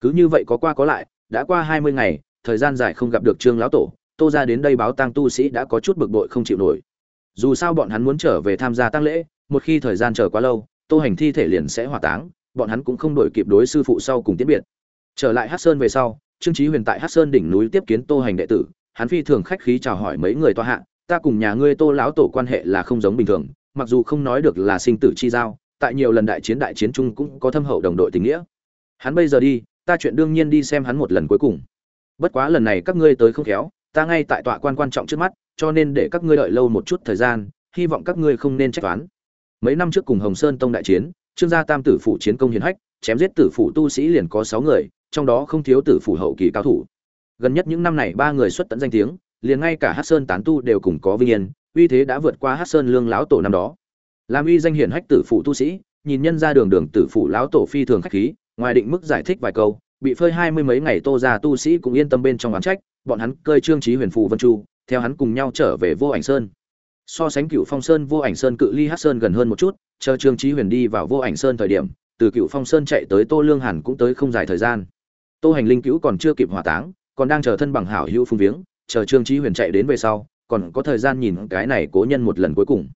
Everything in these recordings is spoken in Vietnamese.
cứ như vậy có qua có lại, đã qua hai mươi ngày, thời gian dài không gặp được trương lão tổ, tô ra đến đây báo tang tu sĩ đã có chút bực bội không chịu nổi. Dù sao bọn hắn muốn trở về tham gia tang lễ, một khi thời gian chờ quá lâu, tô hành thi thể liền sẽ hỏa táng, bọn hắn cũng không đổi kịp đối sư phụ sau cùng tiễn biệt. Trở lại hát sơn về sau, trương trí huyền tại hát sơn đỉnh núi tiếp kiến tô hành đệ tử, hắn phi thường khách khí chào hỏi mấy người toa hạ, ta cùng nhà ngươi tô lão tổ quan hệ là không giống bình thường, mặc dù không nói được là sinh tử chi giao, tại nhiều lần đại chiến đại chiến chung cũng có thâm hậu đồng đội tình nghĩa. Hắn bây giờ đi ta chuyện đương nhiên đi xem hắn một lần cuối cùng. Bất quá lần này các ngươi tới không khéo, ta ngay tại tọa quan quan trọng trước mắt, cho nên để các ngươi đợi lâu một chút thời gian, hy vọng các ngươi không nên trách toán. Mấy năm trước cùng hồng sơn tông đại chiến, trương gia tam tử phụ chiến công hiển hách, chém giết tử phụ tu sĩ liền có sáu người, trong đó không thiếu tử phụ hậu kỳ cao thủ. Gần nhất những năm này ba người xuất tận danh tiếng, liền ngay cả hát sơn tán tu đều cùng có vinh yên, uy thế đã vượt qua hát sơn lương lão tổ năm đó. Làm uy danh hiển hách tử phụ tu sĩ, nhìn nhân ra đường đường tử phụ lão tổ phi thường khách khí ngoài định mức giải thích vài câu, bị phơi hai mươi mấy ngày tô ra tu sĩ cũng yên tâm bên trong oán trách, bọn hắn cơi trương trí huyền phù vân chu, theo hắn cùng nhau trở về vô ảnh sơn. So sánh cựu phong sơn, vô ảnh sơn cự ly hát sơn gần hơn một chút, chờ trương trí huyền đi vào vô ảnh sơn thời điểm, từ cựu phong sơn chạy tới tô lương hàn cũng tới không dài thời gian. Tô hành linh cứu còn chưa kịp hỏa táng, còn đang chờ thân bằng hảo hữu phung viếng, chờ trương trí huyền chạy đến về sau, còn có thời gian nhìn cái này cố nhân một lần cuối cùng.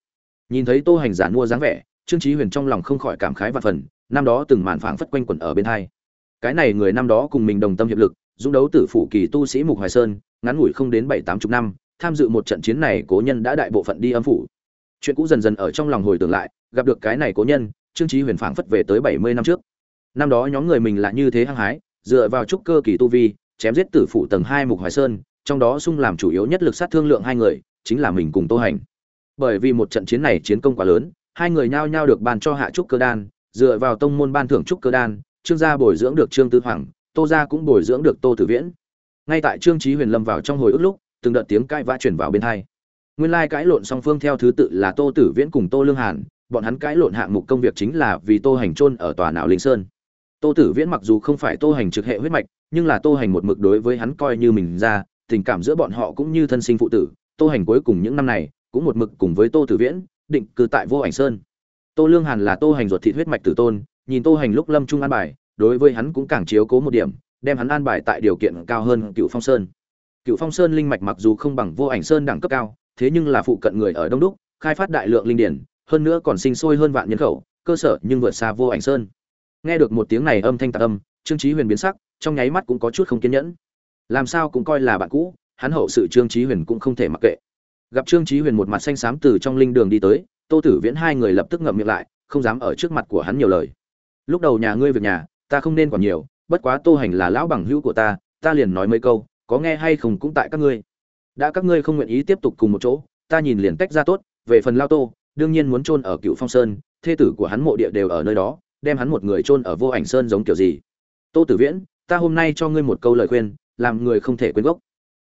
Nhìn thấy tô hành giả mua dáng vẻ, trương trí huyền trong lòng không khỏi cảm khái và phần năm đó từng màn phảng phất quanh quẩn ở bên hai. Cái này người năm đó cùng mình đồng tâm hiệp lực, dũng đấu tử phủ kỳ tu sĩ mục hoài sơn, ngắn ngủi không đến bảy tám chục năm, tham dự một trận chiến này cố nhân đã đại bộ phận đi âm phủ. Chuyện cũ dần dần ở trong lòng hồi tưởng lại, gặp được cái này cố nhân, trương trí huyền phảng phất về tới bảy mươi năm trước. Năm đó nhóm người mình là như thế hăng hái, dựa vào trúc cơ kỳ tu vi, chém giết tử phủ tầng hai mục hoài sơn, trong đó sung làm chủ yếu nhất lực sát thương lượng hai người, chính là mình cùng tô hành. Bởi vì một trận chiến này chiến công quá lớn, hai người nhao nhao được ban cho hạ trúc cơ đan dựa vào tông môn ban thưởng trúc cơ đan, trương gia bồi dưỡng được trương tư hoàng, tô gia cũng bồi dưỡng được tô tử viễn. Ngay tại trương trí huyền lâm vào trong hồi ức lúc, từng đợt tiếng cãi vã chuyển vào bên hai. Nguyên lai cãi lộn song phương theo thứ tự là tô tử viễn cùng tô lương hàn, bọn hắn cãi lộn hạng mục công việc chính là vì tô hành trôn ở tòa nào linh sơn. Tô tử viễn mặc dù không phải tô hành trực hệ huyết mạch, nhưng là tô hành một mực đối với hắn coi như mình ra, tình cảm giữa bọn họ cũng như thân sinh phụ tử. Tô hành cuối cùng những năm này, cũng một mực cùng với tô tử viễn, định cư tại vô ảnh sơn tô lương hàn là tô hành ruột thịt huyết mạch tử tôn, nhìn tô hành lúc lâm trung an bài, đối với hắn cũng càng chiếu cố một điểm, đem hắn an bài tại điều kiện cao hơn cựu phong sơn. Cựu phong sơn linh mạch mặc dù không bằng vô ảnh sơn đẳng cấp cao, thế nhưng là phụ cận người ở đông đúc, khai phát đại lượng linh điển, hơn nữa còn sinh sôi hơn vạn nhân khẩu, cơ sở nhưng vượt xa vô ảnh sơn. Nghe được một tiếng này âm thanh tạc âm, trương trí huyền biến sắc, trong nháy mắt cũng có chút không kiên nhẫn. Làm sao cũng coi là bạn cũ, hắn hậu sự trương trí huyền cũng không thể mặc kệ. Gặp trương trí huyền một mặt xanh xám từ trong linh đường đi tới tô tử viễn hai người lập tức ngậm miệng lại, không dám ở trước mặt của hắn nhiều lời. Lúc đầu nhà ngươi việc nhà, ta không nên còn nhiều, bất quá tô hành là lão bằng hữu của ta ta liền nói mấy câu, có nghe hay không cũng tại các ngươi. Đã các ngươi không nguyện ý tiếp tục cùng một chỗ, ta nhìn liền tách ra tốt, về phần lao tô, đương nhiên muốn chôn ở cựu phong sơn, thê tử của hắn mộ địa đều ở nơi đó, đem hắn một người chôn ở vô ảnh sơn giống kiểu gì. Tô tử viễn, ta hôm nay cho ngươi một câu lời khuyên, làm người không thể quên gốc.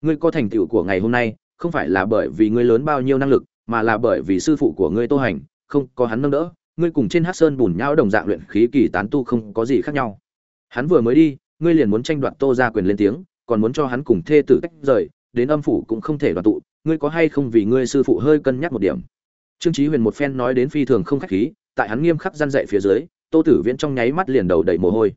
Ngươi có thành tựu của ngày hôm nay, không phải là bởi vì ngươi lớn bao nhiêu năng lực mà là bởi vì sư phụ của ngươi tô hành, không có hắn nâng đỡ, ngươi cùng trên hắc sơn bùn nhão đồng dạng luyện khí kỳ tán tu không có gì khác nhau. Hắn vừa mới đi, ngươi liền muốn tranh đoạt tô gia quyền lên tiếng, còn muốn cho hắn cùng thê tử tách rời, đến âm phủ cũng không thể đoàn tụ, ngươi có hay không vì ngươi sư phụ hơi cân nhắc một điểm? Trương chí huyền một phen nói đến phi thường không khách khí, tại hắn nghiêm khắc gian dạy phía dưới, tô tử viễn trong nháy mắt liền đầu đầy mồ hôi.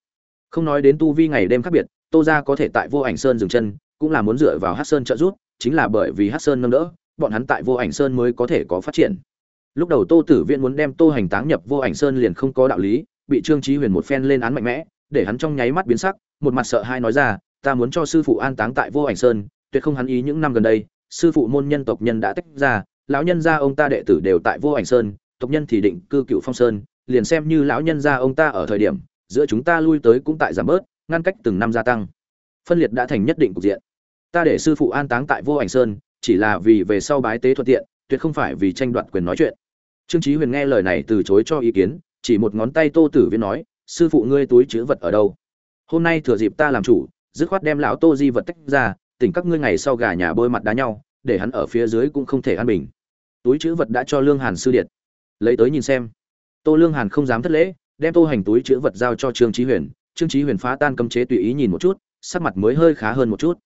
Không nói đến tu vi ngày đêm khác biệt, tô gia có thể tại vô ảnh sơn dừng chân, cũng là muốn dựa vào hắc sơn trợ giúp, chính là bởi vì hắc sơn nâng đỡ bọn hắn tại vô ảnh sơn mới có thể có phát triển. Lúc đầu tô tử viễn muốn đem tô hành táng nhập vô ảnh sơn liền không có đạo lý, bị trương chí huyền một phen lên án mạnh mẽ, để hắn trong nháy mắt biến sắc, một mặt sợ hai nói ra, ta muốn cho sư phụ an táng tại vô ảnh sơn, tuyệt không hắn ý những năm gần đây, sư phụ môn nhân tộc nhân đã tách ra, lão nhân gia ông ta đệ tử đều tại vô ảnh sơn, tộc nhân thì định cư cựu phong sơn, liền xem như lão nhân gia ông ta ở thời điểm, giữa chúng ta lui tới cũng tại giảm bớt, ngăn cách từng năm gia tăng. Phân liệt đã thành nhất định cục diện. Ta để sư phụ an táng tại vô ảnh sơn chỉ là vì về sau bái tế thuận tiện, tuyệt không phải vì tranh đoạt quyền nói chuyện. Trương chí huyền nghe lời này từ chối cho ý kiến, chỉ một ngón tay tô tử viên nói, sư phụ ngươi túi chứa vật ở đâu? Hôm nay thừa dịp ta làm chủ, dứt khoát đem lão tô di vật tách ra, tỉnh các ngươi ngày sau gà nhà bôi mặt đá nhau, để hắn ở phía dưới cũng không thể an bình. Túi chữ vật đã cho lương hàn sư điện. Lấy tới nhìn xem. Tô lương hàn không dám thất lễ, đem tô hành túi chữ vật giao cho trương trí huyền. Trương trí huyền phá tan cấm chế tùy ý nhìn một chút, sắc mặt mới hơi khá hơn một chút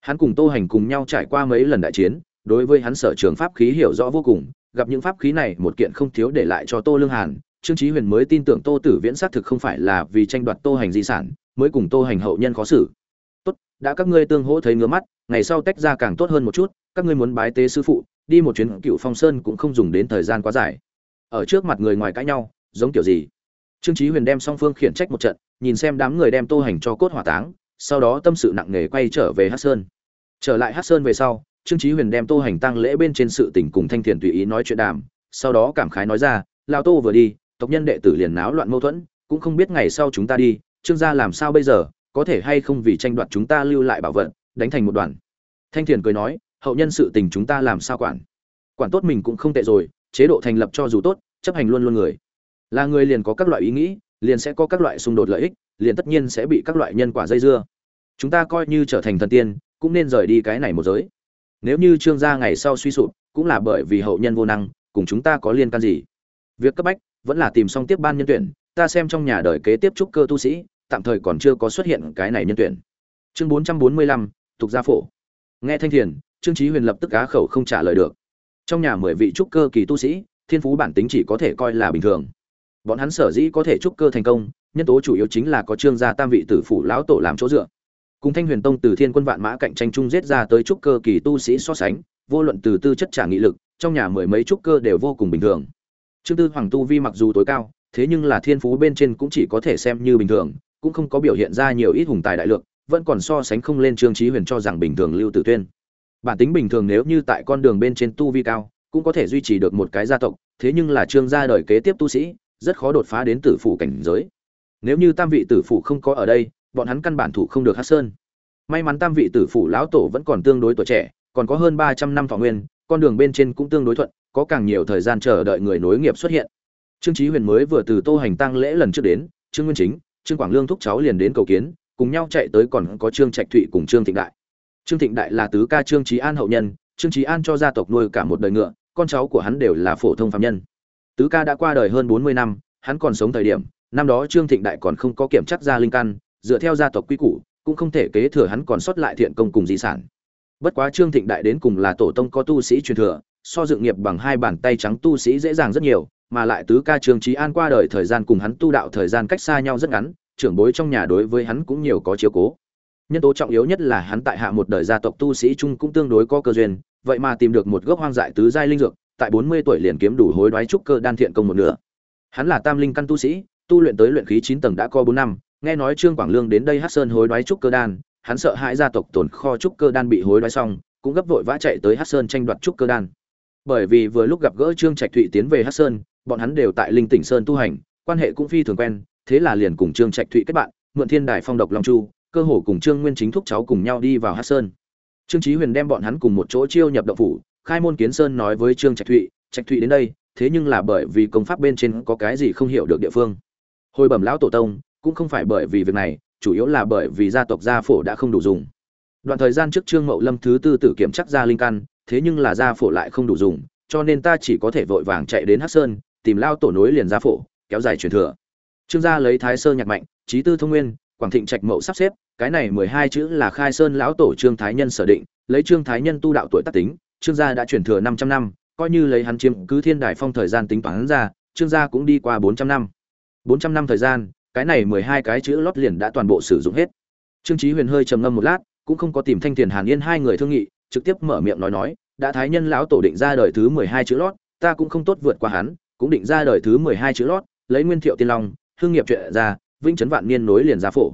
hắn cùng tô hành cùng nhau trải qua mấy lần đại chiến, đối với hắn sở trường pháp khí hiểu rõ vô cùng, gặp những pháp khí này một kiện không thiếu để lại cho tô lương hàn. Trương Chí huyền mới tin tưởng tô tử viễn xác thực không phải là vì tranh đoạt tô hành di sản, mới cùng tô hành hậu nhân khó xử. Tốt, đã các ngươi tương hỗ thấy ngứa mắt, ngày sau tách ra càng tốt hơn một chút, các ngươi muốn bái tế sư phụ, đi một chuyến cựu phong sơn cũng không dùng đến thời gian quá dài. Ở trước mặt người ngoài cãi nhau, giống kiểu gì? Trương chí huyền đem song phương khiển trách một trận, nhìn xem đám người đem tô hành cho cốt hỏa táng sau đó tâm sự nặng nề quay trở về hắc sơn. Trở lại hắc sơn về sau, trương chí huyền đem tô hành tăng lễ bên trên sự tình cùng thanh thiền tùy ý nói chuyện đàm, sau đó cảm khái nói ra, lão tô vừa đi, tộc nhân đệ tử liền náo loạn mâu thuẫn, cũng không biết ngày sau chúng ta đi, trương gia làm sao bây giờ, có thể hay không vì tranh đoạt chúng ta lưu lại bảo vật, đánh thành một đoàn. Thanh thiền cười nói, hậu nhân sự tình chúng ta làm sao quản? Quản tốt mình cũng không tệ rồi, chế độ thành lập cho dù tốt, chấp hành luôn luôn người. Là người liền có các loại ý nghĩ, liền sẽ có các loại xung đột lợi ích liền tất nhiên sẽ bị các loại nhân quả dây dưa. Chúng ta coi như trở thành thần tiên, cũng nên rời đi cái này một giới. Nếu như trương gia ngày sau suy sụp, cũng là bởi vì hậu nhân vô năng, cùng chúng ta có liên can gì? Việc cấp bách vẫn là tìm xong tiếp ban nhân tuyển, ta xem trong nhà đời kế tiếp trúc cơ tu sĩ, tạm thời còn chưa có xuất hiện cái này nhân tuyển. Chương bốn trăm bốn mươi lăm tục gia phổ. Nghe thanh thiền, trương trí huyền lập tức á khẩu không trả lời được. Trong nhà mười vị trúc cơ kỳ tu sĩ, thiên phú bản tính chỉ có thể coi là bình thường. Bọn hắn sở dĩ có thể trúc cơ thành công nhân tố chủ yếu chính là có trương gia tam vị tử phủ lão tổ làm chỗ dựa. Cùng thanh huyền tông từ thiên quân vạn mã cạnh tranh chung giết ra tới trúc cơ kỳ tu sĩ so sánh, vô luận từ tư chất trả nghị lực, trong nhà mười mấy trúc cơ đều vô cùng bình thường. Trương tư hoàng tu vi mặc dù tối cao, thế nhưng là thiên phú bên trên cũng chỉ có thể xem như bình thường, cũng không có biểu hiện ra nhiều ít hùng tài đại lượng, vẫn còn so sánh không lên trương trí huyền cho rằng bình thường lưu tử tuyên. Bản tính bình thường nếu như tại con đường bên trên tu vi cao, cũng có thể duy trì được một cái gia tộc, thế nhưng là trương gia đời kế tiếp tu sĩ, rất khó đột phá đến tử phủ cảnh giới nếu như tam vị tử phủ không có ở đây, bọn hắn căn bản thủ không được hát sơn. May mắn tam vị tử phủ lão tổ vẫn còn tương đối tuổi trẻ, còn có hơn ba trăm năm thọ nguyên, con đường bên trên cũng tương đối thuận, có càng nhiều thời gian chờ đợi người nối nghiệp xuất hiện. Trương trí huyền mới vừa từ tô hành tăng lễ lần trước đến, trương nguyên chính, trương quảng lương thúc cháu liền đến cầu kiến, cùng nhau chạy tới còn có trương trạch thụy cùng trương thịnh đại. Trương thịnh đại là tứ ca trương trí an hậu nhân, trương trí an cho gia tộc nuôi cả một đời ngựa, con cháu của hắn đều là phổ thông phạm nhân. Tứ ca đã qua đời hơn bốn mươi năm, hắn còn sống thời điểm năm đó trương thịnh đại còn không có kiểm chắc gia linh căn, dựa theo gia tộc quy củ, cũng không thể kế thừa hắn còn sót lại thiện công cùng di sản. Bất quá trương thịnh đại đến cùng là tổ tông có tu sĩ truyền thừa, so dựng nghiệp bằng hai bàn tay trắng tu sĩ dễ dàng rất nhiều, mà lại tứ ca trương trí an qua đời thời gian cùng hắn tu đạo thời gian cách xa nhau rất ngắn, trưởng bối trong nhà đối với hắn cũng nhiều có chiếu cố. Nhân tố trọng yếu nhất là hắn tại hạ một đời gia tộc tu sĩ chung cũng tương đối có cơ duyên, vậy mà tìm được một gốc hoang dại tứ giai linh dược, tại bốn mươi tuổi liền kiếm đủ hối đoái trúc cơ đan thiện công một nửa. Hắn là tam linh căn tu sĩ tu luyện tới luyện khí chín tầng đã có bốn năm, nghe nói trương quảng lương đến đây hắc sơn hối đoái trúc cơ đan, hắn sợ hãi gia tộc tồn kho trúc cơ đan bị hối đoái xong, cũng gấp vội vã chạy tới hắc sơn tranh đoạt trúc cơ đan. Bởi vì vừa lúc gặp gỡ trương trạch thụy tiến về hắc sơn, bọn hắn đều tại linh tỉnh sơn tu hành, quan hệ cũng phi thường quen, thế là liền cùng trương trạch thụy kết bạn, mượn thiên đài phong độc long chu, cơ hồ cùng trương nguyên chính thúc cháu cùng nhau đi vào hắc sơn. Trương chí huyền đem bọn hắn cùng một chỗ chiêu nhập động phủ, khai môn kiến sơn nói với trương trạch thụy trạch thụy đến đây, thế nhưng là bởi vì công pháp bên trên có cái gì không hiểu được địa phương hồi bẩm lão tổ tông, cũng không phải bởi vì việc này, chủ yếu là bởi vì gia tộc gia phổ đã không đủ dùng. Đoạn thời gian trước trương mậu lâm thứ tư tử kiểm chắc gia linh căn, thế nhưng là gia phổ lại không đủ dùng, cho nên ta chỉ có thể vội vàng chạy đến hắc sơn, tìm lao tổ nối liền gia phổ, kéo dài truyền thừa. Trương gia lấy thái sơ nhạc mạnh trí tư thông nguyên, quảng thịnh trạch mậu sắp xếp, cái này mười hai chữ là khai sơn lão tổ trương thái nhân sở định, lấy trương thái nhân tu đạo tuổi tác tính, trương gia đã truyền thừa năm trăm năm, coi như lấy hắn chiếm cứ thiên đài phong thời gian tính toán ra, trương gia cũng đi qua bốn trăm năm bốn trăm năm thời gian, cái này mười hai cái chữ lót liền đã toàn bộ sử dụng hết. Trương chí huyền hơi trầm ngâm một lát, cũng không có tìm thanh tiền hàn yên hai người thương nghị, trực tiếp mở miệng nói nói, đã thái nhân lão tổ định ra đời thứ mười hai chữ lót, ta cũng không tốt vượt qua hắn, cũng định ra đời thứ mười hai chữ lót, lấy nguyên thiệu tiên long, hương nghiệp chuyện ra, vĩnh chấn vạn niên nối liền gia phổ.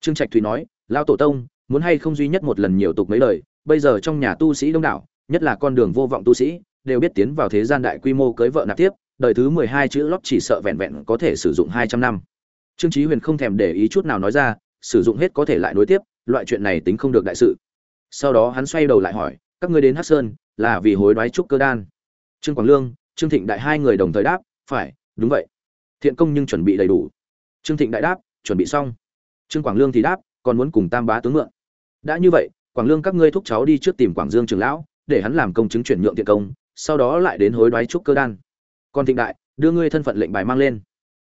Trương trạch thủy nói, lão tổ tông, muốn hay không duy nhất một lần nhiều tục mấy lời bây giờ trong nhà tu sĩ đông đảo, nhất là con đường vô vọng tu sĩ, đều biết tiến vào thế gian đại quy mô cưới vợ nạp tiếp đời thứ mười hai chữ lót chỉ sợ vẹn vẹn có thể sử dụng hai trăm năm. Trương chí huyền không thèm để ý chút nào nói ra, sử dụng hết có thể lại nối tiếp, loại chuyện này tính không được đại sự. Sau đó hắn xoay đầu lại hỏi, các ngươi đến hắc sơn, là vì hối đoái trúc cơ đan. Trương quảng lương, trương thịnh đại hai người đồng thời đáp, phải, đúng vậy. Thiện công nhưng chuẩn bị đầy đủ. Trương thịnh đại đáp, chuẩn bị xong. Trương quảng lương thì đáp, còn muốn cùng tam bá tướng mượn. Đã như vậy, quảng lương các ngươi thúc cháu đi trước tìm quảng dương trường lão, để hắn làm công chứng chuyển nhượng thiện công, sau đó lại đến hối đoái trúc cơ đan còn thịnh đại, đưa ngươi thân phận lệnh bài mang lên.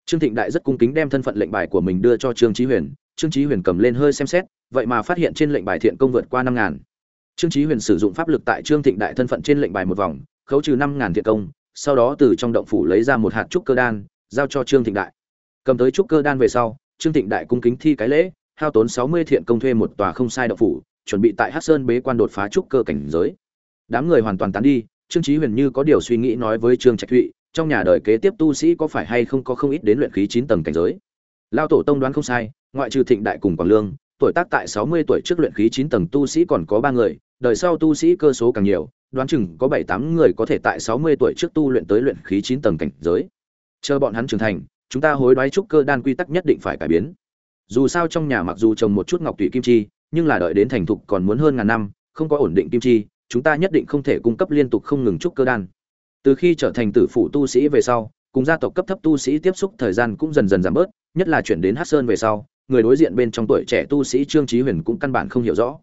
Trương thịnh đại rất cung kính đem thân phận lệnh bài của mình đưa cho trương chí huyền. Trương chí huyền cầm lên hơi xem xét, vậy mà phát hiện trên lệnh bài thiện công vượt qua năm ngàn. Trương chí huyền sử dụng pháp lực tại trương thịnh đại thân phận trên lệnh bài một vòng, khấu trừ năm ngàn thiện công, sau đó từ trong động phủ lấy ra một hạt trúc cơ đan, giao cho trương thịnh đại. Cầm tới trúc cơ đan về sau, trương thịnh đại cung kính thi cái lễ, hao tốn sáu mươi thiện công thuê một tòa không sai động phủ, chuẩn bị tại hắc sơn bế quan đột phá trúc cơ cảnh giới. Đám người hoàn toàn tán đi, trương chí huyền như có điều suy nghĩ nói với trương trạch thụy trong nhà đời kế tiếp tu sĩ có phải hay không có không ít đến luyện khí chín tầng cảnh giới? Lao tổ tông đoán không sai, ngoại trừ thịnh đại cùng quảng lương, tuổi tác tại sáu mươi tuổi trước luyện khí chín tầng tu sĩ còn có ba người, đời sau tu sĩ cơ số càng nhiều, đoán chừng có bảy tám người có thể tại sáu mươi tuổi trước tu luyện tới luyện khí chín tầng cảnh giới. Chờ bọn hắn trưởng thành, chúng ta hối đoái trúc cơ đan quy tắc nhất định phải cải biến. Dù sao trong nhà mặc dù trồng một chút ngọc tùy kim chi, nhưng là đợi đến thành thục còn muốn hơn ngàn năm, không có ổn định kim chi, chúng ta nhất định không thể cung cấp liên tục không ngừng trúc cơ đan từ khi trở thành tử phụ tu sĩ về sau, cùng gia tộc cấp thấp tu sĩ tiếp xúc thời gian cũng dần dần giảm bớt, nhất là chuyển đến hát sơn về sau, người đối diện bên trong tuổi trẻ tu sĩ trương trí huyền cũng căn bản không hiểu rõ.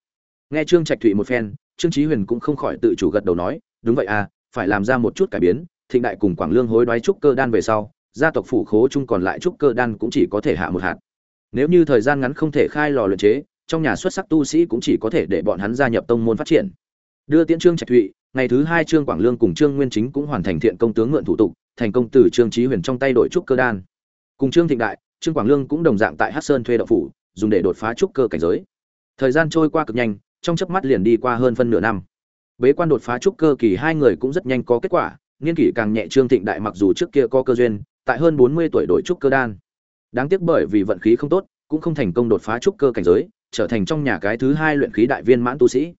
Nghe trương trạch thụy một phen, trương trí huyền cũng không khỏi tự chủ gật đầu nói, đúng vậy à phải làm ra một chút cải biến, thịnh đại cùng quảng lương hối đoái trúc cơ đan về sau, gia tộc phủ khố chung còn lại trúc cơ đan cũng chỉ có thể hạ một hạt. Nếu như thời gian ngắn không thể khai lò luyện chế, trong nhà xuất sắc tu sĩ cũng chỉ có thể để bọn hắn gia nhập tông môn phát triển. Đưa tiễn trương trạch thụy ngày thứ hai trương quảng lương cùng trương nguyên chính cũng hoàn thành thiện công tướng mượn thủ tục, thành công từ trương trí huyền trong tay đổi trúc cơ đan. Cùng trương thịnh đại, trương quảng lương cũng đồng dạng tại hát sơn thuê đậu phủ, dùng để đột phá trúc cơ cảnh giới. Thời gian trôi qua cực nhanh, trong chớp mắt liền đi qua hơn phân nửa năm. Bế quan đột phá trúc cơ kỳ hai người cũng rất nhanh có kết quả, niên kỷ càng nhẹ trương thịnh đại mặc dù trước kia có cơ duyên, tại hơn bốn mươi tuổi đổi trúc cơ đan. Đáng tiếc bởi vì vận khí không tốt, cũng không thành công đột phá trúc cơ cảnh giới, trở thành trong nhà cái thứ hai luyện khí đại viên mãn tu sĩ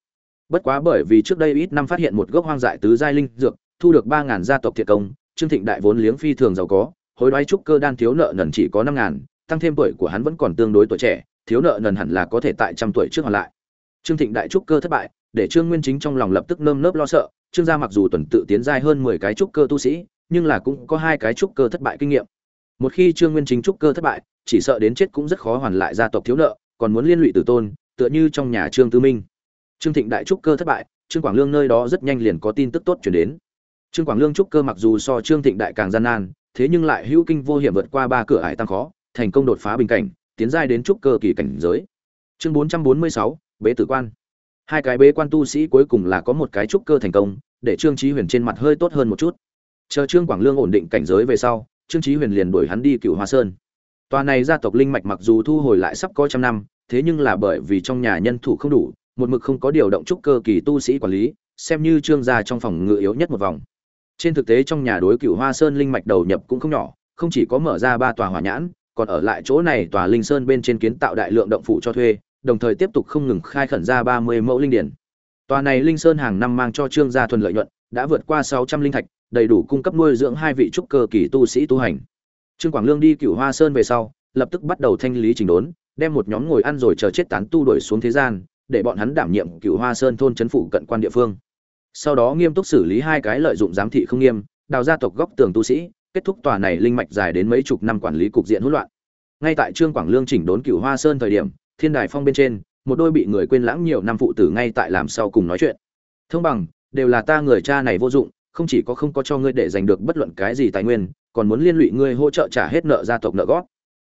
bất quá bởi vì trước đây ít năm phát hiện một gốc hoang dại tứ giai linh dược, thu được ba ngàn gia tộc thiệt công, trương thịnh đại vốn liếng phi thường giàu có, hối đoái trúc cơ đan thiếu nợ nần chỉ có năm ngàn, tăng thêm tuổi của hắn vẫn còn tương đối tuổi trẻ, thiếu nợ nần hẳn là có thể tại trăm tuổi trước hoàn lại. Trương thịnh đại trúc cơ thất bại, để trương nguyên chính trong lòng lập tức nơm nớp lo sợ, trương gia mặc dù tuần tự tiến giai hơn mười cái trúc cơ tu sĩ, nhưng là cũng có hai cái trúc cơ thất bại kinh nghiệm. Một khi trương nguyên chính trúc cơ thất bại, chỉ sợ đến chết cũng rất khó hoàn lại gia tộc thiếu nợ, còn muốn liên lụy tử tôn, tựa như trong nhà trương tư minh trương thịnh đại trúc cơ thất bại, trương quảng lương nơi đó rất nhanh liền có tin tức tốt chuyển đến. Trương quảng lương trúc cơ mặc dù so trương thịnh đại càng gian nan, thế nhưng lại hữu kinh vô hiểm vượt qua ba cửa ải tăng khó, thành công đột phá bình cảnh, tiến giai đến trúc cơ kỳ cảnh giới. Chương bốn trăm bốn mươi sáu, bế tử quan. Hai cái bế quan tu sĩ cuối cùng là có một cái trúc cơ thành công, để trương trí huyền trên mặt hơi tốt hơn một chút. Chờ trương quảng lương ổn định cảnh giới về sau, trương trí huyền liền đuổi hắn đi cựu hoa sơn. Tòa này gia tộc linh mạch mặc dù thu hồi lại sắp có trăm năm, thế nhưng là bởi vì trong nhà nhân thủ không đủ một mực không có điều động trúc cơ kỳ tu sĩ quản lý, xem như trương gia trong phòng ngự yếu nhất một vòng. Trên thực tế trong nhà đối cửu hoa sơn linh mạch đầu nhập cũng không nhỏ, không chỉ có mở ra ba tòa hỏa nhãn, còn ở lại chỗ này tòa linh sơn bên trên kiến tạo đại lượng động phủ cho thuê, đồng thời tiếp tục không ngừng khai khẩn ra ba mươi mẫu linh điển. Tòa này linh sơn hàng năm mang cho trương gia thuần lợi nhuận, đã vượt qua sáu trăm linh thạch, đầy đủ cung cấp nuôi dưỡng hai vị trúc cơ kỳ tu sĩ tu hành. Trương quảng lương đi cửu hoa sơn về sau, lập tức bắt đầu thanh lý trình đốn, đem một nhóm ngồi ăn rồi chờ chết tán tu đuổi xuống thế gian để bọn hắn đảm nhiệm cựu hoa sơn thôn chấn phủ cận quan địa phương. Sau đó nghiêm túc xử lý hai cái lợi dụng giám thị không nghiêm, đào gia tộc góc tường tu sĩ, kết thúc tòa này linh mạch dài đến mấy chục năm quản lý cục diện hỗn loạn. Ngay tại trương quảng lương chỉnh đốn cựu hoa sơn thời điểm, thiên đài phong bên trên, một đôi bị người quên lãng nhiều năm phụ tử ngay tại làm sau cùng nói chuyện. Thông bằng, đều là ta người cha này vô dụng, không chỉ có không có cho ngươi để giành được bất luận cái gì tài nguyên, còn muốn liên lụy ngươi hỗ trợ trả hết nợ gia tộc nợ gót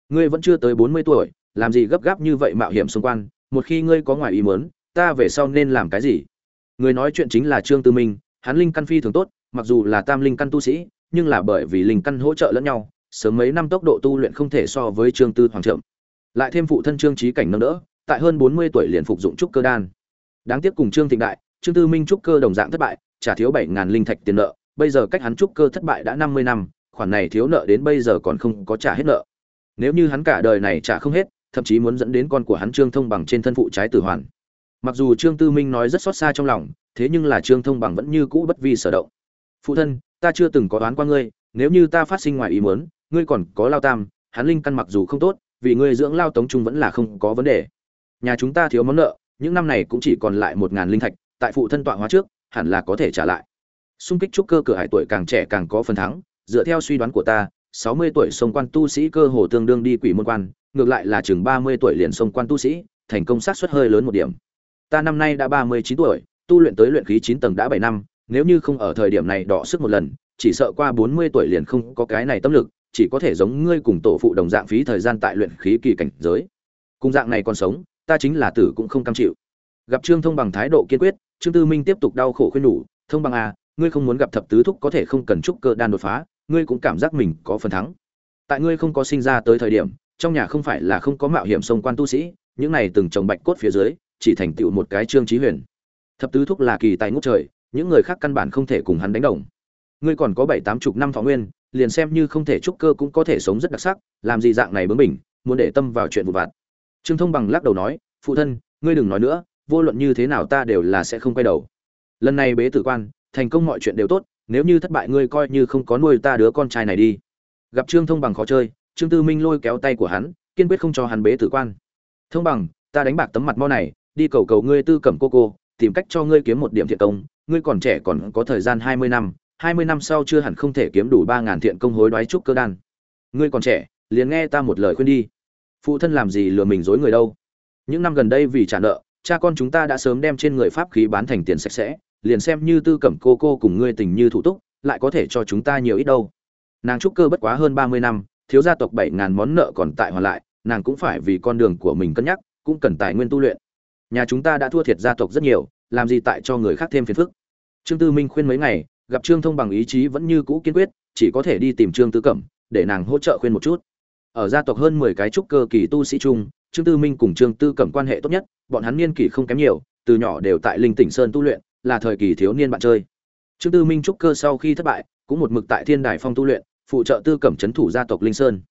ngươi vẫn chưa tới bốn mươi tuổi, làm gì gấp gáp như vậy mạo hiểm xung quanh một khi ngươi có ngoài ý muốn ta về sau nên làm cái gì? Người nói chuyện chính là trương tư minh hắn linh căn phi thường tốt mặc dù là tam linh căn tu sĩ nhưng là bởi vì linh căn hỗ trợ lẫn nhau sớm mấy năm tốc độ tu luyện không thể so với trương tư hoàng chậm, lại thêm phụ thân trương trí cảnh nâng đỡ tại hơn bốn mươi tuổi liền phục dụng trúc cơ đan. Đáng tiếc cùng trương thịnh đại trương tư minh trúc cơ đồng dạng thất bại trả thiếu bảy ngàn linh thạch tiền nợ bây giờ cách hắn trúc cơ thất bại đã năm mươi năm khoản này thiếu nợ đến bây giờ còn không có trả hết nợ. Nếu như hắn cả đời này trả không hết thậm chí muốn dẫn đến con của hắn trương thông bằng trên thân phụ trái tử hoàn. Mặc dù trương tư minh nói rất xót xa trong lòng, thế nhưng là trương thông bằng vẫn như cũ bất vi sở động. Phụ thân, ta chưa từng có đoán qua ngươi, nếu như ta phát sinh ngoài ý muốn, ngươi còn có lao tam, hắn linh căn mặc dù không tốt, vì ngươi dưỡng lao tống trung vẫn là không có vấn đề. Nhà chúng ta thiếu món nợ, những năm này cũng chỉ còn lại một ngàn linh thạch, tại phụ thân tọa hóa trước, hẳn là có thể trả lại. Xung kích trúc cơ cửa hải tuổi càng trẻ càng có phần thắng, dựa theo suy đoán của ta sáu mươi tuổi sông quan tu sĩ cơ hồ tương đương đi quỷ môn quan, ngược lại là chừng ba mươi tuổi liền sông quan tu sĩ, thành công sát suất hơi lớn một điểm. Ta năm nay đã ba mươi chín tuổi, tu luyện tới luyện khí chín tầng đã bảy năm, nếu như không ở thời điểm này đọ sức một lần, chỉ sợ qua bốn mươi tuổi liền không có cái này tâm lực, chỉ có thể giống ngươi cùng tổ phụ đồng dạng phí thời gian tại luyện khí kỳ cảnh giới. Cùng dạng này còn sống, ta chính là tử cũng không cam chịu. Gặp trương thông bằng thái độ kiên quyết, trương tư minh tiếp tục đau khổ khuyên nhủ, thông bằng à ngươi không muốn gặp thập tứ thúc có thể không cần trúc cơ đan đột phá ngươi cũng cảm giác mình có phần thắng. Tại ngươi không có sinh ra tới thời điểm, trong nhà không phải là không có mạo hiểm sông quan tu sĩ, những này từng trồng bạch cốt phía dưới, chỉ thành tựu một cái trương chí huyền. Thập tứ thúc là kỳ tài ngút trời, những người khác căn bản không thể cùng hắn đánh đồng. Ngươi còn có bảy tám chục năm thọ nguyên, liền xem như không thể trúc cơ cũng có thể sống rất đặc sắc, làm gì dạng này bướng bỉnh, muốn để tâm vào chuyện vụ vặt. Trương thông bằng lắc đầu nói, phụ thân, ngươi đừng nói nữa, vô luận như thế nào ta đều là sẽ không quay đầu. Lần này bế tử quan, thành công mọi chuyện đều tốt nếu như thất bại ngươi coi như không có nuôi ta đứa con trai này đi. Gặp trương thông bằng khó chơi, trương tư minh lôi kéo tay của hắn, kiên quyết không cho hắn bế tử quan. Thông bằng, ta đánh bạc tấm mặt mo này, đi cầu cầu ngươi tư cẩm cô cô, tìm cách cho ngươi kiếm một điểm thiện công, ngươi còn trẻ còn có thời gian hai mươi năm, hai mươi năm sau chưa hẳn không thể kiếm đủ ba ngàn thiện công hối đoái trúc cơ đan. Ngươi còn trẻ, liền nghe ta một lời khuyên đi. Phụ thân làm gì lừa mình dối người đâu. Những năm gần đây vì trả nợ, cha con chúng ta đã sớm đem trên người pháp khí bán thành tiền sạch sẽ liền xem như tư cẩm cô cô cùng ngươi tình như thủ túc, lại có thể cho chúng ta nhiều ít đâu. Nàng trúc cơ bất quá hơn ba mươi năm, thiếu gia tộc bảy ngàn món nợ còn tại hoàn lại, nàng cũng phải vì con đường của mình cân nhắc, cũng cần tài nguyên tu luyện. Nhà chúng ta đã thua thiệt gia tộc rất nhiều, làm gì tại cho người khác thêm phiền phức. Trương tư minh khuyên mấy ngày, gặp trương thông bằng ý chí vẫn như cũ kiên quyết, chỉ có thể đi tìm trương tư cẩm, để nàng hỗ trợ khuyên một chút. Ở gia tộc hơn mười cái trúc cơ kỳ tu sĩ chung, trương tư minh cùng trương tư cẩm quan hệ tốt nhất, bọn hắn niên kỷ không kém nhiều, từ nhỏ đều tại linh tỉnh sơn tu luyện là thời kỳ thiếu niên bạn chơi. Trương tư minh trúc cơ sau khi thất bại, cũng một mực tại thiên đài phong tu luyện, phụ trợ tư cẩm c thủ gia tộc linh sơn.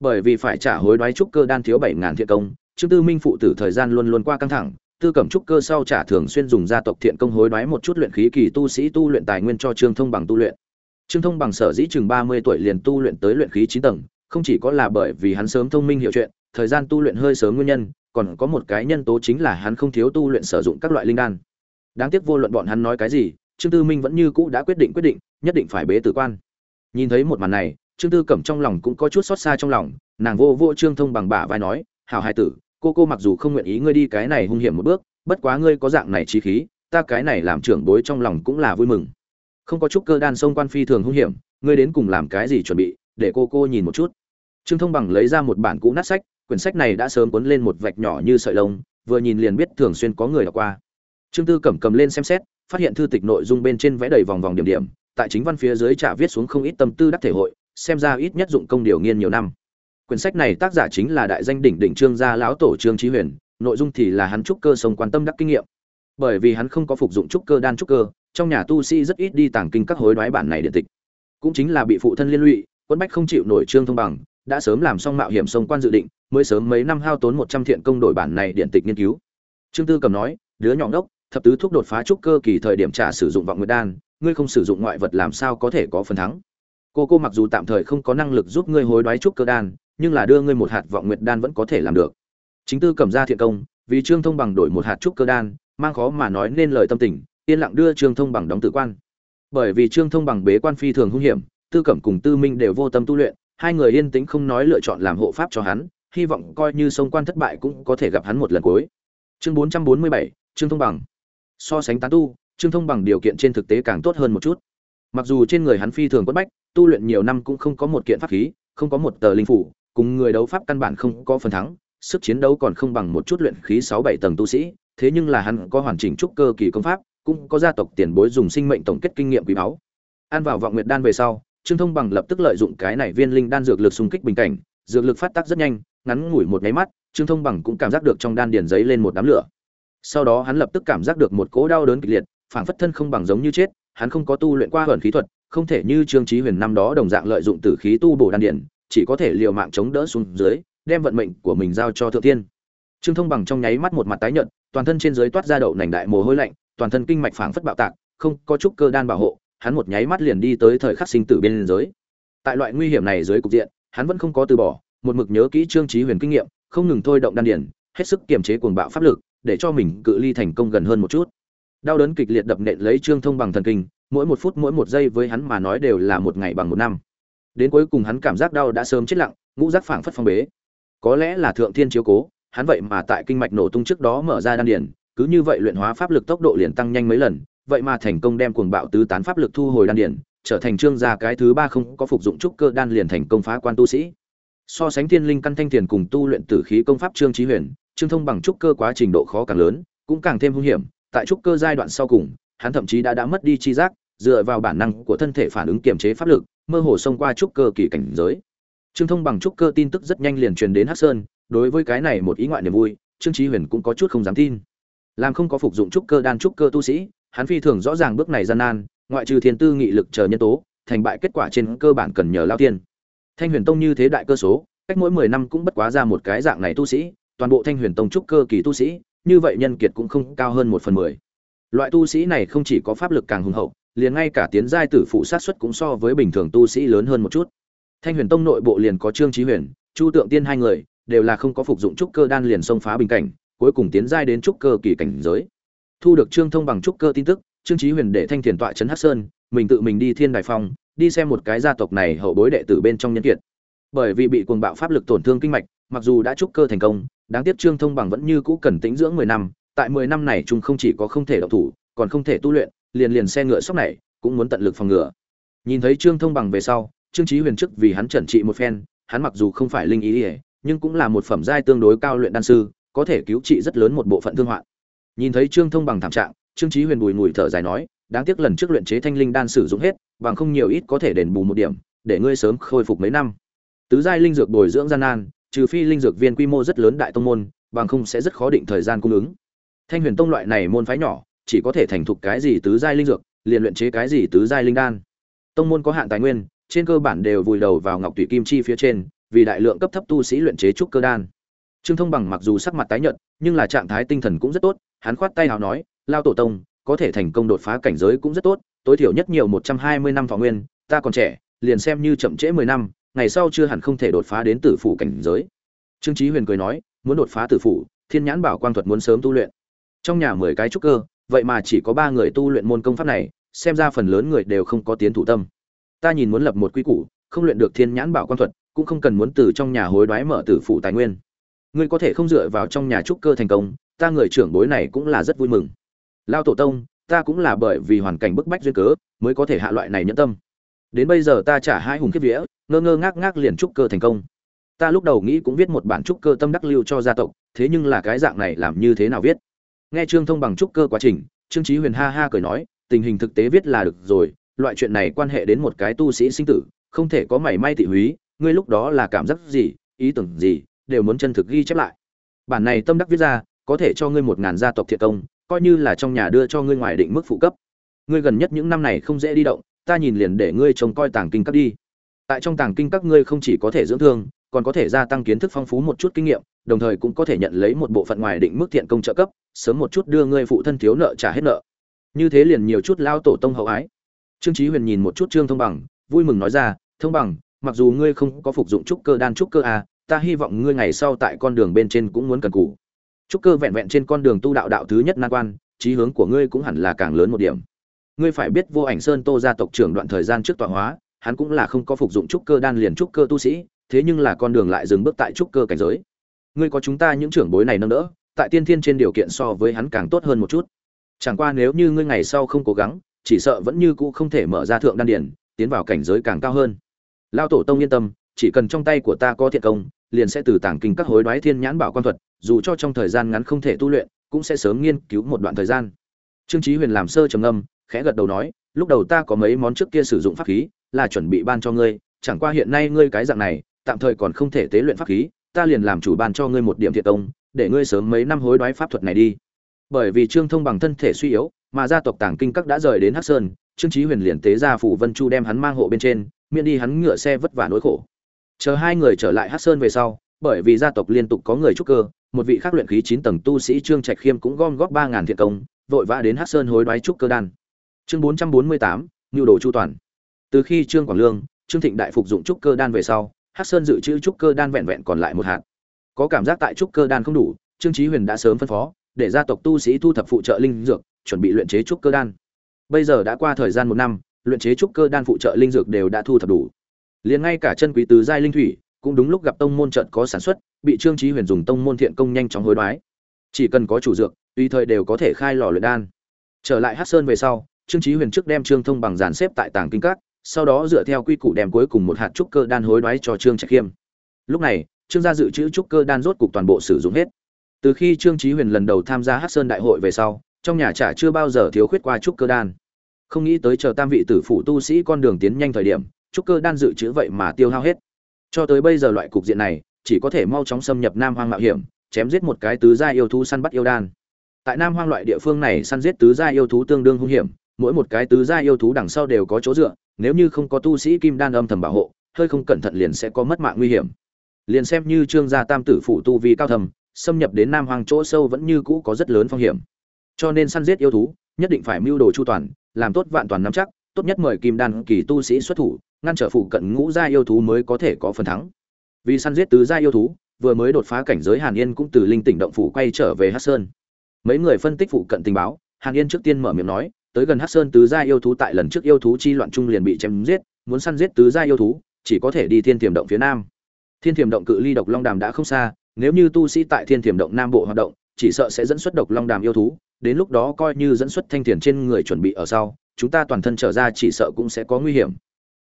Bởi vì phải trả hối đoái trúc cơ đan thiếu bảy ngàn thiện công, trương tư minh phụ tử thời gian luôn luôn qua căng thẳng, tư cẩm trúc cơ sau trả thường xuyên dùng gia tộc thiện công hối đoái một chút luyện khí kỳ tu sĩ tu luyện tài nguyên cho trương thông bằng tu luyện. Trương thông bằng sở dĩ chừng ba mươi tuổi liền tu luyện tới luyện khí chín tầng, không chỉ có là bởi vì hắn sớm thông minh hiểu chuyện, thời gian tu luyện hơi sớm nguyên nhân, còn có một cái nhân tố chính là hắn không thiếu tu luyện sử dụng các loại linh đan đáng tiếc vô luận bọn hắn nói cái gì, trương tư minh vẫn như cũ đã quyết định quyết định, nhất định phải bế tử quan. Nhìn thấy một màn này, trương tư cẩm trong lòng cũng có chút xót xa trong lòng, nàng vô vô trương thông bằng bả vai nói, hảo hai tử, cô cô mặc dù không nguyện ý ngươi đi cái này hung hiểm một bước, bất quá ngươi có dạng này trí khí, ta cái này làm trưởng bối trong lòng cũng là vui mừng. Không có chút cơ đan sông quan phi thường hung hiểm, ngươi đến cùng làm cái gì chuẩn bị, để cô cô nhìn một chút. Trương thông bằng lấy ra một bản cũ nát sách, quyển sách này đã sớm cuốn lên một vạch nhỏ như sợi lông, vừa nhìn liền biết thường xuyên có người đọc qua trương tư cẩm cầm lên xem xét, phát hiện thư tịch nội dung bên trên vẽ đầy vòng vòng điểm điểm, tại chính văn phía dưới trả viết xuống không ít tâm tư đắc thể hội, xem ra ít nhất dụng công điều nghiên nhiều năm. Quyển sách này tác giả chính là đại danh đỉnh đỉnh trương gia lão tổ trương Chí huyền, nội dung thì là hắn trúc cơ sống quan tâm đắc kinh nghiệm. Bởi vì hắn không có phục dụng trúc cơ đan trúc cơ, trong nhà tu sĩ rất ít đi tàng kinh các hối đoái bản này điện tịch. Cũng chính là bị phụ thân liên lụy, quân bách không chịu nổi trương thông bằng, đã sớm làm xong mạo hiểm sông quan dự định, mới sớm mấy năm hao tốn một trăm thiện công đổi bản này điện tịch nghiên cứu. Trương tư cầm nói, đứa nhỏ ngốc thập tứ thuốc đột phá trúc cơ kỳ thời điểm trả sử dụng vọng nguyệt đan, ngươi không sử dụng ngoại vật làm sao có thể có phần thắng? Cô cô mặc dù tạm thời không có năng lực giúp ngươi hối đoái trúc cơ đan, nhưng là đưa ngươi một hạt vọng nguyệt đan vẫn có thể làm được. Chính tư cầm ra thiện công, vì trương thông bằng đổi một hạt trúc cơ đan, mang khó mà nói nên lời tâm tình, yên lặng đưa trương thông bằng đóng tử quan. Bởi vì trương thông bằng bế quan phi thường hung hiểm, tư cẩm cùng tư minh đều vô tâm tu luyện, hai người yên tĩnh không nói lựa chọn làm hộ pháp cho hắn, hy vọng coi như sông quan thất bại cũng có thể gặp hắn một lần cuối. Chương bốn trăm bốn mươi bảy, trương thông bằng so sánh tán tu, trương thông bằng điều kiện trên thực tế càng tốt hơn một chút. Mặc dù trên người hắn phi thường quất bách, tu luyện nhiều năm cũng không có một kiện pháp khí, không có một tờ linh phủ, cùng người đấu pháp căn bản không có phần thắng, sức chiến đấu còn không bằng một chút luyện khí sáu bảy tầng tu sĩ, thế nhưng là hắn có hoàn chỉnh trúc cơ kỳ công pháp, cũng có gia tộc tiền bối dùng sinh mệnh tổng kết kinh nghiệm quý báu. Ăn vào vọng nguyệt đan về sau, trương thông bằng lập tức lợi dụng cái này viên linh đan dược lực xung kích bình cảnh, dược lực phát tác rất nhanh, ngắn ngủi một nháy mắt, trương thông bằng cũng cảm giác được trong đan điền giấy lên một đám lửa sau đó hắn lập tức cảm giác được một cỗ đau đớn kịch liệt phảng phất thân không bằng giống như chết hắn không có tu luyện qua hờn khí thuật không thể như trương chí huyền năm đó đồng dạng lợi dụng tử khí tu bổ đan điển, chỉ có thể liều mạng chống đỡ xuống dưới đem vận mệnh của mình giao cho thượng tiên trương thông bằng trong nháy mắt một mặt tái nhợt toàn thân trên dưới toát ra đậu nành đại mồ hôi lạnh toàn thân kinh mạch phảng phất bạo tạc không có chút cơ đan bảo hộ hắn một nháy mắt liền đi tới thời khắc sinh tử biên giới tại loại nguy hiểm này dưới cục diện hắn vẫn không có từ bỏ một mực nhớ kỹ trương chí huyền kinh nghiệm không ngừng thôi động đan điển, hết sức kiềm chế cuồng bạo pháp lực để cho mình cự ly thành công gần hơn một chút. Đau đớn kịch liệt đập nện lấy trương thông bằng thần kinh, mỗi một phút mỗi một giây với hắn mà nói đều là một ngày bằng một năm. Đến cuối cùng hắn cảm giác đau đã sớm chết lặng, ngũ giác phảng phất phong bế. Có lẽ là thượng thiên chiếu cố, hắn vậy mà tại kinh mạch nổ tung trước đó mở ra đan điền, cứ như vậy luyện hóa pháp lực tốc độ liền tăng nhanh mấy lần, vậy mà thành công đem cuồng bạo tứ tán pháp lực thu hồi đan điền, trở thành trương gia cái thứ ba không có phục dụng trúc cơ đan liền thành công phá quan tu sĩ. So sánh thiên linh căn thanh tiền cùng tu luyện tử khí công pháp trương trí huyền trương thông bằng trúc cơ quá trình độ khó càng lớn, cũng càng thêm hung hiểm, tại trúc cơ giai đoạn sau cùng, hắn thậm chí đã đã mất đi chi giác, dựa vào bản năng của thân thể phản ứng kiềm chế pháp lực, mơ hồ xông qua trúc cơ kỳ cảnh giới. Trương thông bằng trúc cơ tin tức rất nhanh liền truyền đến hắc sơn, đối với cái này một ý ngoại niềm vui, trương chí huyền cũng có chút không dám tin. Làm không có phục dụng trúc cơ đan trúc cơ tu sĩ, hắn phi thường rõ ràng bước này gian nan, ngoại trừ thiên tư nghị lực chờ nhân tố, thành bại kết quả trên cơ bản cần nhờ lao tiên. Thanh huyền tông như thế đại cơ số, cách mỗi mười năm cũng bất quá ra một cái dạng này tu sĩ toàn bộ thanh huyền tông trúc cơ kỳ tu sĩ, như vậy nhân kiệt cũng không cao hơn một phần mười. Loại tu sĩ này không chỉ có pháp lực càng hùng hậu, liền ngay cả tiến giai tử phụ sát xuất cũng so với bình thường tu sĩ lớn hơn một chút. Thanh huyền tông nội bộ liền có trương trí huyền, chu tượng tiên hai người, đều là không có phục dụng trúc cơ đan liền xông phá bình cảnh, cuối cùng tiến giai đến trúc cơ kỳ cảnh giới. Thu được trương thông bằng trúc cơ tin tức, trương trí huyền để thanh thiền tọa trấn hắc sơn, mình tự mình đi thiên đài phong, đi xem một cái gia tộc này hậu bối đệ tử bên trong nhân kiệt. Bởi vì bị cuồng bạo pháp lực tổn thương kinh mạch, mặc dù đã trúc cơ thành công đáng tiếc trương thông bằng vẫn như cũ cần tĩnh dưỡng mười năm, tại mười năm này chúng không chỉ có không thể động thủ, còn không thể tu luyện, liền liền xe ngựa sóc này, cũng muốn tận lực phòng ngừa. Nhìn thấy trương thông bằng về sau, trương trí huyền chức vì hắn trần trị một phen, hắn mặc dù không phải linh ý ỉa nhưng cũng là một phẩm giai tương đối cao luyện đan sư, có thể cứu trị rất lớn một bộ phận thương hoạn. Nhìn thấy trương thông bằng thảm trạng, trương trí huyền bùi ngùi thở dài nói, đáng tiếc lần trước luyện chế thanh linh đan sử dụng hết, bằng không nhiều ít có thể đền bù một điểm, để ngươi sớm khôi phục mấy năm. Tứ giai linh dược bồi dưỡng gian nan trừ phi linh dược viên quy mô rất lớn đại tông môn, bằng không sẽ rất khó định thời gian cung ứng. Thanh huyền tông loại này môn phái nhỏ, chỉ có thể thành thục cái gì tứ giai linh dược, liền luyện chế cái gì tứ giai linh đan. Tông môn có hạn tài nguyên, trên cơ bản đều vùi đầu vào ngọc tụy kim chi phía trên, vì đại lượng cấp thấp tu sĩ luyện chế trúc cơ đan. Trương thông bằng mặc dù sắc mặt tái nhợt, nhưng là trạng thái tinh thần cũng rất tốt, hắn khoát tay hào nói, lao tổ tông, có thể thành công đột phá cảnh giới cũng rất tốt, tối thiểu nhất nhiều một trăm hai mươi năm thọ nguyên, ta còn trẻ, liền xem như chậm trễ mười năm ngày sau chưa hẳn không thể đột phá đến tử phủ cảnh giới. Trương chí huyền cười nói, muốn đột phá tử phủ, thiên nhãn bảo quang thuật muốn sớm tu luyện. Trong nhà mười cái trúc cơ, vậy mà chỉ có ba người tu luyện môn công pháp này, xem ra phần lớn người đều không có tiến thủ tâm. Ta nhìn muốn lập một quy củ, không luyện được thiên nhãn bảo quang thuật, cũng không cần muốn từ trong nhà hối đoái mở tử phủ tài nguyên. Ngươi có thể không dựa vào trong nhà trúc cơ thành công, ta người trưởng bối này cũng là rất vui mừng. Lao tổ tông, ta cũng là bởi vì hoàn cảnh bức bách duyên cớ, mới có thể hạ loại này nhẫn tâm đến bây giờ ta trả hai hùng kiếp vía, ngơ ngơ ngác ngác liền trúc cơ thành công. Ta lúc đầu nghĩ cũng viết một bản trúc cơ tâm đắc lưu cho gia tộc, thế nhưng là cái dạng này làm như thế nào viết? Nghe trương thông bằng trúc cơ quá trình, trương trí huyền ha ha cười nói, tình hình thực tế viết là được rồi, loại chuyện này quan hệ đến một cái tu sĩ sinh tử, không thể có mảy may thị húy, ngươi lúc đó là cảm giác gì, ý tưởng gì, đều muốn chân thực ghi chép lại. Bản này tâm đắc viết ra, có thể cho ngươi một ngàn gia tộc thiệt công, coi như là trong nhà đưa cho ngươi ngoài định mức phụ cấp. Ngươi gần nhất những năm này không dễ đi động ta nhìn liền để ngươi trông coi tàng kinh các đi. Tại trong tàng kinh các ngươi không chỉ có thể dưỡng thương, còn có thể gia tăng kiến thức phong phú một chút kinh nghiệm, đồng thời cũng có thể nhận lấy một bộ phận ngoài định mức thiện công trợ cấp, sớm một chút đưa ngươi phụ thân thiếu nợ trả hết nợ. Như thế liền nhiều chút lao tổ tông hậu ái. Trương chí huyền nhìn một chút trương thông bằng, vui mừng nói ra, thông bằng, mặc dù ngươi không có phục dụng trúc cơ đan trúc cơ à ta hy vọng ngươi ngày sau tại con đường bên trên cũng muốn cần cù. Trúc cơ vẹn vẹn trên con đường tu đạo đạo thứ nhất nan quan, chí hướng của ngươi cũng hẳn là càng lớn một điểm ngươi phải biết vô ảnh sơn tô gia tộc trưởng đoạn thời gian trước tọa hóa, hắn cũng là không có phục dụng trúc cơ đan liền trúc cơ tu sĩ, thế nhưng là con đường lại dừng bước tại trúc cơ cảnh giới. Ngươi có chúng ta những trưởng bối này nâng đỡ, tại tiên thiên trên điều kiện so với hắn càng tốt hơn một chút. Chẳng qua nếu như ngươi ngày sau không cố gắng, chỉ sợ vẫn như cũ không thể mở ra thượng đan điển tiến vào cảnh giới càng cao hơn. Lao tổ tông yên tâm, chỉ cần trong tay của ta có thiện công, liền sẽ từ tảng kinh các hối đoái thiên nhãn bảo quan thuật, dù cho trong thời gian ngắn không thể tu luyện, cũng sẽ sớm nghiên cứu một đoạn thời gian. Trương chí huyền làm sơ trầm âm khẽ gật đầu nói, lúc đầu ta có mấy món trước kia sử dụng pháp khí, là chuẩn bị ban cho ngươi, chẳng qua hiện nay ngươi cái dạng này, tạm thời còn không thể tế luyện pháp khí, ta liền làm chủ ban cho ngươi một điểm thiệt công, để ngươi sớm mấy năm hối đoái pháp thuật này đi. Bởi vì trương thông bằng thân thể suy yếu, mà gia tộc tàng kinh các đã rời đến hắc sơn, trương chí huyền liền tế ra phủ vân chu đem hắn mang hộ bên trên, miễn đi hắn ngựa xe vất vả nỗi khổ. Chờ hai người trở lại hắc sơn về sau, bởi vì gia tộc liên tục có người trúc cơ, một vị khác luyện khí chín tầng tu sĩ trương trạch khiêm cũng gom góp ba ngàn công, vội vã đến hắc sơn hối đoái trúc cơ đan chương bốn trăm bốn mươi tám nhu đồ chu toàn. Từ khi trương quảng lương, trương thịnh đại phục dụng trúc cơ đan về sau, hắc sơn dự trữ trúc cơ đan vẹn vẹn còn lại một hạt. Có cảm giác tại trúc cơ đan không đủ, trương chí huyền đã sớm phân phó, để gia tộc tu sĩ thu thập phụ trợ linh dược, chuẩn bị luyện chế trúc cơ đan. Bây giờ đã qua thời gian một năm, luyện chế trúc cơ đan phụ trợ linh dược đều đã thu thập đủ. Liền ngay cả chân quý tứ giai linh thủy, cũng đúng lúc gặp tông môn trận có sản xuất, bị trương chí huyền dùng tông môn thiện công nhanh chóng hối đoái. Chỉ cần có chủ dược, tùy thời đều có thể khai lò luyện đan. Trở lại hắc sơn về sau trương chí huyền trước đem trương thông bằng dàn xếp tại tàng kinh các, sau đó dựa theo quy củ đem cuối cùng một hạt trúc cơ đan hối đoái cho trương trạch khiêm. Lúc này, trương gia dự trữ trúc cơ đan rốt cục toàn bộ sử dụng hết. Từ khi trương chí huyền lần đầu tham gia hắc sơn đại hội về sau, trong nhà trả chưa bao giờ thiếu khuyết qua trúc cơ đan. Không nghĩ tới chờ tam vị tử phụ tu sĩ con đường tiến nhanh thời điểm, trúc cơ đan dự trữ vậy mà tiêu hao hết. Cho tới bây giờ loại cục diện này, chỉ có thể mau chóng xâm nhập nam hoang mạo hiểm, chém giết một cái tứ gia yêu thú săn bắt yêu đan. Tại nam hoang loại địa phương này săn giết tứ gia yêu thú tương đương hung hiểm mỗi một cái tứ gia yêu thú đằng sau đều có chỗ dựa, nếu như không có tu sĩ kim đan âm thầm bảo hộ, hơi không cẩn thận liền sẽ có mất mạng nguy hiểm. Liền xem như trương gia tam tử phụ tu vi cao thầm, xâm nhập đến nam hoang chỗ sâu vẫn như cũ có rất lớn phong hiểm. Cho nên săn giết yêu thú, nhất định phải mưu đồ chu toàn, làm tốt vạn toàn nắm chắc, tốt nhất mời kim đan kỳ tu sĩ xuất thủ, ngăn trở phụ cận ngũ gia yêu thú mới có thể có phần thắng. Vì săn giết tứ gia yêu thú, vừa mới đột phá cảnh giới hàn yên cũng từ linh tỉnh động phủ quay trở về Hắc sơn. Mấy người phân tích phụ cận tình báo, hàn yên trước tiên mở miệng nói tới gần Hắc sơn tứ gia yêu thú tại lần trước yêu thú chi loạn trung liền bị chém giết, muốn săn giết tứ gia yêu thú, chỉ có thể đi thiên tiềm động phía nam. Thiên tiềm động cự ly độc long đàm đã không xa, nếu như tu sĩ tại thiên tiềm động nam bộ hoạt động, chỉ sợ sẽ dẫn xuất độc long đàm yêu thú, đến lúc đó coi như dẫn xuất thanh thiền trên người chuẩn bị ở sau, chúng ta toàn thân trở ra chỉ sợ cũng sẽ có nguy hiểm.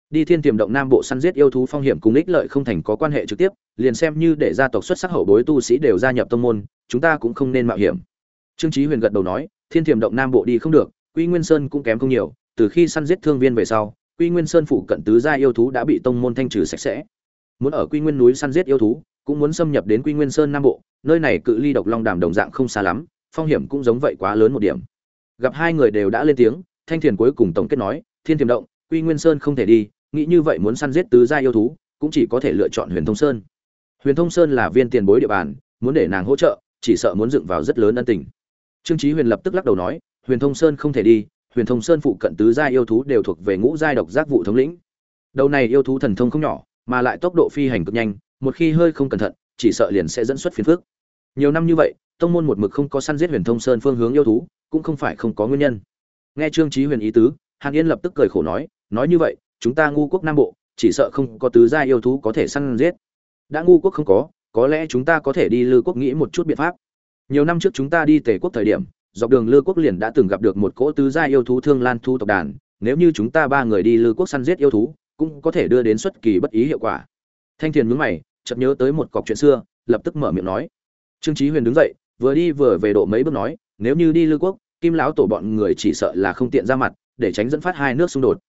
Đi thiên tiềm động nam bộ săn giết yêu thú phong hiểm cùng ích lợi không thành có quan hệ trực tiếp, liền xem như để gia tộc xuất sắc hậu bối tu sĩ đều gia nhập tông môn, chúng ta cũng không nên mạo hiểm. Trương chí huyền gật đầu nói, thiên tiềm động nam bộ đi không được quy nguyên sơn cũng kém không nhiều, từ khi săn giết thương viên về sau, quy nguyên sơn phụ cận tứ gia yêu thú đã bị tông môn thanh trừ sạch sẽ. Muốn ở quy nguyên núi săn giết yêu thú, cũng muốn xâm nhập đến quy nguyên sơn nam bộ, nơi này cự ly độc long đàm đồng dạng không xa lắm, phong hiểm cũng giống vậy quá lớn một điểm. Gặp hai người đều đã lên tiếng, thanh thiền cuối cùng tổng kết nói, thiên tiềm động, quy nguyên sơn không thể đi, nghĩ như vậy muốn săn giết tứ gia yêu thú, cũng chỉ có thể lựa chọn huyền thông sơn. Huyền thông sơn là viên tiền bối địa bàn, muốn để nàng hỗ trợ, chỉ sợ muốn dựng vào rất lớn ân tình. Trương chí huyền lập tức lắc đầu nói huyền thông sơn không thể đi, huyền thông sơn phụ cận tứ giai yêu thú đều thuộc về ngũ giai độc giác vụ thống lĩnh. Đầu này yêu thú thần thông không nhỏ, mà lại tốc độ phi hành cực nhanh, một khi hơi không cẩn thận, chỉ sợ liền sẽ dẫn xuất phiền phức. Nhiều năm như vậy, tông môn một mực không có săn giết huyền thông sơn phương hướng yêu thú, cũng không phải không có nguyên nhân. Nghe trương chí huyền ý tứ, hàn yên lập tức cười khổ nói nói như vậy, chúng ta ngu quốc nam bộ, chỉ sợ không có tứ gia yêu thú có thể săn giết. Đã ngu quốc không có có lẽ chúng ta có thể đi lư quốc nghĩ một chút biện pháp. Nhiều năm trước chúng ta đi tề quốc thời điểm dọc đường lư quốc liền đã từng gặp được một cỗ tứ gia yêu thú thương lan thu tộc đàn, nếu như chúng ta ba người đi lư quốc săn giết yêu thú, cũng có thể đưa đến xuất kỳ bất ý hiệu quả. Thanh thiền nhướng mày, chợt nhớ tới một cọc chuyện xưa, lập tức mở miệng nói. Trương chí huyền đứng dậy, vừa đi vừa về độ mấy bước nói, nếu như đi lư quốc, kim lão tổ bọn người chỉ sợ là không tiện ra mặt, để tránh dẫn phát hai nước xung đột.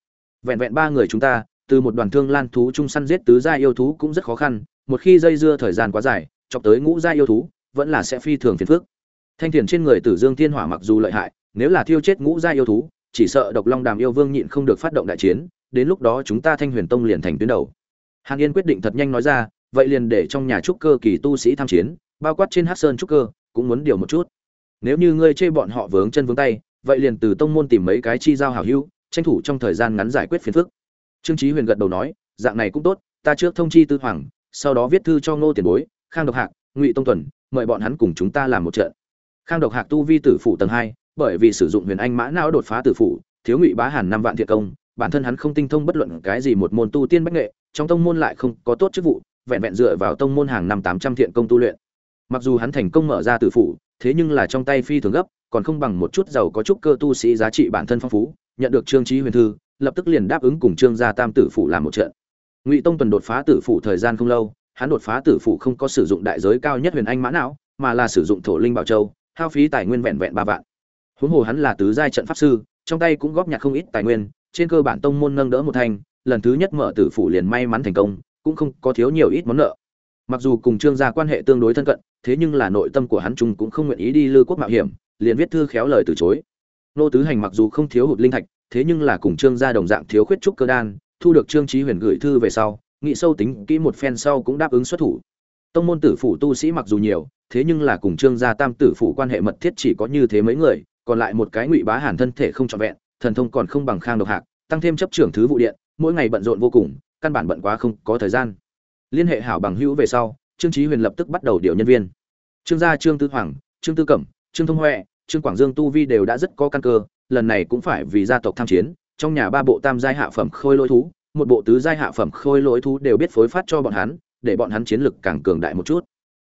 Vẹn vẹn ba người chúng ta, từ một đoàn thương lan thú chung săn giết tứ gia yêu thú cũng rất khó khăn, một khi dây dưa thời gian quá dài, chọc tới ngũ gia yêu thú, vẫn là sẽ phi thường phiền phức thanh thiền trên người tử dương thiên hỏa mặc dù lợi hại, nếu là thiêu chết ngũ gia yêu thú, chỉ sợ độc long đàm yêu vương nhịn không được phát động đại chiến, đến lúc đó chúng ta thanh huyền tông liền thành tuyến đầu. Hàn yên quyết định thật nhanh nói ra, vậy liền để trong nhà trúc cơ kỳ tu sĩ tham chiến, bao quát trên hát sơn trúc cơ, cũng muốn điều một chút. Nếu như ngươi chê bọn họ vướng chân vướng tay, vậy liền từ tông môn tìm mấy cái chi giao hảo hữu, tranh thủ trong thời gian ngắn giải quyết phiền phức. Trương chí huyền gật đầu nói, dạng này cũng tốt, ta trước thông chi tư hoàng, sau đó viết thư cho ngô tiền bối, khang độc hạc, ngụy tông tuần, mời bọn hắn cùng chúng ta làm một trận khang độc hạc tu vi tử phụ tầng hai, bởi vì sử dụng huyền anh mã não đột phá tử phụ thiếu ngụy bá hàn năm vạn thiệt công, bản thân hắn không tinh thông bất luận cái gì một môn tu tiên bách nghệ, trong tông môn lại không có tốt chức vụ, vẹn vẹn dựa vào tông môn hàng năm tám trăm thiện công tu luyện. Mặc dù hắn thành công mở ra tử phụ thế nhưng là trong tay phi thường gấp, còn không bằng một chút giàu có chút cơ tu sĩ giá trị bản thân phong phú, nhận được trương trí huyền thư, lập tức liền đáp ứng cùng trương gia tam tử phủ làm một trận. Ngụy tông tuần đột phá tử phủ thời gian không lâu, hắn đột phá tử phủ không có sử dụng đại giới cao nhất huyền anh mã não, mà là sử dụng thổ linh bảo châu hao phí tài nguyên vẹn vẹn ba vạn. Huống hồ hắn là tứ giai trận pháp sư, trong tay cũng góp nhặt không ít tài nguyên, trên cơ bản tông môn nâng đỡ một thành, lần thứ nhất mở tử phủ liền may mắn thành công, cũng không có thiếu nhiều ít món nợ. Mặc dù cùng trương gia quan hệ tương đối thân cận, thế nhưng là nội tâm của hắn trung cũng không nguyện ý đi lư quốc mạo hiểm, liền viết thư khéo lời từ chối. Nô tứ hành mặc dù không thiếu hụt linh thạch, thế nhưng là cùng trương gia đồng dạng thiếu khuyết trúc cơ đan, thu được trương trí huyền gửi thư về sau, nghị sâu tính kỹ một phen sau cũng đáp ứng xuất thủ tông môn tử phủ tu sĩ mặc dù nhiều, thế nhưng là cùng trương gia tam tử phủ quan hệ mật thiết chỉ có như thế mấy người, còn lại một cái ngụy bá hàn thân thể không trọn vẹn, thần thông còn không bằng khang độc hạc, tăng thêm chấp trưởng thứ vụ điện, mỗi ngày bận rộn vô cùng, căn bản bận quá không có thời gian. Liên hệ hảo bằng hữu về sau, trương trí huyền lập tức bắt đầu điều nhân viên. Trương gia trương tư hoàng, trương tư cẩm, trương thông huệ, trương quảng dương tu vi đều đã rất có căn cơ, lần này cũng phải vì gia tộc tham chiến, trong nhà ba bộ tam giai hạ phẩm khôi lỗi thú, một bộ tứ giai hạ phẩm khôi lỗi thú đều biết phối phát cho bọn hắn để bọn hắn chiến lực càng cường đại một chút.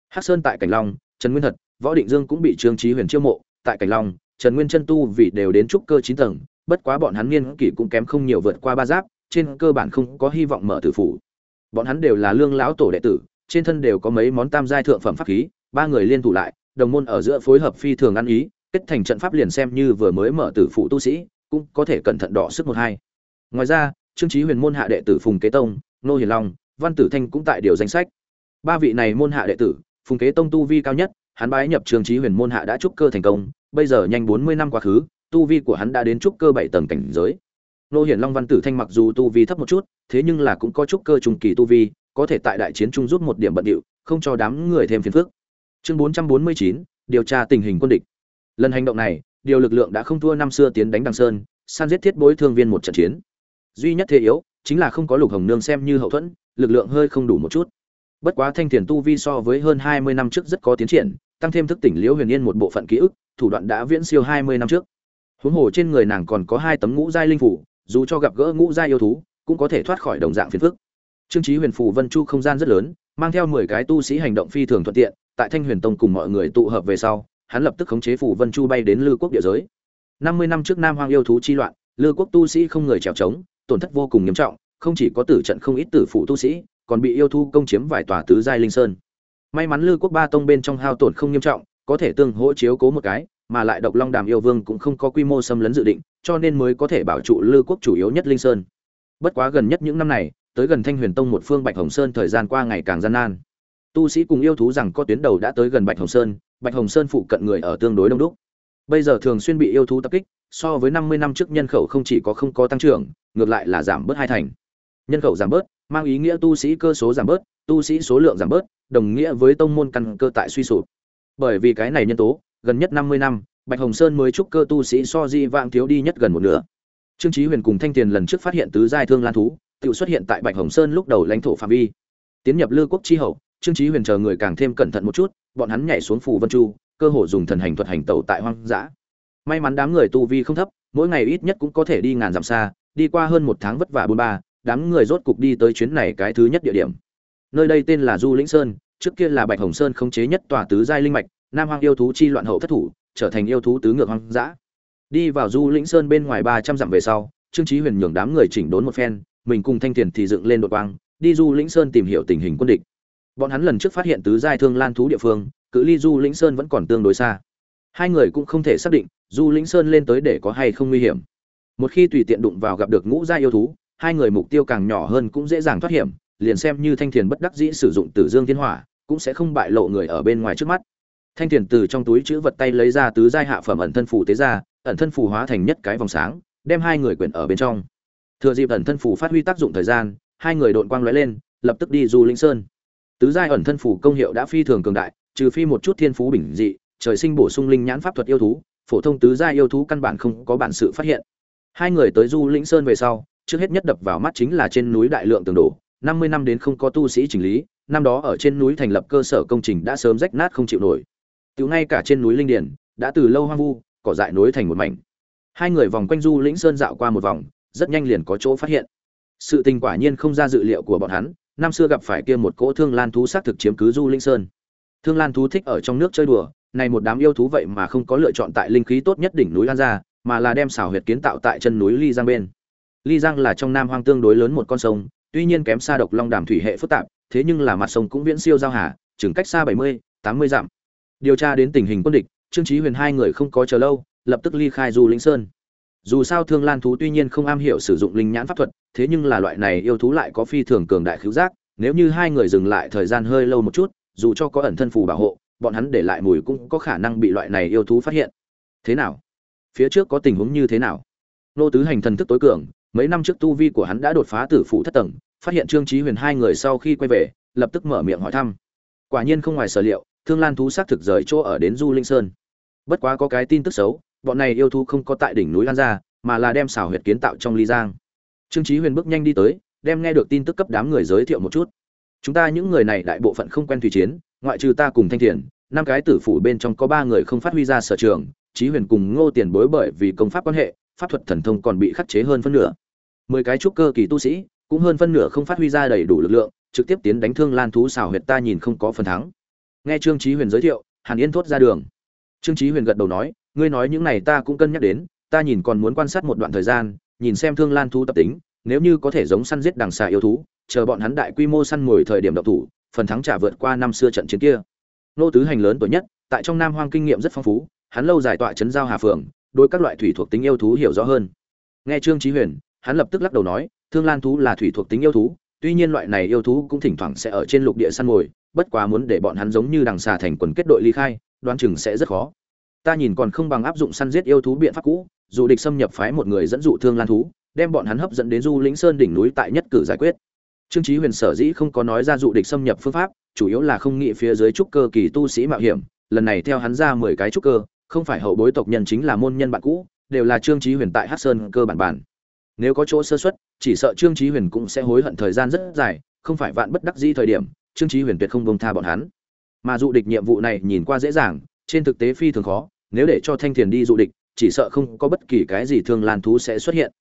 Hắc sơn tại cảnh long, trần nguyên thật, võ định dương cũng bị trương Chí huyền chiêu mộ. Tại cảnh long, trần nguyên chân tu vì đều đến trúc cơ chín tầng, bất quá bọn hắn niên kỷ cũng kém không nhiều vượt qua ba giáp, trên cơ bản không có hy vọng mở tử phủ. Bọn hắn đều là lương lão tổ đệ tử, trên thân đều có mấy món tam giai thượng phẩm pháp khí, ba người liên thủ lại, đồng môn ở giữa phối hợp phi thường ăn ý, kết thành trận pháp liền xem như vừa mới mở tử phụ tu sĩ, cũng có thể cẩn thận đỏ sức một hai. Ngoài ra, trương Chí huyền môn hạ đệ tử phùng kế tông, nô hiền long văn tử thanh cũng tại điều danh sách ba vị này môn hạ đệ tử phùng kế tông tu vi cao nhất hắn bái nhập trường Chí Huyền môn hạ đã trúc cơ thành công, bây giờ nhanh 40 năm quá khứ, tu vi của hắn đã đến trúc cơ 7 tầng cảnh giới. Nô Hiển Long Văn Tử Thanh mặc dù tu vi thấp một chút, thế nhưng là cũng có trúc cơ trung kỳ tu vi, có thể tại đại chiến trung giúp một điểm bận điệu, không cho đám người thêm phiền phức. Chương 449, điều tra tình hình quân địch. Lần hành động này, điều lực lượng đã không thua năm xưa tiến đánh đằng Sơn, san giết thiết bối thương viên một trận chiến. Duy nhất thế yếu chính là không có Lục Hồng Nương xem như hậu thuẫn, lực lượng hơi không đủ một chút. Bất quá Thanh Tiền tu vi so với hơn 20 năm trước rất có tiến triển, tăng thêm thức tỉnh Liễu Huyền Yên một bộ phận ký ức, thủ đoạn đã viễn siêu 20 năm trước. Huống hồ trên người nàng còn có hai tấm ngũ giai linh phủ, dù cho gặp gỡ ngũ giai yêu thú, cũng có thể thoát khỏi đồng dạng phiền phức. Trương Chí Huyền phù Vân Chu không gian rất lớn, mang theo 10 cái tu sĩ hành động phi thường thuận tiện, tại Thanh Huyền Tông cùng mọi người tụ hợp về sau, hắn lập tức khống chế phù Vân Chu bay đến Lư Quốc địa giới. 50 năm trước Nam Hoang yêu thú chi loạn, Lư Quốc tu sĩ không người chèo chống, tổn thất vô cùng nghiêm trọng, không chỉ có tử trận không ít tử phụ tu sĩ, còn bị yêu thú công chiếm vài tòa tứ giai linh sơn. May mắn Lư Quốc ba tông bên trong hao tổn không nghiêm trọng, có thể tương hỗ chiếu cố một cái, mà lại Độc Long Đàm yêu vương cũng không có quy mô xâm lấn dự định, cho nên mới có thể bảo trụ Lư Quốc chủ yếu nhất linh sơn. Bất quá gần nhất những năm này, tới gần Thanh Huyền Tông một phương Bạch Hồng Sơn thời gian qua ngày càng gian nan. Tu sĩ cùng yêu thú rằng có tuyến đầu đã tới gần Bạch Hồng Sơn, Bạch Hồng Sơn phụ cận người ở tương đối đông đúc. Bây giờ thường xuyên bị yêu thú tập kích, so với 50 năm trước nhân khẩu không chỉ có không có tăng trưởng, ngược lại là giảm bớt hai thành. Nhân khẩu giảm bớt, mang ý nghĩa tu sĩ cơ số giảm bớt, tu sĩ số lượng giảm bớt, đồng nghĩa với tông môn căn cơ tại suy sụp. Bởi vì cái này nhân tố, gần nhất 50 năm, Bạch Hồng Sơn mới trúc cơ tu sĩ so di vãng thiếu đi nhất gần một nửa. Trương Chí Huyền cùng Thanh Tiền lần trước phát hiện tứ giai thương lan thú, tự xuất hiện tại Bạch Hồng Sơn lúc đầu lãnh thổ phạm vi. Tiến nhập Lư quốc chi hậu, Trương Chí Huyền chờ người càng thêm cẩn thận một chút, bọn hắn nhảy xuống phù Vân Chu, cơ hồ dùng thần hành thuật hành tẩu tại hoang dã. May mắn đám người tu vi không thấp, mỗi ngày ít nhất cũng có thể đi ngàn dặm xa, đi qua hơn một tháng vất vả bôn ba, đám người rốt cục đi tới chuyến này cái thứ nhất địa điểm. Nơi đây tên là Du Lĩnh Sơn, trước kia là Bạch Hồng Sơn khống chế nhất tòa tứ giai linh mạch, Nam Hoang yêu thú chi loạn hậu thất thủ, trở thành yêu thú tứ ngược hoang dã. Đi vào Du Lĩnh Sơn bên ngoài 300 dặm về sau, Trương Chí Huyền nhường đám người chỉnh đốn một phen, mình cùng Thanh Tiền thì dựng lên đột quang, đi Du Lĩnh Sơn tìm hiểu tình hình quân địch. Bọn hắn lần trước phát hiện tứ giai thương lan thú địa phương, cự ly Du Lĩnh Sơn vẫn còn tương đối xa. Hai người cũng không thể xác định Du Lĩnh Sơn lên tới để có hay không nguy hiểm. Một khi tùy tiện đụng vào gặp được ngũ giai yêu thú, hai người mục tiêu càng nhỏ hơn cũng dễ dàng thoát hiểm, liền xem như Thanh thiền bất đắc dĩ sử dụng Tử Dương Thiên Hỏa, cũng sẽ không bại lộ người ở bên ngoài trước mắt. Thanh thiền từ trong túi chữ vật tay lấy ra tứ giai hạ phẩm ẩn thân phù tế ra, ẩn thân phù hóa thành nhất cái vòng sáng, đem hai người quyển ở bên trong. Thừa dịp ẩn thân phù phát huy tác dụng thời gian, hai người đội quang lóe lên, lập tức đi Du Linh Sơn. Tứ giai ẩn thân phù công hiệu đã phi thường cường đại, trừ phi một chút thiên phú bình dị, trời sinh bổ sung linh nhãn pháp thuật yêu thú, phổ thông tứ giai yêu thú căn bản không có bản sự phát hiện. Hai người tới Du Linh Sơn về sau, trước hết nhất đập vào mắt chính là trên núi đại lượng tường đổ, 50 năm đến không có tu sĩ chỉnh lý, năm đó ở trên núi thành lập cơ sở công trình đã sớm rách nát không chịu nổi. Tiểu ngay cả trên núi linh điền đã từ lâu hoang vu, cỏ dại nối thành một mảnh. Hai người vòng quanh Du Lĩnh Sơn dạo qua một vòng, rất nhanh liền có chỗ phát hiện. Sự tình quả nhiên không ra dự liệu của bọn hắn, năm xưa gặp phải kia một cỗ thương lan thú xác thực chiếm cứ Du linh Sơn. Thương lan thú thích ở trong nước chơi đùa, này một đám yêu thú vậy mà không có lựa chọn tại linh khí tốt nhất đỉnh núi Lan ra, mà là đem xảo huyệt kiến tạo tại chân núi Ly Giang bên. Ly Giang là trong Nam Hoang tương đối lớn một con sông, tuy nhiên kém xa độc long đàm thủy hệ phức tạp, thế nhưng là mặt sông cũng viễn siêu giao hà, chừng cách xa 70, 80 dặm. Điều tra đến tình hình quân địch, Trương trí Huyền hai người không có chờ lâu, lập tức ly khai Du Lĩnh Sơn. Dù sao Thương Lan thú tuy nhiên không am hiểu sử dụng linh nhãn pháp thuật, thế nhưng là loại này yêu thú lại có phi thường cường đại khiếu giác, nếu như hai người dừng lại thời gian hơi lâu một chút, dù cho có ẩn thân phù bảo hộ, bọn hắn để lại mùi cũng có khả năng bị loại này yêu thú phát hiện. Thế nào? Phía trước có tình huống như thế nào? Nô tứ hành thần thức tối cường, mấy năm trước tu vi của hắn đã đột phá tử phụ thất tầng, phát hiện Trương trí Huyền hai người sau khi quay về, lập tức mở miệng hỏi thăm. Quả nhiên không ngoài sở liệu, Thương Lan thú xác thực rời chỗ ở đến Du Linh Sơn. Bất quá có cái tin tức xấu, bọn này yêu thú không có tại đỉnh núi Lan ra, mà là đem xảo huyệt kiến tạo trong ly giang. Trương trí Huyền bước nhanh đi tới, đem nghe được tin tức cấp đám người giới thiệu một chút. Chúng ta những người này đại bộ phận không quen thủy chiến, ngoại trừ ta cùng Thanh Thiền, năm cái tử phủ bên trong có ba người không phát huy ra sở trường, trí Huyền cùng Ngô Tiền bối bởi vì công pháp quan hệ, pháp thuật thần thông còn bị khắc chế hơn phân nửa. Mười cái trúc cơ kỳ tu sĩ, cũng hơn phân nửa không phát huy ra đầy đủ lực lượng, trực tiếp tiến đánh thương Lan thú xảo huyệt ta nhìn không có phần thắng. Nghe Trương Chí Huyền giới thiệu, Hàn Yên thốt ra đường. Trương Chí Huyền gật đầu nói, ngươi nói những này ta cũng cân nhắc đến, ta nhìn còn muốn quan sát một đoạn thời gian, nhìn xem Thương Lan thú tập tính, nếu như có thể giống săn giết đằng xà yêu thú, chờ bọn hắn đại quy mô săn mồi thời điểm động thủ, phần thắng trả vượt qua năm xưa trận chiến kia. Nô tứ hành lớn tuổi nhất, tại trong Nam Hoang kinh nghiệm rất phong phú, hắn lâu dài tọa chấn giao Hà Phượng, đối các loại thủy thuộc tính yêu thú hiểu rõ hơn. Nghe Trương Chí Huyền, hắn lập tức lắc đầu nói, Thương Lan thú là thủy thuộc tính yêu thú, tuy nhiên loại này yêu thú cũng thỉnh thoảng sẽ ở trên lục địa săn mồi bất quá muốn để bọn hắn giống như đằng xà thành quần kết đội ly khai đoán chừng sẽ rất khó. Ta nhìn còn không bằng áp dụng săn giết yêu thú biện pháp cũ dù địch xâm nhập phái một người dẫn dụ thương lan thú đem bọn hắn hấp dẫn đến du lĩnh sơn đỉnh núi tại nhất cử giải quyết. Trương chí huyền sở dĩ không có nói ra dụ địch xâm nhập phương pháp chủ yếu là không nghĩ phía dưới trúc cơ kỳ tu sĩ mạo hiểm lần này theo hắn ra mười cái trúc cơ không phải hậu bối tộc nhân chính là môn nhân bạn cũ đều là trương chí huyền tại hắc sơn cơ bản bản nếu có chỗ sơ suất, chỉ sợ trương chí huyền cũng sẽ hối hận thời gian rất dài, không phải vạn bất đắc dĩ thời điểm, trương chí huyền tuyệt không buông tha bọn hắn. Mà dụ địch nhiệm vụ này nhìn qua dễ dàng, trên thực tế phi thường khó, nếu để cho thanh thiền đi dụ địch, chỉ sợ không có bất kỳ cái gì thương lan thú sẽ xuất hiện.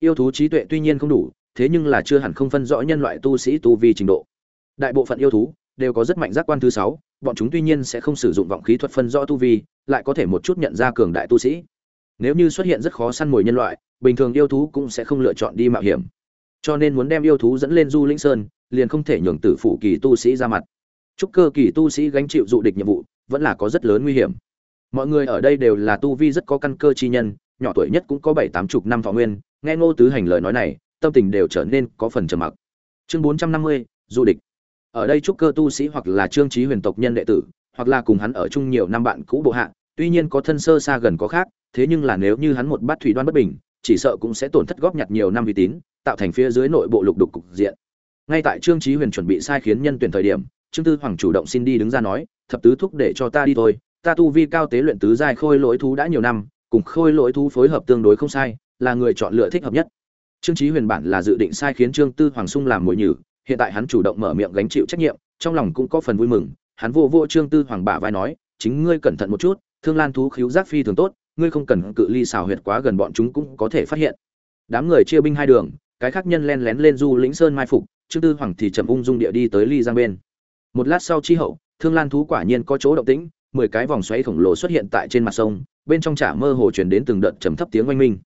Yêu thú trí tuệ tuy nhiên không đủ, thế nhưng là chưa hẳn không phân rõ nhân loại tu sĩ tu vi trình độ. Đại bộ phận yêu thú đều có rất mạnh giác quan thứ sáu, bọn chúng tuy nhiên sẽ không sử dụng vọng khí thuật phân rõ tu vi, lại có thể một chút nhận ra cường đại tu sĩ nếu như xuất hiện rất khó săn mồi nhân loại, bình thường yêu thú cũng sẽ không lựa chọn đi mạo hiểm. Cho nên muốn đem yêu thú dẫn lên du lĩnh sơn, liền không thể nhường tử phụ kỳ tu sĩ ra mặt. Chúc cơ kỳ tu sĩ gánh chịu dụ địch nhiệm vụ, vẫn là có rất lớn nguy hiểm. Mọi người ở đây đều là tu vi rất có căn cơ chi nhân, nhỏ tuổi nhất cũng có bảy tám chục năm thọ nguyên, nghe ngô tứ hành lời nói này, tâm tình đều trở nên có phần trầm mặc. Chương bốn trăm năm mươi du địch. Ở đây chúc cơ tu sĩ hoặc là trương trí huyền tộc nhân đệ tử, hoặc là cùng hắn ở chung nhiều năm bạn cũ bộ hạ, tuy nhiên có thân sơ xa gần có khác thế nhưng là nếu như hắn một bát thủy đoan bất bình, chỉ sợ cũng sẽ tổn thất góp nhặt nhiều năm uy tín, tạo thành phía dưới nội bộ lục đục cục diện. Ngay tại trương trí huyền chuẩn bị sai khiến nhân tuyển thời điểm, trương tư hoàng chủ động xin đi đứng ra nói, thập tứ thúc để cho ta đi thôi, ta tu vi cao tế luyện tứ giai khôi lỗi thú đã nhiều năm, cùng khôi lỗi thú phối hợp tương đối không sai, là người chọn lựa thích hợp nhất. Trương trí huyền bản là dự định sai khiến trương tư hoàng sung làm mồi nhử, hiện tại hắn chủ động mở miệng gánh chịu trách nhiệm, trong lòng cũng có phần vui mừng, hắn vô vô trương tư hoàng bả vai nói, chính ngươi cẩn thận một chút, thương lan thú khiếu giác phi thường tốt ngươi không cần cự ly xào huyệt quá gần bọn chúng cũng có thể phát hiện. Đám người chia binh hai đường, cái khác nhân len lén lên du lĩnh sơn mai phục, trương tư hoàng thì chậm ung dung địa đi tới ly giang bên. Một lát sau chi hậu, thương lan thú quả nhiên có chỗ động tĩnh, mười cái vòng xoáy khổng lồ xuất hiện tại trên mặt sông, bên trong chả mơ hồ chuyển đến từng đợt trầm thấp tiếng oanh minh.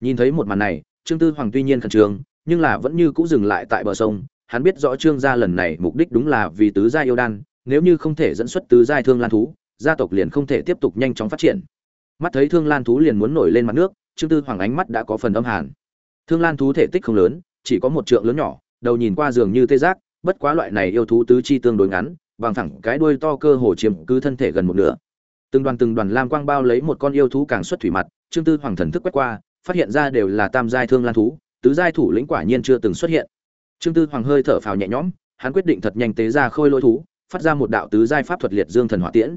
Nhìn thấy một màn này, trương tư hoàng tuy nhiên khẩn trương, nhưng là vẫn như cũ dừng lại tại bờ sông. Hắn biết rõ trương gia lần này mục đích đúng là vì tứ gia yêu đan, nếu như không thể dẫn xuất tứ giai thương lan thú, gia tộc liền không thể tiếp tục nhanh chóng phát triển mắt thấy thương lan thú liền muốn nổi lên mặt nước, trương tư hoàng ánh mắt đã có phần âm hàn. Thương lan thú thể tích không lớn, chỉ có một trượng lớn nhỏ, đầu nhìn qua giường như tê giác, bất quá loại này yêu thú tứ chi tương đối ngắn, bằng thẳng cái đuôi to cơ hồ chiếm cứ thân thể gần một nửa. Từng đoàn từng đoàn lam quang bao lấy một con yêu thú càng xuất thủy mặt, trương tư hoàng thần thức quét qua, phát hiện ra đều là tam giai thương lan thú, tứ giai thủ lĩnh quả nhiên chưa từng xuất hiện. Trương tư hoàng hơi thở phào nhẹ nhõm, hắn quyết định thật nhanh tế ra khôi lôi thú, phát ra một đạo tứ giai pháp thuật liệt dương thần hỏa tiễn.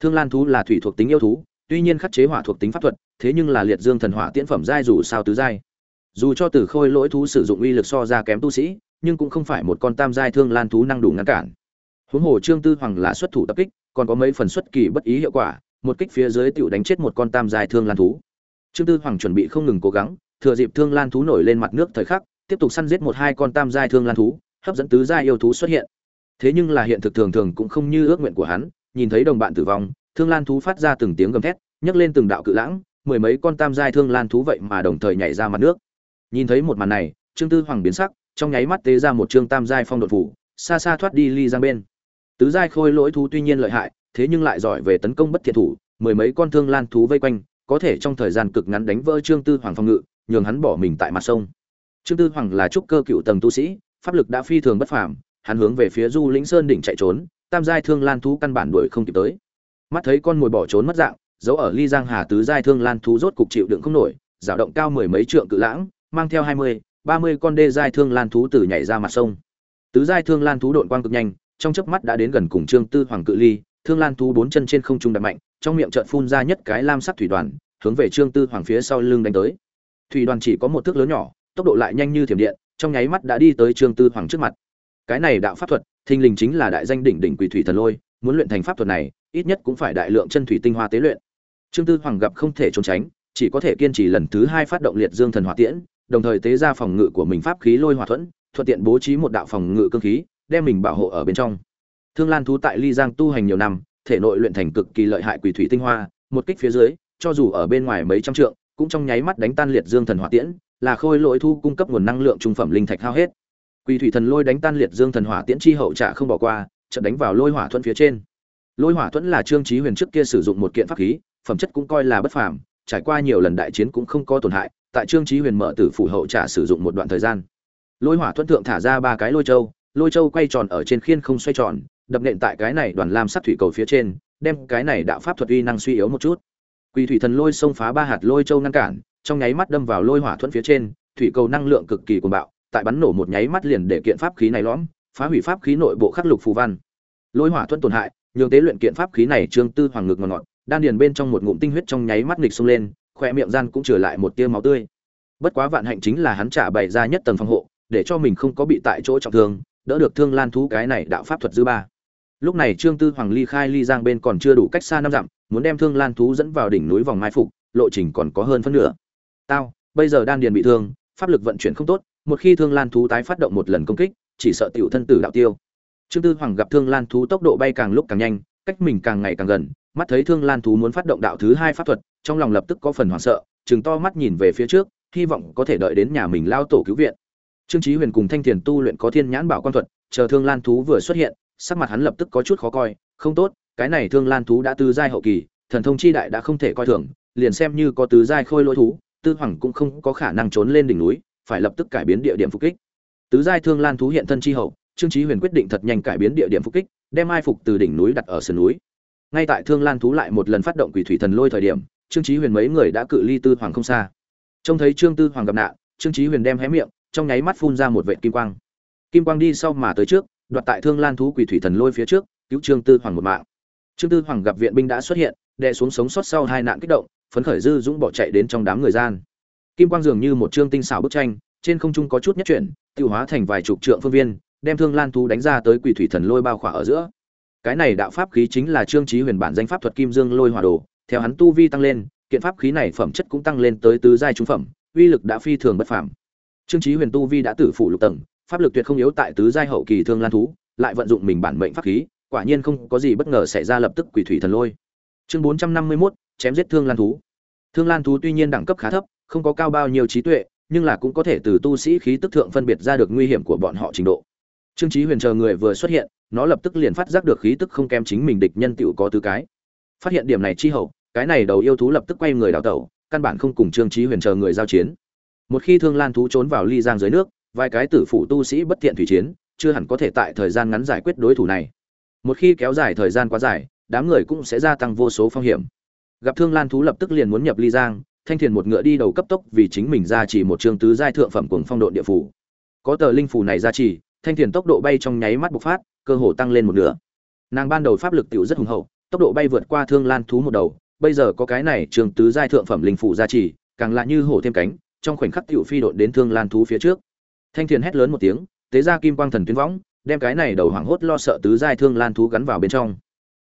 Thương lan thú là thủy thuộc tính yêu thú tuy nhiên khắc chế hỏa thuộc tính pháp thuật, thế nhưng là liệt dương thần hỏa tiễn phẩm giai dù sao tứ giai. Dù cho từ khôi lỗi thú sử dụng uy lực so ra kém tu sĩ, nhưng cũng không phải một con tam giai thương lan thú năng đủ ngăn cản. Huống hồ trương tư hoàng là xuất thủ tập kích, còn có mấy phần xuất kỳ bất ý hiệu quả, một kích phía dưới tựu đánh chết một con tam giai thương lan thú. Trương tư hoàng chuẩn bị không ngừng cố gắng, thừa dịp thương lan thú nổi lên mặt nước thời khắc, tiếp tục săn giết một hai con tam giai thương lan thú, hấp dẫn tứ giai yêu thú xuất hiện. Thế nhưng là hiện thực thường thường cũng không như ước nguyện của hắn, nhìn thấy đồng bạn tử vong thương lan thú phát ra từng tiếng gầm thét, nhấc lên từng đạo cự lãng, mười mấy con tam giai thương lan thú vậy mà đồng thời nhảy ra mặt nước. Nhìn thấy một màn này, trương tư hoàng biến sắc, trong nháy mắt tế ra một trương tam giai phong đột phủ, xa xa thoát đi ly giang bên. Tứ giai khôi lỗi thú tuy nhiên lợi hại, thế nhưng lại giỏi về tấn công bất thiện thủ, mười mấy con thương lan thú vây quanh, có thể trong thời gian cực ngắn đánh vỡ trương tư hoàng phòng ngự, nhường hắn bỏ mình tại mặt sông. Trương tư hoàng là trúc cơ cựu tầng tu sĩ, pháp lực đã phi thường bất phàm, hắn hướng về phía du lĩnh sơn đỉnh chạy trốn, tam giai thương lan thú căn bản đuổi không kịp tới mắt thấy con mồi bỏ trốn mất dạng, giấu ở ly giang hà tứ giai thương lan thú rốt cục chịu đựng không nổi, dao động cao mười mấy trượng cự lãng, mang theo hai mươi, ba mươi con đê giai thương lan thú từ nhảy ra mặt sông. Tứ giai thương lan thú đội quang cực nhanh, trong chớp mắt đã đến gần cùng trương tư hoàng cự ly, thương lan thú bốn chân trên không trung đập mạnh, trong miệng trợn phun ra nhất cái lam sắc thủy đoàn, hướng về trương tư hoàng phía sau lưng đánh tới. Thủy đoàn chỉ có một thước lớn nhỏ, tốc độ lại nhanh như thiểm điện, trong nháy mắt đã đi tới trương tư hoàng trước mặt. Cái này đạo pháp thuật, thình lình chính là đại danh đỉnh đỉnh quỷ thủy thần lôi, muốn luyện thành pháp thuật này ít nhất cũng phải đại lượng chân thủy tinh hoa tế luyện. Trương tư hoàng gặp không thể trốn tránh, chỉ có thể kiên trì lần thứ hai phát động liệt dương thần hỏa tiễn, đồng thời tế ra phòng ngự của mình pháp khí lôi hỏa thuẫn, thuận tiện bố trí một đạo phòng ngự cương khí, đem mình bảo hộ ở bên trong. Thương lan thú tại ly giang tu hành nhiều năm, thể nội luyện thành cực kỳ lợi hại quỷ thủy tinh hoa, một kích phía dưới, cho dù ở bên ngoài mấy trăm trượng, cũng trong nháy mắt đánh tan liệt dương thần hỏa tiễn, là khôi lỗi thu cung cấp nguồn năng lượng trung phẩm linh thạch hao hết. Quỷ thủy thần lôi đánh tan liệt dương thần hỏa tiễn chi hậu trả không bỏ qua, chợt đánh vào lôi hỏa thuẫn phía trên lôi hỏa thuẫn là trương trí huyền trước kia sử dụng một kiện pháp khí, phẩm chất cũng coi là bất phàm, trải qua nhiều lần đại chiến cũng không có tổn hại, tại trương trí huyền mở tử phủ hậu trả sử dụng một đoạn thời gian. Lôi hỏa thuẫn thượng thả ra ba cái lôi châu lôi châu quay tròn ở trên khiên không xoay tròn, đập nện tại cái này đoàn lam sắc thủy cầu phía trên, đem cái này đạo pháp thuật uy năng suy yếu một chút. Quỳ thủy thần lôi xông phá ba hạt lôi châu ngăn cản, trong nháy mắt đâm vào lôi hỏa thuẫn phía trên, thủy cầu năng lượng cực kỳ cuồng bạo, tại bắn nổ một nháy mắt liền để kiện pháp khí này lõm, phá hủy pháp khí nội bộ khắc lục phù văn. Lôi hỏa thuẫn tổn hại nhường tế luyện kiện pháp khí này trương tư hoàng ngực ngọt ngọt, đan điền bên trong một ngụm tinh huyết trong nháy mắt nghịch xông lên khoe miệng gian cũng trở lại một tia máu tươi. Bất quá vạn hạnh chính là hắn trả bày ra nhất tầng phòng hộ, để cho mình không có bị tại chỗ trọng thương, đỡ được thương lan thú cái này đạo pháp thuật dư ba. Lúc này trương tư hoàng ly khai ly giang bên còn chưa đủ cách xa năm dặm, muốn đem thương lan thú dẫn vào đỉnh núi vòng mai phục, lộ trình còn có hơn phân nửa. Tao, bây giờ đan điền bị thương, pháp lực vận chuyển không tốt, một khi thương lan thú tái phát động một lần công kích, chỉ sợ tiểu thân tử đạo tiêu trương tư hoàng gặp thương lan thú tốc độ bay càng lúc càng nhanh, cách mình càng ngày càng gần, mắt thấy thương lan thú muốn phát động đạo thứ hai pháp thuật, trong lòng lập tức có phần hoảng sợ, Trừng to mắt nhìn về phía trước, hy vọng có thể đợi đến nhà mình lao tổ cứu viện. Trương chí huyền cùng thanh Tiền tu luyện có thiên nhãn bảo quan thuật, chờ thương lan thú vừa xuất hiện, sắc mặt hắn lập tức có chút khó coi, không tốt, cái này thương lan thú đã tứ giai hậu kỳ, thần thông chi đại đã không thể coi thường, liền xem như có tứ giai khôi lỗi thú, tư hoàng cũng không có khả năng trốn lên đỉnh núi, phải lập tức cải biến địa điểm phục kích. Tứ giai thương lan thú hiện thân chi hậu trương chí huyền quyết định thật nhanh cải biến địa điểm phục kích, đem ai phục từ đỉnh núi đặt ở sườn núi. Ngay tại thương lan thú lại một lần phát động quỷ thủy thần lôi thời điểm, trương chí huyền mấy người đã cự ly tư hoàng không xa. Trông thấy trương tư hoàng gặp nạn, trương chí huyền đem hé miệng, trong nháy mắt phun ra một vệt kim quang. Kim quang đi sau mà tới trước, đoạt tại thương lan thú quỷ thủy thần lôi phía trước, cứu trương tư hoàng một mạng. Trương tư hoàng gặp viện binh đã xuất hiện, đè xuống sống sót sau hai nạn kích động, phấn khởi dư dũng bỏ chạy đến trong đám người gian. Kim quang dường như một trương tinh xảo bức tranh, trên không trung có chút nhất chuyển, tiêu hóa thành vài chục trượng phương viên đem thương lan thú đánh ra tới quỷ thủy thần lôi bao khỏa ở giữa. Cái này đạo pháp khí chính là trương trí huyền bản danh pháp thuật kim dương lôi Hòa đồ. Theo hắn tu vi tăng lên kiện pháp khí này phẩm chất cũng tăng lên tới tứ giai trung phẩm uy lực đã phi thường bất phàm. Trương trí huyền tu vi đã tử phủ lục tầng pháp lực tuyệt không yếu tại tứ giai hậu kỳ thương lan thú lại vận dụng mình bản mệnh pháp khí quả nhiên không có gì bất ngờ xảy ra lập tức quỷ thủy thần lôi. Chương bốn trăm năm mươi 451, chém giết thương lan thú. Thương lan thú tuy nhiên đẳng cấp khá thấp không có cao bao nhiêu trí tuệ nhưng là cũng có thể từ tu sĩ khí tức thượng phân biệt ra được nguy hiểm của bọn họ trình độ trương chí huyền chờ người vừa xuất hiện, nó lập tức liền phát giác được khí tức không kém chính mình địch nhân tiểu có tứ cái. Phát hiện điểm này chi hậu, cái này đầu yêu thú lập tức quay người đảo tẩu, căn bản không cùng trương chí huyền chờ người giao chiến. Một khi thương lan thú trốn vào ly giang dưới nước, vài cái tử phụ tu sĩ bất tiện thủy chiến, chưa hẳn có thể tại thời gian ngắn giải quyết đối thủ này. Một khi kéo dài thời gian quá dài, đám người cũng sẽ gia tăng vô số phong hiểm. Gặp thương lan thú lập tức liền muốn nhập ly giang, thanh thiền một ngựa đi đầu cấp tốc vì chính mình ra chỉ một trương tứ giai thượng phẩm cuồng phong độ địa phủ. Có tờ linh phủ này ra chỉ thanh thiền tốc độ bay trong nháy mắt bộc phát cơ hồ tăng lên một nửa. Nàng ban đầu pháp lực tiểu rất hùng hậu tốc độ bay vượt qua thương lan thú một đầu bây giờ có cái này trường tứ giai thượng phẩm linh phủ gia trì, càng lạ như hổ thêm cánh trong khoảnh khắc tiểu phi độn đến thương lan thú phía trước. Thanh thiền hét lớn một tiếng tế ra kim quang thần tuyến võng đem cái này đầu hoảng hốt lo sợ tứ giai thương lan thú gắn vào bên trong.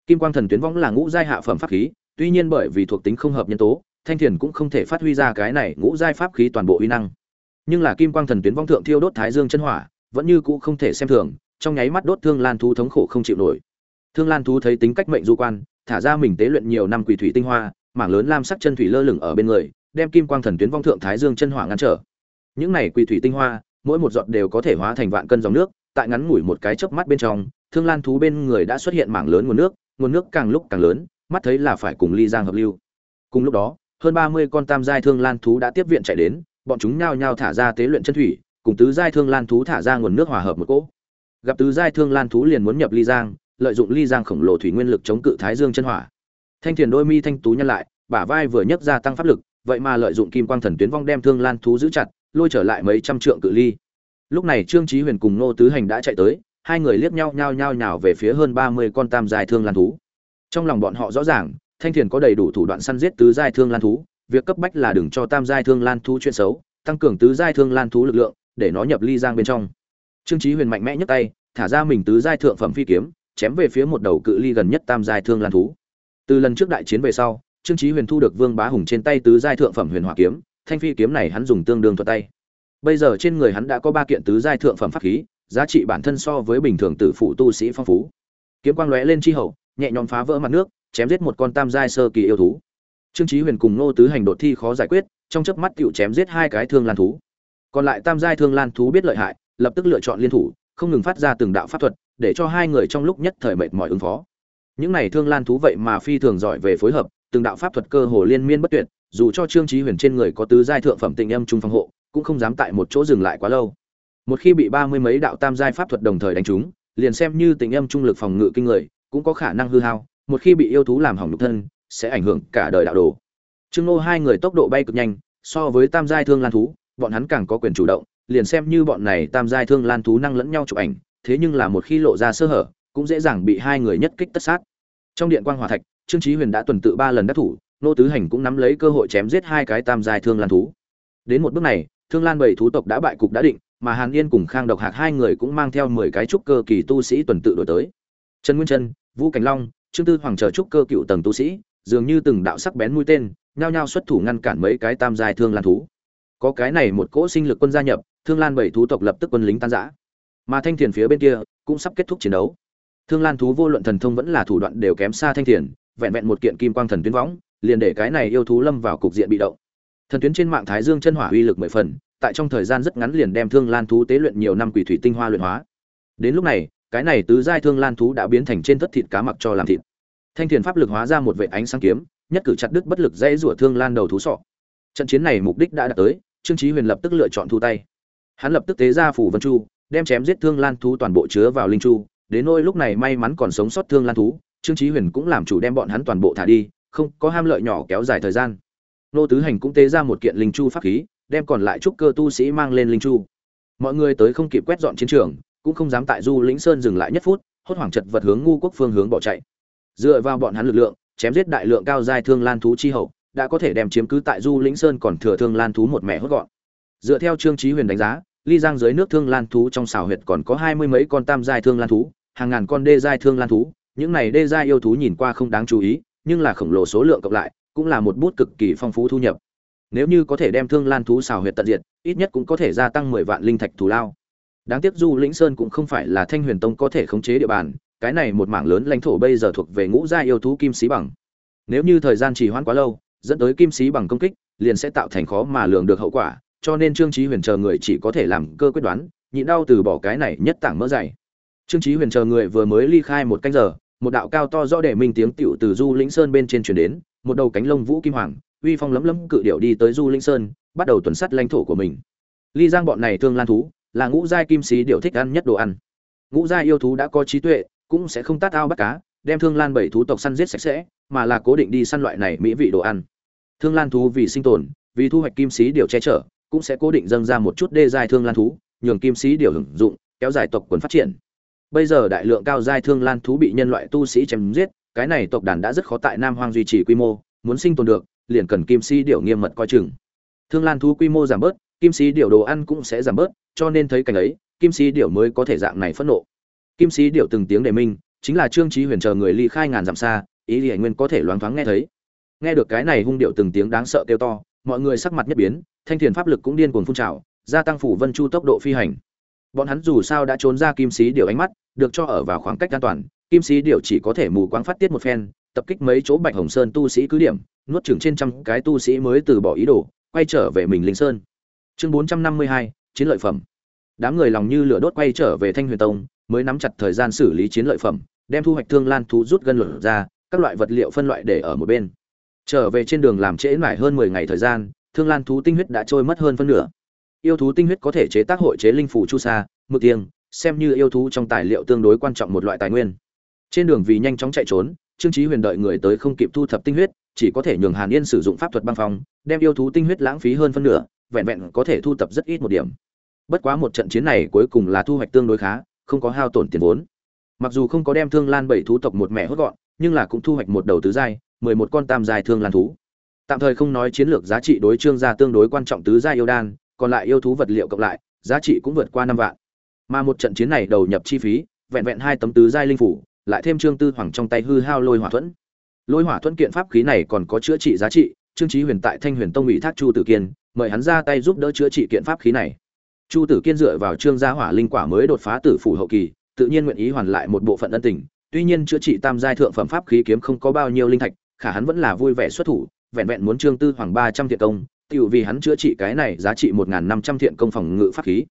Kim quang thần tuyến võng là ngũ giai hạ phẩm pháp khí tuy nhiên bởi vì thuộc tính không hợp nhân tố thanh thiền cũng không thể phát huy ra cái này ngũ giai pháp khí toàn bộ uy năng. Nhưng là kim quang thần tuyến vong thượng thiêu đốt thái dương chân hỏa vẫn như cũ không thể xem thường trong nháy mắt đốt thương lan thú thống khổ không chịu nổi. Thương lan thú thấy tính cách mệnh du quan thả ra mình tế luyện nhiều năm quỷ thủy tinh hoa mảng lớn lam sắc chân thủy lơ lửng ở bên người đem kim quang thần tuyến vong thượng thái dương chân hỏa ngăn trở. Những này quỷ thủy tinh hoa mỗi một giọt đều có thể hóa thành vạn cân dòng nước tại ngắn ngủi một cái chớp mắt bên trong thương lan thú bên người đã xuất hiện mảng lớn nguồn nước nguồn nước càng lúc càng lớn mắt thấy là phải cùng ly giang hợp lưu. Cùng lúc đó hơn ba mươi con tam giai thương lan thú đã tiếp viện chạy đến, bọn chúng nhao nhao thả ra tế luyện chân thủy, cùng tứ giai thương lan thú thả ra nguồn nước hòa hợp một cỗ. Gặp tứ giai thương lan thú liền muốn nhập ly giang, lợi dụng ly giang khổng lồ thủy nguyên lực chống cự thái dương chân hỏa. Thanh Thiền đôi mi thanh tú nhân lại, bả vai vừa nhấc ra tăng pháp lực, vậy mà lợi dụng kim quang thần tuyến vong đem thương lan thú giữ chặt, lôi trở lại mấy trăm trượng cự ly. Lúc này Trương trí Huyền cùng Nô Tứ Hành đã chạy tới, hai người liếc nhau nhao nhao nhào về phía hơn ba mươi con tam giai thương lan thú. Trong lòng bọn họ rõ ràng, thanh thiền có đầy đủ thủ đoạn săn giết tứ giai thương lan thú việc cấp bách là đừng cho tam giai thương lan thú chuyện xấu tăng cường tứ giai thương lan thú lực lượng để nó nhập ly giang bên trong. Trương chí huyền mạnh mẽ nhất tay, thả ra mình tứ giai thượng phẩm phi kiếm, chém về phía một đầu cự ly gần nhất tam giai thương lan thú. Từ lần trước đại chiến về sau, trương chí huyền thu được vương bá hùng trên tay tứ giai thượng phẩm huyền hỏa kiếm, thanh phi kiếm này hắn dùng tương đương thuận tay. Bây giờ trên người hắn đã có ba kiện tứ giai thượng phẩm pháp khí, giá trị bản thân so với bình thường tử phụ tu sĩ phong phú. Kiếm quang lóe lên chi hậu, nhẹ nhõm phá vỡ mặt nước, chém giết một con tam giai sơ kỳ yêu thú. Trương chí huyền cùng nô tứ hành đột thi khó giải quyết, trong chớp mắt cựu chém giết hai cái thương lan thú còn lại tam giai thương lan thú biết lợi hại, lập tức lựa chọn liên thủ, không ngừng phát ra từng đạo pháp thuật, để cho hai người trong lúc nhất thời mệt mỏi ứng phó. Những này thương lan thú vậy mà phi thường giỏi về phối hợp, từng đạo pháp thuật cơ hồ liên miên bất tuyệt, dù cho trương trí huyền trên người có tứ giai thượng phẩm tình âm trung phòng hộ, cũng không dám tại một chỗ dừng lại quá lâu. Một khi bị ba mươi mấy đạo tam giai pháp thuật đồng thời đánh trúng, liền xem như tình âm trung lực phòng ngự kinh người, cũng có khả năng hư hao, một khi bị yêu thú làm hỏng nhục thân, sẽ ảnh hưởng cả đời đạo đồ. Trương nô hai người tốc độ bay cực nhanh, so với tam giai thương lan thú bọn hắn càng có quyền chủ động, liền xem như bọn này tam giai thương lan thú năng lẫn nhau chụp ảnh, thế nhưng là một khi lộ ra sơ hở, cũng dễ dàng bị hai người nhất kích tất sát. Trong điện quang hòa thạch, trương chí huyền đã tuần tự ba lần đắc thủ, nô tứ hành cũng nắm lấy cơ hội chém giết hai cái tam giai thương lan thú. Đến một bước này, thương lan bảy thú tộc đã bại cục đã định, mà hàn yên cùng khang độc hạc hai người cũng mang theo mười cái trúc cơ kỳ tu sĩ tuần tự đổi tới. Trần nguyên trân, vũ cảnh long, trương tư hoàng chờ trúc cơ cựu tầng tu sĩ, dường như từng đạo sắc bén mũi tên, nhao nhao xuất thủ ngăn cản mấy cái tam giai thương lan thú có cái này một cỗ sinh lực quân gia nhập, thương lan bảy thú tộc lập tức quân lính tan rã. Mà thanh thiền phía bên kia cũng sắp kết thúc chiến đấu. Thương lan thú vô luận thần thông vẫn là thủ đoạn đều kém xa thanh thiền, vẹn vẹn một kiện kim quang thần tuyến võng, liền để cái này yêu thú lâm vào cục diện bị động. Thần tuyến trên mạng thái dương chân hỏa uy lực mười phần, tại trong thời gian rất ngắn liền đem thương lan thú tế luyện nhiều năm quỷ thủy tinh hoa luyện hóa. Đến lúc này, cái này tứ giai thương lan thú đã biến thành trên thất thịt cá mặc cho làm thịt. Thanh thiền pháp lực hóa ra một vệ ánh sáng kiếm, nhất cử chặt đứt bất lực dãy rủa thương lan đầu thú sọ. Trận chiến này mục đích đã đạt tới trương chí huyền lập tức lựa chọn thu tay. Hắn lập tức tế ra phủ vân chu, đem chém giết thương lan thú toàn bộ chứa vào linh chu. Đến nỗi lúc này may mắn còn sống sót thương lan thú, trương chí huyền cũng làm chủ đem bọn hắn toàn bộ thả đi, không có ham lợi nhỏ kéo dài thời gian. Nô tứ hành cũng tế ra một kiện linh chu pháp khí, đem còn lại trúc cơ tu sĩ mang lên linh chu. Mọi người tới không kịp quét dọn chiến trường, cũng không dám tại du lĩnh sơn dừng lại nhất phút, hốt hoảng chật vật hướng ngu quốc phương hướng bỏ chạy. Dựa vào bọn hắn lực lượng, chém giết đại lượng cao giai thương lan thú chi hậu đã có thể đem chiếm cứ tại du lĩnh sơn còn thừa thương lan thú một mẹ hốt gọn. Dựa theo trương chí huyền đánh giá, ly giang dưới nước thương lan thú trong xào huyệt còn có hai mươi mấy con tam giai thương lan thú, hàng ngàn con đê giai thương lan thú, những này đê giai yêu thú nhìn qua không đáng chú ý, nhưng là khổng lồ số lượng cộng lại, cũng là một bút cực kỳ phong phú thu nhập. Nếu như có thể đem thương lan thú xào huyệt tận diệt, ít nhất cũng có thể gia tăng mười vạn linh thạch thù lao. Đáng tiếc du lĩnh sơn cũng không phải là thanh huyền tông có thể khống chế địa bàn, cái này một mảng lớn lãnh thổ bây giờ thuộc về ngũ gia yêu thú kim sĩ bằng. Nếu như thời gian trì hoãn quá lâu dẫn tới kim sĩ bằng công kích, liền sẽ tạo thành khó mà lường được hậu quả, cho nên trương chí huyền chờ người chỉ có thể làm cơ quyết đoán, nhịn đau từ bỏ cái này nhất tảng mỡ dày. Trương chí huyền chờ người vừa mới ly khai một canh giờ, một đạo cao to rõ để minh tiếng tiểu từ du lĩnh sơn bên trên truyền đến, một đầu cánh lông vũ kim hoàng, uy phong lấm lấm cự điệu đi tới du lĩnh sơn, bắt đầu tuần sát lãnh thổ của mình. Ly giang bọn này thương lan thú, là ngũ giai kim sĩ điệu thích ăn nhất đồ ăn. Ngũ giai yêu thú đã có trí tuệ, cũng sẽ không tát ao bắt cá, đem thương lan bảy thú tộc săn giết sạch sẽ, mà là cố định đi săn loại này mỹ vị đồ ăn thương lan thú vì sinh tồn, vì thu hoạch kim sĩ điều che chở, cũng sẽ cố định dâng ra một chút đê giai thương lan thú, nhường kim sĩ điều hưởng dụng, kéo dài tộc quần phát triển. Bây giờ đại lượng cao giai thương lan thú bị nhân loại tu sĩ chém giết, cái này tộc đàn đã rất khó tại nam hoang duy trì quy mô, muốn sinh tồn được, liền cần kim sĩ điều nghiêm mật coi chừng. Thương lan thú quy mô giảm bớt, kim sĩ điều đồ ăn cũng sẽ giảm bớt, cho nên thấy cảnh ấy, kim sĩ điều mới có thể dạng này phẫn nộ. Kim sĩ điều từng tiếng đề minh, chính là trương trí huyền chờ người ly khai ngàn dặm xa, ý thì nguyên có thể loáng thoáng nghe thấy nghe được cái này hung điệu từng tiếng đáng sợ kêu to, mọi người sắc mặt nhất biến, thanh thiền pháp lực cũng điên cuồng phun trào, gia tăng phủ vân chu tốc độ phi hành. Bọn hắn dù sao đã trốn ra kim sĩ điều ánh mắt, được cho ở vào khoảng cách an toàn, kim sĩ điều chỉ có thể mù quáng phát tiết một phen, tập kích mấy chỗ bạch hồng sơn tu sĩ cứ điểm, nuốt chừng trên trăm cái tu sĩ mới từ bỏ ý đồ, quay trở về mình linh sơn. Chương bốn trăm năm mươi hai, chiến lợi phẩm. Đám người lòng như lửa đốt quay trở về thanh huyền tông, mới nắm chặt thời gian xử lý chiến lợi phẩm, đem thu hoạch thương lan thú rút gân lửa ra, các loại vật liệu phân loại để ở một bên trở về trên đường làm trễ mãi hơn mười ngày thời gian, thương lan thú tinh huyết đã trôi mất hơn phân nửa. Yêu thú tinh huyết có thể chế tác hội chế linh phủ chu sa, mực tiêng xem như yêu thú trong tài liệu tương đối quan trọng một loại tài nguyên. Trên đường vì nhanh chóng chạy trốn, trương chí huyền đợi người tới không kịp thu thập tinh huyết, chỉ có thể nhường hàn yên sử dụng pháp thuật băng phong, đem yêu thú tinh huyết lãng phí hơn phân nửa, vẹn vẹn có thể thu thập rất ít một điểm. Bất quá một trận chiến này cuối cùng là thu hoạch tương đối khá, không có hao tổn tiền vốn. Mặc dù không có đem thương lan bảy thú tộc một mẹ hốt gọn, nhưng là cũng thu hoạch một đầu tứ giai mười một con tam dài thương lan thú. Tạm thời không nói chiến lược giá trị đối trương gia tương đối quan trọng tứ gia yêu đan, còn lại yêu thú vật liệu cộng lại, giá trị cũng vượt qua năm vạn. Mà một trận chiến này đầu nhập chi phí, vẹn vẹn hai tấm tứ giai linh phủ, lại thêm trương tư hoàng trong tay hư hao lôi hỏa thuẫn. Lôi hỏa thuẫn kiện pháp khí này còn có chữa trị giá trị, trương trí huyền tại thanh huyền tông ủy thác chu tử kiên, mời hắn ra tay giúp đỡ chữa trị kiện pháp khí này. Chu tử kiên dựa vào trương gia hỏa linh quả mới đột phá tử phủ hậu kỳ, tự nhiên nguyện ý hoàn lại một bộ phận ân tình, tuy nhiên chữa trị tam giai thượng phẩm pháp khí kiếm không có bao nhiêu linh thạch khả hắn vẫn là vui vẻ xuất thủ, vẹn vẹn muốn trương tư hoàng ba trăm thiện công, tiểu vì hắn chữa trị cái này giá trị một năm trăm thiện công phòng ngự pháp khí.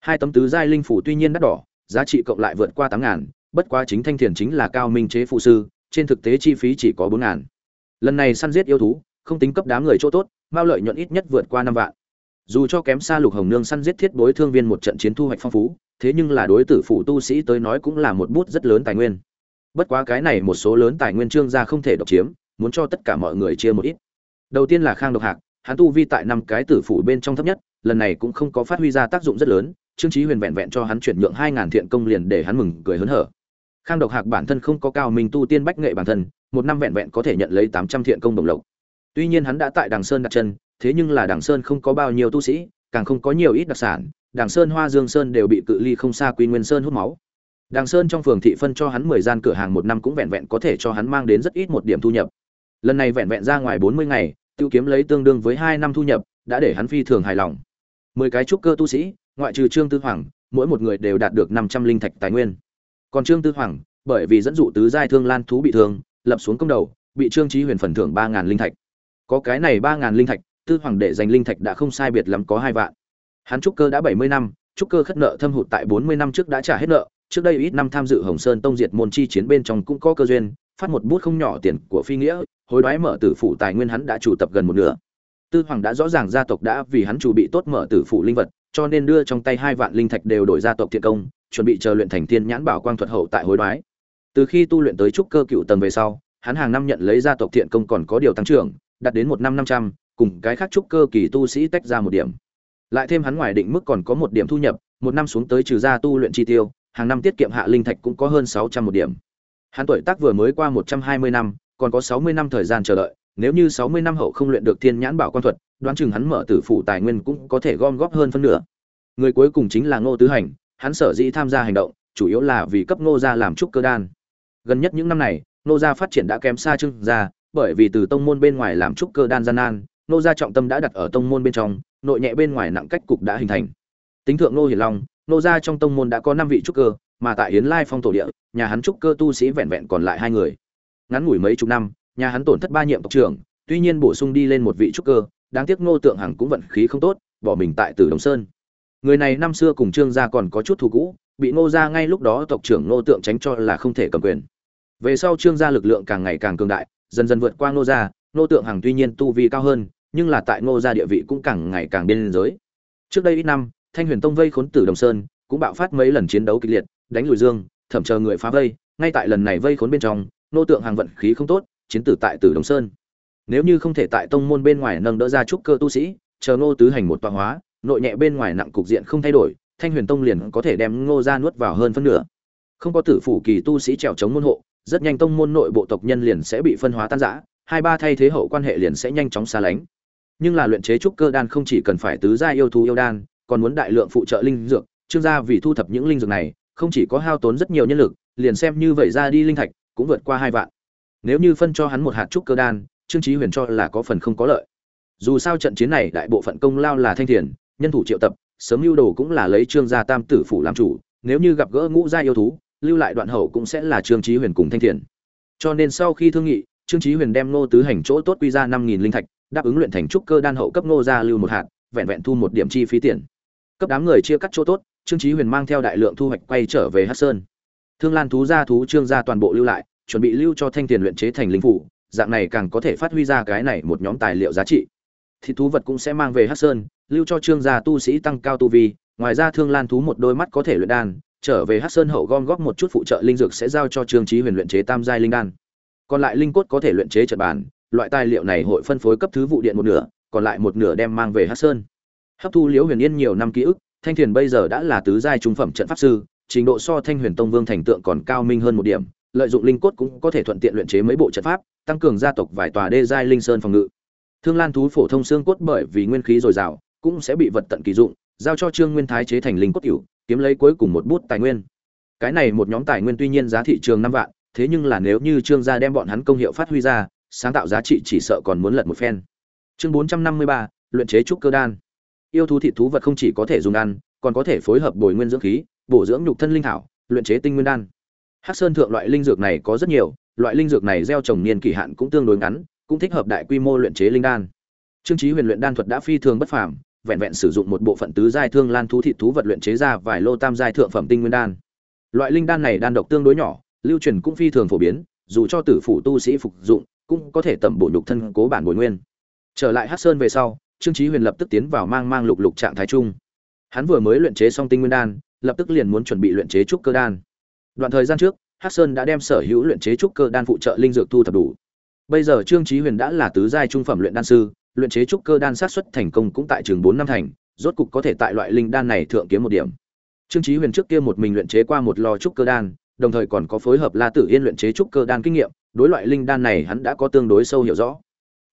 Hai tấm tứ giai linh phủ tuy nhiên đắt đỏ, giá trị cộng lại vượt qua tám ngàn, bất quá chính thanh thiền chính là cao minh chế phụ sư, trên thực tế chi phí chỉ có bốn ngàn. Lần này săn giết yêu thú, không tính cấp đám người chỗ tốt, mao lợi nhuận ít nhất vượt qua năm vạn. Dù cho kém xa lục hồng nương săn giết thiết đối thương viên một trận chiến thu hoạch phong phú, thế nhưng là đối tử phủ tu sĩ tới nói cũng là một bút rất lớn tài nguyên. Bất quá cái này một số lớn tài nguyên trương gia không thể độc chiếm muốn cho tất cả mọi người chia một ít. Đầu tiên là khang độc hạc, hắn tu vi tại năm cái tử phủ bên trong thấp nhất, lần này cũng không có phát huy ra tác dụng rất lớn, trương trí huyền vẹn vẹn cho hắn chuyển nhượng hai ngàn thiện công liền để hắn mừng cười hớn hở. Khang độc hạc bản thân không có cao minh tu tiên bách nghệ bản thân, một năm vẹn vẹn có thể nhận lấy tám trăm thiện công đồng lộc. Tuy nhiên hắn đã tại đằng sơn đặt chân, thế nhưng là đằng sơn không có bao nhiêu tu sĩ, càng không có nhiều ít đặc sản, đằng sơn, hoa dương sơn đều bị cự ly không xa quy nguyên sơn hút máu. Đằng sơn trong phường thị phân cho hắn mười gian cửa hàng một năm cũng vẹn vẹn có thể cho hắn mang đến rất ít một điểm thu nhập lần này vẹn vẹn ra ngoài bốn mươi ngày, tiêu kiếm lấy tương đương với hai năm thu nhập, đã để hắn phi thường hài lòng. Mười cái trúc cơ tu sĩ, ngoại trừ trương tư hoàng, mỗi một người đều đạt được năm trăm linh thạch tài nguyên. Còn trương tư hoàng, bởi vì dẫn dụ tứ giai thương lan thú bị thương, lập xuống công đầu, bị trương trí huyền phần thưởng ba ngàn linh thạch. Có cái này ba ngàn linh thạch, tư hoàng để dành linh thạch đã không sai biệt lắm có hai vạn. Hắn trúc cơ đã bảy mươi năm, trúc cơ khất nợ thâm hụt tại bốn mươi năm trước đã trả hết nợ, trước đây ít năm tham dự hồng sơn tông diệt môn chi chiến bên trong cũng có cơ duyên phát một bút không nhỏ tiền của phi nghĩa, hối đoái mở tử phủ tài nguyên hắn đã chủ tập gần một nửa. Tư hoàng đã rõ ràng gia tộc đã vì hắn chủ bị tốt mở tử phủ linh vật, cho nên đưa trong tay hai vạn linh thạch đều đổi gia tộc thiện công, chuẩn bị chờ luyện thành thiên nhãn bảo quang thuật hậu tại hối đoái. Từ khi tu luyện tới trúc cơ cựu tầng về sau, hắn hàng năm nhận lấy gia tộc thiện công còn có điều tăng trưởng, đạt đến một năm năm trăm, cùng cái khác trúc cơ kỳ tu sĩ tách ra một điểm. Lại thêm hắn ngoài định mức còn có một điểm thu nhập, một năm xuống tới trừ ra tu luyện chi tiêu, hàng năm tiết kiệm hạ linh thạch cũng có hơn sáu trăm một điểm hắn tuổi tác vừa mới qua một trăm hai mươi năm, còn có sáu mươi năm thời gian chờ đợi, nếu như sáu mươi năm hậu không luyện được thiên nhãn bảo quan thuật, đoán chừng hắn mở tử phụ tài nguyên cũng có thể gom góp hơn phân nửa. Người cuối cùng chính là ngô tứ hành, hắn sở dĩ tham gia hành động, chủ yếu là vì cấp ngô gia làm trúc cơ đan. Gần nhất những năm này, ngô gia phát triển đã kém xa trương gia, bởi vì từ tông môn bên ngoài làm trúc cơ đan gian nan, ngô gia trọng tâm đã đặt ở tông môn bên trong, nội nhẹ bên ngoài nặng cách cục đã hình thành. Tính thượng ngô hiển long, ngô gia trong tông môn đã có năm vị trúc cơ mà tại hiến lai phong tổ địa, nhà hắn trúc cơ tu sĩ vẹn vẹn còn lại hai người. Ngắn ngủi mấy chục năm, nhà hắn tổn thất ba nhiệm tộc trưởng, tuy nhiên bổ sung đi lên một vị trúc cơ, đáng tiếc ngô tượng hằng cũng vận khí không tốt, bỏ mình tại tử đồng sơn. Người này năm xưa cùng trương gia còn có chút thù cũ, bị ngô gia ngay lúc đó tộc trưởng ngô tượng tránh cho là không thể cầm quyền. Về sau trương gia lực lượng càng ngày càng cường đại, dần dần vượt qua ngô gia, ngô tượng hằng tuy nhiên tu vi cao hơn, nhưng là tại ngô gia địa vị cũng càng ngày càng biên giới. Trước đây ít năm, thanh huyền tông vây khốn tử đồng sơn, cũng bạo phát mấy lần chiến đấu kịch liệt đánh lùi dương, thẩm chờ người phá vây, ngay tại lần này vây khốn bên trong, nô tượng hàng vận khí không tốt, chiến tử tại tử đồng sơn. Nếu như không thể tại tông môn bên ngoài nâng đỡ ra trúc cơ tu sĩ, chờ ngô tứ hành một tọa hóa, nội nhẹ bên ngoài nặng cục diện không thay đổi, thanh huyền tông liền có thể đem ngô ra nuốt vào hơn phân nửa. Không có tử phủ kỳ tu sĩ trèo chống môn hộ, rất nhanh tông môn nội bộ tộc nhân liền sẽ bị phân hóa tan rã, hai ba thay thế hậu quan hệ liền sẽ nhanh chóng xa lánh. Nhưng là luyện chế trúc cơ đan không chỉ cần phải tứ gia yêu thú yêu đan, còn muốn đại lượng phụ trợ linh dược, trương gia vì thu thập những linh dược này không chỉ có hao tốn rất nhiều nhân lực, liền xem như vậy ra đi linh thạch, cũng vượt qua hai vạn. Nếu như phân cho hắn một hạt trúc cơ đan, trương chí huyền cho là có phần không có lợi. Dù sao trận chiến này đại bộ phận công lao là thanh thiền, nhân thủ triệu tập, sớm lưu đồ cũng là lấy trương gia tam tử phủ làm chủ, nếu như gặp gỡ ngũ gia yêu thú, lưu lại đoạn hậu cũng sẽ là trương chí huyền cùng thanh thiền. Cho nên sau khi thương nghị, trương chí huyền đem nô tứ hành chỗ tốt quy ra năm nghìn linh thạch, đáp ứng luyện thành trúc cơ đan hậu cấp nô gia lưu một hạt, vẹn vẹn thu một điểm chi phí tiền. Cấp đám người chia cắt chỗ tốt trương Chí huyền mang theo đại lượng thu hoạch quay trở về Hắc sơn. Thương lan thú gia thú trương gia toàn bộ lưu lại, chuẩn bị lưu cho thanh tiền luyện chế thành linh phủ, dạng này càng có thể phát huy ra cái này một nhóm tài liệu giá trị. Thì thú vật cũng sẽ mang về Hắc sơn, lưu cho trương gia tu sĩ tăng cao tu vi, ngoài ra thương lan thú một đôi mắt có thể luyện đan, trở về Hắc sơn hậu gom góp một chút phụ trợ linh dược sẽ giao cho trương Chí huyền luyện chế tam giai linh đan. Còn lại linh cốt có thể luyện chế trận bàn, loại tài liệu này hội phân phối cấp thứ vụ điện một nửa, còn lại một nửa đem mang về Hắc sơn. Hấp thu liễu huyền yên nhiều năm ký ức thanh thiền bây giờ đã là tứ giai trung phẩm trận pháp sư, trình độ so thanh huyền tông vương thành tượng còn cao minh hơn một điểm, lợi dụng linh cốt cũng có thể thuận tiện luyện chế mấy bộ trận pháp, tăng cường gia tộc vài tòa đê giai linh sơn phòng ngự. Thương lan thú phổ thông xương cốt bởi vì nguyên khí dồi dào, cũng sẽ bị vật tận kỳ dụng, giao cho trương nguyên thái chế thành linh cốt cửu, kiếm lấy cuối cùng một bút tài nguyên. Cái này một nhóm tài nguyên tuy nhiên giá thị trường năm vạn, thế nhưng là nếu như trương gia đem bọn hắn công hiệu phát huy ra, sáng tạo giá trị chỉ sợ còn muốn lật một phen. Chương bốn trăm năm mươi ba, luyện chế trúc cơ đan yêu thú thịt thú vật không chỉ có thể dùng ăn, còn có thể phối hợp bồi nguyên dưỡng khí, bổ dưỡng nhục thân linh thảo, luyện chế tinh nguyên đan. Hắc sơn thượng loại linh dược này có rất nhiều, loại linh dược này gieo trồng niên kỳ hạn cũng tương đối ngắn, cũng thích hợp đại quy mô luyện chế linh đan. Trương trí huyền luyện đan thuật đã phi thường bất phàm, vẹn vẹn sử dụng một bộ phận tứ giai thương lan thú thịt thú vật luyện chế ra vài lô tam giai thượng phẩm tinh nguyên đan. Loại linh đan này đan độc tương đối nhỏ, lưu truyền cũng phi thường phổ biến, dù cho tử phủ tu sĩ phục dụng, cũng có thể tẩm bổ nhục thân cố bản bồi nguyên. Trở lại hắc sơn về sau trương chí huyền lập tức tiến vào mang mang lục lục trạng thái trung hắn vừa mới luyện chế xong tinh nguyên đan, lập tức liền muốn chuẩn bị luyện chế trúc cơ đan. Đoạn thời gian trước, hắc sơn đã đem sở hữu luyện chế trúc cơ đan phụ trợ linh dược thu thập đủ. Bây giờ trương chí huyền đã là tứ giai trung phẩm luyện đan sư, luyện chế trúc cơ đan sát xuất thành công cũng tại trường bốn năm thành, rốt cục có thể tại loại linh đan này thượng kiếm một điểm. Trương chí huyền trước kia một mình luyện chế qua một lò trúc cơ đan, đồng thời còn có phối hợp la tử yên luyện chế trúc cơ đan kinh nghiệm, đối loại linh đan này hắn đã có tương đối sâu hiểu rõ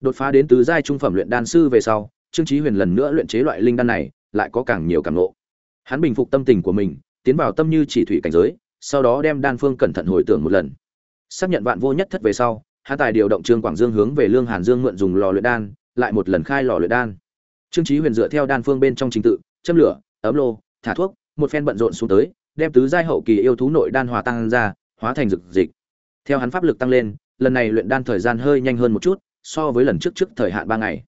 đột phá đến tứ giai trung phẩm luyện đan sư về sau, trương chí huyền lần nữa luyện chế loại linh đan này, lại có càng nhiều càng ngộ. Hắn bình phục tâm tình của mình, tiến vào tâm như chỉ thủy cảnh giới, sau đó đem đan phương cẩn thận hồi tưởng một lần. Xác nhận vạn vô nhất thất về sau, hắn tài điều động trương quảng dương hướng về lương hàn dương mượn dùng lò luyện đan, lại một lần khai lò luyện đan. Trương chí huyền dựa theo đan phương bên trong trình tự, châm lửa, ấm lô, thả thuốc, một phen bận rộn xuống tới, đem tứ giai hậu kỳ yêu thú nội đan hòa tăng ra, hóa thành dược dịch theo hắn pháp lực tăng lên, lần này luyện đan thời gian hơi nhanh hơn một chút so với lần trước trước thời hạn ba ngày.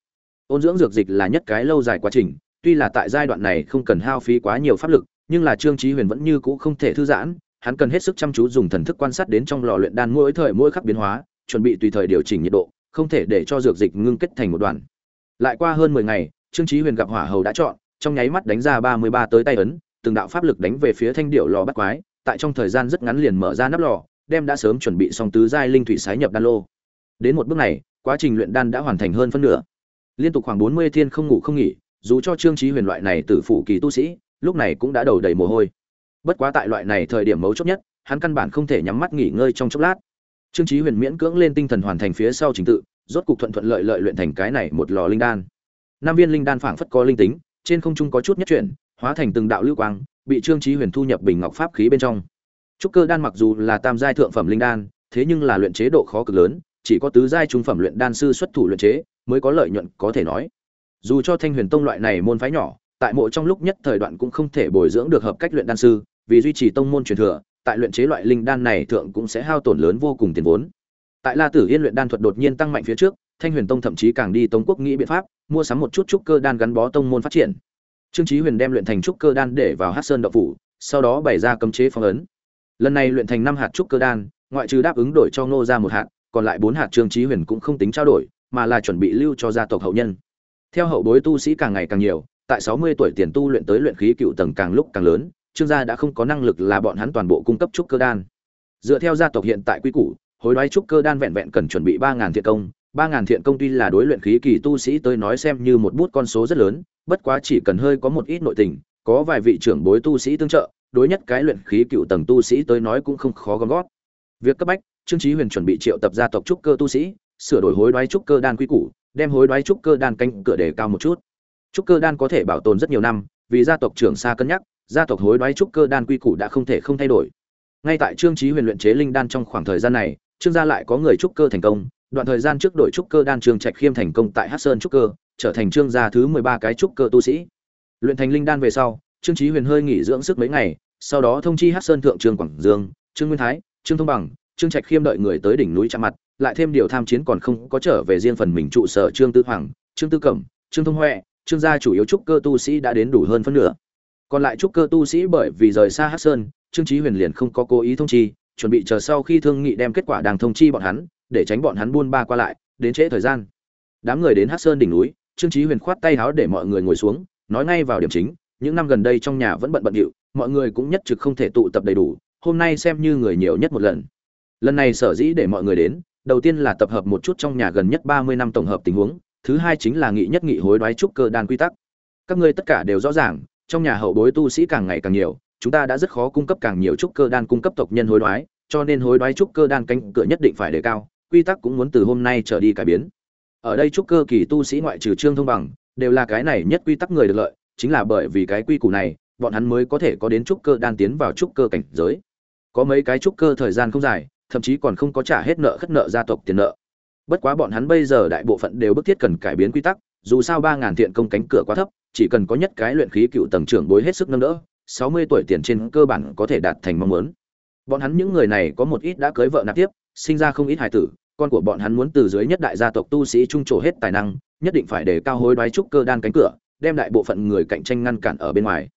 Ôn dưỡng dược dịch là nhất cái lâu dài quá trình, tuy là tại giai đoạn này không cần hao phí quá nhiều pháp lực, nhưng là trương chí huyền vẫn như cũ không thể thư giãn, hắn cần hết sức chăm chú dùng thần thức quan sát đến trong lò luyện đan mỗi thời mỗi khắc biến hóa, chuẩn bị tùy thời điều chỉnh nhiệt độ, không thể để cho dược dịch ngưng kết thành một đoàn lại qua hơn mười ngày, trương chí huyền gặp hỏa hầu đã chọn, trong nháy mắt đánh ra ba mươi ba tới tay ấn, từng đạo pháp lực đánh về phía thanh điệu lò bắt quái, tại trong thời gian rất ngắn liền mở ra nắp lò, đem đã sớm chuẩn bị xong tứ giai linh thủy sái nhập đan lô. Đến một bước này quá trình luyện đan đã hoàn thành hơn phân nửa. Liên tục khoảng bốn mươi thiên không ngủ không nghỉ, dù cho trương trí huyền loại này tử phụ kỳ tu sĩ, lúc này cũng đã đầu đầy mồ hôi. Bất quá tại loại này thời điểm mấu chốt nhất, hắn căn bản không thể nhắm mắt nghỉ ngơi trong chốc lát. Trương trí huyền miễn cưỡng lên tinh thần hoàn thành phía sau trình tự, rốt cục thuận thuận lợi lợi luyện thành cái này một lò linh đan. Năm viên linh đan phảng phất có linh tính, trên không trung có chút nhất chuyển, hóa thành từng đạo lưu quang, bị trương trí huyền thu nhập bình ngọc pháp khí bên trong. Trúc cơ đan mặc dù là tam giai thượng phẩm linh đan, thế nhưng là luyện chế độ khó cực lớn chỉ có tứ giai trung phẩm luyện đan sư xuất thủ luyện chế mới có lợi nhuận có thể nói. Dù cho thanh huyền tông loại này môn phái nhỏ, tại mộ trong lúc nhất thời đoạn cũng không thể bồi dưỡng được hợp cách luyện đan sư, vì duy trì tông môn truyền thừa, tại luyện chế loại linh đan này thượng cũng sẽ hao tổn lớn vô cùng tiền vốn. Tại la tử yên luyện đan thuật đột nhiên tăng mạnh phía trước, thanh huyền tông thậm chí càng đi tống quốc nghĩ biện pháp, mua sắm một chút trúc cơ đan gắn bó tông môn phát triển. Trương chí huyền đem luyện thành trúc cơ đan để vào hắc sơn đậu phủ, sau đó bày ra cấm chế phong ấn. Lần này luyện thành năm hạt trúc cơ đan, ngoại trừ đáp ứng đổi cho ngô ra một hạt còn lại bốn hạt trương chí huyền cũng không tính trao đổi, mà là chuẩn bị lưu cho gia tộc hậu nhân. Theo hậu bối tu sĩ càng ngày càng nhiều, tại sáu mươi tuổi tiền tu luyện tới luyện khí cựu tầng càng lúc càng lớn, trương gia đã không có năng lực là bọn hắn toàn bộ cung cấp trúc cơ đan. Dựa theo gia tộc hiện tại quy củ, hối đoái trúc cơ đan vẹn vẹn cần chuẩn bị ba ngàn thiện công, ba ngàn thiện công tuy là đối luyện khí kỳ tu sĩ tới nói xem như một bút con số rất lớn, bất quá chỉ cần hơi có một ít nội tình, có vài vị trưởng bối tu sĩ tương trợ, đối nhất cái luyện khí cựu tầng tu sĩ tới nói cũng không khó gom gót việc cấp bách trương chí huyền chuẩn bị triệu tập gia tộc trúc cơ tu sĩ, sửa đổi hối đoái trúc cơ đan quy củ, đem hối đoái trúc cơ đan canh cửa để cao một chút. Trúc cơ đan có thể bảo tồn rất nhiều năm, vì gia tộc trưởng xa cân nhắc, gia tộc hối đoái trúc cơ đan quy củ đã không thể không thay đổi. Ngay tại trương chí huyền luyện chế linh đan trong khoảng thời gian này, trương gia lại có người trúc cơ thành công, đoạn thời gian trước đội trúc cơ đan trương trạch khiêm thành công tại hắc sơn trúc cơ, trở thành trương gia thứ mười ba cái trúc cơ tu sĩ. Luyện thành linh đan về sau, trương chí huyền hơi nghỉ dưỡng sức mấy ngày, sau đó thông chi hắc sơn thượng trương quảng dương, trương nguyên thái, trương thông bằng trương trạch khiêm đợi người tới đỉnh núi chạm mặt, lại thêm điều tham chiến còn không có trở về riêng phần mình trụ sở trương tư hoàng, trương tư cẩm, trương thông huệ, trương gia chủ yếu trúc cơ tu sĩ đã đến đủ hơn phân nửa. Còn lại trúc cơ tu sĩ bởi vì rời xa Hát sơn, trương chí huyền liền không có cố ý thông chi, chuẩn bị chờ sau khi thương nghị đem kết quả đang thông chi bọn hắn, để tránh bọn hắn buôn ba qua lại, đến trễ thời gian. Đám người đến Hát sơn đỉnh núi, trương chí huyền khoát tay háo để mọi người ngồi xuống, nói ngay vào điểm chính, những năm gần đây trong nhà vẫn bận bận rộn mọi người cũng nhất trực không thể tụ tập đầy đủ, hôm nay xem như người nhiều nhất một lần lần này sở dĩ để mọi người đến, đầu tiên là tập hợp một chút trong nhà gần nhất ba mươi năm tổng hợp tình huống, thứ hai chính là nghị nhất nghị hối đoái trúc cơ đan quy tắc. Các ngươi tất cả đều rõ ràng, trong nhà hậu bối tu sĩ càng ngày càng nhiều, chúng ta đã rất khó cung cấp càng nhiều trúc cơ đan cung cấp tộc nhân hối đoái, cho nên hối đoái trúc cơ đan cánh cửa nhất định phải đề cao, quy tắc cũng muốn từ hôm nay trở đi cải biến. Ở đây trúc cơ kỳ tu sĩ ngoại trừ trương thông bằng, đều là cái này nhất quy tắc người được lợi, chính là bởi vì cái quy củ này, bọn hắn mới có thể có đến trúc cơ đan tiến vào trúc cơ cảnh giới. Có mấy cái trúc cơ thời gian không dài thậm chí còn không có trả hết nợ khất nợ gia tộc tiền nợ. Bất quá bọn hắn bây giờ đại bộ phận đều bức thiết cần cải biến quy tắc, dù sao ba ngàn thiện công cánh cửa quá thấp, chỉ cần có nhất cái luyện khí cựu tầng trưởng bối hết sức nâng đỡ, sáu mươi tuổi tiền trên cơ bản có thể đạt thành mong muốn. Bọn hắn những người này có một ít đã cưới vợ nạp tiếp, sinh ra không ít hài tử, con của bọn hắn muốn từ dưới nhất đại gia tộc tu sĩ trung trổ hết tài năng, nhất định phải để cao hối đoái trúc cơ đan cánh cửa, đem đại bộ phận người cạnh tranh ngăn cản ở bên ngoài.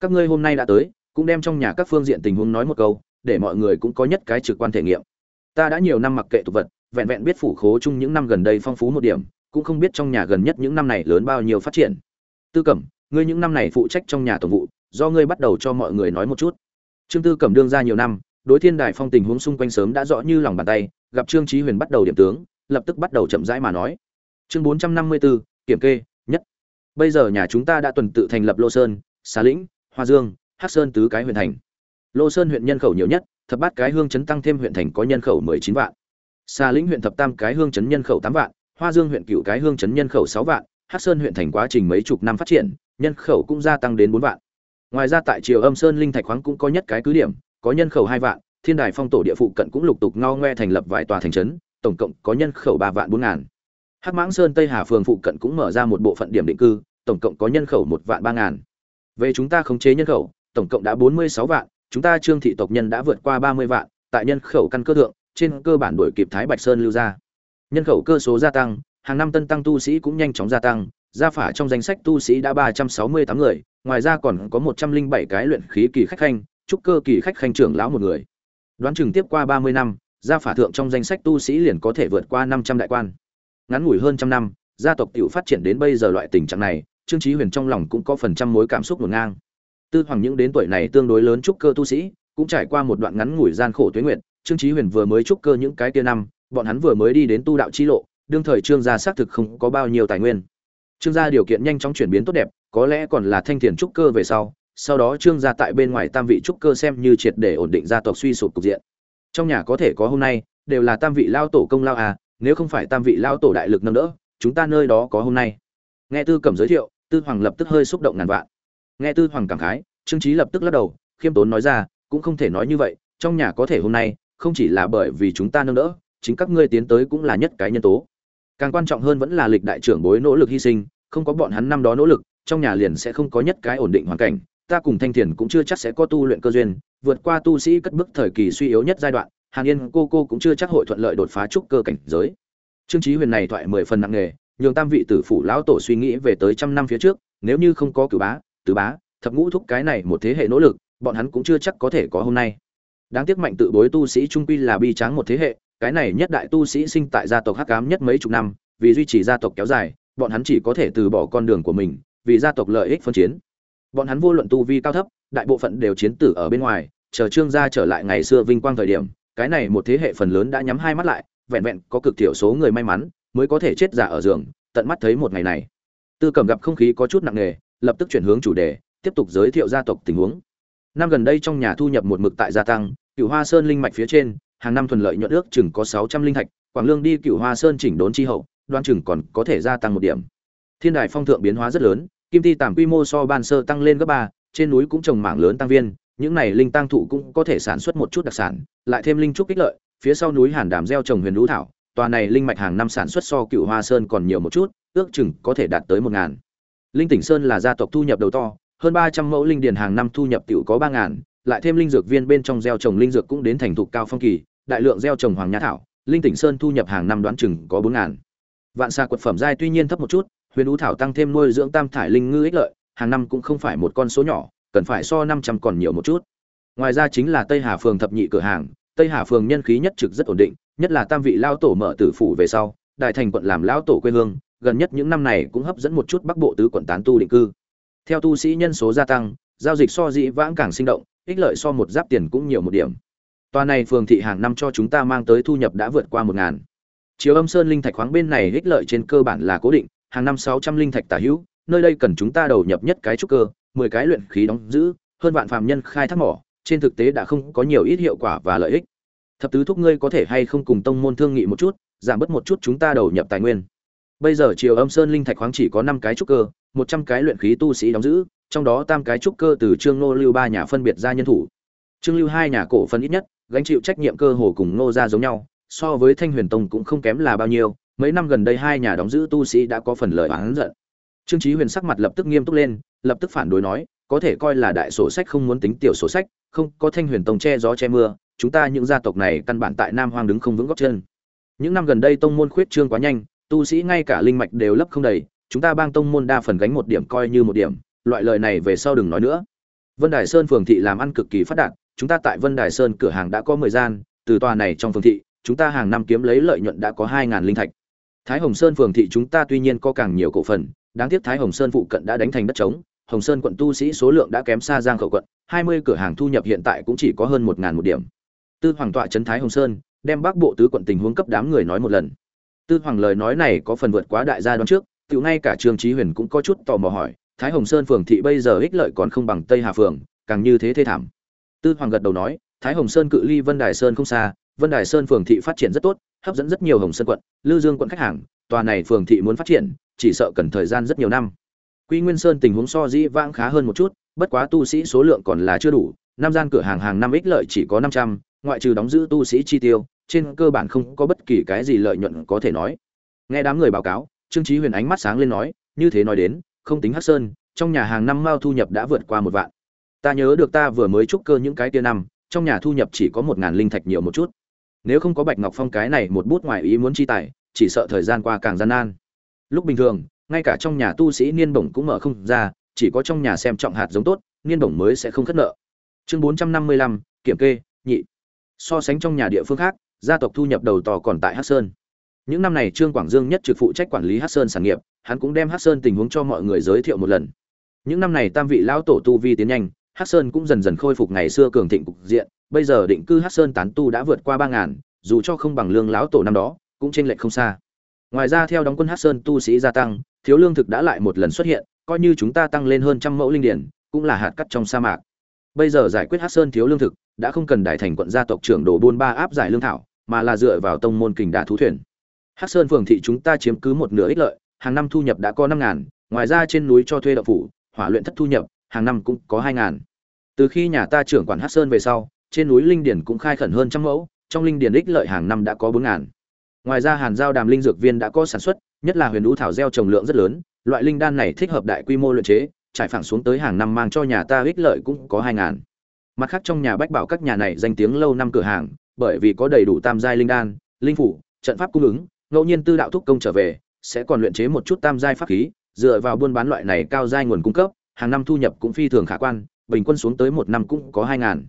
Các ngươi hôm nay đã tới, cũng đem trong nhà các phương diện tình huống nói một câu để mọi người cũng có nhất cái trực quan thể nghiệm. Ta đã nhiều năm mặc kệ tục vật, vẹn vẹn biết phủ khố chung những năm gần đây phong phú một điểm, cũng không biết trong nhà gần nhất những năm này lớn bao nhiêu phát triển. Tư cẩm, ngươi những năm này phụ trách trong nhà tổng vụ, do ngươi bắt đầu cho mọi người nói một chút. Trương tư cẩm đương ra nhiều năm, đối thiên đại phong tình huống xung quanh sớm đã rõ như lòng bàn tay, gặp trương trí huyền bắt đầu điểm tướng, lập tức bắt đầu chậm rãi mà nói. Chương bốn trăm năm mươi bốn kiểm kê, nhất. Bây giờ nhà chúng ta đã tuần tự thành lập lô sơn xá lĩnh, hoa dương, hắc sơn tứ cái huyện thành lô sơn huyện nhân khẩu nhiều nhất, thập bát cái hương chấn tăng thêm huyện thành có nhân khẩu mười chín vạn. Sa lĩnh huyện thập tam cái hương chấn nhân khẩu 8 vạn, hoa dương huyện Cửu cái hương chấn nhân khẩu 6 vạn, hắc sơn huyện thành quá trình mấy chục năm phát triển, nhân khẩu cũng gia tăng đến 4 vạn. Ngoài ra tại triều âm sơn linh thạch khoáng cũng có nhất cái cứ điểm, có nhân khẩu 2 vạn, thiên đài phong tổ địa phụ cận cũng lục tục ngo ngoe thành lập vài tòa thành trấn, tổng cộng có nhân khẩu 3 vạn 4 ngàn. Hắc mãng sơn tây hà phường phụ cận cũng mở ra một bộ phận điểm định cư, tổng cộng có nhân khẩu 1 vạn 3 ngàn. Về chúng ta khống chế nhân khẩu, tổng cộng đã bốn mươi sáu vạn chúng ta trương thị tộc nhân đã vượt qua ba mươi vạn tại nhân khẩu căn cơ thượng trên cơ bản đuổi kịp thái bạch sơn lưu gia, nhân khẩu cơ số gia tăng hàng năm tân tăng tu sĩ cũng nhanh chóng gia tăng gia phả trong danh sách tu sĩ đã ba trăm sáu mươi tám người ngoài ra còn có một trăm linh bảy cái luyện khí kỳ khách khanh trúc cơ kỳ khách khanh trưởng lão một người. Đoán chừng tiếp qua ba mươi năm gia phả thượng trong danh sách tu sĩ liền có thể vượt qua năm trăm đại quan. Ngắn ngủi hơn trăm năm gia tộc tiểu phát triển đến bây giờ loại tình trạng này trương chí huyền trong lòng cũng có phần trăm mối cảm xúc ngổn ngang tư hoàng những đến tuổi này tương đối lớn trúc cơ tu sĩ, cũng trải qua một đoạn ngắn ngủi gian khổ tuế nguyện trương chí huyền vừa mới trúc cơ những cái kia năm, bọn hắn vừa mới đi đến tu đạo chi lộ, đương thời trương gia xác thực không có bao nhiêu tài nguyên. Trương gia điều kiện nhanh chóng chuyển biến tốt đẹp, có lẽ còn là thanh thiền trúc cơ về sau sau đó trương gia tại bên ngoài tam vị trúc cơ xem như triệt để ổn định gia tộc suy sụp cục diện. Trong nhà có thể có hôm nay, đều là tam vị lao tổ công lao à nếu không phải tam vị lao tổ đại lực nâng đỡ, chúng ta nơi đó có hôm nay. Nghe tư cẩm giới thiệu, tư hoàng lập tức hơi xúc động ngàn vạn nghe tư hoàng cảm khái, trương trí lập tức lắc đầu, khiêm tốn nói ra, cũng không thể nói như vậy, trong nhà có thể hôm nay, không chỉ là bởi vì chúng ta nâng đỡ, chính các ngươi tiến tới cũng là nhất cái nhân tố. Càng quan trọng hơn vẫn là lịch đại trưởng bối nỗ lực hy sinh, không có bọn hắn năm đó nỗ lực, trong nhà liền sẽ không có nhất cái ổn định hoàn cảnh, ta cùng thanh thiền cũng chưa chắc sẽ có tu luyện cơ duyên, vượt qua tu sĩ cất bước thời kỳ suy yếu nhất giai đoạn, hàn yên cô cô cũng chưa chắc hội thuận lợi đột phá trúc cơ cảnh giới. Trương trí huyền này thoại mười phần nặng nghề nhường tam vị tử phủ lão tổ suy nghĩ về tới trăm năm phía trước, nếu như không có cửu bá tứ bá, thập ngũ thúc cái này một thế hệ nỗ lực, bọn hắn cũng chưa chắc có thể có hôm nay. Đáng tiếc mạnh tự bối tu sĩ trung quy là bi tráng một thế hệ, cái này nhất đại tu sĩ sinh tại gia tộc hắc cám nhất mấy chục năm, vì duy trì gia tộc kéo dài, bọn hắn chỉ có thể từ bỏ con đường của mình, vì gia tộc lợi ích phân chiến. Bọn hắn vô luận tu vi cao thấp, đại bộ phận đều chiến tử ở bên ngoài, chờ trương gia trở lại ngày xưa vinh quang thời điểm, cái này một thế hệ phần lớn đã nhắm hai mắt lại, vẹn vẹn có cực thiểu số người may mắn, mới có thể chết giả ở giường, tận mắt thấy một ngày này. Tư cẩm gặp không khí có chút nặng nề lập tức chuyển hướng chủ đề, tiếp tục giới thiệu gia tộc tình huống. Năm gần đây trong nhà thu nhập một mực tại gia tăng cựu hoa sơn linh mạch phía trên, hàng năm thuần lợi nhuận ước chừng có sáu trăm linh thạch, quảng lương đi cựu hoa sơn chỉnh đốn chi hậu đoan chừng còn có thể gia tăng một điểm. Thiên đài phong thượng biến hóa rất lớn, kim ti tạm quy mô so ban sơ tăng lên gấp ba, trên núi cũng trồng mảng lớn tăng viên, những này linh tăng thụ cũng có thể sản xuất một chút đặc sản, lại thêm linh trúc kích lợi, phía sau núi hàn đàm gieo trồng huyền lũ thảo, tòa này linh mạch hàng năm sản xuất so cựu hoa sơn còn nhiều một chút, ước chừng có thể đạt tới một ngàn linh tỉnh sơn là gia tộc thu nhập đầu to, hơn ba trăm mẫu linh điền hàng năm thu nhập tiểu có ba ngàn, lại thêm linh dược viên bên trong gieo trồng linh dược cũng đến thành thục cao phong kỳ, đại lượng gieo trồng hoàng nhã thảo, linh tỉnh sơn thu nhập hàng năm đoán chừng có bốn ngàn. Vạn xa quật phẩm giai tuy nhiên thấp một chút, huyền ú thảo tăng thêm nuôi dưỡng tam thải linh ngư ích lợi, hàng năm cũng không phải một con số nhỏ, cần phải so năm trăm còn nhiều một chút. Ngoài ra chính là tây hà phường thập nhị cửa hàng, tây hà phường nhân khí nhất trực rất ổn định, nhất là tam vị lao tổ mở tử phủ về sau, đại thành quận làm lão tổ quê hương gần nhất những năm này cũng hấp dẫn một chút bắc bộ tứ quận tán tu định cư. Theo tu sĩ nhân số gia tăng, giao dịch so dĩ vãng càng sinh động, ích lợi so một giáp tiền cũng nhiều một điểm. Tòa này phường thị hàng năm cho chúng ta mang tới thu nhập đã vượt qua một ngàn. Chiếu âm sơn linh thạch khoáng bên này ích lợi trên cơ bản là cố định, hàng năm sáu trăm linh thạch tả hữu, nơi đây cần chúng ta đầu nhập nhất cái trúc cơ, mười cái luyện khí đóng giữ, hơn vạn phạm nhân khai thác mỏ, trên thực tế đã không có nhiều ít hiệu quả và lợi ích. Thập tứ thúc ngươi có thể hay không cùng tông môn thương nghị một chút, giảm bớt một chút chúng ta đầu nhập tài nguyên bây giờ triều âm sơn linh thạch khoáng chỉ có năm cái trúc cơ, một trăm cái luyện khí tu sĩ đóng giữ, trong đó tam cái trúc cơ từ trương nô lưu ba nhà phân biệt ra nhân thủ. Trương lưu hai nhà cổ phân ít nhất, gánh chịu trách nhiệm cơ hồ cùng nô ra giống nhau, so với thanh huyền tông cũng không kém là bao nhiêu, mấy năm gần đây hai nhà đóng giữ tu sĩ đã có phần lời oán giận. Trương chí huyền sắc mặt lập tức nghiêm túc lên, lập tức phản đối nói, có thể coi là đại sổ sách không muốn tính tiểu sổ sách, không, có thanh huyền tông che gió che mưa, chúng ta những gia tộc này căn bản tại nam hoang đứng không vững góc chân. Những năm gần đây tông môn khuyết trương quá nhanh tu sĩ ngay cả linh mạch đều lấp không đầy, chúng ta bang tông môn đa phần gánh một điểm coi như một điểm, loại lời này về sau đừng nói nữa. Vân đài sơn phường thị làm ăn cực kỳ phát đạt, chúng ta tại vân đài sơn cửa hàng đã có mười gian, từ tòa này trong phường thị, chúng ta hàng năm kiếm lấy lợi nhuận đã có hai ngàn linh thạch. Thái hồng sơn phường thị chúng ta tuy nhiên có càng nhiều cổ phần, đáng tiếc thái hồng sơn phụ cận đã đánh thành đất trống, hồng sơn quận tu sĩ số lượng đã kém xa giang khẩu quận, hai mươi cửa hàng thu nhập hiện tại cũng chỉ có hơn một ngàn một điểm. Tư hoàng tọa trấn thái hồng sơn, đem bắc bộ tứ quận tình huống cấp đám người nói một lần tư hoàng lời nói này có phần vượt quá đại gia đoán trước tiểu ngay cả trương Chí huyền cũng có chút tò mò hỏi, thái hồng sơn phường thị bây giờ ích lợi còn không bằng tây hà phường, càng như thế thê thảm. Tư hoàng gật đầu nói, thái hồng sơn cự ly vân đài sơn không xa, vân đài sơn phường thị phát triển rất tốt, hấp dẫn rất nhiều hồng sơn quận, lư dương quận khách hàng, tòa này phường thị muốn phát triển, chỉ sợ cần thời gian rất nhiều năm. Quy nguyên sơn tình huống so dĩ vãng khá hơn một chút, bất quá tu sĩ số lượng còn là chưa đủ, năm gian cửa hàng hàng năm ích lợi chỉ có năm trăm, ngoại trừ đóng giữ tu sĩ chi tiêu trên cơ bản không có bất kỳ cái gì lợi nhuận có thể nói. Nghe đám người báo cáo, trương chí huyền ánh mắt sáng lên nói, như thế nói đến, không tính hắc sơn, trong nhà hàng năm mao thu nhập đã vượt qua một vạn. Ta nhớ được ta vừa mới trúc cơ những cái tia năm, trong nhà thu nhập chỉ có một ngàn linh thạch nhiều một chút. Nếu không có bạch ngọc phong cái này một bút ngoài ý muốn chi tài, chỉ sợ thời gian qua càng gian nan. Lúc bình thường, ngay cả trong nhà tu sĩ niên bổng cũng mở không ra, chỉ có trong nhà xem trọng hạt giống tốt, niên bổng mới sẽ không khất nợ. Chương bốn trăm năm mươi lăm, kiểm kê, nhị. So sánh trong nhà địa phương khác gia tộc thu nhập đầu tò còn tại hắc sơn. Những năm này trương quảng dương nhất trực phụ trách quản lý hắc sơn sản nghiệp, hắn cũng đem hắc sơn tình huống cho mọi người giới thiệu một lần. Những năm này tam vị lão tổ tu vi tiến nhanh, hắc sơn cũng dần dần khôi phục ngày xưa cường thịnh cục diện, bây giờ định cư hắc sơn tán tu đã vượt qua ba ngàn, dù cho không bằng lương lão tổ năm đó, cũng chênh lệch không xa. Ngoài ra theo đóng quân hắc sơn tu sĩ gia tăng, thiếu lương thực đã lại một lần xuất hiện, coi như chúng ta tăng lên hơn trăm mẫu linh điển, cũng là hạt cắt trong sa mạc bây giờ giải quyết hắc sơn thiếu lương thực, đã không cần đại thành quận gia tộc trưởng đồ buôn ba áp giải lương thảo, mà là dựa vào tông môn kình đà thú thuyền. Hắc sơn phường thị chúng ta chiếm cứ một nửa ích lợi, hàng năm thu nhập đã có năm ngàn, ngoài ra trên núi cho thuê đậu phủ, hỏa luyện thất thu nhập, hàng năm cũng có hai ngàn. Từ khi nhà ta trưởng quản hắc sơn về sau, trên núi linh điển cũng khai khẩn hơn trăm mẫu, trong linh điển ích lợi hàng năm đã có bốn ngàn. Ngoài ra hàn giao đàm linh dược viên đã có sản xuất, nhất là huyền đũ thảo gieo trồng lượng rất lớn, loại linh đan này thích hợp đại quy mô luyện chế trải phẳng xuống tới hàng năm mang cho nhà ta ích lợi cũng có hai ngàn. Mặt khác trong nhà bách bảo các nhà này danh tiếng lâu năm cửa hàng, bởi vì có đầy đủ tam giai linh đan, linh phủ, trận pháp cung ứng, ngẫu nhiên tư đạo thúc công trở về, sẽ còn luyện chế một chút tam giai pháp khí, dựa vào buôn bán loại này cao giai nguồn cung cấp, hàng năm thu nhập cũng phi thường khả quan, bình quân xuống tới một năm cũng có hai ngàn.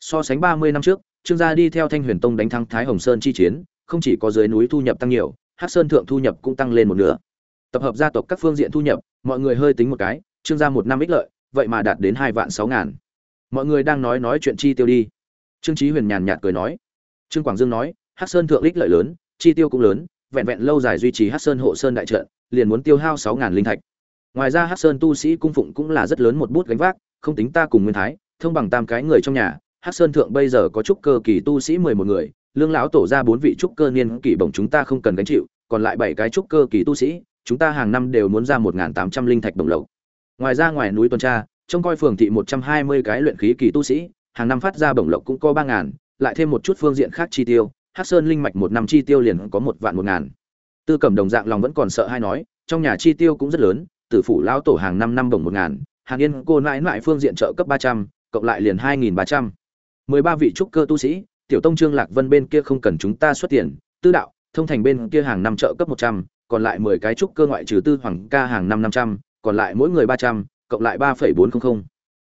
So sánh ba mươi năm trước, trương gia đi theo thanh huyền tông đánh thắng thái hồng sơn chi chiến, không chỉ có dưới núi thu nhập tăng nhiều hát sơn thượng thu nhập cũng tăng lên một nửa. Tập hợp gia tộc các phương diện thu nhập, mọi người hơi tính một cái trương gia một năm ích lợi, vậy mà đạt đến hai vạn sáu ngàn. Mọi người đang nói nói chuyện chi tiêu đi. Trương trí huyền nhàn nhạt cười nói. Trương quảng dương nói hát sơn thượng ích lợi lớn, chi tiêu cũng lớn, vẹn vẹn lâu dài duy trì hát sơn hộ sơn đại trận, liền muốn tiêu hao sáu ngàn linh thạch. Ngoài ra hát sơn tu sĩ cung phụng cũng là rất lớn một bút gánh vác, không tính ta cùng nguyên thái, thông bằng tam cái người trong nhà hát sơn thượng bây giờ có trúc cơ kỳ tu sĩ mười một người, lương lão tổ ra bốn vị trúc cơ niên kỷ bổng chúng ta không cần gánh chịu, còn lại bảy cái trúc cơ kỳ tu sĩ, chúng ta hàng năm đều muốn ra một tám trăm linh thạch đồng lộc ngoài ra ngoài núi tuần tra, trông coi phường thị một trăm hai mươi cái luyện khí kỳ tu sĩ, hàng năm phát ra bổng lộc cũng có ba ngàn, lại thêm một chút phương diện khác chi tiêu hát sơn linh mạch một năm chi tiêu liền có một vạn một ngàn. Tư cẩm đồng dạng lòng vẫn còn sợ hay nói, trong nhà chi tiêu cũng rất lớn, tử phủ lão tổ hàng năm năm bổng một ngàn, hàng yên cô nãi nãi phương diện trợ cấp ba trăm, cộng lại liền hai nghìn ba trăm. Mười ba vị trúc cơ tu sĩ, tiểu tông trương lạc vân bên kia không cần chúng ta xuất tiền, tư đạo, thông thành bên kia hàng năm trợ cấp một trăm, còn lại mười cái trúc cơ ngoại trừ tư hoàng ca hàng năm năm trăm còn lại mỗi người ba trăm, cộng lại ba phẩy bốn trăm linh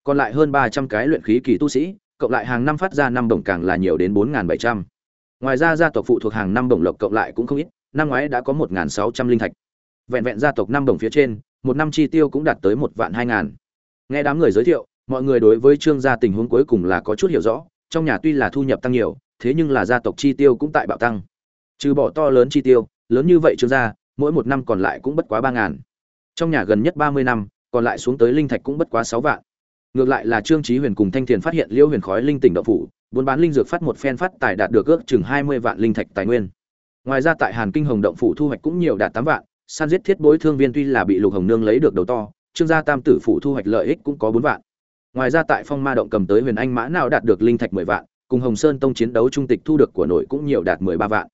còn lại hơn ba trăm cái luyện khí kỳ tu sĩ, cộng lại hàng năm phát ra năm bổng càng là nhiều đến bốn bảy trăm. Ngoài ra gia tộc phụ thuộc hàng năm bổng lộc cộng lại cũng không ít, năm ngoái đã có một sáu trăm linh thạch. Vẹn vẹn gia tộc năm bổng phía trên, một năm chi tiêu cũng đạt tới một vạn hai ngàn. Nghe đám người giới thiệu, mọi người đối với trương gia tình huống cuối cùng là có chút hiểu rõ, trong nhà tuy là thu nhập tăng nhiều, thế nhưng là gia tộc chi tiêu cũng tại bạo tăng. Trừ bỏ to lớn chi tiêu, lớn như vậy trương gia, mỗi một năm còn lại cũng bất quá ba ngàn trong nhà gần nhất ba mươi năm, còn lại xuống tới linh thạch cũng bất quá sáu vạn. Ngược lại là trương trí huyền cùng thanh thiền phát hiện liễu huyền khói linh tỉnh đậu phủ, buôn bán linh dược phát một phen phát tài đạt được ước chừng hai mươi vạn linh thạch tài nguyên. Ngoài ra tại hàn kinh hồng động phủ thu hoạch cũng nhiều đạt tám vạn, san giết thiết bối thương viên tuy là bị lục hồng nương lấy được đầu to, trương gia tam tử phủ thu hoạch lợi ích cũng có bốn vạn. Ngoài ra tại phong ma động cầm tới huyền anh mã nào đạt được linh thạch mười vạn, cùng hồng sơn tông chiến đấu trung tịch thu được của nội cũng nhiều đạt mười ba vạn.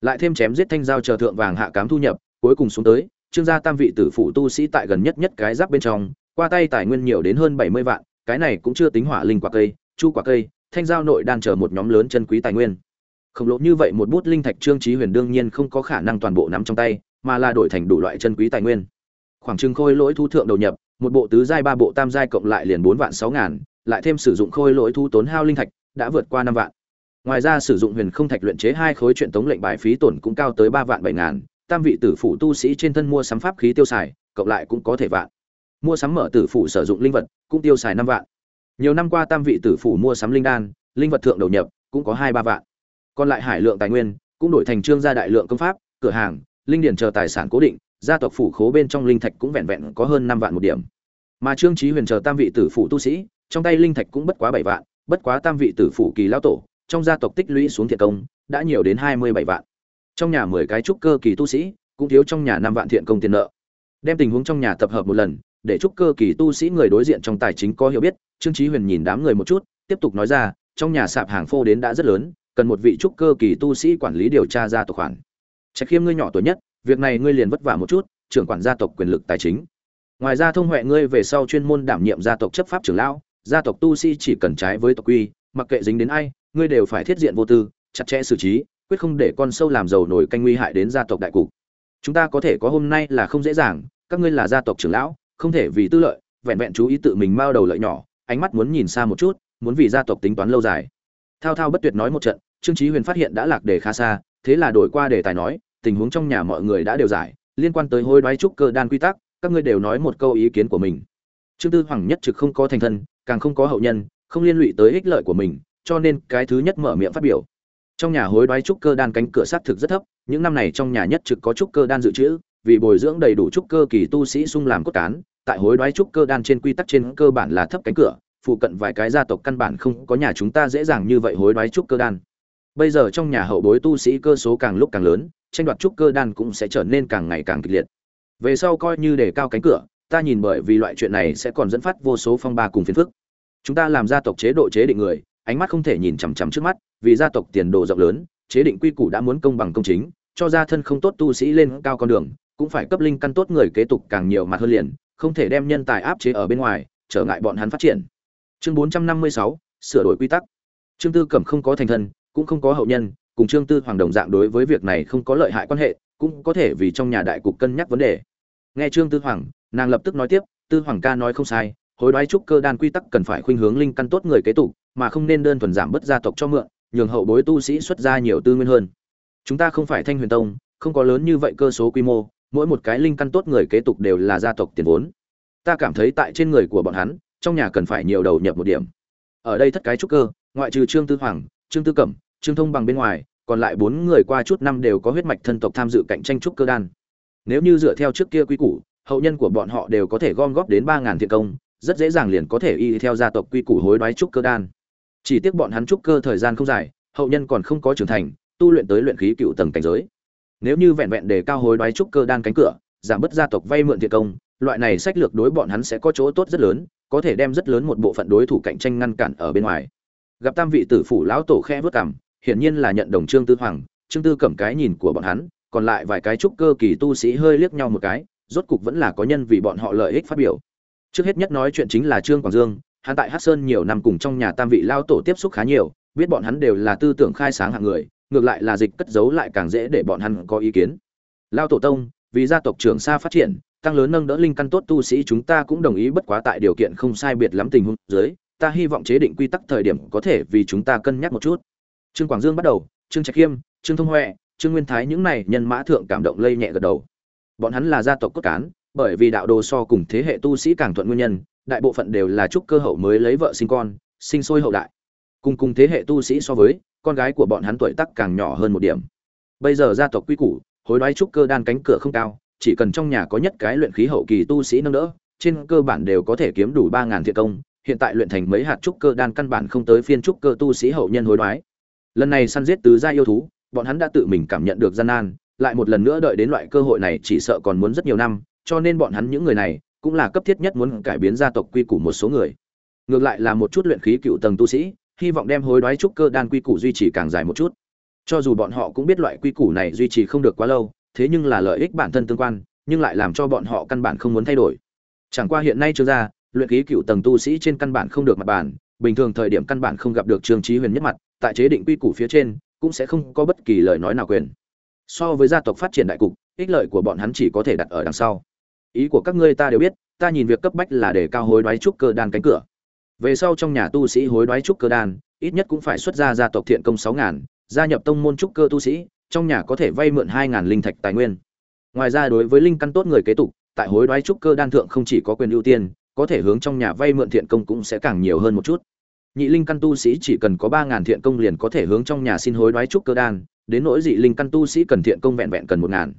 Lại thêm chém giết thanh giao chờ thượng vàng hạ cám thu nhập, cuối cùng xuống tới trương gia tam vị tử phụ tu sĩ tại gần nhất nhất cái giáp bên trong, qua tay tài nguyên nhiều đến hơn bảy mươi vạn, cái này cũng chưa tính hỏa linh quả cây, chu quả cây, thanh giao nội đan chờ một nhóm lớn chân quý tài nguyên. Khổng lồ như vậy một bút linh thạch trương trí huyền đương nhiên không có khả năng toàn bộ nắm trong tay, mà là đổi thành đủ loại chân quý tài nguyên. Khoảng trừng khôi lỗi thu thượng đầu nhập, một bộ tứ giai ba bộ tam giai cộng lại liền bốn vạn sáu ngàn, lại thêm sử dụng khôi lỗi thu tốn hao linh thạch, đã vượt qua năm vạn. Ngoài ra sử dụng huyền không thạch luyện chế hai khối truyện tống lệnh bài phí tổn cũng cao tới ba vạn bảy ngàn tam vị tử phụ tu sĩ trên thân mua sắm pháp khí tiêu xài, cộng lại cũng có thể vạn. Mua sắm mở tử phụ sử dụng linh vật cũng tiêu xài năm vạn. Nhiều năm qua tam vị tử phụ mua sắm linh đan, linh vật thượng đầu nhập cũng có hai ba vạn. Còn lại hải lượng tài nguyên cũng đổi thành trương gia đại lượng công pháp, cửa hàng, linh điển chờ tài sản cố định, gia tộc phủ khố bên trong linh thạch cũng vẹn vẹn có hơn năm vạn một điểm. Mà trương chí huyền chờ tam vị tử phụ tu sĩ, trong tay linh thạch cũng bất quá bảy vạn, bất quá tam vị tử phụ kỳ lão tổ, trong gia tộc tích lũy xuống thiệt công đã nhiều đến hai mươi bảy vạn trong nhà mười cái trúc cơ kỳ tu sĩ, cũng thiếu trong nhà năm vạn thiện công tiền nợ. Đem tình huống trong nhà tập hợp một lần, để trúc cơ kỳ tu sĩ người đối diện trong tài chính có hiểu biết, trương trí huyền nhìn đám người một chút, tiếp tục nói ra, trong nhà sạp hàng phô đến đã rất lớn, cần một vị trúc cơ kỳ tu sĩ quản lý điều tra ra tộc khoản. Trạch khiêm ngươi nhỏ tuổi nhất, việc này ngươi liền vất vả một chút, trưởng quản gia tộc quyền lực tài chính. Ngoài ra thông huệ ngươi về sau chuyên môn đảm nhiệm gia tộc chấp pháp trưởng lão, gia tộc tu sĩ chỉ cần trái với tộc quy, mặc kệ dính đến ai, ngươi đều phải thiết diện vô tư, chặt chẽ xử trí quyết không để con sâu làm giàu nổi canh nguy hại đến gia tộc đại cục. Chúng ta có thể có hôm nay là không dễ dàng, các ngươi là gia tộc trưởng lão, không thể vì tư lợi, vẹn vẹn chú ý tự mình mao đầu lợi nhỏ, ánh mắt muốn nhìn xa một chút, muốn vì gia tộc tính toán lâu dài. Thao thao bất tuyệt nói một trận, trương chí huyền phát hiện đã lạc đề khá xa, thế là đổi qua đề tài nói, tình huống trong nhà mọi người đã đều giải, liên quan tới hối đoái trúc cơ đan quy tắc, các ngươi đều nói một câu ý kiến của mình. Trương tư hoàng nhất trực không có thành thân, càng không có hậu nhân, không liên lụy tới ích lợi của mình, cho nên cái thứ nhất mở miệng phát biểu trong nhà hối đoái trúc cơ đan cánh cửa sát thực rất thấp, những năm này trong nhà nhất trực có trúc cơ đan dự trữ, vì bồi dưỡng đầy đủ trúc cơ kỳ tu sĩ sung làm cốt cán, tại hối đoái trúc cơ đan trên quy tắc trên cơ bản là thấp cánh cửa, phụ cận vài cái gia tộc căn bản không có nhà chúng ta dễ dàng như vậy hối đoái trúc cơ đan. Bây giờ trong nhà hậu bối tu sĩ cơ số càng lúc càng lớn, tranh đoạt trúc cơ đan cũng sẽ trở nên càng ngày càng kịch liệt. Về sau coi như để cao cánh cửa, ta nhìn bởi vì loại chuyện này sẽ còn dẫn phát vô số phong ba cùng phiền phức. Chúng ta làm gia tộc chế độ chế định người, ánh mắt không thể nhìn chằm chằm trước mắt vì gia tộc tiền đồ rộng lớn chế định quy củ đã muốn công bằng công chính cho gia thân không tốt tu sĩ lên cao con đường cũng phải cấp linh căn tốt người kế tục càng nhiều mặt hơn liền không thể đem nhân tài áp chế ở bên ngoài trở ngại bọn hắn phát triển. Chương 456, sửa đổi quy tắc. Trương tư cẩm không có thành thân cũng không có hậu nhân cùng trương tư hoàng đồng dạng đối với việc này không có lợi hại quan hệ cũng có thể vì trong nhà đại cục cân nhắc vấn đề. Nghe trương tư hoàng nàng lập tức nói tiếp tư hoàng ca nói không sai hối đoái trúc cơ đan quy tắc cần phải khuynh hướng linh căn tốt người kế tục mà không nên đơn thuần giảm bớt gia tộc cho mượn nhường hậu bối tu sĩ xuất ra nhiều tư nguyên hơn. Chúng ta không phải thanh huyền tông, không có lớn như vậy cơ số quy mô, mỗi một cái linh căn tốt người kế tục đều là gia tộc tiền vốn. Ta cảm thấy tại trên người của bọn hắn, trong nhà cần phải nhiều đầu nhập một điểm. Ở đây thất cái trúc cơ, ngoại trừ trương tư hoàng, trương tư cẩm, trương thông bằng bên ngoài, còn lại bốn người qua chút năm đều có huyết mạch thân tộc tham dự cạnh tranh trúc cơ đan. Nếu như dựa theo trước kia quy củ, hậu nhân của bọn họ đều có thể gom góp đến ba ngàn thiện công, rất dễ dàng liền có thể y theo gia tộc quy củ hối đoái trúc cơ đan chỉ tiếc bọn hắn trúc cơ thời gian không dài, hậu nhân còn không có trưởng thành, tu luyện tới luyện khí cựu tầng cảnh giới. Nếu như vẹn vẹn để cao hối đoái trúc cơ đan cánh cửa, giảm bớt gia tộc vay mượn thiện công, loại này sách lược đối bọn hắn sẽ có chỗ tốt rất lớn, có thể đem rất lớn một bộ phận đối thủ cạnh tranh ngăn cản ở bên ngoài. Gặp tam vị tử phủ lão tổ khe vớt cảm hiển nhiên là nhận đồng trương tư hoàng, trương tư cầm cái nhìn của bọn hắn, còn lại vài cái trúc cơ kỳ tu sĩ hơi liếc nhau một cái, rốt cục vẫn là có nhân vì bọn họ lợi ích phát biểu. Trước hết nhất nói chuyện chính là trương quảng dương hắn tại hát sơn nhiều năm cùng trong nhà tam vị lao tổ tiếp xúc khá nhiều, biết bọn hắn đều là tư tưởng khai sáng hạng người, ngược lại là dịch cất giấu lại càng dễ để bọn hắn có ý kiến. Lao tổ tông, vì gia tộc trưởng xa phát triển, tăng lớn nâng đỡ linh căn tốt tu sĩ chúng ta cũng đồng ý bất quá tại điều kiện không sai biệt lắm tình huống dưới, ta hy vọng chế định quy tắc thời điểm có thể vì chúng ta cân nhắc một chút. Trương quảng dương bắt đầu, trương trạch khiêm trương thông huệ, trương nguyên thái những này nhân mã thượng cảm động lây nhẹ gật đầu. Bọn hắn là gia tộc cốt cán bởi vì đạo đồ so cùng thế hệ tu sĩ càng thuận nguyên nhân, đại bộ phận đều là trúc cơ hậu mới lấy vợ sinh con, sinh sôi hậu đại. Cùng cùng thế hệ tu sĩ so với, con gái của bọn hắn tuổi tác càng nhỏ hơn một điểm. Bây giờ gia tộc quy củ, hối đoái trúc cơ đan cánh cửa không cao, chỉ cần trong nhà có nhất cái luyện khí hậu kỳ tu sĩ nâng đỡ, trên cơ bản đều có thể kiếm đủ ba ngàn thiện công, hiện tại luyện thành mấy hạt trúc cơ đan căn bản không tới phiên trúc cơ tu sĩ hậu nhân hối đoái. Lần này săn giết tứ gia yêu thú, bọn hắn đã tự mình cảm nhận được gian nan, lại một lần nữa đợi đến loại cơ hội này chỉ sợ còn muốn rất nhiều năm cho nên bọn hắn những người này cũng là cấp thiết nhất muốn cải biến gia tộc quy củ một số người. Ngược lại là một chút luyện khí cựu tầng tu sĩ, hy vọng đem hối đoái trúc cơ đan quy củ duy trì càng dài một chút. Cho dù bọn họ cũng biết loại quy củ này duy trì không được quá lâu, thế nhưng là lợi ích bản thân tương quan, nhưng lại làm cho bọn họ căn bản không muốn thay đổi. Chẳng qua hiện nay chưa ra, luyện khí cựu tầng tu sĩ trên căn bản không được mặt bản bình thường thời điểm căn bản không gặp được trương trí huyền nhất mặt, tại chế định quy củ phía trên, cũng sẽ không có bất kỳ lời nói nào quyền. So với gia tộc phát triển đại cục, ích lợi của bọn hắn chỉ có thể đặt ở đằng sau ý của các ngươi ta đều biết, ta nhìn việc cấp bách là để cao hối đoái trúc cơ đan cánh cửa. Về sau trong nhà tu sĩ hối đoái trúc cơ đan, ít nhất cũng phải xuất ra gia tộc thiện công sáu ngàn, gia nhập tông môn trúc cơ tu sĩ, trong nhà có thể vay mượn hai ngàn linh thạch tài nguyên. Ngoài ra đối với linh căn tốt người kế tục, tại hối đoái trúc cơ đan thượng không chỉ có quyền ưu tiên, có thể hướng trong nhà vay mượn thiện công cũng sẽ càng nhiều hơn một chút. Nhị linh căn tu sĩ chỉ cần có ba ngàn thiện công liền có thể hướng trong nhà xin hối đoái trúc cơ đan, đến nỗi dị linh căn tu sĩ cần thiện công vẹn vẹn cần một ngàn.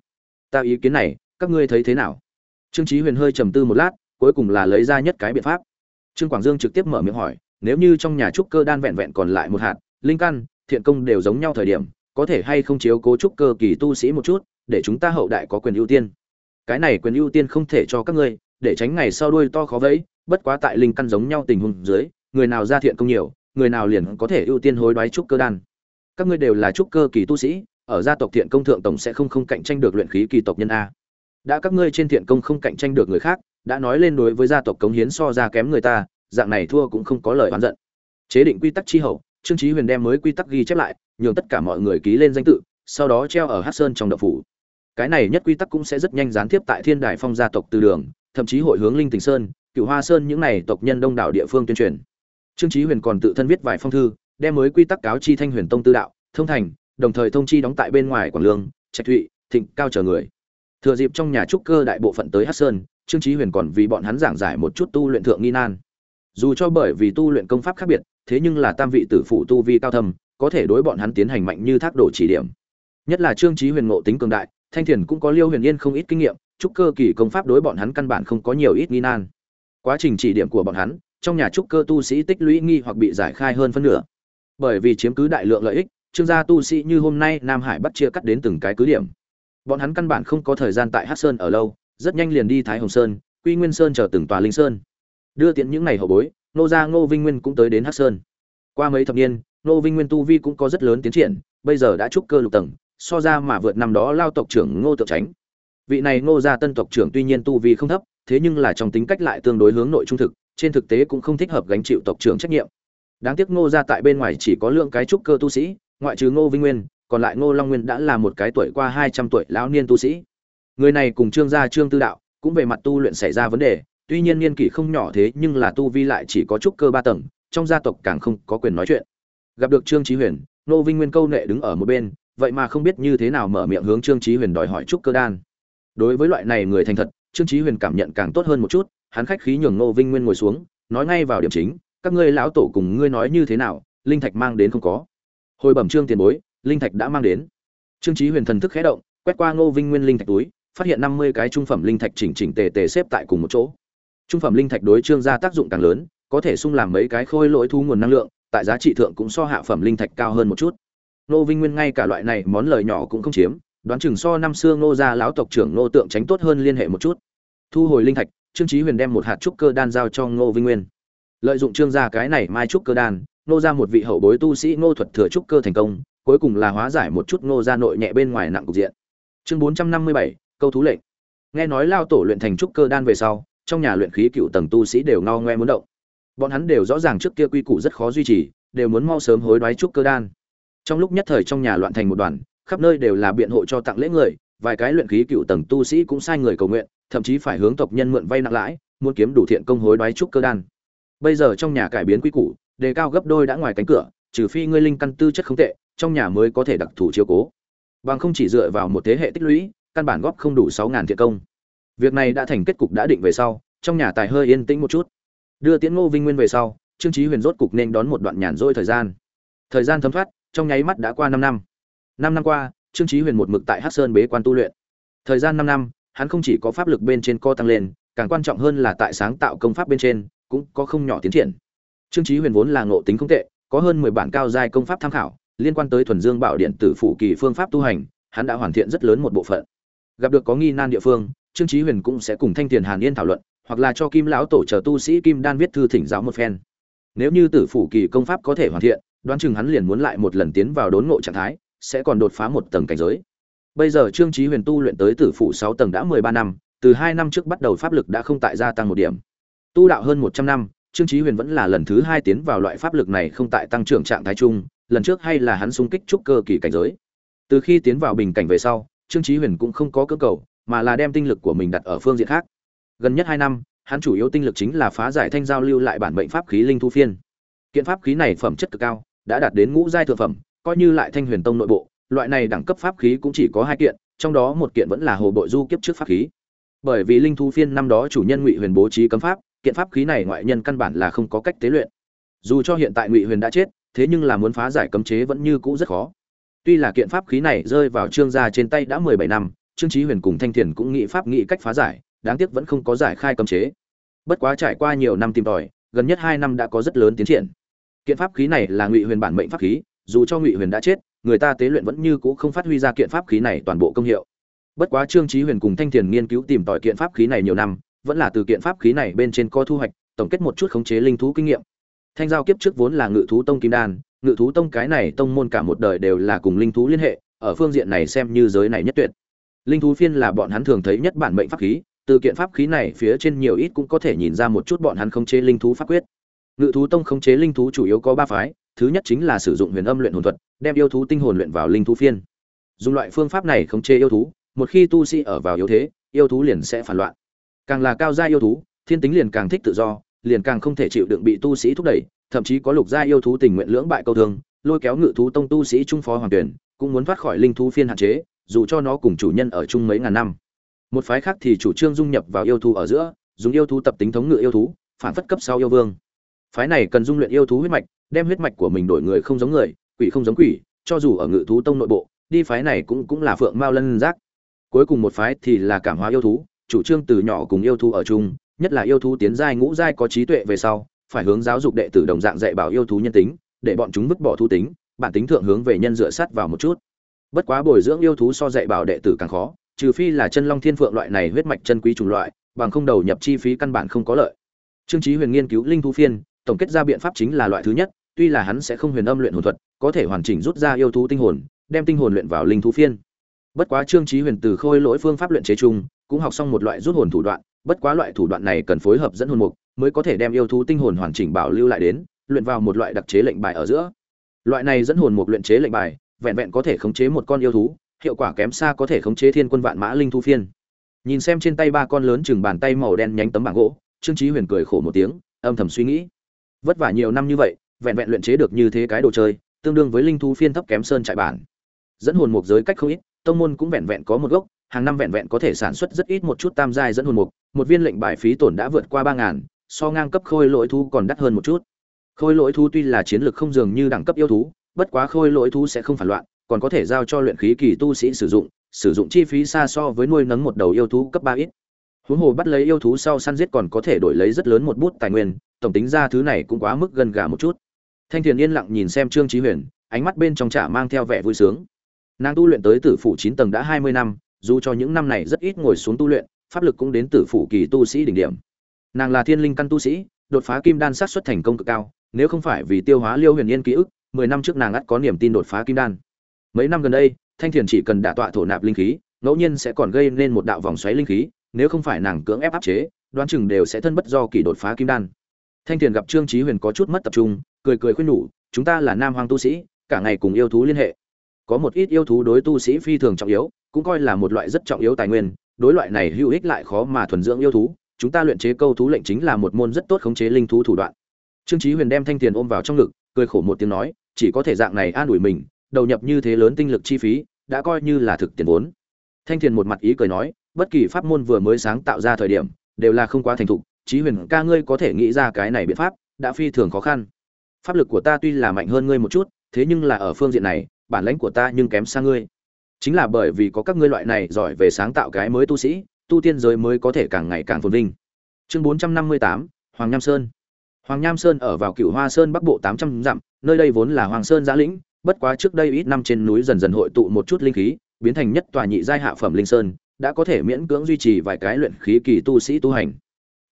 Ta ý kiến này, các ngươi thấy thế nào? Trương Chí huyền hơi trầm tư một lát, cuối cùng là lấy ra nhất cái biện pháp. Trương quảng dương trực tiếp mở miệng hỏi, nếu như trong nhà trúc cơ đan vẹn vẹn còn lại một hạt, linh căn, thiện công đều giống nhau thời điểm, có thể hay không chiếu cố trúc cơ kỳ tu sĩ một chút, để chúng ta hậu đại có quyền ưu tiên? Cái này quyền ưu tiên không thể cho các ngươi, để tránh ngày sau đuôi to khó vẫy, bất quá tại linh căn giống nhau tình huống dưới, người nào ra thiện công nhiều, người nào liền có thể ưu tiên hối đoái trúc cơ đan. Các ngươi đều là trúc cơ kỳ tu sĩ, ở gia tộc thiện công thượng tổng sẽ không không cạnh tranh được luyện khí kỳ tộc nhân a đã các ngươi trên thiện công không cạnh tranh được người khác, đã nói lên đối với gia tộc cống hiến so ra kém người ta, dạng này thua cũng không có lời oán giận. Chế định quy tắc chi hậu, trương chí huyền đem mới quy tắc ghi chép lại, nhường tất cả mọi người ký lên danh tự, sau đó treo ở hắc sơn trong đậu phủ. Cái này nhất quy tắc cũng sẽ rất nhanh gián tiếp tại thiên đài phong gia tộc từ đường, thậm chí hội hướng linh tình sơn, cựu hoa sơn những này tộc nhân đông đảo địa phương tuyên truyền. Trương chí huyền còn tự thân viết vài phong thư, đem mới quy tắc cáo chi thanh huyền tông tư đạo, thông thành, đồng thời thông chi đóng tại bên ngoài quảng lương, trạch thụy, thịnh, cao chờ người thừa dịp trong nhà trúc cơ đại bộ phận tới hắc sơn, trương chí huyền còn vì bọn hắn giảng giải một chút tu luyện thượng nghi nan. Dù cho bởi vì tu luyện công pháp khác biệt, thế nhưng là tam vị tử phụ tu vi cao thâm, có thể đối bọn hắn tiến hành mạnh như thác đổ chỉ điểm. Nhất là trương chí huyền ngộ tính cường đại, thanh thiền cũng có liêu huyền yên không ít kinh nghiệm, trúc cơ kỳ công pháp đối bọn hắn căn bản không có nhiều ít nghi nan. Quá trình chỉ điểm của bọn hắn, trong nhà trúc cơ tu sĩ tích lũy nghi hoặc bị giải khai hơn phân nửa. Bởi vì chiếm cứ đại lượng lợi ích, trương gia tu sĩ như hôm nay nam hải bắt chia cắt đến từng cái cứ điểm bọn hắn căn bản không có thời gian tại hát sơn ở lâu, rất nhanh liền đi thái hồng sơn, quy nguyên sơn chờ từng tòa linh sơn. Đưa tiện những ngày hậu bối, nô gia ngô vinh nguyên cũng tới đến hát sơn. Qua mấy thập niên, ngô vinh nguyên tu vi cũng có rất lớn tiến triển, bây giờ đã trúc cơ lục tầng, so ra mà vượt năm đó lao tộc trưởng ngô tự tránh. Vị này ngô gia tân tộc trưởng tuy nhiên tu vi không thấp, thế nhưng là trong tính cách lại tương đối hướng nội trung thực, trên thực tế cũng không thích hợp gánh chịu tộc trưởng trách nhiệm. Đáng tiếc ngô gia tại bên ngoài chỉ có lượng cái trúc cơ tu sĩ, ngoại trừ ngô vinh nguyên còn lại ngô long nguyên đã là một cái tuổi qua hai trăm tuổi lão niên tu sĩ. Người này cùng trương gia trương tư đạo cũng về mặt tu luyện xảy ra vấn đề, tuy nhiên niên kỷ không nhỏ thế nhưng là tu vi lại chỉ có chút cơ ba tầng, trong gia tộc càng không có quyền nói chuyện. Gặp được trương Chí huyền, ngô vinh nguyên câu nệ đứng ở một bên, vậy mà không biết như thế nào mở miệng hướng trương Chí huyền đòi hỏi chút cơ đan. Đối với loại này người thành thật, trương Chí huyền cảm nhận càng tốt hơn một chút, hắn khách khí nhường ngô vinh nguyên ngồi xuống, nói ngay vào điểm chính, các ngươi lão tổ cùng ngươi nói như thế nào, linh thạch mang đến không có. Hồi bẩm trương tiền bối linh thạch đã mang đến trương trí huyền thần thức khẽ động quét qua ngô vinh nguyên linh thạch túi phát hiện năm mươi cái trung phẩm linh thạch chỉnh chỉnh tề tề xếp tại cùng một chỗ trung phẩm linh thạch đối trương gia tác dụng càng lớn có thể sung làm mấy cái khôi lỗi thu nguồn năng lượng tại giá trị thượng cũng so hạ phẩm linh thạch cao hơn một chút Ngô Vinh Nguyên ngay cả loại này món lời nhỏ cũng không chiếm, đoán chừng so năm xưa Ngô gia lão tộc trưởng Ngô Tượng tránh tốt hơn liên hệ một chút. Thu hồi linh thạch, Trương Chí Huyền đem một hạt trúc cơ đan giao cho Ngô Vinh Nguyên. Lợi dụng Trương gia cái này mai trúc cơ đan, Ngô gia một vị hậu bối tu sĩ Ngô thuật thừa trúc cơ thành công, cuối cùng là hóa giải một chút Ngô gia nội nhẹ bên ngoài nặng cục diện. Chương 457, câu thú lệnh. Nghe nói lao tổ luyện thành trúc cơ đan về sau, trong nhà luyện khí cựu tầng tu sĩ đều ngao ngoe muốn động. Bọn hắn đều rõ ràng trước kia quy củ rất khó duy trì, đều muốn mau sớm hối đoái trúc cơ đan trong lúc nhất thời trong nhà loạn thành một đoàn khắp nơi đều là biện hộ cho tặng lễ người vài cái luyện khí cựu tầng tu sĩ cũng sai người cầu nguyện thậm chí phải hướng tộc nhân mượn vay nặng lãi muốn kiếm đủ thiện công hối đoái trúc cơ đan bây giờ trong nhà cải biến quy củ đề cao gấp đôi đã ngoài cánh cửa trừ phi ngươi linh căn tư chất không tệ trong nhà mới có thể đặc thù chiếu cố. Bằng không chỉ dựa vào một thế hệ tích lũy, căn bản góp không đủ sáu ngàn thiện công. Việc này đã thành kết cục đã định về sau, trong nhà tài hơi yên tĩnh một chút. Đưa tiễn ngô vinh nguyên về sau, trương trí huyền rốt cục nên đón một đoạn nhàn rỗi thời gian. Thời gian thấm thoát, trong nháy mắt đã qua năm năm. Năm năm qua, trương chí huyền một mực tại hắc sơn bế quan tu luyện. Thời gian năm năm, hắn không chỉ có pháp lực bên trên co tăng lên, càng quan trọng hơn là tại sáng tạo công pháp bên trên, cũng có không nhỏ tiến triển. Trương chí huyền vốn là ngộ tính không tệ, có hơn mười bản cao giai công pháp tham khảo liên quan tới thuần dương bảo điện tử phụ kỳ phương pháp tu hành hắn đã hoàn thiện rất lớn một bộ phận gặp được có nghi nan địa phương trương chí huyền cũng sẽ cùng thanh tiền hàn yên thảo luận hoặc là cho kim lão tổ chờ tu sĩ kim đan viết thư thỉnh giáo một phen nếu như tử phụ kỳ công pháp có thể hoàn thiện đoán chừng hắn liền muốn lại một lần tiến vào đốn ngộ trạng thái, sẽ còn đột phá một tầng cảnh giới. Bây giờ Trương Chí Huyền tu luyện tới tử phụ 6 tầng đã 13 năm, từ 2 năm trước bắt đầu pháp lực đã không tại gia tăng một điểm. Tu đạo hơn 100 năm, Trương Chí Huyền vẫn là lần thứ hai tiến vào loại pháp lực này không tại tăng trưởng trạng thái chung, lần trước hay là hắn xung kích trúc cơ kỳ cảnh giới. Từ khi tiến vào bình cảnh về sau, Trương Chí Huyền cũng không có cơ cầu, mà là đem tinh lực của mình đặt ở phương diện khác. Gần nhất 2 năm, hắn chủ yếu tinh lực chính là phá giải thanh giao lưu lại bản mệnh pháp khí linh thu phiên. Kiện pháp khí này phẩm chất cực cao, đã đạt đến ngũ giai thượng phẩm, coi như lại Thanh Huyền Tông nội bộ, loại này đẳng cấp pháp khí cũng chỉ có hai kiện, trong đó một kiện vẫn là hồ bội du kiếp trước pháp khí bởi vì linh thu phiên năm đó chủ nhân ngụy huyền bố trí cấm pháp kiện pháp khí này ngoại nhân căn bản là không có cách tế luyện dù cho hiện tại ngụy huyền đã chết thế nhưng là muốn phá giải cấm chế vẫn như cũ rất khó. Tuy là kiện pháp khí này rơi vào trương gia trên tay đã mười bảy năm, trương trí huyền cùng thanh thiền cũng nghĩ pháp nghĩ cách phá giải, đáng tiếc vẫn không có giải khai cấm chế. Bất quá trải qua nhiều năm tìm tòi, gần nhất hai năm đã có rất lớn tiến triển. Kiện pháp khí này là ngụy huyền bản mệnh pháp khí, dù cho ngụy huyền đã chết, người ta tế luyện vẫn như cũ không phát huy ra kiện pháp khí này toàn bộ công hiệu. Bất quá trương trí huyền cùng thanh thiền nghiên cứu tìm tòi kiện pháp khí này nhiều năm, vẫn là từ kiện pháp khí này bên trên có thu hoạch, tổng kết một chút khống chế linh thú kinh nghiệm thanh giao kiếp trước vốn là ngự thú tông kim đan, ngự thú tông cái này tông môn cả một đời đều là cùng linh thú liên hệ, ở phương diện này xem như giới này nhất tuyệt. Linh thú phiên là bọn hắn thường thấy nhất bản mệnh pháp khí, từ kiện pháp khí này phía trên nhiều ít cũng có thể nhìn ra một chút bọn hắn khống chế linh thú pháp quyết. Ngự thú tông khống chế linh thú chủ yếu có ba phái, thứ nhất chính là sử dụng huyền âm luyện hồn thuật, đem yêu thú tinh hồn luyện vào linh thú phiên. Dùng loại phương pháp này khống chế yêu thú, một khi tu sĩ ở vào yếu thế, yêu thú liền sẽ phản loạn. Càng là cao gia yêu thú, thiên tính liền càng thích tự do liền càng không thể chịu đựng bị tu sĩ thúc đẩy, thậm chí có lục gia yêu thú tình nguyện lưỡng bại câu thương, lôi kéo ngự thú tông tu sĩ trung phó hoàng tuyển, cũng muốn thoát khỏi linh thú phiên hạn chế, dù cho nó cùng chủ nhân ở chung mấy ngàn năm. Một phái khác thì chủ trương dung nhập vào yêu thú ở giữa, dùng yêu thú tập tính thống ngự yêu thú, phản phất cấp sau yêu vương. Phái này cần dung luyện yêu thú huyết mạch, đem huyết mạch của mình đổi người không giống người, quỷ không giống quỷ, cho dù ở ngự thú tông nội bộ, đi phái này cũng cũng là phượng mao lân giác. Cuối cùng một phái thì là cảm hóa yêu thú, chủ trương từ nhỏ cùng yêu thú ở chung nhất là yêu thú tiến giai ngũ giai có trí tuệ về sau, phải hướng giáo dục đệ tử đồng dạng dạy bảo yêu thú nhân tính, để bọn chúng vứt bỏ thú tính, bản tính thượng hướng về nhân dựa sát vào một chút. Bất quá bồi dưỡng yêu thú so dạy bảo đệ tử càng khó, trừ phi là chân long thiên phượng loại này huyết mạch chân quý chủng loại, bằng không đầu nhập chi phí căn bản không có lợi. Trương chí huyền nghiên cứu linh thú phiên, tổng kết ra biện pháp chính là loại thứ nhất, tuy là hắn sẽ không huyền âm luyện hồn thuật, có thể hoàn chỉnh rút ra yêu thú tinh hồn, đem tinh hồn luyện vào linh thú phiên. Bất quá trương chí huyền từ khôi lỗi phương pháp luyện chế chung, cũng học xong một loại rút hồn thủ đoạn bất quá loại thủ đoạn này cần phối hợp dẫn hồn mục, mới có thể đem yêu thú tinh hồn hoàn chỉnh bảo lưu lại đến, luyện vào một loại đặc chế lệnh bài ở giữa. Loại này dẫn hồn mục luyện chế lệnh bài, vẹn vẹn có thể khống chế một con yêu thú, hiệu quả kém xa có thể khống chế thiên quân vạn mã linh thú phiên. Nhìn xem trên tay ba con lớn chừng bàn tay màu đen nhánh tấm bảng gỗ, trương trí huyền cười khổ một tiếng, âm thầm suy nghĩ. Vất vả nhiều năm như vậy, vẹn vẹn luyện chế được như thế cái đồ chơi, tương đương với linh thú phiên thấp kém sơn trại bản. Dẫn hồn mục giới cách không ít, tông môn cũng vẹn vẹn có một gốc hàng năm vẹn vẹn có thể sản xuất rất ít một chút tam giai dẫn hồn mục, một viên lệnh bài phí tổn đã vượt qua ba ngàn, so ngang cấp khôi lỗi thú còn đắt hơn một chút. Khôi lỗi thú tuy là chiến lược không dường như đẳng cấp yêu thú, bất quá khôi lỗi thú sẽ không phản loạn, còn có thể giao cho luyện khí kỳ tu sĩ sử dụng sử dụng chi phí xa so với nuôi nấng một đầu yêu thú cấp ba ít. Huống hồ bắt lấy yêu thú sau săn giết còn có thể đổi lấy rất lớn một bút tài nguyên, tổng tính ra thứ này cũng quá mức gần gà một chút. Thanh thiền yên lặng nhìn xem trương trí huyền, ánh mắt bên trong chả mang theo vẻ vui sướng. Nàng tu luyện tới tử phủ chín tầng đã hai mươi năm dù cho những năm này rất ít ngồi xuống tu luyện, pháp lực cũng đến từ phủ kỳ tu sĩ đỉnh điểm. Nàng là thiên linh căn tu sĩ, đột phá kim đan sát xuất thành công cực cao, nếu không phải vì tiêu hóa liêu huyền yên ký ức, mười năm trước nàng ắt có niềm tin đột phá kim đan. Mấy năm gần đây, thanh thiền chỉ cần đả tọa thổ nạp linh khí, ngẫu nhiên sẽ còn gây nên một đạo vòng xoáy linh khí, nếu không phải nàng cưỡng ép áp chế, đoán chừng đều sẽ thân bất do kỳ đột phá kim đan. Thanh thiền gặp trương trí huyền có chút mất tập trung, cười cười khuyên nhủ, chúng ta là nam hoàng tu sĩ, cả ngày cùng yêu thú liên hệ. Có một ít yêu thú đối tu sĩ phi thường trọng yếu cũng coi là một loại rất trọng yếu tài nguyên, đối loại này hữu ích lại khó mà thuần dưỡng yêu thú, chúng ta luyện chế câu thú lệnh chính là một môn rất tốt khống chế linh thú thủ đoạn. Trương chí huyền đem thanh tiền ôm vào trong ngực, cười khổ một tiếng nói, chỉ có thể dạng này an ủi mình, đầu nhập như thế lớn tinh lực chi phí, đã coi như là thực tiền vốn. Thanh tiền một mặt ý cười nói, bất kỳ pháp môn vừa mới sáng tạo ra thời điểm, đều là không quá thành thục, chí huyền ca ngươi có thể nghĩ ra cái này biện pháp, đã phi thường khó khăn. Pháp lực của ta tuy là mạnh hơn ngươi một chút, thế nhưng là ở phương diện này, bản lãnh của ta nhưng kém xa ngươi chính là bởi vì có các ngươi loại này giỏi về sáng tạo cái mới tu sĩ tu tiên giới mới có thể càng ngày càng phồn vinh. Chương bốn trăm năm mươi tám hoàng nham sơn. Hoàng nham sơn ở vào cựu hoa sơn bắc bộ tám trăm dặm nơi đây vốn là hoàng sơn giã lĩnh bất quá trước đây ít năm trên núi dần dần hội tụ một chút linh khí biến thành nhất tòa nhị giai hạ phẩm linh sơn đã có thể miễn cưỡng duy trì vài cái luyện khí kỳ tu sĩ tu hành.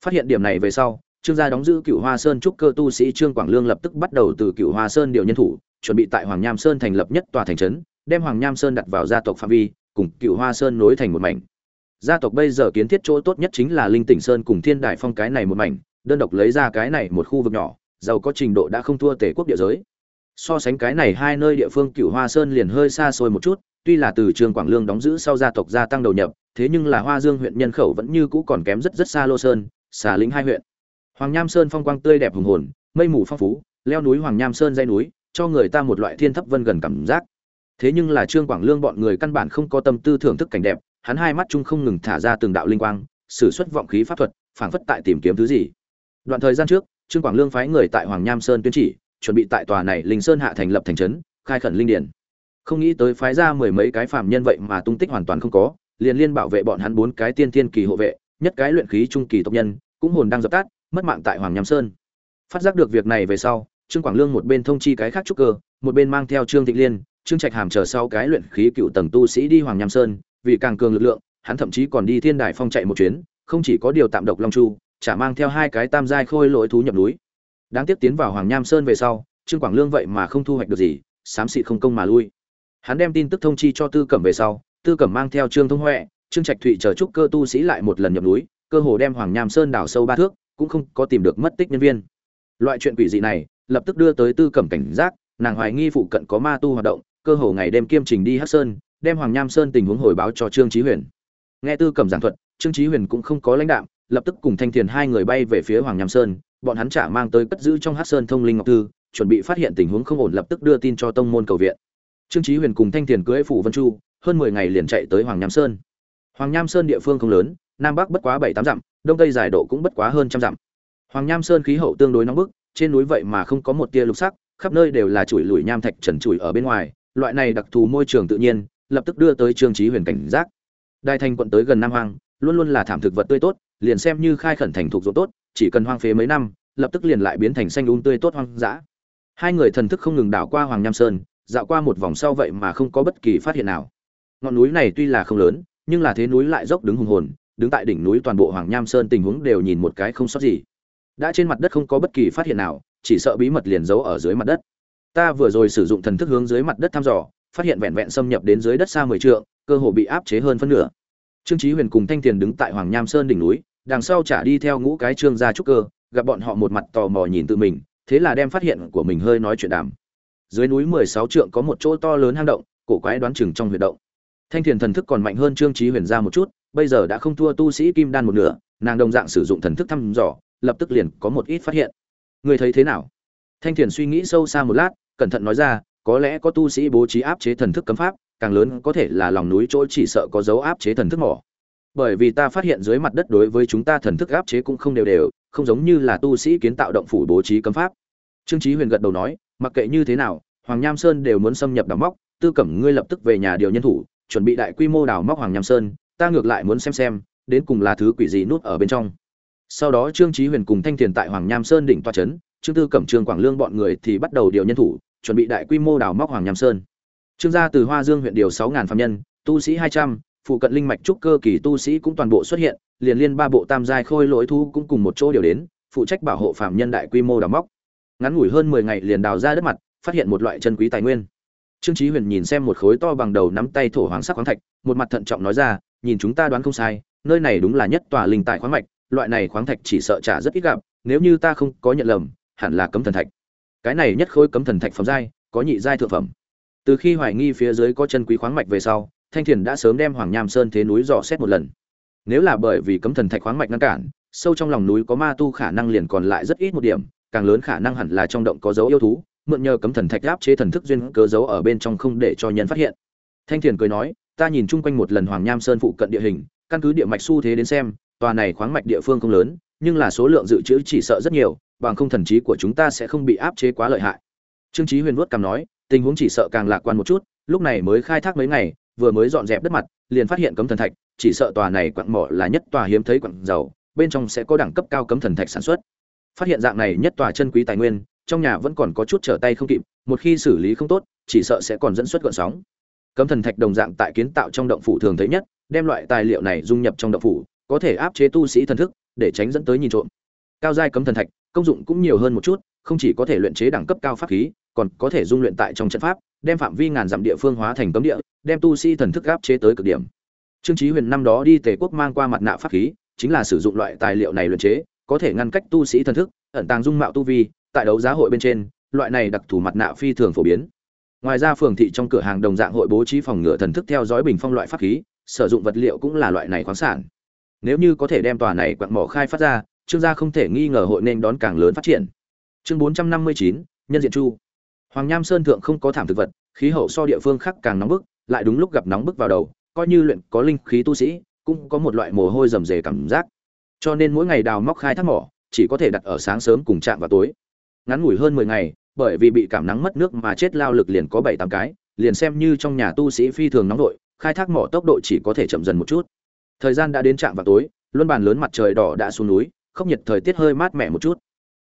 Phát hiện điểm này về sau trương gia đóng giữ cựu hoa sơn trúc cơ tu sĩ trương quảng lương lập tức bắt đầu từ cựu hoa sơn điều nhân thủ chuẩn bị tại Hoàng Nham Sơn thành lập nhất tòa thành trấn, đem Hoàng Nham Sơn đặt vào gia tộc phạm vi, cùng Cựu Hoa Sơn nối thành một mảnh. Gia tộc bây giờ kiến thiết chỗ tốt nhất chính là Linh Tỉnh Sơn cùng Thiên Đại Phong cái này một mảnh, đơn độc lấy ra cái này một khu vực nhỏ, giàu có trình độ đã không thua Tề quốc địa giới. So sánh cái này hai nơi địa phương Cựu Hoa Sơn liền hơi xa xôi một chút, tuy là từ Trường Quảng Lương đóng giữ sau gia tộc gia tăng đầu nhập, thế nhưng là Hoa Dương huyện nhân khẩu vẫn như cũ còn kém rất rất xa Lô Sơn, xà lĩnh hai huyện. Hoàng Nham Sơn phong quang tươi đẹp hùng hồn, mây mù phong phú, leo núi Hoàng Nham Sơn dãy núi, cho người ta một loại thiên thấp vân gần cảm giác thế nhưng là trương quảng lương bọn người căn bản không có tâm tư thưởng thức cảnh đẹp, hắn hai mắt chung không ngừng thả ra từng đạo linh quang, sử xuất vọng khí pháp thuật, phảng phất tại tìm kiếm thứ gì. Đoạn thời gian trước, trương quảng lương phái người tại hoàng nham sơn tuyên chỉ, chuẩn bị tại tòa này linh sơn hạ thành lập thành trấn, khai khẩn linh điển. Không nghĩ tới phái ra mười mấy cái phàm nhân vậy mà tung tích hoàn toàn không có, liền liên bảo vệ bọn hắn bốn cái tiên thiên kỳ hộ vệ, nhất cái luyện khí trung kỳ tộc nhân, cũng hồn đang dập tắt, mất mạng tại hoàng nham sơn. Phát giác được việc này về sau, trương quảng lương một bên thông chi cái khác trúc cơ, một bên mang theo trương thịnh liên trương trạch hàm chờ sau cái luyện khí cựu tầng tu sĩ đi hoàng nham sơn, vì càng cường lực lượng, hắn thậm chí còn đi thiên đài phong chạy một chuyến, không chỉ có điều tạm độc long chu, chả mang theo hai cái tam giai khôi lỗi thú nhập núi. Đáng tiếc tiến vào hoàng nham sơn về sau, trương quảng lương vậy mà không thu hoạch được gì, xám xịt không công mà lui. Hắn đem tin tức thông chi cho tư cẩm về sau, tư cẩm mang theo trương thông huệ, trương trạch thụy chờ trúc cơ tu sĩ lại một lần nhập núi, cơ hồ đem hoàng nham sơn đào sâu ba thước, cũng không có tìm được mất tích nhân viên. Loại chuyện quỷ dị này, lập tức đưa tới tư cẩm cảnh giác, nàng hoài nghi phụ cận có ma tu hoạt động cơ hồ ngày đêm kiêm trình đi Hắc sơn, đem hoàng nham sơn tình huống hồi báo cho trương Chí huyền. Nghe tư cẩm giảng thuật, trương Chí huyền cũng không có lãnh đạm, lập tức cùng thanh thiền hai người bay về phía hoàng nham sơn, bọn hắn trả mang tới cất giữ trong Hắc sơn thông linh ngọc thư, chuẩn bị phát hiện tình huống không ổn lập tức đưa tin cho tông môn cầu viện. Trương Chí huyền cùng thanh thiền cưỡi phủ vân chu, hơn mười ngày liền chạy tới hoàng nham sơn. Hoàng nham sơn địa phương không lớn, nam bắc bất quá bảy tám dặm, đông tây dài độ cũng bất quá hơn trăm dặm. Hoàng nham sơn khí hậu tương đối nóng bức, trên núi vậy mà không có một tia lục sắc, khắp nơi đều là chuỗi lùi nham thạch trần trụi ở bên ngoài loại này đặc thù môi trường tự nhiên, lập tức đưa tới trương trí huyền cảnh giác. Đại thành quận tới gần nam hoang, luôn luôn là thảm thực vật tươi tốt, liền xem như khai khẩn thành thuộc ruộng tốt, chỉ cần hoang phế mấy năm, lập tức liền lại biến thành xanh um tươi tốt hoang dã. Hai người thần thức không ngừng đảo qua hoàng nham sơn, dạo qua một vòng sau vậy mà không có bất kỳ phát hiện nào. Ngọn núi này tuy là không lớn, nhưng là thế núi lại dốc đứng hùng hồn, đứng tại đỉnh núi toàn bộ hoàng nham sơn tình huống đều nhìn một cái không sót gì. Đã trên mặt đất không có bất kỳ phát hiện nào, chỉ sợ bí mật liền giấu ở dưới mặt đất ta vừa rồi sử dụng thần thức hướng dưới mặt đất thăm dò, phát hiện vẹn vẹn xâm nhập đến dưới đất xa mười trượng, cơ hồ bị áp chế hơn phân nửa. Trương chí huyền cùng thanh tiền đứng tại hoàng nham sơn đỉnh núi, đằng sau trả đi theo ngũ cái trương gia trúc cơ, gặp bọn họ một mặt tò mò nhìn tự mình, thế là đem phát hiện của mình hơi nói chuyện đàm. Dưới núi mười sáu trượng có một chỗ to lớn hang động, cổ quái đoán chừng trong huyệt động. Thanh thiền thần thức còn mạnh hơn trương trí huyền ra một chút, bây giờ đã không thua tu sĩ kim đan một nửa, nàng đồng dạng sử dụng thần thức thăm dò, lập tức liền có một ít phát hiện. Người thấy thế nào? Thanh thiền suy nghĩ sâu xa một lát cẩn thận nói ra có lẽ có tu sĩ bố trí áp chế thần thức cấm pháp càng lớn có thể là lòng núi chỗ chỉ sợ có dấu áp chế thần thức mỏ. Bởi vì ta phát hiện dưới mặt đất đối với chúng ta thần thức áp chế cũng không đều đều không giống như là tu sĩ kiến tạo động phủ bố trí cấm pháp. Trương Chí huyền gật đầu nói mặc kệ như thế nào hoàng nham sơn đều muốn xâm nhập đào móc tư cẩm ngươi lập tức về nhà điều nhân thủ chuẩn bị đại quy mô đào móc hoàng nham sơn ta ngược lại muốn xem xem đến cùng là thứ quỷ gì nuốt ở bên trong. Sau đó trương Chí huyền cùng thanh thiền tại hoàng nham sơn đỉnh toa chấn, trương tư cẩm trương quảng lương bọn người thì bắt đầu điều nhân thủ chuẩn bị đại quy mô đào móc hoàng nham sơn. Trương gia từ hoa dương huyện điều sáu ngàn phạm nhân, tu sĩ hai trăm, phụ cận linh mạch trúc cơ kỳ tu sĩ cũng toàn bộ xuất hiện, liền liên ba bộ tam giai khôi lỗi thu cũng cùng một chỗ điều đến, phụ trách bảo hộ phạm nhân đại quy mô đào móc. Ngắn ngủi hơn mười ngày liền đào ra đất mặt, phát hiện một loại chân quý tài nguyên. Trương chí huyền nhìn xem một khối to bằng đầu nắm tay thổ hoàng sắc khoáng thạch, một mặt thận trọng nói ra, nhìn chúng ta đoán không sai, nơi này đúng là nhất tòa linh tại khoáng mạch, loại này khoáng thạch chỉ sợ trả rất ít gặp, nếu như ta không có nhận lầm, hẳn là cấm thần thạch cái này nhất khối cấm thần thạch phẩm giai, có nhị giai thượng phẩm. Từ khi hoài nghi phía dưới có chân quý khoáng mạch về sau, thanh thiền đã sớm đem hoàng nham sơn thế núi dò xét một lần. Nếu là bởi vì cấm thần thạch khoáng mạch ngăn cản, sâu trong lòng núi có ma tu khả năng liền còn lại rất ít một điểm, càng lớn khả năng hẳn là trong động có dấu yêu thú, mượn nhờ cấm thần thạch áp chế thần thức duyên cớ dấu ở bên trong không để cho nhân phát hiện. Thanh thiền cười nói, ta nhìn chung quanh một lần hoàng nham sơn phụ cận địa hình, căn cứ địa mạch xu thế đến xem, tòa này khoáng mạch địa phương không lớn, nhưng là số lượng dự trữ chỉ sợ rất nhiều bằng không thần trí của chúng ta sẽ không bị áp chế quá lợi hại. Trương Chí huyền vuốt cằm nói, tình huống chỉ sợ càng lạc quan một chút, lúc này mới khai thác mấy ngày, vừa mới dọn dẹp đất mặt, liền phát hiện cấm thần thạch, chỉ sợ tòa này quặng mỏ là nhất tòa hiếm thấy quặng dầu, bên trong sẽ có đẳng cấp cao cấm thần thạch sản xuất. Phát hiện dạng này nhất tòa chân quý tài nguyên, trong nhà vẫn còn có chút trở tay không kịp, một khi xử lý không tốt, chỉ sợ sẽ còn dẫn xuất gợn sóng. Cấm thần thạch đồng dạng tại kiến tạo trong động phủ thường thấy nhất, đem loại tài liệu này dung nhập trong động phủ, có thể áp chế tu sĩ thần thức, để tránh dẫn tới nhìn trộm. Cao giai cấm thần thạch công dụng cũng nhiều hơn một chút, không chỉ có thể luyện chế đẳng cấp cao pháp khí, còn có thể dung luyện tại trong trận pháp, đem phạm vi ngàn dặm địa phương hóa thành cấm địa, đem tu sĩ thần thức áp chế tới cực điểm. Trương chí huyền năm đó đi tề quốc mang qua mặt nạ pháp khí, chính là sử dụng loại tài liệu này luyện chế, có thể ngăn cách tu sĩ thần thức, ẩn tàng dung mạo tu vi, tại đấu giá hội bên trên, loại này đặc thù mặt nạ phi thường phổ biến. Ngoài ra phường thị trong cửa hàng đồng dạng hội bố trí phòng ngựa thần thức theo dõi bình phong loại pháp khí, sử dụng vật liệu cũng là loại này khoáng sản. Nếu như có thể đem tòa này quặng mỏ khai phát ra trương gia không thể nghi ngờ hội nên đón càng lớn phát triển chương bốn trăm năm mươi chín nhân diện chu Hoàng Nham Sơn thượng không có thảm thực vật, khí hậu so địa phương khác càng nóng bức, lại đúng lúc gặp nóng bức vào đầu, coi như luyện có linh khí tu sĩ, cũng có một loại mồ hôi rầm rề cảm giác. Cho nên mỗi ngày đào móc khai thác mỏ, chỉ có thể đặt ở sáng sớm cùng trạm vào tối. Ngắn ngủi hơn 10 ngày, bởi vì bị cảm nắng mất nước mà chết lao lực liền có 7, 8 cái, liền xem như trong nhà tu sĩ phi thường nóng đội, khai thác mỏ tốc độ chỉ có thể chậm dần một chút. Thời gian đã đến trạm vào tối, luân bàn lớn mặt trời đỏ đã xuống núi, không nhiệt thời tiết hơi mát mẻ một chút.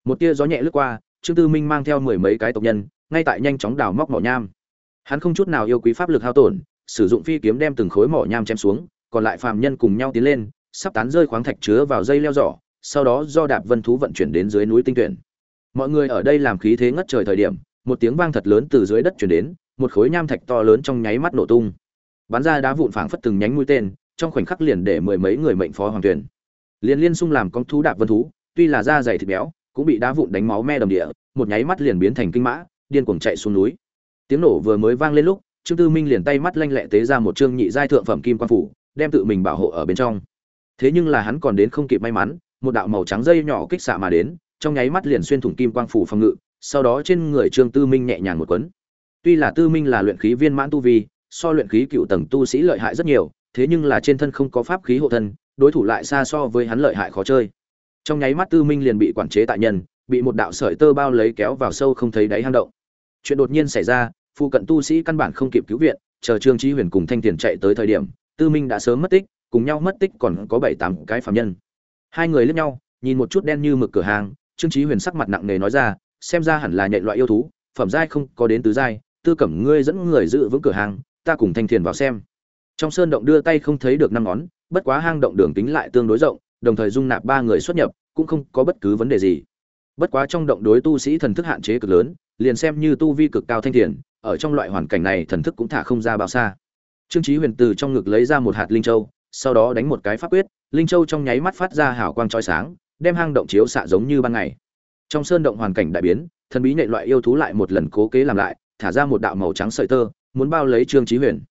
Một tia gió nhẹ lướt qua, Trương Tư Minh mang theo mười mấy cái tộc nhân, ngay tại nhanh chóng đào móc mỏ nham. Hắn không chút nào yêu quý pháp lực hao tổn, sử dụng phi kiếm đem từng khối mỏ nham chém xuống, còn lại phàm nhân cùng nhau tiến lên, sắp tán rơi khoáng thạch chứa vào dây leo giỏ, sau đó do đạp vân thú vận chuyển đến dưới núi tinh tuyển. Mọi người ở đây làm khí thế ngất trời thời điểm, một tiếng vang thật lớn từ dưới đất truyền đến, một khối nham thạch to lớn trong nháy mắt nổ tung. Bắn ra đá vụn phảng phất từng nhánh mũi tên, trong khoảnh khắc liền để mười mấy người mệnh phó hoàng tuyển. Liên liên sung làm con thú đạp vân thú, tuy là da dày thịt béo, cũng bị đá vụn đánh máu me đầm địa, một nháy mắt liền biến thành kinh mã, điên cuồng chạy xuống núi. Tiếng nổ vừa mới vang lên lúc, Trương Tư Minh liền tay mắt lanh lẹ tế ra một trương nhị giai thượng phẩm kim quan phủ, đem tự mình bảo hộ ở bên trong. Thế nhưng là hắn còn đến không kịp may mắn, một đạo màu trắng dây nhỏ kích xạ mà đến, trong nháy mắt liền xuyên thủng kim quang phủ phòng ngự, sau đó trên người Trương Tư Minh nhẹ nhàng một quấn. Tuy là Tư Minh là luyện khí viên mãn tu vi, so luyện khí cựu tầng tu sĩ lợi hại rất nhiều, thế nhưng là trên thân không có pháp khí hộ thân, đối thủ lại xa so với hắn lợi hại khó chơi. Trong nháy mắt Tư Minh liền bị quản chế tại nhân, bị một đạo sợi tơ bao lấy kéo vào sâu không thấy đáy hang động. Chuyện đột nhiên xảy ra, phụ cận tu sĩ căn bản không kịp cứu viện, chờ Trương Chí Huyền cùng Thanh Tiền chạy tới thời điểm, Tư Minh đã sớm mất tích, cùng nhau mất tích còn có bảy tám cái phạm nhân. Hai người lướt nhau, nhìn một chút đen như mực cửa hàng, Trương Chí Huyền sắc mặt nặng nề nói ra, xem ra hẳn là nhện loại yêu thú, phẩm giai không có đến tứ giai, Tư Cẩm ngươi dẫn người giữ vững cửa hàng, ta cùng Thanh Tiền vào xem. Trong sơn động đưa tay không thấy được năm ngón, bất quá hang động đường tính lại tương đối rộng, đồng thời dung nạp ba người xuất nhập, cũng không có bất cứ vấn đề gì. Bất quá trong động đối tu sĩ thần thức hạn chế cực lớn, liền xem như tu vi cực cao thanh thiền, ở trong loại hoàn cảnh này thần thức cũng thả không ra bao xa. Trương Chí Huyền từ trong ngực lấy ra một hạt linh châu, sau đó đánh một cái pháp quyết, linh châu trong nháy mắt phát ra hào quang chói sáng, đem hang động chiếu xạ giống như ban ngày. Trong sơn động hoàn cảnh đại biến, thần bí nệ loại yêu thú lại một lần cố kế làm lại, thả ra một đạo màu trắng sợi tơ, muốn bao lấy Trương Chí Huyền.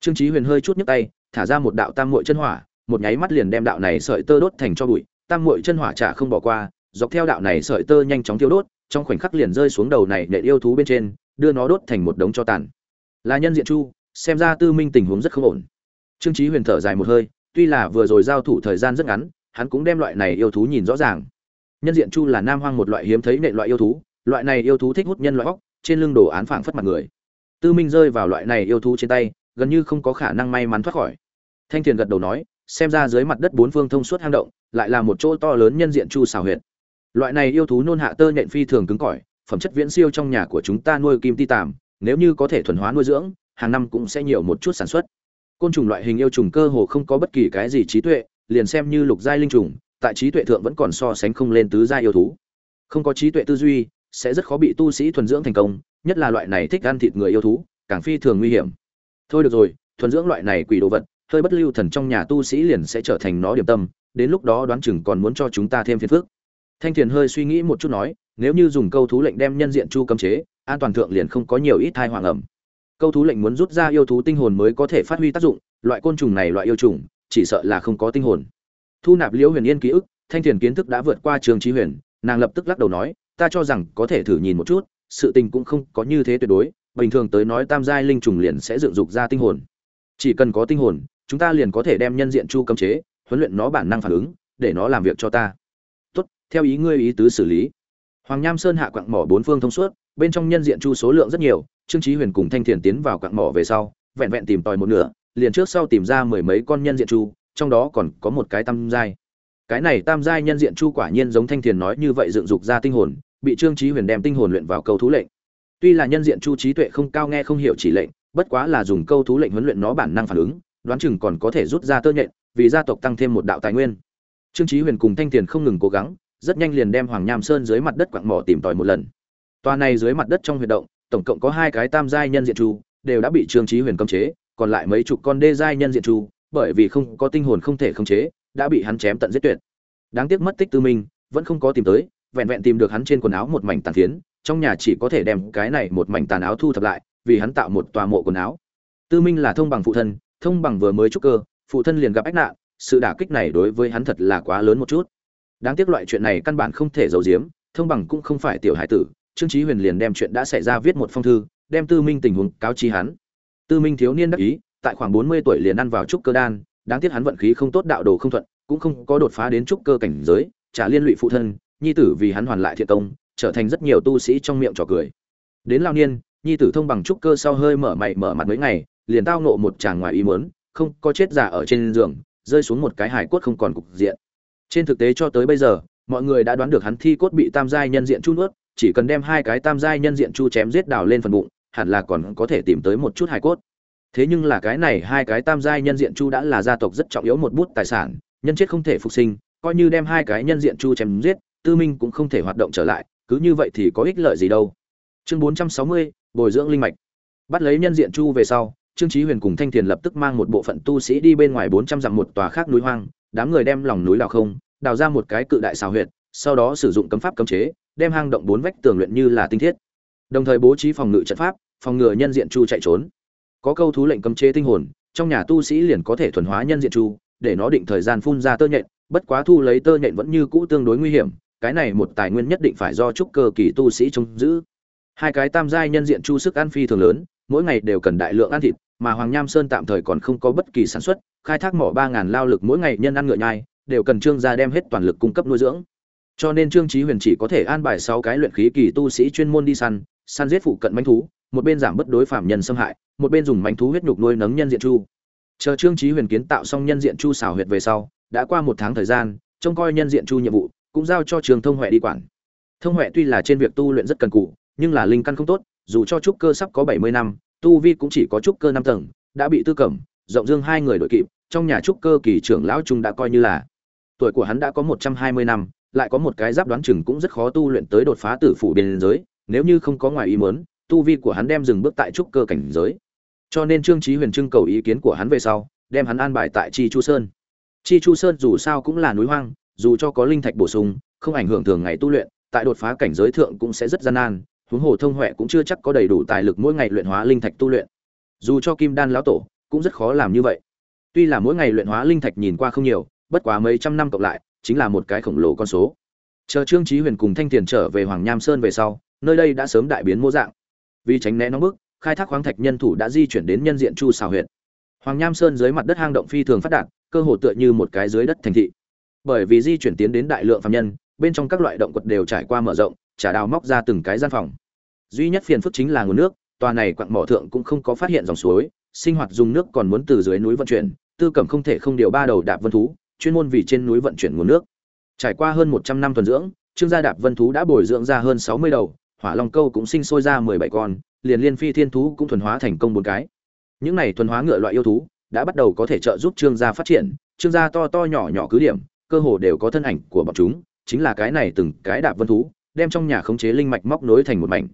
Trương Chí Huyền hơi chút nhấc tay, thả ra một đạo tam muội chân hỏa, một nháy mắt liền đem đạo này sợi tơ đốt thành cho bụi, tam muội chân hỏa chả không bỏ qua, dọc theo đạo này sợi tơ nhanh chóng tiêu đốt, trong khoảnh khắc liền rơi xuống đầu này nện yêu thú bên trên, đưa nó đốt thành một đống cho tàn. Là nhân diện chu, xem ra Tư Minh tình huống rất không ổn. Trương Chí Huyền thở dài một hơi, tuy là vừa rồi giao thủ thời gian rất ngắn, hắn cũng đem loại này yêu thú nhìn rõ ràng. Nhân diện chu là nam hoang một loại hiếm thấy nện loại yêu thú, loại này yêu thú thích hút nhân loại óc, trên lưng đồ án phảng phất mặt người. Tư Minh rơi vào loại này yêu thú trên tay, gần như không có khả năng may mắn thoát khỏi. Thanh Tiền gật đầu nói, xem ra dưới mặt đất bốn phương thông suốt hang động, lại là một chỗ to lớn nhân diện chu xào huyệt. Loại này yêu thú nôn hạ tơ nhện phi thường cứng cỏi, phẩm chất viễn siêu trong nhà của chúng ta nuôi kim ti tàm, nếu như có thể thuần hóa nuôi dưỡng, hàng năm cũng sẽ nhiều một chút sản xuất. Côn trùng loại hình yêu trùng cơ hồ không có bất kỳ cái gì trí tuệ, liền xem như lục giai linh trùng, tại trí tuệ thượng vẫn còn so sánh không lên tứ giai yêu thú. Không có trí tuệ tư duy, sẽ rất khó bị tu sĩ thuần dưỡng thành công, nhất là loại này thích ăn thịt người yêu thú, càng phi thường nguy hiểm. Thôi được rồi, thuần dưỡng loại này quỷ đồ vật, hơi bất lưu thần trong nhà tu sĩ liền sẽ trở thành nó điểm tâm, đến lúc đó đoán chừng còn muốn cho chúng ta thêm phiền phức. Thanh Thiền hơi suy nghĩ một chút nói, nếu như dùng câu thú lệnh đem nhân diện chu cấm chế, an toàn thượng liền không có nhiều ít thai hoàng ẩm. Câu thú lệnh muốn rút ra yêu thú tinh hồn mới có thể phát huy tác dụng, loại côn trùng này loại yêu trùng, chỉ sợ là không có tinh hồn. Thu nạp Liễu Huyền Yên ký ức, Thanh Thiền kiến thức đã vượt qua Trường trí Huyền, nàng lập tức lắc đầu nói, ta cho rằng có thể thử nhìn một chút, sự tình cũng không có như thế tuyệt đối, bình thường tới nói tam giai linh trùng liền sẽ dựng dục ra tinh hồn. Chỉ cần có tinh hồn, chúng ta liền có thể đem nhân diện chu cấm chế, huấn luyện nó bản năng phản ứng, để nó làm việc cho ta. Tốt, theo ý ngươi ý tứ xử lý. Hoàng nham sơn hạ quặng mỏ bốn phương thông suốt bên trong nhân diện chu số lượng rất nhiều trương chí huyền cùng thanh thiền tiến vào quặng mỏ về sau vẹn vẹn tìm tòi một nửa liền trước sau tìm ra mười mấy con nhân diện chu trong đó còn có một cái tam giai. Cái này tam giai nhân diện chu quả nhiên giống thanh thiền nói như vậy dựng dục ra tinh hồn bị trương chí huyền đem tinh hồn luyện vào câu thú lệnh. Tuy là nhân diện chu trí tuệ không cao nghe không hiểu chỉ lệnh bất quá là dùng câu thú lệnh huấn luyện nó bản năng phản ứng đoán chừng còn có thể rút ra tơ nhện vì gia tộc tăng thêm một đạo tài nguyên trương chí huyền cùng thanh Tiền không ngừng cố gắng rất nhanh liền đem Hoàng Nham Sơn dưới mặt đất quặng mỏ tìm tòi một lần. Toa này dưới mặt đất trong huyệt động, tổng cộng có hai cái tam giai nhân diện chu, đều đã bị Trương Chí Huyền cấm chế, còn lại mấy chục con đê giai nhân diện chu, bởi vì không có tinh hồn không thể khống chế, đã bị hắn chém tận giết tuyệt. Đáng tiếc mất tích tư minh, vẫn không có tìm tới, vẹn vẹn tìm được hắn trên quần áo một mảnh tàn phiến, trong nhà chỉ có thể đem cái này một mảnh tàn áo thu thập lại, vì hắn tạo một tòa mộ quần áo. Tư Minh là thông bằng phụ thân, thông bằng vừa mới trúc cơ, phụ thân liền gặp ách nạn, sự đả kích này đối với hắn thật là quá lớn một chút. Đáng tiếc loại chuyện này căn bản không thể giấu giếm thông bằng cũng không phải tiểu hải tử trương chí huyền liền đem chuyện đã xảy ra viết một phong thư đem tư minh tình huống cáo chi hắn. Tư minh thiếu niên đắc ý tại khoảng bốn mươi tuổi liền ăn vào trúc cơ đan đáng tiếc hắn vận khí không tốt đạo đồ không thuận cũng không có đột phá đến trúc cơ cảnh giới trả liên lụy phụ thân nhi tử vì hắn hoàn lại thiện công trở thành rất nhiều tu sĩ trong miệng trò cười. Đến lao niên nhi tử thông bằng trúc cơ sau hơi mở mày mở mặt mấy ngày liền tao nộ một chàng ngoài ý muốn, không có chết giả ở trên giường, rơi xuống một cái hải cốt không còn cục diện. Trên thực tế cho tới bây giờ, mọi người đã đoán được hắn thi cốt bị tam giai nhân diện chu nuốt, chỉ cần đem hai cái tam giai nhân diện chu chém giết đào lên phần bụng, hẳn là còn có thể tìm tới một chút hải cốt. Thế nhưng là cái này hai cái tam giai nhân diện chu đã là gia tộc rất trọng yếu một bút tài sản, nhân chết không thể phục sinh, coi như đem hai cái nhân diện chu chém giết, tư minh cũng không thể hoạt động trở lại, cứ như vậy thì có ích lợi gì đâu. Chương bốn trăm sáu mươi, bồi dưỡng linh mạch. Bắt lấy nhân diện chu về sau trương chí huyền cùng thanh thiền lập tức mang một bộ phận tu sĩ đi bên ngoài bốn trăm dặm một tòa khác núi hoang, đám người đem lòng núi đào không, đào ra một cái cự đại xào huyệt, sau đó sử dụng cấm pháp cấm chế, đem hang động bốn vách tường luyện như là tinh thiết. Đồng thời bố trí phòng ngự trận pháp, phòng ngừa nhân diện chu chạy trốn. Có câu thú lệnh cấm chế tinh hồn, trong nhà tu sĩ liền có thể thuần hóa nhân diện chu, để nó định thời gian phun ra tơ nhện, bất quá thu lấy tơ nhện vẫn như cũ tương đối nguy hiểm, cái này một tài nguyên nhất định phải do trúc cơ kỳ tu sĩ trông giữ. Hai cái tam giai nhân diện chu sức ăn phi thường lớn mỗi ngày đều cần đại lượng ăn thịt, mà hoàng nham sơn tạm thời còn không có bất kỳ sản xuất, khai thác mỏ ba ngàn lao lực mỗi ngày nhân ăn ngựa nhai, đều cần trương gia đem hết toàn lực cung cấp nuôi dưỡng. Cho nên trương chí huyền chỉ có thể an bài sáu cái luyện khí kỳ tu sĩ chuyên môn đi săn săn giết phụ cận manh thú, một bên giảm bất đối phạm nhân xâm hại, một bên dùng manh thú huyết nhục nuôi nấng nhân diện chu. Chờ trương chí huyền kiến tạo xong nhân diện chu xảo huyệt về sau, đã qua một tháng thời gian, trông coi nhân diện chu nhiệm vụ, cũng giao cho trường thông huệ đi quản. Thông huệ tuy là trên việc tu luyện rất cần cù, nhưng là linh căn không tốt dù cho trúc cơ sắp có bảy mươi năm, tu vi cũng chỉ có trúc cơ năm tầng, đã bị tư cẩm, rộng dương hai người đội kịp, trong nhà trúc cơ kỳ trưởng lão trung đã coi như là tuổi của hắn đã có một trăm hai mươi năm, lại có một cái giáp đoán chừng cũng rất khó tu luyện tới đột phá tử phủ biên giới, nếu như không có ngoài ý muốn, tu vi của hắn đem dừng bước tại trúc cơ cảnh giới. Cho nên trương chí huyền trưng cầu ý kiến của hắn về sau, đem hắn an bài tại chi chu sơn. Chi chu sơn dù sao cũng là núi hoang, dù cho có linh thạch bổ sung, không ảnh hưởng thường ngày tu luyện, tại đột phá cảnh giới thượng cũng sẽ rất gian nan huống hồ thông huệ cũng chưa chắc có đầy đủ tài lực mỗi ngày luyện hóa linh thạch tu luyện. Dù cho kim đan lão tổ cũng rất khó làm như vậy. Tuy là mỗi ngày luyện hóa linh thạch nhìn qua không nhiều, bất quá mấy trăm năm cộng lại, chính là một cái khổng lồ con số. Chờ trương trí huyền cùng thanh tiền trở về hoàng nham sơn về sau, nơi đây đã sớm đại biến mô dạng. Vì tránh né nóng bức, khai thác khoáng thạch nhân thủ đã di chuyển đến nhân diện chu xào huyện. Hoàng nham sơn dưới mặt đất hang động phi thường phát đạt, cơ hồ tựa như một cái dưới đất thành thị. Bởi vì di chuyển tiến đến đại lượng phạm nhân, bên trong các loại động quật đều trải qua mở rộng trả đào móc ra từng cái gian phòng duy nhất phiền phức chính là nguồn nước, tòa này quặng mỏ thượng cũng không có phát hiện dòng suối, sinh hoạt dùng nước còn muốn từ dưới núi vận chuyển, tư cẩm không thể không điều ba đầu đạp vân thú, chuyên môn vì trên núi vận chuyển nguồn nước. Trải qua hơn một trăm năm tuần dưỡng, trương gia đạp vân thú đã bồi dưỡng ra hơn sáu mươi đầu, hỏa long câu cũng sinh sôi ra mười bảy con, liền liên phi thiên thú cũng thuần hóa thành công bốn cái. Những này thuần hóa ngựa loại yêu thú đã bắt đầu có thể trợ giúp trương gia phát triển, trương gia to to nhỏ nhỏ cứ điểm, cơ hồ đều có thân ảnh của bọn chúng, chính là cái này từng cái đạp vân thú, đem trong nhà khống chế linh mạch móc nối thành một mảnh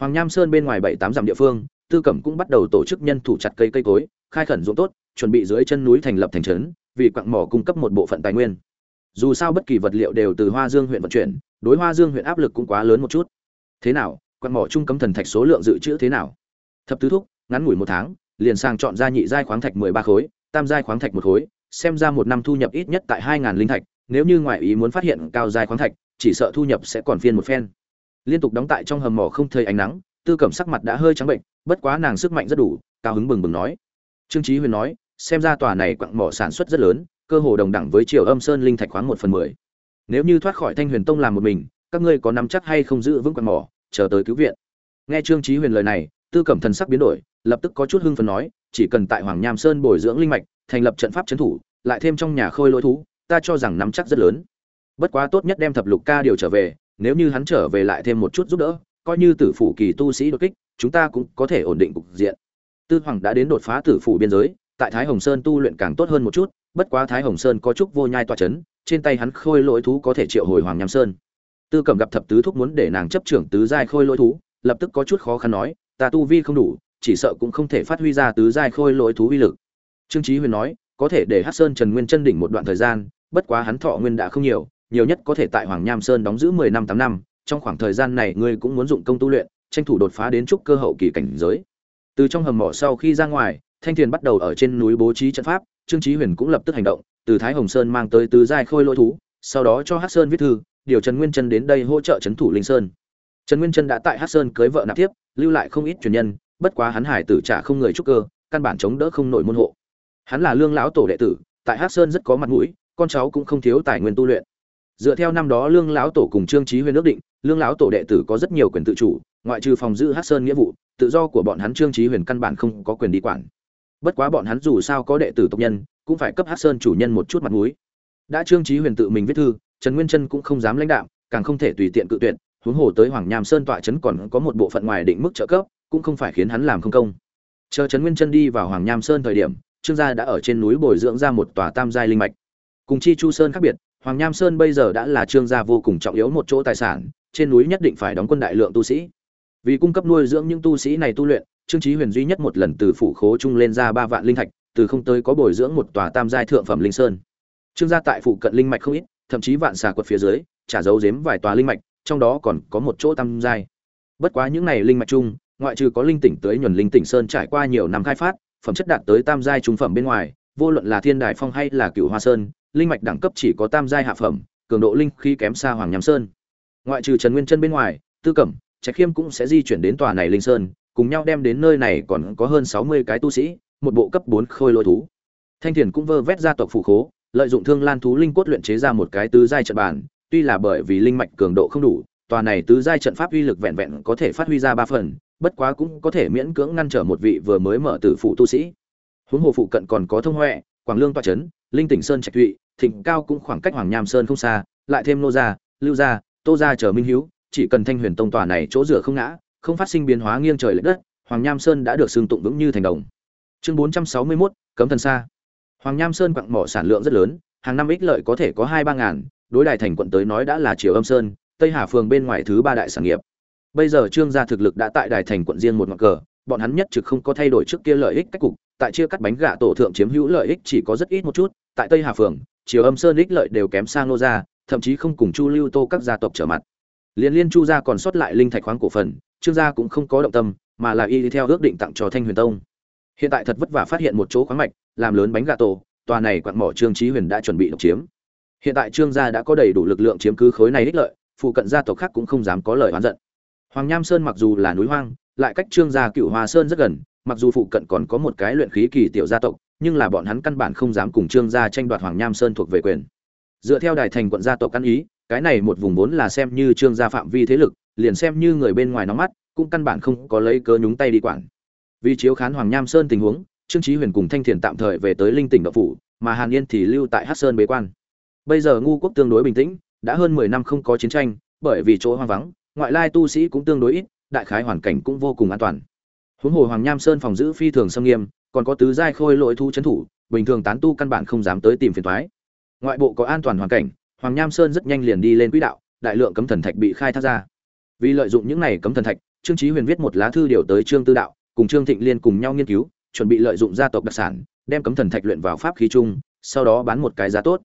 hoàng nham sơn bên ngoài bảy tám dặm địa phương, tư cẩm cũng bắt đầu tổ chức nhân thủ chặt cây cây cối, khai khẩn ruộng tốt, chuẩn bị dưới chân núi thành lập thành trấn, vì quặng mỏ cung cấp một bộ phận tài nguyên. Dù sao bất kỳ vật liệu đều từ hoa dương huyện vận chuyển, đối hoa dương huyện áp lực cũng quá lớn một chút. Thế nào, quặng mỏ trung cấm thần thạch số lượng dự trữ thế nào? Thập tứ thúc, ngắn ngủi một tháng, liền sang chọn ra nhị giai khoáng thạch mười ba khối, tam giai khoáng thạch một khối, xem ra một năm thu nhập ít nhất tại hai ngàn linh thạch, nếu như ngoại ý muốn phát hiện cao giai khoáng thạch, chỉ sợ thu nhập sẽ còn phiên một phen liên tục đóng tại trong hầm mỏ không thấy ánh nắng, tư cẩm sắc mặt đã hơi trắng bệnh, bất quá nàng sức mạnh rất đủ, cao hứng bừng bừng nói. Trương trí huyền nói, xem ra tòa này quặng mỏ sản xuất rất lớn, cơ hồ đồng đẳng với triều âm sơn linh thạch khoáng một phần mười. Nếu như thoát khỏi thanh huyền tông làm một mình, các ngươi có nắm chắc hay không giữ vững quặng mỏ, chờ tới cứu viện. Nghe trương trí huyền lời này, tư cẩm thần sắc biến đổi, lập tức có chút hưng phấn nói, chỉ cần tại hoàng nham sơn bồi dưỡng linh mạch, thành lập trận pháp trấn thủ, lại thêm trong nhà khôi lỗi thú, ta cho rằng nắm chắc rất lớn. Bất quá tốt nhất đem thập lục ca điều trở về nếu như hắn trở về lại thêm một chút giúp đỡ, coi như tử phủ kỳ tu sĩ đột kích, chúng ta cũng có thể ổn định cục diện. Tư hoàng đã đến đột phá tử phủ biên giới, tại thái hồng sơn tu luyện càng tốt hơn một chút, bất quá thái hồng sơn có chút vô nhai toa chấn, trên tay hắn khôi lỗi thú có thể triệu hồi hoàng nham sơn. Tư cẩm gặp thập tứ thúc muốn để nàng chấp trưởng tứ giai khôi lỗi thú, lập tức có chút khó khăn nói, ta tu vi không đủ, chỉ sợ cũng không thể phát huy ra tứ giai khôi lỗi thú uy lực. Trương chí huyền nói, có thể để hắc sơn trần nguyên chân đỉnh một đoạn thời gian, bất quá hắn thọ nguyên đã không nhiều nhiều nhất có thể tại hoàng nham sơn đóng giữ mười năm tám năm, trong khoảng thời gian này ngươi cũng muốn dụng công tu luyện, tranh thủ đột phá đến trúc cơ hậu kỳ cảnh giới. Từ trong hầm mộ sau khi ra ngoài, thanh thiền bắt đầu ở trên núi bố trí trận pháp, trương chí huyền cũng lập tức hành động, từ thái hồng sơn mang tới tứ giai khôi lôi thú, sau đó cho hắc sơn viết thư, điều trần nguyên chân đến đây hỗ trợ trấn thủ linh sơn. Trần nguyên chân đã tại Hắc sơn cưới vợ nạp tiếp, lưu lại không ít truyền nhân, bất quá hắn hải tử trả không người trúc cơ, căn bản chống đỡ không nổi môn hộ. Hắn là lương lão tổ đệ tử, tại Hắc sơn rất có mặt mũi, con cháu cũng không thiếu tài nguyên tu luyện dựa theo năm đó lương lão tổ cùng trương trí huyền ước định, lương lão tổ đệ tử có rất nhiều quyền tự chủ, ngoại trừ phòng giữ hát sơn nghĩa vụ, tự do của bọn hắn trương trí huyền căn bản không có quyền đi quản. Bất quá bọn hắn dù sao có đệ tử tộc nhân, cũng phải cấp hát sơn chủ nhân một chút mặt mũi. Đã trương trí huyền tự mình viết thư, trần nguyên chân cũng không dám lãnh đạo càng không thể tùy tiện cự tuyệt, huống hồ tới hoàng nham sơn tọa trấn còn có một bộ phận ngoài định mức trợ cấp, cũng không phải khiến hắn làm không công. Chờ trần nguyên chân đi vào hoàng nham sơn thời điểm, trương gia đã ở trên núi bồi dưỡng ra một tòa tam giai linh mạch. Cùng chi chu sơn khác biệt hoàng nham sơn bây giờ đã là trương gia vô cùng trọng yếu một chỗ tài sản, trên núi nhất định phải đóng quân đại lượng tu sĩ. Vì cung cấp nuôi dưỡng những tu sĩ này tu luyện, trương trí huyền duy nhất một lần từ phủ khố trung lên ra ba vạn linh thạch, từ không tới có bồi dưỡng một tòa tam giai thượng phẩm linh sơn. Trương gia tại phụ cận linh mạch không ít, thậm chí vạn xà quật phía dưới trả dấu giếm vài tòa linh mạch, trong đó còn có một chỗ tam giai. Bất quá những này linh mạch chung, ngoại trừ có linh tỉnh tới nhuần linh tỉnh sơn trải qua nhiều năm khai phát, phẩm chất đạt tới tam giai trung phẩm bên ngoài, vô luận là thiên đài phong hay là cựu hoa sơn linh mạch đẳng cấp chỉ có tam giai hạ phẩm cường độ linh khí kém xa hoàng nham sơn. Ngoại trừ trần nguyên chân bên ngoài tư cẩm trạch khiêm cũng sẽ di chuyển đến tòa này linh sơn cùng nhau đem đến nơi này còn có hơn sáu mươi cái tu sĩ một bộ cấp bốn khôi lôi thú. Thanh thiền cũng vơ vét gia tộc phụ khố lợi dụng thương lan thú linh cốt luyện chế ra một cái tứ giai trận bản tuy là bởi vì linh mạch cường độ không đủ tòa này tứ giai trận pháp uy lực vẹn vẹn có thể phát huy ra ba phần bất quá cũng có thể miễn cưỡng ngăn trở một vị vừa mới mở tử phụ tu sĩ. Huống hồ phụ cận còn có thông hoè, quảng lương tọa trấn linh tỉnh sơn trạch thụy thịnh cao cũng khoảng cách hoàng nham sơn không xa lại thêm nô gia lưu gia tô gia chờ minh hiếu chỉ cần thanh huyền tông tòa này chỗ rửa không ngã không phát sinh biến hóa nghiêng trời lệch đất hoàng nham sơn đã được xương tụng vững như thành đồng. Chương bốn trăm sáu mươi 461, cấm thần xa hoàng nham sơn quặng mỏ sản lượng rất lớn hàng năm ích lợi có thể có hai ba ngàn đối đại thành quận tới nói đã là triều âm sơn tây hà phường bên ngoài thứ ba đại sản nghiệp. Bây giờ trương gia thực lực đã tại đài thành quận riêng một ngọn cờ bọn hắn nhất trực không có thay đổi trước kia lợi ích cách cục, tại chia cắt bánh gà tổ thượng chiếm hữu lợi ích chỉ có rất ít một chút, tại tây hà phường, triều âm sơn ích lợi đều kém sang nô gia, thậm chí không cùng chu lưu tô các gia tộc trở mặt. Liên liên chu gia còn sót lại linh thạch khoáng cổ phần, trương gia cũng không có động tâm, mà là y theo ước định tặng cho thanh huyền tông. Hiện tại thật vất vả phát hiện một chỗ khoáng mạch, làm lớn bánh gà tổ, tòa này quặn mỏ trương trí huyền đã chuẩn bị độc chiếm. Hiện tại trương gia đã có đầy đủ lực lượng chiếm cứ khối này ích lợi, phụ cận gia tộc khác cũng không dám có lời oán giận. Hoàng nham sơn mặc dù là núi hoang lại cách trương gia cựu hoa sơn rất gần, mặc dù phụ cận còn có một cái luyện khí kỳ tiểu gia tộc, nhưng là bọn hắn căn bản không dám cùng trương gia tranh đoạt hoàng nham sơn thuộc về quyền. Dựa theo đài thành quận gia tộc căn ý, cái này một vùng vốn là xem như trương gia phạm vi thế lực, liền xem như người bên ngoài nóng mắt, cũng căn bản không có lấy cớ nhúng tay đi quản. Vì chiếu khán hoàng nham sơn tình huống, trương trí huyền cùng thanh thiền tạm thời về tới linh tỉnh đậu phủ, mà hàn yên thì lưu tại hát sơn bế quan. Bây giờ ngu quốc tương đối bình tĩnh, đã hơn mười năm không có chiến tranh, bởi vì chỗ hoang vắng, ngoại lai tu sĩ cũng tương đối ít đại khái hoàn cảnh cũng vô cùng an toàn. Huống hồ hoàng nham sơn phòng giữ phi thường xâm nghiêm, còn có tứ giai khôi lỗi thu trấn thủ, bình thường tán tu căn bản không dám tới tìm phiền toái. Ngoại bộ có an toàn hoàn cảnh, hoàng nham sơn rất nhanh liền đi lên quỹ đạo, đại lượng cấm thần thạch bị khai thác ra. Vì lợi dụng những này cấm thần thạch, trương chí huyền viết một lá thư điều tới trương tư đạo, cùng trương thịnh liên cùng nhau nghiên cứu, chuẩn bị lợi dụng gia tộc đặc sản, đem cấm thần thạch luyện vào pháp khí chung, sau đó bán một cái giá tốt.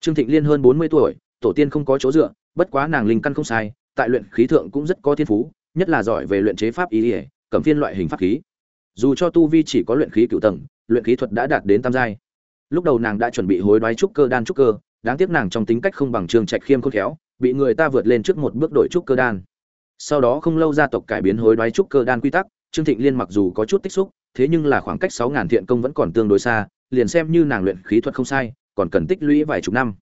Trương thịnh liên hơn bốn mươi tuổi, tổ tiên không có chỗ dựa, bất quá nàng linh căn không sai, tại luyện khí thượng cũng rất có thiên phú nhất là giỏi về luyện chế pháp ý ỉa cẩm phiên loại hình pháp khí. Dù cho tu vi chỉ có luyện khí cựu tầng, luyện khí thuật đã đạt đến tam giai. Lúc đầu nàng đã chuẩn bị hối đoái trúc cơ đan trúc cơ, đáng tiếc nàng trong tính cách không bằng trường trạch khiêm khôn khéo, bị người ta vượt lên trước một bước đổi trúc cơ đan. Sau đó không lâu gia tộc cải biến hối đoái trúc cơ đan quy tắc, trương thịnh liên mặc dù có chút tích xúc, thế nhưng là khoảng cách sáu ngàn thiện công vẫn còn tương đối xa, liền xem như nàng luyện khí thuật không sai, còn cần tích lũy vài chục năm.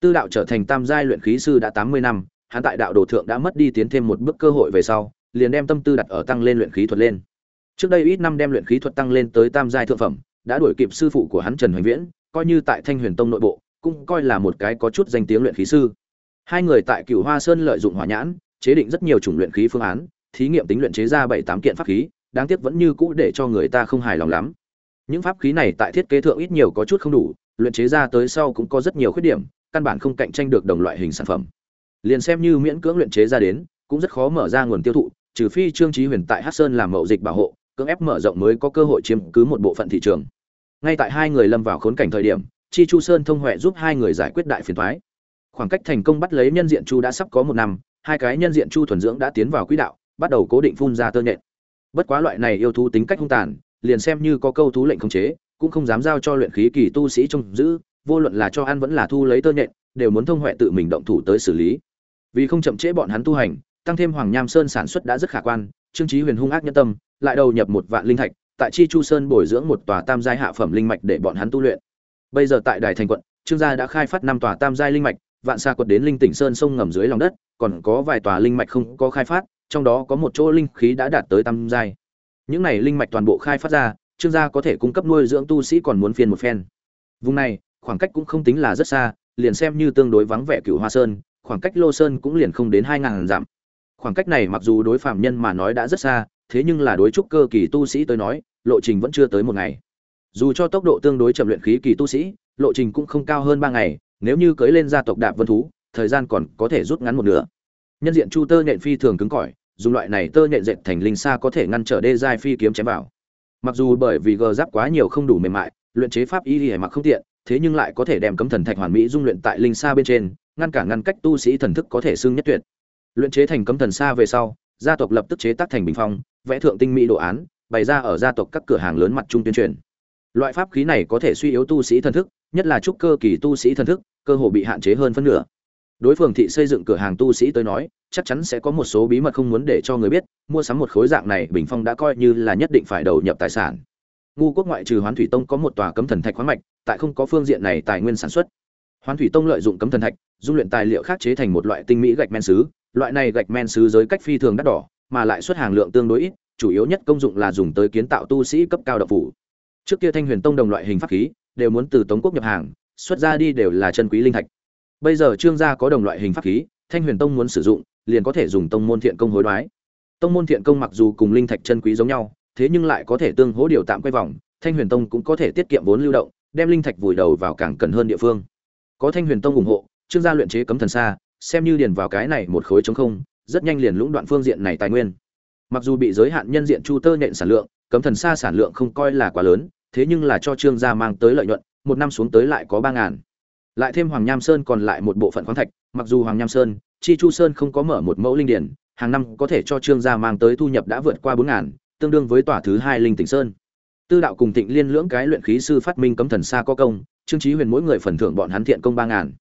Tư đạo trở thành tam giai luyện khí sư đã tám mươi năm, hắn tại đạo đồ thượng đã mất đi tiến thêm một bước cơ hội về sau liền đem tâm tư đặt ở tăng lên luyện khí thuật lên. Trước đây ít năm đem luyện khí thuật tăng lên tới tam giai thượng phẩm, đã đuổi kịp sư phụ của hắn trần hoành viễn, coi như tại thanh huyền tông nội bộ, cũng coi là một cái có chút danh tiếng luyện khí sư. Hai người tại Cửu hoa sơn lợi dụng hỏa nhãn, chế định rất nhiều chủng luyện khí phương án, thí nghiệm tính luyện chế ra bảy tám kiện pháp khí, đáng tiếc vẫn như cũ để cho người ta không hài lòng lắm. Những pháp khí này tại thiết kế thượng ít nhiều có chút không đủ, luyện chế ra tới sau cũng có rất nhiều khuyết điểm, căn bản không cạnh tranh được đồng loại hình sản phẩm. Liền xem như miễn cưỡng luyện chế ra đến, cũng rất khó mở ra nguồn tiêu thụ trừ phi trương trí huyền tại hát sơn làm mậu dịch bảo hộ, cưỡng ép mở rộng mới có cơ hội chiếm cứ một bộ phận thị trường. Ngay tại hai người lâm vào khốn cảnh thời điểm, chi chu sơn thông huệ giúp hai người giải quyết đại phiền thoái khoảng cách thành công bắt lấy nhân diện chu đã sắp có một năm, hai cái nhân diện chu thuần dưỡng đã tiến vào quỹ đạo, bắt đầu cố định phun ra tơ nhện. Bất quá loại này yêu thú tính cách hung tàn, liền xem như có câu thú lệnh khống chế, cũng không dám giao cho luyện khí kỳ tu sĩ trông giữ, vô luận là cho ăn vẫn là thu lấy tơ nhện, đều muốn thông huệ tự mình động thủ tới xử lý. Vì không chậm trễ bọn hắn tu hành tăng thêm hoàng nham sơn sản xuất đã rất khả quan, trương chí huyền hung ác nhân tâm, lại đầu nhập một vạn linh thạch, tại chi chu sơn bồi dưỡng một tòa tam giai hạ phẩm linh mạch để bọn hắn tu luyện. Bây giờ tại đài thành quận, trương gia đã khai phát năm tòa tam giai linh mạch, vạn xa quật đến linh tỉnh sơn sông ngầm dưới lòng đất, còn có vài tòa linh mạch không có khai phát, trong đó có một chỗ linh khí đã đạt tới tam giai. Những này linh mạch toàn bộ khai phát ra, trương gia có thể cung cấp nuôi dưỡng tu sĩ còn muốn phiền một phen. Vùng này, khoảng cách cũng không tính là rất xa, liền xem như tương đối vắng vẻ cửu hoa sơn, khoảng cách lô sơn cũng liền không đến hai ngàn dặm khoảng cách này mặc dù đối phạm nhân mà nói đã rất xa, thế nhưng là đối trúc cơ kỳ tu sĩ tới nói, lộ trình vẫn chưa tới một ngày. Dù cho tốc độ tương đối chậm luyện khí kỳ tu sĩ, lộ trình cũng không cao hơn ba ngày, nếu như cưới lên gia tộc đạp vân thú, thời gian còn có thể rút ngắn một nửa. Nhân diện chu tơ nhện phi thường cứng cỏi, dùng loại này tơ nhện dệt thành linh xa có thể ngăn trở đê giai phi kiếm chém vào. Mặc dù bởi vì gờ giáp quá nhiều không đủ mềm mại, luyện chế pháp y thì mặc không tiện, thế nhưng lại có thể đem cấm thần thạch hoàn mỹ dung luyện tại linh xa bên trên, ngăn cả ngăn cách tu sĩ thần thức có thể xưng nhất tuyệt luyện chế thành cấm thần xa về sau, gia tộc lập tức chế tác thành bình phong, vẽ thượng tinh mỹ đồ án, bày ra ở gia tộc các cửa hàng lớn mặt trung tuyên truyền. Loại pháp khí này có thể suy yếu tu sĩ thần thức, nhất là trúc cơ kỳ tu sĩ thần thức, cơ hồ bị hạn chế hơn phân nửa. Đối phương thị xây dựng cửa hàng tu sĩ tới nói, chắc chắn sẽ có một số bí mật không muốn để cho người biết, mua sắm một khối dạng này bình phong đã coi như là nhất định phải đầu nhập tài sản. Ngu quốc ngoại trừ hoán thủy tông có một tòa cấm thần thạch khoáng mạch, tại không có phương diện này tài nguyên sản xuất. Hoán thủy tông lợi dụng cấm thần thạch, dung luyện tài liệu khác chế thành một loại tinh mỹ gạch men sứ loại này gạch men sứ giới cách phi thường đắt đỏ, mà lại xuất hàng lượng tương đối ít, chủ yếu nhất công dụng là dùng tới kiến tạo tu sĩ cấp cao độc phủ. Trước kia thanh huyền tông đồng loại hình pháp khí, đều muốn từ tống quốc nhập hàng, xuất ra đi đều là chân quý linh thạch. Bây giờ trương gia có đồng loại hình pháp khí, thanh huyền tông muốn sử dụng, liền có thể dùng tông môn thiện công hối đoái. Tông môn thiện công mặc dù cùng linh thạch chân quý giống nhau, thế nhưng lại có thể tương hỗ điều tạm quay vòng, thanh huyền tông cũng có thể tiết kiệm vốn lưu động, đem linh thạch vùi đầu vào càng cần hơn địa phương. Có thanh huyền tông ủng hộ, trương gia luyện chế cấm thần xa xem như điền vào cái này một khối trống không, rất nhanh liền lũng đoạn phương diện này tài nguyên. Mặc dù bị giới hạn nhân diện chu tơ nện sản lượng, cấm thần xa sản lượng không coi là quá lớn, thế nhưng là cho trương gia mang tới lợi nhuận, một năm xuống tới lại có ba ngàn. Lại thêm hoàng nham sơn còn lại một bộ phận khoáng thạch, mặc dù hoàng nham sơn, chi chu sơn không có mở một mẫu linh điển hàng năm có thể cho trương gia mang tới thu nhập đã vượt qua bốn ngàn, tương đương với tòa thứ hai linh tỉnh sơn. Tư đạo cùng tịnh liên lưỡng cái luyện khí sư phát minh cấm thần xa có công, trương trí huyền mỗi người phần thưởng bọn hắn thiện công ba ngàn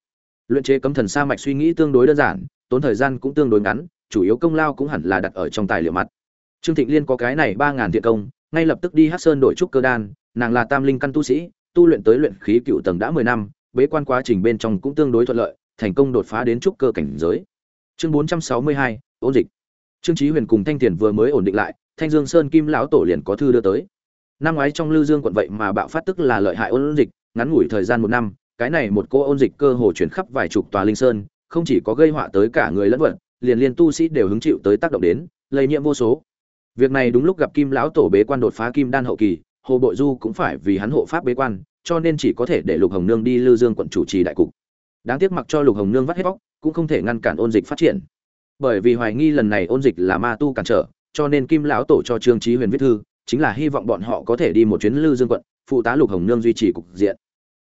luyện chế cấm thần sa mạch suy nghĩ tương đối đơn giản, tốn thời gian cũng tương đối ngắn, chủ yếu công lao cũng hẳn là đặt ở trong tài liệu mặt. Trương thịnh liên có cái này ba ngàn thiện công, ngay lập tức đi hát sơn đổi trúc cơ đan, nàng là tam linh căn tu sĩ, tu luyện tới luyện khí cựu tầng đã mười năm, bế quan quá trình bên trong cũng tương đối thuận lợi, thành công đột phá đến trúc cơ cảnh giới. Chương bốn trăm sáu mươi hai, ôn dịch. Trương trí huyền cùng thanh tiền vừa mới ổn định lại, thanh dương sơn kim lão tổ liền có thư đưa tới. Năm ngoái trong lưu dương quận vậy mà bạo phát tức là lợi hại ôn dịch, ngắn ngủi thời gian một năm cái này một cô ôn dịch cơ hồ chuyển khắp vài chục tòa linh sơn, không chỉ có gây họa tới cả người lẫn vật, liền liên tu sĩ đều hứng chịu tới tác động đến, lây nhiễm vô số. Việc này đúng lúc gặp kim lão tổ bế quan đột phá kim đan hậu kỳ, hồ bội du cũng phải vì hắn hộ pháp bế quan, cho nên chỉ có thể để lục hồng nương đi lư dương quận chủ trì đại cục. Đáng tiếc mặc cho lục hồng nương vắt hết bóc cũng không thể ngăn cản ôn dịch phát triển. Bởi vì hoài nghi lần này ôn dịch là ma tu cản trở, cho nên kim lão tổ cho trương trí huyền viết thư, chính là hy vọng bọn họ có thể đi một chuyến lư dương quận, phụ tá lục hồng nương duy trì cục diện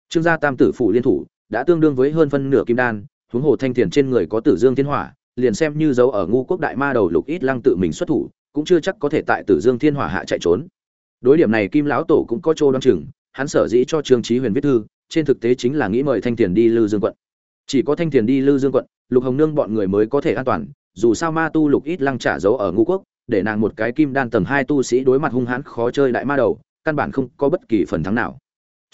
trương gia tam tử phủ liên thủ, đã tương đương với hơn phân nửa kim đan, huống hồ thanh thiền trên người có tử dương thiên hỏa, liền xem như dấu ở ngu quốc đại ma đầu lục ít lăng tự mình xuất thủ, cũng chưa chắc có thể tại tử dương thiên hỏa hạ chạy trốn. Đối điểm này kim lão tổ cũng có chỗ đoán chừng, hắn sở dĩ cho trương Chí huyền viết thư, trên thực tế chính là nghĩ mời thanh Tiền đi lư dương quận. Chỉ có thanh Tiền đi lư dương quận, lục hồng nương bọn người mới có thể an toàn, dù sao ma tu lục ít lăng trả dấu ở ngũ quốc, để nàng một cái kim đan tầng hai tu sĩ đối mặt hung hãn khó chơi đại ma đầu, căn bản không có bất kỳ phần thắng nào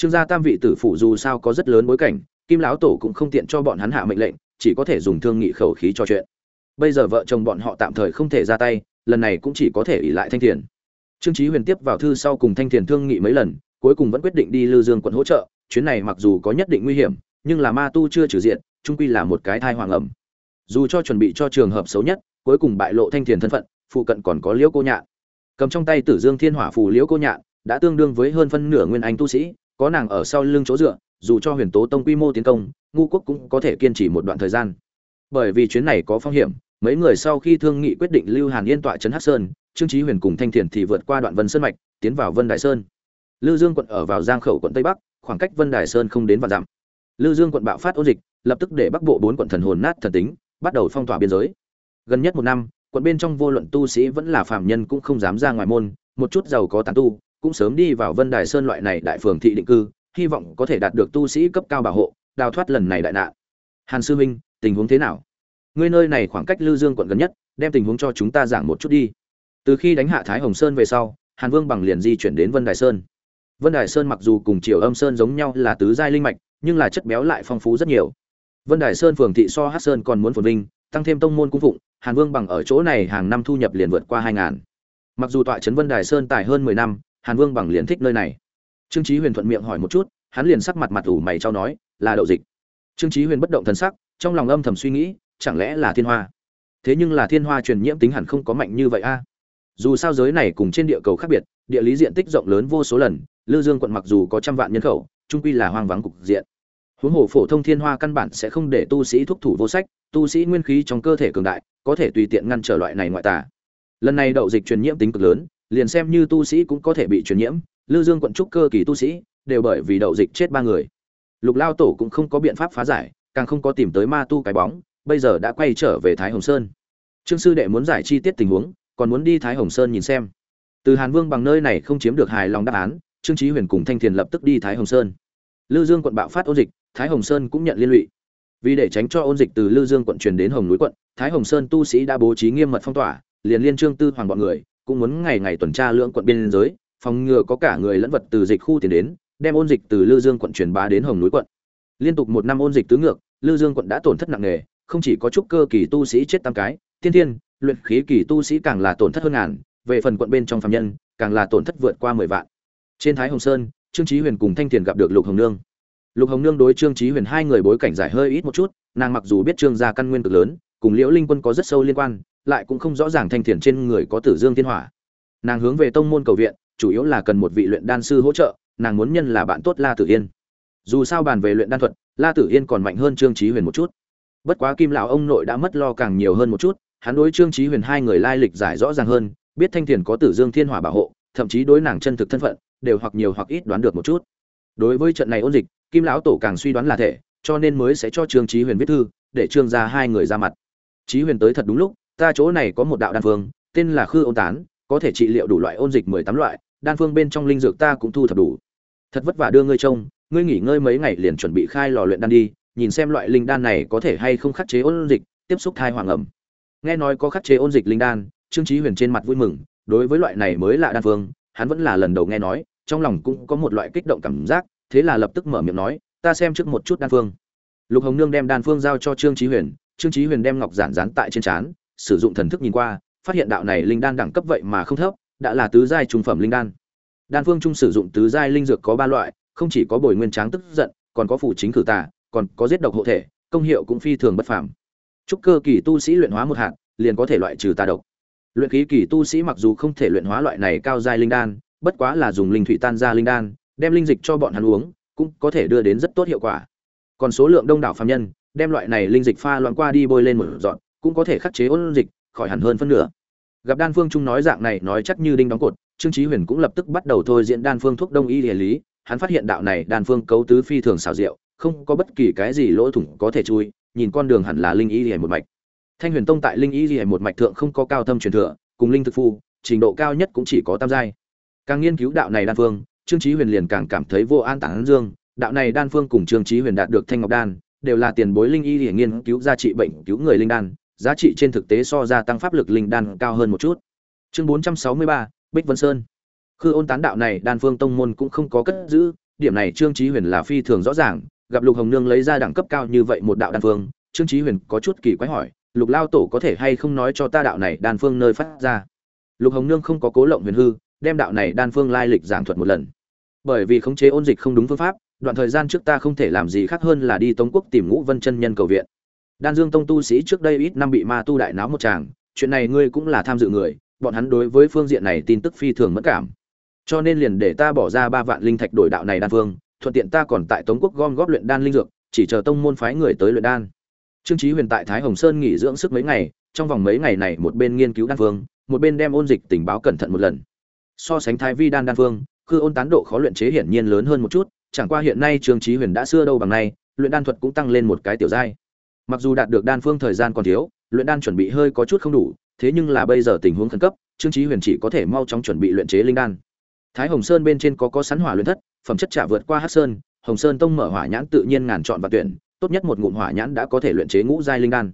trương gia tam vị tử phụ dù sao có rất lớn bối cảnh, kim lão tổ cũng không tiện cho bọn hắn hạ mệnh lệnh, chỉ có thể dùng thương nghị khẩu khí cho chuyện. Bây giờ vợ chồng bọn họ tạm thời không thể ra tay, lần này cũng chỉ có thể ỉ lại thanh thiền. Trương Chí huyền tiếp vào thư sau cùng thanh thiền thương nghị mấy lần, cuối cùng vẫn quyết định đi lư dương quận hỗ trợ, chuyến này mặc dù có nhất định nguy hiểm, nhưng là ma tu chưa trừ diện trung quy là một cái thai hoàng ẩm. Dù cho chuẩn bị cho trường hợp xấu nhất, cuối cùng bại lộ thanh thiền thân phận, phụ cận còn có liễu cô nhạn. Cầm trong tay tử dương thiên hỏa phù liễu cô nhạn, đã tương đương với hơn phân nửa nguyên anh tu sĩ có nàng ở sau lưng chỗ dựa, dù cho huyền tố tông quy mô tiến công, ngu quốc cũng có thể kiên trì một đoạn thời gian. Bởi vì chuyến này có phong hiểm, mấy người sau khi thương nghị quyết định lưu hàn yên tọa trấn hắc sơn, trương trí huyền cùng thanh thiền thì vượt qua đoạn vân sơn mạch, tiến vào vân đại sơn. Lư dương quận ở vào giang khẩu quận tây bắc, khoảng cách vân đài sơn không đến vạn dặm. Lư dương quận bạo phát ôn dịch, lập tức để bắc bộ bốn quận thần hồn nát thần tính, bắt đầu phong tỏa biên giới. Gần nhất một năm, quận bên trong vô luận tu sĩ vẫn là phạm nhân cũng không dám ra ngoài môn, một chút giàu có tán tu cũng sớm đi vào vân đài sơn loại này đại phường thị định cư, hy vọng có thể đạt được tu sĩ cấp cao bảo hộ, đào thoát lần này đại nạn. Hàn sư minh, tình huống thế nào? Ngươi nơi này khoảng cách lư dương quận gần nhất, đem tình huống cho chúng ta giảng một chút đi. Từ khi đánh hạ thái hồng sơn về sau, hàn vương bằng liền di chuyển đến vân đài sơn. Vân đài sơn mặc dù cùng triều âm sơn giống nhau là tứ giai linh mạch, nhưng là chất béo lại phong phú rất nhiều. Vân đài sơn phường thị so hát sơn còn muốn phồn vinh, tăng thêm tông môn cung phụng, hàn vương bằng ở chỗ này hàng năm thu nhập liền vượt qua hai ngàn. Mặc dù tọa trấn vân đài sơn tài hơn mười năm hàn vương bằng liền thích nơi này. Trương Chí huyền thuận miệng hỏi một chút, hắn liền sắc mặt mặt ủ mày trao nói, là đậu dịch. Trương Chí huyền bất động thần sắc, trong lòng âm thầm suy nghĩ, chẳng lẽ là thiên hoa? Thế nhưng là thiên hoa truyền nhiễm tính hẳn không có mạnh như vậy a. Dù sao giới này cùng trên địa cầu khác biệt, địa lý diện tích rộng lớn vô số lần, lư dương quận mặc dù có trăm vạn nhân khẩu trung quy là hoang vắng cục diện. Huống hồ phổ thông thiên hoa căn bản sẽ không để tu sĩ thúc thủ vô sách, tu sĩ nguyên khí trong cơ thể cường đại, có thể tùy tiện ngăn trở loại này ngoại tà. Lần này đậu dịch truyền nhiễm tính cực lớn liền xem như tu sĩ cũng có thể bị truyền nhiễm, lư dương quận trúc cơ kỳ tu sĩ đều bởi vì đậu dịch chết ba người. Lục lao tổ cũng không có biện pháp phá giải, càng không có tìm tới ma tu cái bóng, bây giờ đã quay trở về thái hồng sơn. Trương sư đệ muốn giải chi tiết tình huống, còn muốn đi thái hồng sơn nhìn xem. Từ hàn vương bằng nơi này không chiếm được hài lòng đáp án, trương trí huyền cùng thanh thiền lập tức đi thái hồng sơn. Lư dương quận bạo phát ôn dịch, thái hồng sơn cũng nhận liên lụy. Vì để tránh cho ôn dịch từ lư dương quận truyền đến hồng núi quận, thái hồng sơn tu sĩ đã bố trí nghiêm mật phong tỏa, liền liên trương tư hoàng bọn người cũng muốn ngày ngày tuần tra lưỡng quận biên giới, phòng ngừa có cả người lẫn vật từ dịch khu tiến đến, đem ôn dịch từ lư dương quận truyền bá đến hồng núi quận. Liên tục một năm ôn dịch tứ ngược, lư dương quận đã tổn thất nặng nề, không chỉ có trúc cơ kỳ tu sĩ chết tam cái thiên thiên, luyện khí kỳ tu sĩ càng là tổn thất hơn ngàn, về phần quận bên trong phạm nhân, càng là tổn thất vượt qua mười vạn. Trên thái hồng sơn, trương Chí huyền cùng thanh Tiền gặp được lục hồng nương. Lục hồng nương đối trương Chí huyền hai người bối cảnh giải hơi ít một chút, nàng mặc dù biết trương gia căn nguyên cực lớn, cùng liễu linh quân có rất sâu liên quan lại cũng không rõ ràng thanh thiền trên người có tử dương thiên hỏa. Nàng hướng về tông môn cầu viện, chủ yếu là cần một vị luyện đan sư hỗ trợ, nàng muốn nhân là bạn tốt la tử yên. Dù sao bàn về luyện đan thuật, la tử yên còn mạnh hơn trương trí huyền một chút. Bất quá kim lão ông nội đã mất lo càng nhiều hơn một chút, hắn đối trương trí huyền hai người lai lịch giải rõ ràng hơn, biết thanh thiền có tử dương thiên hỏa bảo hộ, thậm chí đối nàng chân thực thân phận, đều hoặc nhiều hoặc ít đoán được một chút. Đối với trận này ôn dịch, kim lão tổ càng suy đoán là thể, cho nên mới sẽ cho trương trí huyền viết thư, để trương ra hai người ra mặt. Trí huyền tới thật đúng lúc ta chỗ này có một đạo đan phương, tên là khư ôn tán, có thể trị liệu đủ loại ôn dịch mười tám loại, đan phương bên trong linh dược ta cũng thu thập đủ. Thật vất vả đưa ngươi trông, ngươi nghỉ ngơi mấy ngày liền chuẩn bị khai lò luyện đan đi, nhìn xem loại linh đan này có thể hay không khắc chế ôn dịch, tiếp xúc thai hoàng ẩm. Nghe nói có khắc chế ôn dịch linh đan, trương trí huyền trên mặt vui mừng, đối với loại này mới lạ đan phương, hắn vẫn là lần đầu nghe nói, trong lòng cũng có một loại kích động cảm giác, thế là lập tức mở miệng nói, ta xem trước một chút đan phương. Lục hồng nương đem đan phương giao cho trương trí huyền, trương trí huyền đem ngọc giản dán tại trên trán sử dụng thần thức nhìn qua, phát hiện đạo này linh đan đẳng cấp vậy mà không thấp, đã là tứ giai trung phẩm linh đan. Đan phương trung sử dụng tứ giai linh dược có ba loại, không chỉ có bồi nguyên tráng tức giận, còn có phủ chính cử tà, còn có giết độc hộ thể, công hiệu cũng phi thường bất phàm. Chúc cơ kỳ tu sĩ luyện hóa một hạt, liền có thể loại trừ tà độc. Luyện khí kỳ tu sĩ mặc dù không thể luyện hóa loại này cao giai linh đan, bất quá là dùng linh thủy tan ra linh đan, đem linh dịch cho bọn hắn uống, cũng có thể đưa đến rất tốt hiệu quả. Còn số lượng đông đảo phàm nhân, đem loại này linh dịch pha loãng qua đi bôi lên một dọn cũng có thể khắc chế ôn dịch, khỏi hẳn hơn phân nửa. Gặp đan phương trung nói dạng này, nói chắc như đinh đóng cột, trương chí huyền cũng lập tức bắt đầu thôi diễn đan phương thuốc đông y địa lý. Hắn phát hiện đạo này đan phương cấu tứ phi thường xảo diệu, không có bất kỳ cái gì lỗ thủng có thể chui, nhìn con đường hẳn là linh y địa một mạch. Thanh huyền tông tại linh y địa một mạch thượng không có cao thâm truyền thừa, cùng linh thực phu, trình độ cao nhất cũng chỉ có tam giai. Càng nghiên cứu đạo này đan phương, trương chí huyền liền càng cảm thấy vô an tảng dương. Đạo này đan phương cùng trương chí huyền đạt được thanh ngọc đan, đều là tiền bối linh y để nghiên cứu ra trị bệnh cứu người linh đan giá trị trên thực tế so ra tăng pháp lực linh đan cao hơn một chút. Chương 463, bích vân sơn. Khư ôn tán đạo này đan phương tông môn cũng không có cất giữ điểm này trương chí huyền là phi thường rõ ràng gặp lục hồng nương lấy ra đẳng cấp cao như vậy một đạo đan phương trương chí huyền có chút kỳ quái hỏi lục lao tổ có thể hay không nói cho ta đạo này đan phương nơi phát ra? Lục hồng nương không có cố lộng huyền hư đem đạo này đan phương lai lịch giảng thuật một lần. Bởi vì khống chế ôn dịch không đúng phương pháp đoạn thời gian trước ta không thể làm gì khác hơn là đi tống quốc tìm ngũ vân chân nhân cầu viện đan dương tông tu sĩ trước đây ít năm bị ma tu đại náo một tràng chuyện này ngươi cũng là tham dự người bọn hắn đối với phương diện này tin tức phi thường mất cảm. Cho nên liền để ta bỏ ra ba vạn linh thạch đổi đạo này đan Vương, thuận tiện ta còn tại tống quốc gom góp luyện đan linh dược chỉ chờ tông môn phái người tới luyện đan. Trương Chí huyền tại thái hồng sơn nghỉ dưỡng sức mấy ngày trong vòng mấy ngày này một bên nghiên cứu đan Vương, một bên đem ôn dịch tình báo cẩn thận một lần. So sánh thái vi đan đan Vương, khư ôn tán độ khó luyện chế hiển nhiên lớn hơn một chút chẳng qua hiện nay trương Chí huyền đã xưa đâu bằng nay luyện đan thuật cũng tăng lên một cái tiểu giai mặc dù đạt được đan phương thời gian còn thiếu, luyện đan chuẩn bị hơi có chút không đủ, thế nhưng là bây giờ tình huống khẩn cấp, trương trí huyền chỉ có thể mau chóng chuẩn bị luyện chế linh đan. Thái hồng sơn bên trên có có sẵn hỏa luyện thất, phẩm chất trả vượt qua hắc sơn, hồng sơn tông mở hỏa nhãn tự nhiên ngàn chọn và tuyển, tốt nhất một ngụm hỏa nhãn đã có thể luyện chế ngũ giai linh đan.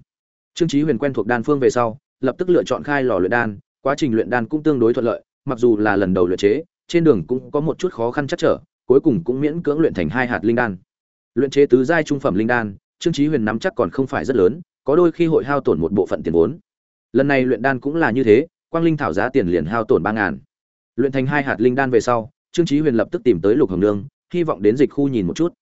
Trương trí huyền quen thuộc đan phương về sau, lập tức lựa chọn khai lò luyện đan, quá trình luyện đan cũng tương đối thuận lợi, mặc dù là lần đầu luyện chế, trên đường cũng có một chút khó khăn chắc trở, cuối cùng cũng miễn cưỡng luyện thành hai hạt linh đan. Luyện chế tứ giai trung phẩm linh đan trương chí huyền nắm chắc còn không phải rất lớn, có đôi khi hội hao tổn một bộ phận tiền vốn. Lần này luyện đan cũng là như thế, quang linh thảo giá tiền liền hao tổn ba ngàn. Luyện thành hai hạt linh đan về sau, trương chí huyền lập tức tìm tới lục hồng nương, hy vọng đến dịch khu nhìn một chút.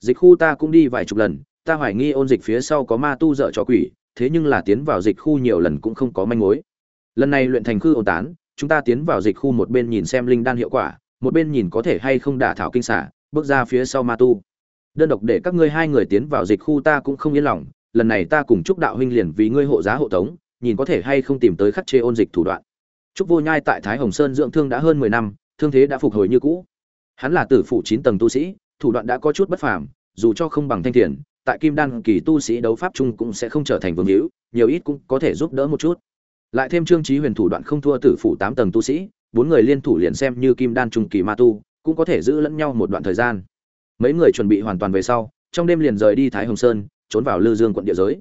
Dịch khu ta cũng đi vài chục lần, ta hoài nghi ôn dịch phía sau có ma tu dở trò quỷ, thế nhưng là tiến vào dịch khu nhiều lần cũng không có manh mối. Lần này luyện thành khư ôn tán, chúng ta tiến vào dịch khu một bên nhìn xem linh đan hiệu quả, một bên nhìn có thể hay không đả thảo kinh xả, bước ra phía sau ma tu đơn độc để các ngươi hai người tiến vào dịch khu ta cũng không yên lòng, lần này ta cùng chúc đạo huynh liền vì ngươi hộ giá hộ tống, nhìn có thể hay không tìm tới khắc chế ôn dịch thủ đoạn. Trúc vô nhai tại thái hồng sơn dưỡng thương đã hơn mười năm, thương thế đã phục hồi như cũ. Hắn là tử phụ chín tầng tu sĩ, thủ đoạn đã có chút bất phàm, dù cho không bằng thanh thiền, tại kim đan kỳ tu sĩ đấu pháp chung cũng sẽ không trở thành vương hữu, nhiều ít cũng có thể giúp đỡ một chút. Lại thêm trương trí huyền thủ đoạn không thua tử phụ tám tầng tu sĩ, bốn người liên thủ liền xem như kim đan trung kỳ ma tu, cũng có thể giữ lẫn nhau một đoạn thời gian mấy người chuẩn bị hoàn toàn về sau, trong đêm liền rời đi thái hồng sơn, trốn vào lư dương quận địa giới.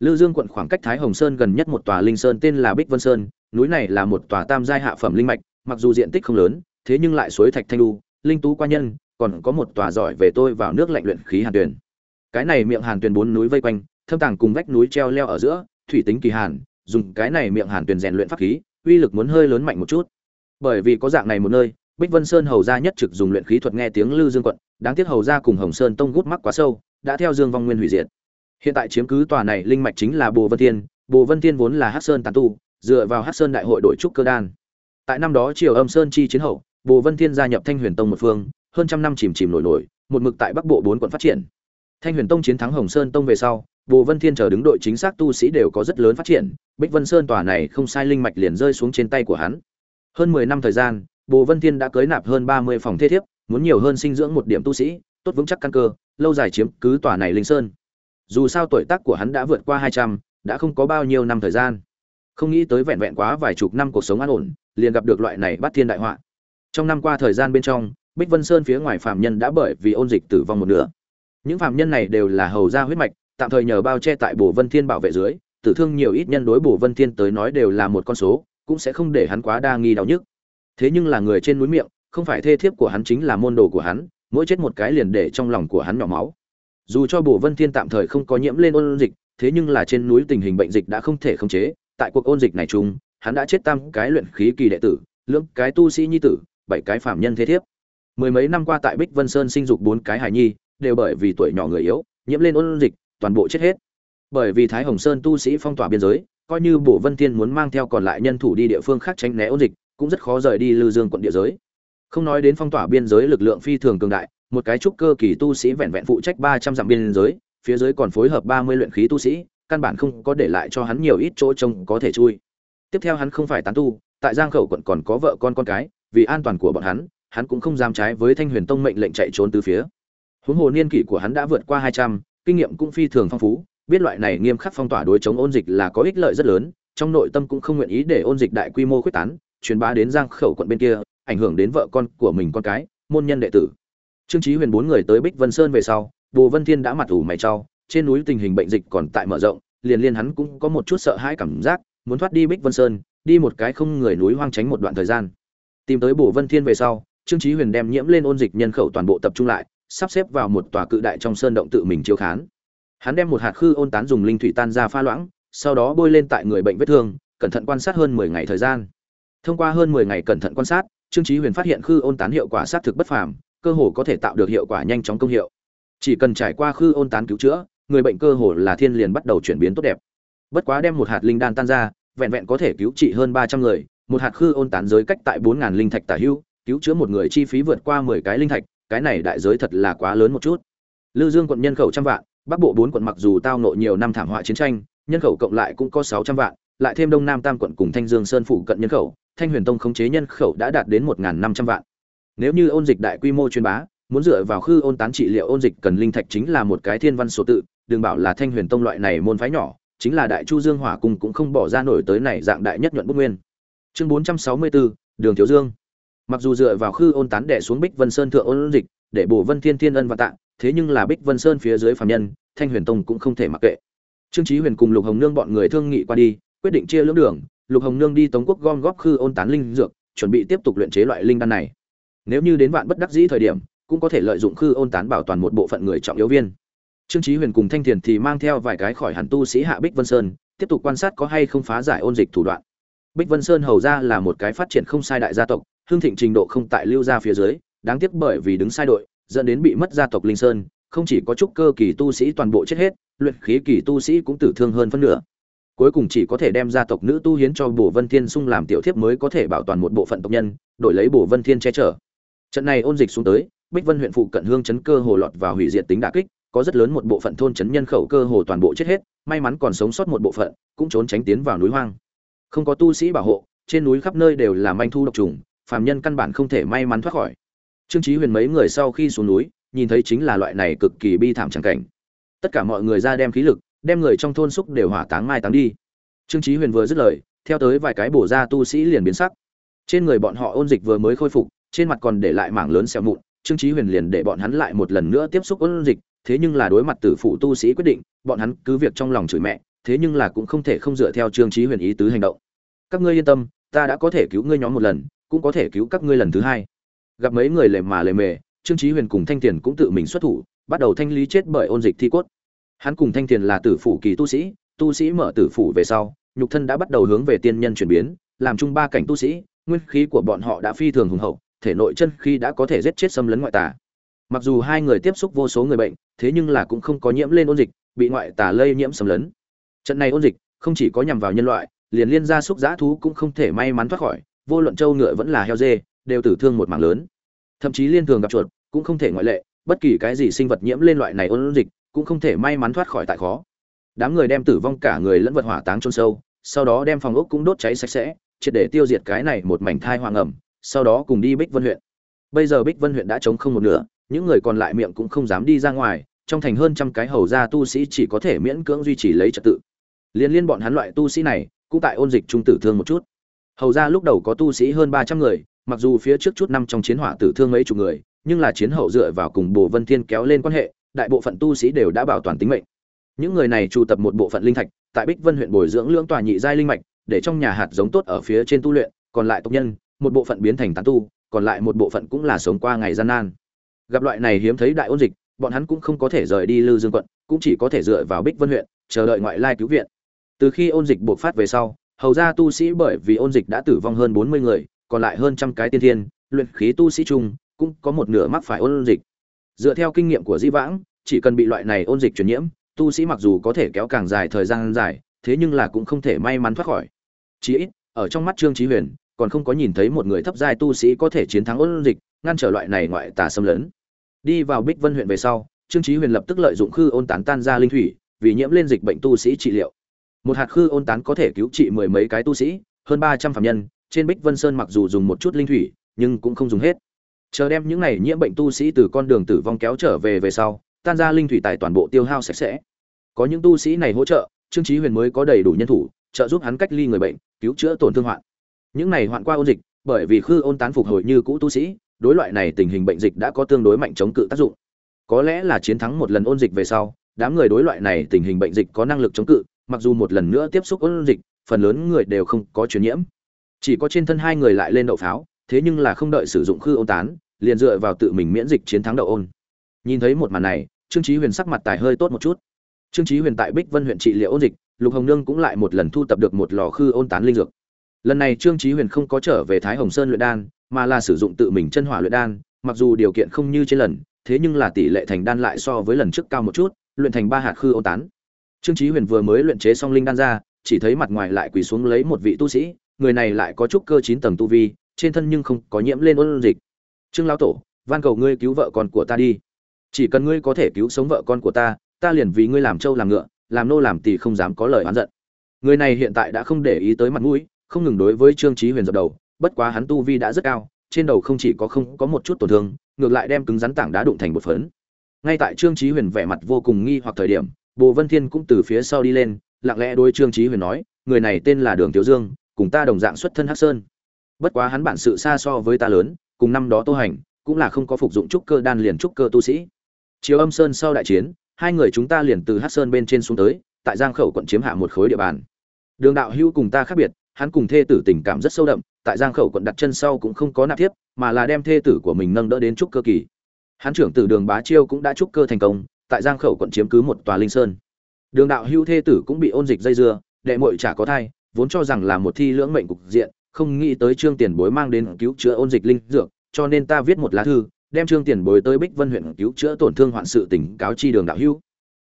Lư dương quận khoảng cách thái hồng sơn gần nhất một tòa linh sơn tên là bích vân sơn, núi này là một tòa tam giai hạ phẩm linh mạch, mặc dù diện tích không lớn, thế nhưng lại suối thạch thanh lu linh tú qua nhân, còn có một tòa giỏi về tôi vào nước lạnh luyện khí hàn tuyền. Cái này miệng hàn tuyền bốn núi vây quanh, thâm tàng cùng vách núi treo leo ở giữa, thủy tính kỳ hàn, dùng cái này miệng hàn tuyền rèn luyện pháp khí, uy lực muốn hơi lớn mạnh một chút. Bởi vì có dạng này một nơi bích vân sơn hầu gia nhất trực dùng luyện khí thuật nghe tiếng lư dương quận, đáng tiếc hầu gia cùng hồng sơn tông gút mắc quá sâu, đã theo dương vong nguyên hủy diệt. Hiện tại chiếm cứ tòa này linh mạch chính là bồ vân thiên, bồ vân thiên vốn là hắc sơn tán tu, dựa vào hắc sơn đại hội đội trúc cơ đan. Tại năm đó triều âm sơn chi chiến hậu, bồ vân thiên gia nhập thanh huyền tông một phương, hơn trăm năm chìm chìm nổi nổi, một mực tại bắc bộ bốn quận phát triển. Thanh huyền tông chiến thắng hồng sơn tông về sau, bồ vân thiên chờ đứng đội chính xác tu sĩ đều có rất lớn phát triển, bích vân sơn tòa này không sai linh mạch liền rơi xuống trên tay của hắn. Hơn mười năm thời gian bồ vân thiên đã cưới nạp hơn ba mươi phòng thế thiếp, muốn nhiều hơn sinh dưỡng một điểm tu sĩ, tốt vững chắc căn cơ, lâu dài chiếm cứ tòa này linh sơn. Dù sao tuổi tác của hắn đã vượt qua hai trăm, đã không có bao nhiêu năm thời gian. Không nghĩ tới vẹn vẹn quá vài chục năm cuộc sống an ổn, liền gặp được loại này bắt thiên đại họa. Trong năm qua thời gian bên trong, bích vân sơn phía ngoài phạm nhân đã bởi vì ôn dịch tử vong một nửa. Những phạm nhân này đều là hầu gia huyết mạch, tạm thời nhờ bao che tại bồ vân thiên bảo vệ dưới, tử thương nhiều ít nhân đối bồ vân thiên tới nói đều là một con số, cũng sẽ không để hắn quá đa nghi đau nhức thế nhưng là người trên núi miệng, không phải thê thiếp của hắn chính là môn đồ của hắn, mỗi chết một cái liền để trong lòng của hắn nhỏ máu. Dù cho bổ vân thiên tạm thời không có nhiễm lên ôn dịch, thế nhưng là trên núi tình hình bệnh dịch đã không thể khống chế, tại cuộc ôn dịch này chung, hắn đã chết tam cái luyện khí kỳ đệ tử, lưỡng cái tu sĩ nhi tử, bảy cái phạm nhân thế thiếp. Mười mấy năm qua tại bích vân sơn sinh dục bốn cái hài nhi, đều bởi vì tuổi nhỏ người yếu, nhiễm lên ôn dịch, toàn bộ chết hết. Bởi vì thái hồng sơn tu sĩ phong tỏa biên giới, coi như bổ vân thiên muốn mang theo còn lại nhân thủ đi địa phương khác tránh né ôn dịch cũng rất khó rời đi lư dương quận địa giới. Không nói đến phong tỏa biên giới lực lượng phi thường cường đại, một cái trúc cơ kỳ tu sĩ vẹn vẹn phụ trách ba trăm dặm biên giới, phía dưới còn phối hợp ba mươi luyện khí tu sĩ, căn bản không có để lại cho hắn nhiều ít chỗ trông có thể chui. Tiếp theo hắn không phải tán tu, tại giang khẩu quận còn có vợ con con cái, vì an toàn của bọn hắn hắn cũng không dám trái với thanh huyền tông mệnh lệnh chạy trốn từ phía. Huống hồ niên kỷ của hắn đã vượt qua hai trăm, kinh nghiệm cũng phi thường phong phú, biết loại này nghiêm khắc phong tỏa đối chống ôn dịch là có ích lợi rất lớn, trong nội tâm cũng không nguyện ý để ôn dịch đại quy mô quyết tán truyền bá đến giang khẩu quận bên kia, ảnh hưởng đến vợ con của mình con cái, môn nhân đệ tử. Trương trí huyền bốn người tới bích vân sơn về sau, bồ vân thiên đã mặt ủ mày trao trên núi tình hình bệnh dịch còn tại mở rộng, liền liên hắn cũng có một chút sợ hãi cảm giác, muốn thoát đi bích vân sơn, đi một cái không người núi hoang tránh một đoạn thời gian. Tìm tới bồ vân thiên về sau, trương trí huyền đem nhiễm lên ôn dịch nhân khẩu toàn bộ tập trung lại, sắp xếp vào một tòa cự đại trong sơn động tự mình chiếu khán. Hắn đem một hạt khư ôn tán dùng linh thủy tan ra pha loãng, sau đó bôi lên tại người bệnh vết thương, cẩn thận quan sát hơn mười ngày thời gian thông qua hơn mười ngày cẩn thận quan sát, trương chí huyền phát hiện khư ôn tán hiệu quả sát thực bất phàm, cơ hồ có thể tạo được hiệu quả nhanh chóng công hiệu. Chỉ cần trải qua khư ôn tán cứu chữa, người bệnh cơ hồ là thiên liền bắt đầu chuyển biến tốt đẹp. Bất quá đem một hạt linh đan tan ra, vẹn vẹn có thể cứu trị hơn ba trăm người, một hạt khư ôn tán giới cách tại bốn ngàn linh thạch tả hữu cứu chữa một người chi phí vượt qua mười cái linh thạch, cái này đại giới thật là quá lớn một chút. Lư dương quận nhân khẩu trăm vạn, bắc bộ bốn quận mặc dù tao ngộ nhiều năm thảm họa chiến tranh, nhân khẩu cộng lại cũng có sáu trăm vạn lại thêm đông nam tam quận cùng thanh dương sơn phủ cận nhân khẩu, thanh huyền tông khống chế nhân khẩu đã đạt đến một năm trăm vạn. Nếu như ôn dịch đại quy mô truyền bá, muốn dựa vào khư ôn tán trị liệu ôn dịch cần linh thạch chính là một cái thiên văn số tự, đừng bảo là thanh huyền tông loại này môn phái nhỏ, chính là đại chu dương hỏa cung cũng không bỏ ra nổi tới này dạng đại nhất nhuận bút nguyên. Chương bốn trăm sáu mươi bốn đường thiếu dương. Mặc dù dựa vào khư ôn tán đẻ xuống bích vân sơn thượng ôn dịch, để bổ vân thiên thiên ân và tạ, thế nhưng là bích vân sơn phía dưới phạm nhân, thanh huyền tông cũng không thể mặc kệ. Trương chí huyền cùng lục hồng nương bọn người thương nghị qua đi quyết định chia lưỡng đường, lục hồng nương đi tống quốc gom góp khư ôn tán linh dược, chuẩn bị tiếp tục luyện chế loại linh đan này. Nếu như đến vạn bất đắc dĩ thời điểm, cũng có thể lợi dụng khư ôn tán bảo toàn một bộ phận người trọng yếu viên. Trương chí huyền cùng thanh thiền thì mang theo vài cái khỏi hẳn tu sĩ hạ bích vân sơn, tiếp tục quan sát có hay không phá giải ôn dịch thủ đoạn. Bích vân sơn hầu ra là một cái phát triển không sai đại gia tộc, hương thịnh trình độ không tại lưu gia phía dưới, đáng tiếc bởi vì đứng sai đội, dẫn đến bị mất gia tộc linh sơn, không chỉ có chút cơ kỳ tu sĩ toàn bộ chết hết, luyện khí kỳ tu sĩ cũng tử thương hơn phân nửa cuối cùng chỉ có thể đem gia tộc nữ tu hiến cho bổ vân thiên sung làm tiểu thiếp mới có thể bảo toàn một bộ phận tộc nhân, đổi lấy bổ vân thiên che chở. Trận này ôn dịch xuống tới, bích vân huyện phụ cận hương chấn cơ hồ lọt vào hủy diệt tính đả kích, có rất lớn một bộ phận thôn chấn nhân khẩu cơ hồ toàn bộ chết hết, may mắn còn sống sót một bộ phận, cũng trốn tránh tiến vào núi hoang. Không có tu sĩ bảo hộ, trên núi khắp nơi đều là manh thu độc trùng, phàm nhân căn bản không thể may mắn thoát khỏi. Trương chí huyền mấy người sau khi xuống núi, nhìn thấy chính là loại này cực kỳ bi thảm chẳng cảnh. Tất cả mọi người ra đem khí lực đem người trong thôn xúc đều hỏa táng mai táng đi. Trương chí huyền vừa dứt lời, theo tới vài cái bổ ra tu sĩ liền biến sắc. Trên người bọn họ ôn dịch vừa mới khôi phục, trên mặt còn để lại mảng lớn sẹo mụn, trương chí huyền liền để bọn hắn lại một lần nữa tiếp xúc ôn dịch, thế nhưng là đối mặt tử phụ tu sĩ quyết định, bọn hắn cứ việc trong lòng chửi mẹ, thế nhưng là cũng không thể không dựa theo trương chí huyền ý tứ hành động. Các ngươi yên tâm, ta đã có thể cứu ngươi nhóm một lần, cũng có thể cứu các ngươi lần thứ hai. Gặp mấy người lề mà lề mề, trương chí huyền cùng thanh tiền cũng tự mình xuất thủ, bắt đầu thanh lý chết bởi ôn dịch thi cốt hắn cùng thanh tiền là tử phủ kỳ tu sĩ tu sĩ mở tử phủ về sau, nhục thân đã bắt đầu hướng về tiên nhân chuyển biến, làm chung ba cảnh tu sĩ, nguyên khí của bọn họ đã phi thường hùng hậu, thể nội chân khí đã có thể giết chết xâm lấn ngoại tà. Mặc dù hai người tiếp xúc vô số người bệnh, thế nhưng là cũng không có nhiễm lên ôn dịch, bị ngoại tà lây nhiễm xâm lấn. Trận này ôn dịch không chỉ có nhằm vào nhân loại, liền liên gia súc giã thú cũng không thể may mắn thoát khỏi, vô luận trâu ngựa vẫn là heo dê, đều tử thương một mảng lớn. Thậm chí liên thường gặp chuột cũng không thể ngoại lệ, bất kỳ cái gì sinh vật nhiễm lên loại này ôn dịch cũng không thể may mắn thoát khỏi tại khó. Đám người đem tử vong cả người lẫn vật hỏa táng chôn sâu, sau đó đem phòng ốc cũng đốt cháy sạch sẽ, triệt để tiêu diệt cái này một mảnh thai hoàng ẩm, sau đó cùng đi bích vân huyện. Bây giờ bích vân huyện đã chống không một nửa, những người còn lại miệng cũng không dám đi ra ngoài, trong thành hơn trăm cái hầu gia tu sĩ chỉ có thể miễn cưỡng duy trì lấy trật tự. Liên liên bọn hắn loại tu sĩ này, cũng tại ôn dịch trung tử thương một chút. Hầu gia lúc đầu có tu sĩ hơn ba trăm người, mặc dù phía trước chút năm trong chiến hỏa tử thương mấy chục người, nhưng là chiến hậu dựa vào cùng bồ vân thiên kéo lên quan hệ đại bộ phận tu sĩ đều đã bảo toàn tính mệnh. Những người này trụ tập một bộ phận linh thạch, tại bích vân huyện bồi dưỡng lưỡng tòa nhị giai linh mạch, để trong nhà hạt giống tốt ở phía trên tu luyện, còn lại tộc nhân, một bộ phận biến thành tán tu, còn lại một bộ phận cũng là sống qua ngày gian nan. Gặp loại này hiếm thấy đại ôn dịch, bọn hắn cũng không có thể rời đi lư dương quận, cũng chỉ có thể dựa vào bích vân huyện, chờ đợi ngoại lai cứu viện. Từ khi ôn dịch buộc phát về sau, hầu ra tu sĩ bởi vì ôn dịch đã tử vong hơn bốn mươi người, còn lại hơn trăm cái tiên thiên, luyện khí tu sĩ chung, cũng có một nửa mắc phải ôn dịch dựa theo kinh nghiệm của di vãng, chỉ cần bị loại này ôn dịch truyền nhiễm, tu sĩ mặc dù có thể kéo càng dài thời gian dài, thế nhưng là cũng không thể may mắn thoát khỏi. Chí ít, ở trong mắt trương trí huyền, còn không có nhìn thấy một người thấp giai tu sĩ có thể chiến thắng ôn dịch, ngăn trở loại này ngoại tà xâm lấn. Đi vào bích vân huyện về sau, trương trí huyền lập tức lợi dụng khư ôn tán tan ra linh thủy, vì nhiễm lên dịch bệnh tu sĩ trị liệu. Một hạt khư ôn tán có thể cứu trị mười mấy cái tu sĩ, hơn ba trăm phạm nhân, trên bích vân sơn mặc dù dùng một chút linh thủy, nhưng cũng không dùng hết chờ đem những này nhiễm bệnh tu sĩ từ con đường tử vong kéo trở về về sau, tan ra linh thủy tài toàn bộ tiêu hao sạch sẽ. Có những tu sĩ này hỗ trợ, trương trí huyền mới có đầy đủ nhân thủ, trợ giúp hắn cách ly người bệnh, cứu chữa tổn thương hoạn. Những này hoạn qua ôn dịch, bởi vì khư ôn tán phục hồi như cũ tu sĩ, đối loại này tình hình bệnh dịch đã có tương đối mạnh chống cự tác dụng. Có lẽ là chiến thắng một lần ôn dịch về sau, đám người đối loại này tình hình bệnh dịch có năng lực chống cự, mặc dù một lần nữa tiếp xúc ôn dịch, phần lớn người đều không có truyền nhiễm. Chỉ có trên thân hai người lại lên đậu pháo thế nhưng là không đợi sử dụng khư ôn tán, liền dựa vào tự mình miễn dịch chiến thắng đậu ôn. Nhìn thấy một màn này, trương chí huyền sắc mặt tài hơi tốt một chút. Trương chí huyền tại bích vân huyện trị liệu ôn dịch, lục hồng nương cũng lại một lần thu tập được một lò khư ôn tán linh dược. Lần này trương chí huyền không có trở về thái hồng sơn luyện đan, mà là sử dụng tự mình chân hỏa luyện đan, mặc dù điều kiện không như trên lần, thế nhưng là tỷ lệ thành đan lại so với lần trước cao một chút, luyện thành ba hạt khư ôn tán. Trương chí huyền vừa mới luyện chế xong linh đan ra, chỉ thấy mặt ngoài lại quỳ xuống lấy một vị tu sĩ, người này lại có chút cơ chín tầng tu vi trên thân nhưng không có nhiễm lên ôn dịch. Trương lão tổ, van cầu ngươi cứu vợ con của ta đi. Chỉ cần ngươi có thể cứu sống vợ con của ta ta liền vì ngươi làm trâu làm ngựa, làm nô làm tỳ không dám có lời oán giận. Người này hiện tại đã không để ý tới mặt mũi, không ngừng đối với trương chí huyền dập đầu, bất quá hắn tu vi đã rất cao, trên đầu không chỉ có không có một chút tổn thương, ngược lại đem cứng rắn tảng đá đụng thành một phấn. Ngay tại trương chí huyền vẻ mặt vô cùng nghi hoặc thời điểm, bồ vân thiên cũng từ phía sau đi lên, lặng lẽ đối trương chí huyền nói, người này tên là đường tiểu dương, cùng ta đồng dạng xuất thân hắc sơn bất quá hắn bản sự xa so với ta lớn, cùng năm đó tô hành, cũng là không có phục dụng trúc cơ đan liền trúc cơ tu sĩ. Chiếu âm sơn sau đại chiến, hai người chúng ta liền từ hắc sơn bên trên xuống tới, tại giang khẩu quận chiếm hạ một khối địa bàn. Đường đạo hữu cùng ta khác biệt, hắn cùng thê tử tình cảm rất sâu đậm, tại giang khẩu quận đặt chân sau cũng không có nạp tiếp mà là đem thê tử của mình nâng đỡ đến trúc cơ kỳ. Hắn trưởng tử đường bá chiêu cũng đã trúc cơ thành công, tại giang khẩu quận chiếm cứ một tòa linh sơn. Đường đạo hữu thê tử cũng bị ôn dịch dây dưa, đệ muội chả có thai, vốn cho rằng là một thi lưỡng mệnh cục diện không nghĩ tới trương tiền bối mang đến cứu chữa ôn dịch linh dược, cho nên ta viết một lá thư, đem trương tiền bối tới bích vân huyện cứu chữa tổn thương hoạn sự tỉnh cáo chi đường đạo hữu.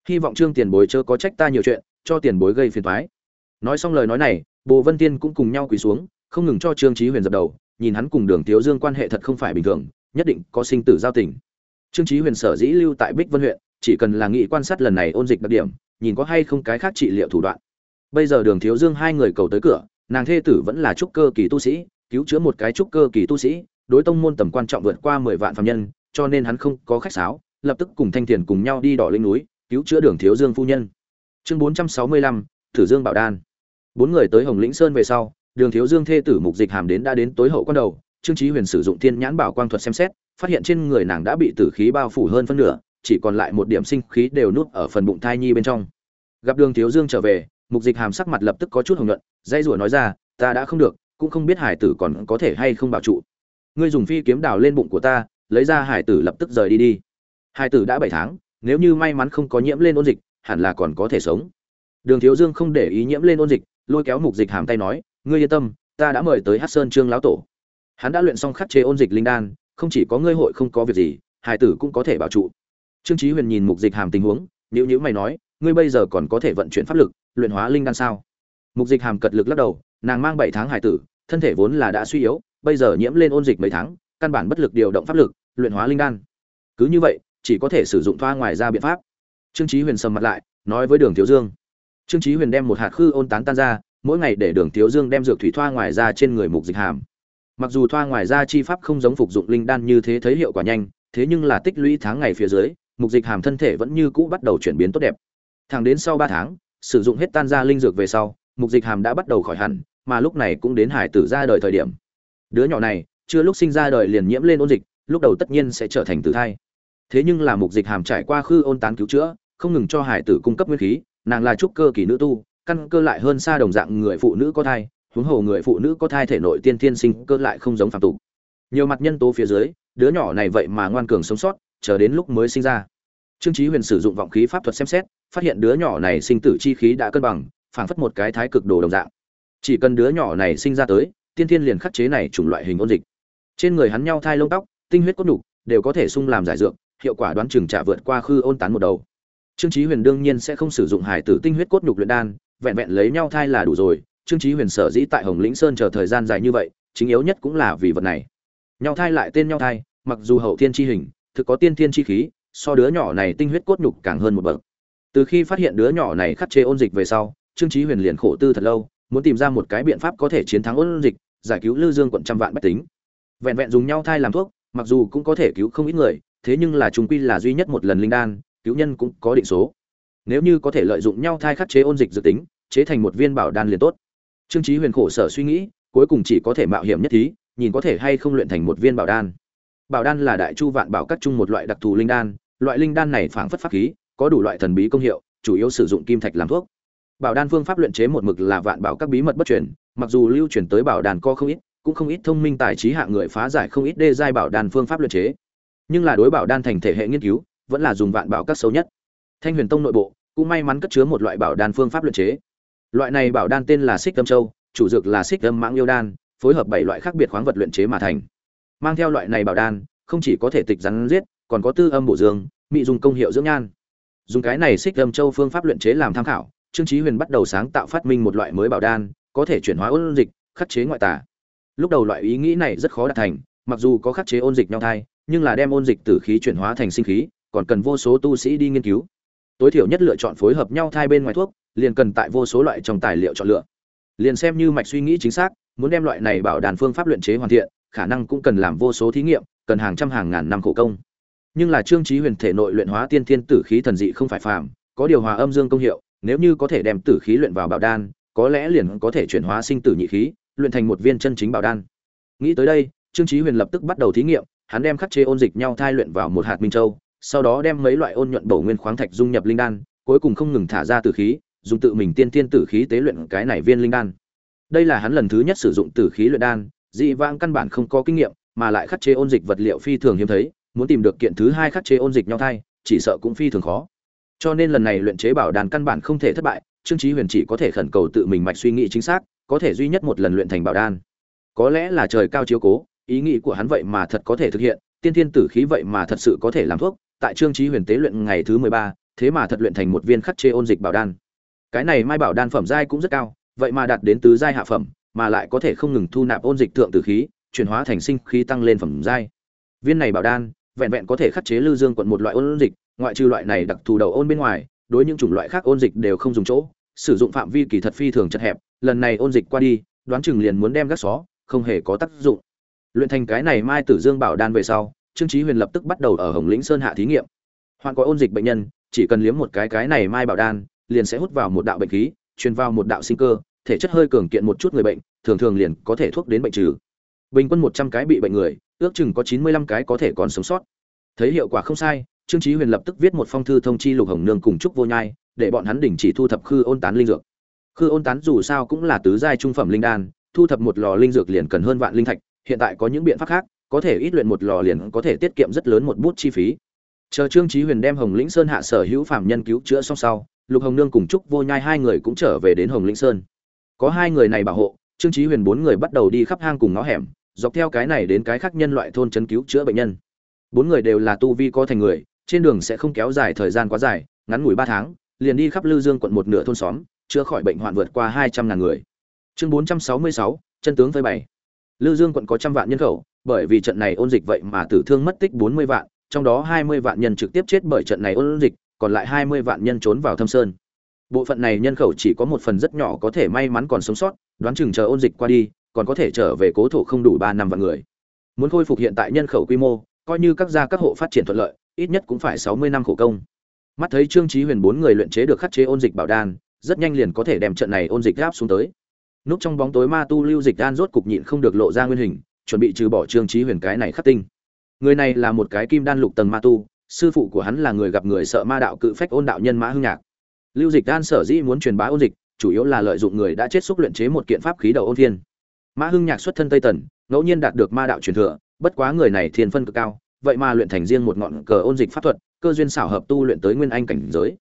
Hy vọng trương tiền bối chớ có trách ta nhiều chuyện, cho tiền bối gây phiền thoái nói xong lời nói này, bồ vân tiên cũng cùng nhau quỳ xuống, không ngừng cho trương trí huyền dập đầu, nhìn hắn cùng đường thiếu dương quan hệ thật không phải bình thường, nhất định có sinh tử giao tình. Trương trí huyền sở dĩ lưu tại bích vân huyện, chỉ cần là nghị quan sát lần này ôn dịch đặc điểm, nhìn có hay không cái khác trị liệu thủ đoạn. Bây giờ đường thiếu dương hai người cầu tới cửa nàng thê tử vẫn là trúc cơ kỳ tu sĩ, cứu chữa một cái trúc cơ kỳ tu sĩ, đối tông môn tầm quan trọng vượt qua mười vạn phạm nhân, cho nên hắn không có khách sáo, lập tức cùng thanh thiền cùng nhau đi đỏ lên núi, cứu chữa đường thiếu dương phu nhân. Chương bốn trăm sáu mươi lăm, thử dương bảo đan. Bốn người tới hồng lĩnh sơn về sau, đường thiếu dương thê tử mục dịch hàm đến đã đến tối hậu quan đầu, trương trí huyền sử dụng thiên nhãn bảo quang thuật xem xét, phát hiện trên người nàng đã bị tử khí bao phủ hơn phân nửa, chỉ còn lại một điểm sinh khí đều nút ở phần bụng thai nhi bên trong. Gặp đường thiếu dương trở về mục dịch hàm sắc mặt lập tức có chút hồng nhuận dây rủa nói ra, ta đã không được, cũng không biết hải tử còn có thể hay không bảo trụ. Ngươi dùng phi kiếm đào lên bụng của ta, lấy ra hải tử lập tức rời đi đi. Hải tử đã bảy tháng, nếu như may mắn không có nhiễm lên ôn dịch, hẳn là còn có thể sống. Đường thiếu dương không để ý nhiễm lên ôn dịch, lôi kéo mục dịch hàm tay nói, ngươi yên tâm, ta đã mời tới hát sơn trương lão tổ. Hắn đã luyện xong khắc chế ôn dịch linh đan, không chỉ có ngươi hội không có việc gì, hải tử cũng có thể bảo trụ. Trương trí huyền nhìn mục dịch hàm tình huống nếu như mày nói ngươi bây giờ còn có thể vận chuyển pháp lực, luyện hóa linh đan sao? Mục dịch hàm cật lực lắc đầu, nàng mang bảy tháng hải tử, thân thể vốn là đã suy yếu, bây giờ nhiễm lên ôn dịch mấy tháng, căn bản bất lực điều động pháp lực, luyện hóa linh đan. Cứ như vậy, chỉ có thể sử dụng thoa ngoài ra biện pháp. Trương chí huyền sầm mặt lại, nói với đường thiếu dương. Trương chí huyền đem một hạt khư ôn tán tan ra, mỗi ngày để đường thiếu dương đem dược thủy thoa ngoài ra trên người mục dịch hàm. Mặc dù thoa ngoài ra chi pháp không giống phục dụng linh đan như thế thấy hiệu quả nhanh, thế nhưng là tích lũy tháng ngày phía dưới, mục dịch hàm thân thể vẫn như cũ bắt đầu chuyển biến tốt đẹp thẳng đến sau ba tháng, sử dụng hết tan ra linh dược về sau, mục dịch hàm đã bắt đầu khỏi hẳn, mà lúc này cũng đến hải tử ra đời thời điểm. Đứa nhỏ này, chưa lúc sinh ra đời liền nhiễm lên ôn dịch, lúc đầu tất nhiên sẽ trở thành tử thai. Thế nhưng là mục dịch hàm trải qua khư ôn tán cứu chữa, không ngừng cho hải tử cung cấp nguyên khí, nàng là trúc cơ kỳ nữ tu, căn cơ lại hơn xa đồng dạng người phụ nữ có thai, huống hồ người phụ nữ có thai thể nội tiên thiên sinh cơ lại không giống phạm tục. Nhiều mặt nhân tố phía dưới, đứa nhỏ này vậy mà ngoan cường sống sót, chờ đến lúc mới sinh ra. Trương trí huyền sử dụng vọng khí pháp thuật xem xét phát hiện đứa nhỏ này sinh tử chi khí đã cân bằng, phảng phất một cái thái cực đồ đồng dạng. Chỉ cần đứa nhỏ này sinh ra tới, tiên thiên liền khắc chế này chủng loại hình ôn dịch. Trên người hắn nhau thai lông tóc, tinh huyết cốt nhục, đều có thể sung làm giải dược, hiệu quả đoán chừng trả vượt qua khư ôn tán một đầu. Trương chí huyền đương nhiên sẽ không sử dụng hải tử tinh huyết cốt nhục luyện đan, vẹn vẹn lấy nhau thai là đủ rồi, trương chí huyền sở dĩ tại hồng lĩnh sơn chờ thời gian dài như vậy, chính yếu nhất cũng là vì vật này. Nhau thai lại tên nhau thai, mặc dù hậu thiên chi hình, thực có tiên thiên chi khí, so đứa nhỏ này tinh huyết cốt nhục càng hơn một bậc từ khi phát hiện đứa nhỏ này khắc chế ôn dịch về sau, trương chí huyền liền khổ tư thật lâu, muốn tìm ra một cái biện pháp có thể chiến thắng ôn dịch, giải cứu lư dương quận trăm vạn bách tính. Vẹn vẹn dùng nhau thai làm thuốc, mặc dù cũng có thể cứu không ít người, thế nhưng là chúng quy là duy nhất một lần linh đan, cứu nhân cũng có định số. Nếu như có thể lợi dụng nhau thai khắc chế ôn dịch dự tính, chế thành một viên bảo đan liền tốt. Trương chí huyền khổ sở suy nghĩ, cuối cùng chỉ có thể mạo hiểm nhất thí, nhìn có thể hay không luyện thành một viên bảo đan. Bảo đan là đại chu vạn bảo các chung một loại đặc thù linh đan, loại linh đan này phảng phất pháp khí có đủ loại thần bí công hiệu, chủ yếu sử dụng kim thạch làm thuốc. Bảo đan phương pháp luyện chế một mực là vạn bảo các bí mật bất truyền, mặc dù lưu truyền tới bảo đàn co không ít, cũng không ít thông minh tài trí hạng người phá giải không ít đê giai bảo đan phương pháp luyện chế. Nhưng là đối bảo đan thành thể hệ nghiên cứu, vẫn là dùng vạn bảo các xấu nhất. Thanh huyền tông nội bộ cũng may mắn cất chứa một loại bảo đan phương pháp luyện chế. Loại này bảo đan tên là xích âm châu, chủ dược là xích âm mãng yêu đan, phối hợp bảy loại khác biệt khoáng vật luyện chế mà thành. Mang theo loại này bảo đan, không chỉ có thể tịch rắn giết, còn có tư âm bổ dương, mị dùng công hiệu dưỡng nhan dùng cái này xích âm châu phương pháp luyện chế làm tham khảo, trương chí huyền bắt đầu sáng tạo phát minh một loại mới bảo đan, có thể chuyển hóa ôn dịch, khắc chế ngoại tà. Lúc đầu loại ý nghĩ này rất khó đạt thành, mặc dù có khắc chế ôn dịch nhau thai, nhưng là đem ôn dịch từ khí chuyển hóa thành sinh khí, còn cần vô số tu sĩ đi nghiên cứu. Tối thiểu nhất lựa chọn phối hợp nhau thai bên ngoài thuốc, liền cần tại vô số loại trong tài liệu chọn lựa. Liền xem như mạch suy nghĩ chính xác, muốn đem loại này bảo đàn phương pháp luyện chế hoàn thiện, khả năng cũng cần làm vô số thí nghiệm, cần hàng trăm hàng ngàn năm khổ công nhưng là trương trí huyền thể nội luyện hóa tiên thiên tử khí thần dị không phải phàm, có điều hòa âm dương công hiệu, nếu như có thể đem tử khí luyện vào bảo đan, có lẽ liền có thể chuyển hóa sinh tử nhị khí, luyện thành một viên chân chính bảo đan. Nghĩ tới đây, trương trí huyền lập tức bắt đầu thí nghiệm, hắn đem khắc chế ôn dịch nhau thai luyện vào một hạt minh châu, sau đó đem mấy loại ôn nhuận bổ nguyên khoáng thạch dung nhập linh đan, cuối cùng không ngừng thả ra tử khí, dùng tự mình tiên thiên tử khí tế luyện cái này viên linh đan. Đây là hắn lần thứ nhất sử dụng tử khí luyện đan, dị vãng căn bản không có kinh nghiệm, mà lại khắc chế ôn dịch vật liệu phi thường hiếm thấy muốn tìm được kiện thứ hai khắc chế ôn dịch nhau thai chỉ sợ cũng phi thường khó. Cho nên lần này luyện chế bảo đan căn bản không thể thất bại trương chí huyền chỉ có thể khẩn cầu tự mình mạch suy nghĩ chính xác có thể duy nhất một lần luyện thành bảo đan. Có lẽ là trời cao chiếu cố ý nghĩ của hắn vậy mà thật có thể thực hiện tiên thiên tử khí vậy mà thật sự có thể làm thuốc tại trương chí huyền tế luyện ngày thứ mười ba, thế mà thật luyện thành một viên khắc chế ôn dịch bảo đan. Cái này mai bảo đan phẩm giai cũng rất cao vậy mà đạt đến tứ giai hạ phẩm mà lại có thể không ngừng thu nạp ôn dịch thượng tử khí chuyển hóa thành sinh khí tăng lên phẩm giai. Viên này bảo đan vẹn vẹn có thể khắc chế lưu dương quận một loại ôn dịch, ngoại trừ loại này đặc thù đầu ôn bên ngoài, đối những chủng loại khác ôn dịch đều không dùng chỗ. Sử dụng phạm vi kỳ thật phi thường chật hẹp, lần này ôn dịch qua đi, đoán chừng liền muốn đem gác xó, không hề có tác dụng. Luyện thành cái này mai tử dương bảo đan về sau, trương chí huyền lập tức bắt đầu ở hồng lĩnh sơn hạ thí nghiệm. Hoạn có ôn dịch bệnh nhân, chỉ cần liếm một cái cái này mai bảo đan, liền sẽ hút vào một đạo bệnh khí, truyền vào một đạo sinh cơ, thể chất hơi cường kiện một chút người bệnh, thường thường liền có thể thuốc đến bệnh trừ bình quân một trăm cái bị bệnh người, ước chừng có chín mươi lăm cái có thể còn sống sót. Thấy hiệu quả không sai, trương chí huyền lập tức viết một phong thư thông chi lục hồng nương cùng trúc vô nhai, để bọn hắn đình chỉ thu thập khư ôn tán linh dược. Khư ôn tán dù sao cũng là tứ giai trung phẩm linh đan, thu thập một lò linh dược liền cần hơn vạn linh thạch, hiện tại có những biện pháp khác, có thể ít luyện một lò liền có thể tiết kiệm rất lớn một bút chi phí. Chờ trương chí huyền đem hồng lĩnh sơn hạ sở hữu phạm nhân cứu chữa xong sau, lục hồng nương cùng trúc vô nhai hai người cũng trở về đến hồng lĩnh sơn. Có hai người này bảo hộ, trương chí huyền bốn người bắt đầu đi khắp hang cùng ngõ hẻm dọc theo cái này đến cái khác nhân loại thôn chấn cứu chữa bệnh nhân. Bốn người đều là tu vi có thành người, trên đường sẽ không kéo dài thời gian quá dài, ngắn ngủi ba tháng, liền đi khắp lư dương quận một nửa thôn xóm, chữa khỏi bệnh hoạn vượt qua hai trăm ngàn người. Chương bốn trăm sáu mươi sáu, chân tướng phơi bày. Lư dương quận có trăm vạn nhân khẩu, bởi vì trận này ôn dịch vậy mà tử thương mất tích bốn mươi vạn, trong đó hai mươi vạn nhân trực tiếp chết bởi trận này ôn dịch, còn lại hai mươi vạn nhân trốn vào thâm sơn. Bộ phận này nhân khẩu chỉ có một phần rất nhỏ có thể may mắn còn sống sót, đoán chừng chờ ôn dịch qua đi còn có thể trở về cố thổ không đủ ba năm vạn người. Muốn khôi phục hiện tại nhân khẩu quy mô, coi như các gia các hộ phát triển thuận lợi, ít nhất cũng phải sáu mươi năm khổ công. Mắt thấy trương chí huyền bốn người luyện chế được khắc chế ôn dịch bảo đan, rất nhanh liền có thể đem trận này ôn dịch áp xuống tới. Núp trong bóng tối ma tu lưu dịch đan rốt cục nhịn không được lộ ra nguyên hình, chuẩn bị trừ bỏ trương chí huyền cái này khắc tinh. Người này là một cái kim đan lục tầng ma tu, sư phụ của hắn là người gặp người sợ ma đạo cự phách ôn đạo nhân mã hưng nhạc. Lưu dịch đan sở dĩ muốn truyền bá ôn dịch, chủ yếu là lợi dụng người đã chết xúc luyện chế một kiện pháp khí đầu ôn thiên mã hưng nhạc xuất thân tây tần, ngẫu nhiên đạt được ma đạo truyền thừa, bất quá người này thiên phân cực cao, vậy mà luyện thành riêng một ngọn cờ ôn dịch pháp thuật, cơ duyên xảo hợp tu luyện tới nguyên anh cảnh giới.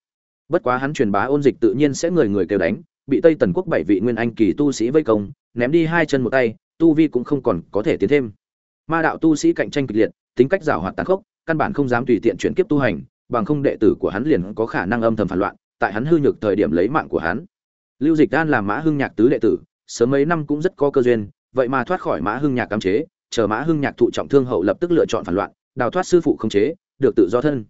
Bất quá hắn truyền bá ôn dịch tự nhiên sẽ người người kêu đánh, bị tây tần quốc bảy vị nguyên anh kỳ tu sĩ vây công, ném đi hai chân một tay, tu vi cũng không còn có thể tiến thêm. Ma đạo tu sĩ cạnh tranh kịch liệt, tính cách giảo hoạt tàn khốc, căn bản không dám tùy tiện chuyển kiếp tu hành, bằng không đệ tử của hắn liền có khả năng âm thầm phản loạn, tại hắn hư nhược thời điểm lấy mạng của hắn. Lưu dịch đan là mã hưng nhạc tứ đệ tử sớm mấy năm cũng rất có cơ duyên, vậy mà thoát khỏi mã hưng nhạc cấm chế, chờ mã hưng nhạc thụ trọng thương hậu lập tức lựa chọn phản loạn, đào thoát sư phụ không chế, được tự do thân.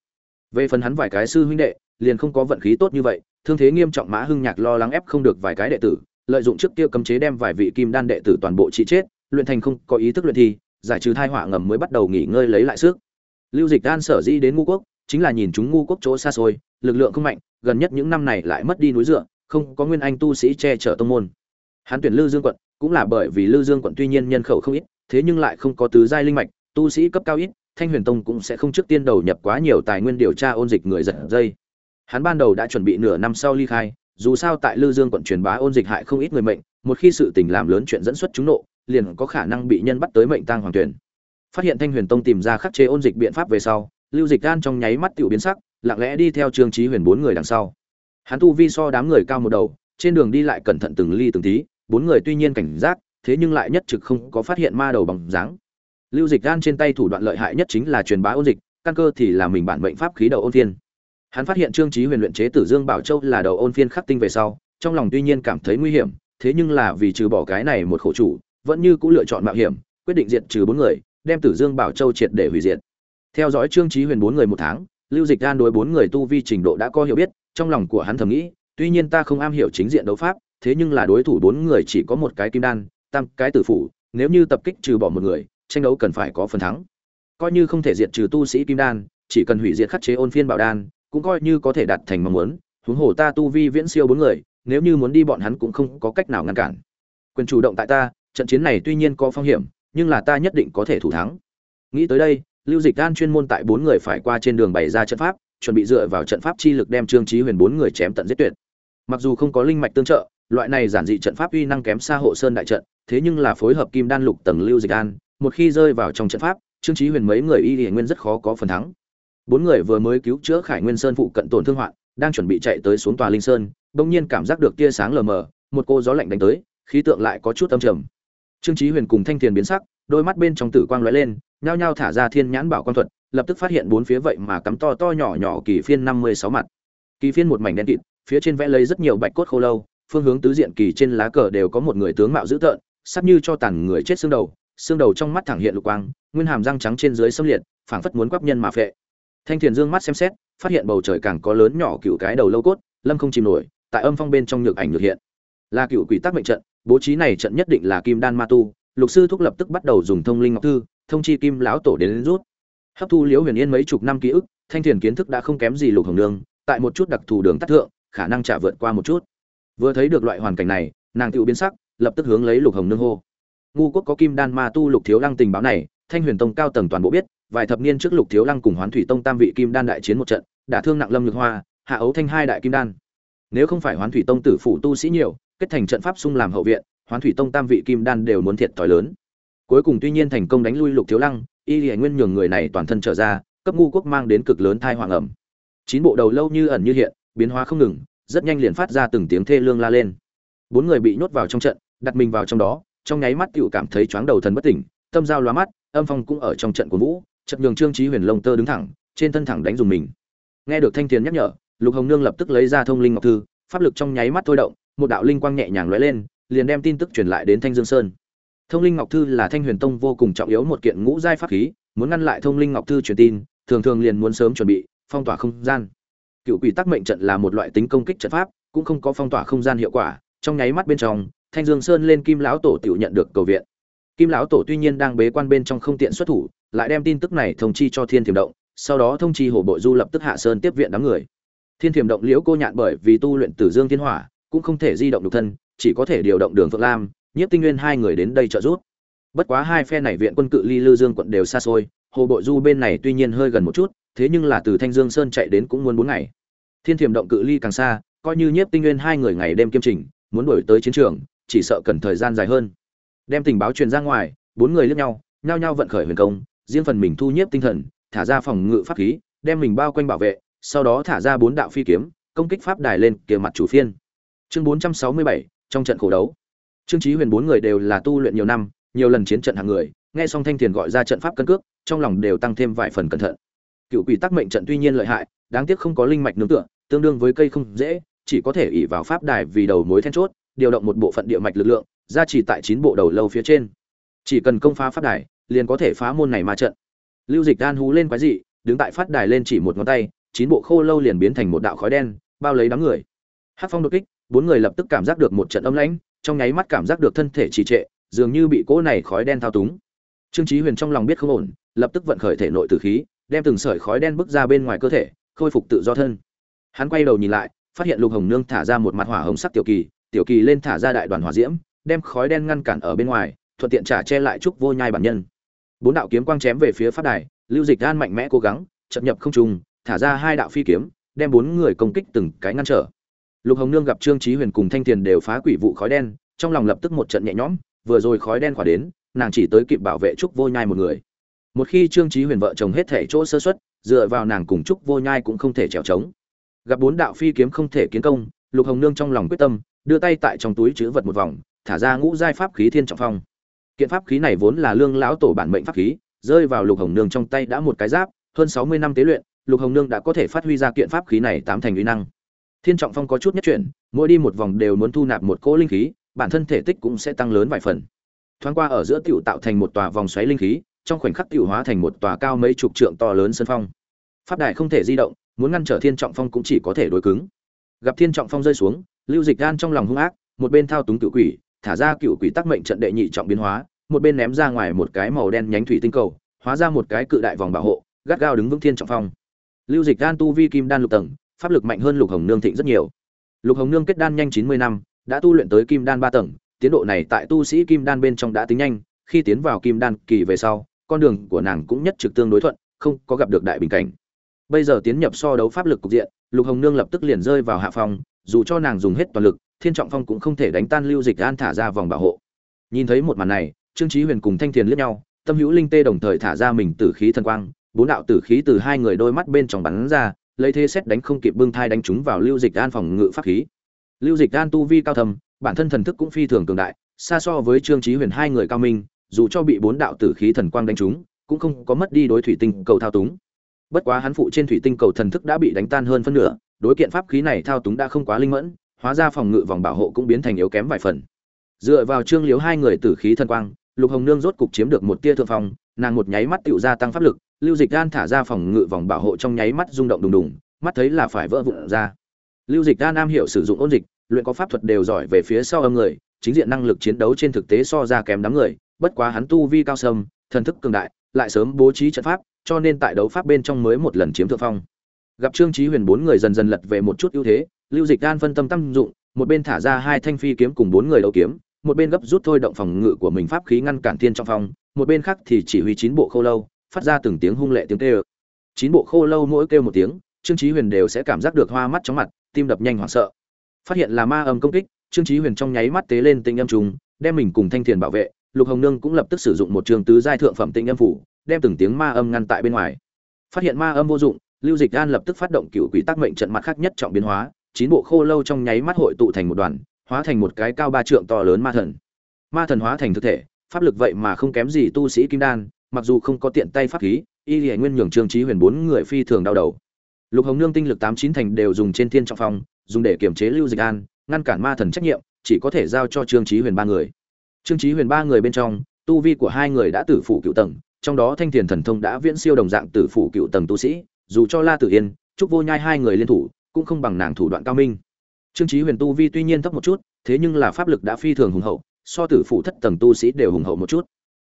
Về phần hắn vài cái sư huynh đệ, liền không có vận khí tốt như vậy, thương thế nghiêm trọng mã hưng nhạc lo lắng ép không được vài cái đệ tử, lợi dụng trước kia cấm chế đem vài vị kim đan đệ tử toàn bộ trị chết, luyện thành không có ý thức luyện thi, giải trừ thai họa ngầm mới bắt đầu nghỉ ngơi lấy lại sức. Lưu dịch đan sở dĩ đến ngu quốc, chính là nhìn chúng ngu quốc chỗ xa xôi, lực lượng không mạnh, gần nhất những năm này lại mất đi núi dựa, không có nguyên anh tu sĩ che chở tông môn hắn tuyển lư dương quận, cũng là bởi vì lư dương quận tuy nhiên nhân khẩu không ít, thế nhưng lại không có tứ giai linh mạch, tu sĩ cấp cao ít, thanh huyền tông cũng sẽ không trước tiên đầu nhập quá nhiều tài nguyên điều tra ôn dịch người giật dây. Hắn ban đầu đã chuẩn bị nửa năm sau ly khai, dù sao tại lư dương quận truyền bá ôn dịch hại không ít người mệnh, một khi sự tình làm lớn chuyện dẫn xuất chúng nộ, liền có khả năng bị nhân bắt tới mệnh tang hoàng tuyển. Phát hiện thanh huyền tông tìm ra khắc chế ôn dịch biện pháp về sau, lưu dịch gan trong nháy mắt tiểu biến sắc, lặng lẽ đi theo trương trí huyền bốn người đằng sau. Hắn tu vi so đám người cao một đầu, trên đường đi lại cẩn thận từng ly từng tí bốn người tuy nhiên cảnh giác, thế nhưng lại nhất trực không có phát hiện ma đầu bằng dáng. Lưu dịch gan trên tay thủ đoạn lợi hại nhất chính là truyền bá ôn dịch, căn cơ thì là mình bản mệnh pháp khí đầu ôn thiên hắn phát hiện trương trí huyền luyện chế tử dương bảo châu là đầu ôn phiên khắc tinh về sau, trong lòng tuy nhiên cảm thấy nguy hiểm, thế nhưng là vì trừ bỏ cái này một khổ chủ, vẫn như cũng lựa chọn mạo hiểm, quyết định diệt trừ bốn người, đem tử dương bảo châu triệt để hủy diệt. Theo dõi trương trí huyền bốn người một tháng, lưu dịch gan đối bốn người tu vi trình độ đã có hiểu biết, trong lòng của hắn thầm nghĩ, tuy nhiên ta không am hiểu chính diện đấu pháp thế nhưng là đối thủ bốn người chỉ có một cái kim đan, tam cái tử phủ, nếu như tập kích trừ bỏ một người, tranh đấu cần phải có phần thắng. Coi như không thể diệt trừ tu sĩ kim đan, chỉ cần hủy diệt khắc chế ôn phiên bảo đan, cũng coi như có thể đạt thành mong muốn. Huống hồ ta tu vi viễn siêu bốn người, nếu như muốn đi bọn hắn cũng không có cách nào ngăn cản. Quyền chủ động tại ta, trận chiến này tuy nhiên có phong hiểm, nhưng là ta nhất định có thể thủ thắng. Nghĩ tới đây, lưu dịch đan chuyên môn tại bốn người phải qua trên đường bày ra trận pháp, chuẩn bị dựa vào trận pháp chi lực đem trương trí huyền bốn người chém tận giết tuyệt. Mặc dù không có linh mạch tương trợ loại này giản dị trận pháp uy năng kém xa hộ sơn đại trận, thế nhưng là phối hợp kim đan lục tầng lưu dịch an, một khi rơi vào trong trận pháp, trương chí huyền mấy người y hiển nguyên rất khó có phần thắng. Bốn người vừa mới cứu chữa khải nguyên sơn phụ cận tổn thương hoạn, đang chuẩn bị chạy tới xuống tòa linh sơn, bỗng nhiên cảm giác được tia sáng lờ mờ, một cô gió lạnh đánh tới, khí tượng lại có chút âm trầm. Trương chí huyền cùng thanh tiền biến sắc, đôi mắt bên trong tử quang lóe lên, nhao nhao thả ra thiên nhãn bảo quan thuật, lập tức phát hiện bốn phía vậy mà cắm to to nhỏ nhỏ kỳ phiên năm mươi sáu mặt. Kỳ phiên một mảnh đen kịt, phía trên vẽ lấy rất nhiều bạch cốt khô lâu phương hướng tứ diện kỳ trên lá cờ đều có một người tướng mạo dữ tợn sắp như cho tàn người chết xương đầu xương đầu trong mắt thẳng hiện lục quang nguyên hàm răng trắng trên dưới xâm liệt phảng phất muốn quắp nhân mà phệ. Thanh thiền dương mắt xem xét phát hiện bầu trời càng có lớn nhỏ cựu cái đầu lâu cốt lâm không chìm nổi tại âm phong bên trong nhược ảnh nhược hiện. Là cựu quỷ tắc mệnh trận bố trí này trận nhất định là kim đan ma tu lục sư thúc lập tức bắt đầu dùng thông linh ngọc thư thông chi kim lão tổ đến, đến rút. Hấp thu liễu huyền yên mấy chục năm ký ức thanh thiền kiến thức đã không kém gì lục hồng nương tại một chút đặc thù đường tắt thượng khả năng trả vượt qua một chút vừa thấy được loại hoàn cảnh này, nàng tự biến sắc, lập tức hướng lấy lục hồng nương hô. Ngu quốc có kim đan ma tu lục thiếu lăng tình báo này, thanh huyền tông cao tầng toàn bộ biết, vài thập niên trước lục thiếu lăng cùng hoán thủy tông tam vị kim đan đại chiến một trận đã thương nặng lâm nhược hoa, hạ ấu thanh hai đại kim đan. Nếu không phải hoán thủy tông tử phủ tu sĩ nhiều, kết thành trận pháp xung làm hậu viện, hoán thủy tông tam vị kim đan đều muốn thiệt thòi lớn. Cuối cùng tuy nhiên thành công đánh lui lục thiếu lăng, y lìa nguyên nhường người này toàn thân trở ra, cấp ngu quốc mang đến cực lớn thai hoàng ẩm chín bộ đầu lâu như ẩn như hiện, biến hóa không ngừng rất nhanh liền phát ra từng tiếng thê lương la lên. Bốn người bị nhốt vào trong trận, đặt mình vào trong đó, trong nháy mắt tựu cảm thấy chóng đầu thần bất tỉnh, tâm giao loa mắt, âm phong cũng ở trong trận của vũ trận nhường trương trí huyền lông tơ đứng thẳng, trên thân thẳng đánh dùng mình. Nghe được thanh tiền nhắc nhở, lục hồng nương lập tức lấy ra thông linh ngọc thư, pháp lực trong nháy mắt thôi động, một đạo linh quang nhẹ nhàng lóe lên, liền đem tin tức truyền lại đến thanh dương sơn. Thông linh ngọc thư là thanh huyền tông vô cùng trọng yếu một kiện ngũ giai pháp khí, muốn ngăn lại thông linh ngọc thư truyền tin, thường thường liền muốn sớm chuẩn bị, phong tỏa không gian cựu quỷ tắc mệnh trận là một loại tính công kích trận pháp, cũng không có phong tỏa không gian hiệu quả, trong nháy mắt bên trong, thanh dương sơn lên kim lão tổ tiểu nhận được cầu viện. Kim lão tổ tuy nhiên đang bế quan bên trong không tiện xuất thủ, lại đem tin tức này thông chi cho thiên thiểm động, sau đó thông chi hồ bộ du lập tức hạ sơn tiếp viện đám người. Thiên thiểm động liễu cô nhạn bởi vì tu luyện tử dương thiên hỏa, cũng không thể di động được thân, chỉ có thể điều động đường phượng lam, nhiếp tinh nguyên hai người đến đây trợ giúp. Bất quá hai phe này viện quân cự ly lư dương quận đều xa xôi hồ bộ du bên này tuy nhiên hơi gần một chút thế nhưng là từ thanh dương sơn chạy đến cũng muốn bốn ngày. Thiên thiểm động cự ly càng xa, coi như nhiếp tinh nguyên hai người ngày đêm kiêm trình, muốn đổi tới chiến trường, chỉ sợ cần thời gian dài hơn. Đem tình báo truyền ra ngoài, bốn người liếc nhau, nhao nhao vận khởi huyền công, riêng phần mình thu nhiếp tinh thần, thả ra phòng ngự pháp khí, đem mình bao quanh bảo vệ, sau đó thả ra bốn đạo phi kiếm, công kích pháp đài lên kia mặt chủ phiên. Chương bốn trăm sáu mươi bảy, trong trận khổ đấu. Trương chí huyền bốn người đều là tu luyện nhiều năm, nhiều lần chiến trận hàng người, nghe xong thanh thiền gọi ra trận pháp cân cước, trong lòng đều tăng thêm vài phần cẩn thận cựu quỷ tắc mệnh trận tuy nhiên lợi hại, đáng tiếc không có linh mạch nương tựa, tương đương với cây không dễ, chỉ có thể ỉ vào pháp đài vì đầu mối then chốt, điều động một bộ phận địa mạch lực lượng ra chỉ tại chín bộ đầu lâu phía trên. Chỉ cần công phá pháp đài, liền có thể phá môn này ma trận. Lưu dịch đan hú lên quái dị, đứng tại phát đài lên chỉ một ngón tay, chín bộ khô lâu liền biến thành một đạo khói đen, bao lấy đám người. Hát phong đột kích, bốn người lập tức cảm giác được một trận âm lãnh, trong nháy mắt cảm giác được thân thể trì trệ, dường như bị cỗ này khói đen thao túng. Trương chí huyền trong lòng biết không ổn, lập tức vận khởi thể nội tử khí đem từng sợi khói đen bức ra bên ngoài cơ thể, khôi phục tự do thân. Hắn quay đầu nhìn lại, phát hiện lục hồng nương thả ra một mặt hỏa hồng sắc tiểu kỳ tiểu kỳ lên thả ra đại đoàn hỏa diễm, đem khói đen ngăn cản ở bên ngoài, thuận tiện trả che lại trúc vô nhai bản nhân. Bốn đạo kiếm quang chém về phía phát đài, lưu dịch đan mạnh mẽ cố gắng, chậm nhập không trùng thả ra hai đạo phi kiếm, đem bốn người công kích từng cái ngăn trở. Lục hồng nương gặp trương trí huyền cùng thanh tiền đều phá quỷ vụ khói đen, trong lòng lập tức một trận nhẹ nhõm, vừa rồi khói đen khỏa đến, nàng chỉ tới kịp bảo vệ trúc vô nhai một người một khi trương trí huyền vợ chồng hết thể chỗ sơ xuất, dựa vào nàng cùng trúc vô nhai cũng không thể trèo trống. Gặp bốn đạo phi kiếm không thể kiến công, lục hồng nương trong lòng quyết tâm, đưa tay tại trong túi chứa vật một vòng, thả ra ngũ giai pháp khí thiên trọng phong. Kiện pháp khí này vốn là lương lão tổ bản mệnh pháp khí, rơi vào lục hồng nương trong tay đã một cái giáp, hơn sáu mươi năm tế luyện, lục hồng nương đã có thể phát huy ra kiện pháp khí này tám thành uy năng. Thiên trọng phong có chút nhất chuyển, mỗi đi một vòng đều muốn thu nạp một cỗ linh khí, bản thân thể tích cũng sẽ tăng lớn vài phần. Thoáng qua ở giữa tiểu tạo thành một tòa vòng xoáy linh khí trong khoảnh khắc tiểu hóa thành một tòa cao mấy chục trượng to lớn sân phong. Pháp đại không thể di động, muốn ngăn trở thiên trọng phong cũng chỉ có thể đối cứng. Gặp thiên trọng phong rơi xuống, lưu dịch gan trong lòng hung ác, một bên thao túng cựu quỷ, thả ra cựu quỷ tắc mệnh trận đệ nhị trọng biến hóa, một bên ném ra ngoài một cái màu đen nhánh thủy tinh cầu, hóa ra một cái cự đại vòng bảo hộ, gắt gao đứng vững thiên trọng phong. Lưu dịch gan tu vi kim đan lục tầng, pháp lực mạnh hơn lục hồng nương thịnh rất nhiều. Lục hồng nương kết đan nhanh chín mươi năm, đã tu luyện tới kim đan ba tầng, tiến độ này tại tu sĩ kim đan bên trong đã tính nhanh, khi tiến vào kim đan kỳ về sau con đường của nàng cũng nhất trực tương đối thuận, không có gặp được đại bình cảnh. Bây giờ tiến nhập so đấu pháp lực cục diện, lục hồng nương lập tức liền rơi vào hạ phòng dù cho nàng dùng hết toàn lực, thiên trọng phong cũng không thể đánh tan lưu dịch an thả ra vòng bảo hộ. Nhìn thấy một màn này, trương chí huyền cùng thanh thiền liếc nhau, tâm hữu linh tê đồng thời thả ra mình tử khí thần quang, bốn đạo tử khí từ hai người đôi mắt bên trong bắn ra, lấy thế xét đánh không kịp bưng thai đánh chúng vào lưu dịch an phòng ngự pháp khí. Lưu dịch an tu vi cao thầm bản thân thần thức cũng phi thường cường đại, xa so với trương chí huyền hai người cao minh dù cho bị bốn đạo tử khí thần quang đánh trúng, cũng không có mất đi đối thủy tinh cầu thao túng. Bất quá hắn phụ trên thủy tinh cầu thần thức đã bị đánh tan hơn phân nửa, đối kiện pháp khí này thao túng đã không quá linh mẫn, hóa ra phòng ngự vòng bảo hộ cũng biến thành yếu kém vài phần. Dựa vào trương liếu hai người tử khí thần quang, lục hồng nương rốt cục chiếm được một tia thượng phòng nàng một nháy mắt tựu gia tăng pháp lực, lưu dịch đan thả ra phòng ngự vòng bảo hộ trong nháy mắt rung động đùng đùng, mắt thấy là phải vỡ vụn ra. Lưu dịch đan am hiểu sử dụng ôn dịch, luyện có pháp thuật đều giỏi về phía sau âm người, chính diện năng lực chiến đấu trên thực tế so ra kém đám người bất quá hắn tu vi cao sâm, thần thức cường đại, lại sớm bố trí trận pháp, cho nên tại đấu pháp bên trong mới một lần chiếm thượng phong. Gặp trương chí huyền bốn người dần dần lật về một chút ưu thế, lưu dịch An phân tâm tâm dụng, một bên thả ra hai thanh phi kiếm cùng bốn người đấu kiếm, một bên gấp rút thôi động phòng ngự của mình pháp khí ngăn cản thiên trong phòng một bên khác thì chỉ huy chín bộ khô lâu, phát ra từng tiếng hung lệ tiếng kêu. Chín bộ khô lâu mỗi kêu một tiếng, trương chí huyền đều sẽ cảm giác được hoa mắt chóng mặt, tim đập nhanh hoảng sợ. Phát hiện là ma âm công kích, trương chí huyền trong nháy mắt tế lên tinh âm trùng, đem mình cùng thanh thiền bảo vệ lục hồng nương cũng lập tức sử dụng một trường tứ giai thượng phẩm tinh âm phủ, đem từng tiếng ma âm ngăn tại bên ngoài. Phát hiện ma âm vô dụng, lưu dịch an lập tức phát động cựu quỷ tác mệnh trận mặt khác nhất trọng biến hóa, chín bộ khô lâu trong nháy mắt hội tụ thành một đoàn, hóa thành một cái cao ba trượng to lớn ma thần. Ma thần hóa thành thực thể, pháp lực vậy mà không kém gì tu sĩ kim đan, mặc dù không có tiện tay pháp khí, y lìa nguyên nhường trương trí huyền bốn người phi thường đau đầu. Lục hồng nương tinh lực tám chín thành đều dùng trên thiên trọng phong, dùng để kiểm chế lưu dịch an, ngăn cản ma thần trách nhiệm, chỉ có thể giao cho trương trí huyền ba người trương Chí huyền ba người bên trong, tu vi của hai người đã tử phủ cựu tầng, trong đó thanh thiền thần thông đã viễn siêu đồng dạng tử phủ cựu tầng tu sĩ, dù cho la tử yên, trúc vô nhai hai người liên thủ, cũng không bằng nàng thủ đoạn cao minh. Trương Chí huyền tu vi tuy nhiên thấp một chút, thế nhưng là pháp lực đã phi thường hùng hậu, so tử phủ thất tầng tu sĩ đều hùng hậu một chút.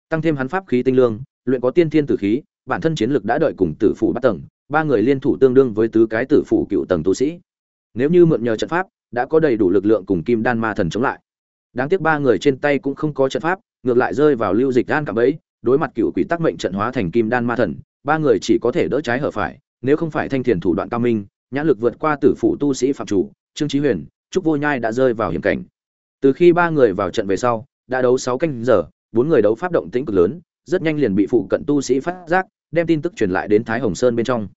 Tăng thêm hắn pháp khí tinh lương, luyện có tiên thiên tử khí, bản thân chiến lực đã đợi cùng tử phủ bát tầng, ba người liên thủ tương đương với tứ cái tử phủ cựu tầng tu sĩ. Nếu như mượn nhờ trận pháp, đã có đầy đủ lực lượng cùng kim đan ma thần chống lại đáng tiếc ba người trên tay cũng không có trận pháp, ngược lại rơi vào lưu dịch đan cả bấy đối mặt cựu quỷ tắc mệnh trận hóa thành kim đan ma thần, ba người chỉ có thể đỡ trái hở phải, nếu không phải thanh thiền thủ đoạn cao minh, nhãn lực vượt qua tử phụ tu sĩ phạm chủ, trương trí huyền, trúc vô nhai đã rơi vào hiểm cảnh. Từ khi ba người vào trận về sau, đã đấu sáu canh giờ, bốn người đấu pháp động tĩnh cực lớn, rất nhanh liền bị phụ cận tu sĩ phát giác, đem tin tức truyền lại đến thái hồng sơn bên trong.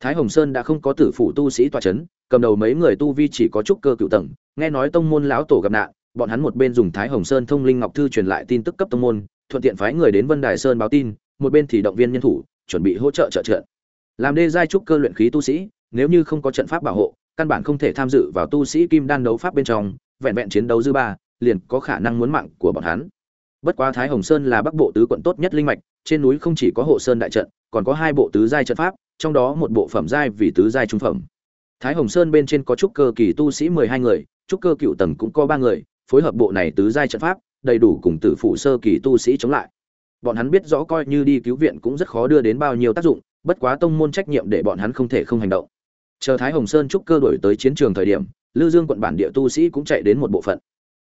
Thái hồng sơn đã không có tử phụ tu sĩ tòa c h ấ n cầm đầu mấy người tu vi chỉ có trúc cơ cựu tầng, nghe nói tông môn lão tổ gặp nạn bọn hắn một bên dùng thái hồng sơn thông linh ngọc thư truyền lại tin tức cấp tông môn thuận tiện phái người đến vân đài sơn báo tin một bên thì động viên nhân thủ chuẩn bị hỗ trợ trợ trận. làm đê giai trúc cơ luyện khí tu sĩ nếu như không có trận pháp bảo hộ, căn bản không thể tham dự vào tu sĩ kim đan đấu pháp bên trong, vẹn vẹn chiến đấu dư ba, liền có khả năng muốn mạng của bọn hắn. Bất quá Thái Hồng Sơn là Bắc Bộ tứ quận tốt nhất linh mạch, trên núi không chỉ có hộ sơn đại trận, còn có hai bộ tứ giai trận pháp, trong đó một bộ phẩm giai vì tứ giai trung phẩm. Thái Hồng Sơn bên trên có trúc cơ kỳ tu sĩ mười hai người, trúc cơ cựu tầng cũng có ba người, phối hợp bộ này tứ giai trận pháp, đầy đủ cùng tử phụ sơ kỳ tu sĩ chống lại. Bọn hắn biết rõ coi như đi cứu viện cũng rất khó đưa đến bao nhiêu tác dụng, bất quá tông môn trách nhiệm để bọn hắn không thể không hành động. Chờ thái hồng sơn trúc cơ đổi tới chiến trường thời điểm lư dương quận bản địa tu sĩ cũng chạy đến một bộ phận.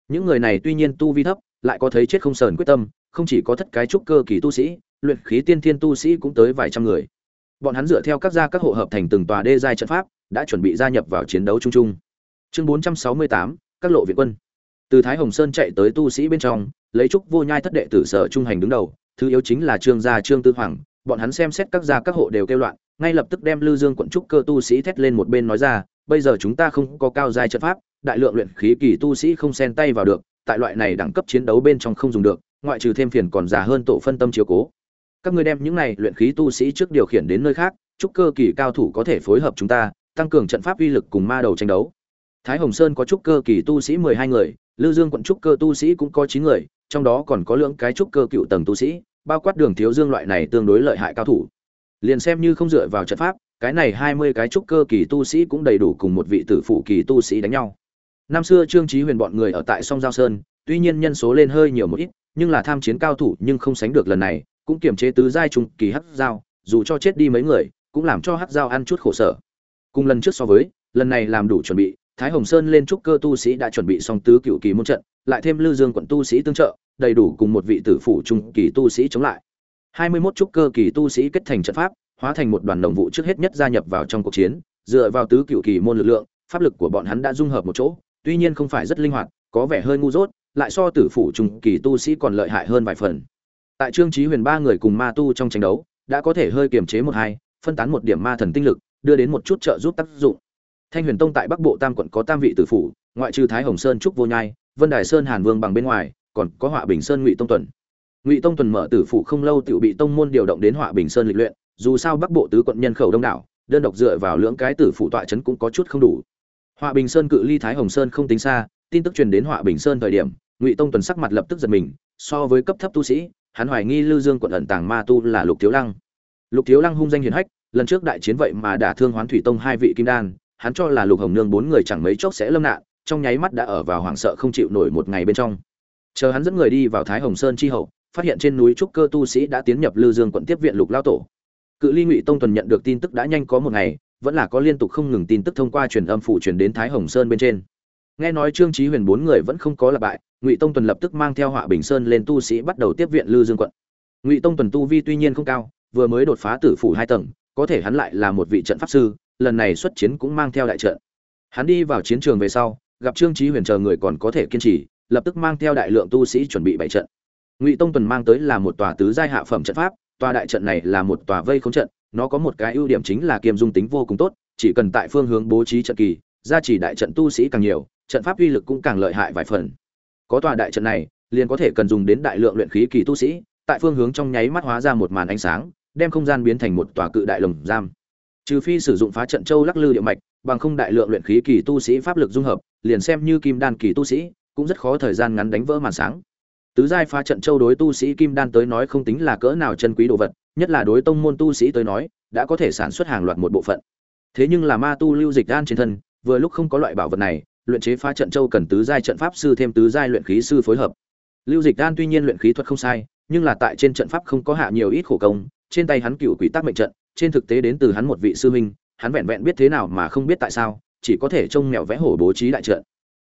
Những người này tuy nhiên tu vi thấp lại có thấy chết không sờn quyết tâm không chỉ có thất cái trúc cơ kỳ tu sĩ luyện khí tiên thiên tu sĩ cũng tới vài trăm người. Bọn hắn dựa theo các gia các hộ hợp thành từng tòa đê giai trận pháp đã chuẩn bị gia nhập vào chiến đấu chung chung. Chương bốn trăm sáu mươi tám các lộ viện quân từ thái hồng sơn chạy tới tu sĩ bên trong lấy trúc vô nhai thất đệ tử sở trung hành đứng đầu thứ yếu chính là trương gia trương tư hoàng bọn hắn xem xét các gia các hộ đều kêu loạn ngay lập tức đem Lư Dương quận trúc cơ tu sĩ thét lên một bên nói ra, bây giờ chúng ta không có cao giai trận pháp, đại lượng luyện khí kỳ tu sĩ không xen tay vào được, tại loại này đẳng cấp chiến đấu bên trong không dùng được, ngoại trừ thêm phiền còn già hơn tổ phân tâm chiếu cố. Các ngươi đem những này luyện khí tu sĩ trước điều khiển đến nơi khác, trúc cơ kỳ cao thủ có thể phối hợp chúng ta, tăng cường trận pháp uy lực cùng ma đầu tranh đấu. Thái Hồng Sơn có trúc cơ kỳ tu sĩ mười hai người, Lư Dương quận trúc cơ tu sĩ cũng có chín người, trong đó còn có lượng cái trúc cơ cựu tầng tu sĩ, bao quát Đường Thiếu Dương loại này tương đối lợi hại cao thủ. Liền xem như không dựa vào trận pháp cái này hai mươi cái trúc cơ kỳ tu sĩ cũng đầy đủ cùng một vị tử phụ kỳ tu sĩ đánh nhau. Năm xưa trương trí huyền bọn người ở tại sông giao sơn tuy nhiên nhân số lên hơi nhiều một ít nhưng là tham chiến cao thủ nhưng không sánh được lần này cũng kiềm chế tứ giai trung kỳ hắc giao dù cho chết đi mấy người cũng làm cho hắc giao ăn chút khổ sở. Cùng lần trước so với lần này làm đủ chuẩn bị thái hồng sơn lên trúc cơ tu sĩ đã chuẩn bị xong tứ cựu kỳ môn trận lại thêm lư dương quận tu sĩ tương trợ đầy đủ cùng một vị tử phủ trung kỳ tu sĩ chống lại. Hai mươi 21 trúc cơ kỳ tu sĩ kết thành trận pháp, hóa thành một đoàn đồng vụ trước hết nhất gia nhập vào trong cuộc chiến, dựa vào tứ cựu kỳ môn lực lượng, pháp lực của bọn hắn đã dung hợp một chỗ tuy nhiên không phải rất linh hoạt có vẻ hơi ngu dốt lại so tử phủ trùng kỳ tu sĩ còn lợi hại hơn vài phần. Tại trương trí huyền ba người cùng ma tu trong tranh đấu đã có thể hơi kiềm chế một hai phân tán một điểm ma thần tinh lực đưa đến một chút trợ giúp tác dụng thanh huyền tông tại bắc bộ tam quận có tam vị tử phủ, ngoại trừ thái hồng sơn trúc vô nhai, vân đài sơn hàn vương bằng bên ngoài, còn có họa bình sơn ngụy tông tuần. Ngụy tông tuần mở tử phủ không lâu tiểu bị tông môn điều động đến họa bình sơn lịch luyện, dù sao bắc bộ tứ quận nhân khẩu đông đảo, đơn độc dựa vào lưỡng cái tử phủ tọa trấn cũng có chút không đủ. Họa bình sơn cự ly thái hồng sơn không tính xa, tin tức truyền đến họa bình sơn thời điểm, ngụy tông tuần sắc mặt lập tức giật mình, so với cấp thấp tu sĩ, hắn hoài nghi lư dương quận ẩn tàng ma tu là lục thiếu lăng. Lục thiếu lăng hung danh hiển hách, lần trước đại chiến vậy mà đả thương hoán thủy tông hai vị kim đan hắn cho là lục hồng nương bốn người chẳng mấy chốc sẽ lâm nạn, trong nháy mắt đã ở vào hoảng sợ không chịu nổi một ngày bên trong. Chờ hắn dẫn người đi vào thái hồng sơn chi hậu, phát hiện trên núi trúc cơ tu sĩ đã tiến nhập lư dương quận tiếp viện lục lao tổ. Cự ly ngụy tông tuần nhận được tin tức đã nhanh có một ngày, vẫn là có liên tục không ngừng tin tức thông qua truyền âm phủ truyền đến thái hồng sơn bên trên. Nghe nói trương trí huyền bốn người vẫn không có lặp bại ngụy tông tuần lập tức mang theo họa bình sơn lên tu sĩ bắt đầu tiếp viện lư dương quận. Ngụy tông tuần tu vi tuy nhiên không cao, vừa mới đột phá tử phủ hai tầng, có thể hắn lại là một vị trận pháp sư lần này xuất chiến cũng mang theo đại trận. Hắn đi vào chiến trường về sau, gặp trương chí huyền chờ người còn có thể kiên trì, lập tức mang theo đại lượng tu sĩ chuẩn bị bảy trận. Ngụy tông tuần mang tới là một tòa tứ giai hạ phẩm trận pháp, tòa đại trận này là một tòa vây khống trận, nó có một cái ưu điểm chính là kiềm dung tính vô cùng tốt, chỉ cần tại phương hướng bố trí trận kỳ, gia trì đại trận tu sĩ càng nhiều, trận pháp uy lực cũng càng lợi hại vài phần. Có tòa đại trận này, liền có thể cần dùng đến đại lượng luyện khí kỳ tu sĩ, tại phương hướng trong nháy mắt hóa ra một màn ánh sáng, đem không gian biến thành một tòa cự đại lồng giam trừ phi sử dụng phá trận châu lắc lư địa mạch, bằng không đại lượng luyện khí kỳ tu sĩ pháp lực dung hợp, liền xem như kim đan kỳ tu sĩ, cũng rất khó thời gian ngắn đánh vỡ màn sáng. Tứ giai phá trận châu đối tu sĩ kim đan tới nói không tính là cỡ nào chân quý đồ vật, nhất là đối tông môn tu sĩ tới nói, đã có thể sản xuất hàng loạt một bộ phận. Thế nhưng là ma tu lưu dịch đan trên thân, vừa lúc không có loại bảo vật này, luyện chế phá trận châu cần tứ giai trận pháp sư thêm tứ giai luyện khí sư phối hợp. Lưu dịch đan tuy nhiên luyện khí thuật không sai, nhưng là tại trên trận pháp không có hạ nhiều ít khổ công, trên tay hắn cựu quỷ tác mệnh trận trên thực tế đến từ hắn một vị sư huynh, hắn vẹn vẹn biết thế nào mà không biết tại sao, chỉ có thể trông mèo vẽ hổ bố trí đại trận.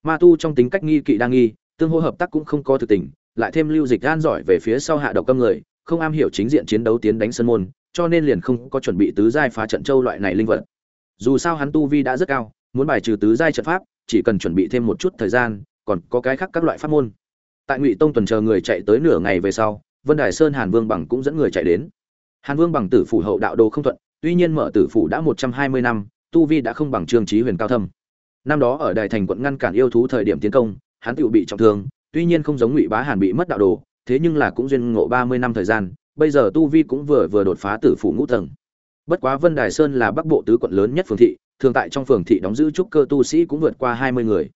Ma tu trong tính cách nghi kỵ đang nghi, tương hô hợp tác cũng không có thực tình, lại thêm lưu dịch gan giỏi về phía sau hạ độc câm người, không am hiểu chính diện chiến đấu tiến đánh sân môn, cho nên liền không có chuẩn bị tứ giai phá trận châu loại này linh vật. Dù sao hắn tu vi đã rất cao, muốn bài trừ tứ giai trận pháp, chỉ cần chuẩn bị thêm một chút thời gian, còn có cái khác các loại pháp môn. Tại ngụy tông tuần chờ người chạy tới nửa ngày về sau, vân đài sơn hàn vương bằng cũng dẫn người chạy đến hàn vương bằng tử phủ hậu đạo đồ không thuận, tuy nhiên mở tử phủ đã một trăm hai mươi năm, tu vi đã không bằng trương trí huyền cao thâm. Năm đó ở đài thành quận ngăn cản yêu thú thời điểm tiến công, hắn tự bị trọng thương, tuy nhiên không giống ngụy bá hàn bị mất đạo đồ, thế nhưng là cũng duyên ngộ ba mươi năm thời gian, bây giờ tu vi cũng vừa vừa đột phá tử phủ ngũ tầng. Bất quá vân đài sơn là bắc bộ tứ quận lớn nhất phường thị, thường tại trong phường thị đóng giữ trúc cơ tu sĩ cũng vượt qua hai mươi người.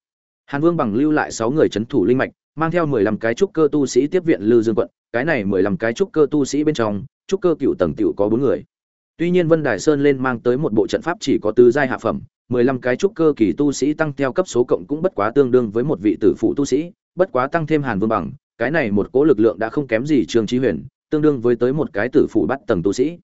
Hàn vương bằng lưu lại sáu người c h ấ n thủ linh mạch, mang theo mười lăm cái trúc cơ tu sĩ tiếp viện lư dương quận, cái này mười lăm cái trúc cơ tu sĩ bên trong trúc cơ cựu tầng tiểu có bốn người. Tuy nhiên vân đài sơn lên mang tới một bộ trận pháp chỉ có tứ giai hạ phẩm, mười lăm cái trúc cơ kỳ tu sĩ tăng theo cấp số cộng cũng bất quá tương đương với một vị tử phụ tu sĩ, bất quá tăng thêm hàn vương bằng, cái này một cố lực lượng đã không kém gì trương Chí huyền, tương đương với tới một cái tử phụ bắt tầng tu sĩ.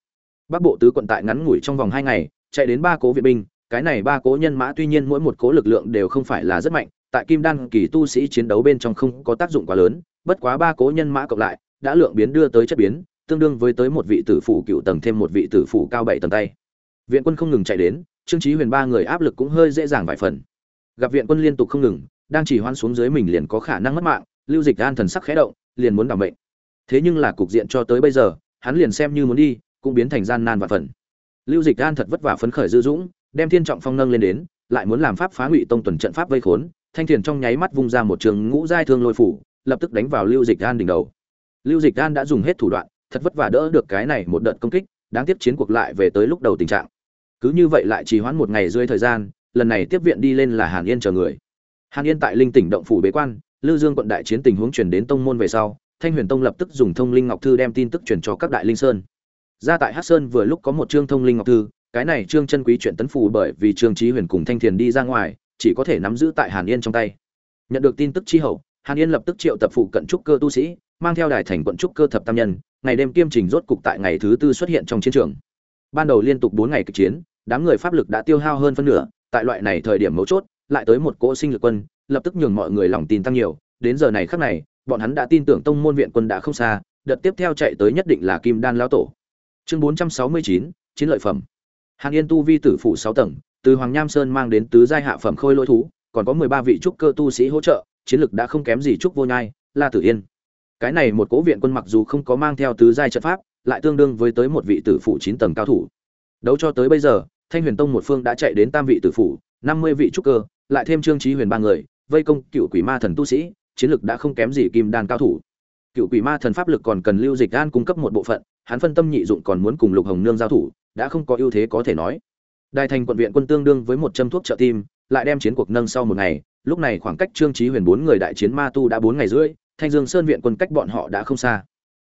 Bắc bộ tứ quận tại ngắn ngủi trong vòng hai ngày, chạy đến ba cố viện binh, cái này ba cố nhân mã tuy nhiên mỗi một cố lực lượng đều không phải là rất mạnh, tại kim đan kỳ tu sĩ chiến đấu bên trong không có tác dụng quá lớn, bất quá ba cố nhân mã cộng lại, đã lượng biến đưa tới chất biến tương đương với tới một vị tử phủ cựu tầng thêm một vị tử phủ cao bảy tầng tay. Viện quân không ngừng chạy đến, trương trí huyền ba người áp lực cũng hơi dễ dàng vài phần. Gặp viện quân liên tục không ngừng, đang chỉ hoan xuống dưới mình liền có khả năng mất mạng, lưu dịch an thần sắc khẽ động, liền muốn đảm mệnh. Thế nhưng là cục diện cho tới bây giờ, hắn liền xem như muốn đi, cũng biến thành gian nan và phần. Lưu dịch an thật vất vả phấn khởi dư dũng, đem thiên trọng phong nâng lên đến, lại muốn làm pháp phá ngụy tông tuần trận pháp vây khốn, thanh thiền trong nháy mắt vung ra một trường ngũ giai thương lôi phủ, lập tức đánh vào lưu dịch an đỉnh đầu. Lưu dịch an đã dùng hết thủ đoạn thật vất vả đỡ được cái này một đợt công kích, đáng tiếp chiến cuộc lại về tới lúc đầu tình trạng. Cứ như vậy lại trì hoãn một ngày rưỡi thời gian, lần này tiếp viện đi lên là hàn yên chờ người. Hàn yên tại linh tỉnh động phủ bế quan, lư dương quận đại chiến tình huống truyền đến tông môn về sau, thanh huyền tông lập tức dùng thông linh ngọc thư đem tin tức truyền cho các đại linh sơn. Ra tại hát sơn vừa lúc có một chương thông linh ngọc thư, cái này trương chân quý chuyện tấn phù bởi vì trương trí huyền cùng thanh thiền đi ra ngoài, chỉ có thể nắm giữ tại hàn yên trong tay. Nhận được tin tức chi hậu, hàn yên lập tức triệu tập phụ cận trúc cơ tu sĩ, mang theo đài thành quận trúc cơ thập tam nhân ngày đêm kiêm trình rốt cục tại ngày thứ tư xuất hiện trong chiến trường. Ban đầu liên tục bốn ngày kịch chiến đám người pháp lực đã tiêu hao hơn phân nửa tại loại này thời điểm mấu chốt lại tới một cỗ sinh lực quân lập tức nhường mọi người lòng tin tăng nhiều. Đến giờ này khắc này bọn hắn đã tin tưởng tông môn viện quân đã không xa đợt tiếp theo chạy tới nhất định là kim đan lão tổ. Chương bốn trăm sáu mươi chín chiến lợi phẩm. Hàn yên tu vi tử phủ sáu tầng từ Hoàng Nham Sơn mang đến tứ giai hạ phẩm khôi lỗi thú, còn có 13 vị trúc cơ tu sĩ hỗ trợ, chiến lực đã không kém gì trúc vô nhai, La Tử Yên. Cái này một cố viện quân mặc dù không có mang theo tứ giai trận pháp, lại tương đương với tới một vị tử phụ chín tầng cao thủ. Đấu cho tới bây giờ, Thanh Huyền Tông một phương đã chạy đến tam vị tử phụ, 50 vị trúc cơ, lại thêm Trương trí Huyền ba người, vây công cựu quỷ ma thần tu sĩ, chiến lực đã không kém gì kim đan cao thủ. Cựu quỷ ma thần pháp lực còn cần lưu dịch an cung cấp một bộ phận, hắn phân tâm nhị dụng còn muốn cùng Lục Hồng Nương giao thủ, đã không có ưu thế có thể nói. Đại thành quận viện quân tương đương với một châm thuốc trợ tim, lại đem chiến cuộc nâng sau một ngày, lúc này khoảng cách Trương trí Huyền bốn người đại chiến ma tu đã bốn ngày rưỡi, Thanh Dương Sơn viện quân cách bọn họ đã không xa.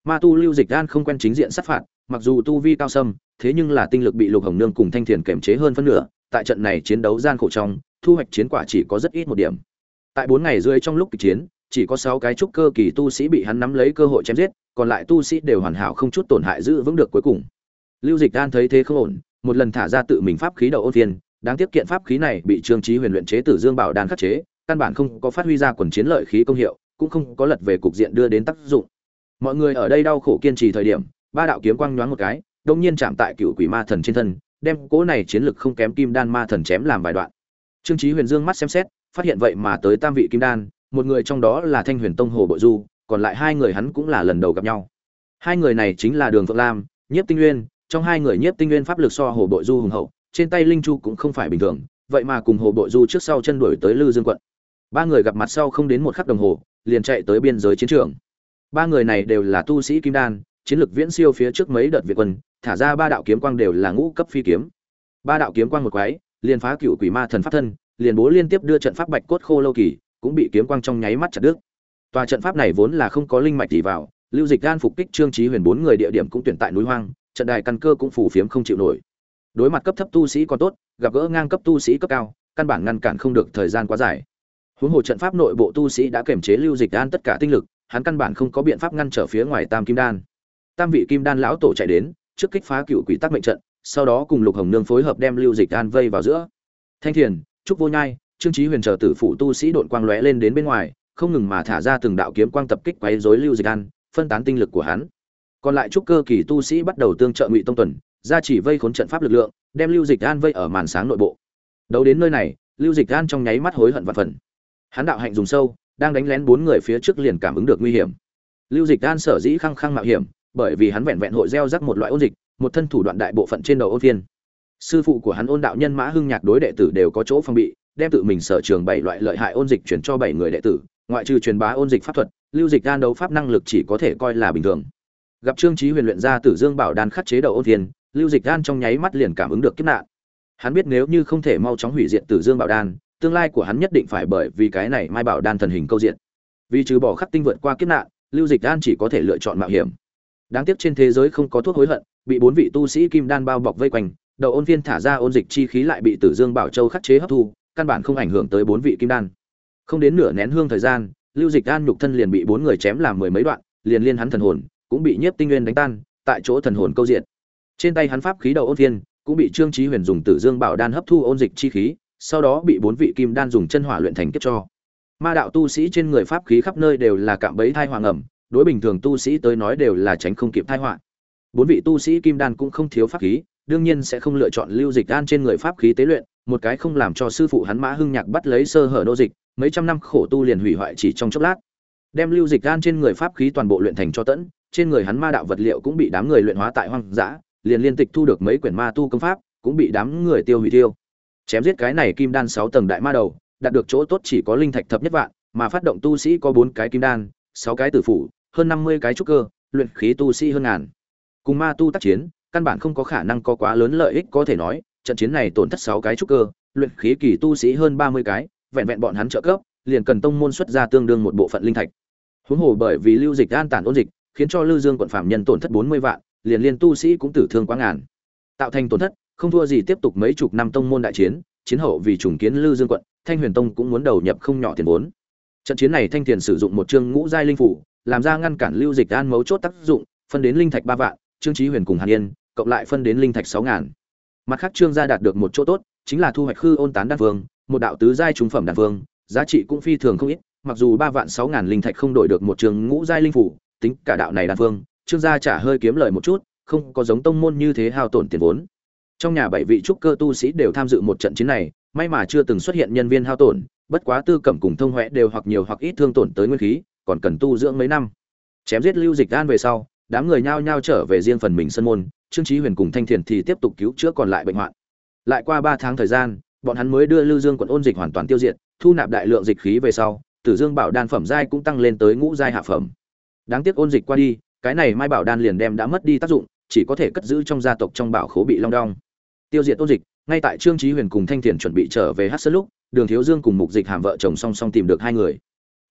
Ma tu Lưu Dịch An không quen chính diện sát phạt, mặc dù tu vi cao sâm, thế nhưng là tinh lực bị Lục Hồng Nương cùng Thanh Thiền kềm chế hơn phân nửa, tại trận này chiến đấu gian khổ trong, thu hoạch chiến quả chỉ có rất ít một điểm. Tại bốn ngày rưỡi trong lúc kịch chiến, chỉ có sáu cái trúc cơ kỳ tu sĩ bị hắn nắm lấy cơ hội chém giết, còn lại tu sĩ đều hoàn hảo không chút tổn hại giữ vững được cuối cùng. Lưu Dịch An thấy thế không ổn, một lần thả ra tự mình pháp khí đầu ô thiên đáng tiếc kiện pháp khí này bị Trương Chí Huyền luyện chế Tử Dương Bảo Đan khắc chế, căn bản không có phát huy ra quần chiến lợi khí công hiệu, cũng không có lật về cục diện đưa đến tác dụng. Mọi người ở đây đau khổ kiên trì thời điểm, ba đạo kiếm quang nhoáng một cái, đột nhiên chạm tại cựu quỷ ma thần trên thân, đem cỗ này chiến lực không kém kim đan ma thần chém làm vài đoạn. Trương Chí Huyền dương mắt xem xét, phát hiện vậy mà tới tam vị kim đan, một người trong đó là Thanh Huyền Tông Hồ Bộ Du, còn lại hai người hắn cũng là lần đầu gặp nhau. Hai người này chính là Đường Phượng Lam, Nhiếp Tinh Nguyên, trong hai người Nhiếp Tinh Nguyên pháp lực so Hồ Bộ Du hùng hậu, trên tay linh chu cũng không phải bình thường, vậy mà cùng Hồ Bộ Du trước sau chân đuổi tới Lư Dương quận. Ba người gặp mặt sau không đến một khắc đồng hồ, liền chạy tới biên giới chiến trường. Ba người này đều là tu sĩ kim đan, chiến lược viễn siêu phía trước mấy đợt Việt quân, thả ra ba đạo kiếm quang đều là ngũ cấp phi kiếm. Ba đạo kiếm quang một quái, liền phá cựu quỷ ma thần pháp thân, liền bố liên tiếp đưa trận pháp bạch cốt khô lâu kỳ, cũng bị kiếm quang trong nháy mắt chặt đứt. Tòa trận pháp này vốn là không có linh mạch gì vào, lưu dịch gan phục kích trương trí huyền bốn người địa điểm cũng tuyển tại núi hoang, trận đài căn cơ cũng phủ phiếm không chịu nổi. Đối mặt cấp thấp tu sĩ còn tốt, gặp gỡ ngang cấp tu sĩ cấp cao, căn bản ngăn cản không được thời gian quá dài. Huống hồ trận pháp nội bộ tu sĩ đã kiểm chế lưu dịch An tất cả tinh lực, hắn căn bản không có biện pháp ngăn trở phía ngoài Tam Kim Đan. Tam vị Kim Đan lão tổ chạy đến, trước kích phá cựu quỷ tắc mệnh trận, sau đó cùng Lục Hồng Nương phối hợp đem lưu dịch An vây vào giữa. Thanh Thiền, Trúc Vô Nhai, Trương Chí Huyền chờ tử phụ tu sĩ đội quang lóe lên đến bên ngoài, không ngừng mà thả ra từng đạo kiếm quang tập kích quấy rối lưu dịch An, phân tán tinh lực của hắn. Còn lại trúc cơ kỳ tu sĩ bắt đầu tương trợ Ngụy Tông Tuần, ra chỉ vây khốn trận pháp lực lượng, đem lưu dịch An vây ở màn sáng nội bộ. Đấu đến nơi này, lưu dịch An trong nháy mắt hối hận vạn phần. Hắn đạo hạnh dùng sâu, đang đánh lén bốn người phía trước liền cảm ứng được nguy hiểm. Lưu dịch đan sở dĩ khăng khăng mạo hiểm, bởi vì hắn vẹn vẹn hội gieo rắc một loại ôn dịch, một thân thủ đoạn đại bộ phận trên đầu ôn viên. Sư phụ của hắn ôn đạo nhân Mã Hưng Nhạc đối đệ tử đều có chỗ phòng bị, đem tự mình sở trường bảy loại lợi hại ôn dịch chuyển cho bảy người đệ tử, ngoại trừ truyền bá ôn dịch pháp thuật, lưu dịch đan đấu pháp năng lực chỉ có thể coi là bình thường. Gặp Trương trí Huyền luyện ra Tử Dương Bảo đan khắc chế đầu ôn viên, lưu dịch đan trong nháy mắt liền cảm ứng được kiếp nạn. Hắn biết nếu như không thể mau chóng hủy diệt Tử Dương Bảo đan, tương lai của hắn nhất định phải bởi vì cái này mai bảo đan thần hình câu diện. Vì trừ bỏ khắc tinh vượt qua kiếp nạn, lưu dịch đan chỉ có thể lựa chọn mạo hiểm. Đáng tiếc trên thế giới không có thuốc hối hận, bị bốn vị tu sĩ kim đan bao bọc vây quanh, đầu ôn viên thả ra ôn dịch chi khí lại bị Tử Dương Bảo Châu khắc chế hấp thu, căn bản không ảnh hưởng tới bốn vị kim đan. Không đến nửa nén hương thời gian, Lưu Dịch đan nhục thân liền bị bốn người chém làm mười mấy đoạn, liền liên hắn thần hồn cũng bị Nhiếp Tinh Nguyên đánh tan, tại chỗ thần hồn câu diện. Trên tay hắn pháp khí đầu ôn viên cũng bị Trương Chí Huyền dùng Tử Dương Bảo đan hấp thu ôn dịch chi khí, sau đó bị bốn vị kim đan dùng chân hỏa luyện thành kiếp cho. Ma đạo tu sĩ trên người pháp khí khắp nơi đều là cạm bẫy thai hoàng ẩm, đối bình thường tu sĩ tới nói đều là tránh không kịp thai họa. Bốn vị tu sĩ kim đan cũng không thiếu pháp khí, đương nhiên sẽ không lựa chọn lưu dịch đan trên người pháp khí tế luyện, một cái không làm cho sư phụ hắn Mã Hưng Nhạc bắt lấy sơ hở nô dịch, mấy trăm năm khổ tu liền hủy hoại chỉ trong chốc lát. Đem lưu dịch đan trên người pháp khí toàn bộ luyện thành cho tẫn, trên người hắn ma đạo vật liệu cũng bị đám người luyện hóa tại hoang dã, liền liên tịch thu được mấy quyển ma tu công pháp, cũng bị đám người tiêu hủy tiêu. Chém giết cái này kim đan 6 tầng đại ma đầu, đạt được chỗ tốt chỉ có linh thạch thập nhất vạn, mà phát động tu sĩ có 4 cái kim đan, 6 cái tử phụ, hơn 50 cái trúc cơ, luyện khí tu sĩ hơn ngàn. Cùng ma tu tác chiến, căn bản không có khả năng có quá lớn lợi ích có thể nói, trận chiến này tổn thất 6 cái trúc cơ, luyện khí kỳ tu sĩ hơn 30 cái, vẹn vẹn bọn hắn trợ cấp, liền cần tông môn xuất ra tương đương một bộ phận linh thạch. Huống hồ bởi vì lưu dịch an tản ôn dịch, khiến cho Lưu Dương quận phạm nhân tổn thất 40 vạn, liền liên tu sĩ cũng tử thương quá ngàn. Tạo thành tổn thất, không thua gì tiếp tục mấy chục năm tông môn đại chiến, chiến hậu vì trùng kiến Lưu Dương quận, Thanh Huyền Tông cũng muốn đầu nhập không nhỏ tiền vốn. Trận chiến này Thanh Tiền sử dụng một chương ngũ giai linh phủ, làm ra ngăn cản lưu dịch an mấu chốt tác dụng, phân đến linh thạch 3 vạn, Trương Chí Huyền cùng Hàn Yên, cộng lại phân đến linh thạch 6000. Mặt khác Trương gia đạt được một chỗ tốt, chính là thu hoạch hư ôn tán đan vương, một đạo tứ giai trung phẩm đan vương, giá trị cũng phi thường không ít, mặc dù 3 vạn 6000 linh thạch không đổi được một trường ngũ giai linh phủ, tính cả đạo này đan vương, Trương gia trả hơi kiếm lời một chút, không có giống tông môn như thế hao tổn tiền vốn trong nhà bảy vị trúc cơ tu sĩ đều tham dự một trận chiến này, may mà chưa từng xuất hiện nhân viên hao tổn, bất quá tư cẩm cùng thông huệ đều hoặc nhiều hoặc ít thương tổn tới nguyên khí, còn cần tu dưỡng mấy năm. Chém giết lưu dịch an về sau, đám người nhao nhao trở về riêng phần mình sân môn, trương trí huyền cùng thanh thiền thì tiếp tục cứu chữa còn lại bệnh hoạn. Lại qua ba tháng thời gian, bọn hắn mới đưa lưu dương quận ôn dịch hoàn toàn tiêu diệt, thu nạp đại lượng dịch khí về sau, tử dương bảo đan phẩm giai cũng tăng lên tới ngũ giai hạ phẩm. Đáng tiếc ôn dịch qua đi, cái này mai bảo đan liền đem đã mất đi tác dụng, chỉ có thể cất giữ trong gia tộc trong bảo khố bị long đong tiêu diệt ôn dịch, ngay tại trương trí huyền cùng thanh thiền chuẩn bị trở về hát sơn lúc, đường thiếu dương cùng mục dịch hàm vợ chồng song song tìm được hai người.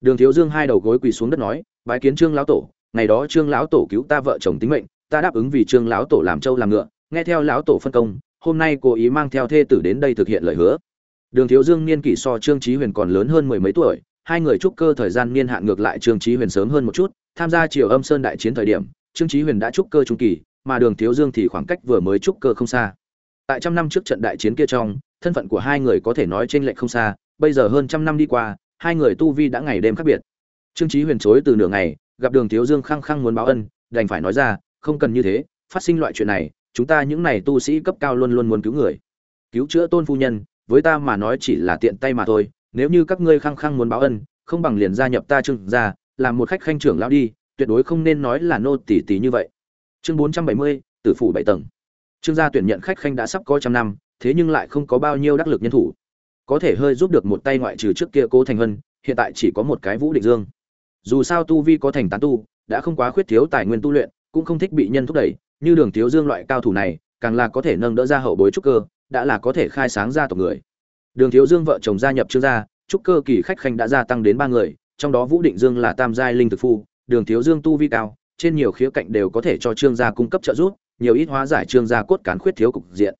Đường thiếu dương hai đầu gối quỳ xuống đất nói, bái kiến trương lão tổ, ngày đó trương lão tổ cứu ta vợ chồng tính mệnh, ta đáp ứng vì trương lão tổ làm trâu làm ngựa, nghe theo lão tổ phân công, hôm nay cố ý mang theo thê tử đến đây thực hiện lời hứa. Đường thiếu dương niên kỷ so trương trí huyền còn lớn hơn mười mấy tuổi, hai người trúc cơ thời gian niên hạn ngược lại trương trí huyền sớm hơn một chút, tham gia triều âm sơn đại chiến thời điểm, trương trí huyền đã trúc cơ trung kỳ, mà đường thiếu dương thì khoảng cách vừa mới trúc cơ không xa tại trăm năm trước trận đại chiến kia trong, thân phận của hai người có thể nói trên lệch không xa, bây giờ hơn trăm năm đi qua, hai người tu vi đã ngày đêm khác biệt. Trương trí huyền chối từ nửa ngày, gặp đường thiếu dương khăng khăng muốn báo ân, đành phải nói ra, không cần như thế, phát sinh loại chuyện này, chúng ta những này tu sĩ cấp cao luôn luôn muốn cứu người. Cứu chữa tôn phu nhân, với ta mà nói chỉ là tiện tay mà thôi, nếu như các ngươi khăng khăng muốn báo ân, không bằng liền gia nhập ta trương gia, làm một khách khanh trưởng lão đi, tuyệt đối không nên nói là nô tỷ tỷ như vậy. Chương bốn trăm bảy mươi, tử phủ bảy tầng trương gia tuyển nhận khách khanh đã sắp có trăm năm, thế nhưng lại không có bao nhiêu đắc lực nhân thủ. Có thể hơi giúp được một tay ngoại trừ trước kia cố thành hân, hiện tại chỉ có một cái vũ định dương. Dù sao tu vi có thành tán tu, đã không quá khuyết thiếu tài nguyên tu luyện, cũng không thích bị nhân thúc đẩy, như đường thiếu dương loại cao thủ này, càng là có thể nâng đỡ ra hậu bối trúc cơ, đã là có thể khai sáng ra tộc người. Đường thiếu dương vợ chồng gia nhập trương gia, trúc cơ kỳ khách khanh đã gia tăng đến ba người, trong đó vũ định dương là tam giai linh thực phu, đường thiếu dương tu vi cao, trên nhiều khía cạnh đều có thể cho trương gia cung cấp trợ giúp nhiều ít hóa giải trương gia cốt cán khuyết thiếu cục diện.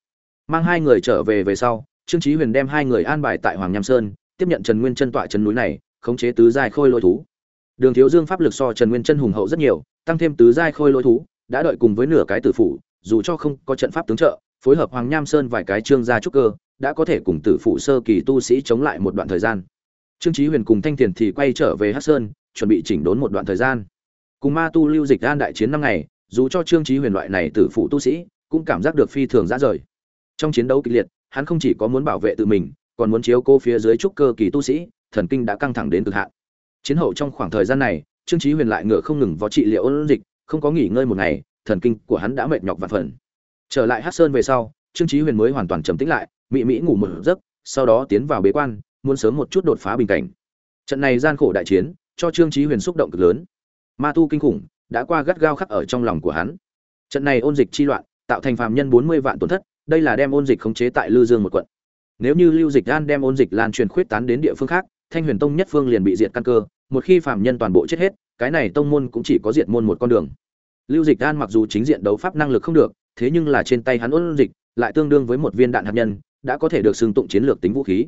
Mang hai người trở về về sau, trương chí huyền đem hai người an bài tại hoàng nham sơn, tiếp nhận trần nguyên chân tọa chân núi này, khống chế tứ giai khôi lôi thú. Đường thiếu dương pháp lực so trần nguyên chân hùng hậu rất nhiều, tăng thêm tứ giai khôi lôi thú, đã đợi cùng với nửa cái tử phủ, dù cho không có trận pháp tướng trợ, phối hợp hoàng nham sơn vài cái trương gia trúc cơ, đã có thể cùng tử phụ sơ kỳ tu sĩ chống lại một đoạn thời gian. Trương chí huyền cùng thanh tiền thì quay trở về hắc sơn, chuẩn bị chỉnh đốn một đoạn thời gian. Cùng ma tu lưu dịch an đại chiến năm ngày dù cho trương chí huyền loại này tử phụ tu sĩ, cũng cảm giác được phi thường dã rời. Trong chiến đấu kịch liệt, hắn không chỉ có muốn bảo vệ tự mình, còn muốn chiếu cô phía dưới trúc cơ kỳ tu sĩ, thần kinh đã căng thẳng đến cực hạn. Chiến hậu trong khoảng thời gian này, trương chí huyền lại ngựa không ngừng vó trị liệu ôn dịch, không có nghỉ ngơi một ngày, thần kinh của hắn đã mệt nhọc và phần. Trở lại hắc sơn về sau, trương chí huyền mới hoàn toàn trầm tĩnh lại, mị mỹ ngủ một giấc, sau đó tiến vào bế quan, muốn sớm một chút đột phá bình cảnh. Trận này gian khổ đại chiến, cho trương chí huyền xúc động cực lớn. Ma tu kinh khủng đã qua gắt gao khắc ở trong lòng của hắn. Trận này ôn dịch chi loạn, tạo thành phàm nhân bốn mươi vạn tổn thất, đây là đem ôn dịch khống chế tại lư dương một quận. Nếu như lưu dịch An đem ôn dịch lan truyền khuyết tán đến địa phương khác, thanh huyền tông nhất phương liền bị diệt căn cơ, một khi phàm nhân toàn bộ chết hết, cái này tông môn cũng chỉ có diệt môn một con đường. Lưu dịch An mặc dù chính diện đấu pháp năng lực không được, thế nhưng là trên tay hắn ôn dịch lại tương đương với một viên đạn hạt nhân, đã có thể được xưng tụng chiến lược tính vũ khí.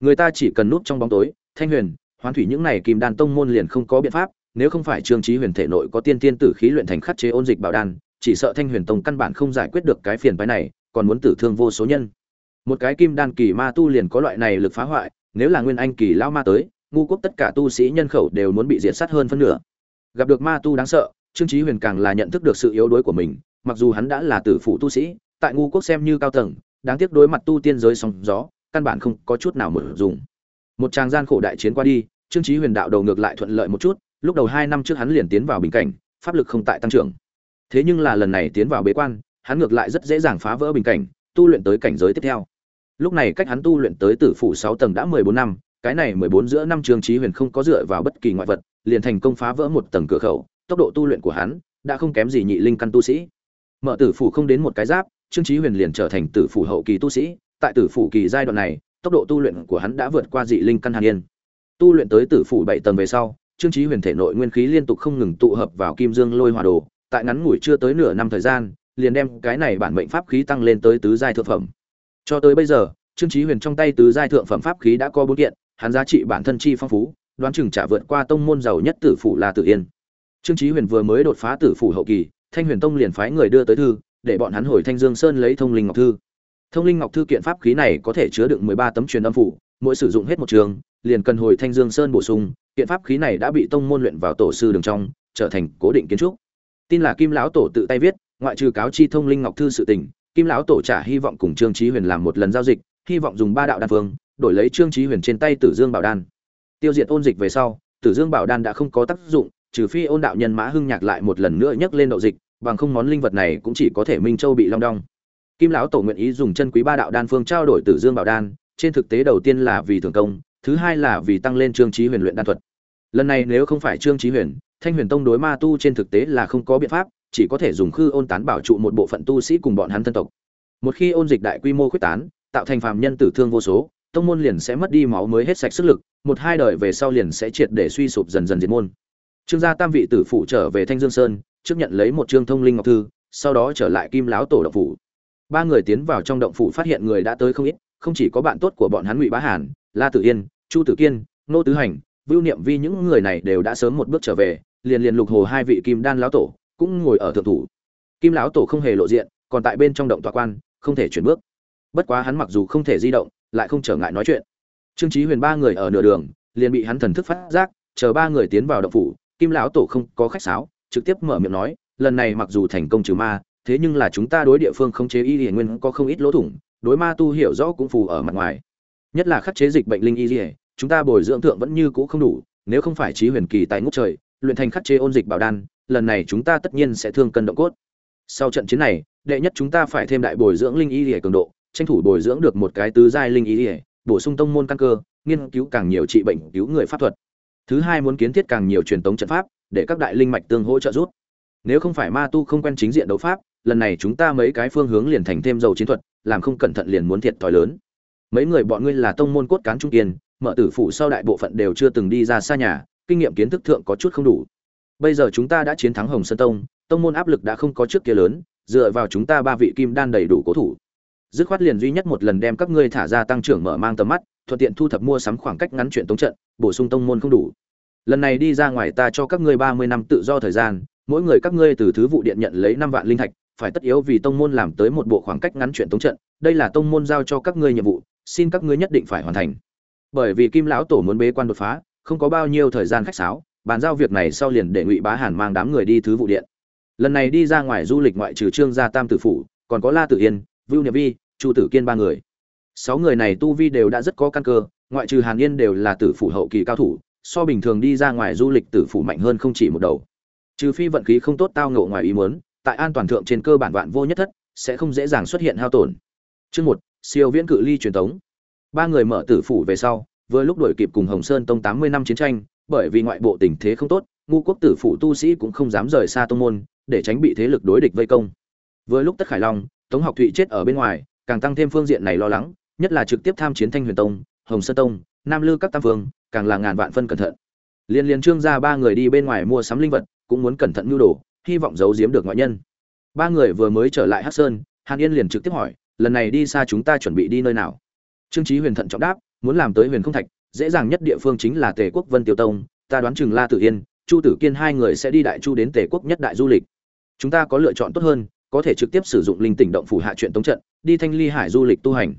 Người ta chỉ cần núp trong bóng tối, thanh huyền, hoán thủy những này kìm đàn tông môn liền không có biện pháp nếu không phải trương trí huyền thể nội có tiên tiên tử khí luyện thành khắc chế ôn dịch bảo đan, chỉ sợ thanh huyền tông căn bản không giải quyết được cái phiền phái này, còn muốn tử thương vô số nhân. Một cái kim đan kỳ ma tu liền có loại này lực phá hoại, nếu là nguyên anh kỳ lao ma tới, ngu quốc tất cả tu sĩ nhân khẩu đều muốn bị diệt sát hơn phân nửa. Gặp được ma tu đáng sợ, trương trí huyền càng là nhận thức được sự yếu đuối của mình, mặc dù hắn đã là tử phụ tu sĩ, tại ngu quốc xem như cao tầng, đáng tiếc đối mặt tu tiên giới sóng gió, căn bản không có chút nào mở dùng. Một tràng gian khổ đại chiến qua đi, trương trí huyền đạo đầu ngược lại thuận lợi một chút lúc đầu hai năm trước hắn liền tiến vào bình cảnh, pháp lực không tại tăng trưởng. Thế nhưng là lần này tiến vào bế quan, hắn ngược lại rất dễ dàng phá vỡ bình cảnh, tu luyện tới cảnh giới tiếp theo. Lúc này cách hắn tu luyện tới tử phủ sáu tầng đã mười bốn năm, cái này mười bốn giữa năm trường trí huyền không có dựa vào bất kỳ ngoại vật, liền thành công phá vỡ một tầng cửa khẩu, tốc độ tu luyện của hắn đã không kém gì nhị linh căn tu sĩ. Mở tử phủ không đến một cái giáp, trương trí huyền liền trở thành tử phủ hậu kỳ tu sĩ, tại tử phủ kỳ giai đoạn này, tốc độ tu luyện của hắn đã vượt qua dị linh căn hàn yên. Tu luyện tới tử phủ bảy tầng về sau trương chí huyền thể nội nguyên khí liên tục không ngừng tụ hợp vào kim dương lôi hỏa đồ, tại ngắn ngủi chưa tới nửa năm thời gian, liền đem cái này bản mệnh pháp khí tăng lên tới tứ giai thượng phẩm. Cho tới bây giờ, trương chí huyền trong tay tứ giai thượng phẩm pháp khí đã có bốn kiện, hắn giá trị bản thân chi phong phú, đoán chừng trả vượt qua tông môn giàu nhất tử phủ là tử yên. Trương chí huyền vừa mới đột phá tử phủ hậu kỳ, thanh huyền tông liền phái người đưa tới thư, để bọn hắn hồi thanh dương sơn lấy thông linh ngọc thư. Thông linh ngọc thư kiện pháp khí này có thể chứa đựng mười ba tấm truyền âm phủ, mỗi sử dụng hết một trường, liền cần hồi thanh dương sơn bổ sung kiện pháp khí này đã bị tông môn luyện vào tổ sư đường trong, trở thành cố định kiến trúc. Tin là kim lão tổ tự tay viết, ngoại trừ cáo chi thông linh ngọc thư sự tình, kim lão tổ trả hy vọng cùng trương chí huyền làm một lần giao dịch, hy vọng dùng ba đạo đan phương, đổi lấy trương chí huyền trên tay tử dương bảo đan. Tiêu diệt ôn dịch về sau, tử dương bảo đan đã không có tác dụng, trừ phi ôn đạo nhân mã hưng nhạc lại một lần nữa nhấc lên độ dịch, bằng không món linh vật này cũng chỉ có thể minh châu bị long đong. Kim lão tổ nguyện ý dùng chân quý ba đạo đan phương trao đổi tử dương bảo đan, trên thực tế đầu tiên là vì thưởng công, thứ hai là vì tăng lên trương chí huyền luyện đan thuật lần này nếu không phải trương chí huyền, thanh huyền tông đối ma tu trên thực tế là không có biện pháp, chỉ có thể dùng khư ôn tán bảo trụ một bộ phận tu sĩ cùng bọn hắn thân tộc. Một khi ôn dịch đại quy mô khuyết tán, tạo thành phàm nhân tử thương vô số, tông môn liền sẽ mất đi máu mới hết sạch sức lực, một hai đời về sau liền sẽ triệt để suy sụp dần dần diệt môn. Trương gia tam vị tử phụ trở về thanh dương sơn, trước nhận lấy một trương thông linh ngọc thư, sau đó trở lại kim láo tổ động phủ. Ba người tiến vào trong động phủ phát hiện người đã tới không ít, không chỉ có bạn tốt của bọn hắn ngụy bá hàn, la tử yên, chu tử kiên, nô tứ hành vưu niệm vi những người này đều đã sớm một bước trở về, liền liền lục hồ hai vị kim đan lão tổ cũng ngồi ở thượng thủ. Kim lão tổ không hề lộ diện, còn tại bên trong động tọa quan, không thể chuyển bước. Bất quá hắn mặc dù không thể di động, lại không trở ngại nói chuyện. Trương chí huyền ba người ở nửa đường, liền bị hắn thần thức phát giác, chờ ba người tiến vào động phủ, kim lão tổ không có khách sáo, trực tiếp mở miệng nói, lần này mặc dù thành công trừ ma, thế nhưng là chúng ta đối địa phương không chế y liền nguyên có không ít lỗ thủng, đối ma tu hiểu rõ cũng phù ở mặt ngoài. Nhất là khắc chế dịch bệnh linh y liền chúng ta bồi dưỡng thượng vẫn như cũ không đủ, nếu không phải trí huyền kỳ tại ngút trời, luyện thành khắc chế ôn dịch bảo đan, lần này chúng ta tất nhiên sẽ thương cân động cốt. Sau trận chiến này, đệ nhất chúng ta phải thêm đại bồi dưỡng linh y hiển cường độ, tranh thủ bồi dưỡng được một cái tứ giai linh y hiển bổ sung tông môn căn cơ, nghiên cứu càng nhiều trị bệnh, cứu người pháp thuật. Thứ hai muốn kiến thiết càng nhiều truyền tống trận pháp, để các đại linh mạch tương hỗ trợ giúp. Nếu không phải ma tu không quen chính diện đấu pháp, lần này chúng ta mấy cái phương hướng liền thành thêm dầu chiến thuật, làm không cẩn thận liền muốn thiệt thòi lớn. Mấy người bọn ngươi là tông môn cốt cán trung kiên mở tử phủ sau đại bộ phận đều chưa từng đi ra xa nhà, kinh nghiệm kiến thức thượng có chút không đủ. Bây giờ chúng ta đã chiến thắng hồng sơn tông tông môn áp lực đã không có trước kia lớn, dựa vào chúng ta ba vị kim đan đầy đủ cố thủ. Dứt khoát liền duy nhất một lần đem các ngươi thả ra tăng trưởng mở mang tầm mắt, thuận tiện thu thập mua sắm khoảng cách ngắn chuyện tống trận, bổ sung tông môn không đủ. Lần này đi ra ngoài ta cho các ngươi ba mươi năm tự do thời gian, mỗi người các ngươi từ thứ vụ điện nhận lấy năm vạn linh thạch, phải tất yếu vì tông môn làm tới một bộ khoảng cách ngắn chuyện tống trận, đây là tông môn giao cho các ngươi nhiệm vụ, xin các ngươi nhất định phải hoàn thành bởi vì kim lão tổ muốn bế quan đột phá, không có bao nhiêu thời gian khách sáo, bàn giao việc này sau liền để ngụy bá hàn mang đám người đi thứ vụ điện. Lần này đi ra ngoài du lịch ngoại trừ trương gia tam tử phủ, còn có la tử yên, vưu nhật vi, chu tử kiên ba người. Sáu người này tu vi đều đã rất có căn cơ, ngoại trừ hàn yên đều là tử phủ hậu kỳ cao thủ, so bình thường đi ra ngoài du lịch tử phủ mạnh hơn không chỉ một đầu. Trừ phi vận khí không tốt tao ngộ ngoài ý muốn, tại an toàn thượng trên cơ bản vạn vô nhất thất, sẽ không dễ dàng xuất hiện hao tổn. Chương một, siêu viễn cự ly truyền thống ba người mở tử phủ về sau, vừa lúc đuổi kịp cùng hồng sơn tông tám mươi năm chiến tranh, bởi vì ngoại bộ tình thế không tốt ngu quốc tử phủ tu sĩ cũng không dám rời xa tông môn, để tránh bị thế lực đối địch vây công. Vừa lúc tất khải long, tống học thụy chết ở bên ngoài, càng tăng thêm phương diện này lo lắng, nhất là trực tiếp tham chiến thanh huyền tông, hồng sơn tông, nam lư các tam vương, càng là ngàn vạn phân cẩn thận. Liên liên trương ra ba người đi bên ngoài mua sắm linh vật, cũng muốn cẩn thận nhu đồ, hy vọng giấu giếm được ngoại nhân. Ba người vừa mới trở lại hát sơn, hàn yên liền trực tiếp hỏi, lần này đi xa chúng ta chuẩn bị đi nơi nào? Trương Chí huyền thận trọng đáp, muốn làm tới huyền không thạch, dễ dàng nhất địa phương chính là tề quốc vân tiêu tông, ta đoán chừng la tử yên, chu tử kiên hai người sẽ đi đại chu đến tề quốc nhất đại du lịch. Chúng ta có lựa chọn tốt hơn, có thể trực tiếp sử dụng linh tỉnh động phủ hạ chuyện tống trận, đi thanh ly hải du lịch tu hành.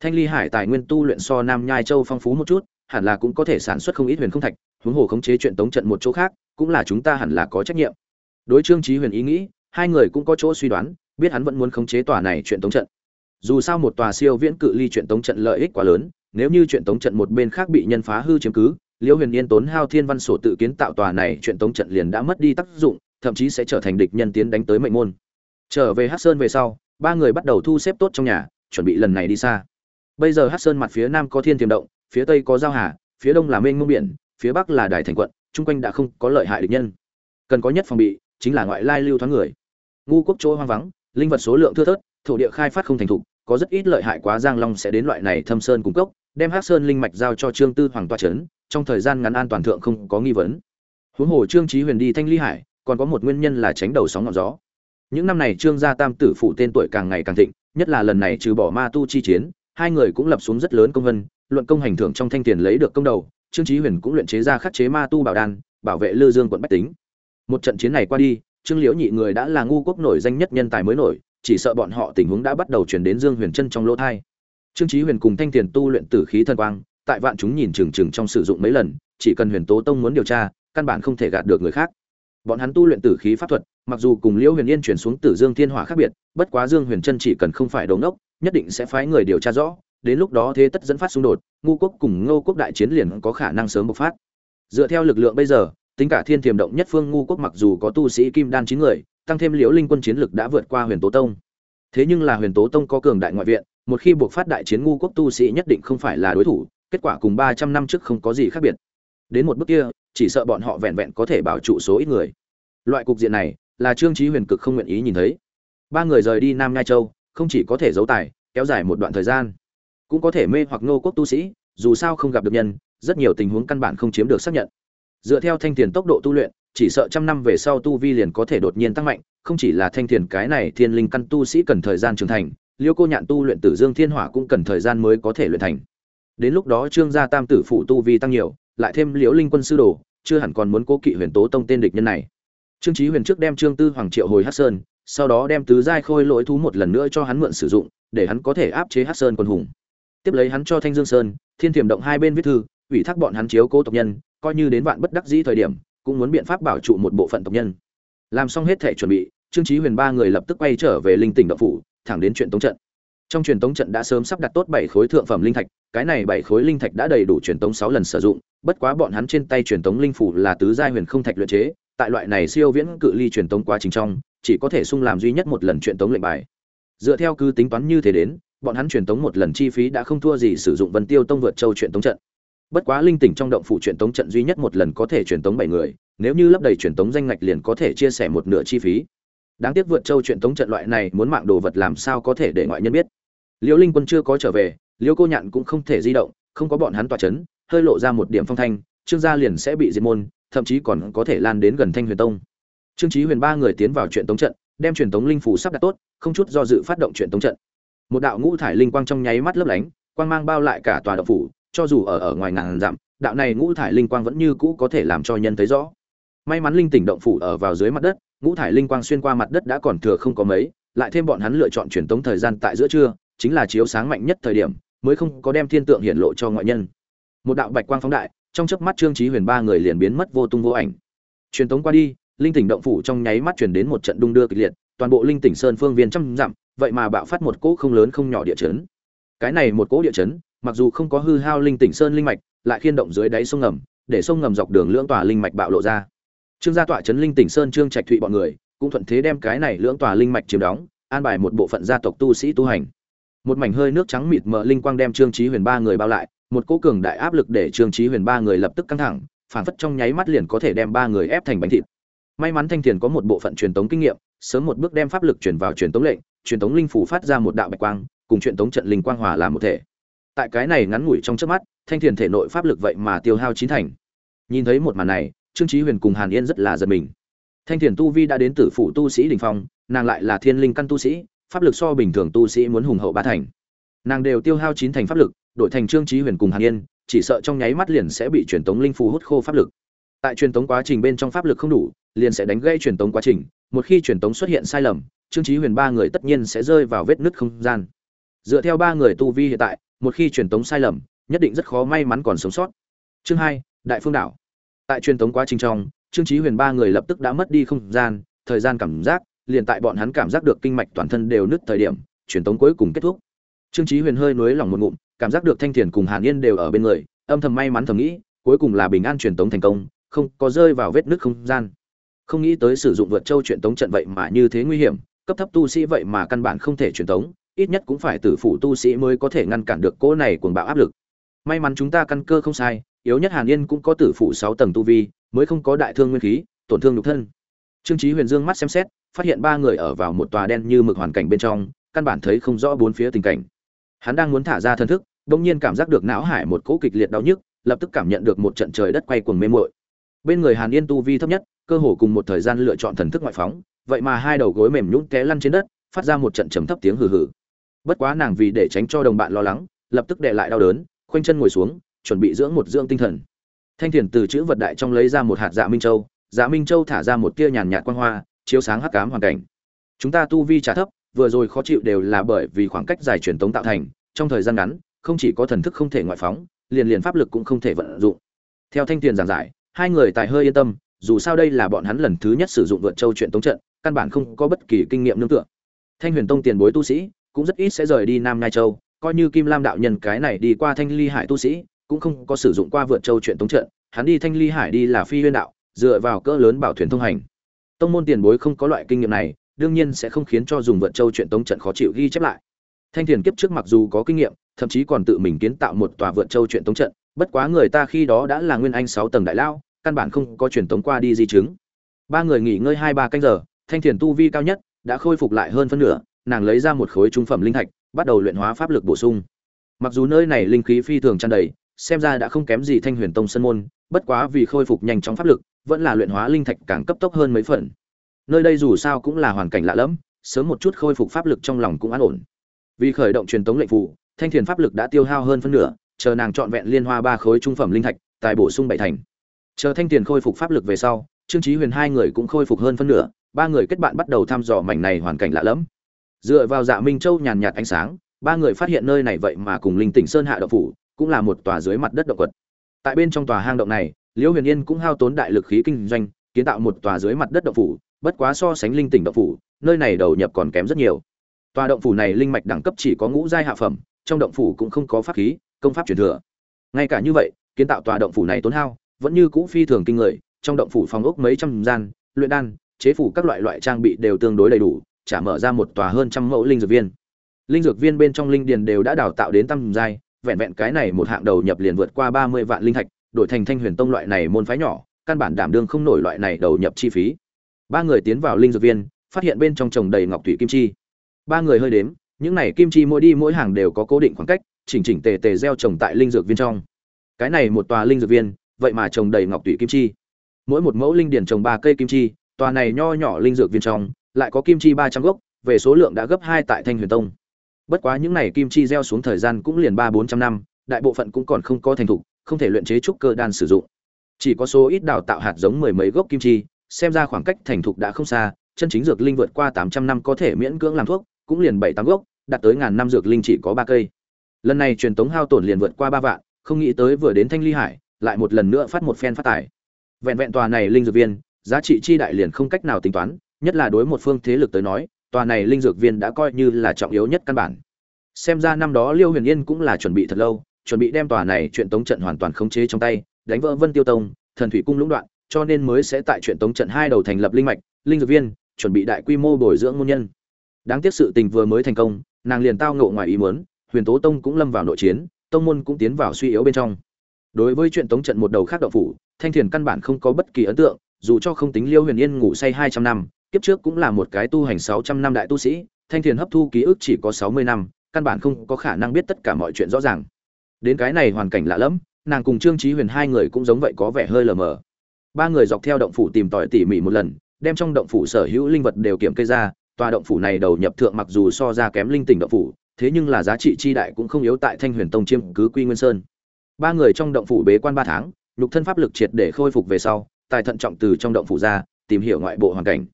Thanh ly hải tài nguyên tu luyện so nam nhai châu phong phú một chút, hẳn là cũng có thể sản xuất không ít huyền không thạch, huống hồ khống chế chuyện tống trận một chỗ khác, cũng là chúng ta hẳn là có trách nhiệm. Đối trương trí huyền ý nghĩ, hai người cũng có chỗ suy đoán, biết hắn vẫn muốn khống chế tòa này chuyện tống trận dù sao một tòa siêu viễn cự ly chuyện tống trận lợi ích quá lớn, nếu như chuyện tống trận một bên khác bị nhân phá hư chiếm cứ liễu huyền yên tốn hao thiên văn sổ tự kiến tạo tòa này chuyện tống trận liền đã mất đi tác dụng, thậm chí sẽ trở thành địch nhân tiến đánh tới mệnh môn. Trở về hát sơn về sau, ba người bắt đầu thu xếp tốt trong nhà, chuẩn bị lần này đi xa. Bây giờ hát sơn mặt phía nam có thiên tiềm động, phía tây có giao hà, phía đông là mênh mông biển, phía bắc là đài thành quận, chung quanh đã không có lợi hại địch nhân. Cần có nhất phòng bị, chính là ngoại lai lưu thoáng người. Ngu quốc chỗ hoang vắng, linh vật số lượng thưa thớt thổ địa khai phát không thành thục, có rất ít lợi hại quá giang long sẽ đến loại này thâm sơn cung cấp đem hắc sơn linh mạch giao cho trương tư hoàng toa trấn trong thời gian ngắn an toàn thượng không có nghi vấn. Huống hồ trương trí huyền đi thanh ly hải, còn có một nguyên nhân là tránh đầu sóng ngọn gió. Những năm này trương gia tam tử phụ tên tuổi càng ngày càng thịnh, nhất là lần này trừ bỏ ma tu chi chiến, hai người cũng lập xuống rất lớn công vân, luận công hành thưởng trong thanh tiền lấy được công đầu, trương trí huyền cũng luyện chế ra khắc chế ma tu bảo đan, bảo vệ lư dương quận bách tính. Một trận chiến này qua đi, trương liễu nhị người đã là ngu quốc nổi danh nhất nhân tài mới nổi chỉ sợ bọn họ tình huống đã bắt đầu chuyển đến dương huyền chân trong lỗ thai. Trương trí huyền cùng thanh tiền tu luyện tử khí thần quang, tại vạn chúng nhìn chừng chừng trong sử dụng mấy lần, chỉ cần huyền tố tông muốn điều tra, căn bản không thể gạt được người khác. Bọn hắn tu luyện tử khí pháp thuật, mặc dù cùng liễu huyền yên chuyển xuống tử dương thiên hỏa khác biệt, bất quá dương huyền chân chỉ cần không phải đầu nốc nhất định sẽ phái người điều tra rõ, đến lúc đó thế tất dẫn phát xung đột ngu quốc cùng ngô quốc đại chiến liền có khả năng sớm bộc phát. Dựa theo lực lượng bây giờ, tính cả thiên tiềm động nhất phương ngu quốc mặc dù có tu sĩ kim đan chín người tăng thêm liễu linh quân chiến lực đã vượt qua huyền tố tông. Thế nhưng là huyền tố tông có cường đại ngoại viện, một khi buộc phát đại chiến ngu quốc tu sĩ nhất định không phải là đối thủ, kết quả cùng ba trăm năm trước không có gì khác biệt. Đến một bước kia, chỉ sợ bọn họ vẹn vẹn có thể bảo trụ số ít người. Loại cục diện này, là trương trí huyền cực không nguyện ý nhìn thấy. Ba người rời đi nam ngai châu, không chỉ có thể giấu tài, kéo dài một đoạn thời gian. Cũng có thể mê hoặc nô quốc tu sĩ, dù sao không gặp được nhân, rất nhiều tình huống căn bản không chiếm được xác nhận. Dựa theo thanh tiền tốc độ tu luyện chỉ sợ trăm năm về sau tu vi liền có thể đột nhiên tăng mạnh, không chỉ là thanh tiền cái này thiên linh căn tu sĩ cần thời gian trưởng thành, liêu cô nhạn tu luyện tử dương thiên hỏa cũng cần thời gian mới có thể luyện thành. Đến lúc đó trương gia tam tử phụ tu vi tăng nhiều, lại thêm liễu linh quân sư đồ, chưa hẳn còn muốn cố kỵ huyền tố tông tên địch nhân này. Trương chí huyền trước đem trương tư hoàng triệu hồi hắc sơn, sau đó đem tứ giai khôi lỗi thú một lần nữa cho hắn mượn sử dụng, để hắn có thể áp chế hắc sơn quân hùng. Tiếp lấy hắn cho thanh dương sơn, thiên thiểm động hai bên viết thư, ủy thác bọn hắn chiếu cố tộc nhân, coi như đến vạn bất đắc dĩ thời điểm cũng muốn biện pháp bảo trụ một bộ phận tộc nhân. Làm xong hết thể chuẩn bị, trương trí huyền ba người lập tức quay trở về linh tỉnh động phủ, thẳng đến chuyện tống trận. Trong truyền tống trận đã sớm sắp đặt tốt bảy khối thượng phẩm linh thạch, cái này bảy khối linh thạch đã đầy đủ truyền tống sáu lần sử dụng, bất quá bọn hắn trên tay truyền tống linh phủ là tứ giai huyền không thạch luyện chế, tại loại này siêu viễn cự ly truyền tống quá trình trong, chỉ có thể sung làm duy nhất một lần truyền tống lệnh bài. Dựa theo cứ tính toán như thế đến, bọn hắn truyền tống một lần chi phí đã không thua gì sử dụng vân tiêu tông vượt châu truyền tống trận bất quá linh tỉnh trong động phủ truyền tống trận duy nhất một lần có thể truyền tống bảy người, nếu như lấp đầy truyền tống danh ngạch liền có thể chia sẻ một nửa chi phí. Đáng tiếc vượt châu truyền tống trận loại này muốn mạng đồ vật làm sao có thể để ngoại nhân biết. Liễu linh quân chưa có trở về liễu cô nhạn cũng không thể di động, không có bọn hắn tỏa chấn, hơi lộ ra một điểm phong thanh, trương gia liền sẽ bị diệt môn, thậm chí còn có thể lan đến gần thanh huyền tông. Trương trí huyền ba người tiến vào truyền tống trận, đem truyền tống linh phủ sắp đặt tốt, không chút do dự phát động truyền tống trận. Một đạo ngũ thải linh quang trong nháy mắt lấp lánh, quang mang bao lại cả tòa động phủ cho dù ở ở ngoài ngàn dặm, đạo này ngũ thải linh quang vẫn như cũ có thể làm cho nhân thấy rõ. May mắn linh tỉnh động phủ ở vào dưới mặt đất, ngũ thải linh quang xuyên qua mặt đất đã còn thừa không có mấy, lại thêm bọn hắn lựa chọn truyền tống thời gian tại giữa trưa, chính là chiếu sáng mạnh nhất thời điểm, mới không có đem thiên tượng hiển lộ cho ngoại nhân. Một đạo bạch quang phóng đại, trong chớp mắt trương chí huyền ba người liền biến mất vô tung vô ảnh. Truyền tống qua đi, linh tỉnh động phủ trong nháy mắt truyền đến một trận đung đưa kịch liệt, toàn bộ linh tỉnh sơn phương viên trăm dặm, vậy mà bạo phát một cỗ không lớn không nhỏ địa chấn. Cái này một cỗ địa chấn mặc dù không có hư hao linh tỉnh sơn linh mạch, lại khiên động dưới đáy sông ngầm, để sông ngầm dọc đường lưỡng tòa linh mạch bạo lộ ra. Trương gia tọa chấn linh tỉnh sơn trương trạch thụy bọn người, cũng thuận thế đem cái này lưỡng tòa linh mạch chiếm đóng, an bài một bộ phận gia tộc tu sĩ tu hành. Một mảnh hơi nước trắng mịt mờ linh quang đem trương chí huyền ba người bao lại, một cỗ cường đại áp lực để trương chí huyền ba người lập tức căng thẳng phản phất trong nháy mắt liền có thể đem ba người ép thành bánh thịt. May mắn thanh thiền có một bộ phận truyền tống kinh nghiệm, sớm một bước đem pháp lực truyền vào truyền tống lệnh, truyền tống linh phủ phát ra một đạo bạch quang, cùng truyền tống trận linh quang hòa làm một thể tại cái này ngắn ngủi trong trước mắt, thanh thiền thể nội pháp lực vậy mà tiêu hao chín thành. Nhìn thấy một màn này, trương chí huyền cùng hàn yên rất là giật mình. Thanh thiền tu vi đã đến tử phụ tu sĩ đình phong, nàng lại là thiên linh căn tu sĩ, pháp lực so bình thường tu sĩ muốn hùng hậu ba thành. Nàng đều tiêu hao chín thành pháp lực, đổi thành trương trí huyền cùng hàn yên, chỉ sợ trong nháy mắt liền sẽ bị truyền tống linh phù hút khô pháp lực. Tại truyền tống quá trình bên trong pháp lực không đủ, liền sẽ đánh gây truyền tống quá trình, một khi truyền tống xuất hiện sai lầm, trương trí huyền ba người tất nhiên sẽ rơi vào vết nứt không gian. Dựa theo ba người tu vi hiện tại một khi truyền tống sai lầm, nhất định rất khó may mắn còn sống sót. Chương hai, đại phương đảo. Tại truyền tống quá trình trong, trương chí huyền ba người lập tức đã mất đi không gian, thời gian cảm giác, liền tại bọn hắn cảm giác được kinh mạch toàn thân đều nứt thời điểm, truyền tống cuối cùng kết thúc. Trương chí huyền hơi nuối lòng một ngụm, cảm giác được thanh thiền cùng hàn yên đều ở bên người, âm thầm may mắn thầm nghĩ, cuối cùng là bình an truyền tống thành công, không có rơi vào vết nứt không gian. Không nghĩ tới sử dụng vượt châu truyền tống trận vậy mà như thế nguy hiểm, cấp thấp tu sĩ vậy mà căn bản không thể truyền tống ít nhất cũng phải tử phụ tu sĩ mới có thể ngăn cản được cỗ này cuồng bạo áp lực. May mắn chúng ta căn cơ không sai, yếu nhất hàn yên cũng có tử phụ sáu tầng tu vi, mới không có đại thương nguyên khí, tổn thương nhục thân. Trương chí huyền dương mắt xem xét, phát hiện ba người ở vào một tòa đen như mực hoàn cảnh bên trong, căn bản thấy không rõ bốn phía tình cảnh. Hắn đang muốn thả ra thân thức, bỗng nhiên cảm giác được não hải một cỗ kịch liệt đau nhức, lập tức cảm nhận được một trận trời đất quay cuồng mê muội. Bên người hàn yên tu vi thấp nhất, cơ hồ cùng một thời gian lựa chọn thần thức ngoại phóng, vậy mà hai đầu gối mềm nhũn té lăn trên đất, phát ra một trận trầm thấp tiếng hừ hừ bất quá nàng vì để tránh cho đồng bạn lo lắng lập tức đệ lại đau đớn khoanh chân ngồi xuống chuẩn bị dưỡng một dưỡng tinh thần thanh thiền từ chữ vật đại trong lấy ra một hạt dạ minh châu dạ minh châu thả ra một tia nhàn nhạt quang hoa chiếu sáng hắc cám hoàn cảnh. Chúng ta tu vi trả thấp, vừa rồi khó chịu đều là bởi vì khoảng cách dài truyền tống tạo thành, trong thời gian ngắn, không chỉ có thần thức không thể ngoại phóng, liền liền pháp lực cũng không thể vận dụng. Theo thanh tiền giảng giải, hai người tài hơi yên tâm, dù sao đây là bọn hắn lần thứ nhất sử dụng vượt châu chuyện tống trận căn bản không có bất kỳ kinh nghiệm nương tựa thanh huyền tông tiền bối tu sĩ cũng rất ít sẽ rời đi nam nai châu, coi như kim lam đạo nhân cái này đi qua thanh ly hải tu sĩ, cũng không có sử dụng qua vượt châu chuyện tống trận, hắn đi thanh ly hải đi là phi huyên đạo, dựa vào cỡ lớn bảo thuyền thông hành. Tông môn tiền bối không có loại kinh nghiệm này, đương nhiên sẽ không khiến cho dùng vượt châu chuyện tống trận khó chịu ghi chép lại. Thanh thiền kiếp trước mặc dù có kinh nghiệm, thậm chí còn tự mình kiến tạo một tòa vượt châu chuyện tống trận, bất quá người ta khi đó đã là nguyên anh sáu tầng đại lao, căn bản không có truyền tống qua đi di chứng. Ba người nghỉ ngơi hai ba canh giờ, thanh thiền tu vi cao nhất, đã khôi phục lại hơn phân nửa nàng lấy ra một khối trung phẩm linh thạch, bắt đầu luyện hóa pháp lực bổ sung. Mặc dù nơi này linh khí phi thường tràn đầy, xem ra đã không kém gì thanh huyền tông sân môn, bất quá vì khôi phục nhanh chóng pháp lực, vẫn là luyện hóa linh thạch càng cấp tốc hơn mấy phần. Nơi đây dù sao cũng là hoàn cảnh lạ lẫm, sớm một chút khôi phục pháp lực trong lòng cũng an ổn. Vì khởi động truyền tống lệnh phù, thanh thiền pháp lực đã tiêu hao hơn phân nửa, chờ nàng chọn vẹn liên hoa ba khối trung phẩm linh thạch, tài bổ sung bảy thành. Chờ thanh tiền khôi phục pháp lực về sau, trương chí huyền hai người cũng khôi phục hơn phân nửa, ba người kết bạn bắt đầu thăm dò mảnh này hoàn cảnh lạ lẫm dựa vào dạ minh châu nhàn nhạt ánh sáng, ba người phát hiện nơi này vậy mà cùng linh tỉnh sơn hạ động phủ, cũng là một tòa dưới mặt đất động quật. Tại bên trong tòa hang động này, liễu huyền yên cũng hao tốn đại lực khí kinh doanh, kiến tạo một tòa dưới mặt đất động phủ, bất quá so sánh linh tỉnh động phủ, nơi này đầu nhập còn kém rất nhiều. Tòa động phủ này linh mạch đẳng cấp chỉ có ngũ giai hạ phẩm, trong động phủ cũng không có pháp khí, công pháp truyền thừa. Ngay cả như vậy, kiến tạo tòa động phủ này tốn hao, vẫn như cũ phi thường kinh người, trong động phủ phòng ốc mấy trăm gian, luyện đan, chế phủ các loại loại trang bị đều tương đối đầy đủ trả mở ra một tòa hơn trăm mẫu linh dược viên. Linh dược viên bên trong linh điền đều đã đào tạo đến tăm giai, vẹn vẹn cái này một hạng đầu nhập liền vượt qua ba mươi vạn linh thạch, đổi thành thanh huyền tông loại này môn phái nhỏ, căn bản đảm đương không nổi loại này đầu nhập chi phí. Ba người tiến vào linh dược viên, phát hiện bên trong trồng đầy ngọc thủy kim chi. Ba người hơi đếm, những này kim chi mỗi đi mỗi hàng đều có cố định khoảng cách, chỉnh chỉnh tề tề gieo trồng tại linh dược viên trong. Cái này một tòa linh dược viên, vậy mà trồng đầy ngọc thủy kim chi. Mỗi một mẫu linh điển trồng ba cây kim chi, tòa này nho nhỏ linh dược viên trong lại có kim chi ba trăm gốc, về số lượng đã gấp hai tại thanh huyền tông. Bất quá những này kim chi gieo xuống thời gian cũng liền ba bốn trăm năm, đại bộ phận cũng còn không có thành thục, không thể luyện chế trúc cơ đan sử dụng. Chỉ có số ít đào tạo hạt giống mười mấy gốc kim chi, xem ra khoảng cách thành thục đã không xa, chân chính dược linh vượt qua tám trăm năm có thể miễn cưỡng làm thuốc, cũng liền bảy tám gốc, đạt tới ngàn năm dược linh chỉ có ba cây. Lần này truyền tống hao tổn liền vượt qua ba vạn, không nghĩ tới vừa đến thanh ly hải, lại một lần nữa phát một phen phát tài. Vẹn vẹn tòa này linh dược viên, giá trị chi đại liền không cách nào tính toán nhất là đối một phương thế lực tới nói, tòa này linh dược viên đã coi như là trọng yếu nhất căn bản. Xem ra năm đó liêu huyền yên cũng là chuẩn bị thật lâu, chuẩn bị đem tòa này chuyện tống trận hoàn toàn khống chế trong tay, đánh vỡ vân tiêu tông, thần thủy cung lũng đoạn, cho nên mới sẽ tại chuyện tống trận hai đầu thành lập linh mạch, linh dược viên, chuẩn bị đại quy mô bồi dưỡng môn nhân. Đáng tiếc sự tình vừa mới thành công, nàng liền tao ngộ ngoài ý muốn, huyền tố tông cũng lâm vào nội chiến, tông môn cũng tiến vào suy yếu bên trong. Đối với chuyện tống trận một đầu khác đậu phủ, thanh thiền căn bản không có bất kỳ ấn tượng, dù cho không tính liêu huyền yên ngủ say hai trăm năm kiếp trước cũng là một cái tu hành sáu trăm năm đại tu sĩ, thanh thiền hấp thu ký ức chỉ có sáu mươi năm, căn bản không có khả năng biết tất cả mọi chuyện rõ ràng. Đến cái này hoàn cảnh lạ lẫm, nàng cùng trương Chí huyền hai người cũng giống vậy có vẻ hơi lờ mờ. Ba người dọc theo động phủ tìm tòi tỉ mỉ một lần, đem trong động phủ sở hữu linh vật đều kiểm kê ra, tòa động phủ này đầu nhập thượng mặc dù so ra kém linh tỉnh động phủ, thế nhưng là giá trị chi đại cũng không yếu tại thanh huyền tông chiêm cứ quy nguyên sơn. Ba người trong động phủ bế quan ba tháng lục thân pháp lực triệt để khôi phục về sau, tài thận trọng từ trong động phủ ra, tìm hiểu ngoại bộ hoàn cảnh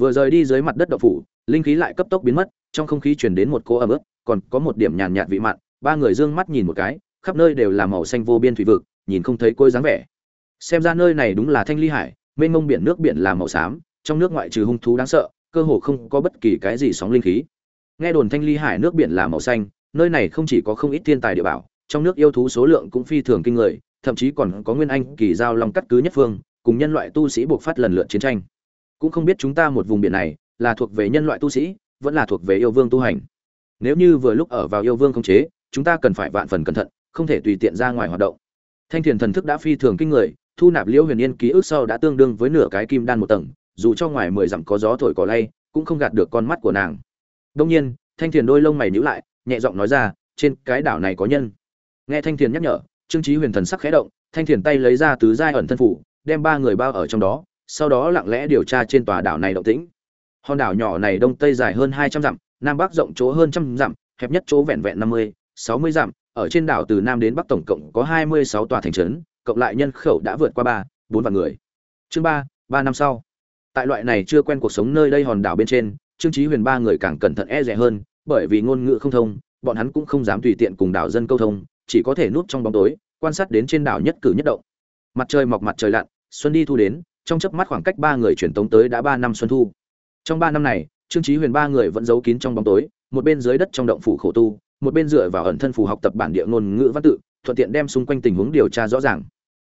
vừa rời đi dưới mặt đất động phủ, linh khí lại cấp tốc biến mất, trong không khí truyền đến một cô ẩm ướt, còn có một điểm nhàn nhạt vị mặn, ba người dương mắt nhìn một cái, khắp nơi đều là màu xanh vô biên thủy vực, nhìn không thấy côi dáng vẻ. Xem ra nơi này đúng là thanh ly hải, mênh mông biển nước biển là màu xám, trong nước ngoại trừ hung thú đáng sợ, cơ hồ không có bất kỳ cái gì sóng linh khí. Nghe đồn thanh ly hải nước biển là màu xanh, nơi này không chỉ có không ít thiên tài địa bảo, trong nước yêu thú số lượng cũng phi thường kinh người, thậm chí còn có nguyên anh kỳ giao long cắt cứ nhất phương, cùng nhân loại tu sĩ buộc phát lần lượt chiến tranh cũng không biết chúng ta một vùng biển này là thuộc về nhân loại tu sĩ, vẫn là thuộc về yêu vương tu hành. Nếu như vừa lúc ở vào yêu vương không chế, chúng ta cần phải vạn phần cẩn thận, không thể tùy tiện ra ngoài hoạt động. Thanh thiền thần thức đã phi thường kinh người, thu nạp liễu huyền yên ký ức sau đã tương đương với nửa cái kim đan một tầng, dù cho ngoài mười dặm có gió thổi cỏ lay, cũng không gạt được con mắt của nàng. Đông nhiên, thanh thiền đôi lông mày nhíu lại, nhẹ giọng nói ra, trên cái đảo này có nhân. Nghe thanh thiền nhắc nhở, trương trí huyền thần sắc khẽ động, thanh thiền tay lấy ra tứ giai ẩn thân phủ, đem ba người bao ở trong đó sau đó lặng lẽ điều tra trên tòa đảo này động tĩnh. Hòn đảo nhỏ này đông tây dài hơn hai trăm dặm, nam bắc rộng chỗ hơn trăm dặm, hẹp nhất chỗ vẹn vẹn năm mươi, sáu mươi dặm, ở trên đảo từ nam đến bắc tổng cộng có hai mươi sáu tòa thành trấn, cộng lại nhân khẩu đã vượt qua ba, bốn vạn người. Chương ba ba năm sau. Tại loại này chưa quen cuộc sống nơi đây hòn đảo bên trên, trương chí huyền ba người càng cẩn thận e dè hơn, bởi vì ngôn ngữ không thông, bọn hắn cũng không dám tùy tiện cùng đảo dân câu thông, chỉ có thể núp trong bóng tối, quan sát đến trên đảo nhất cử nhất động. Mặt trời mọc mặt trời lặn, xuân đi thu đến trong chớp mắt khoảng cách ba người truyền tống tới đã ba năm xuân thu. Trong ba năm này, trương chí huyền ba người vẫn giấu kín trong bóng tối, một bên dưới đất trong động phủ khổ tu, một bên dựa vào ẩn thân phù học tập bản địa ngôn ngữ văn tự, thuận tiện đem xung quanh tình huống điều tra rõ ràng.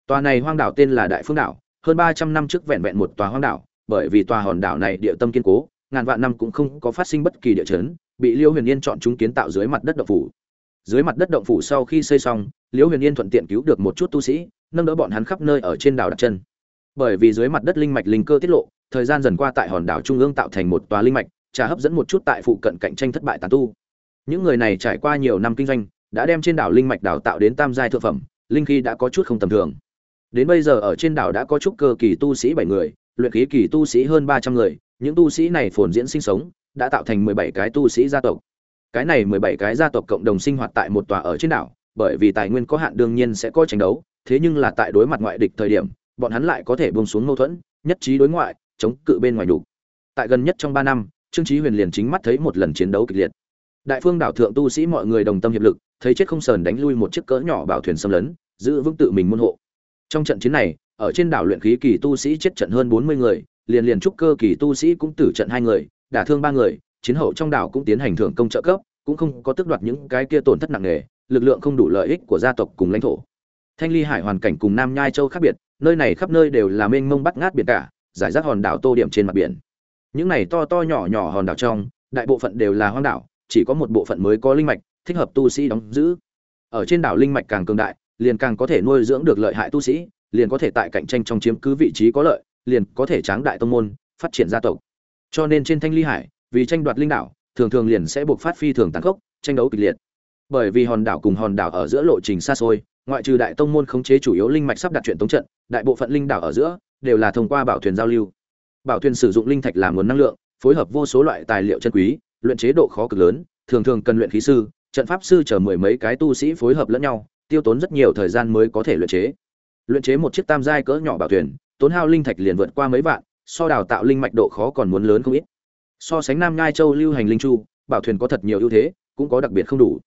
Tòa này hoang đảo tên là đại phương đảo, hơn ba trăm năm trước vẹn vẹn một tòa hoang đảo, bởi vì tòa hòn đảo này địa tâm kiên cố, ngàn vạn năm cũng không có phát sinh bất kỳ địa chấn, bị liêu huyền yên chọn chúng kiến tạo dưới mặt đất động phủ. Dưới mặt đất động phủ sau khi xây xong, liêu huyền yên thuận tiện cứu được một chút tu sĩ, nâng đỡ bọn hắn khắp nơi ở trên đảo đặt chân bởi vì dưới mặt đất linh mạch linh cơ tiết lộ, thời gian dần qua tại hòn đảo trung ương tạo thành một tòa linh mạch, trà hấp dẫn một chút tại phụ cận cạnh tranh thất bại tàn tu. Những người này trải qua nhiều năm kinh doanh, đã đem trên đảo linh mạch đào tạo đến tam giai thượng phẩm, linh khí đã có chút không tầm thường. Đến bây giờ ở trên đảo đã có chút cơ kỳ tu sĩ bảy người, luyện khí kỳ tu sĩ hơn ba trăm người, những tu sĩ này phồn diễn sinh sống, đã tạo thành mười bảy cái tu sĩ gia tộc. Cái này mười bảy cái gia tộc cộng đồng sinh hoạt tại một tòa ở trên đảo, bởi vì tài nguyên có hạn đương nhiên sẽ có tranh đấu, thế nhưng là tại đối mặt ngoại địch thời điểm bọn hắn lại có thể buông xuống mâu thuẫn, nhất trí đối ngoại, chống cự bên ngoài đủ. tại gần nhất trong ba năm, trương chí huyền liền chính mắt thấy một lần chiến đấu kịch liệt. Đại phương đảo thượng tu sĩ mọi người đồng tâm hiệp lực, thấy chết không sờn đánh lui một chiếc cỡ nhỏ bảo thuyền xâm lấn, giữ vững tự mình môn hộ. Trong trận chiến này, ở trên đảo luyện khí kỳ tu sĩ chết trận hơn bốn mươi người, liền liền trúc cơ kỳ tu sĩ cũng tử trận hai người, đả thương ba người, chiến hậu trong đảo cũng tiến hành thưởng công trợ cấp, cũng không có tước đoạt những cái kia tổn thất nặng nề, lực lượng không đủ lợi ích của gia tộc cùng lãnh thổ. Thanh ly hải hoàn cảnh cùng nam nhai châu khác biệt nơi này khắp nơi đều là mênh mông bắt ngát biển cả, giải rác hòn đảo tô điểm trên mặt biển. Những này to to nhỏ nhỏ hòn đảo trong, đại bộ phận đều là hoang đảo, chỉ có một bộ phận mới có linh mạch, thích hợp tu sĩ đóng giữ. Ở trên đảo linh mạch càng cường đại, liền càng có thể nuôi dưỡng được lợi hại tu sĩ, liền có thể tại cạnh tranh trong chiếm cứ vị trí có lợi, liền có thể tráng đại tông môn, phát triển gia tộc. Cho nên trên thanh ly hải, vì tranh đoạt linh đảo, thường thường liền sẽ buộc phát phi thường tàn khốc, tranh đấu kịch liệt. Bởi vì hòn đảo cùng hòn đảo ở giữa lộ trình xa xôi ngoại trừ đại tông môn khống chế chủ yếu linh mạch sắp đặt chuyện tống trận, đại bộ phận linh đảo ở giữa đều là thông qua bảo thuyền giao lưu. Bảo thuyền sử dụng linh thạch làm nguồn năng lượng, phối hợp vô số loại tài liệu chân quý, luyện chế độ khó cực lớn, thường thường cần luyện khí sư, trận pháp sư chở mười mấy cái tu sĩ phối hợp lẫn nhau, tiêu tốn rất nhiều thời gian mới có thể luyện chế. Luyện chế một chiếc tam giai cỡ nhỏ bảo thuyền, tốn hao linh thạch liền vượt qua mấy vạn, so đào tạo linh mạch độ khó còn muốn lớn không ít. So sánh nam ngai châu lưu hành linh chu, bảo thuyền có thật nhiều ưu thế, cũng có đặc biệt không đủ.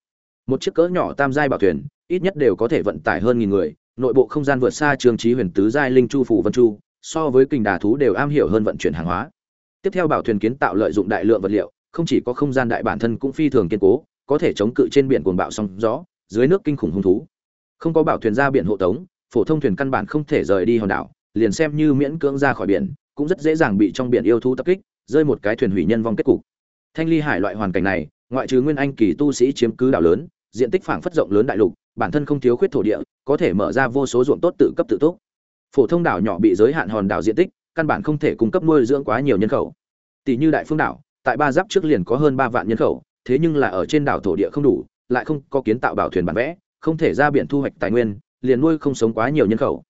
Một chiếc cỡ nhỏ tam giai bảo thuyền ít nhất đều có thể vận tải hơn nghìn người, nội bộ không gian vượt xa trường trí huyền tứ giai linh chu phủ vân chu, so với kình đà thú đều am hiểu hơn vận chuyển hàng hóa. Tiếp theo bảo thuyền kiến tạo lợi dụng đại lượng vật liệu, không chỉ có không gian đại bản thân cũng phi thường kiên cố, có thể chống cự trên biển cuồng bạo sóng gió, dưới nước kinh khủng hung thú. Không có bảo thuyền ra biển hộ tống, phổ thông thuyền căn bản không thể rời đi hòn đảo, liền xem như miễn cưỡng ra khỏi biển, cũng rất dễ dàng bị trong biển yêu thú tập kích, rơi một cái thuyền hủy nhân vong kết cục. Thanh ly hải loại hoàn cảnh này, ngoại trừ nguyên anh kỳ tu sĩ chiếm cứ đảo lớn diện tích phảng phất rộng lớn đại lục, bản thân không thiếu khuyết thổ địa, có thể mở ra vô số ruộng tốt tự cấp tự túc. Phổ thông đảo nhỏ bị giới hạn hòn đảo diện tích, căn bản không thể cung cấp nuôi dưỡng quá nhiều nhân khẩu. Tỷ như đại phương đảo, tại ba giáp trước liền có hơn ba vạn nhân khẩu, thế nhưng là ở trên đảo thổ địa không đủ, lại không có kiến tạo bảo thuyền bản vẽ, không thể ra biển thu hoạch tài nguyên, liền nuôi không sống quá nhiều nhân khẩu.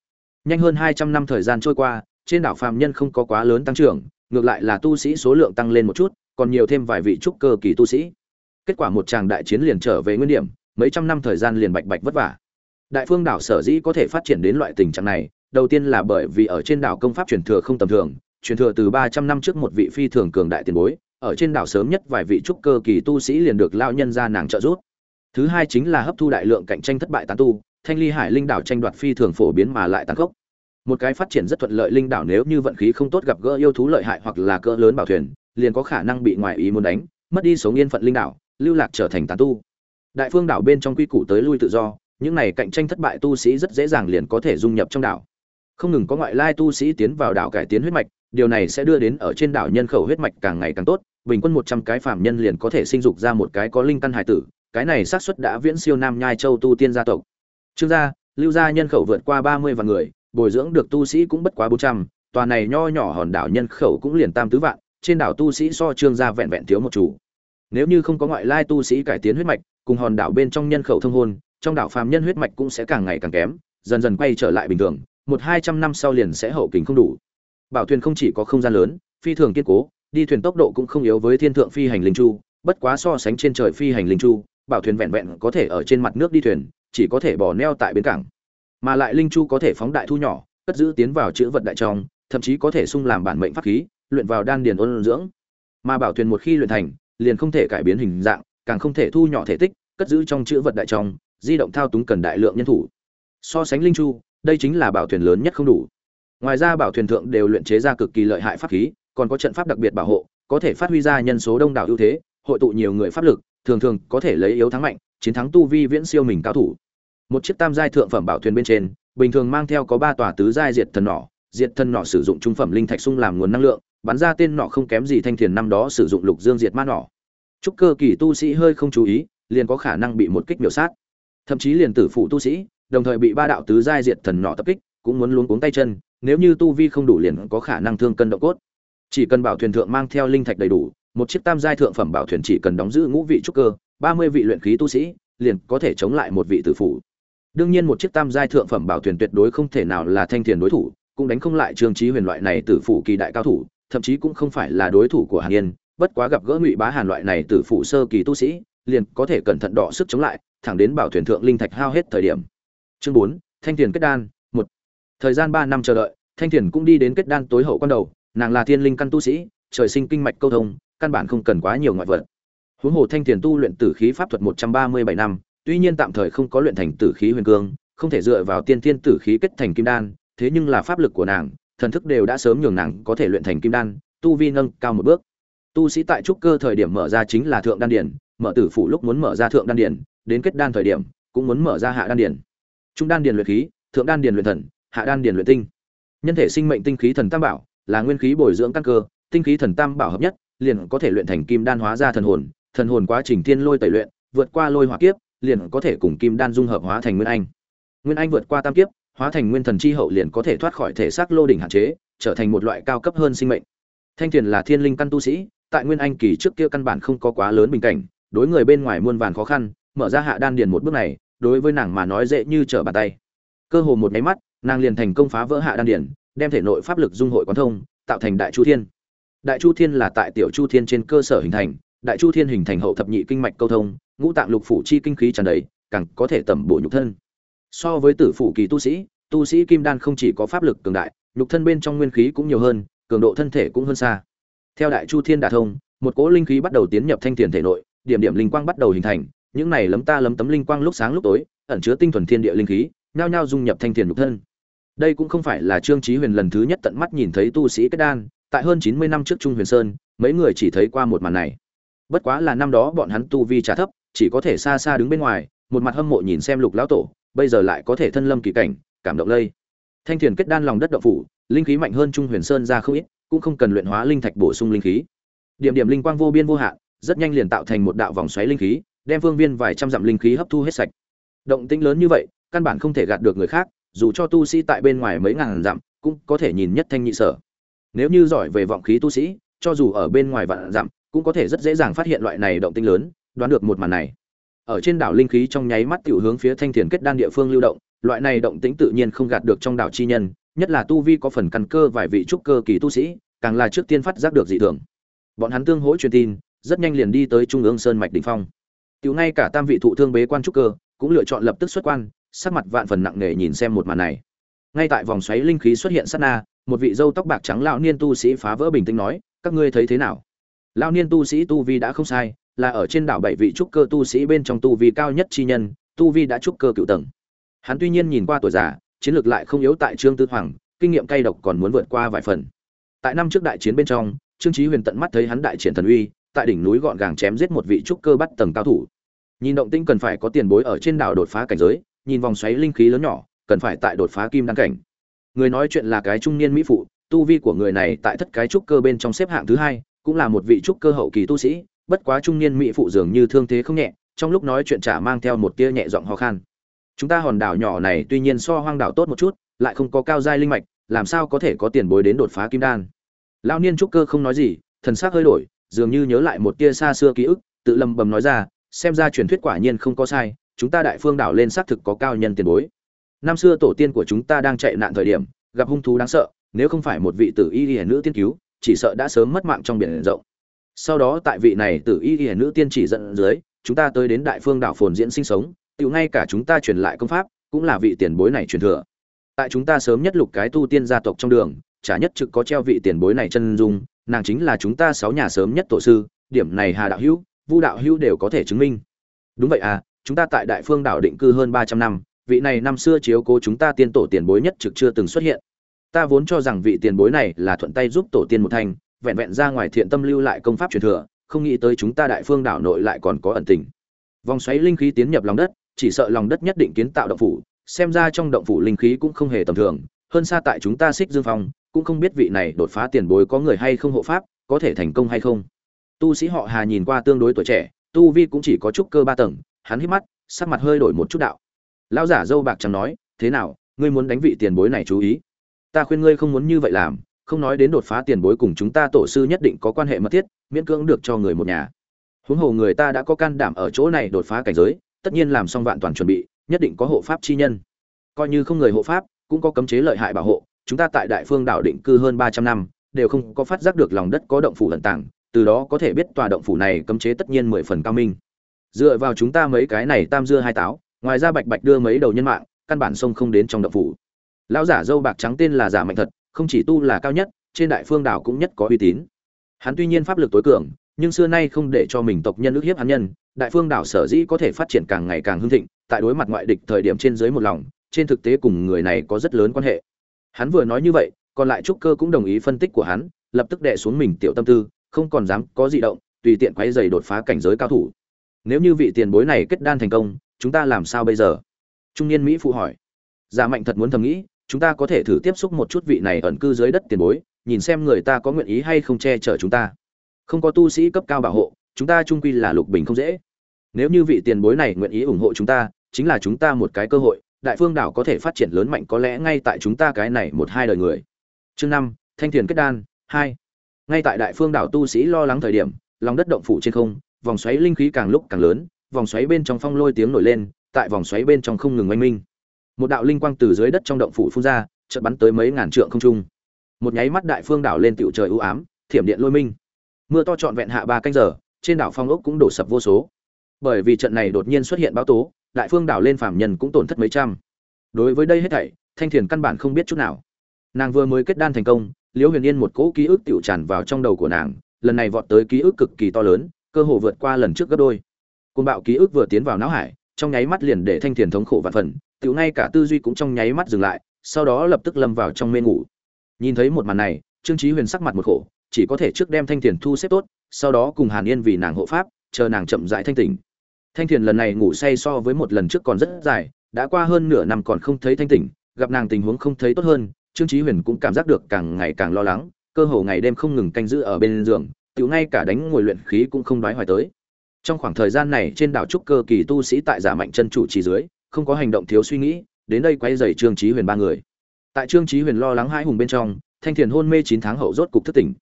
Nhanh hơn hai trăm năm thời gian trôi qua, trên đảo phàm nhân không có quá lớn tăng trưởng, ngược lại là tu sĩ số lượng tăng lên một chút, còn nhiều thêm vài vị trúc cơ kỳ tu sĩ kết quả một tràng đại chiến liền trở về nguyên điểm, mấy trăm năm thời gian liền bạch bạch vất vả. Đại phương đảo sở dĩ có thể phát triển đến loại tình trạng này, đầu tiên là bởi vì ở trên đảo công pháp truyền thừa không tầm thường, truyền thừa từ ba trăm năm trước một vị phi thường cường đại tiền bối, ở trên đảo sớm nhất vài vị trúc cơ kỳ tu sĩ liền được lao nhân ra nàng trợ giúp. Thứ hai chính là hấp thu đại lượng cạnh tranh thất bại tán tu, thanh ly hải linh đảo tranh đoạt phi thường phổ biến mà lại tăng khốc. Một cái phát triển rất thuận lợi linh đảo nếu như vận khí không tốt gặp gỡ yêu thú lợi hại hoặc là cỡ lớn bảo thuyền, liền có khả năng bị ngoại ý muốn đánh, mất đi sống yên phận linh đảo lưu lạc trở thành tán tu. Đại phương đảo bên trong quy củ tới lui tự do, những này cạnh tranh thất bại tu sĩ rất dễ dàng liền có thể dung nhập trong đảo. Không ngừng có ngoại lai tu sĩ tiến vào đảo cải tiến huyết mạch, điều này sẽ đưa đến ở trên đảo nhân khẩu huyết mạch càng ngày càng tốt, bình quân một trăm cái phạm nhân liền có thể sinh dục ra một cái có linh căn hải tử, cái này xác suất đã viễn siêu nam nhai châu tu tiên gia tộc. Trương gia, lưu gia nhân khẩu vượt qua ba mươi vạn người, bồi dưỡng được tu sĩ cũng bất quá bốn trăm, tòa này nho nhỏ hòn đảo nhân khẩu cũng liền tam tứ vạn, trên đảo tu sĩ so trương gia vẹn vẹn thiếu một chủ nếu như không có ngoại lai tu sĩ cải tiến huyết mạch, cùng hòn đảo bên trong nhân khẩu thông hôn, trong đảo phàm nhân huyết mạch cũng sẽ càng ngày càng kém, dần dần quay trở lại bình thường, một hai trăm năm sau liền sẽ hậu kính không đủ. Bảo thuyền không chỉ có không gian lớn, phi thường kiên cố, đi thuyền tốc độ cũng không yếu với thiên thượng phi hành linh chu, bất quá so sánh trên trời phi hành linh chu, bảo thuyền vẹn vẹn có thể ở trên mặt nước đi thuyền, chỉ có thể bỏ neo tại bến cảng. Mà lại linh chu có thể phóng đại thu nhỏ, cất giữ tiến vào chữ vật đại trong, thậm chí có thể sung làm bản mệnh pháp khí, luyện vào đan điền ôn dưỡng. Mà bảo thuyền một khi luyện thành liền không thể cải biến hình dạng, càng không thể thu nhỏ thể tích, cất giữ trong chữ vật đại trong di động thao túng cần đại lượng nhân thủ. So sánh linh chu, đây chính là bảo thuyền lớn nhất không đủ. Ngoài ra bảo thuyền thượng đều luyện chế ra cực kỳ lợi hại pháp khí, còn có trận pháp đặc biệt bảo hộ, có thể phát huy ra nhân số đông đảo ưu thế, hội tụ nhiều người pháp lực, thường thường có thể lấy yếu thắng mạnh, chiến thắng tu vi viễn siêu mình cao thủ. Một chiếc tam giai thượng phẩm bảo thuyền bên trên, bình thường mang theo có ba tòa tứ giai diệt thần nỏ, diệt thần nỏ sử dụng trung phẩm linh thạch sung làm nguồn năng lượng bắn ra tên nọ không kém gì thanh thiền năm đó sử dụng lục dương diệt ma nỏ trúc cơ kỳ tu sĩ hơi không chú ý, liền có khả năng bị một kích miểu sát. Thậm chí liền tử phụ tu sĩ, đồng thời bị ba đạo tứ giai diệt thần nọ tập kích, cũng muốn luống cuống tay chân, nếu như tu vi không đủ liền có khả năng thương cân động cốt. Chỉ cần bảo thuyền thượng mang theo linh thạch đầy đủ, một chiếc tam giai thượng phẩm bảo thuyền chỉ cần đóng giữ ngũ vị trúc cơ, ba mươi vị luyện khí tu sĩ, liền có thể chống lại một vị tử phụ. Đương nhiên một chiếc tam giai thượng phẩm bảo thuyền tuyệt đối không thể nào là thanh thiền đối thủ, cũng đánh không lại trương trí huyền loại này tử phụ kỳ đại cao thủ thậm chí cũng không phải là đối thủ của hàn yên, bất quá gặp gỡ ngụy bá hàn loại này tử phụ sơ kỳ tu sĩ, liền có thể cẩn thận đọ sức chống lại, thẳng đến bảo thuyền thượng linh thạch hao hết thời điểm. Chương bốn, thanh Tiền kết đan, một. Thời gian ba năm chờ đợi, thanh Tiền cũng đi đến kết đan tối hậu quan đầu, nàng là thiên linh căn tu sĩ, trời sinh kinh mạch câu thông, căn bản không cần quá nhiều ngoại vật. Huống hồ thanh Tiền tu luyện tử khí pháp thuật một trăm ba mươi bảy năm, tuy nhiên tạm thời không có luyện thành tử khí huyền cương, không thể dựa vào tiên thiên tử khí kết thành kim đan, thế nhưng là pháp lực của nàng thần thức đều đã sớm nhường nàng có thể luyện thành kim đan, tu vi nâng cao một bước. Tu sĩ tại trúc cơ thời điểm mở ra chính là thượng đan điển, mở tử phủ lúc muốn mở ra thượng đan điển, đến kết đan thời điểm cũng muốn mở ra hạ đan điển. Trung đan điển luyện khí, thượng đan điển luyện thần, hạ đan điển luyện tinh. Nhân thể sinh mệnh tinh khí thần tam bảo là nguyên khí bồi dưỡng căn cơ, tinh khí thần tam bảo hợp nhất, liền có thể luyện thành kim đan hóa ra thần hồn thần hồn quá trình thiên lôi tẩy luyện, vượt qua lôi hỏa kiếp, liền có thể cùng kim đan dung hợp hóa thành nguyên anh. Nguyên anh vượt qua tam kiếp hóa thành nguyên thần chi hậu liền có thể thoát khỏi thể xác lô đỉnh hạn chế, trở thành một loại cao cấp hơn sinh mệnh. Thanh tiền là thiên linh căn tu sĩ, tại nguyên anh kỳ trước kia căn bản không có quá lớn bình cảnh, đối người bên ngoài muôn vàn khó khăn, mở ra hạ đan điền một bước này, đối với nàng mà nói dễ như trở bàn tay. Cơ hồ một máy mắt, nàng liền thành công phá vỡ hạ đan điền, đem thể nội pháp lực dung hội quán thông, tạo thành đại chu thiên. Đại chu thiên là tại tiểu chu thiên trên cơ sở hình thành, đại chu thiên hình thành hậu thập nhị kinh mạch câu thông, ngũ tạng lục phủ chi kinh khí tràn đầy, càng có thể tẩm bổ nhục thân so với tử phủ kỳ tu sĩ tu sĩ kim đan không chỉ có pháp lực cường đại, nhục thân bên trong nguyên khí cũng nhiều hơn, cường độ thân thể cũng hơn xa. Theo đại chu thiên đả thông, một cỗ linh khí bắt đầu tiến nhập thanh tiền thể nội, điểm điểm linh quang bắt đầu hình thành, những này lấm ta lấm tấm linh quang lúc sáng lúc tối, ẩn chứa tinh thuần thiên địa linh khí, nhao nhao dung nhập thanh tiền nhục thân. Đây cũng không phải là trương chí huyền lần thứ nhất tận mắt nhìn thấy tu sĩ kết đan, tại hơn chín mươi năm trước trung huyền sơn, mấy người chỉ thấy qua một màn này. Bất quá là năm đó bọn hắn tu vi trả thấp, chỉ có thể xa xa đứng bên ngoài, một mặt hâm mộ nhìn xem lục lão tổ bây giờ lại có thể thân lâm kỳ cảnh, cảm động lây. Thanh thiền kết đan lòng đất động phủ, linh khí mạnh hơn trung huyền sơn ra không ít, cũng không cần luyện hóa linh thạch bổ sung linh khí. Điểm điểm linh quang vô biên vô hạn, rất nhanh liền tạo thành một đạo vòng xoáy linh khí, đem phương viên vài trăm dặm linh khí hấp thu hết sạch. Động tĩnh lớn như vậy, căn bản không thể gạt được người khác, dù cho tu sĩ tại bên ngoài mấy ngàn dặm, cũng có thể nhìn nhất thanh nhị sở. Nếu như giỏi về vọng khí tu sĩ, cho dù ở bên ngoài vạn dặm, cũng có thể rất dễ dàng phát hiện loại này động tĩnh lớn, đoán được một màn này ở trên đảo linh khí trong nháy mắt tiểu hướng phía thanh thiền kết đan địa phương lưu động, loại này động tĩnh tự nhiên không gạt được trong đảo chi nhân, nhất là tu vi có phần căn cơ vài vị trúc cơ kỳ tu sĩ, càng là trước tiên phát giác được dị thường. Bọn hắn tương hỗ truyền tin, rất nhanh liền đi tới trung ương sơn mạch đỉnh phong. Tiểu ngay cả tam vị thụ thương bế quan trúc cơ, cũng lựa chọn lập tức xuất quan, sắc mặt vạn phần nặng nề nhìn xem một màn này. Ngay tại vòng xoáy linh khí xuất hiện sát na, một vị dâu tóc bạc trắng lão niên tu sĩ phá vỡ bình tĩnh nói, các ngươi thấy thế nào? Lão niên tu sĩ tu vi đã không sai là ở trên đảo bảy vị trúc cơ tu sĩ bên trong tu vi cao nhất chi nhân, tu vi đã trúc cơ cựu tầng. Hắn tuy nhiên nhìn qua tuổi già, chiến lược lại không yếu tại trương tư hoàng, kinh nghiệm cay độc còn muốn vượt qua vài phần. Tại năm trước đại chiến bên trong, trương chí huyền tận mắt thấy hắn đại triển thần uy, tại đỉnh núi gọn gàng chém giết một vị trúc cơ bắt tầng cao thủ. Nhìn động tĩnh cần phải có tiền bối ở trên đảo đột phá cảnh giới, nhìn vòng xoáy linh khí lớn nhỏ, cần phải tại đột phá kim đăng cảnh. Người nói chuyện là cái trung niên mỹ phụ, tu vi của người này tại thất cái trúc cơ bên trong xếp hạng thứ hai, cũng là một vị trúc cơ hậu kỳ tu sĩ bất quá trung niên mỹ phụ dường như thương thế không nhẹ, trong lúc nói chuyện trả mang theo một tia nhẹ giọng ho khan. Chúng ta hòn đảo nhỏ này tuy nhiên so hoang đảo tốt một chút, lại không có cao giai linh mạch, làm sao có thể có tiền bối đến đột phá kim đan? Lao niên trúc cơ không nói gì, thần sắc hơi đổi, dường như nhớ lại một tia xa xưa ký ức, tự lầm bầm nói ra, xem ra truyền thuyết quả nhiên không có sai, chúng ta đại phương đảo lên xác thực có cao nhân tiền bối. Năm xưa tổ tiên của chúng ta đang chạy nạn thời điểm, gặp hung thú đáng sợ, nếu không phải một vị tử y hiển nữ tiên cứu, chỉ sợ đã sớm mất mạng trong biển rộng sau đó tại vị này tử y hiển nữ tiên chỉ dẫn dưới, chúng ta tới đến đại phương đảo phồn diễn sinh sống tự ngay cả chúng ta truyền lại công pháp, cũng là vị tiền bối này truyền thừa. Tại chúng ta sớm nhất lục cái tu tiên gia tộc trong đường, chả nhất trực có treo vị tiền bối này chân dung, nàng chính là chúng ta sáu nhà sớm nhất tổ sư, điểm này hà đạo hữu, vu đạo hữu đều có thể chứng minh. Đúng vậy à chúng ta tại đại phương đảo định cư hơn ba trăm năm, vị này năm xưa chiếu cố chúng ta tiên tổ tiền bối nhất trực chưa từng xuất hiện. Ta vốn cho rằng vị tiền bối này là thuận tay giúp tổ tiên một thành vẹn vẹn ra ngoài thiện tâm lưu lại công pháp truyền thừa, không nghĩ tới chúng ta đại phương đảo nội lại còn có ẩn tình. Vòng xoáy linh khí tiến nhập lòng đất, chỉ sợ lòng đất nhất định kiến tạo động phủ, xem ra trong động phủ linh khí cũng không hề tầm thường. Hơn xa tại chúng ta xích dương phong, cũng không biết vị này đột phá tiền bối có người hay không hộ pháp, có thể thành công hay không. Tu sĩ họ hà nhìn qua tương đối tuổi trẻ, tu vi cũng chỉ có chút cơ ba tầng, hắn hít mắt, sắc mặt hơi đổi một chút đạo. Lão giả dâu bạc chẳng nói, thế nào, ngươi muốn đánh vị tiền bối này chú ý? Ta khuyên ngươi không muốn như vậy làm không nói đến đột phá tiền bối cùng chúng ta tổ sư nhất định có quan hệ mật thiết, miễn cưỡng được cho người một nhà. Huống hồ người ta đã có can đảm ở chỗ này đột phá cảnh giới, tất nhiên làm xong vạn toàn chuẩn bị, nhất định có hộ pháp chi nhân. Coi như không người hộ pháp, cũng có cấm chế lợi hại bảo hộ, chúng ta tại đại phương đảo định cư hơn ba trăm năm, đều không có phát giác được lòng đất có động phủ lần tàng, từ đó có thể biết tòa động phủ này cấm chế tất nhiên mười phần cao minh. Dựa vào chúng ta mấy cái này tam dưa hai táo, ngoài ra bạch bạch đưa mấy đầu nhân mạng, căn bản sông không đến trong động phủ. Lão giả dâu bạc trắng tên là giả mạnh thật không chỉ tu là cao nhất, trên đại phương đảo cũng nhất có uy tín. Hắn tuy nhiên pháp lực tối cường, nhưng xưa nay không để cho mình tộc nhân ước hiếp hắn nhân, đại phương đảo sở dĩ có thể phát triển càng ngày càng hưng thịnh, tại đối mặt ngoại địch thời điểm trên dưới một lòng, trên thực tế cùng người này có rất lớn quan hệ. Hắn vừa nói như vậy, còn lại trúc cơ cũng đồng ý phân tích của hắn, lập tức đệ xuống mình tiểu tâm tư, không còn dám có gì động, tùy tiện quấy giày đột phá cảnh giới cao thủ. Nếu như vị tiền bối này kết đan thành công, chúng ta làm sao bây giờ? Trung niên mỹ phụ hỏi. Giả mạnh thật muốn thầm nghĩ chúng ta có thể thử tiếp xúc một chút vị này ẩn cư dưới đất tiền bối, nhìn xem người ta có nguyện ý hay không che chở chúng ta. Không có tu sĩ cấp cao bảo hộ, chúng ta trung quy là lục bình không dễ. Nếu như vị tiền bối này nguyện ý ủng hộ chúng ta, chính là chúng ta một cái cơ hội, đại phương đảo có thể phát triển lớn mạnh có lẽ ngay tại chúng ta cái này một hai đời người. Chương năm, thanh thiền kết đan, hai. Ngay tại đại phương đảo tu sĩ lo lắng thời điểm, lòng đất động phủ trên không, vòng xoáy linh khí càng lúc càng lớn, vòng xoáy bên trong phong lôi tiếng nổi lên, tại vòng xoáy bên trong không ngừng oanh minh một đạo linh quang từ dưới đất trong động phủ phun ra, chợt bắn tới mấy ngàn trượng không trung. Một nháy mắt đại phương đảo lên tựu trời ưu ám, thiểm điện lôi minh. Mưa to trọn vẹn hạ ba canh giờ, trên đảo phong ốc cũng đổ sập vô số. Bởi vì trận này đột nhiên xuất hiện bão tố, đại phương đảo lên phạm nhân cũng tổn thất mấy trăm. Đối với đây hết thảy, thanh thiền căn bản không biết chút nào. Nàng vừa mới kết đan thành công, liễu huyền yên một cỗ ký ức tựu tràn vào trong đầu của nàng, lần này vọt tới ký ức cực kỳ to lớn, cơ hồ vượt qua lần trước gấp đôi. Côn bạo ký ức vừa tiến vào não hải, trong nháy mắt liền để thanh thiền thống khổ vạn phần tiểu ngay cả tư duy cũng trong nháy mắt dừng lại, sau đó lập tức lâm vào trong mê ngủ. Nhìn thấy một màn này, trương chí huyền sắc mặt một khổ, chỉ có thể trước đem thanh thiền thu xếp tốt, sau đó cùng hàn yên vì nàng hộ pháp, chờ nàng chậm rãi thanh tỉnh. Thanh thiền lần này ngủ say so với một lần trước còn rất dài, đã qua hơn nửa năm còn không thấy thanh tỉnh, gặp nàng tình huống không thấy tốt hơn, trương chí huyền cũng cảm giác được càng ngày càng lo lắng, cơ hồ ngày đêm không ngừng canh giữ ở bên giường, tiểu ngay cả đánh ngồi luyện khí cũng không đoái hoài tới. Trong khoảng thời gian này trên đảo trúc cơ kỳ tu sĩ tại giả mạnh chân chủ trì dưới không có hành động thiếu suy nghĩ, đến đây quay dày trương trí huyền ba người. Tại trương trí huyền lo lắng hai hùng bên trong, thanh thiền hôn mê chín tháng hậu rốt cục thất tỉnh.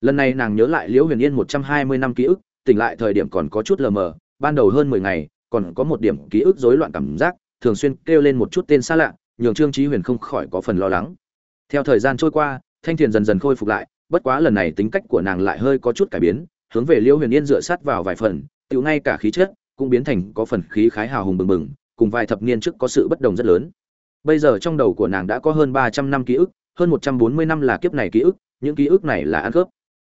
Lần này nàng nhớ lại liễu huyền yên một trăm hai mươi năm ký ức, tỉnh lại thời điểm còn có chút lờ mờ, ban đầu hơn mười ngày, còn có một điểm ký ức rối loạn cảm giác, thường xuyên kêu lên một chút tên xa lạ, nhường trương trí huyền không khỏi có phần lo lắng. Theo thời gian trôi qua, thanh thiền dần dần khôi phục lại, bất quá lần này tính cách của nàng lại hơi có chút cải biến, hướng về liễu huyền yên dựa sát vào vài phần, tự ngay cả khí chất cũng biến thành có phần khí khái hào hùng bừng bừng cùng vài thập niên trước có sự bất đồng rất lớn. Bây giờ trong đầu của nàng đã có hơn ba trăm năm ký ức, hơn một trăm bốn mươi năm là kiếp này ký ức, những ký ức này là ăn khớp.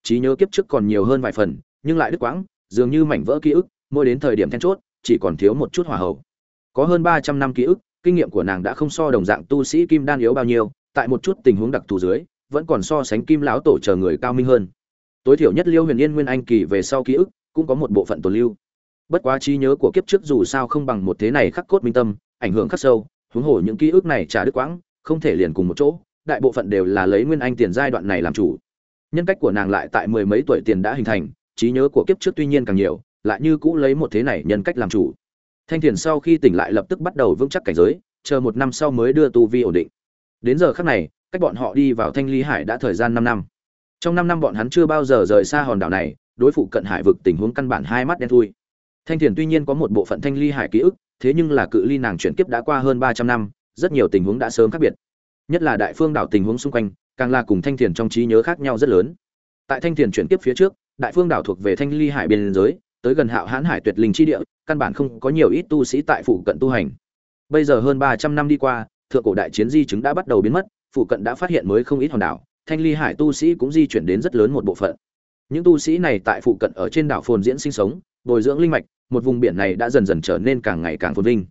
Trí nhớ kiếp trước còn nhiều hơn vài phần, nhưng lại đứt quãng, dường như mảnh vỡ ký ức, mỗi đến thời điểm then chốt, chỉ còn thiếu một chút hỏa hậu. Có hơn ba trăm năm ký ức, kinh nghiệm của nàng đã không so đồng dạng tu sĩ kim đan yếu bao nhiêu, tại một chút tình huống đặc thù dưới, vẫn còn so sánh kim lão tổ chờ người cao minh hơn. Tối thiểu nhất liêu huyền yên nguyên anh kỳ về sau ký ức, cũng có một bộ phận tồn lưu bất quá trí nhớ của kiếp trước dù sao không bằng một thế này khắc cốt minh tâm, ảnh hưởng khắc sâu, huống hồ những ký ức này trả đứt quãng, không thể liền cùng một chỗ, đại bộ phận đều là lấy nguyên anh tiền giai đoạn này làm chủ. Nhân cách của nàng lại tại mười mấy tuổi tiền đã hình thành, trí nhớ của kiếp trước tuy nhiên càng nhiều, lại như cũ lấy một thế này nhân cách làm chủ. Thanh thiền sau khi tỉnh lại lập tức bắt đầu vững chắc cảnh giới, chờ một năm sau mới đưa tu vi ổn định. Đến giờ khác này, cách bọn họ đi vào thanh ly hải đã thời gian năm năm. Trong năm năm bọn hắn chưa bao giờ rời xa hòn đảo này, đối phụ cận hải vực tình huống căn bản hai mắt đen thui thanh thiền tuy nhiên có một bộ phận thanh ly hải ký ức, thế nhưng là cự ly nàng chuyển kiếp đã qua hơn ba trăm năm, rất nhiều tình huống đã sớm khác biệt. Nhất là đại phương đảo tình huống xung quanh, càng là cùng thanh thiền trong trí nhớ khác nhau rất lớn. Tại thanh thiền chuyển kiếp phía trước, đại phương đảo thuộc về thanh ly hải biên giới, tới gần hạo hãn hải tuyệt linh chi địa, căn bản không có nhiều ít tu sĩ tại phụ cận tu hành. Bây giờ hơn ba trăm năm đi qua, thượng cổ đại chiến di chứng đã bắt đầu biến mất, phụ cận đã phát hiện mới không ít hòn đảo, thanh ly hải tu sĩ cũng di chuyển đến rất lớn một bộ phận. Những tu sĩ này tại phụ cận ở trên đảo phồn diễn sinh sống bồi dưỡng linh mạch, một vùng biển này đã dần dần trở nên càng ngày càng phồn vinh.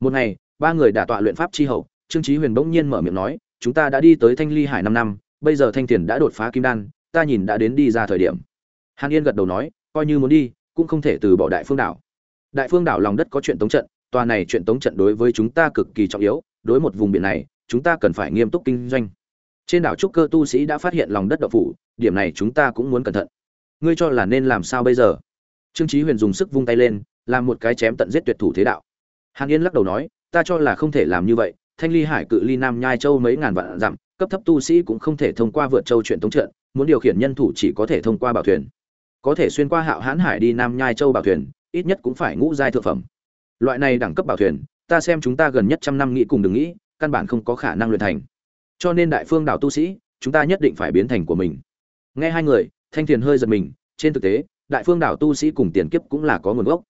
Một ngày, ba người đã tọa luyện pháp chi hậu, trương chí huyền bỗng nhiên mở miệng nói, chúng ta đã đi tới thanh ly hải năm năm, bây giờ thanh tiền đã đột phá kim đan, ta nhìn đã đến đi ra thời điểm. Hàn yên gật đầu nói, coi như muốn đi, cũng không thể từ bỏ đại phương đảo. Đại phương đảo lòng đất có chuyện tống trận, tòa này chuyện tống trận đối với chúng ta cực kỳ trọng yếu, đối một vùng biển này, chúng ta cần phải nghiêm túc kinh doanh. Trên đảo trúc cơ tu sĩ đã phát hiện lòng đất độc phủ, điểm này chúng ta cũng muốn cẩn thận. Ngươi cho là nên làm sao bây giờ? Trương chí huyền dùng sức vung tay lên, làm một cái chém tận giết tuyệt thủ thế đạo. Hàn yên lắc đầu nói, ta cho là không thể làm như vậy, thanh ly hải cự ly nam nhai châu mấy ngàn vạn dặm, cấp thấp tu sĩ cũng không thể thông qua vượt châu chuyện tống trận, muốn điều khiển nhân thủ chỉ có thể thông qua bảo thuyền. Có thể xuyên qua hạo hãn hải đi nam nhai châu bảo thuyền, ít nhất cũng phải ngũ giai thượng phẩm. Loại này đẳng cấp bảo thuyền, ta xem chúng ta gần nhất trăm năm nghĩ cùng đừng nghĩ, căn bản không có khả năng luyện thành. Cho nên đại phương đảo tu sĩ, chúng ta nhất định phải biến thành của mình. Nghe hai người, thanh thiền hơi giật mình, trên thực tế đại phương đảo tu sĩ cùng tiền kiếp cũng là có nguồn gốc.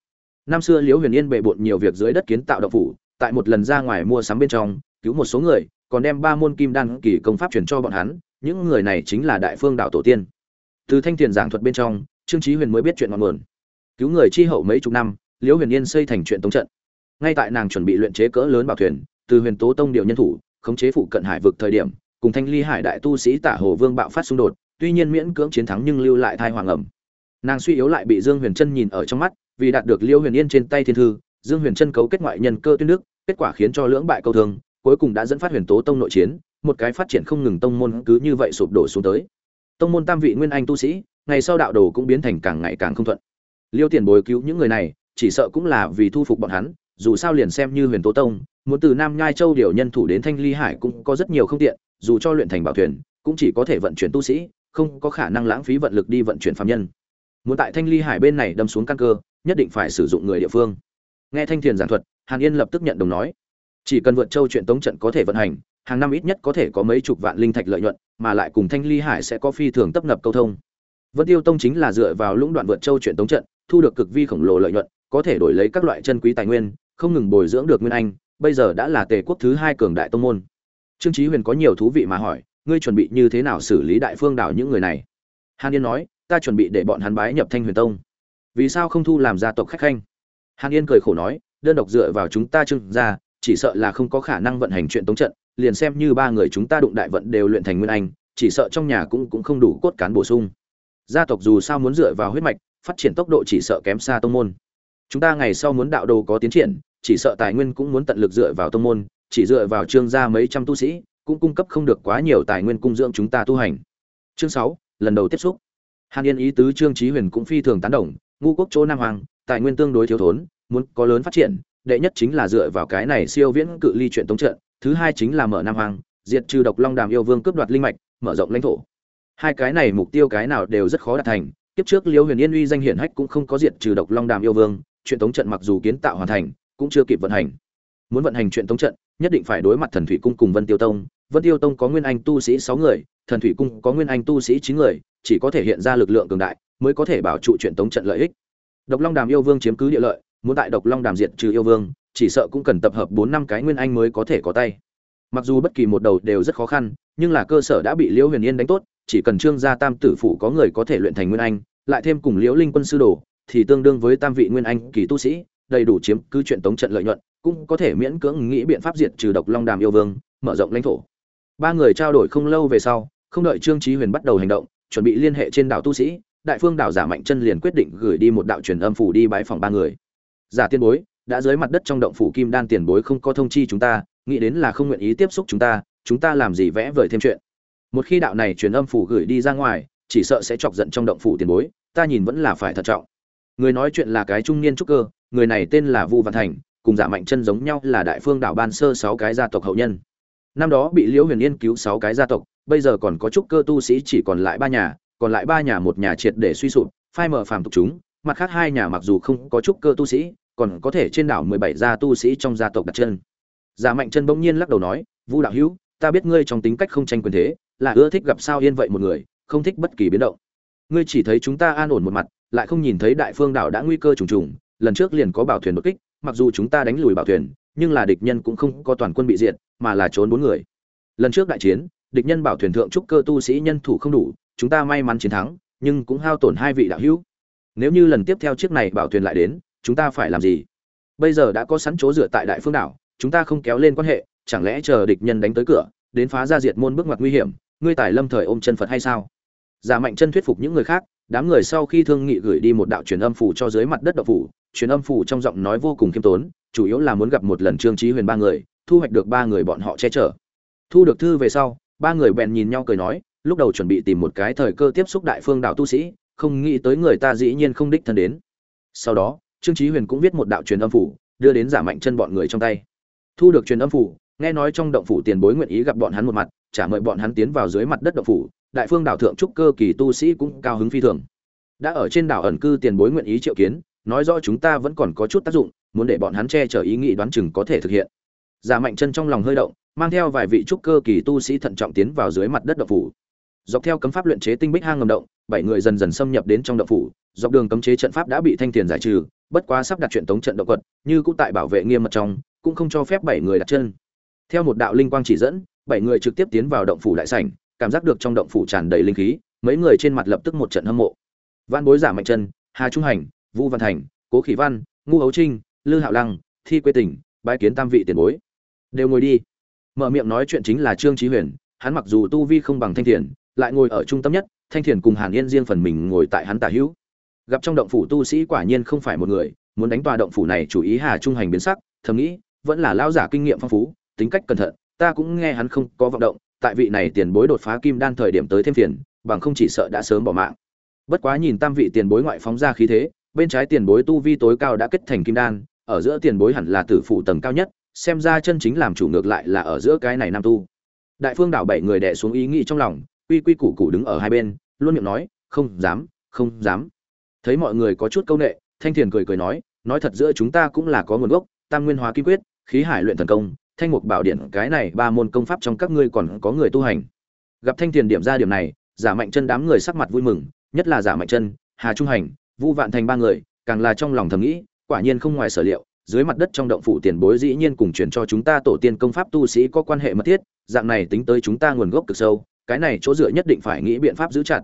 Năm xưa liễu huyền yên bề bộn nhiều việc dưới đất kiến tạo động phủ, tại một lần ra ngoài mua sắm bên trong, cứu một số người, còn đem ba môn kim đan kỳ công pháp truyền cho bọn hắn, những người này chính là đại phương đảo tổ tiên. Từ thanh thiền giảng thuật bên trong, trương trí huyền mới biết chuyện ngọn nguồn. Cứu người chi hậu mấy chục năm, liễu huyền yên xây thành chuyện tống trận. Ngay tại nàng chuẩn bị luyện chế cỡ lớn bảo thuyền, từ huyền tố tông điều nhân thủ, khống chế phụ cận hải vực thời điểm, cùng thanh ly hải đại tu sĩ tả hồ vương bạo phát xung đột, tuy nhiên miễn cưỡng chiến thắng nhưng lưu lại thai hoàng ẩm nàng suy yếu lại bị dương huyền trân nhìn ở trong mắt, vì đạt được liêu huyền yên trên tay thiên thư, dương huyền trân cấu kết ngoại nhân cơ tuyết nước kết quả khiến cho lưỡng bại câu thương cuối cùng đã dẫn phát huyền tố tông nội chiến, một cái phát triển không ngừng tông môn cứ như vậy sụp đổ xuống tới. Tông môn tam vị nguyên anh tu sĩ, ngày sau đạo đồ cũng biến thành càng ngày càng không thuận. Liêu tiền bồi cứu những người này, chỉ sợ cũng là vì thu phục bọn hắn, dù sao liền xem như huyền tố tông, muốn từ nam nhai châu điều nhân thủ đến thanh ly hải cũng có rất nhiều không tiện, dù cho luyện thành bảo thuyền, cũng chỉ có thể vận chuyển tu sĩ, không có khả năng lãng phí vận lực đi vận chuyển phạm nhân muốn tại thanh ly hải bên này đâm xuống căn cơ, nhất định phải sử dụng người địa phương. Nghe thanh thiền giảng thuật, hàn yên lập tức nhận đồng nói. Chỉ cần vượt châu chuyện tống trận có thể vận hành, hàng năm ít nhất có thể có mấy chục vạn linh thạch lợi nhuận, mà lại cùng thanh ly hải sẽ có phi thường tấp nập câu thông. Vân tiêu tông chính là dựa vào lũng đoạn vượt châu chuyện tống trận, thu được cực vi khổng lồ lợi nhuận, có thể đổi lấy các loại chân quý tài nguyên, không ngừng bồi dưỡng được nguyên anh, bây giờ đã là tề quốc thứ hai cường đại tông môn. Trương chí huyền có nhiều thú vị mà hỏi, ngươi chuẩn bị như thế nào xử lý đại phương đảo những người này? Hàn yên nói ta chuẩn bị để bọn hắn bái nhập thanh huyền tông. Vì sao không thu làm gia tộc khách khanh? Hàn yên cười khổ nói, đơn độc dựa vào chúng ta trưng ra, chỉ sợ là không có khả năng vận hành chuyện tống trận, liền xem như ba người chúng ta đụng đại vận đều luyện thành nguyên anh, chỉ sợ trong nhà cũng cũng không đủ cốt cán bổ sung. Gia tộc dù sao muốn dựa vào huyết mạch, phát triển tốc độ chỉ sợ kém xa tông môn. Chúng ta ngày sau muốn đạo đồ có tiến triển, chỉ sợ tài nguyên cũng muốn tận lực dựa vào tông môn, chỉ dựa vào trương gia mấy trăm tu sĩ, cũng cung cấp không được quá nhiều tài nguyên cung dưỡng chúng ta tu hành. Chương sáu, lần đầu tiếp xúc hàn yên ý tứ trương trí huyền cũng phi thường tán đồng, ngu quốc chỗ nam hoàng tài nguyên tương đối thiếu thốn, muốn có lớn phát triển, đệ nhất chính là dựa vào cái này siêu viễn cự ly chuyện tống trận, thứ hai chính là mở nam hoàng diệt trừ độc long đàm yêu vương cướp đoạt linh mạch, mở rộng lãnh thổ. Hai cái này mục tiêu cái nào đều rất khó đạt thành, kiếp trước liêu huyền yên uy danh hiển hách cũng không có diệt trừ độc long đàm yêu vương, chuyện tống trận mặc dù kiến tạo hoàn thành, cũng chưa kịp vận hành. Muốn vận hành chuyện tống trận, nhất định phải đối mặt thần thủy cung cùng vân tiêu tông, vân tiêu tông có nguyên anh tu sĩ sáu người, thần thủy cung có nguyên anh tu sĩ chín người chỉ có thể hiện ra lực lượng cường đại mới có thể bảo trụ chuyện tống trận lợi ích. Độc long đàm yêu vương chiếm cứ địa lợi, muốn tại độc long đàm diệt trừ yêu vương, chỉ sợ cũng cần tập hợp bốn năm cái nguyên anh mới có thể có tay. Mặc dù bất kỳ một đầu đều rất khó khăn, nhưng là cơ sở đã bị liễu huyền yên đánh tốt, chỉ cần trương gia tam tử phủ có người có thể luyện thành nguyên anh, lại thêm cùng liễu linh quân sư đồ, thì tương đương với tam vị nguyên anh kỳ tu sĩ, đầy đủ chiếm cứ chuyện tống trận lợi nhuận, cũng có thể miễn cưỡng nghĩ biện pháp diệt trừ độc long đàm yêu vương, mở rộng lãnh thổ. Ba người trao đổi không lâu về sau, không đợi trương trí huyền bắt đầu hành động chuẩn bị liên hệ trên đảo tu sĩ, đại phương đảo giả mạnh chân liền quyết định gửi đi một đạo truyền âm phủ đi bãi phòng ba người. Giả tiên bối, đã dưới mặt đất trong động phủ kim đan tiền bối không có thông chi chúng ta, nghĩ đến là không nguyện ý tiếp xúc chúng ta chúng ta làm gì vẽ vời thêm chuyện. Một khi đạo này truyền âm phủ gửi đi ra ngoài, chỉ sợ sẽ chọc giận trong động phủ tiền bối, ta nhìn vẫn là phải thận trọng. Người nói chuyện là cái trung niên trúc cơ, người này tên là vu văn thành, cùng giả mạnh chân giống nhau là đại phương đảo ban sơ sáu cái gia tộc hậu nhân. Năm đó bị liễu huyền yên cứu sáu cái gia tộc bây giờ còn có trúc cơ tu sĩ chỉ còn lại ba nhà, còn lại ba nhà một nhà triệt để suy sụp, phai mở phàm tục chúng, mặt khác hai nhà mặc dù không có trúc cơ tu sĩ, còn có thể trên đảo mười bảy gia tu sĩ trong gia tộc đặt chân. Giả mạnh chân bỗng nhiên lắc đầu nói, vu đạo hữu, ta biết ngươi trong tính cách không tranh quyền thế, là ưa thích gặp sao yên vậy một người, không thích bất kỳ biến động. Ngươi chỉ thấy chúng ta an ổn một mặt, lại không nhìn thấy đại phương đảo đã nguy cơ trùng trùng, lần trước liền có bảo thuyền đột kích, mặc dù chúng ta đánh lùi bảo thuyền, nhưng là địch nhân cũng không có toàn quân bị diệt, mà là trốn bốn người. Lần trước đại chiến địch nhân bảo thuyền thượng trúc cơ tu sĩ nhân thủ không đủ, chúng ta may mắn chiến thắng, nhưng cũng hao tổn hai vị đạo hữu. Nếu như lần tiếp theo chiếc này bảo thuyền lại đến, chúng ta phải làm gì? Bây giờ đã có sẵn chỗ dựa tại đại phương đảo, chúng ta không kéo lên quan hệ, chẳng lẽ chờ địch nhân đánh tới cửa, đến phá ra diệt môn bước ngoặt nguy hiểm, ngươi tài lâm thời ôm chân phật hay sao? Giả mạnh chân thuyết phục những người khác, đám người sau khi thương nghị gửi đi một đạo truyền âm phủ cho dưới mặt đất đậu phủ, truyền âm phủ trong giọng nói vô cùng khiêm tốn, chủ yếu là muốn gặp một lần trương trí huyền ba người, thu hoạch được ba người bọn họ che chở. Thu được thư về sau ba người bèn nhìn nhau cười nói, lúc đầu chuẩn bị tìm một cái thời cơ tiếp xúc đại phương đạo tu sĩ, không nghĩ tới người ta dĩ nhiên không đích thân đến. Sau đó, trương chí huyền cũng viết một đạo truyền âm phủ, đưa đến giả mạnh chân bọn người trong tay. Thu được truyền âm phủ, nghe nói trong động phủ tiền bối nguyện ý gặp bọn hắn một mặt trả mời bọn hắn tiến vào dưới mặt đất động phủ, đại phương đảo thượng trúc cơ kỳ tu sĩ cũng cao hứng phi thường. Đã ở trên đảo ẩn cư tiền bối nguyện ý triệu kiến, nói rõ chúng ta vẫn còn có chút tác dụng, muốn để bọn hắn che chở ý nghĩ đoán chừng có thể thực hiện. Giả mạnh chân trong lòng hơi động mang theo vài vị trúc cơ kỳ tu sĩ thận trọng tiến vào dưới mặt đất động phủ. Dọc theo cấm pháp luyện chế tinh bích hang ngầm động, bảy người dần dần xâm nhập đến trong động phủ. Dọc đường cấm chế trận pháp đã bị thanh tiền giải trừ, bất quá sắp đặt chuyện tống trận động quật, như cũng tại bảo vệ nghiêm mật trong, cũng không cho phép bảy người đặt chân. Theo một đạo linh quang chỉ dẫn, bảy người trực tiếp tiến vào động phủ đại sảnh, cảm giác được trong động phủ tràn đầy linh khí, mấy người trên mặt lập tức một trận hâm mộ. Văn bối giả mạnh chân, hà trung hành vũ văn thành, cố khỉ văn Ngô hấu trinh, lư hạo lăng, thi quê tỉnh, bái kiến tam vị tiền bối. Đều ngồi đi mở miệng nói chuyện chính là trương trí huyền, hắn mặc dù tu vi không bằng thanh thiền, lại ngồi ở trung tâm nhất, thanh thiền cùng hàn yên riêng phần mình ngồi tại hắn tả hữu. Gặp trong động phủ tu sĩ quả nhiên không phải một người, muốn đánh tòa động phủ này chủ ý hà trung hành biến sắc, thầm nghĩ, vẫn là lao giả kinh nghiệm phong phú, tính cách cẩn thận, ta cũng nghe hắn không có vọng động, tại vị này tiền bối đột phá kim đan thời điểm tới thêm phiền, bằng không chỉ sợ đã sớm bỏ mạng. Bất quá nhìn tam vị tiền bối ngoại phóng ra khí thế, bên trái tiền bối tu vi tối cao đã kết thành kim đan, ở giữa tiền bối hẳn là tử phụ tầng cao nhất xem ra chân chính làm chủ ngược lại là ở giữa cái này nam tu. Đại phương đảo bảy người đè xuống ý nghĩ trong lòng, quy quy củ củ đứng ở hai bên, luôn miệng nói, không dám không dám. Thấy mọi người có chút câu nệ, thanh thiền cười cười nói nói thật giữa chúng ta cũng là có nguồn gốc, tam nguyên hóa kim quyết, khí hải luyện thần công, thanh mục bảo điện, cái này ba môn công pháp trong các ngươi còn có người tu hành. Gặp thanh thiền điểm ra điểm này, giả mạnh chân đám người sắc mặt vui mừng, nhất là giả mạnh chân, hà trung hành, vu vạn thành ba người, càng là trong lòng thầm nghĩ, quả nhiên không ngoài sở liệu dưới mặt đất trong động phủ tiền bối dĩ nhiên cùng truyền cho chúng ta tổ tiên công pháp tu sĩ có quan hệ mật thiết, dạng này tính tới chúng ta nguồn gốc cực sâu, cái này chỗ dựa nhất định phải nghĩ biện pháp giữ chặt.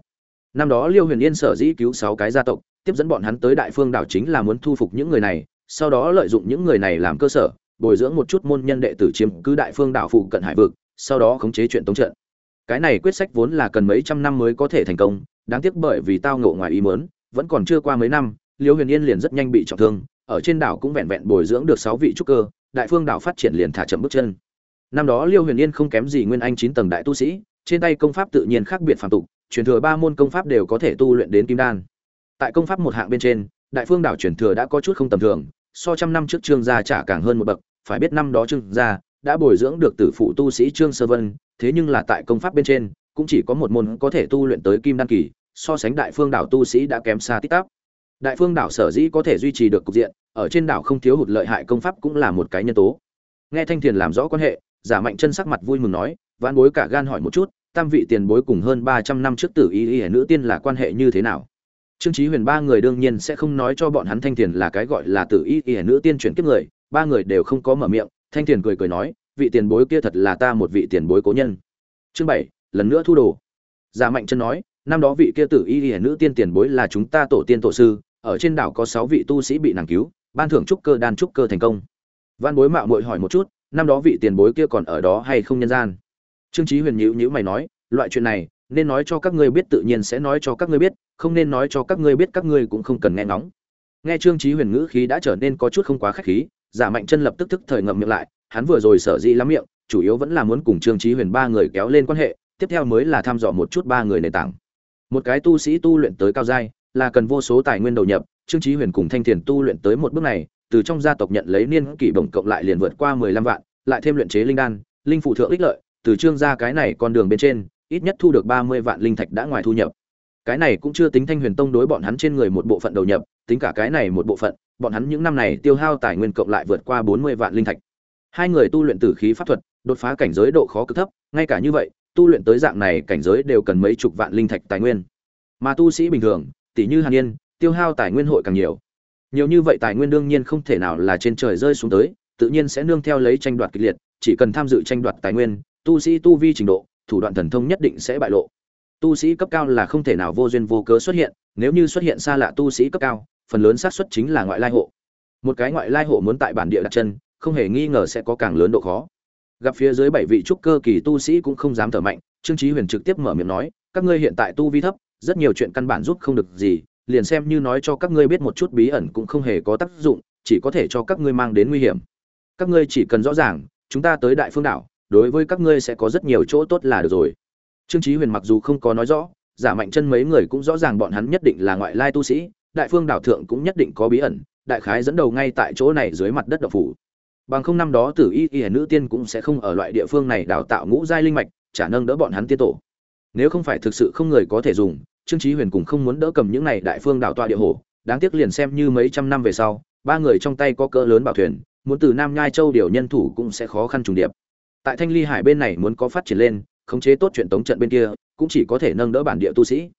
Năm đó liêu huyền yên sở dĩ cứu sáu cái gia tộc, tiếp dẫn bọn hắn tới đại phương đảo chính là muốn thu phục những người này, sau đó lợi dụng những người này làm cơ sở, bồi dưỡng một chút môn nhân đệ tử chiếm cứ đại phương đảo phụ cận hải vực, sau đó khống chế chuyện tống trận. Cái này quyết sách vốn là cần mấy trăm năm mới có thể thành công, đáng tiếc bởi vì tao ngộ ngoài ý muốn, vẫn còn chưa qua mấy năm, liêu huyền yên liền rất nhanh bị trọng thương ở trên đảo cũng vẹn vẹn bồi dưỡng được sáu vị trúc cơ, đại phương đảo phát triển liền thả chậm bước chân. Năm đó liêu huyền yên không kém gì nguyên anh chín tầng đại tu sĩ, trên tay công pháp tự nhiên khác biệt phàm tục, truyền thừa ba môn công pháp đều có thể tu luyện đến kim đan. Tại công pháp một hạng bên trên, đại phương đảo truyền thừa đã có chút không tầm thường, so trăm năm trước trương gia trả càng hơn một bậc, phải biết năm đó trương gia đã bồi dưỡng được tử phụ tu sĩ trương sơ vân, thế nhưng là tại công pháp bên trên, cũng chỉ có một môn có thể tu luyện tới kim đan kỳ, so sánh đại phương đảo tu sĩ đã kém xa tích tắp đại phương đảo sở dĩ có thể duy trì được cục diện, ở trên đảo không thiếu hụt lợi hại công pháp cũng là một cái nhân tố. Nghe thanh thiền làm rõ quan hệ, giả mạnh chân sắc mặt vui mừng nói, vãn bối cả gan hỏi một chút, tam vị tiền bối cùng hơn ba trăm năm trước tử y y nữ tiên là quan hệ như thế nào? Trương chí huyền ba người đương nhiên sẽ không nói cho bọn hắn thanh thiền là cái gọi là tử y y nữ tiên chuyển kiếp người, ba người đều không có mở miệng, thanh thiền cười cười nói, vị tiền bối kia thật là ta một vị tiền bối cố nhân. Chương bảy, lần nữa thu đồ. Giả mạnh chân nói, năm đó vị kia tử y y nữ tiên tiền bối là chúng ta tổ tiên tổ sư ở trên đảo có sáu vị tu sĩ bị nàng cứu, ban thưởng trúc cơ, đan trúc cơ thành công. Văn bối mạo muội hỏi một chút, năm đó vị tiền bối kia còn ở đó hay không nhân gian? Trương chí huyền nhíu nhíu mày nói, loại chuyện này, nên nói cho các ngươi biết tự nhiên sẽ nói cho các ngươi biết, không nên nói cho các ngươi biết các ngươi cũng không cần nghe ngóng. Nghe trương chí huyền ngữ khí đã trở nên có chút không quá khách khí, giả mạnh chân lập tức tức thời ngậm miệng lại, hắn vừa rồi sở dĩ lắm miệng, chủ yếu vẫn là muốn cùng trương chí huyền ba người kéo lên quan hệ, tiếp theo mới là thăm dò một chút ba người nền tảng. Một cái tu sĩ tu luyện tới cao giai là cần vô số tài nguyên đầu nhập, trương chí huyền cùng thanh thiền tu luyện tới một bước này, từ trong gia tộc nhận lấy niên kỷ bổng cộng lại liền vượt qua mười lăm vạn, lại thêm luyện chế linh đan, linh phụ thượng ích lợi, từ trương gia cái này con đường bên trên, ít nhất thu được ba mươi vạn linh thạch đã ngoài thu nhập. Cái này cũng chưa tính thanh huyền tông đối bọn hắn trên người một bộ phận đầu nhập, tính cả cái này một bộ phận, bọn hắn những năm này tiêu hao tài nguyên cộng lại vượt qua bốn mươi vạn linh thạch. Hai người tu luyện tử khí pháp thuật, đột phá cảnh giới độ khó cực thấp, ngay cả như vậy, tu luyện tới dạng này cảnh giới đều cần mấy chục vạn linh thạch tài nguyên. Mà tu sĩ bình thường tỷ như hàn yên, tiêu hao tài nguyên hội càng nhiều. Nhiều như vậy tài nguyên đương nhiên không thể nào là trên trời rơi xuống tới, tự nhiên sẽ nương theo lấy tranh đoạt kịch liệt, chỉ cần tham dự tranh đoạt tài nguyên, tu sĩ tu vi trình độ, thủ đoạn thần thông nhất định sẽ bại lộ. Tu sĩ cấp cao là không thể nào vô duyên vô cớ xuất hiện, nếu như xuất hiện xa lạ tu sĩ cấp cao, phần lớn xác suất chính là ngoại lai hộ. Một cái ngoại lai hộ muốn tại bản địa đặt chân, không hề nghi ngờ sẽ có càng lớn độ khó. Gặp phía dưới bảy vị trúc cơ kỳ tu sĩ cũng không dám thở mạnh, trương chí huyền trực tiếp mở miệng nói, các ngươi hiện tại tu vi thấp rất nhiều chuyện căn bản giúp không được gì, liền xem như nói cho các ngươi biết một chút bí ẩn cũng không hề có tác dụng, chỉ có thể cho các ngươi mang đến nguy hiểm. Các ngươi chỉ cần rõ ràng, chúng ta tới đại phương đảo, đối với các ngươi sẽ có rất nhiều chỗ tốt là được rồi. Trương chí huyền mặc dù không có nói rõ, giả mạnh chân mấy người cũng rõ ràng bọn hắn nhất định là ngoại lai tu sĩ, đại phương đảo thượng cũng nhất định có bí ẩn, đại khái dẫn đầu ngay tại chỗ này dưới mặt đất độc phủ. Bằng không năm đó tử y y nữ tiên cũng sẽ không ở loại địa phương này đào tạo ngũ giai linh mạch trả nâng đỡ bọn hắn tiên tổ. Nếu không phải thực sự không người có thể dùng trương chí huyền cũng không muốn đỡ cầm những này đại phương đảo tọa địa hổ, đáng tiếc liền xem như mấy trăm năm về sau ba người trong tay có cỡ lớn bảo thuyền muốn từ nam nhai châu điều nhân thủ cũng sẽ khó khăn trùng điệp. Tại thanh ly hải bên này muốn có phát triển lên khống chế tốt chuyện tống trận bên kia cũng chỉ có thể nâng đỡ bản địa tu sĩ.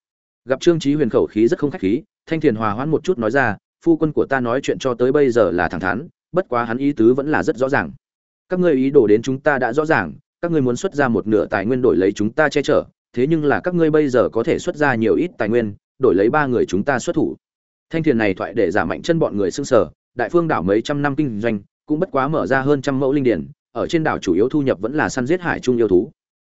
Gặp trương chí huyền khẩu khí rất không khách khí thanh thiền hòa hoãn một chút nói ra phu quân của ta nói chuyện cho tới bây giờ là thẳng thắn bất quá hắn ý tứ vẫn là rất rõ ràng. Các ngươi ý đồ đến chúng ta đã rõ ràng các ngươi muốn xuất ra một nửa tài nguyên đổi lấy chúng ta che chở thế nhưng là các ngươi bây giờ có thể xuất ra nhiều ít tài nguyên, đổi lấy ba người chúng ta xuất thủ. Thanh thiền này thoại để giả mạnh chân bọn người xưng sở đại phương đảo mấy trăm năm kinh doanh, cũng bất quá mở ra hơn trăm mẫu linh điển, ở trên đảo chủ yếu thu nhập vẫn là săn giết hải trung yêu thú.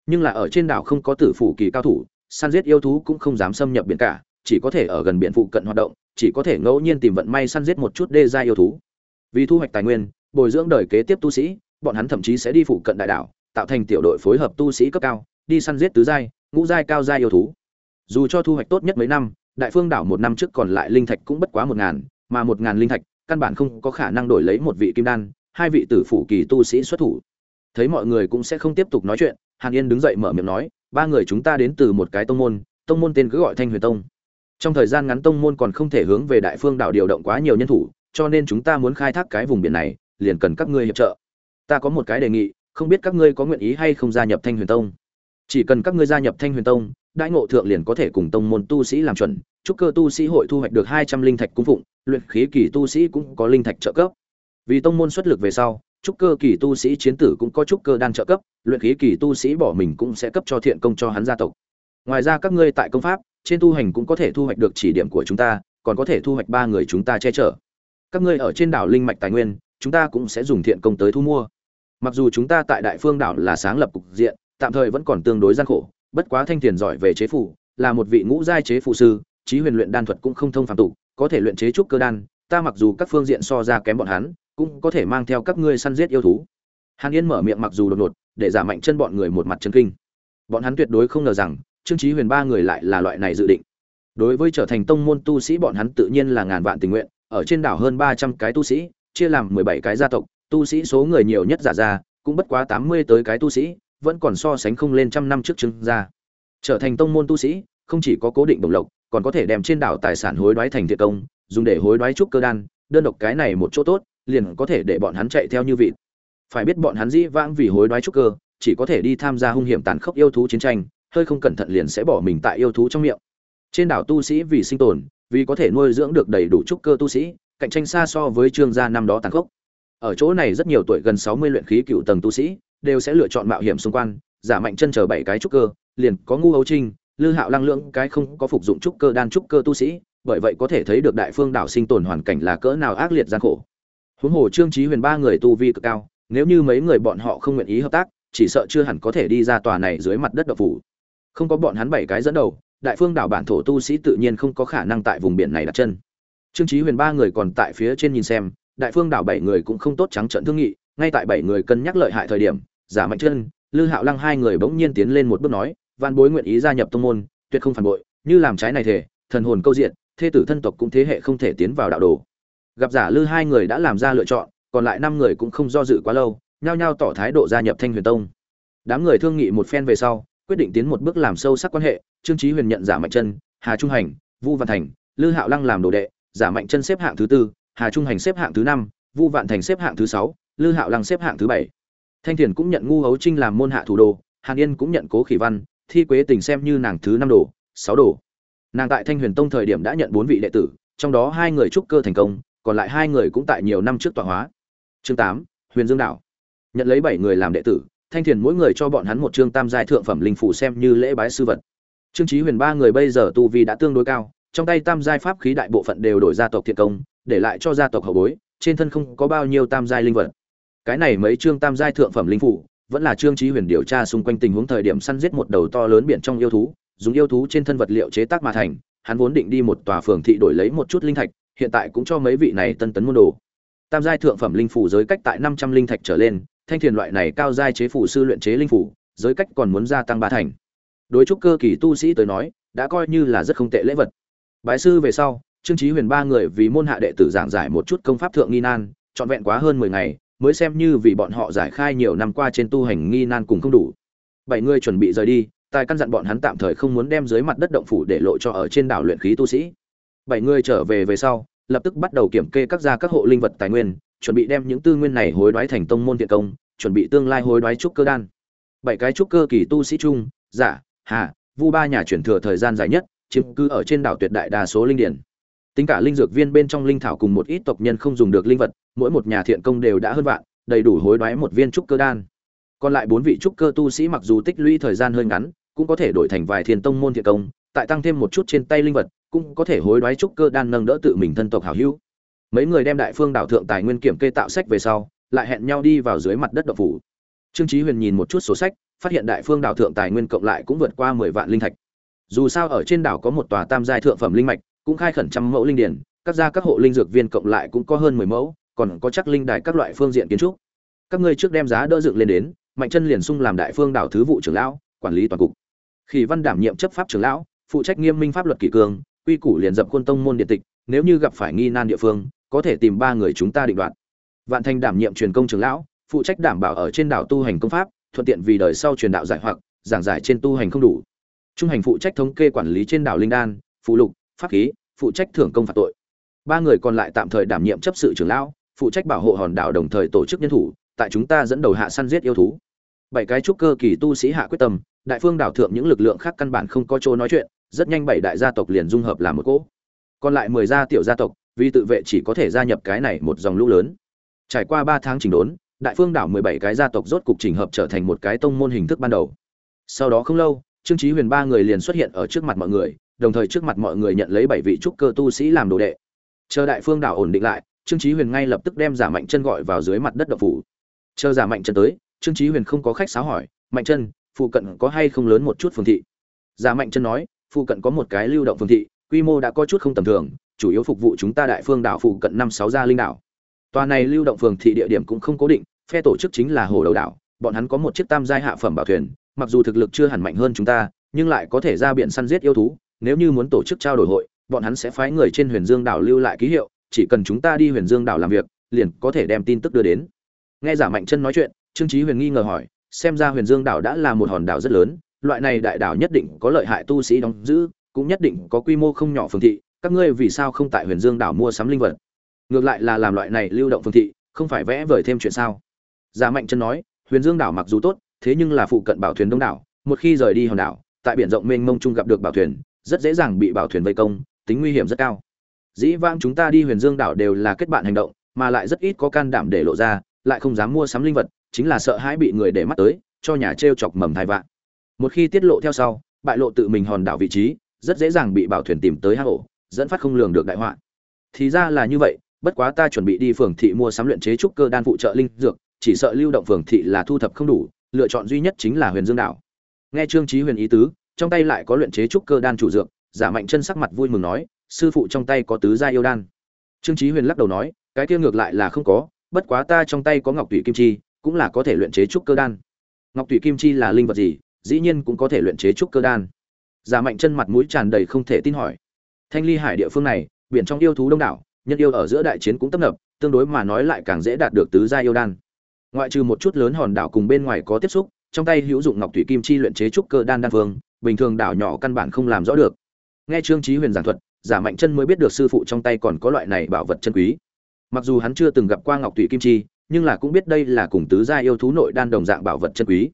Nhưng là ở trên đảo không có tử phủ kỳ cao thủ, săn giết yêu thú cũng không dám xâm nhập biển cả, chỉ có thể ở gần biển phụ cận hoạt động, chỉ có thể ngẫu nhiên tìm vận may săn giết một chút đê gia yêu thú. Vì thu hoạch tài nguyên, bồi dưỡng đời kế tiếp tu sĩ, bọn hắn thậm chí sẽ đi phụ cận đại đảo, tạo thành tiểu đội phối hợp tu sĩ cấp cao, đi săn giết tứ giai ngũ giai cao giai yêu thú. Dù cho thu hoạch tốt nhất mấy năm, đại phương đảo một năm trước còn lại linh thạch cũng bất quá một ngàn, mà một ngàn linh thạch, căn bản không có khả năng đổi lấy một vị kim đan, hai vị tử phủ kỳ tu sĩ xuất thủ. Thấy mọi người cũng sẽ không tiếp tục nói chuyện, hàn yên đứng dậy mở miệng nói, ba người chúng ta đến từ một cái tông môn tông môn tên cứ gọi thanh huyền tông. Trong thời gian ngắn tông môn còn không thể hướng về đại phương đảo điều động quá nhiều nhân thủ, cho nên chúng ta muốn khai thác cái vùng biển này, liền cần các ngươi hiệp trợ. Ta có một cái đề nghị, không biết các ngươi có nguyện ý hay không gia nhập thanh huyền tông? Chỉ cần các ngươi gia nhập thanh huyền tông, đại ngộ thượng liền có thể cùng tông môn tu sĩ làm chuẩn. Chúc cơ tu sĩ hội thu hoạch được hai trăm linh thạch cung phụng, luyện khí kỳ tu sĩ cũng có linh thạch trợ cấp. Vì tông môn xuất lực về sau trúc cơ kỳ tu sĩ chiến tử cũng có trúc cơ đang trợ cấp, luyện khí kỳ tu sĩ bỏ mình cũng sẽ cấp cho thiện công cho hắn gia tộc. Ngoài ra các ngươi tại công pháp, trên tu hành cũng có thể thu hoạch được chỉ điểm của chúng ta, còn có thể thu hoạch ba người chúng ta che chở. Các ngươi ở trên đảo linh mạch tài nguyên, chúng ta cũng sẽ dùng thiện công tới thu mua. Mặc dù chúng ta tại đại phương đảo là sáng lập cục diện tạm thời vẫn còn tương đối gian khổ bất quá thanh tiền giỏi về chế phù, là một vị ngũ giai chế phụ sư trí huyền luyện đan thuật cũng không thông phàm tục có thể luyện chế trúc cơ đan ta mặc dù các phương diện so ra kém bọn hắn cũng có thể mang theo các ngươi săn giết yêu thú. Hàn yên mở miệng mặc dù đột ngột để giả mạnh chân bọn người một mặt chân kinh. Bọn hắn tuyệt đối không ngờ rằng trương trí huyền ba người lại là loại này dự định. Đối với trở thành tông môn tu sĩ bọn hắn tự nhiên là ngàn vạn tình nguyện ở trên đảo hơn ba trăm cái tu sĩ chia làm mười bảy cái gia tộc tu sĩ số người nhiều nhất giả ra cũng bất quá tám mươi tới cái tu sĩ vẫn còn so sánh không lên trăm năm trước trương gia. Trở thành tông môn tu sĩ, không chỉ có cố định đồng lộc, còn có thể đem trên đảo tài sản hối đoái thành thiệt công, dùng để hối đoái trúc cơ đan, đơn độc cái này một chỗ tốt, liền có thể để bọn hắn chạy theo như vịt. Phải biết bọn hắn dĩ vãng vì hối đoái trúc cơ, chỉ có thể đi tham gia hung hiểm tàn khốc yêu thú chiến tranh, hơi không cẩn thận liền sẽ bỏ mình tại yêu thú trong miệng. Trên đảo tu sĩ vì sinh tồn, vì có thể nuôi dưỡng được đầy đủ trúc cơ tu sĩ, cạnh tranh xa so với trương gia năm đó tàn khốc. Ở chỗ này rất nhiều tuổi gần sáu mươi luyện khí cựu tầng tu sĩ đều sẽ lựa chọn mạo hiểm xung quanh, giả mạnh chân chờ bảy cái trúc cơ, liền có ngu hấu trinh, lư hạo lăng lượng cái không có phục dụng trúc cơ đan trúc cơ tu sĩ, bởi vậy có thể thấy được đại phương đảo sinh tồn hoàn cảnh là cỡ nào ác liệt gian khổ. Huống hồ trương trí huyền ba người tu vi cực cao, nếu như mấy người bọn họ không nguyện ý hợp tác, chỉ sợ chưa hẳn có thể đi ra tòa này dưới mặt đất độc phủ. Không có bọn hắn bảy cái dẫn đầu, đại phương đảo bản thổ tu sĩ tự nhiên không có khả năng tại vùng biển này đặt chân. Trương trí huyền ba người còn tại phía trên nhìn xem, đại phương đảo bảy người cũng không tốt trắng trợn thương nghị ngay tại bảy người cân nhắc lợi hại thời điểm, giả mạnh chân, lư hạo lăng hai người bỗng nhiên tiến lên một bước nói văn bối nguyện ý gia nhập tông môn, tuyệt không phản bội, như làm trái này thể thần hồn câu diện, thê tử thân tộc cũng thế hệ không thể tiến vào đạo đồ. Gặp giả lư hai người đã làm ra lựa chọn, còn lại năm người cũng không do dự quá lâu, nhao nhao tỏ thái độ gia nhập thanh huyền tông. Đám người thương nghị một phen về sau, quyết định tiến một bước làm sâu sắc quan hệ, trương trí huyền nhận giả mạnh chân, hà trung hành, vu văn thành, lư hạo lăng làm đồ đệ, giả mạnh chân xếp hạng thứ tư, hà trung hành xếp hạng thứ năm, vu vạn thành xếp hạng thứ sáu lư hạo lăng xếp hạng thứ bảy. Thanh thiền cũng nhận ngu hấu trinh làm môn hạ thủ đồ hàn yên cũng nhận cố khỉ văn, thi quế tình xem như nàng thứ năm đồ, sáu đồ. Nàng tại thanh huyền tông thời điểm đã nhận bốn vị đệ tử, trong đó hai người trúc cơ thành công, còn lại hai người cũng tại nhiều năm trước tọa hóa. Chương tám, huyền dương đạo. Nhận lấy bảy người làm đệ tử, thanh thiền mỗi người cho bọn hắn một chương tam giai thượng phẩm linh phủ xem như lễ bái sư vật. Trương trí huyền ba người bây giờ tu vi đã tương đối cao, trong tay tam giai pháp khí đại bộ phận đều đổi gia tộc thiện công, để lại cho gia tộc hậu bối, trên thân không có bao nhiêu tam giai linh vật cái này mấy chương tam giai thượng phẩm linh phủ, vẫn là trương trí huyền điều tra xung quanh tình huống thời điểm săn giết một đầu to lớn biển trong yêu thú, dùng yêu thú trên thân vật liệu chế tác mà thành, hắn vốn định đi một tòa phường thị đổi lấy một chút linh thạch, hiện tại cũng cho mấy vị này tân tấn môn đồ. Tam giai thượng phẩm linh phủ giới cách tại năm trăm linh thạch trở lên, thanh thiền loại này cao giai chế phủ sư luyện chế linh phủ, giới cách còn muốn gia tăng ba thành. Đối trúc cơ kỳ tu sĩ tới nói, đã coi như là rất không tệ lễ vật. Bái sư về sau, trương trí huyền ba người vì môn hạ đệ tử giảng giải một chút công pháp thượng nghi nan, trọn vẹn quá hơn mười ngày mới xem như vì bọn họ giải khai nhiều năm qua trên tu hành nghi nan cùng không đủ. Bảy người chuẩn bị rời đi, tài căn dặn bọn hắn tạm thời không muốn đem dưới mặt đất động phủ để lộ cho ở trên đảo luyện khí tu sĩ. Bảy người trở về về sau, lập tức bắt đầu kiểm kê các gia các hộ linh vật tài nguyên, chuẩn bị đem những tư nguyên này hối đoái thành tông môn thiện công, chuẩn bị tương lai hối đoái trúc cơ đan. Bảy cái trúc cơ kỳ tu sĩ chung giả hà, vu ba nhà chuyển thừa thời gian dài nhất, chiếm cứ ở trên đảo tuyệt đại đa số linh điển. Tính cả linh dược viên bên trong linh thảo cùng một ít tộc nhân không dùng được linh vật mỗi một nhà thiện công đều đã hơn vạn, đầy đủ hối đoái một viên trúc cơ đan. Còn lại bốn vị trúc cơ tu sĩ mặc dù tích lũy thời gian hơi ngắn, cũng có thể đổi thành vài thiên tông môn thiện công, tại tăng thêm một chút trên tay linh vật, cũng có thể hối đoái trúc cơ đan nâng đỡ tự mình thân tộc hảo hữu. Mấy người đem đại phương đảo thượng tài nguyên kiểm kê tạo sách về sau, lại hẹn nhau đi vào dưới mặt đất đậu phủ. Trương chí huyền nhìn một chút sổ sách, phát hiện đại phương đảo thượng tài nguyên cộng lại cũng vượt qua mười vạn linh thạch. Dù sao ở trên đảo có một tòa tam giai thượng phẩm linh mạch, cũng khai khẩn trăm mẫu linh điển, các gia các hộ linh dược viên cộng lại cũng có hơn mười mẫu còn có chắc linh đài các loại phương diện kiến trúc. Các ngươi trước đem giá đỡ dựng lên đến, mạnh chân liền sung làm đại phương đảo thứ vụ trưởng lão, quản lý toàn cục. Khi văn đảm nhiệm chấp pháp trưởng lão, phụ trách nghiêm minh pháp luật kỷ cương, quy củ liền dập quân tông môn điện tịch, nếu như gặp phải nghi nan địa phương, có thể tìm ba người chúng ta định đoạt. Vạn thành đảm nhiệm truyền công trưởng lão, phụ trách đảm bảo ở trên đảo tu hành công pháp, thuận tiện vì đời sau truyền đạo giải hoặc, giảng giải trên tu hành không đủ. Trung hành phụ trách thống kê quản lý trên đảo linh đan, phụ lục, pháp khí, phụ trách thưởng công phạt tội. Ba người còn lại tạm thời đảm nhiệm chấp sự trưởng lão phụ trách bảo hộ hòn đảo đồng thời tổ chức nhân thủ, tại chúng ta dẫn đầu hạ săn giết yêu thú. Bảy cái trúc cơ kỳ tu sĩ hạ quyết tâm, đại phương đảo thượng những lực lượng khác căn bản không có chỗ nói chuyện, rất nhanh bảy đại gia tộc liền dung hợp làm một cỗ. Còn lại mười gia tiểu gia tộc, vì tự vệ chỉ có thể gia nhập cái này một dòng lũ lớn. Trải qua ba tháng chỉnh đốn, đại phương đảo mười bảy cái gia tộc rốt cục chỉnh hợp trở thành một cái tông môn hình thức ban đầu. Sau đó không lâu, trương chí huyền ba người liền xuất hiện ở trước mặt mọi người, đồng thời trước mặt mọi người nhận lấy bảy vị trúc cơ tu sĩ làm đồ đệ. Chờ đại phương đảo ổn định lại trương chí huyền ngay lập tức đem giả mạnh chân gọi vào dưới mặt đất động phủ. Chờ giả mạnh chân tới, trương chí huyền không có khách sáo hỏi, mạnh chân, phụ cận có hay không lớn một chút phường thị? Giả mạnh chân nói, phụ cận có một cái lưu động phường thị, quy mô đã có chút không tầm thường, chủ yếu phục vụ chúng ta đại phương đảo phụ cận năm sáu gia linh đảo. Tòa này lưu động phường thị địa điểm cũng không cố định, phe tổ chức chính là hồ đầu đảo, bọn hắn có một chiếc tam giai hạ phẩm bảo thuyền, mặc dù thực lực chưa hẳn mạnh hơn chúng ta, nhưng lại có thể ra biển săn giết yêu thú, nếu như muốn tổ chức trao đổi hội, bọn hắn sẽ phái người trên huyền dương đảo lưu lại ký hiệu chỉ cần chúng ta đi huyền dương đảo làm việc, liền có thể đem tin tức đưa đến. Nghe giả mạnh chân nói chuyện, trương chí huyền nghi ngờ hỏi, xem ra huyền dương đảo đã là một hòn đảo rất lớn, loại này đại đảo nhất định có lợi hại tu sĩ đóng giữ, cũng nhất định có quy mô không nhỏ phường thị, các ngươi vì sao không tại huyền dương đảo mua sắm linh vật? Ngược lại là làm loại này lưu động phường thị, không phải vẽ vời thêm chuyện sao? Giả mạnh chân nói, huyền dương đảo mặc dù tốt, thế nhưng là phụ cận bảo thuyền đông đảo, một khi rời đi hòn đảo, tại biển rộng mênh mông chung gặp được bảo thuyền, rất dễ dàng bị bảo thuyền vây công, tính nguy hiểm rất cao dĩ vãng chúng ta đi huyền dương đảo đều là kết bạn hành động, mà lại rất ít có can đảm để lộ ra, lại không dám mua sắm linh vật, chính là sợ hãi bị người để mắt tới, cho nhà t r e o chọc mầm thai vạn. Một khi tiết lộ theo sau, bại lộ tự mình hòn đảo vị trí, rất dễ dàng bị bảo thuyền tìm tới hang ổ, dẫn phát không lường được đại họa. Thì ra là như vậy, bất quá ta chuẩn bị đi phường thị mua sắm luyện chế trúc cơ đan phụ trợ linh dược, chỉ sợ lưu động phường thị là thu thập không đủ, lựa chọn duy nhất chính là huyền dương đảo. Nghe trương trí huyền ý tứ, trong tay lại có luyện chế trúc cơ đan chủ dược, giả mạnh chân sắc mặt vui mừng nói sư phụ trong tay có tứ gia yêu đan. Trương Chí huyền lắc đầu nói, cái kia ngược lại là không có, bất quá ta trong tay có ngọc tùy kim chi, cũng là có thể luyện chế trúc cơ đan. Ngọc tùy kim chi là linh vật gì? Dĩ nhiên cũng có thể luyện chế trúc cơ đan. Giả mạnh chân mặt mũi tràn đầy không thể tin hỏi. Thanh ly hải địa phương này, biển trong yêu thú đông đảo, nhân yêu ở giữa đại chiến cũng tấp nập, tương đối mà nói lại càng dễ đạt được tứ gia yêu đan. Ngoại trừ một chút lớn hòn đảo cùng bên ngoài có tiếp xúc, trong tay hữu dụng ngọc thủy kim chi luyện chế trúc cơ đan đan phương, bình thường đảo nhỏ căn bản không làm rõ được. Nghe trương Chí huyền giảng thuật giả mạnh chân mới biết được sư phụ trong tay còn có loại này bảo vật chân quý. Mặc dù hắn chưa từng gặp qua ngọc thủy kim chi, nhưng là cũng biết đây là cùng tứ gia yêu thú nội đan đồng dạng bảo vật chân quý.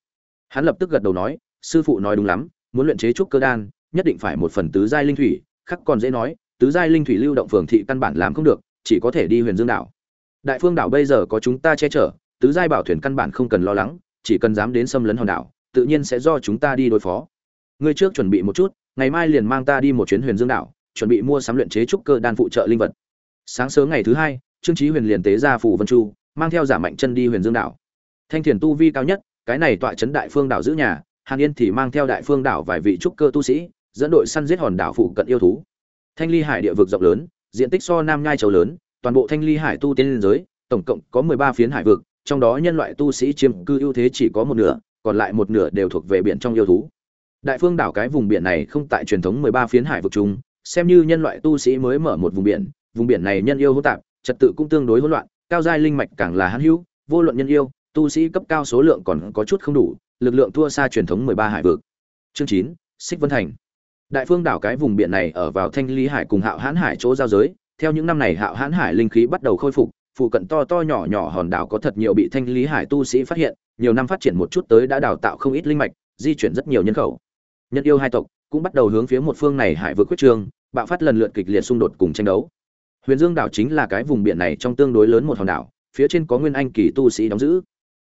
Hắn lập tức gật đầu nói, sư phụ nói đúng lắm, muốn luyện chế trúc cơ đan, nhất định phải một phần tứ giai linh thủy, khắc còn dễ nói, tứ giai linh thủy lưu động phường thị căn bản làm không được, chỉ có thể đi huyền dương đảo. Đại phương đảo bây giờ có chúng ta che chở, tứ giai bảo thuyền căn bản không cần lo lắng, chỉ cần dám đến xâm lấn hòn đảo, tự nhiên sẽ do chúng ta đi đối phó. Ngươi trước chuẩn bị một chút, ngày mai liền mang ta đi một chuyến huyền dương đảo chuẩn bị mua sắm luyện chế trúc cơ đan phụ trợ linh vật. Sáng sớm ngày thứ hai, trương chí huyền liền tế ra phủ vân chu, mang theo giả mạnh chân đi huyền dương đảo. Thanh thiền tu vi cao nhất, cái này tọa chấn đại phương đảo giữ nhà, hàn yên thì mang theo đại phương đảo vài vị trúc cơ tu sĩ, dẫn đội săn giết hòn đảo phụ cận yêu thú. Thanh ly hải địa vực rộng lớn, diện tích so nam nhai châu lớn, toàn bộ thanh ly hải tu tiên giới, tổng cộng có mười ba phiến hải vực, trong đó nhân loại tu sĩ chiếm cư ưu thế chỉ có một nửa, còn lại một nửa đều thuộc về biển trong yêu thú. Đại phương đảo cái vùng biển này không tại truyền thống mười ba phiến hải vực chung xem như nhân loại tu sĩ mới mở một vùng biển vùng biển này nhân yêu hỗn tạp, trật tự cũng tương đối hỗn loạn, cao giai linh mạch càng là hãn hữu, vô luận nhân yêu, tu sĩ cấp cao số lượng còn có chút không đủ, lực lượng thua xa truyền thống mười ba hải vực. Chương chín, xích vân thành. Đại phương đảo cái vùng biển này ở vào thanh lý hải cùng hạo hãn hải chỗ giao giới, theo những năm này hạo hãn hải linh khí bắt đầu khôi phục, phụ cận to to nhỏ nhỏ hòn đảo có thật nhiều bị thanh lý hải tu sĩ phát hiện, nhiều năm phát triển một chút tới đã đào tạo không ít linh mạch, di chuyển rất nhiều nhân khẩu. Nhân yêu hai tộc cũng bắt đầu hướng phía một phương này hải vực quyết trương bạo phát lần lượt kịch liệt xung đột cùng tranh đấu. Huyền dương đảo chính là cái vùng biển này trong tương đối lớn một hòn đảo, phía trên có nguyên anh kỳ tu sĩ đóng giữ.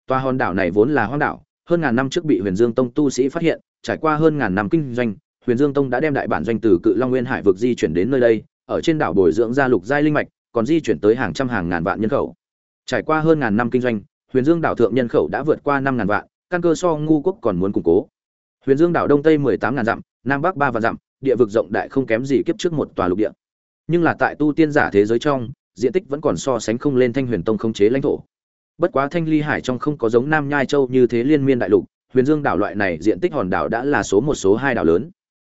Toa hòn đảo này vốn là hoang đảo, hơn ngàn năm trước bị huyền dương tông tu sĩ phát hiện, trải qua hơn ngàn năm kinh doanh, huyền dương tông đã đem đại bản doanh từ cự long nguyên hải vực di chuyển đến nơi đây, ở trên đảo bồi dưỡng ra lục giai linh mạch, còn di chuyển tới hàng trăm hàng ngàn vạn nhân khẩu. Trải qua hơn ngàn năm kinh doanh, huyền dương đảo thượng nhân khẩu đã vượt qua năm ngàn vạn, căn cơ so ngu quốc còn muốn củng cố. Huyền dương đảo đông tây mười tám ngàn dặm, nam bắc ba vạn dặm địa vực rộng đại không kém gì kiếp trước một tòa lục địa. Nhưng là tại tu tiên giả thế giới trong, diện tích vẫn còn so sánh không lên thanh huyền tông không chế lãnh thổ. Bất quá thanh ly hải trong không có giống nam nhai châu như thế liên miên đại lục, huyền dương đảo loại này diện tích hòn đảo đã là số một, số hai đảo lớn.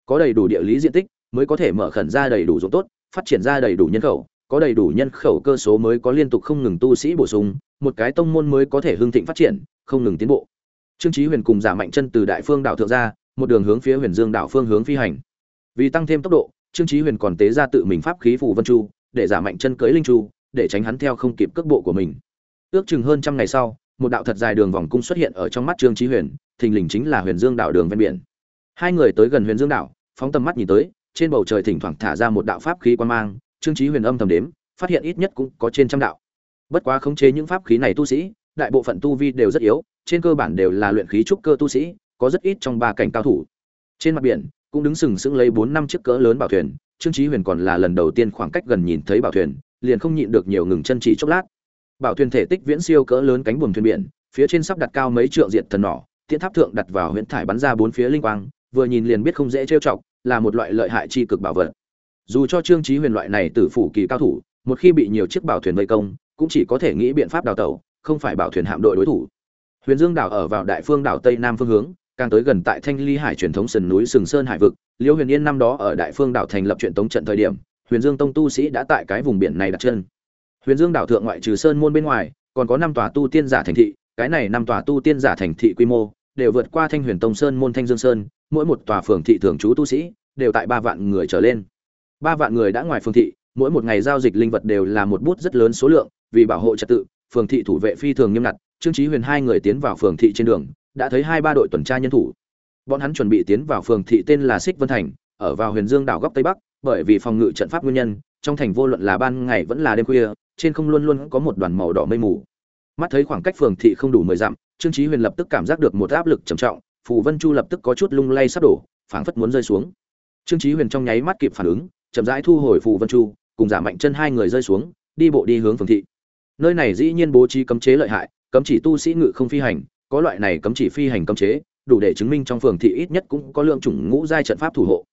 Có đầy đủ địa lý diện tích mới có thể mở khẩn ra đầy đủ dụng tốt, phát triển ra đầy đủ nhân khẩu, có đầy đủ nhân khẩu cơ số mới có liên tục không ngừng tu sĩ bổ sung, một cái tông môn mới có thể hưng thịnh phát triển, không ngừng tiến bộ. Trương chí huyền cùng giả mạnh chân từ đại phương đảo thượng ra, một đường hướng phía huyền dương đảo phương hướng phi hành vì tăng thêm tốc độ, trương chí huyền còn tế ra tự mình pháp khí phù vân chu, để giả mạnh chân cưỡi linh chu, để tránh hắn theo không kịp cước bộ của mình. Ước chừng hơn trăm ngày sau, một đạo thật dài đường vòng cung xuất hiện ở trong mắt trương chí huyền, thình lình chính là huyền dương đảo đường ven biển. Hai người tới gần huyền dương đảo, phóng tầm mắt nhìn tới, trên bầu trời thỉnh thoảng thả ra một đạo pháp khí quan mang, trương chí huyền âm thầm đếm, phát hiện ít nhất cũng có trên trăm đạo. Bất quá khống chế những pháp khí này tu sĩ, đại bộ phận tu vi đều rất yếu, trên cơ bản đều là luyện khí trúc cơ tu sĩ, có rất ít trong ba cảnh cao thủ. Trên mặt biển cũng đứng sừng sững lấy bốn năm chiếc cỡ lớn bảo thuyền. Trương chí huyền còn là lần đầu tiên khoảng cách gần nhìn thấy bảo thuyền, liền không nhịn được nhiều ngừng chân chỉ chốc lát. Bảo thuyền thể tích viễn siêu cỡ lớn cánh buồm thuyền biển, phía trên sắp đặt cao mấy trượng diện thần nỏ tiễn tháp thượng đặt vào huyễn thải bắn ra bốn phía linh quang, vừa nhìn liền biết không dễ trêu chọc, là một loại lợi hại chi cực bảo vật. Dù cho trương chí huyền loại này tử phủ kỳ cao thủ, một khi bị nhiều chiếc bảo thuyền vây công, cũng chỉ có thể nghĩ biện pháp đào tẩu, không phải bảo thuyền hạm đội đối thủ. Huyền dương đảo ở vào đại phương đảo tây nam phương hướng càng tới gần tại thanh ly hải truyền thống sườn núi sừng sơn hải vực, liễu huyền yên năm đó ở đại phương đảo thành lập truyền tống trận thời điểm, huyền dương tông tu sĩ đã tại cái vùng biển này đặt chân. Huyền dương đảo thượng ngoại trừ sơn môn bên ngoài, còn có năm tòa tu tiên giả thành thị, cái này năm tòa tu tiên giả thành thị quy mô đều vượt qua thanh huyền tông sơn môn thanh dương sơn, mỗi một tòa phường thị thường trú tu sĩ đều tại ba vạn người trở lên. Ba vạn người đã ngoài phường thị, mỗi một ngày giao dịch linh vật đều là một bút rất lớn số lượng, vì bảo hộ trật tự, phường thị thủ vệ phi thường nghiêm ngặt, trương trí huyền hai người tiến vào phường thị trên đường đã thấy hai ba đội tuần tra nhân thủ. Bọn hắn chuẩn bị tiến vào phường thị tên là xích vân thành, ở vào huyền dương đảo góc tây bắc, bởi vì phòng ngự trận pháp nguyên nhân, trong thành vô luận là ban ngày vẫn là đêm khuya, trên không luôn luôn có một đoàn màu đỏ mây mù. Mắt thấy khoảng cách phường thị không đủ mười dặm, trương chí huyền lập tức cảm giác được một áp lực trầm trọng, phù vân chu lập tức có chút lung lay sắp đổ, phảng phất muốn rơi xuống. Trương chí huyền trong nháy mắt kịp phản ứng, chậm rãi thu hồi phù vân chu, cùng giả mạnh chân hai người rơi xuống, đi bộ đi hướng phường thị. Nơi này dĩ nhiên bố trí cấm chế lợi hại, cấm chỉ tu sĩ ngự không phi hành có loại này cấm chỉ phi hành cấm chế, đủ để chứng minh trong phường thị ít nhất cũng có lượng chủng ngũ giai trận pháp thủ hộ.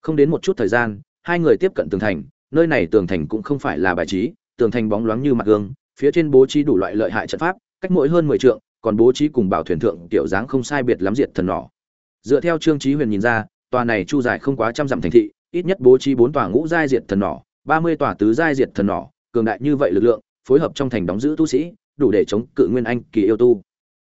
Không đến một chút thời gian, hai người tiếp cận tường thành, nơi này tường thành cũng không phải là bài trí, tường thành bóng loáng như mặt gương, phía trên bố trí đủ loại lợi hại trận pháp, cách mỗi hơn mười trượng, còn bố trí cùng bảo thuyền thượng tiểu dáng không sai biệt lắm diệt thần nỏ. Dựa theo trương trí huyền nhìn ra, tòa này chu dài không quá trăm dặm thành thị, ít nhất bố trí bốn tòa ngũ giai diệt thần nỏ, ba mươi tòa tứ giai diệt thần nỏ, cường đại như vậy lực lượng, phối hợp trong thành đóng giữ tu sĩ, đủ để chống cự nguyên anh kỳ yêu tu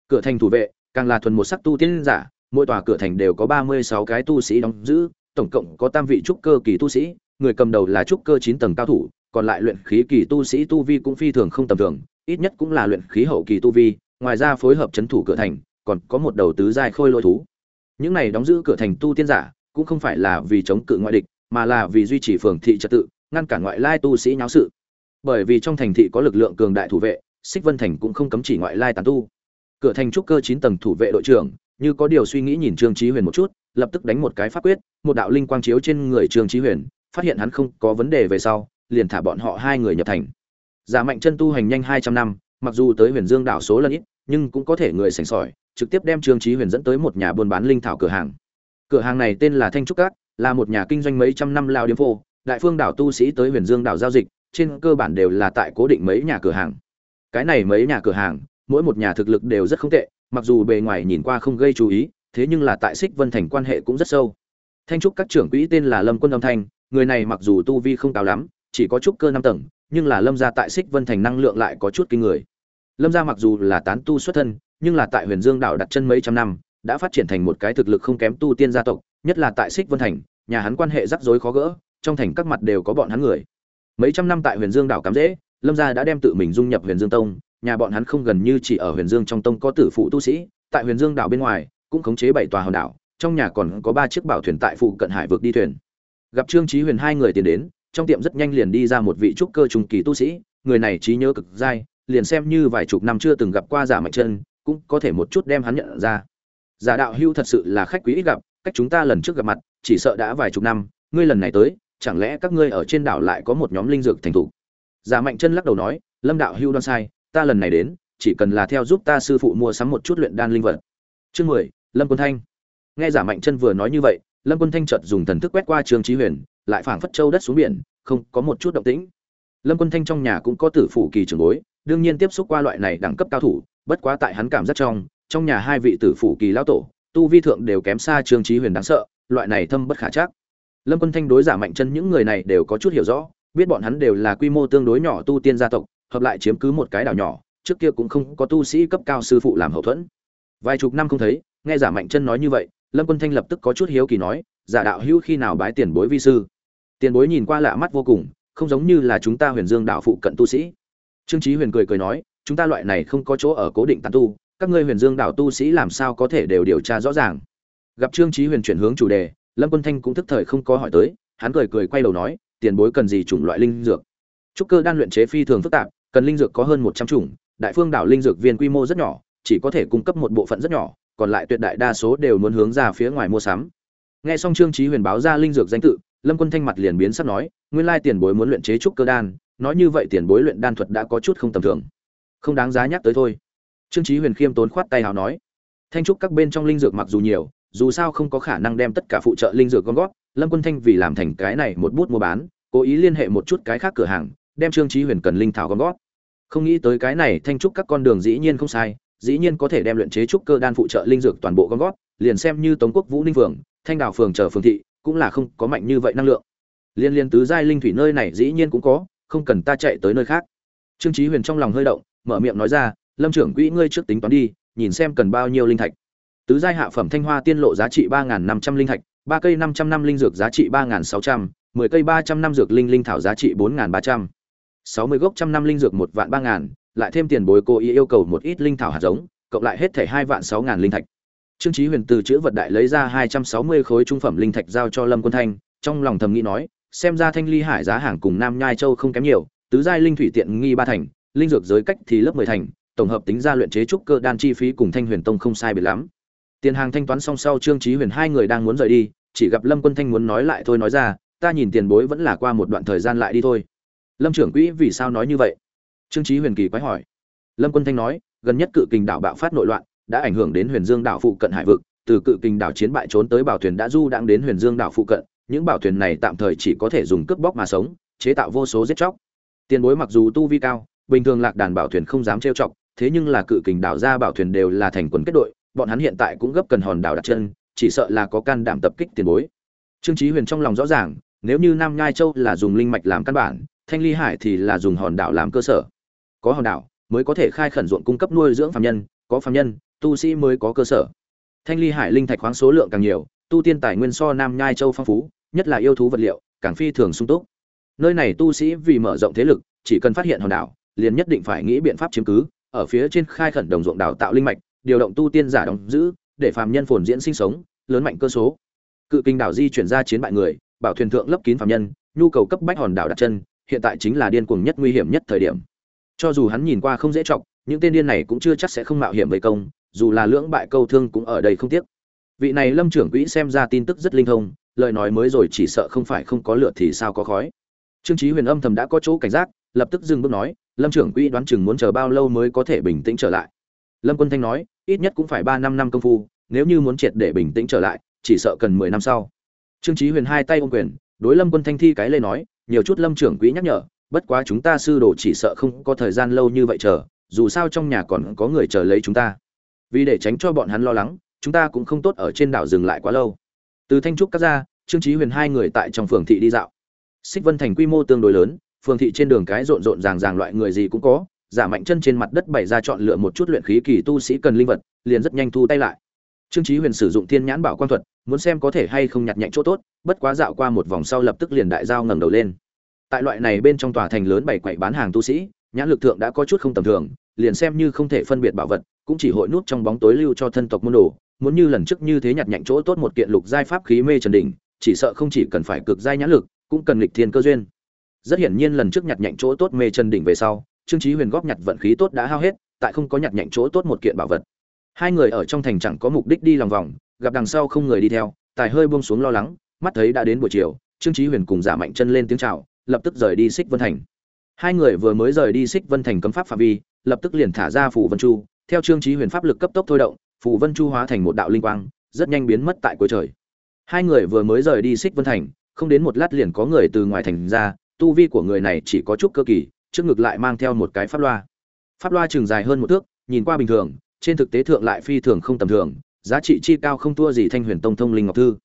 cửa thành thủ vệ, càng là thuần một sắc tu tiên giả, mỗi tòa cửa thành đều có ba mươi sáu cái tu sĩ đóng giữ, tổng cộng có tam vị trúc cơ kỳ tu sĩ, người cầm đầu là trúc cơ chín tầng cao thủ, còn lại luyện khí kỳ tu sĩ tu vi cũng phi thường không tầm thường, ít nhất cũng là luyện khí hậu kỳ tu vi, ngoài ra phối hợp chấn thủ cửa thành, còn có một đầu tứ giai khôi lôi thú. Những này đóng giữ cửa thành tu tiên giả, cũng không phải là vì chống cự ngoại địch, mà là vì duy trì phường thị trật tự, ngăn cản ngoại lai tu sĩ nháo sự. Bởi vì trong thành thị có lực lượng cường đại thủ vệ, xích vân thành cũng không cấm chỉ ngoại lai tàn tu cửa thành trúc cơ chín tầng thủ vệ đội trưởng, như có điều suy nghĩ nhìn trương trí huyền một chút, lập tức đánh một cái pháp quyết, một đạo linh quang chiếu trên người trương trí huyền, phát hiện hắn không có vấn đề về sau, liền thả bọn họ hai người nhập thành. Giả mạnh chân tu hành nhanh hai trăm năm, mặc dù tới huyền dương đảo số lần ít, nhưng cũng có thể người sành sỏi, trực tiếp đem trương chí huyền dẫn tới một nhà buôn bán linh thảo cửa hàng. Cửa hàng này tên là thanh trúc các, là một nhà kinh doanh mấy trăm năm lao điếm phô, đại phương đảo tu sĩ tới huyền dương đảo giao dịch, trên cơ bản đều là tại cố định mấy nhà cửa hàng. Cái này mấy nhà cửa hàng mỗi một nhà thực lực đều rất không tệ, mặc dù bề ngoài nhìn qua không gây chú ý, thế nhưng là tại xích vân thành quan hệ cũng rất sâu. Thanh trúc các trưởng quỹ tên là lâm quân âm thanh, người này mặc dù tu vi không cao lắm, chỉ có trúc cơ năm tầng, nhưng là lâm gia tại xích vân thành năng lượng lại có chút kinh người. Lâm gia mặc dù là tán tu xuất thân, nhưng là tại huyền dương đảo đặt chân mấy trăm năm, đã phát triển thành một cái thực lực không kém tu tiên gia tộc, nhất là tại xích vân thành, nhà hắn quan hệ rắc rối khó gỡ, trong thành các mặt đều có bọn hắn người. Mấy trăm năm tại huyền dương đảo cắm dễ lâm gia đã đem tự mình dung nhập huyền dương tông nhà bọn hắn không gần như chỉ ở huyền dương trong tông có tử phụ tu sĩ, tại huyền dương đảo bên ngoài, cũng khống chế bảy tòa hòn đảo, trong nhà còn có ba chiếc bảo thuyền tại phụ cận hải vực đi thuyền. Gặp trương Chí huyền hai người tiến đến, trong tiệm rất nhanh liền đi ra một vị trúc cơ trung kỳ tu sĩ, người này trí nhớ cực dai, liền xem như vài chục năm chưa từng gặp qua giả mạnh chân, cũng có thể một chút đem hắn nhận ra. Giả đạo hưu thật sự là khách quý ít gặp, cách chúng ta lần trước gặp mặt, chỉ sợ đã vài chục năm, ngươi lần này tới, chẳng lẽ các ngươi ở trên đảo lại có một nhóm linh dược thành thủ giả mạnh chân lắc đầu nói, lâm đạo hưu đoan sai ta lần này đến, chỉ cần là theo giúp ta sư phụ mua sắm một chút luyện đan linh vật. Chương mười, lâm quân thanh. Nghe giả mạnh chân vừa nói như vậy, lâm quân thanh chợt dùng thần thức quét qua Trương Chí huyền, lại phảng phất châu đất xuống biển, không có một chút động tĩnh. Lâm quân thanh trong nhà cũng có tử phủ kỳ trưởng bối, đương nhiên tiếp xúc qua loại này đẳng cấp cao thủ, bất quá tại hắn cảm giác trong trong nhà hai vị tử phủ kỳ lão tổ, tu vi thượng đều kém xa trương Chí huyền đáng sợ, loại này thâm bất khả chắc. Lâm quân thanh đối giả mạnh chân những người này đều có chút hiểu rõ, biết bọn hắn đều là quy mô tương đối nhỏ tu tiên gia tộc hợp lại chiếm cứ một cái đảo nhỏ, trước kia cũng không có tu sĩ cấp cao sư phụ làm hậu thuẫn. Vài chục năm không thấy, nghe giả mạnh chân nói như vậy, lâm quân thanh lập tức có chút hiếu kỳ nói, giả đạo hữu khi nào bái tiền bối vi sư? Tiền bối nhìn qua lạ mắt vô cùng, không giống như là chúng ta huyền dương đạo phụ cận tu sĩ. Trương trí huyền cười cười nói, chúng ta loại này không có chỗ ở cố định tàn tu, các ngươi huyền dương đạo tu sĩ làm sao có thể đều điều tra rõ ràng? Gặp trương trí huyền chuyển hướng chủ đề, lâm quân thanh cũng thức thời không có hỏi tới, hắn cười cười quay đầu nói, tiền bối cần gì chủng loại linh dược? Trúc cơ đan luyện chế phi thường phức tạp cần linh dược có hơn một trăm chủng đại phương đảo linh dược viên quy mô rất nhỏ chỉ có thể cung cấp một bộ phận rất nhỏ còn lại tuyệt đại đa số đều muốn hướng ra phía ngoài mua sắm. Nghe xong trương trí huyền báo ra linh dược danh tự lâm quân thanh mặt liền biến sắc nói nguyên lai tiền bối muốn luyện chế trúc cơ đan nói như vậy tiền bối luyện đan thuật đã có chút không tầm thường. Không đáng giá nhắc tới thôi. Trương trí huyền khiêm tốn khoát tay hào nói thanh trúc các bên trong linh dược mặc dù nhiều dù sao không có khả năng đem tất cả phụ trợ linh dược gom góp, lâm quân thanh vì làm thành cái này một bút mua bán cố ý liên hệ một chút cái khác cửa hàng đem trương trí huyền cần linh thảo gom gót. Không nghĩ tới cái này thanh trúc các con đường dĩ nhiên không sai, dĩ nhiên có thể đem luyện chế trúc cơ đan phụ trợ linh dược toàn bộ gom gót, liền xem như tống quốc vũ ninh phường thanh đào phường chờ phường thị, cũng là không có mạnh như vậy năng lượng. Liên liên tứ giai linh thủy nơi này dĩ nhiên cũng có, không cần ta chạy tới nơi khác. Trương trí huyền trong lòng hơi động, mở miệng nói ra, lâm trưởng quỹ ngươi trước tính toán đi, nhìn xem cần bao nhiêu linh thạch. Tứ giai hạ phẩm thanh hoa tiên lộ giá trị ba năm trăm linh thạch, ba cây năm trăm năm linh dược giá trị ba sáu trăm, mười cây ba trăm năm dược linh linh thảo giá trị bốn ba trăm sáu mươi gốc trăm năm linh dược một vạn ba ngàn, lại thêm tiền bối cô ý yêu cầu một ít linh thảo hạt giống, cộng lại hết thẻ hai vạn sáu ngàn linh thạch. Trương chí huyền từ chữ vật đại lấy ra hai trăm sáu mươi khối trung phẩm linh thạch giao cho lâm quân thanh, trong lòng thầm nghĩ nói, xem ra thanh ly hải giá hàng cùng nam nhai châu không kém nhiều, tứ giai linh thủy tiện nghi ba thành, linh dược giới cách thì lớp mười thành, tổng hợp tính ra luyện chế trúc cơ đan chi phí cùng thanh huyền tông không sai biệt lắm. Tiền hàng thanh toán xong sau trương chí huyền hai người đang muốn rời đi, chỉ gặp lâm quân thanh muốn nói lại thôi nói ra, ta nhìn tiền bối vẫn là qua một đoạn thời gian lại đi thôi lâm trưởng quỹ vì sao nói như vậy? Trương chí huyền kỳ quái hỏi. Lâm quân thanh nói, gần nhất cự kình đảo bạo phát nội loạn, đã ảnh hưởng đến huyền dương đảo phụ cận hải vực, từ cự kình đảo chiến bại trốn tới bảo thuyền đã du đang đến huyền dương đảo phụ cận, những bảo thuyền này tạm thời chỉ có thể dùng cướp bóc mà sống, chế tạo vô số giết chóc. Tiền bối mặc dù tu vi cao, bình thường lạc đàn bảo thuyền không dám trêu chọc, thế nhưng là cự kình đảo ra bảo thuyền đều là thành quần kết đội, bọn hắn hiện tại cũng gấp cần hòn đảo đặt chân, chỉ sợ là có can đảm tập kích tiền bối. Trương chí huyền trong lòng rõ ràng, nếu như nam nhai châu là dùng linh mạch làm căn bản thanh ly hải thì là dùng hòn đảo làm cơ sở. Có hòn đảo mới có thể khai khẩn ruộng cung cấp nuôi dưỡng phạm nhân, có phạm nhân, tu sĩ mới có cơ sở. Thanh ly hải linh thạch khoáng số lượng càng nhiều, tu tiên tài nguyên so nam nhai châu phong phú, nhất là yêu thú vật liệu, càng phi thường sung túc. Nơi này tu sĩ vì mở rộng thế lực, chỉ cần phát hiện hòn đảo, liền nhất định phải nghĩ biện pháp chiếm cứ, ở phía trên khai khẩn đồng ruộng đảo tạo linh mạch, điều động tu tiên giả đóng giữ, để phàm nhân phồn diễn sinh sống, lớn mạnh cơ số. Cự kinh đảo di chuyển ra chiến bại người, bảo thuyền thượng lấp kín phàm nhân, nhu cầu cấp bách hòn đảo đặt chân hiện tại chính là điên cuồng nhất nguy hiểm nhất thời điểm. Cho dù hắn nhìn qua không dễ trọng những tên điên này cũng chưa chắc sẽ không mạo hiểm với công, dù là lưỡng bại câu thương cũng ở đây không tiếc. Vị này lâm trưởng quỹ xem ra tin tức rất linh thông, lời nói mới rồi chỉ sợ không phải không có lửa thì sao có khói. Trương chí huyền âm thầm đã có chỗ cảnh giác, lập tức dừng bước nói, lâm trưởng quỹ đoán chừng muốn chờ bao lâu mới có thể bình tĩnh trở lại? Lâm quân thanh nói, ít nhất cũng phải ba năm năm công phu, nếu như muốn triệt để bình tĩnh trở lại, chỉ sợ cần mười năm sau. Trương chí huyền hai tay ôm quyền, đối lâm quân thanh thi cái lê nói nhiều chút lâm trưởng quỹ nhắc nhở, bất quá chúng ta sư đồ chỉ sợ không có thời gian lâu như vậy chờ, dù sao trong nhà còn có người chờ lấy chúng ta. Vì để tránh cho bọn hắn lo lắng, chúng ta cũng không tốt ở trên đảo dừng lại quá lâu. Từ thanh trúc cắt ra, trương trí huyền hai người tại trong phường thị đi dạo. Xích vân thành quy mô tương đối lớn, phường thị trên đường cái rộn rộn ràng ràng loại người gì cũng có, giả mạnh chân trên mặt đất bày ra chọn lựa một chút luyện khí kỳ tu sĩ cần linh vật, liền rất nhanh thu tay lại. Trương trí huyền sử dụng thiên nhãn bảo quan thuật muốn xem có thể hay không nhặt nhạnh chỗ tốt, bất quá dạo qua một vòng sau lập tức liền đại giao ngẩng đầu lên. Tại loại này bên trong tòa thành lớn bày quậy bán hàng tu sĩ, nhãn lực thượng đã có chút không tầm thường, liền xem như không thể phân biệt bảo vật, cũng chỉ hội nút trong bóng tối lưu cho thân tộc môn đồ, muốn như lần trước như thế nhặt nhạnh chỗ tốt một kiện lục giai pháp khí mê trần đỉnh, chỉ sợ không chỉ cần phải cực giai nhãn lực, cũng cần lịch thiên cơ duyên. Rất hiển nhiên lần trước nhặt nhạnh chỗ tốt mê trần đỉnh về sau, trương chí huyền góp nhặt vận khí tốt đã hao hết, tại không có nhặt nhạnh chỗ tốt một kiện bảo vật. Hai người ở trong thành chẳng có mục đích đi lòng vòng gặp đằng sau không người đi theo, tài hơi buông xuống lo lắng, mắt thấy đã đến buổi chiều, trương chí huyền cùng giả mạnh chân lên tiếng chào, lập tức rời đi xích vân thành. Hai người vừa mới rời đi xích vân thành cấm pháp phạm vi, lập tức liền thả ra phù vân chu, theo trương chí huyền pháp lực cấp tốc thôi động, phù vân chu hóa thành một đạo linh quang, rất nhanh biến mất tại cuối trời. Hai người vừa mới rời đi xích vân thành, không đến một lát liền có người từ ngoài thành ra, tu vi của người này chỉ có chút cơ kỳ, trước ngực lại mang theo một cái pháp loa. Pháp loa trường dài hơn một thước, nhìn qua bình thường, trên thực tế thượng lại phi thường không tầm thường giá trị chi cao không thua gì thanh huyền tông thông linh ngọc thư.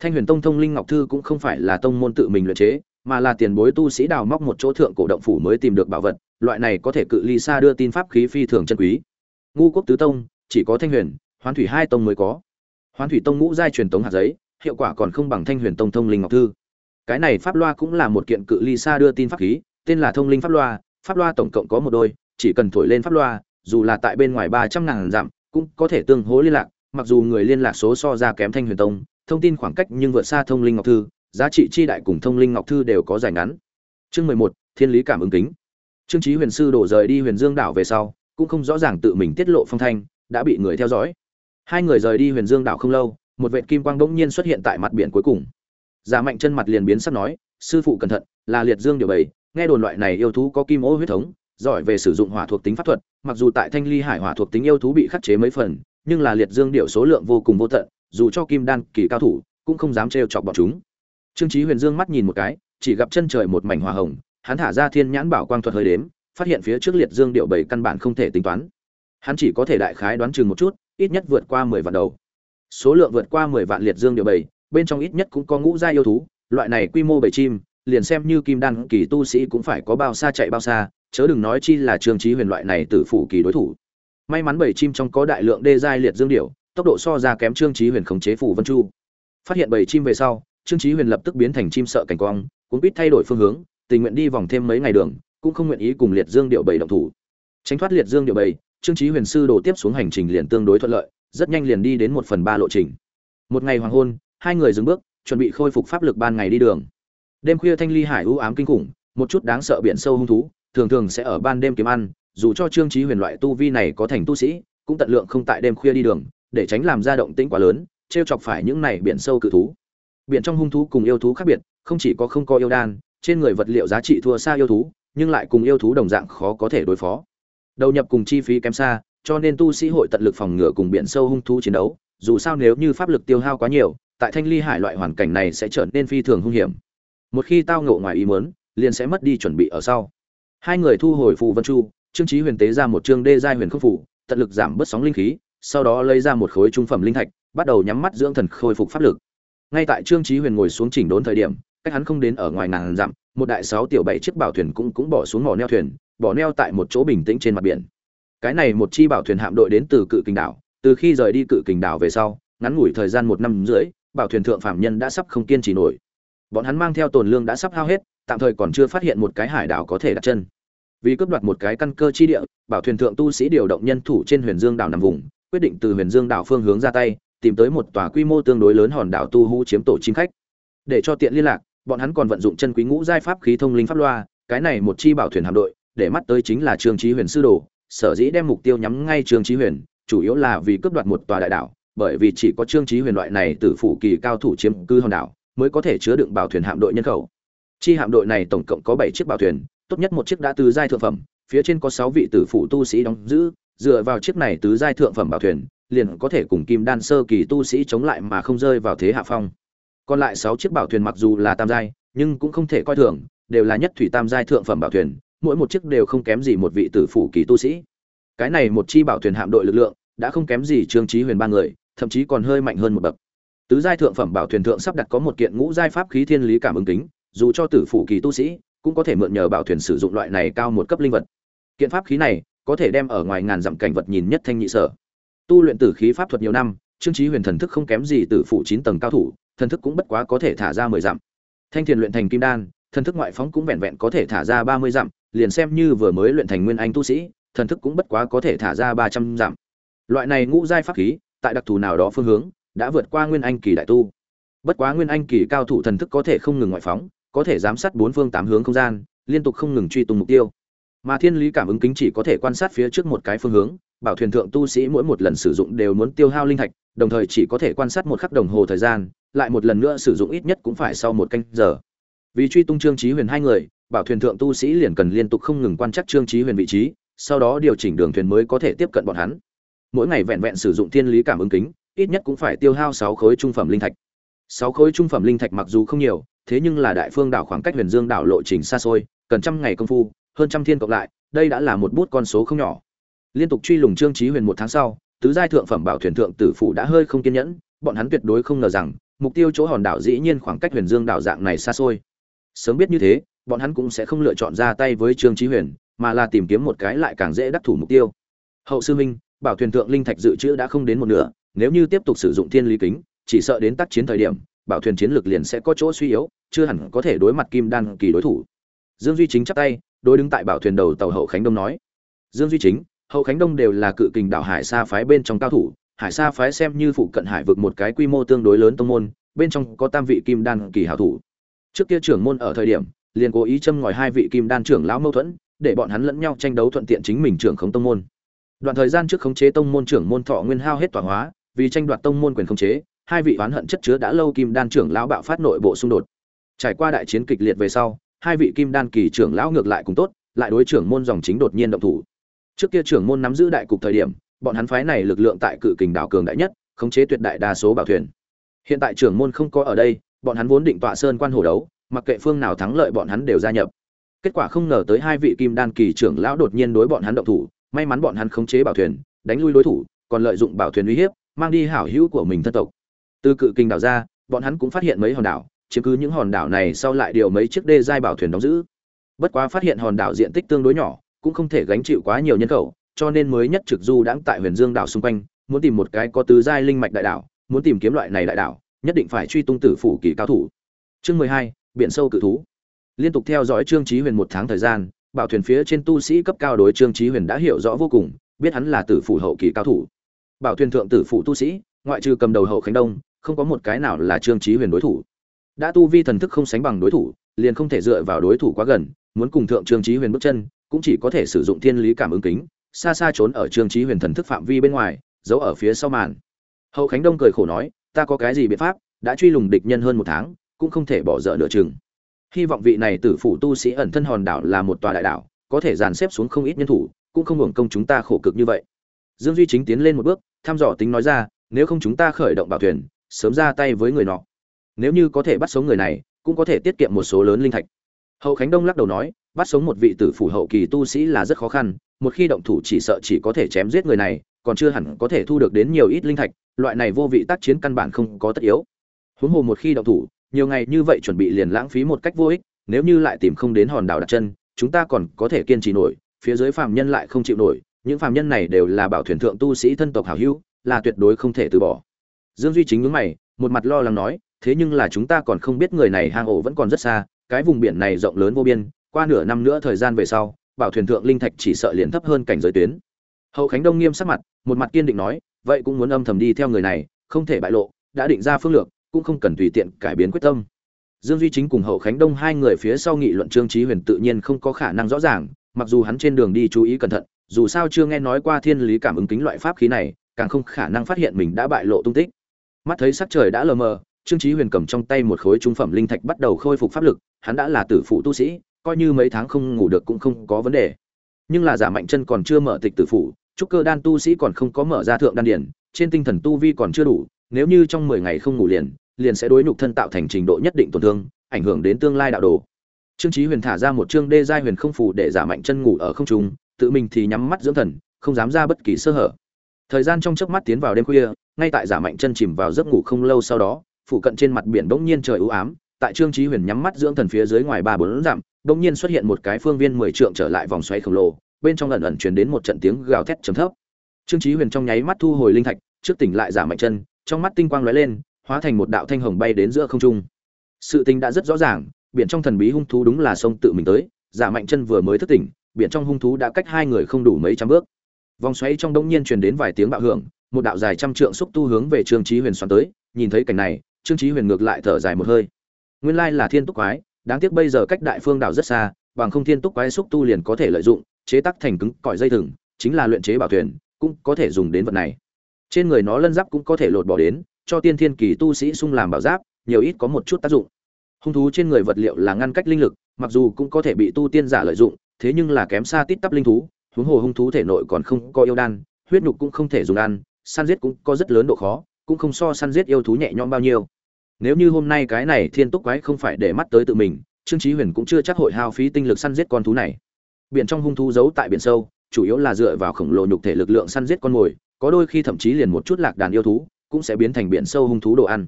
Thanh huyền tông thông linh ngọc thư cũng không phải là tông môn tự mình luyện chế, mà là tiền bối tu sĩ đào móc một chỗ thượng cổ động phủ mới tìm được bảo vật, loại này có thể cự ly xa đưa tin pháp khí phi thường chân quý. Ngu quốc tứ tông, chỉ có thanh huyền, hoán thủy hai tông mới có. Hoán thủy tông ngũ giai truyền tống hạt giấy, hiệu quả còn không bằng thanh huyền tông thông linh ngọc thư. Cái này pháp loa cũng là một kiện cự ly xa đưa tin pháp khí, tên là thông linh pháp loa pháp loa tổng cộng có một đôi, chỉ cần thổi lên pháp loa, dù là tại bên ngoài ba trăm ngàn dặm, cũng có thể tương hỗ liên lạc mặc dù người liên lạc số so ra kém thanh huyền tông, thông tin khoảng cách nhưng vượt xa thông linh ngọc thư, giá trị chi đại cùng thông linh ngọc thư đều có dài ngắn. Chương mười một, thiên lý cảm ứng kính. Trương trí huyền sư đổ rời đi huyền dương đảo về sau, cũng không rõ ràng tự mình tiết lộ phong thanh, đã bị người theo dõi. Hai người rời đi huyền dương đảo không lâu, một vệt kim quang bỗng nhiên xuất hiện tại mặt biển cuối cùng. Giả mạnh chân mặt liền biến sắc nói, sư phụ cẩn thận, là liệt dương điều bảy nghe đồn loại này yêu thú có kim ô huyết thống, giỏi về sử dụng hỏa thuộc tính pháp thuật, mặc dù tại thanh ly hải hỏa thuộc tính yêu thú bị khắc chế mấy phần nhưng là liệt dương điệu số lượng vô cùng vô tận, dù cho kim đan kỳ cao thủ, cũng không dám trêu chọc bọn chúng. Trương chí huyền dương mắt nhìn một cái, chỉ gặp chân trời một mảnh hỏa hồng, hắn thả ra thiên nhãn bảo quang thuật hơi đếm, phát hiện phía trước liệt dương điệu bảy căn bản không thể tính toán. Hắn chỉ có thể đại khái đoán chừng một chút, ít nhất vượt qua mười vạn đầu. Số lượng vượt qua mười vạn liệt dương điệu bảy, bên trong ít nhất cũng có ngũ gia yêu thú, loại này quy mô bảy chim, liền xem như kim đan kỳ tu sĩ cũng phải có bao xa chạy bao xa, chớ đừng nói chi là trương chí huyền loại này tử phủ kỳ đối thủ may mắn bảy chim trong có đại lượng đê giai liệt dương điểu, tốc độ so ra kém trương chí huyền khống chế phủ vân chu. Phát hiện bảy chim về sau, trương chí huyền lập tức biến thành chim sợ cảnh quang cũng biết thay đổi phương hướng, tình nguyện đi vòng thêm mấy ngày đường, cũng không nguyện ý cùng liệt dương điệu bảy động thủ. Tránh thoát liệt dương điệu bảy, trương chí huyền sư đổ tiếp xuống hành trình liền tương đối thuận lợi, rất nhanh liền đi đến một phần ba lộ trình. Một ngày hoàng hôn, hai người dừng bước, chuẩn bị khôi phục pháp lực ban ngày đi đường. Đêm khuya thanh ly hải u ám kinh khủng, một chút đáng sợ biển sâu hung thú, thường thường sẽ ở ban đêm kiếm ăn dù cho trương trí huyền loại tu vi này có thành tu sĩ, cũng tận lượng không tại đêm khuya đi đường, để tránh làm ra động tĩnh quá lớn t chọc phải những này biển sâu cự thú. Biển trong hung thú cùng yêu thú khác biệt, không chỉ có không có yêu đan, trên người vật liệu giá trị thua xa yêu thú, nhưng lại cùng yêu thú đồng dạng khó có thể đối phó. Đầu nhập cùng chi phí kém xa, cho nên tu sĩ hội tận lực phòng ngừa cùng biển sâu hung thú chiến đấu, dù sao nếu như pháp lực tiêu hao quá nhiều, tại thanh ly hải loại hoàn cảnh này sẽ trở nên phi thường hung hiểm. Một khi tao ngộ ngoài ý muốn, liền sẽ mất đi chuẩn bị ở sau. Hai người thu hồi phù vân chu trương chí huyền tế ra một trương đê giai huyền không phủ, tận lực giảm bớt sóng linh khí, sau đó lấy ra một khối trung phẩm linh thạch, bắt đầu nhắm mắt dưỡng thần khôi phục pháp lực. Ngay tại trương chí huyền ngồi xuống chỉnh đốn thời điểm, cách hắn không đến ở ngoài ngàn dặm, một đại sáu tiểu bảy chiếc bảo thuyền cũng cũng bỏ xuống mỏ neo thuyền, bỏ neo tại một chỗ bình tĩnh trên mặt biển. Cái này một chi bảo thuyền hạm đội đến từ cự kình đảo, từ khi rời đi cự kình đảo về sau, ngắn ngủi thời gian một năm rưỡi, bảo thuyền thượng phạm nhân đã sắp không kiên trì nổi. Bọn hắn mang theo tồn lương đã sắp hao hết, tạm thời còn chưa phát hiện một cái hải đảo có thể đặt chân vì cướp đoạt một cái căn cơ chi địa, bảo thuyền thượng tu sĩ điều động nhân thủ trên huyền dương đảo nằm vùng, quyết định từ huyền dương đảo phương hướng ra tay, tìm tới một tòa quy mô tương đối lớn hòn đảo tu hú chiếm tổ chim khách. Để cho tiện liên lạc, bọn hắn còn vận dụng chân quý ngũ giai pháp khí thông linh pháp loa, cái này một chi bảo thuyền hạm đội, để mắt tới chính là trương trí huyền sư đồ, sở dĩ đem mục tiêu nhắm ngay trương trí huyền, chủ yếu là vì cướp đoạt một tòa đại đảo, bởi vì chỉ có trương trí huyền loại này từ phủ kỳ cao thủ chiếm cư hòn đảo, mới có thể chứa đựng bảo thuyền hạm đội nhân khẩu. Chi hạm đội này tổng cộng có bảy chiếc bảo thuyền tốt nhất một chiếc đã tứ giai thượng phẩm, phía trên có sáu vị tử phụ tu sĩ đóng giữ, dựa vào chiếc này tứ giai thượng phẩm bảo thuyền, liền có thể cùng kim đan sơ kỳ tu sĩ chống lại mà không rơi vào thế hạ phong. Còn lại sáu chiếc bảo thuyền mặc dù là tam giai, nhưng cũng không thể coi thường, đều là nhất thủy tam giai thượng phẩm bảo thuyền, mỗi một chiếc đều không kém gì một vị tử phụ kỳ tu sĩ. Cái này một chi bảo thuyền hạm đội lực lượng, đã không kém gì trương chí huyền ba người, thậm chí còn hơi mạnh hơn một bậc. Tứ giai thượng phẩm bảo thuyền thượng sắp đặt có một kiện ngũ giai pháp khí thiên lý cảm ứng kính, dù cho tử phụ kỳ tu sĩ cũng có thể mượn nhờ bảo thuyền sử dụng loại này cao một cấp linh vật. Kiện pháp khí này có thể đem ở ngoài ngàn dặm cảnh vật nhìn nhất thanh nhị sở. Tu luyện tử khí pháp thuật nhiều năm, trương trí huyền thần thức không kém gì tử phụ chín tầng cao thủ, thần thức cũng bất quá có thể thả ra mười dặm. Thanh thiền luyện thành kim đan, thần thức ngoại phóng cũng vẹn vẹn có thể thả ra ba mươi dặm, liền xem như vừa mới luyện thành nguyên anh tu sĩ, thần thức cũng bất quá có thể thả ra ba trăm dặm. Loại này ngũ giai pháp khí, tại đặc thù nào đó phương hướng, đã vượt qua nguyên anh kỳ đại tu. Bất quá nguyên anh kỳ cao thủ thần thức có thể không ngừng ngoại phóng có thể giám sát bốn phương tám hướng không gian, liên tục không ngừng truy tung mục tiêu. Mà thiên lý cảm ứng kính chỉ có thể quan sát phía trước một cái phương hướng, bảo thuyền thượng tu sĩ mỗi một lần sử dụng đều muốn tiêu hao linh thạch, đồng thời chỉ có thể quan sát một khắc đồng hồ thời gian, lại một lần nữa sử dụng ít nhất cũng phải sau một canh giờ. Vì truy tung trương trí huyền hai người, bảo thuyền thượng tu sĩ liền cần liên tục không ngừng quan trắc trương trí huyền vị trí, sau đó điều chỉnh đường thuyền mới có thể tiếp cận bọn hắn. Mỗi ngày vẹn vẹn sử dụng thiên lý cảm ứng kính, ít nhất cũng phải tiêu hao sáu khối trung phẩm linh thạch sáu khối trung phẩm linh thạch mặc dù không nhiều, thế nhưng là đại phương đảo khoảng cách huyền dương đảo lộ trình xa xôi, cần trăm ngày công phu, hơn trăm thiên cộng lại, đây đã là một bút con số không nhỏ. Liên tục truy lùng trương trí huyền một tháng sau, tứ giai thượng phẩm bảo thuyền thượng tử phủ đã hơi không kiên nhẫn, bọn hắn tuyệt đối không ngờ rằng, mục tiêu chỗ hòn đảo dĩ nhiên khoảng cách huyền dương đảo dạng này xa xôi. Sớm biết như thế, bọn hắn cũng sẽ không lựa chọn ra tay với trương trí huyền, mà là tìm kiếm một cái lại càng dễ đắc thủ mục tiêu. Hậu sư minh, bảo thuyền thượng linh thạch dự trữ đã không đến một nửa, nếu như tiếp tục sử dụng thiên lý kính chỉ sợ đến tác chiến thời điểm, bảo thuyền chiến lược liền sẽ có chỗ suy yếu, chưa hẳn có thể đối mặt kim đan kỳ đối thủ. Dương duy chính chắp tay, đối đứng tại bảo thuyền đầu tàu hậu khánh đông nói, dương duy chính, hậu khánh đông đều là cự kình đảo hải sa phái bên trong cao thủ, hải sa phái xem như phụ cận hải vực một cái quy mô tương đối lớn tông môn, bên trong có tam vị kim đan kỳ hảo thủ. Trước kia trưởng môn ở thời điểm, liền cố ý châm ngòi hai vị kim đan trưởng lão mâu thuẫn, để bọn hắn lẫn nhau tranh đấu thuận tiện chính mình trưởng khống tông môn. Đoạn thời gian trước khống chế tông môn trưởng môn thọ nguyên hao hết tỏa hóa, vì tranh đoạt tông môn quyền khống chế hai vị oán hận chất chứa đã lâu kim đan trưởng lão bạo phát nội bộ xung đột. Trải qua đại chiến kịch liệt về sau, hai vị kim đan kỳ trưởng lão ngược lại cùng tốt, lại đối trưởng môn dòng chính đột nhiên động thủ. Trước kia trưởng môn nắm giữ đại cục thời điểm, bọn hắn phái này lực lượng tại cự kình đảo cường đại nhất, khống chế tuyệt đại đa số bảo thuyền. Hiện tại trưởng môn không có ở đây, bọn hắn vốn định tọa sơn quan hồ đấu, mặc kệ phương nào thắng lợi bọn hắn đều gia nhập. Kết quả không ngờ tới hai vị kim đan kỳ trưởng lão đột nhiên đối bọn hắn động thủ, may mắn bọn hắn khống chế bảo thuyền, đánh lui đối thủ, còn lợi dụng bảo thuyền uy hiếp, mang đi hảo hữu của mình thân tộc từ cự kinh đảo ra, bọn hắn cũng phát hiện mấy hòn đảo, chiếm cứ những hòn đảo này sau lại điều mấy chiếc đê giai bảo thuyền đóng giữ. Bất quá phát hiện hòn đảo diện tích tương đối nhỏ, cũng không thể gánh chịu quá nhiều nhân khẩu, cho nên mới nhất trực du đãng tại huyền dương đảo xung quanh, muốn tìm một cái có tứ giai linh mạch đại đảo, muốn tìm kiếm loại này đại đảo, nhất định phải truy tung tử phủ kỳ cao thủ. Chương mười hai, biển sâu cự thú. Liên tục theo dõi trương trí huyền một tháng thời gian, bảo thuyền phía trên tu sĩ cấp cao đối trương trí huyền đã hiểu rõ vô cùng, biết hắn là tử phủ hậu kỳ cao thủ. Bảo thuyền thượng tử phủ tu sĩ, ngoại trừ cầm đầu hậu khánh đông không có một cái nào là trương trí huyền đối thủ. Đã tu vi thần thức không sánh bằng đối thủ, liền không thể dựa vào đối thủ quá gần, muốn cùng thượng trương trí huyền bước chân, cũng chỉ có thể sử dụng thiên lý cảm ứng kính, xa xa trốn ở trương trí huyền thần thức phạm vi bên ngoài, giấu ở phía sau màn. Hậu khánh đông cười khổ nói, ta có cái gì biện pháp, đã truy lùng địch nhân hơn một tháng, cũng không thể bỏ dở nửa chừng. Hy vọng vị này tử phủ tu sĩ ẩn thân hòn đảo là một tòa đại đảo, có thể dàn xếp xuống không ít nhân thủ, cũng không hưởng công chúng ta khổ cực như vậy. Dương duy chính tiến lên một bước, thăm dò tính nói ra, nếu không chúng ta khởi động bảo thuyền sớm ra tay với người nọ. Nếu như có thể bắt sống người này, cũng có thể tiết kiệm một số lớn linh thạch. Hậu khánh đông lắc đầu nói, bắt sống một vị tử phủ hậu kỳ tu sĩ là rất khó khăn, một khi động thủ chỉ sợ chỉ có thể chém giết người này, còn chưa hẳn có thể thu được đến nhiều ít linh thạch, loại này vô vị tác chiến căn bản không có tất yếu. Huống hồ một khi động thủ, nhiều ngày như vậy chuẩn bị liền lãng phí một cách vô ích, nếu như lại tìm không đến hòn đảo đặt chân, chúng ta còn có thể kiên trì nổi, phía dưới phàm nhân lại không chịu nổi, những phàm nhân này đều là bảo thuyền thượng tu sĩ thân tộc hảo hữu, là tuyệt đối không thể từ bỏ dương duy chính nhướng mày, một mặt lo lắng nói, thế nhưng là chúng ta còn không biết người này hang ổ vẫn còn rất xa, cái vùng biển này rộng lớn vô biên, qua nửa năm nữa thời gian về sau, bảo thuyền thượng linh thạch chỉ sợ liền thấp hơn cảnh giới tuyến. Hậu khánh đông nghiêm sắc mặt, một mặt kiên định nói, vậy cũng muốn âm thầm đi theo người này, không thể bại lộ, đã định ra phương lược, cũng không cần tùy tiện cải biến quyết tâm. Dương duy chính cùng hậu khánh đông hai người phía sau nghị luận trương trí huyền tự nhiên không có khả năng rõ ràng, mặc dù hắn trên đường đi chú ý cẩn thận, dù sao chưa nghe nói qua thiên lý cảm ứng kính loại pháp khí này, càng không khả năng phát hiện mình đã bại lộ tung tích mắt thấy sắc trời đã lờ mờ, trương chí huyền cầm trong tay một khối trung phẩm linh thạch bắt đầu khôi phục pháp lực, hắn đã là tử phụ tu sĩ, coi như mấy tháng không ngủ được cũng không có vấn đề. Nhưng là giả mạnh chân còn chưa mở tịch tử phụ trúc cơ đan tu sĩ còn không có mở ra thượng đan điển, trên tinh thần tu vi còn chưa đủ, nếu như trong mười ngày không ngủ liền liền sẽ đối nhục thân tạo thành trình độ nhất định tổn thương, ảnh hưởng đến tương lai đạo đồ. Trương chí huyền thả ra một trương đê giai huyền không phù để giả mạnh chân ngủ ở không trung, tự mình thì nhắm mắt dưỡng thần, không dám ra bất kỳ sơ hở thời gian trong chớp mắt tiến vào đêm khuya, ngay tại giả mạnh chân chìm vào giấc ngủ không lâu sau đó phụ cận trên mặt biển bỗng nhiên trời u ám, tại trương trí huyền nhắm mắt dưỡng thần phía dưới ngoài ba bốn dặm, bỗng nhiên xuất hiện một cái phương viên mười trượng trở lại vòng xoáy khổng lồ, bên trong ẩn ẩn truyền đến một trận tiếng gào thét trầm thấp. Trương trí huyền trong nháy mắt thu hồi linh thạch, trước tỉnh lại giả mạnh chân, trong mắt tinh quang lóe lên, hóa thành một đạo thanh hồng bay đến giữa không trung. Sự tình đã rất rõ ràng, biển trong thần bí hung thú đúng là sông tự mình tới, giả mạnh chân vừa mới thức tỉnh, biển trong hung thú đã cách hai người không đủ mấy trăm bước vòng xoáy trong đông nhiên truyền đến vài tiếng bạo hưởng, một đạo dài trăm trượng xúc tu hướng về trương chí huyền xoắn tới, nhìn thấy cảnh này, trương chí huyền ngược lại thở dài một hơi. Nguyên lai là thiên túc quái, đáng tiếc bây giờ cách đại phương đảo rất xa, bằng không thiên túc quái xúc tu liền có thể lợi dụng, chế tác thành cứng, cỏi dây thừng, chính là luyện chế bảo thuyền, cũng có thể dùng đến vật này. Trên người nó lân giáp cũng có thể lột bỏ đến, cho tiên thiên kỳ tu sĩ sung làm bảo giáp, nhiều ít có một chút tác dụng. Hung thú trên người vật liệu là ngăn cách linh lực, mặc dù cũng có thể bị tu tiên giả lợi dụng, thế nhưng là kém xa tít tắp linh thú huống hồ hung thú thể nội còn không có yêu đan, huyết nhục cũng không thể dùng ăn, săn giết cũng có rất lớn độ khó, cũng không so săn giết yêu thú nhẹ nhõm bao nhiêu. Nếu như hôm nay cái này thiên túc quái không phải để mắt tới tự mình, trương chí huyền cũng chưa chắc hội hao phí tinh lực săn giết con thú này. Biển trong hung thú giấu tại biển sâu, chủ yếu là dựa vào khổng lồ nhục thể lực lượng săn giết con mồi, có đôi khi thậm chí liền một chút lạc đàn yêu thú cũng sẽ biến thành biển sâu hung thú đồ ăn.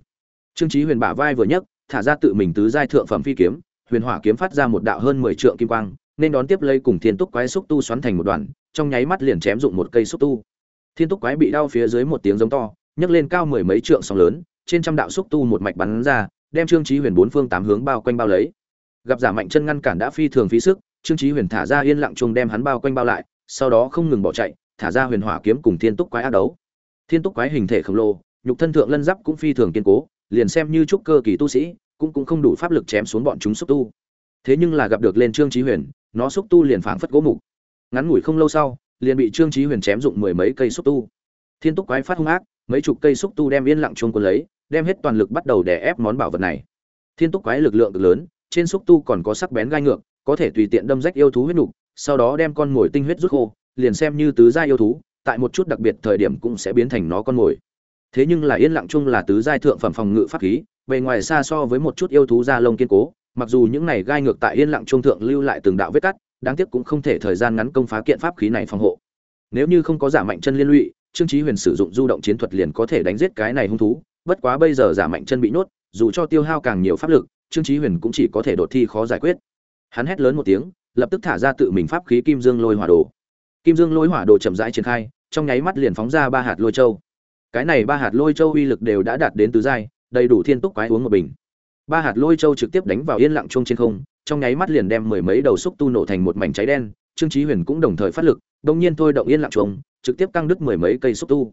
Trương chí huyền bả vai vừa nhấc, thả ra tự mình tứ giai thượng phẩm phi kiếm, huyền hỏa kiếm phát ra một đạo hơn mười trượng kim quang nên đón tiếp lấy cùng thiên túc quái xúc tu xoắn thành một đoàn, trong nháy mắt liền chém dụng một cây xúc tu. Thiên túc quái bị đau phía dưới một tiếng giống to, nhấc lên cao mười mấy trượng sóng lớn, trên trăm đạo xúc tu một mạch bắn ra, đem trương chí huyền bốn phương tám hướng bao quanh bao lấy. Gặp giả mạnh chân ngăn cản đã phi thường phí sức, trương chí huyền thả ra yên lặng chuông đem hắn bao quanh bao lại, sau đó không ngừng bỏ chạy, thả ra huyền hỏa kiếm cùng thiên túc quái ác đấu. Thiên túc quái hình thể khổng lồ, nhục thân thượng lân giáp cũng phi thường kiên cố, liền xem như trúc cơ kỳ tu sĩ, cũng cũng không đủ pháp lực chém xuống bọn chúng xúc tu. Thế nhưng là gặp được lên trương chí huyền nó xúc tu liền phảng phất gỗ mục. Ngắn ngủi không lâu sau, liền bị trương chí huyền chém dụng mười mấy cây xúc tu. Thiên túc quái phát hung ác, mấy chục cây xúc tu đem yên lặng chuông cuốn lấy, đem hết toàn lực bắt đầu đè ép món bảo vật này. Thiên túc quái lực lượng cực lớn, trên xúc tu còn có sắc bén gai ngược, có thể tùy tiện đâm rách yêu thú huyết nục, sau đó đem con mồi tinh huyết rút khô, liền xem như tứ gia yêu thú, tại một chút đặc biệt thời điểm cũng sẽ biến thành nó con mồi. Thế nhưng là yên lặng chung là tứ giai thượng phẩm phòng ngự pháp khí, bề ngoài xa so với một chút yêu thú da lông kiên cố mặc dù những này gai ngược tại yên lặng trung thượng lưu lại từng đạo vết cắt, đáng tiếc cũng không thể thời gian ngắn công phá kiện pháp khí này phòng hộ. Nếu như không có giả mạnh chân liên lụy, trương chí huyền sử dụng du động chiến thuật liền có thể đánh giết cái này hung thú, bất quá bây giờ giả mạnh chân bị nhốt, dù cho tiêu hao càng nhiều pháp lực, trương chí huyền cũng chỉ có thể đột thi khó giải quyết. Hắn hét lớn một tiếng, lập tức thả ra tự mình pháp khí kim dương lôi hỏa đồ. Kim dương lôi hỏa đồ chậm rãi triển khai, trong nháy mắt liền phóng ra ba hạt lôi châu. Cái này ba hạt lôi châu uy lực đều đã đạt đến tứ giai, đầy đủ thiên túc quái uống một bình ba hạt lôi châu trực tiếp đánh vào yên lặng chuông trên không, trong nháy mắt liền đem mười mấy đầu xúc tu nổ thành một mảnh cháy đen, trương chí huyền cũng đồng thời phát lực đông nhiên thôi động yên lặng chuông trực tiếp căng đứt mười mấy cây xúc tu.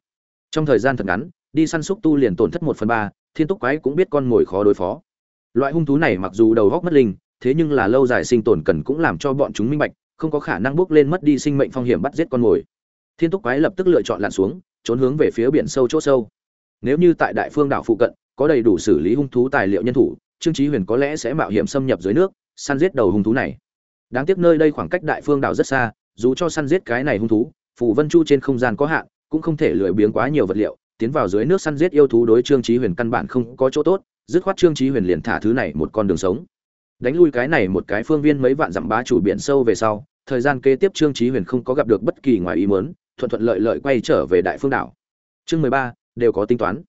Trong thời gian thật ngắn, đi săn xúc tu liền tổn thất một phần ba, thiên túc quái cũng biết con mồi khó đối phó. Loại hung thú này mặc dù đầu góc mất linh, thế nhưng là lâu dài sinh tồn cần cũng làm cho bọn chúng minh bạch, không có khả năng bước lên mất đi sinh mệnh phong hiểm bắt giết con mồi. Thiên túc quái lập tức lựa chọn lặn xuống, trốn hướng về phía biển sâu chỗ sâu. Nếu như tại đại phương đảo phụ cận, có đầy đủ xử lý hung thú tài liệu nhân thủ trương chí huyền có lẽ sẽ mạo hiểm xâm nhập dưới nước, săn giết đầu hung thú này. Đáng tiếc nơi đây khoảng cách đại phương đảo rất xa, dù cho săn giết cái này hung thú, phù vân chu trên không gian có hạn, cũng không thể lười biếng quá nhiều vật liệu, tiến vào dưới nước săn giết yêu thú đối trương chí huyền căn bản không có chỗ tốt, dứt khoát trương chí huyền liền thả thứ này một con đường sống. Đánh lui cái này một cái phương viên mấy vạn dặm bá chủ biển sâu về sau, thời gian kế tiếp trương chí huyền không có gặp được bất kỳ ngoài ý muốn, thuận thuận lợi lợi quay trở về đại phương đảo. Chương mười ba, đều có tính toán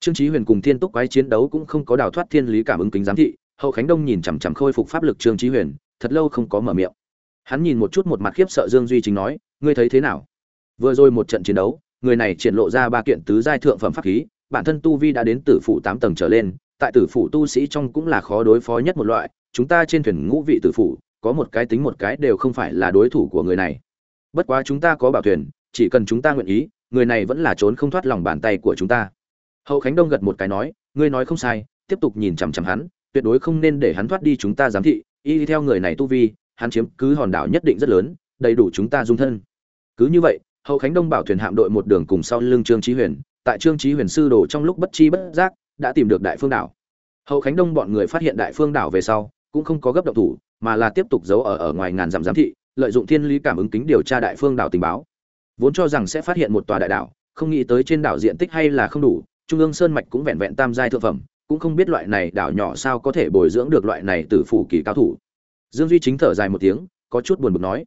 trương chí huyền cùng thiên túc quái chiến đấu cũng không có đào thoát thiên lý cảm ứng kính giám thị, hậu khánh đông nhìn chằm chằm khôi phục pháp lực trương chí huyền, thật lâu không có mở miệng. Hắn nhìn một chút một mặt khiếp sợ dương duy chính nói, ngươi thấy thế nào? Vừa rồi một trận chiến đấu, người này triển lộ ra ba kiện tứ giai thượng phẩm pháp khí, bản thân tu vi đã đến tử phụ tám tầng trở lên, tại tử phụ tu sĩ trong cũng là khó đối phó nhất một loại, chúng ta trên thuyền ngũ vị tử phụ có một cái tính một cái đều không phải là đối thủ của người này. Bất quá chúng ta có bảo thuyền, chỉ cần chúng ta nguyện ý, người này vẫn là trốn không thoát lòng bàn tay của chúng ta hậu khánh đông gật một cái nói, ngươi nói không sai, tiếp tục nhìn chằm chằm hắn, tuyệt đối không nên để hắn thoát đi chúng ta giám thị, y theo người này tu vi, hắn chiếm cứ hòn đảo nhất định rất lớn, đầy đủ chúng ta dung thân. Cứ như vậy, hậu khánh đông bảo thuyền hạm đội một đường cùng sau lưng trương trí huyền, tại trương trí huyền sư đồ trong lúc bất chi bất giác, đã tìm được đại phương đảo. Hậu khánh đông bọn người phát hiện đại phương đảo về sau, cũng không có gấp động thủ, mà là tiếp tục giấu ở ở ngoài ngàn dặm giám thị, lợi dụng thiên lý cảm ứng kính điều tra đại phương đảo tình báo. Vốn cho rằng sẽ phát hiện một tòa đại đảo, không nghĩ tới trên đảo diện tích hay là không đủ trung ương sơn mạch cũng vẹn vẹn tam giai thượng phẩm, cũng không biết loại này đảo nhỏ sao có thể bồi dưỡng được loại này từ phủ kỳ cao thủ. Dương duy chính thở dài một tiếng, có chút buồn bực nói,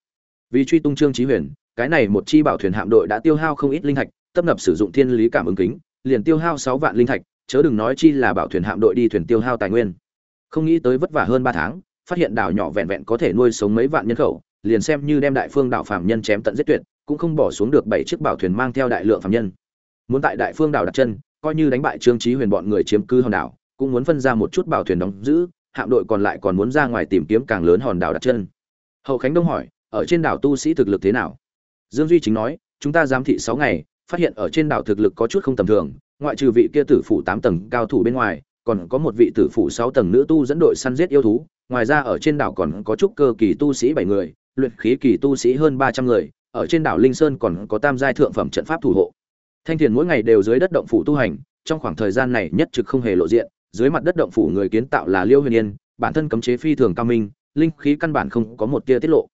vì truy tung trương trí huyền, cái này một chi bảo thuyền hạm đội đã tiêu hao không ít linh thạch tập nập sử dụng thiên lý cảm ứng kính, liền tiêu hao sáu vạn linh thạch, chớ đừng nói chi là bảo thuyền hạm đội đi thuyền tiêu hao tài nguyên. Không nghĩ tới vất vả hơn ba tháng, phát hiện đảo nhỏ vẹn vẹn có thể nuôi sống mấy vạn nhân khẩu, liền xem như đem đại phương đảo phạm nhân chém tận giết tuyệt, cũng không bỏ xuống được bảy chiếc bảo thuyền mang theo đại lượng phạm nhân. Muốn tại đại phương đảo đặt chân coi như đánh bại trương trí huyền bọn người chiếm cứ hòn đảo, cũng muốn phân ra một chút bảo thuyền đóng giữ, hạm đội còn lại còn muốn ra ngoài tìm kiếm càng lớn hòn đảo đặt chân. Hậu khánh đông hỏi, ở trên đảo tu sĩ thực lực thế nào? Dương duy chính nói, chúng ta giám thị sáu ngày, phát hiện ở trên đảo thực lực có chút không tầm thường, ngoại trừ vị kia tử phủ tám tầng cao thủ bên ngoài, còn có một vị tử phủ sáu tầng nữ tu dẫn đội săn giết yêu thú, ngoài ra ở trên đảo còn có chút cơ kỳ tu sĩ bảy người, luyện khí kỳ tu sĩ hơn ba trăm người, ở trên đảo linh sơn còn có tam giai thượng phẩm trận pháp thủ hộ thanh tiền mỗi ngày đều dưới đất động phủ tu hành, trong khoảng thời gian này nhất trực không hề lộ diện, dưới mặt đất động phủ người kiến tạo là liêu huyền yên, bản thân cấm chế phi thường cao minh, linh khí căn bản không có một tia tiết lộ.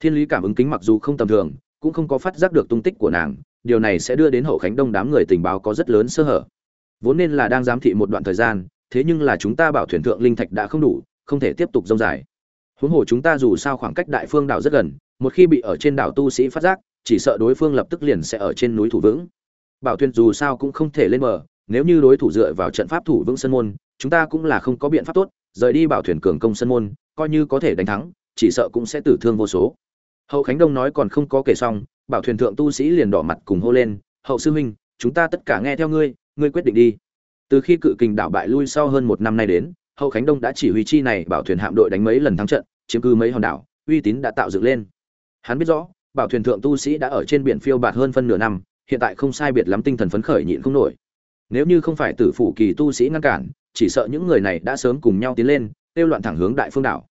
Thiên lý cảm ứng kính mặc dù không tầm thường, cũng không có phát giác được tung tích của nàng, điều này sẽ đưa đến hậu khánh đông đám người tình báo có rất lớn sơ hở. Vốn nên là đang giám thị một đoạn thời gian, thế nhưng là chúng ta bảo thuyền thượng linh thạch đã không đủ, không thể tiếp tục rông dài. Huống hồ chúng ta dù sao khoảng cách đại phương đảo rất gần, một khi bị ở trên đảo tu sĩ phát giác, chỉ sợ đối phương lập tức liền sẽ ở trên núi thủ vững bảo thuyền dù sao cũng không thể lên bờ, nếu như đối thủ dựa vào trận pháp thủ vững sân môn, chúng ta cũng là không có biện pháp tốt, rời đi bảo thuyền cường công sân môn, coi như có thể đánh thắng, chỉ sợ cũng sẽ tử thương vô số. Hậu khánh đông nói còn không có kể xong, bảo thuyền thượng tu sĩ liền đỏ mặt cùng hô lên, hậu sư huynh, chúng ta tất cả nghe theo ngươi ngươi quyết định đi. Từ khi cự kình đảo bại lui sau hơn một năm nay đến, hậu khánh đông đã chỉ huy chi này bảo thuyền hạm đội đánh mấy lần thắng trận, chiếm cứ mấy hòn đảo, uy tín đã tạo dựng lên. Hắn biết rõ, bảo thuyền thượng tu sĩ đã ở trên biển phiêu bạt hơn phân nửa năm hiện tại không sai biệt lắm tinh thần phấn khởi nhịn không nổi. Nếu như không phải tử phủ kỳ tu sĩ ngăn cản, chỉ sợ những người này đã sớm cùng nhau tiến lên, tiêu loạn thẳng hướng đại phương đảo.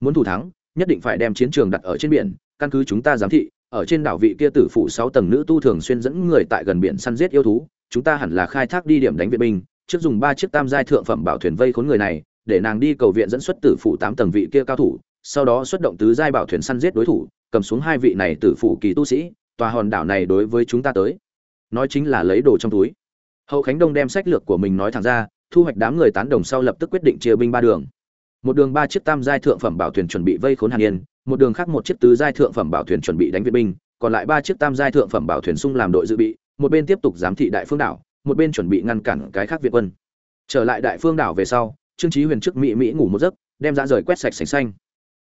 Muốn thủ thắng, nhất định phải đem chiến trường đặt ở trên biển, căn cứ chúng ta giám thị, ở trên đảo vị kia tử phủ sáu tầng nữ tu thường xuyên dẫn người tại gần biển săn giết yêu thú, chúng ta hẳn là khai thác đi điểm đánh viện binh, trước dùng ba chiếc tam giai thượng phẩm bảo thuyền vây khốn người này, để nàng đi cầu viện dẫn xuất tử phủ tám tầng vị kia cao thủ, sau đó xuất động tứ giai bảo thuyền săn giết đối thủ, cầm xuống hai vị này tử phủ kỳ tu sĩ tòa hòn đảo này đối với chúng ta tới. Nói chính là lấy đồ trong túi. Hậu khánh đông đem sách lược của mình nói thẳng ra, thu hoạch đám người tán đồng sau lập tức quyết định chia binh ba đường. Một đường ba chiếc tam giai thượng phẩm bảo thuyền chuẩn bị vây khốn hàn yên, một đường khác một chiếc tứ giai thượng phẩm bảo thuyền chuẩn bị đánh viện binh, còn lại ba chiếc tam giai thượng phẩm bảo thuyền sung làm đội dự bị, một bên tiếp tục giám thị đại phương đảo, một bên chuẩn bị ngăn cản cái khác việt quân. Trở lại đại phương đảo về sau, trương chí huyền trước mỹ mỹ ngủ một giấc, đem ra rời quét sạch sành xanh.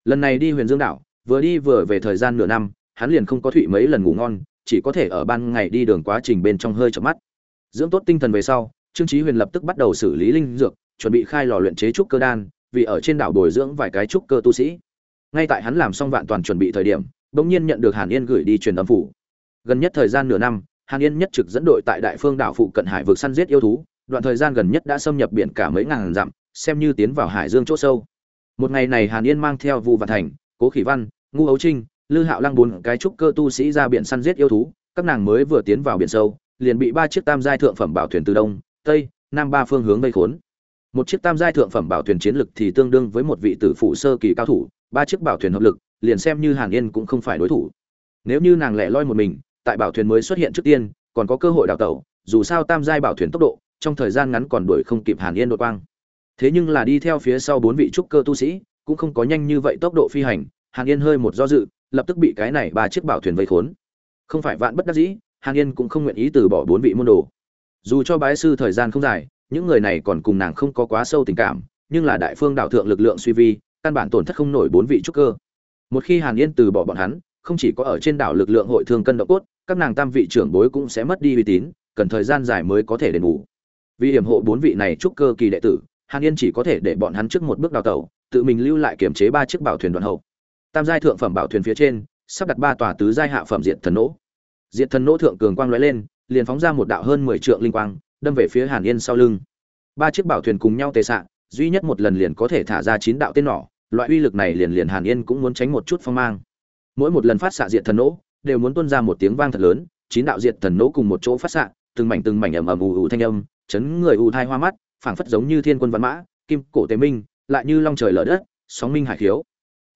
Lần này đi huyền dương đảo, vừa đi vừa về thời gian nửa năm hắn liền không có thụy mấy lần ngủ ngon, chỉ có thể ở ban ngày đi đường quá trình bên trong hơi chợp mắt. Dưỡng tốt tinh thần về sau, trương chí huyền lập tức bắt đầu xử lý linh dược, chuẩn bị khai lò luyện chế trúc cơ đan, vì ở trên đảo bồi dưỡng vài cái trúc cơ tu sĩ. Ngay tại hắn làm xong vạn toàn chuẩn bị thời điểm, bỗng nhiên nhận được hàn yên gửi đi truyền âm phủ. Gần nhất thời gian nửa năm, hàn yên nhất trực dẫn đội tại đại phương đảo phụ cận hải vực săn giết yêu thú, đoạn thời gian gần nhất đã xâm nhập biển cả mấy ngàn dặm, xem như tiến vào hải dương chỗ sâu. Một ngày này hàn yên mang theo vụ vạn thành, cố khỉ văn, ngu ấu trinh lư hạo lăng bốn cái trúc cơ tu sĩ ra biển săn giết yêu thú, các nàng mới vừa tiến vào biển sâu, liền bị ba chiếc tam giai thượng phẩm bảo thuyền từ đông, tây, nam ba phương hướng vây khốn. Một chiếc tam giai thượng phẩm bảo thuyền chiến lực thì tương đương với một vị tử phụ sơ kỳ cao thủ, ba chiếc bảo thuyền hợp lực, liền xem như hàn yên cũng không phải đối thủ. Nếu như nàng lẻ loi một mình, tại bảo thuyền mới xuất hiện trước tiên, còn có cơ hội đào tẩu, dù sao tam giai bảo thuyền tốc độ, trong thời gian ngắn còn đuổi không kịp hàn yên đột quang. Thế nhưng là đi theo phía sau bốn vị trúc cơ tu sĩ, cũng không có nhanh như vậy tốc độ phi hành, hàn yên hơi một do dự lập tức bị cái này ba chiếc bảo thuyền vây khốn. Không phải vạn bất đắc dĩ hàn yên cũng không nguyện ý từ bỏ bốn vị môn đồ. Dù cho bái sư thời gian không dài, những người này còn cùng nàng không có quá sâu tình cảm, nhưng là đại phương đạo thượng lực lượng suy vi, căn bản tổn thất không nổi bốn vị trúc cơ. Một khi hàn yên từ bỏ bọn hắn, không chỉ có ở trên đảo lực lượng hội thương cân độ cốt, các nàng tam vị trưởng bối cũng sẽ mất đi uy tín, cần thời gian dài mới có thể đền bù. Vì hiểm hộ bốn vị này trúc cơ kỳ đệ tử hàn yên chỉ có thể để bọn hắn trước một bước đào tẩu, tự mình lưu lại kiểm chế ba chiếc bảo thuyền đoạn hậu tam giai thượng phẩm bảo thuyền phía trên, sắp đặt ba tòa tứ giai hạ phẩm diện thần nỗ. Diện thần nỗ thượng cường quang lóe lên, liền phóng ra một đạo hơn mười trượng linh quang, đâm về phía hàn yên sau lưng. Ba chiếc bảo thuyền cùng nhau tề xạ duy nhất một lần liền có thể thả ra chín đạo tên nỏ, loại uy lực này liền liền hàn yên cũng muốn tránh một chút phong mang. Mỗi một lần phát xạ diện thần nỗ, đều muốn tuôn ra một tiếng vang thật lớn, chín đạo diện thần nỗ cùng một chỗ phát xạ, từng mảnh từng mảnh ầm ầm ù ù thanh âm, chấn người ù thai hoa mắt, phảng phất giống như thiên quân văn mã, kim, cổ, tế minh, lại như long trời lở đất, sóng minh hải khiếu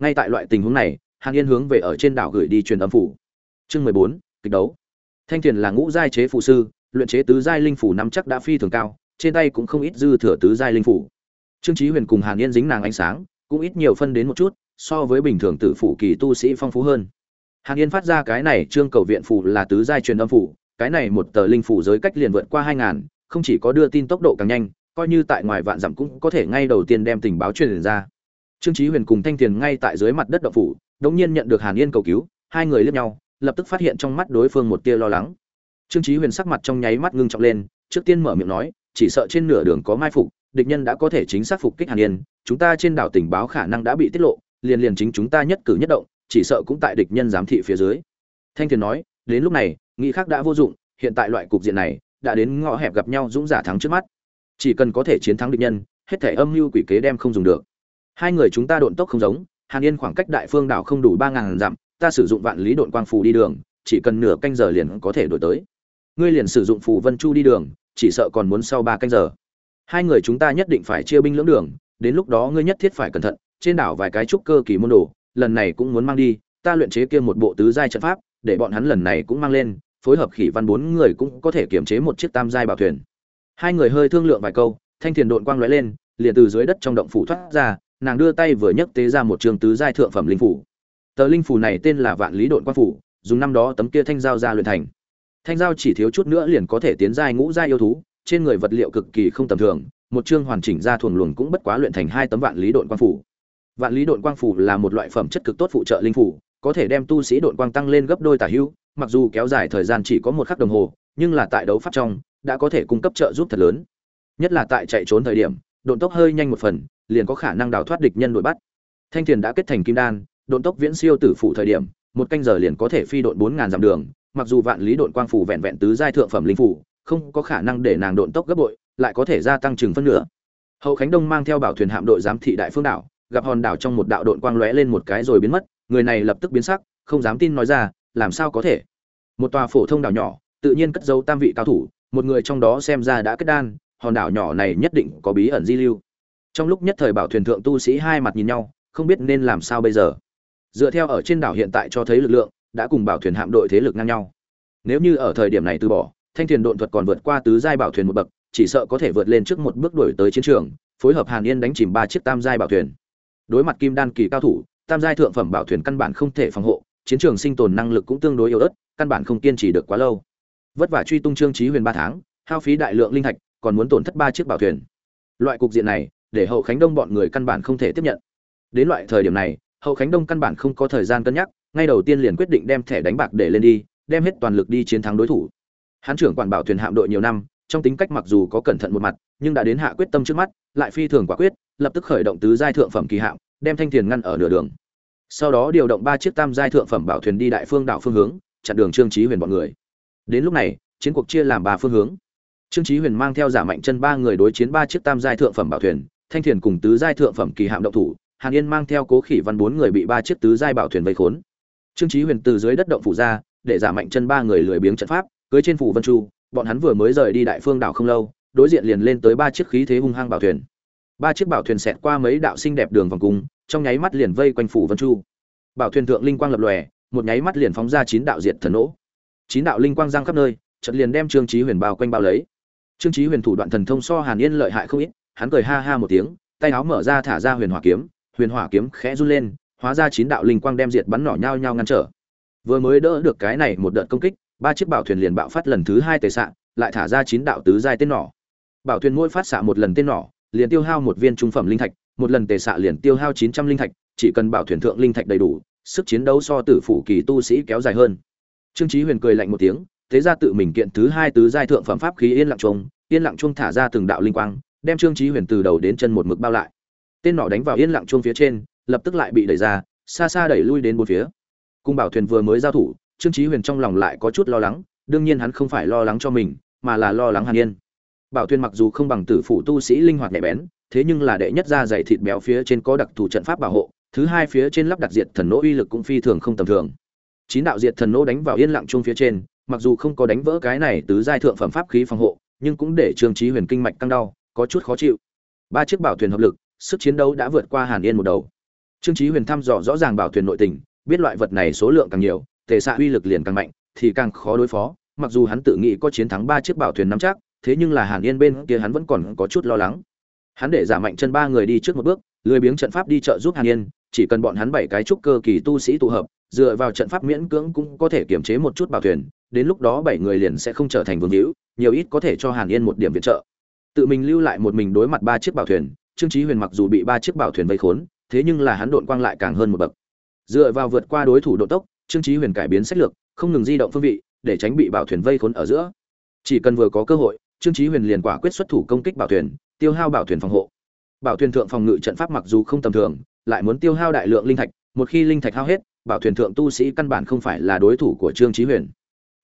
ngay tại loại tình huống này, hàn yên hướng về ở trên đảo gửi đi truyền âm phủ. Chương mười bốn, kịch đấu. Thanh thiền là ngũ giai chế phụ sư, luyện chế tứ giai linh phủ nắm chắc đã phi thường cao, trên tay cũng không ít dư thừa tứ giai linh phủ. Trương chí huyền cùng hàn yên dính nàng ánh sáng, cũng ít nhiều phân đến một chút, so với bình thường tử phủ kỳ tu sĩ phong phú hơn. Hàn yên phát ra cái này trương cầu viện phủ là tứ giai truyền âm phủ, cái này một tờ linh phủ giới cách liền vượt qua hai ngàn, không chỉ có đưa tin tốc độ càng nhanh, coi như tại ngoài vạn dặm cũng có thể ngay đầu tiên đem tình báo truyền ra trương chí huyền cùng thanh tiền ngay tại dưới mặt đất động phủ, đống nhiên nhận được hàn yên cầu cứu, hai người liếc nhau, lập tức phát hiện trong mắt đối phương một tia lo lắng. Trương chí huyền sắc mặt trong nháy mắt ngưng trọng lên, trước tiên mở miệng nói, chỉ sợ trên nửa đường có mai phục, địch nhân đã có thể chính xác phục kích hàn yên, chúng ta trên đảo tình báo khả năng đã bị tiết lộ, liền liền chính chúng ta nhất cử nhất động, chỉ sợ cũng tại địch nhân giám thị phía dưới. Thanh tiền nói, đến lúc này, nghĩ khác đã vô dụng, hiện tại loại cục diện này, đã đến ngõ hẹp gặp nhau dũng giả thắng trước mắt. Chỉ cần có thể chiến thắng địch nhân, hết thể âm mưu quỷ kế đem không dùng được hai người chúng ta độn tốc không giống, hàn yên khoảng cách đại phương đảo không đủ ba ngàn dặm, ta sử dụng vạn lý độn quang phù đi đường, chỉ cần nửa canh giờ liền có thể đổi tới. Ngươi liền sử dụng phù vân chu đi đường, chỉ sợ còn muốn sau ba canh giờ. Hai người chúng ta nhất định phải chia binh lưỡng đường, đến lúc đó ngươi nhất thiết phải cẩn thận, trên đảo vài cái trúc cơ kỳ môn đồ, lần này cũng muốn mang đi, ta luyện chế kia một bộ tứ giai trận pháp, để bọn hắn lần này cũng mang lên, phối hợp khỉ văn bốn người cũng có thể kiểm chế một chiếc tam giai bảo thuyền. Hai người hơi thương lượng vài câu, thanh thiền độn quang lóe lên, liền từ dưới đất trong động phủ thoát ra nàng đưa tay vừa nhấc tế ra một trường tứ giai thượng phẩm linh phủ. Tờ linh phủ này tên là vạn lý độn quan phủ, dùng năm đó tấm kia thanh giao ra luyện thành. Thanh giao chỉ thiếu chút nữa liền có thể tiến giai ngũ giai yêu thú, trên người vật liệu cực kỳ không tầm thường, một chương hoàn chỉnh ra thuần luồng cũng bất quá luyện thành hai tấm vạn lý độn quang phủ. Vạn lý độn quang phủ là một loại phẩm chất cực tốt phụ trợ linh phủ, có thể đem tu sĩ độn quang tăng lên gấp đôi tả hữu mặc dù kéo dài thời gian chỉ có một khắc đồng hồ, nhưng là tại đấu pháp trong, đã có thể cung cấp trợ giúp thật lớn. Nhất là tại chạy trốn thời điểm, độn tốc hơi nhanh một phần liền có khả năng đào thoát địch nhân đuổi bắt. Thanh tiền đã kết thành kim đan, độn tốc viễn siêu tử phụ thời điểm, một canh giờ liền có thể phi độn bốn ngàn dặm đường, mặc dù vạn lý độn quang phủ vẹn vẹn tứ giai thượng phẩm linh phủ, không có khả năng để nàng độn tốc gấp bội, lại có thể gia tăng chừng phân nửa. Hậu khánh đông mang theo bảo thuyền hạm đội giám thị đại phương đảo, gặp hòn đảo trong một đạo độn quang lóe lên một cái rồi biến mất, người này lập tức biến sắc, không dám tin nói ra, làm sao có thể? Một tòa phổ thông đảo nhỏ, tự nhiên cất giấu tam vị cao thủ, một người trong đó xem ra đã kết đan, hòn đảo nhỏ này nhất định có bí ẩn di lưu trong lúc nhất thời bảo thuyền thượng tu sĩ hai mặt nhìn nhau, không biết nên làm sao bây giờ. Dựa theo ở trên đảo hiện tại cho thấy lực lượng, đã cùng bảo thuyền hạm đội thế lực ngang nhau. Nếu như ở thời điểm này từ bỏ, thanh thuyền độn thuật còn vượt qua tứ giai bảo thuyền một bậc, chỉ sợ có thể vượt lên trước một bước đuổi tới chiến trường, phối hợp hàn yên đánh chìm ba chiếc tam giai bảo thuyền. Đối mặt kim đan kỳ cao thủ, tam giai thượng phẩm bảo thuyền căn bản không thể phòng hộ, chiến trường sinh tồn năng lực cũng tương đối yếu ớt, căn bản không kiên trì được quá lâu. Vất vả truy tung trương trí huyền ba tháng, hao phí đại lượng linh thạch, còn muốn tổn thất ba chiếc bảo thuyền. Loại cục diện này để hậu khánh đông bọn người căn bản không thể tiếp nhận. Đến loại thời điểm này, hậu khánh đông căn bản không có thời gian cân nhắc, ngay đầu tiên liền quyết định đem thẻ đánh bạc để lên đi, đem hết toàn lực đi chiến thắng đối thủ. Hán trưởng quản bảo thuyền hạm đội nhiều năm, trong tính cách mặc dù có cẩn thận một mặt, nhưng đã đến hạ quyết tâm trước mắt, lại phi thường quả quyết, lập tức khởi động tứ giai thượng phẩm kỳ hạm, đem thanh thiền ngăn ở nửa đường. Sau đó điều động ba chiếc tam giai thượng phẩm bảo thuyền đi đại phương đảo phương hướng, chặn đường trương trí huyền bọn người. Đến lúc này, chiến cuộc chia làm ba phương hướng. Trương trí huyền mang theo giả mạnh chân ba người đối chiến ba chiếc tam giai thượng phẩm bảo thuyền thanh thiền cùng tứ giai thượng phẩm kỳ hạm động thủ, hàn yên mang theo cố khỉ văn bốn người bị ba chiếc tứ giai bảo thuyền vây khốn. Trương trí huyền từ dưới đất động phủ ra, để giả mạnh chân ba người lười biếng trận pháp, cưới trên phủ vân chu, bọn hắn vừa mới rời đi đại phương đảo không lâu, đối diện liền lên tới ba chiếc khí thế hung hăng bảo thuyền. Ba chiếc bảo thuyền xẹt qua mấy đạo xinh đẹp đường vòng cung, trong nháy mắt liền vây quanh phủ vân chu. Bảo thuyền thượng linh quang lập lòe, một nháy mắt liền phóng ra chín đạo diệt thần nỗ chín đạo linh quang giang khắp nơi, chợt liền đem trương chí huyền bao quanh bao lấy. Trương chí huyền thủ đoạn thần thông so hàn yên lợi hại không ít hắn cười ha ha một tiếng tay áo mở ra thả ra huyền hỏa kiếm huyền hỏa kiếm khẽ run lên hóa ra chín đạo linh quang đem diệt bắn nỏ nhau nhau ngăn trở. Vừa mới đỡ được cái này một đợt công kích ba chiếc bảo thuyền liền bạo phát lần thứ hai tề xạ lại thả ra chín đạo tứ giai tên nỏ. Bảo thuyền mỗi phát xạ một lần tên nỏ liền tiêu hao một viên trung phẩm linh thạch một lần tề xạ liền tiêu hao chín trăm linh thạch chỉ cần bảo thuyền thượng linh thạch đầy đủ sức chiến đấu so tử phủ kỳ tu sĩ kéo dài hơn. Trương trí huyền cười lạnh một tiếng thế ra tự mình kiện thứ hai tứ giai thượng phẩm pháp khí yên lặng chung, yên lặng chung thả ra từng đạo linh quang đem trương chí huyền từ đầu đến chân một mực bao lại. Tên nỏ đánh vào yên lặng chuông phía trên, lập tức lại bị đẩy ra, xa xa đẩy lui đến bốn phía. Cung bảo thuyền vừa mới giao thủ, trương chí huyền trong lòng lại có chút lo lắng, đương nhiên hắn không phải lo lắng cho mình, mà là lo lắng hàn yên. Bảo thuyền mặc dù không bằng tử phụ tu sĩ linh hoạt nhạy bén, thế nhưng là đệ nhất ra dày thịt béo phía trên có đặc thù trận pháp bảo hộ, thứ hai phía trên lắp đặt diệt thần nỗ uy lực cũng phi thường không tầm thường. Chín đạo diệt thần nỗ đánh vào yên lặng chung phía trên, mặc dù không có đánh vỡ cái này tứ giai thượng phẩm pháp khí phòng hộ, nhưng cũng để trương trí huyền kinh mạch căng đau có chút khó chịu. Ba chiếc bảo thuyền hợp lực, sức chiến đấu đã vượt qua hàn yên một đầu. Trương trí huyền thăm dò rõ ràng bảo thuyền nội tình, biết loại vật này số lượng càng nhiều, tề xạ uy lực liền càng mạnh, thì càng khó đối phó. Mặc dù hắn tự nghĩ có chiến thắng ba chiếc bảo thuyền nắm chắc, thế nhưng là hàn yên bên kia hắn vẫn còn có chút lo lắng. Hắn để giả mạnh chân ba người đi trước một bước, lười biếng trận pháp đi trợ giúp hàn yên, chỉ cần bọn hắn bảy cái trúc cơ kỳ tu sĩ tụ hợp, dựa vào trận pháp miễn cưỡng cũng có thể kiểm chế một chút bảo thuyền, đến lúc đó bảy người liền sẽ không trở thành vương hữu, nhiều ít có thể cho hàn yên một điểm viện trợ tự mình lưu lại một mình đối mặt ba chiếc bảo thuyền, trương chí huyền mặc dù bị ba chiếc bảo thuyền vây khốn, thế nhưng là hắn độn quang lại càng hơn một bậc. Dựa vào vượt qua đối thủ độ tốc, trương chí huyền cải biến sách lược, không ngừng di động phương vị, để tránh bị bảo thuyền vây khốn ở giữa. Chỉ cần vừa có cơ hội, trương chí huyền liền quả quyết xuất thủ công kích bảo thuyền, tiêu hao bảo thuyền phòng hộ. Bảo thuyền thượng phòng ngự trận pháp mặc dù không tầm thường, lại muốn tiêu hao đại lượng linh thạch, một khi linh thạch hao hết, bảo thuyền thượng tu sĩ căn bản không phải là đối thủ của trương chí huyền.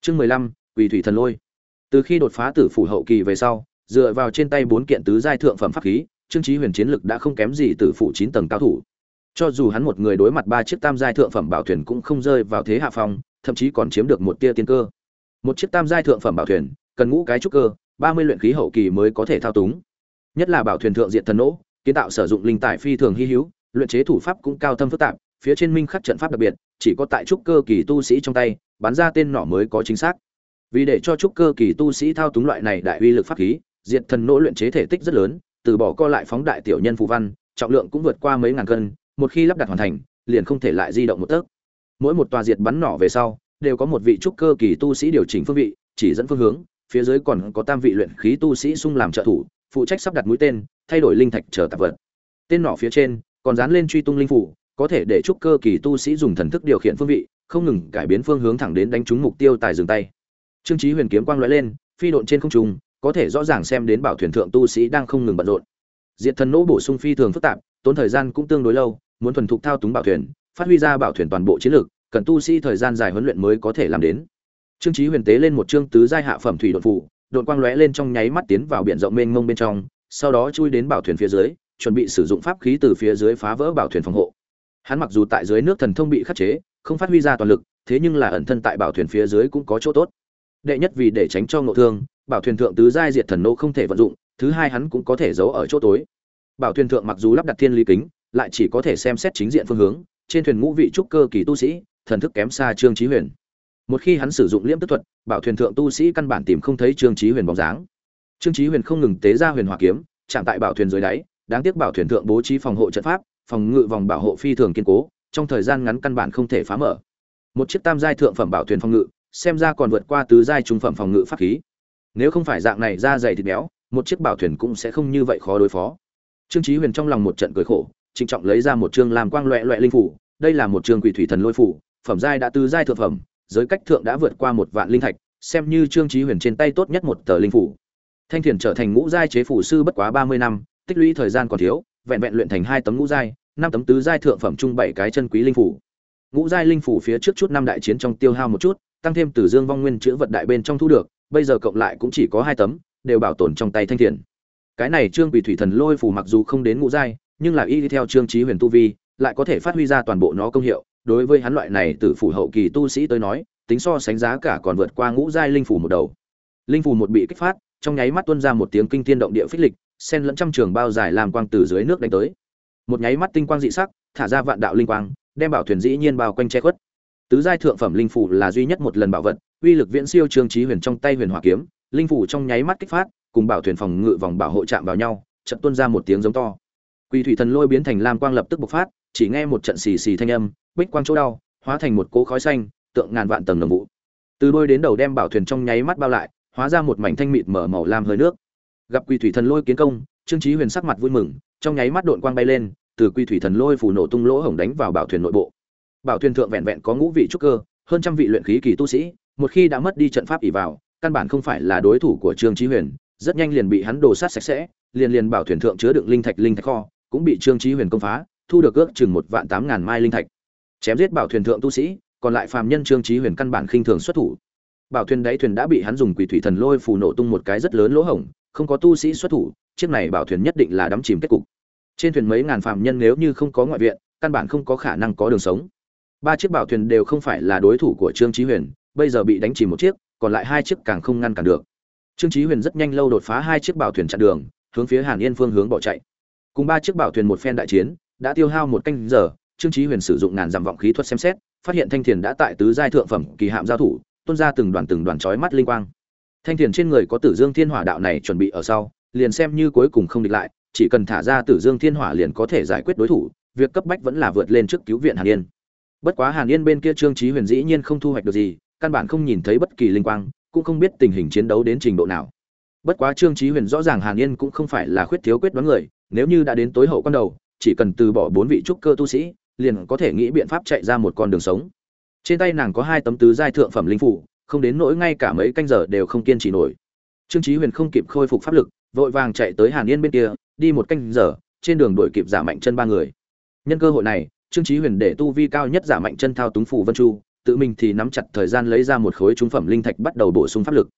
Chương mười lăm, quỷ thủy thần lôi. Từ khi đột phá tử phủ hậu kỳ về sau dựa vào trên tay bốn kiện tứ giai thượng phẩm pháp khí, trương chí huyền chiến lực đã không kém gì tử phụ chín tầng cao thủ. Cho dù hắn một người đối mặt ba chiếc tam giai thượng phẩm bảo thuyền cũng không rơi vào thế hạ phong, thậm chí còn chiếm được một tia tiên cơ. Một chiếc tam giai thượng phẩm bảo thuyền, cần ngũ cái trúc cơ, ba mươi luyện khí hậu kỳ mới có thể thao túng. Nhất là bảo thuyền thượng diện thần nỗ, kiến tạo sử dụng linh tài phi thường hi hữu, luyện chế thủ pháp cũng cao thâm phức tạp, phía trên minh khắc trận pháp đặc biệt, chỉ có tại trúc cơ kỳ tu sĩ trong tay, bắn ra tên nỏ mới có chính xác. Vì để cho trúc cơ kỳ tu sĩ thao túng loại này đại uy lực pháp khí diệt thần nỗ luyện chế thể tích rất lớn, từ bỏ co lại phóng đại tiểu nhân phù văn, trọng lượng cũng vượt qua mấy ngàn cân, một khi lắp đặt hoàn thành, liền không thể lại di động một tấc. Mỗi một tòa diệt bắn nỏ về sau, đều có một vị trúc cơ kỳ tu sĩ điều chỉnh phương vị, chỉ dẫn phương hướng, phía dưới còn có tam vị luyện khí tu sĩ xung làm trợ thủ, phụ trách sắp đặt mũi tên, thay đổi linh thạch chờ tạp vật. Tên nỏ phía trên, còn dán lên truy tung linh phủ, có thể để trúc cơ kỳ tu sĩ dùng thần thức điều khiển phương vị, không ngừng cải biến phương hướng thẳng đến đánh trúng mục tiêu tại dừng tay. Trương chí huyền kiếm quang lóe lên, phi độn trên không trung có thể rõ ràng xem đến bảo thuyền thượng tu sĩ đang không ngừng bận rộn. Diệt thần nỗ bổ sung phi thường phức tạp, tốn thời gian cũng tương đối lâu, muốn thuần thục thao túng bảo thuyền, phát huy ra bảo thuyền toàn bộ chiến lược, cần tu sĩ thời gian dài huấn luyện mới có thể làm đến. Trương chí huyền tế lên một trương tứ giai hạ phẩm thủy đột phù đột quang lóe lên trong nháy mắt tiến vào biển rộng mênh mông bên trong, sau đó chui đến bảo thuyền phía dưới, chuẩn bị sử dụng pháp khí từ phía dưới phá vỡ bảo thuyền phòng hộ. Hắn mặc dù tại dưới nước thần thông bị khắc chế, không phát huy ra toàn lực, thế nhưng là ẩn thân tại bảo thuyền phía dưới cũng có chỗ tốt. Đệ nhất vì để tránh cho ngộ thương bảo thuyền thượng tứ giai diệt thần nô không thể vận dụng, thứ hai hắn cũng có thể giấu ở chỗ tối. Bảo thuyền thượng mặc dù lắp đặt thiên lý kính, lại chỉ có thể xem xét chính diện phương hướng, trên thuyền ngũ vị trúc cơ kỳ tu sĩ, thần thức kém xa trương trí huyền. Một khi hắn sử dụng liễm tức thuật, bảo thuyền thượng tu sĩ căn bản tìm không thấy trương trí huyền bóng dáng. Trương trí huyền không ngừng tế ra huyền hỏa kiếm, chạm tại bảo thuyền dưới đáy, đáng tiếc bảo thuyền thượng bố trí phòng hộ trận pháp, phòng ngự vòng bảo hộ phi thường kiên cố, trong thời gian ngắn căn bản không thể phá mở. Một chiếc tam giai thượng phẩm bảo thuyền phòng ngự, xem ra còn vượt qua tứ giai trung phẩm phòng ngự pháp khí nếu không phải dạng này da dày thịt béo, một chiếc bảo thuyền cũng sẽ không như vậy khó đối phó. Trương chí huyền trong lòng một trận cười khổ, trịnh trọng lấy ra một trương làm quang loẹt loẹt linh phủ, đây là một trương quỷ thủy thần lôi phủ, phẩm giai đã tứ giai thượng phẩm, giới cách thượng đã vượt qua một vạn linh thạch, xem như trương chí huyền trên tay tốt nhất một tờ linh phủ. Thanh thiền trở thành ngũ giai chế phủ sư bất quá ba mươi năm, tích lũy thời gian còn thiếu, vẹn vẹn luyện thành hai tấm ngũ giai, năm tấm tứ giai thượng phẩm chung bảy cái chân quý linh phủ. Ngũ giai linh phủ phía trước chút năm đại chiến trong tiêu hao một chút, tăng thêm từ dương vong nguyên chữ vật đại bên trong thu được bây giờ cộng lại cũng chỉ có hai tấm, đều bảo tồn trong tay thanh thiền. Cái này trương quỷ thủy thần lôi phù mặc dù không đến ngũ giai, nhưng là y đi theo trương trí huyền tu vi, lại có thể phát huy ra toàn bộ nó công hiệu. Đối với hắn loại này từ phủ hậu kỳ tu sĩ tới nói, tính so sánh giá cả còn vượt qua ngũ giai linh phủ một đầu. Linh phủ một bị kích phát, trong nháy mắt tuôn ra một tiếng kinh thiên động địa phích lịch sen lẫn trăm trường bao dài làm quang từ dưới nước đánh tới. Một nháy mắt tinh quang dị sắc, thả ra vạn đạo linh quang, đem bảo thuyền dĩ nhiên bao quanh che khuất. Tứ giai thượng phẩm linh phủ là duy nhất một lần bảo vật uy lực viễn siêu trương trí huyền trong tay huyền hỏa kiếm, linh phủ trong nháy mắt kích phát, cùng bảo thuyền phòng ngự vòng bảo hộ chạm vào nhau trận tuôn ra một tiếng giống to. Quỳ thủy thần lôi biến thành lam quang lập tức bộc phát, chỉ nghe một trận xì xì thanh âm, bích quang chỗ đau, hóa thành một cỗ khói xanh, tượng ngàn vạn tầng đồng vụ. Từ đôi đến đầu đem bảo thuyền trong nháy mắt bao lại, hóa ra một mảnh thanh mịt mở màu lam hơi nước. Gặp quỳ thủy thần lôi kiến công, trương trí huyền sắc mặt vui mừng, trong nháy mắt độn quang bay lên, từ quỳ thủy thần lôi phủ nổ tung lỗ hổng đánh vào bảo thuyền nội bộ. Bảo thuyền thượng vẹn vẹn có ngũ vị trúc cơ, hơn trăm vị luyện khí kỳ tu sĩ một khi đã mất đi trận pháp ỉ vào, căn bản không phải là đối thủ của trương trí huyền, rất nhanh liền bị hắn đồ sát sạch sẽ, liền liền bảo thuyền thượng chứa đựng linh thạch linh thạch kho, cũng bị trương trí huyền công phá, thu được ước chừng một vạn tám ngàn mai linh thạch. Chém giết bảo thuyền thượng tu sĩ, còn lại phàm nhân trương trí huyền căn bản khinh thường xuất thủ. Bảo thuyền đáy thuyền đã bị hắn dùng quỷ thủy thần lôi phù nổ tung một cái rất lớn lỗ hổng, không có tu sĩ xuất thủ, chiếc này bảo thuyền nhất định là đắm chìm kết cục. Trên thuyền mấy ngàn phàm nhân nếu như không có ngoại viện, căn bản không có khả năng có đường sống. Ba chiếc bảo thuyền đều không phải là đối thủ của trương trí huyền bây giờ bị đánh chìm một chiếc, còn lại hai chiếc càng không ngăn cản được. Trương chí huyền rất nhanh lâu đột phá hai chiếc bảo thuyền chặn đường, hướng phía hàn yên phương hướng bỏ chạy. Cùng ba chiếc bảo thuyền một phen đại chiến, đã tiêu hao một canh giờ, trương chí huyền sử dụng ngàn dặm vọng khí thuật xem xét, phát hiện thanh thiền đã tại tứ giai thượng phẩm kỳ hạm giao thủ, tuôn ra từng đoàn từng đoàn chói mắt linh quang. Thanh thiền trên người có tử dương thiên hỏa đạo này chuẩn bị ở sau, liền xem như cuối cùng không địch lại, chỉ cần thả ra tử dương thiên hỏa liền có thể giải quyết đối thủ, việc cấp bách vẫn là vượt lên trước cứu viện hàn yên. Bất quá hàn yên bên kia trương chí huyền dĩ nhiên không thu hoạch được gì căn bản không nhìn thấy bất kỳ linh quang, cũng không biết tình hình chiến đấu đến trình độ nào. Bất quá trương chí huyền rõ ràng hàn yên cũng không phải là khuyết thiếu quyết đoán người, nếu như đã đến tối hậu con đầu, chỉ cần từ bỏ bốn vị trúc cơ tu sĩ, liền có thể nghĩ biện pháp chạy ra một con đường sống. Trên tay nàng có hai tấm tứ giai thượng phẩm linh phủ, không đến nỗi ngay cả mấy canh giờ đều không kiên trì nổi. Trương Chí huyền không kịp khôi phục pháp lực, vội vàng chạy tới hàn yên bên kia, đi một canh giờ, trên đường đuổi kịp giả mạnh chân ba người. Nhân cơ hội này, trương Chí huyền để tu vi cao nhất giả mạnh chân thao túng phủ vân chu tự mình thì nắm chặt thời gian lấy ra một khối trung phẩm linh thạch bắt đầu bổ sung pháp lực.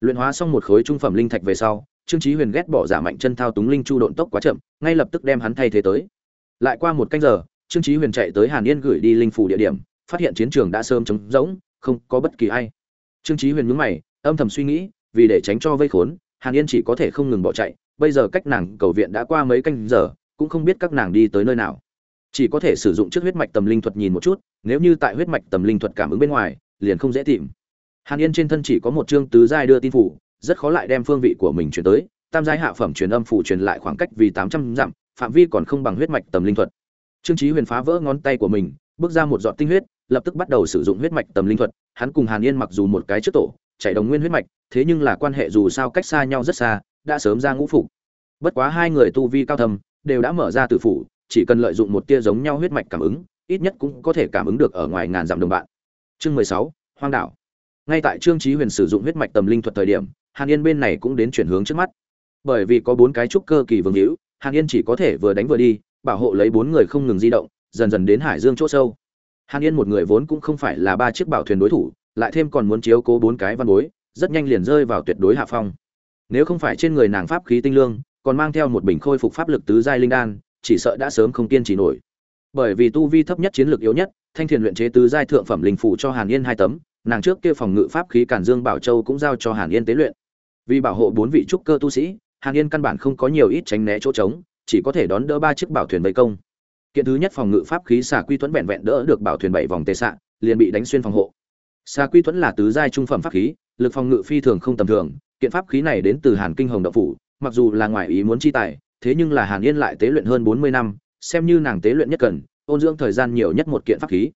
Luyện hóa xong một khối trung phẩm linh thạch về sau, trương trí huyền ghét bỏ giả mạnh chân thao túng linh chu độn tốc quá chậm, ngay lập tức đem hắn thay thế tới. Lại qua một canh giờ, trương trí huyền chạy tới hàn yên gửi đi linh phủ địa điểm, phát hiện chiến trường đã sớm trống rỗng, không có bất kỳ ai. Trương trí huyền nhướng mày, âm thầm suy nghĩ, vì để tránh cho vây khốn, hàn yên chỉ có thể không ngừng bỏ chạy, bây giờ cách nàng cầu viện đã qua mấy canh giờ, cũng không biết các nàng đi tới nơi nào. Chỉ có thể sử dụng trước huyết mạch tầm linh thuật nhìn một chút nếu như tại huyết mạch tầm linh thuật cảm ứng bên ngoài, liền không dễ tìm. Hàn yên trên thân chỉ có một chương tứ giai đưa tin phủ, rất khó lại đem phương vị của mình chuyển tới. Tam giai hạ phẩm truyền âm phủ truyền lại khoảng cách vì tám trăm dặm, phạm vi còn không bằng huyết mạch tầm linh thuật. Trương Chí huyền phá vỡ ngón tay của mình, bước ra một giọt tinh huyết, lập tức bắt đầu sử dụng huyết mạch tầm linh thuật. Hắn cùng hàn yên mặc dù một cái trước tổ chạy đồng nguyên huyết mạch, thế nhưng là quan hệ dù sao cách xa nhau rất xa, đã sớm ra ngũ phủ. Bất quá hai người tu vi cao thầm đều đã mở ra tử phủ, chỉ cần lợi dụng một tia giống nhau huyết mạch cảm ứng ít nhất cũng có thể cảm ứng được ở ngoài ngàn dặm đồng bạn. Chương mười sáu, hoang đảo. Ngay tại trương trí huyền sử dụng huyết mạch tầm linh thuật thời điểm, hàn yên bên này cũng đến chuyển hướng trước mắt. Bởi vì có bốn cái trúc cơ kỳ vương hữu, hàn yên chỉ có thể vừa đánh vừa đi, bảo hộ lấy bốn người không ngừng di động, dần dần đến hải dương chỗ sâu. Hàn yên một người vốn cũng không phải là ba chiếc bảo thuyền đối thủ, lại thêm còn muốn chiếu cố bốn cái văn bối, rất nhanh liền rơi vào tuyệt đối hạ phong. Nếu không phải trên người nàng pháp khí tinh lương, còn mang theo một bình khôi phục pháp lực tứ giai linh đan, chỉ sợ đã sớm không kiên trì nổi bởi vì tu vi thấp nhất chiến lược yếu nhất, thanh thiền luyện chế tứ giai thượng phẩm linh phủ cho hàn yên hai tấm, nàng trước kia phòng ngự pháp khí cản dương bảo châu cũng giao cho hàn yên tế luyện. Vì bảo hộ bốn vị trúc cơ tu sĩ, hàn yên căn bản không có nhiều ít tránh né chỗ trống, chỉ có thể đón đỡ ba chiếc bảo thuyền vây công. Kiện thứ nhất phòng ngự pháp khí xà quy tuấn vẹn vẹn đỡ được bảo thuyền bảy vòng tề xạ, liền bị đánh xuyên phòng hộ. Xà quy tuấn là tứ giai trung phẩm pháp khí, lực phòng ngự phi thường không tầm thường, kiện pháp khí này đến từ hàn kinh hồng đậu phủ, mặc dù là ngoài ý muốn chi tài, thế nhưng là hàn yên lại tế luyện hơn bốn mươi năm xem như nàng tế luyện nhất cần, ôn dưỡng thời gian nhiều nhất một kiện pháp khí.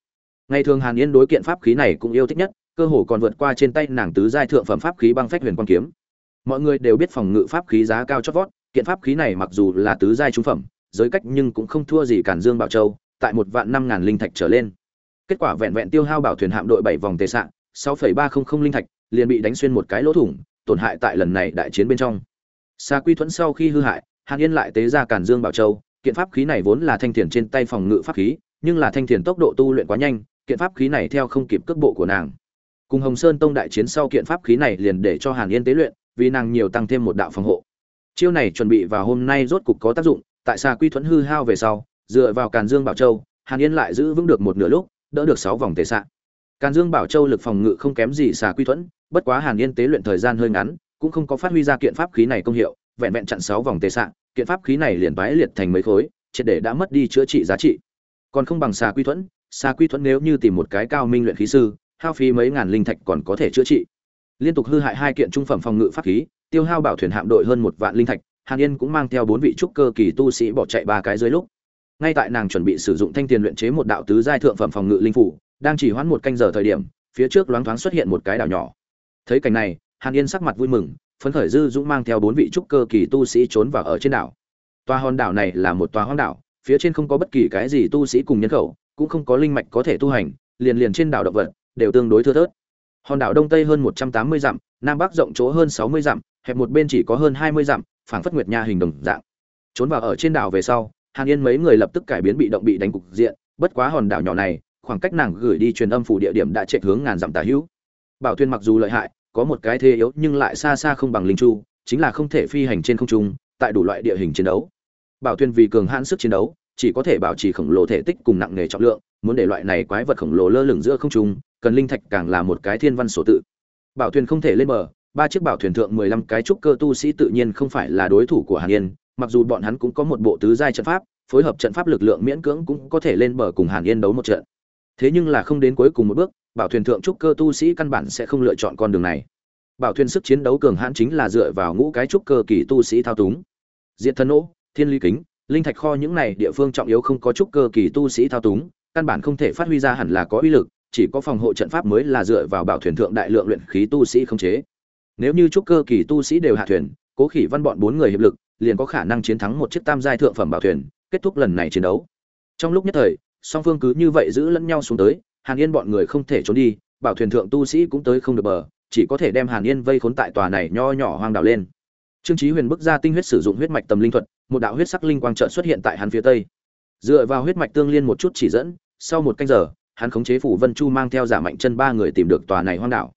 Ngày thường hàn yên đối kiện pháp khí này cũng yêu thích nhất, cơ hồ còn vượt qua trên tay nàng tứ giai thượng phẩm pháp khí băng phách huyền quan kiếm. Mọi người đều biết phòng ngự pháp khí giá cao chót vót, kiện pháp khí này mặc dù là tứ giai trung phẩm, giới cách nhưng cũng không thua gì cản dương bảo châu, tại một vạn năm ngàn linh thạch trở lên. Kết quả vẹn vẹn tiêu hao bảo thuyền hạm đội bảy vòng tề sạn sáu phẩy ba không không linh thạch, liền bị đánh xuyên một cái lỗ thủng, tổn hại tại lần này đại chiến bên trong. Xa quy thuẫn sau khi hư hại, hàn yên lại tế ra cản dương bảo châu kiện pháp khí này vốn là thanh thiền trên tay phòng ngự pháp khí, nhưng là thanh thiền tốc độ tu luyện quá nhanh, kiện pháp khí này theo không kịp cước bộ của nàng. Cùng hồng sơn tông đại chiến sau kiện pháp khí này liền để cho hàn yên tế luyện, vì nàng nhiều tăng thêm một đạo phòng hộ. Chiêu này chuẩn bị vào hôm nay rốt cục có tác dụng, tại xa quy thuẫn hư hao về sau, dựa vào càn dương bảo châu, hàn yên lại giữ vững được một nửa lúc, đỡ được sáu vòng tề xạ càn dương bảo châu lực phòng ngự không kém gì xà quy thuẫn, bất quá hàn yên tế luyện thời gian hơi ngắn, cũng không có phát huy ra kiện pháp khí này công hiệu, vẹn vẹn chặn sáu vòng tề xạ kiện pháp khí này liền bái liệt thành mấy khối, triệt để đã mất đi chữa trị giá trị. Còn không bằng xà quy thuẫn, xà quy thuẫn nếu như tìm một cái cao minh luyện khí sư, hao phí mấy ngàn linh thạch còn có thể chữa trị. Liên tục hư hại hai kiện trung phẩm phòng ngự pháp khí, tiêu hao bảo thuyền hạm đội hơn một vạn linh thạch, hàn yên cũng mang theo bốn vị trúc cơ kỳ tu sĩ bỏ chạy ba cái dưới lúc. Ngay tại nàng chuẩn bị sử dụng thanh tiền luyện chế một đạo tứ giai thượng phẩm phòng ngự linh phủ, đang chỉ hoãn một canh giờ thời điểm, phía trước loáng thoáng xuất hiện một cái đảo nhỏ. Thấy cảnh này, hàn yên sắc mặt vui mừng phấn khởi dư dũng mang theo bốn vị trúc cơ kỳ tu sĩ trốn vào ở trên đảo. Tòa hòn đảo này là một tòa hoang đảo, phía trên không có bất kỳ cái gì tu sĩ cùng nhân khẩu, cũng không có linh mạch có thể tu hành, liền liền trên đảo động vật, đều tương đối thưa thớt. Hòn đảo đông tây hơn một trăm tám mươi dặm, nam bắc rộng chỗ hơn sáu mươi dặm, hẹp một bên chỉ có hơn hai mươi dặm, phảng phất nguyệt nha hình đồng dạng. Trốn vào ở trên đảo về sau, hàn yên mấy người lập tức cải biến bị động bị đánh cục diện, bất quá hòn đảo nhỏ này, khoảng cách nàng gửi đi truyền âm phủ địa điểm đã chạy hướng ngàn dặm tả hữu. Bảo tuyên mặc dù lợi hại có một cái thế yếu nhưng lại xa xa không bằng linh chu chính là không thể phi hành trên không trung tại đủ loại địa hình chiến đấu bảo thuyền vì cường hãn sức chiến đấu chỉ có thể bảo trì khổng lồ thể tích cùng nặng nghề trọng lượng muốn để loại này quái vật khổng lồ lơ lửng giữa không trung cần linh thạch càng là một cái thiên văn sổ tự bảo thuyền không thể lên bờ ba chiếc bảo thuyền thượng mười lăm cái trúc cơ tu sĩ tự nhiên không phải là đối thủ của Hàn Yên, mặc dù bọn hắn cũng có một bộ tứ giai trận pháp, phối hợp trận pháp lực lượng miễn cưỡng cũng có thể lên bờ cùng Hàn Yên đấu một trận. Thế nhưng là không đến cuối cùng một bước, bảo thuyền thượng trúc cơ tu sĩ căn bản sẽ không lựa chọn con đường này. Bảo thuyền sức chiến đấu cường hãn chính là dựa vào ngũ cái trúc cơ kỳ tu sĩ thao túng. Diệt thân nỗ thiên ly kính, linh thạch kho những này địa phương trọng yếu không có trúc cơ kỳ tu sĩ thao túng, căn bản không thể phát huy ra hẳn là có uy lực, chỉ có phòng hộ trận pháp mới là dựa vào bảo thuyền thượng đại lượng luyện khí tu sĩ không chế. Nếu như trúc cơ kỳ tu sĩ đều hạ thuyền, cố khỉ văn bọn bốn người hiệp lực, liền có khả năng chiến thắng một chiếc tam giai thượng phẩm bảo thuyền, kết thúc lần này chiến đấu. Trong lúc nhất thời, song phương cứ như vậy giữ lẫn nhau xuống tới hàn yên bọn người không thể trốn đi, bảo thuyền thượng tu sĩ cũng tới không được bờ, chỉ có thể đem hàn yên vây khốn tại tòa này nho nhỏ hoang đảo lên. Trương Chí huyền bức ra tinh huyết sử dụng huyết mạch tầm linh thuật, một đạo huyết sắc linh quang trợ xuất hiện tại hắn phía tây. Dựa vào huyết mạch tương liên một chút chỉ dẫn, sau một canh giờ, hắn khống chế phủ vân chu mang theo giả mạnh chân ba người tìm được tòa này hoang đảo.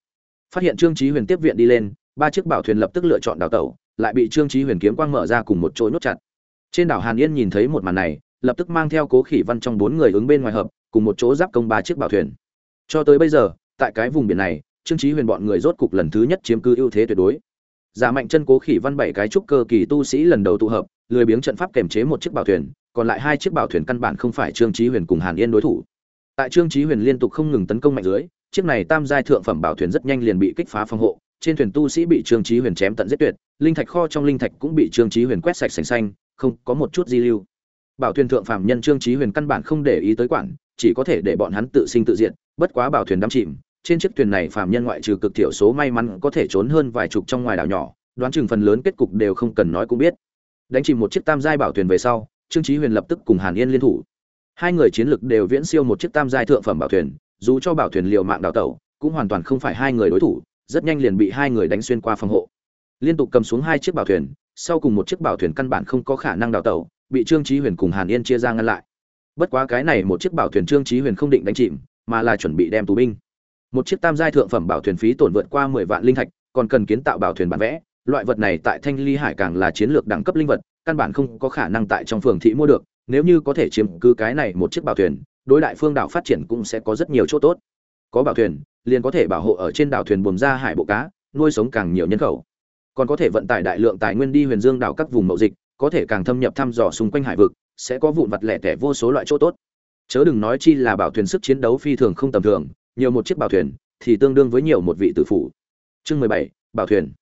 Phát hiện trương Chí huyền tiếp viện đi lên, ba chiếc bảo thuyền lập tức lựa chọn đào tẩu, lại bị trương Chí huyền kiếm quang mở ra cùng một chỗ nhốt chặt. Trên đảo hàn yên nhìn thấy một màn này lập tức mang theo cố khỉ văn trong bốn người ứng bên ngoài hợp, cùng một chỗ giáp công ba chiếc bảo thuyền. Cho tới bây giờ, tại cái vùng biển này, trương trí huyền bọn người rốt cục lần thứ nhất chiếm cứ ưu thế tuyệt đối. Giả mạnh chân cố khỉ văn bảy cái trúc cơ kỳ tu sĩ lần đầu tụ hợp, lười biếng trận pháp kèm chế một chiếc bảo thuyền, còn lại hai chiếc bảo thuyền căn bản không phải trương trí huyền cùng hàn yên đối thủ. Tại trương trí huyền liên tục không ngừng tấn công mạnh dưới, chiếc này tam giai thượng phẩm bảo thuyền rất nhanh liền bị kích phá phòng hộ, trên thuyền tu sĩ bị trương trí huyền chém tận giết tuyệt, linh thạch kho trong linh thạch cũng bị trương trí huyền quét sạch sành xanh, không có một chút di lưu bảo thuyền thượng phàm nhân trương trí huyền căn bản không để ý tới quản, chỉ có thể để bọn hắn tự sinh tự diệt. bất quá bảo thuyền đắm chìm, trên chiếc thuyền này phạm nhân ngoại trừ cực thiểu số may mắn có thể trốn hơn vài chục trong ngoài đảo nhỏ, đoán chừng phần lớn kết cục đều không cần nói cũng biết đánh chìm một chiếc tam giai bảo thuyền về sau, trương trí huyền lập tức cùng hàn yên liên thủ hai người chiến lực đều viễn siêu một chiếc tam giai thượng phẩm bảo thuyền, dù cho bảo thuyền liều mạng đào tẩu, cũng hoàn toàn không phải hai người đối thủ, rất nhanh liền bị hai người đánh xuyên qua phòng hộ liên tục cầm xuống hai chiếc bảo thuyền, sau cùng một chiếc bảo thuyền căn bản không có khả năng đào tẩu bị trương trí huyền cùng hàn yên chia ra ngăn lại. Bất quá cái này một chiếc bảo thuyền trương trí huyền không định đánh chìm, mà là chuẩn bị đem tù binh. Một chiếc tam giai thượng phẩm bảo thuyền phí tổn vượt qua mười vạn linh thạch, còn cần kiến tạo bảo thuyền bản vẽ. Loại vật này tại thanh ly hải càng là chiến lược đẳng cấp linh vật, căn bản không có khả năng tại trong phường thị mua được. Nếu như có thể chiếm cứ cái này một chiếc bảo thuyền, đối đại phương đảo phát triển cũng sẽ có rất nhiều chỗ tốt. Có bảo thuyền, liền có thể bảo hộ ở trên đảo thuyền buồm ra hải bộ cá, nuôi sống càng nhiều nhân khẩu. Còn có thể vận tải đại lượng tài nguyên đi huyền dương đảo các vùng mậu dịch có thể càng thâm nhập thăm dò xung quanh hải vực, sẽ có vụn vặt lẻ tẻ vô số loại chỗ tốt. Chớ đừng nói chi là bảo thuyền sức chiến đấu phi thường không tầm thường, nhiều một chiếc bảo thuyền thì tương đương với nhiều một vị tử phủ. Chương mười bảy, bảo thuyền.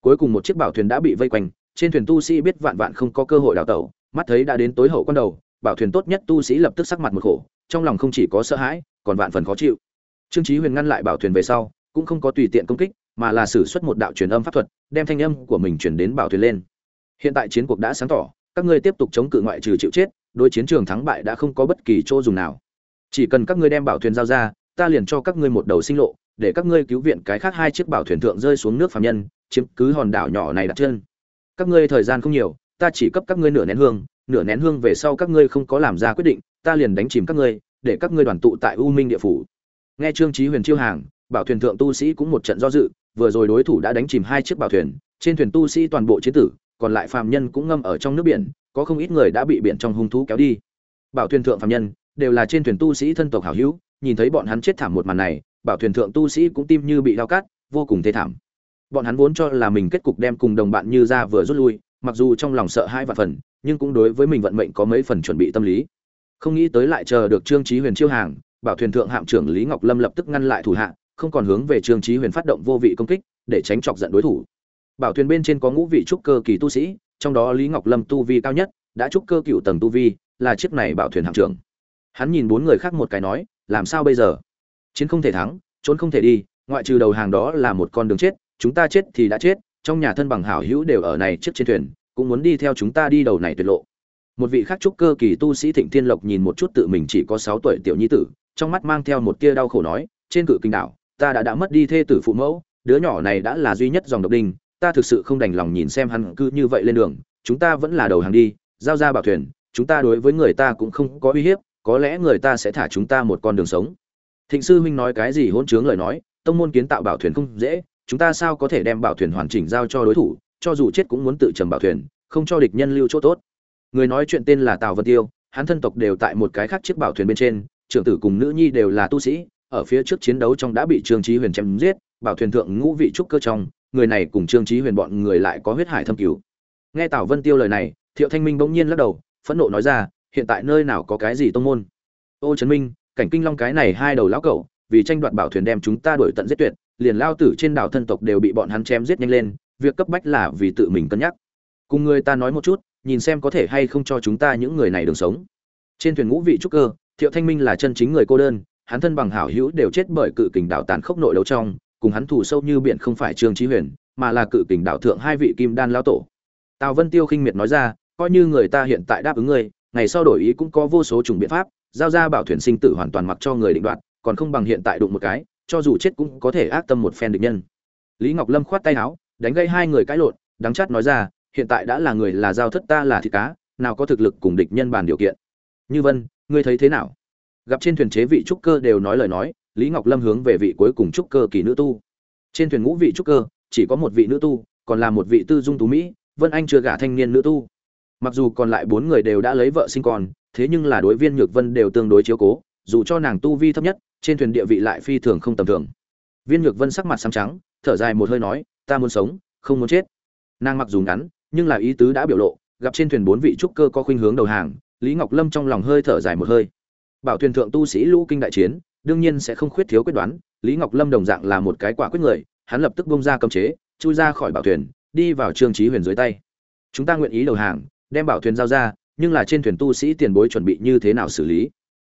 Cuối cùng một chiếc bảo thuyền đã bị vây quanh, trên thuyền tu sĩ biết vạn vạn không có cơ hội đào tẩu, mắt thấy đã đến tối hậu con đầu, bảo thuyền tốt nhất tu sĩ lập tức sắc mặt một khổ, trong lòng không chỉ có sợ hãi, còn vạn phần khó chịu. Trương trí huyền ngăn lại bảo thuyền về sau, cũng không có tùy tiện công kích, mà là sử xuất một đạo truyền âm pháp thuật, đem thanh âm của mình truyền đến bảo thuyền lên hiện tại chiến cuộc đã sáng tỏ, các ngươi tiếp tục chống cự ngoại trừ chịu chết, đối chiến trường thắng bại đã không có bất kỳ chỗ dùng nào. Chỉ cần các ngươi đem bảo thuyền giao ra, ta liền cho các ngươi một đầu sinh lộ, để các ngươi cứu viện cái khác hai chiếc bảo thuyền thượng rơi xuống nước phạm nhân, chiếm cứ hòn đảo nhỏ này đặt chân. Các ngươi thời gian không nhiều, ta chỉ cấp các ngươi nửa nén hương, nửa nén hương về sau các ngươi không có làm ra quyết định, ta liền đánh chìm các ngươi, để các ngươi đoàn tụ tại u minh địa phủ. Nghe trương chí huyền chiêu hàng, bảo thuyền thượng tu sĩ cũng một trận do dự, vừa rồi đối thủ đã đánh chìm hai chiếc bảo thuyền, trên thuyền tu sĩ toàn bộ chiến tử còn lại phàm nhân cũng ngâm ở trong nước biển, có không ít người đã bị biển trong hung thú kéo đi. Bảo thuyền thượng phàm nhân đều là trên thuyền tu sĩ thân tộc hảo hữu, nhìn thấy bọn hắn chết thảm một màn này, bảo thuyền thượng tu sĩ cũng tim như bị dao cắt, vô cùng thê thảm. Bọn hắn vốn cho là mình kết cục đem cùng đồng bạn như ra vừa rút lui, mặc dù trong lòng sợ hai vạn phần, nhưng cũng đối với mình vận mệnh có mấy phần chuẩn bị tâm lý. Không nghĩ tới lại chờ được trương chí huyền chiêu hàng, bảo thuyền thượng hạm trưởng lý ngọc lâm lập tức ngăn lại thủ hạ, không còn hướng về trương chí huyền phát động vô vị công kích, để tránh chọc giận đối thủ bảo thuyền bên trên có ngũ vị trúc cơ kỳ tu sĩ, trong đó lý ngọc lâm tu vi cao nhất, đã trúc cơ cựu tầng tu vi, là chiếc này bảo thuyền hạm trưởng. Hắn nhìn bốn người khác một cái nói, làm sao bây giờ? Chiến không thể thắng, trốn không thể đi, ngoại trừ đầu hàng đó là một con đường chết, chúng ta chết thì đã chết, trong nhà thân bằng hảo hữu đều ở này trước trên thuyền, cũng muốn đi theo chúng ta đi đầu này tuyệt lộ. Một vị khác trúc cơ kỳ tu sĩ thịnh thiên lộc nhìn một chút tự mình chỉ có sáu tuổi tiểu nhi tử, trong mắt mang theo một tia đau khổ nói, trên cự kinh đảo, ta đã đã mất đi thê tử phụ mẫu, đứa nhỏ này đã là duy nhất dòng độc đinh ta thực sự không đành lòng nhìn xem hắn cứ như vậy lên đường, chúng ta vẫn là đầu hàng đi, giao ra bảo thuyền, chúng ta đối với người ta cũng không có uy hiếp, có lẽ người ta sẽ thả chúng ta một con đường sống. Thịnh sư huynh nói cái gì hỗn trướng lời nói, tông môn kiến tạo bảo thuyền không dễ, chúng ta sao có thể đem bảo thuyền hoàn chỉnh giao cho đối thủ, cho dù chết cũng muốn tự trầm bảo thuyền, không cho địch nhân lưu chỗ tốt. Người nói chuyện tên là tào vân tiêu, hắn thân tộc đều tại một cái khác chiếc bảo thuyền bên trên, trưởng tử cùng nữ nhi đều là tu sĩ, ở phía trước chiến đấu trong đã bị trương trí huyền chém giết, bảo thuyền thượng ngũ vị trúc cơ trong người này cùng trương trí huyền bọn người lại có huyết hải thâm cứu nghe tào vân tiêu lời này, thiệu thanh minh bỗng nhiên lắc đầu, phẫn nộ nói ra, hiện tại nơi nào có cái gì tông môn? Ô trấn minh, cảnh kinh long cái này hai đầu lão cẩu, vì tranh đoạt bảo thuyền đem chúng ta đuổi tận giết tuyệt, liền lao tử trên đảo thân tộc đều bị bọn hắn chém giết nhanh lên, việc cấp bách là vì tự mình cân nhắc. Cùng người ta nói một chút, nhìn xem có thể hay không cho chúng ta những người này đường sống. Trên thuyền ngũ vị trúc cơ, thiệu thanh minh là chân chính người cô đơn, hắn thân bằng hảo hữu đều chết bởi cự kình đảo tàn khốc nội đấu trong cùng hắn thủ sâu như biển không phải trương chí huyền, mà là cự kình đạo thượng hai vị kim đan lão tổ. Tào vân tiêu khinh miệt nói ra, coi như người ta hiện tại đáp ứng ngươi, ngày sau đổi ý cũng có vô số chủng biện pháp, giao ra bảo thuyền sinh tử hoàn toàn mặc cho người định đoạt, còn không bằng hiện tại đụng một cái, cho dù chết cũng có thể ác tâm một phen địch nhân. Lý ngọc lâm khoát tay áo, đánh gây hai người cãi lộn, đắng chát nói ra, hiện tại đã là người là giao thất ta là thịt cá, nào có thực lực cùng địch nhân bàn điều kiện. Như vân, ngươi thấy thế nào? Gặp trên thuyền chế vị trúc cơ đều nói lời nói lý ngọc lâm hướng về vị cuối cùng trúc cơ kỳ nữ tu. Trên thuyền ngũ vị trúc cơ, chỉ có một vị nữ tu, còn là một vị tư dung tú mỹ, vân anh chưa gả thanh niên nữ tu. Mặc dù còn lại bốn người đều đã lấy vợ sinh con, thế nhưng là đối viên nhược vân đều tương đối chiếu cố, dù cho nàng tu vi thấp nhất, trên thuyền địa vị lại phi thường không tầm thường. Viên nhược vân sắc mặt xám trắng, thở dài một hơi nói, ta muốn sống, không muốn chết. Nàng mặc dù ngắn, nhưng là ý tứ đã biểu lộ, gặp trên thuyền bốn vị trúc cơ có khuynh hướng đầu hàng, lý ngọc lâm trong lòng hơi thở dài một hơi. Bảo thuyền thượng tu sĩ lũ kinh đại chiến đương nhiên sẽ không khuyết thiếu quyết đoán, lý ngọc lâm đồng dạng là một cái quả quyết người, hắn lập tức bông ra cấm chế, chui ra khỏi bảo thuyền, đi vào trương trí huyền dưới tay. Chúng ta nguyện ý đầu hàng, đem bảo thuyền giao ra, nhưng là trên thuyền tu sĩ tiền bối chuẩn bị như thế nào xử lý?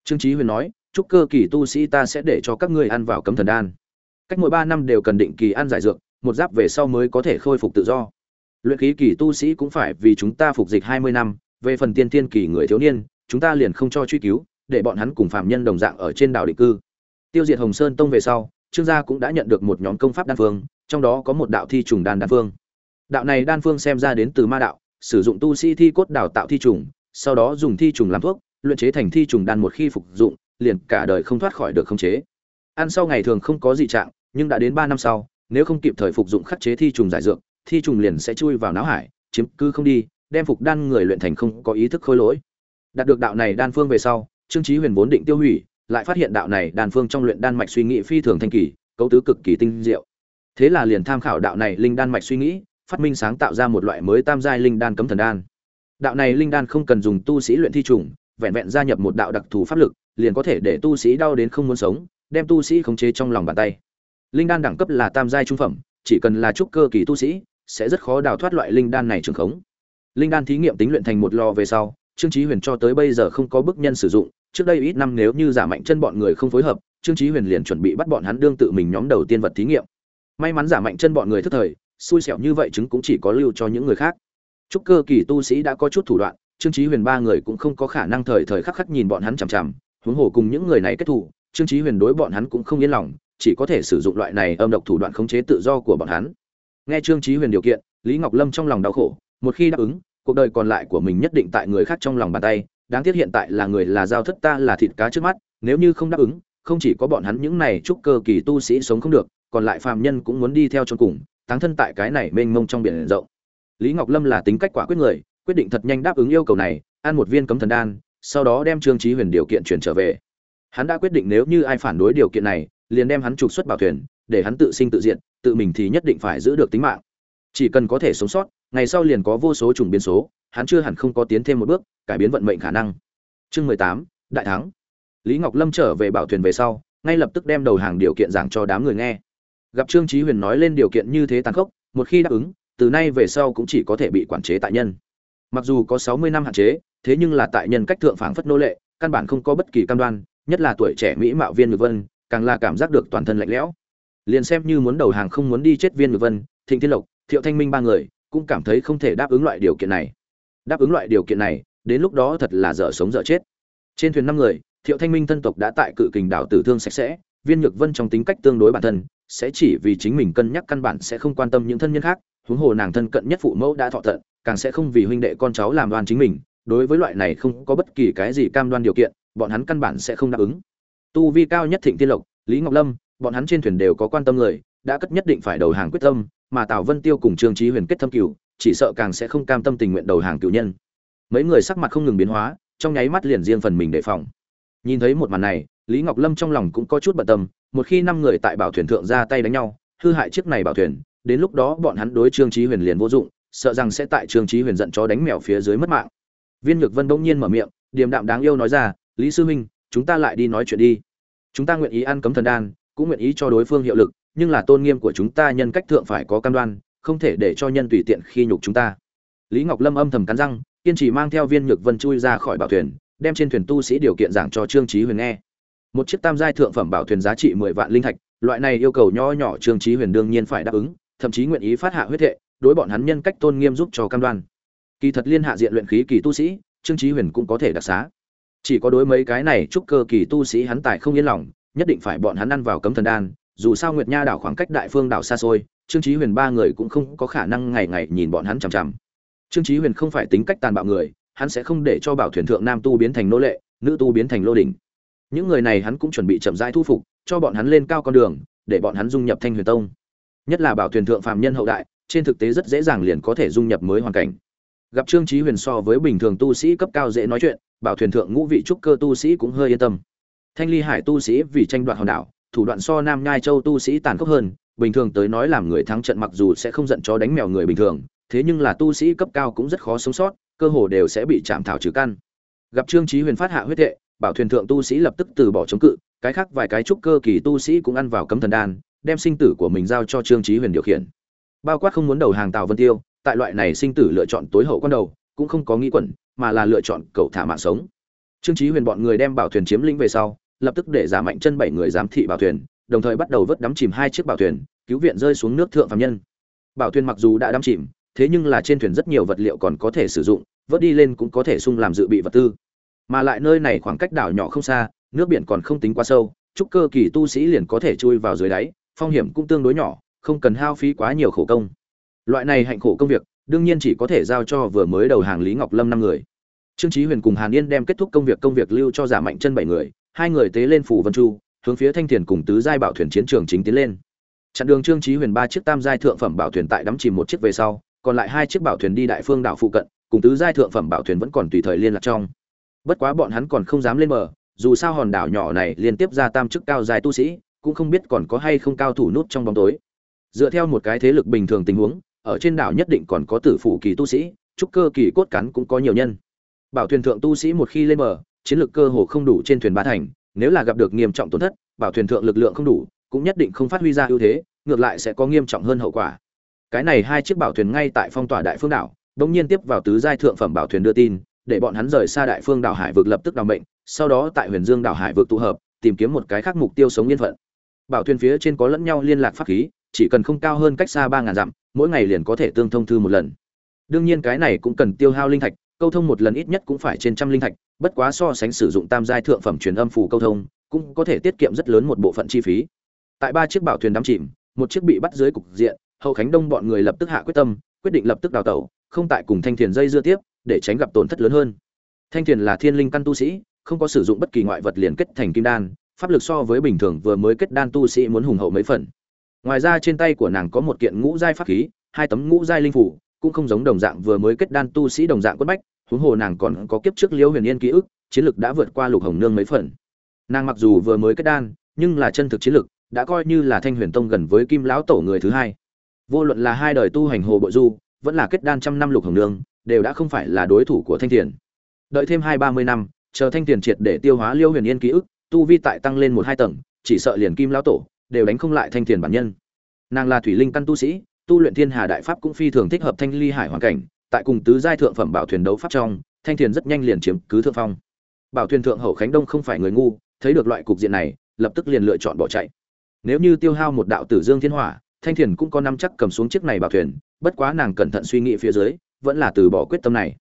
Trương trí huyền nói, chúc cơ kỳ tu sĩ ta sẽ để cho các ngươi ăn vào cấm thần đan. Cách mỗi ba năm đều cần định kỳ ăn giải dược, một giáp về sau mới có thể khôi phục tự do. Luyện khí kỳ tu sĩ cũng phải vì chúng ta phục dịch hai mươi năm, về phần tiên tiên kỳ người thiếu niên, chúng ta liền không cho truy cứu để bọn hắn cùng phạm nhân đồng dạng ở trên đảo định cư. Tiêu diệt hồng sơn tông về sau, trương gia cũng đã nhận được một nhóm công pháp đan phương, trong đó có một đạo thi trùng đan đan phương. Đạo này đan phương xem ra đến từ ma đạo, sử dụng tu sĩ thi cốt đào tạo thi trùng, sau đó dùng thi trùng làm thuốc, luyện chế thành thi trùng đan một khi phục dụng, liền cả đời không thoát khỏi được khống chế. Ăn sau ngày thường không có gì trạng, nhưng đã đến ba năm sau, nếu không kịp thời phục dụng khắc chế thi trùng giải dược, thi trùng liền sẽ chui vào não hải, chiếm cứ không đi, đem phục đan người luyện thành không có ý thức khôi lỗi. Đạt được đạo này đan phương về sau trương chí huyền vốn định tiêu hủy, lại phát hiện đạo này đan phương trong luyện đan mạch suy nghĩ phi thường thanh kỳ, cấu tứ cực kỳ tinh diệu. Thế là liền tham khảo đạo này linh đan mạch suy nghĩ, phát minh sáng tạo ra một loại mới tam giai linh đan cấm thần đan. Đạo này linh đan không cần dùng tu sĩ luyện thi trùng, vẹn vẹn gia nhập một đạo đặc thù pháp lực, liền có thể để tu sĩ đau đến không muốn sống, đem tu sĩ khống chế trong lòng bàn tay. Linh đan đẳng cấp là tam giai trung phẩm, chỉ cần là trúc cơ kỳ tu sĩ, sẽ rất khó đào thoát loại linh đan này trường khống. Linh đan thí nghiệm tính luyện thành một lò về sau, trương chí huyền cho tới bây giờ không có bức nhân sử dụng trước đây ít năm nếu như giả mạnh chân bọn người không phối hợp, trương chí huyền liền chuẩn bị bắt bọn hắn đương tự mình nhóm đầu tiên vật thí nghiệm. May mắn giả mạnh chân bọn người thức thời, xui xẻo như vậy chứng cũng chỉ có lưu cho những người khác. Trúc cơ kỳ tu sĩ đã có chút thủ đoạn, trương chí huyền ba người cũng không có khả năng thời thời khắc khắc nhìn bọn hắn chằm chằm, huống hồ cùng những người này kết thù, trương chí huyền đối bọn hắn cũng không yên lòng, chỉ có thể sử dụng loại này âm độc thủ đoạn khống chế tự do của bọn hắn. Nghe trương chí huyền điều kiện, lý ngọc lâm trong lòng đau khổ, một khi đáp ứng, cuộc đời còn lại của mình nhất định tại người khác trong lòng bàn tay đáng tiếc hiện tại là người là giao thất ta là thịt cá trước mắt, nếu như không đáp ứng, không chỉ có bọn hắn những này chúc cơ kỳ tu sĩ sống không được, còn lại phàm nhân cũng muốn đi theo chôn cùng, táng thân tại cái này mênh mông trong biển rộng. Lý ngọc lâm là tính cách quả quyết người, quyết định thật nhanh đáp ứng yêu cầu này, ăn một viên cấm thần đan, sau đó đem trương chí huyền điều kiện chuyển trở về. Hắn đã quyết định nếu như ai phản đối điều kiện này, liền đem hắn trục xuất bảo thuyền, để hắn tự sinh tự diện tự mình thì nhất định phải giữ được tính mạng. Chỉ cần có thể sống sót, ngày sau liền có vô số trùng biến số hắn chưa hẳn không có tiến thêm một bước, cải biến vận mệnh khả năng. Chương mười tám, đại thắng. Lý ngọc lâm trở về bảo thuyền về sau, ngay lập tức đem đầu hàng điều kiện giảng cho đám người nghe. Gặp trương chí huyền nói lên điều kiện như thế tàn khốc, một khi đáp ứng, từ nay về sau cũng chỉ có thể bị quản chế tại nhân. Mặc dù có sáu mươi năm hạn chế, thế nhưng là tại nhân cách thượng phảng phất nô lệ, căn bản không có bất kỳ cam đoan, nhất là tuổi trẻ mỹ mạo viên ngược vân, càng là cảm giác được toàn thân lạnh lẽo. Liền xem như muốn đầu hàng không muốn đi chết viên ngược vân, thịnh thiên lộc, thiệu thanh minh ba người, cũng cảm thấy không thể đáp ứng loại điều kiện này đáp ứng loại điều kiện này, đến lúc đó thật là dở sống dở chết. Trên thuyền năm người, thiệu thanh minh thân tộc đã tại cự kình đảo tử thương sạch sẽ, viên nhược vân trong tính cách tương đối bản thân, sẽ chỉ vì chính mình cân nhắc căn bản sẽ không quan tâm những thân nhân khác, huống hồ nàng thân cận nhất phụ mẫu đã thọ tận, càng sẽ không vì huynh đệ con cháu làm đoan chính mình, đối với loại này không có bất kỳ cái gì cam đoan điều kiện, bọn hắn căn bản sẽ không đáp ứng. Tu vi cao nhất thịnh tiên lộc, lý ngọc lâm, bọn hắn trên thuyền đều có quan tâm người, đã cất nhất định phải đầu hàng quyết tâm, mà tào vân tiêu cùng trương trí huyền kết thâm cửu chỉ sợ càng sẽ không cam tâm tình nguyện đầu hàng cựu nhân. Mấy người sắc mặt không ngừng biến hóa, trong nháy mắt liền riêng phần mình đề phòng. Nhìn thấy một màn này, lý ngọc lâm trong lòng cũng có chút bận tâm, một khi năm người tại bảo thuyền thượng ra tay đánh nhau, hư hại chiếc này bảo thuyền, đến lúc đó bọn hắn đối trương trí huyền liền vô dụng, sợ rằng sẽ tại trương trí huyền giận chó đánh mèo phía dưới mất mạng. Viên nhược vân bỗng nhiên mở miệng, điềm đạm đáng yêu nói ra, lý sư Minh chúng ta lại đi nói chuyện đi. Chúng ta nguyện ý ăn cấm thần đan, cũng nguyện ý cho đối phương hiệu lực, nhưng là tôn nghiêm của chúng ta nhân cách thượng phải có cam đoan không thể để cho nhân tùy tiện khi nhục chúng ta. Lý ngọc lâm âm thầm cắn răng, kiên trì mang theo viên nhược vân chui ra khỏi bảo thuyền, đem trên thuyền tu sĩ điều kiện giảng cho trương trí huyền nghe. Một chiếc tam giai thượng phẩm bảo thuyền giá trị mười vạn linh thạch, loại này yêu cầu nho nhỏ trương trí huyền đương nhiên phải đáp ứng, thậm chí nguyện ý phát hạ huyết thệ đối bọn hắn nhân cách tôn nghiêm giúp cho cam đoan. Kỳ thật liên hạ diện luyện khí kỳ tu sĩ, trương trí huyền cũng có thể đặc xá. Chỉ có đối mấy cái này chúc cơ kỳ tu sĩ hắn tài không yên lòng, nhất định phải bọn hắn ăn vào cấm thần đan, dù sao nguyệt nha đảo khoảng cách đại phương đảo xa xôi trương Chí huyền ba người cũng không có khả năng ngày ngày nhìn bọn hắn chằm chằm. Trương Chí huyền không phải tính cách tàn bạo người, hắn sẽ không để cho bảo thuyền thượng nam tu biến thành nô lệ, nữ tu biến thành lô đình những người này hắn cũng chuẩn bị chậm rãi thu phục, cho bọn hắn lên cao con đường, để bọn hắn dung nhập thanh huyền tông. Nhất là bảo thuyền thượng phàm nhân hậu đại, trên thực tế rất dễ dàng liền có thể dung nhập mới hoàn cảnh. Gặp trương Chí huyền so với bình thường tu sĩ cấp cao dễ nói chuyện, bảo thuyền thượng ngũ vị trúc cơ tu sĩ cũng hơi yên tâm. Thanh ly hải tu sĩ vì tranh đoạt hòn đảo, thủ đoạn so nam nhai châu tu sĩ tàn khốc hơn bình thường tới nói làm người thắng trận mặc dù sẽ không giận chó đánh mèo người bình thường, thế nhưng là tu sĩ cấp cao cũng rất khó sống sót, cơ hồ đều sẽ bị chạm thảo trừ căn. Gặp trương trí huyền phát hạ huyết hệ bảo thuyền thượng tu sĩ lập tức từ bỏ chống cự, cái khác vài cái trúc cơ kỳ tu sĩ cũng ăn vào cấm thần đan, đem sinh tử của mình giao cho trương trí huyền điều khiển. Bao quát không muốn đầu hàng tào vân tiêu, tại loại này sinh tử lựa chọn tối hậu con đầu, cũng không có nghĩ quẩn, mà là lựa chọn cầu thả mạng sống. Trương trí huyền bọn người đem bảo thuyền chiếm lĩnh về sau, lập tức để giả mạnh chân bảy người giám thị bảo thuyền đồng thời bắt đầu vớt đắm chìm hai chiếc bảo thuyền, cứu viện rơi xuống nước thượng phạm nhân. Bảo thuyền mặc dù đã đắm chìm, thế nhưng là trên thuyền rất nhiều vật liệu còn có thể sử dụng, vớt đi lên cũng có thể sung làm dự bị vật tư. Mà lại nơi này khoảng cách đảo nhỏ không xa, nước biển còn không tính quá sâu, chúc cơ kỳ tu sĩ liền có thể chui vào dưới đáy, phong hiểm cũng tương đối nhỏ, không cần hao phí quá nhiều khổ công. Loại này hạnh khổ công việc, đương nhiên chỉ có thể giao cho vừa mới đầu hàng lý ngọc lâm năm người. Trương trí huyền cùng hàn yên đem kết thúc công việc công việc lưu cho giả mạnh chân bảy người, hai người tế lên phủ vân chu hướng phía thanh thiền cùng tứ giai bảo thuyền chiến trường chính tiến lên. Chặn đường trương chí huyền ba chiếc tam giai thượng phẩm bảo thuyền tại đắm chìm một chiếc về sau, còn lại hai chiếc bảo thuyền đi đại phương đảo phụ cận, cùng tứ giai thượng phẩm bảo thuyền vẫn còn tùy thời liên lạc trong. Bất quá bọn hắn còn không dám lên bờ, dù sao hòn đảo nhỏ này liên tiếp ra tam chức cao dài tu sĩ, cũng không biết còn có hay không cao thủ nút trong bóng tối. Dựa theo một cái thế lực bình thường tình huống, ở trên đảo nhất định còn có tử phụ kỳ tu sĩ, trúc cơ kỳ cốt cắn cũng có nhiều nhân. Bảo thuyền thượng tu sĩ một khi lên bờ, chiến lược cơ hồ không đủ trên thuyền ba thành nếu là gặp được nghiêm trọng tổn thất, bảo thuyền thượng lực lượng không đủ, cũng nhất định không phát huy ra ưu thế, ngược lại sẽ có nghiêm trọng hơn hậu quả. Cái này hai chiếc bảo thuyền ngay tại phong tỏa đại phương đảo đống nhiên tiếp vào tứ giai thượng phẩm bảo thuyền đưa tin, để bọn hắn rời xa đại phương đảo hải vực lập tức đào mệnh, sau đó tại huyền dương đảo hải vực tụ hợp, tìm kiếm một cái khác mục tiêu sống yên phận. Bảo thuyền phía trên có lẫn nhau liên lạc pháp khí, chỉ cần không cao hơn cách xa ba ngàn dặm, mỗi ngày liền có thể tương thông thư một lần. Đương nhiên cái này cũng cần tiêu hao linh thạch câu thông một lần ít nhất cũng phải trên trăm linh thạch, bất quá so sánh sử dụng tam giai thượng phẩm truyền âm phù câu thông, cũng có thể tiết kiệm rất lớn một bộ phận chi phí. Tại ba chiếc bảo thuyền đắm chìm, một chiếc bị bắt dưới cục diện, hậu khánh đông bọn người lập tức hạ quyết tâm, quyết định lập tức đào tẩu, không tại cùng thanh thiền dây dưa tiếp, để tránh gặp tổn thất lớn hơn. Thanh thiền là thiên linh căn tu sĩ, không có sử dụng bất kỳ ngoại vật liền kết thành kim đan, pháp lực so với bình thường vừa mới kết đan tu sĩ muốn hùng hậu mấy phần. Ngoài ra trên tay của nàng có một kiện ngũ giai pháp khí, hai tấm ngũ giai linh phủ cũng không giống đồng dạng vừa mới kết đan tu sĩ đồng dạng quất bách, huống hồ nàng còn có kiếp trước liễu huyền yên ký ức, chiến lực đã vượt qua lục hồng nương mấy phần. Nàng mặc dù vừa mới kết đan, nhưng là chân thực chiến lực, đã coi như là thanh huyền tông gần với kim lão tổ người thứ hai. Vô luận là hai đời tu hành hồ bội du, vẫn là kết đan trăm năm lục hồng nương, đều đã không phải là đối thủ của thanh thiền đợi thêm hai ba mươi năm, chờ thanh thiền triệt để tiêu hóa liêu huyền yên ký ức, tu vi tại tăng lên một hai tầng, chỉ sợ liền kim lão tổ, đều đánh không lại thanh thiền bản nhân. Nàng là thủy linh căn tu sĩ tu luyện thiên hà đại pháp cũng phi thường thích hợp thanh ly hải hoàn cảnh, tại cùng tứ giai thượng phẩm bảo thuyền đấu pháp trong, thanh thiền rất nhanh liền chiếm cứ thượng phong. Bảo thuyền thượng hậu khánh đông không phải người ngu, thấy được loại cục diện này, lập tức liền lựa chọn bỏ chạy. Nếu như tiêu hao một đạo tử dương thiên hỏa, thanh thiền cũng có năm chắc cầm xuống chiếc này bảo thuyền, bất quá nàng cẩn thận suy nghĩ phía dưới, vẫn là từ bỏ quyết tâm này.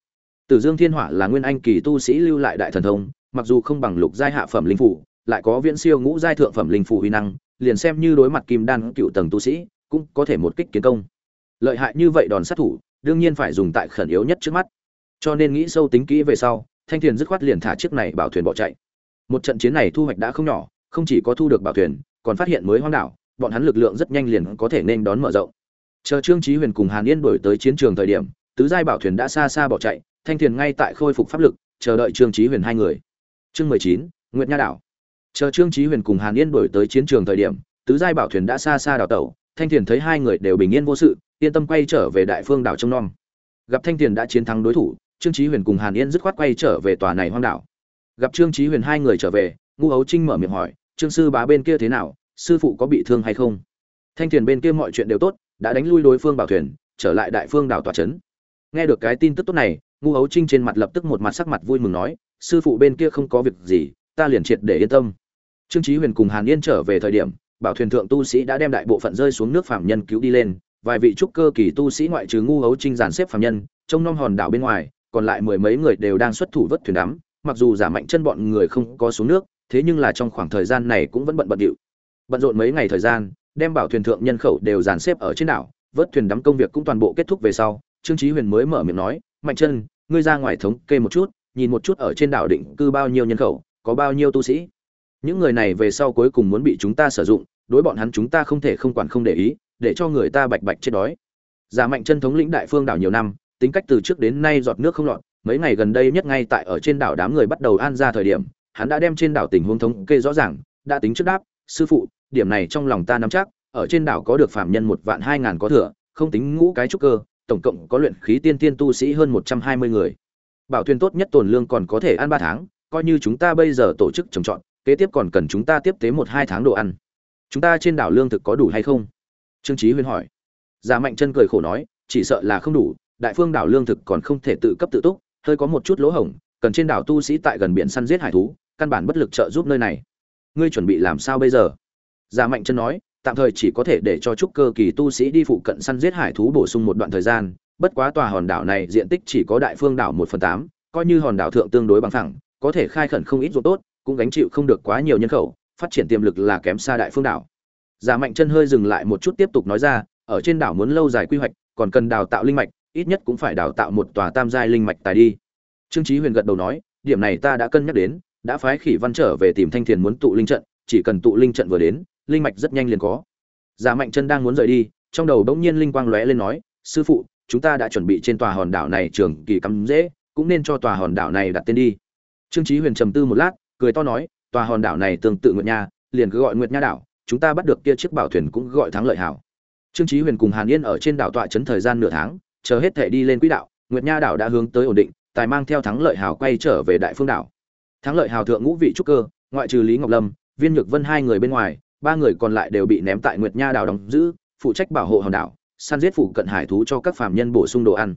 Tử dương thiên hỏa là nguyên anh kỳ tu sĩ lưu lại đại thần thông, mặc dù không bằng lục giai hạ phẩm linh phủ, lại có viễn siêu ngũ giai thượng phẩm linh phủ huy năng, liền xem như đối mặt kim đan cựu tầng tu sĩ cũng có thể một kích kiến công. Lợi hại như vậy đòn sát thủ, đương nhiên phải dùng tại khẩn yếu nhất trước mắt. Cho nên nghĩ sâu tính kỹ về sau, thanh thiền dứt khoát liền thả chiếc này bảo thuyền bỏ chạy. Một trận chiến này thu hoạch đã không nhỏ, không chỉ có thu được bảo thuyền, còn phát hiện mới hoang đảo, bọn hắn lực lượng rất nhanh liền có thể nên đón mở rộng. Chờ trương trí huyền cùng hàn yên đổi tới chiến trường thời điểm, tứ giai bảo thuyền đã xa xa bỏ chạy, thanh thiền ngay tại khôi phục pháp lực, chờ đợi trương trí huyền hai người. Chương mười chín, nguyệt nha đảo. Chờ trương trí huyền cùng hàn yên đổi tới chiến trường thời điểm, tứ giai bảo thuyền đã xa xa đảo tẩu thanh thiền thấy hai người đều bình yên vô sự, yên tâm quay trở về đại phương đảo trông nom. Gặp thanh thiền đã chiến thắng đối thủ, trương trí huyền cùng hàn yên dứt khoát quay trở về tòa này hoang đảo. Gặp trương trí huyền hai người trở về, ngu hấu trinh mở miệng hỏi, trương sư bá bên kia thế nào, sư phụ có bị thương hay không? Thanh thiền bên kia mọi chuyện đều tốt, đã đánh lui đối phương bảo thuyền, trở lại đại phương đảo tòa trấn. Nghe được cái tin tức tốt này, ngu hấu trinh trên mặt lập tức một mặt sắc mặt vui mừng nói, sư phụ bên kia không có việc gì, ta liền triệt để yên tâm. Trương chí huyền cùng hàn yên trở về thời điểm bảo thuyền thượng tu sĩ đã đem đại bộ phận rơi xuống nước phạm nhân cứu đi lên, vài vị trúc cơ kỳ tu sĩ ngoại trừ ngu hấu trinh dàn xếp phạm nhân trong non hòn đảo bên ngoài, còn lại mười mấy người đều đang xuất thủ vớt thuyền đắm, mặc dù giả mạnh chân bọn người không có xuống nước, thế nhưng là trong khoảng thời gian này cũng vẫn bận bận điệu. Bận rộn mấy ngày thời gian, đem bảo thuyền thượng nhân khẩu đều dàn xếp ở trên đảo, vớt thuyền đắm công việc cũng toàn bộ kết thúc về sau, trương chí huyền mới mở miệng nói, mạnh chân, ngươi ra ngoài thống kê một chút, nhìn một chút ở trên đảo định cư bao nhiêu nhân khẩu, có bao nhiêu tu sĩ? Những người này về sau cuối cùng muốn bị chúng ta sử dụng, đối bọn hắn chúng ta không thể không quản không để ý, để cho người ta bạch bạch chết đói. Giả mạnh chân thống lĩnh đại phương đảo nhiều năm, tính cách từ trước đến nay giọt nước không lọt, mấy ngày gần đây nhất ngay tại ở trên đảo đám người bắt đầu an ra thời điểm, hắn đã đem trên đảo tình huống thống kê rõ ràng, đã tính trước đáp, sư phụ, điểm này trong lòng ta nắm chắc, ở trên đảo có được phạm nhân một vạn hai ngàn có thừa, không tính ngũ cái trúc cơ, tổng cộng có luyện khí tiên tiên tu sĩ hơn một trăm hai mươi người. Bảo thuyền tốt nhất tồn lương còn có thể ăn ba tháng, coi như chúng ta bây giờ tổ chức trồng trọt kế tiếp còn cần chúng ta tiếp tế một hai tháng đồ ăn. Chúng ta trên đảo lương thực có đủ hay không? Trương trí huyên hỏi. Giả mạnh chân cười khổ nói, chỉ sợ là không đủ, đại phương đảo lương thực còn không thể tự cấp tự túc, hơi có một chút lỗ hổng, cần trên đảo tu sĩ tại gần biển săn giết hải thú, căn bản bất lực trợ giúp nơi này. Ngươi chuẩn bị làm sao bây giờ? Giả mạnh chân nói, tạm thời chỉ có thể để cho trúc cơ kỳ tu sĩ đi phụ cận săn giết hải thú bổ sung một đoạn thời gian, bất quá tòa hòn đảo này diện tích chỉ có đại phương đảo một phần tám, coi như hòn đảo thượng tương đối bằng phẳng, có thể khai khẩn không ít ruộng tốt cũng gánh chịu không được quá nhiều nhân khẩu, phát triển tiềm lực là kém xa đại phương đảo. Giả mạnh chân hơi dừng lại một chút tiếp tục nói ra, ở trên đảo muốn lâu dài quy hoạch, còn cần đào tạo linh mạch, ít nhất cũng phải đào tạo một tòa tam giai linh mạch tài đi. Trương chí huyền gật đầu nói, điểm này ta đã cân nhắc đến, đã phái khỉ văn trở về tìm thanh thiền muốn tụ linh trận, chỉ cần tụ linh trận vừa đến, linh mạch rất nhanh liền có. Giả mạnh chân đang muốn rời đi, trong đầu đống nhiên linh quang lóe lên nói, sư phụ, chúng ta đã chuẩn bị trên tòa hòn đảo này trường kỳ cắm dễ, cũng nên cho tòa hòn đảo này đặt tên đi. Trương chí huyền trầm tư một lát cười to nói, tòa hòn đảo này tương tự nguyệt nha, liền cứ gọi nguyệt nha đảo, chúng ta bắt được kia chiếc bảo thuyền cũng gọi thắng lợi hảo. Trương chí huyền cùng hàn yên ở trên đảo tọa chấn thời gian nửa tháng, chờ hết thể đi lên quỹ đạo, nguyệt nha đảo đã hướng tới ổn định, tài mang theo thắng lợi hảo quay trở về đại phương đảo. Thắng lợi hảo thượng ngũ vị trúc cơ, ngoại trừ lý ngọc lâm, viên nhược vân hai người bên ngoài, ba người còn lại đều bị ném tại nguyệt nha đảo đóng giữ, phụ trách bảo hộ hòn đảo, săn giết phụ cận hải thú cho các phạm nhân bổ sung đồ ăn.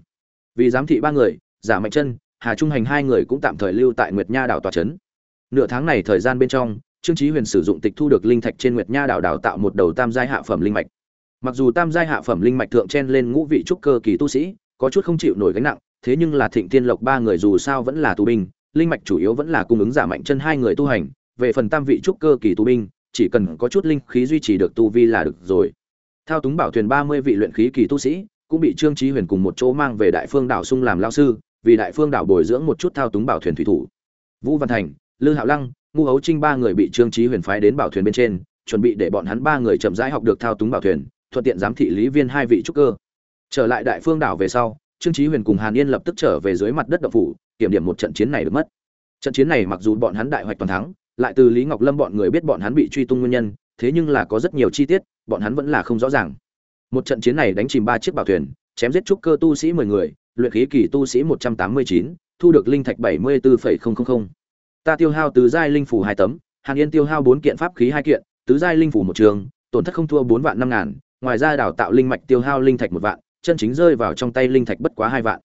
Vì giám thị ba người, giả mạnh chân, hà trung hành hai người cũng tạm thời lưu tại nguyệt nha đảo tòa trấn nửa tháng này thời gian bên trong, trương chí huyền sử dụng tịch thu được linh thạch trên nguyệt nha đảo đào tạo một đầu tam giai hạ phẩm linh mạch. Mặc dù tam giai hạ phẩm linh mạch thượng chen lên ngũ vị trúc cơ kỳ tu sĩ, có chút không chịu nổi gánh nặng, thế nhưng là thịnh tiên lộc ba người dù sao vẫn là tù binh, linh mạch chủ yếu vẫn là cung ứng giả mạnh chân hai người tu hành, về phần tam vị trúc cơ kỳ tù binh, chỉ cần có chút linh khí duy trì được tu vi là được rồi. Thao túng bảo thuyền ba mươi vị luyện khí kỳ tu sĩ, cũng bị trương chí huyền cùng một chỗ mang về đại phương đảo sung làm lao sư, vì đại phương đảo bồi dưỡng một chút thao túng bảo thuyền thủy thủ. Vũ văn thành lư hạo lăng, ngu hấu trinh ba người bị trương chí huyền phái đến bảo thuyền bên trên, chuẩn bị để bọn hắn ba người chậm rãi học được thao túng bảo thuyền, thuận tiện giám thị lý viên hai vị trúc cơ. Trở lại đại phương đảo về sau, trương chí huyền cùng hàn yên lập tức trở về dưới mặt đất độc phủ, kiểm điểm một trận chiến này được mất. Trận chiến này mặc dù bọn hắn đại hoạch toàn thắng, lại từ lý ngọc lâm bọn người biết bọn hắn bị truy tung nguyên nhân, thế nhưng là có rất nhiều chi tiết, bọn hắn vẫn là không rõ ràng. Một trận chiến này đánh chìm ba chiếc bảo thuyền, chém giết trúc cơ tu sĩ mười người, luyện khí kỳ tu sĩ một trăm tám mươi chín, thu được linh thạch bảy mươi bốn ta tiêu hao tứ giai linh phủ hai tấm, hàn yên tiêu hao bốn kiện pháp khí hai kiện, tứ giai linh phủ một trường, tổn thất không thua bốn vạn năm ngàn, ngoài ra đào tạo linh mạch tiêu hao linh thạch một vạn, chân chính rơi vào trong tay linh thạch bất quá hai vạn.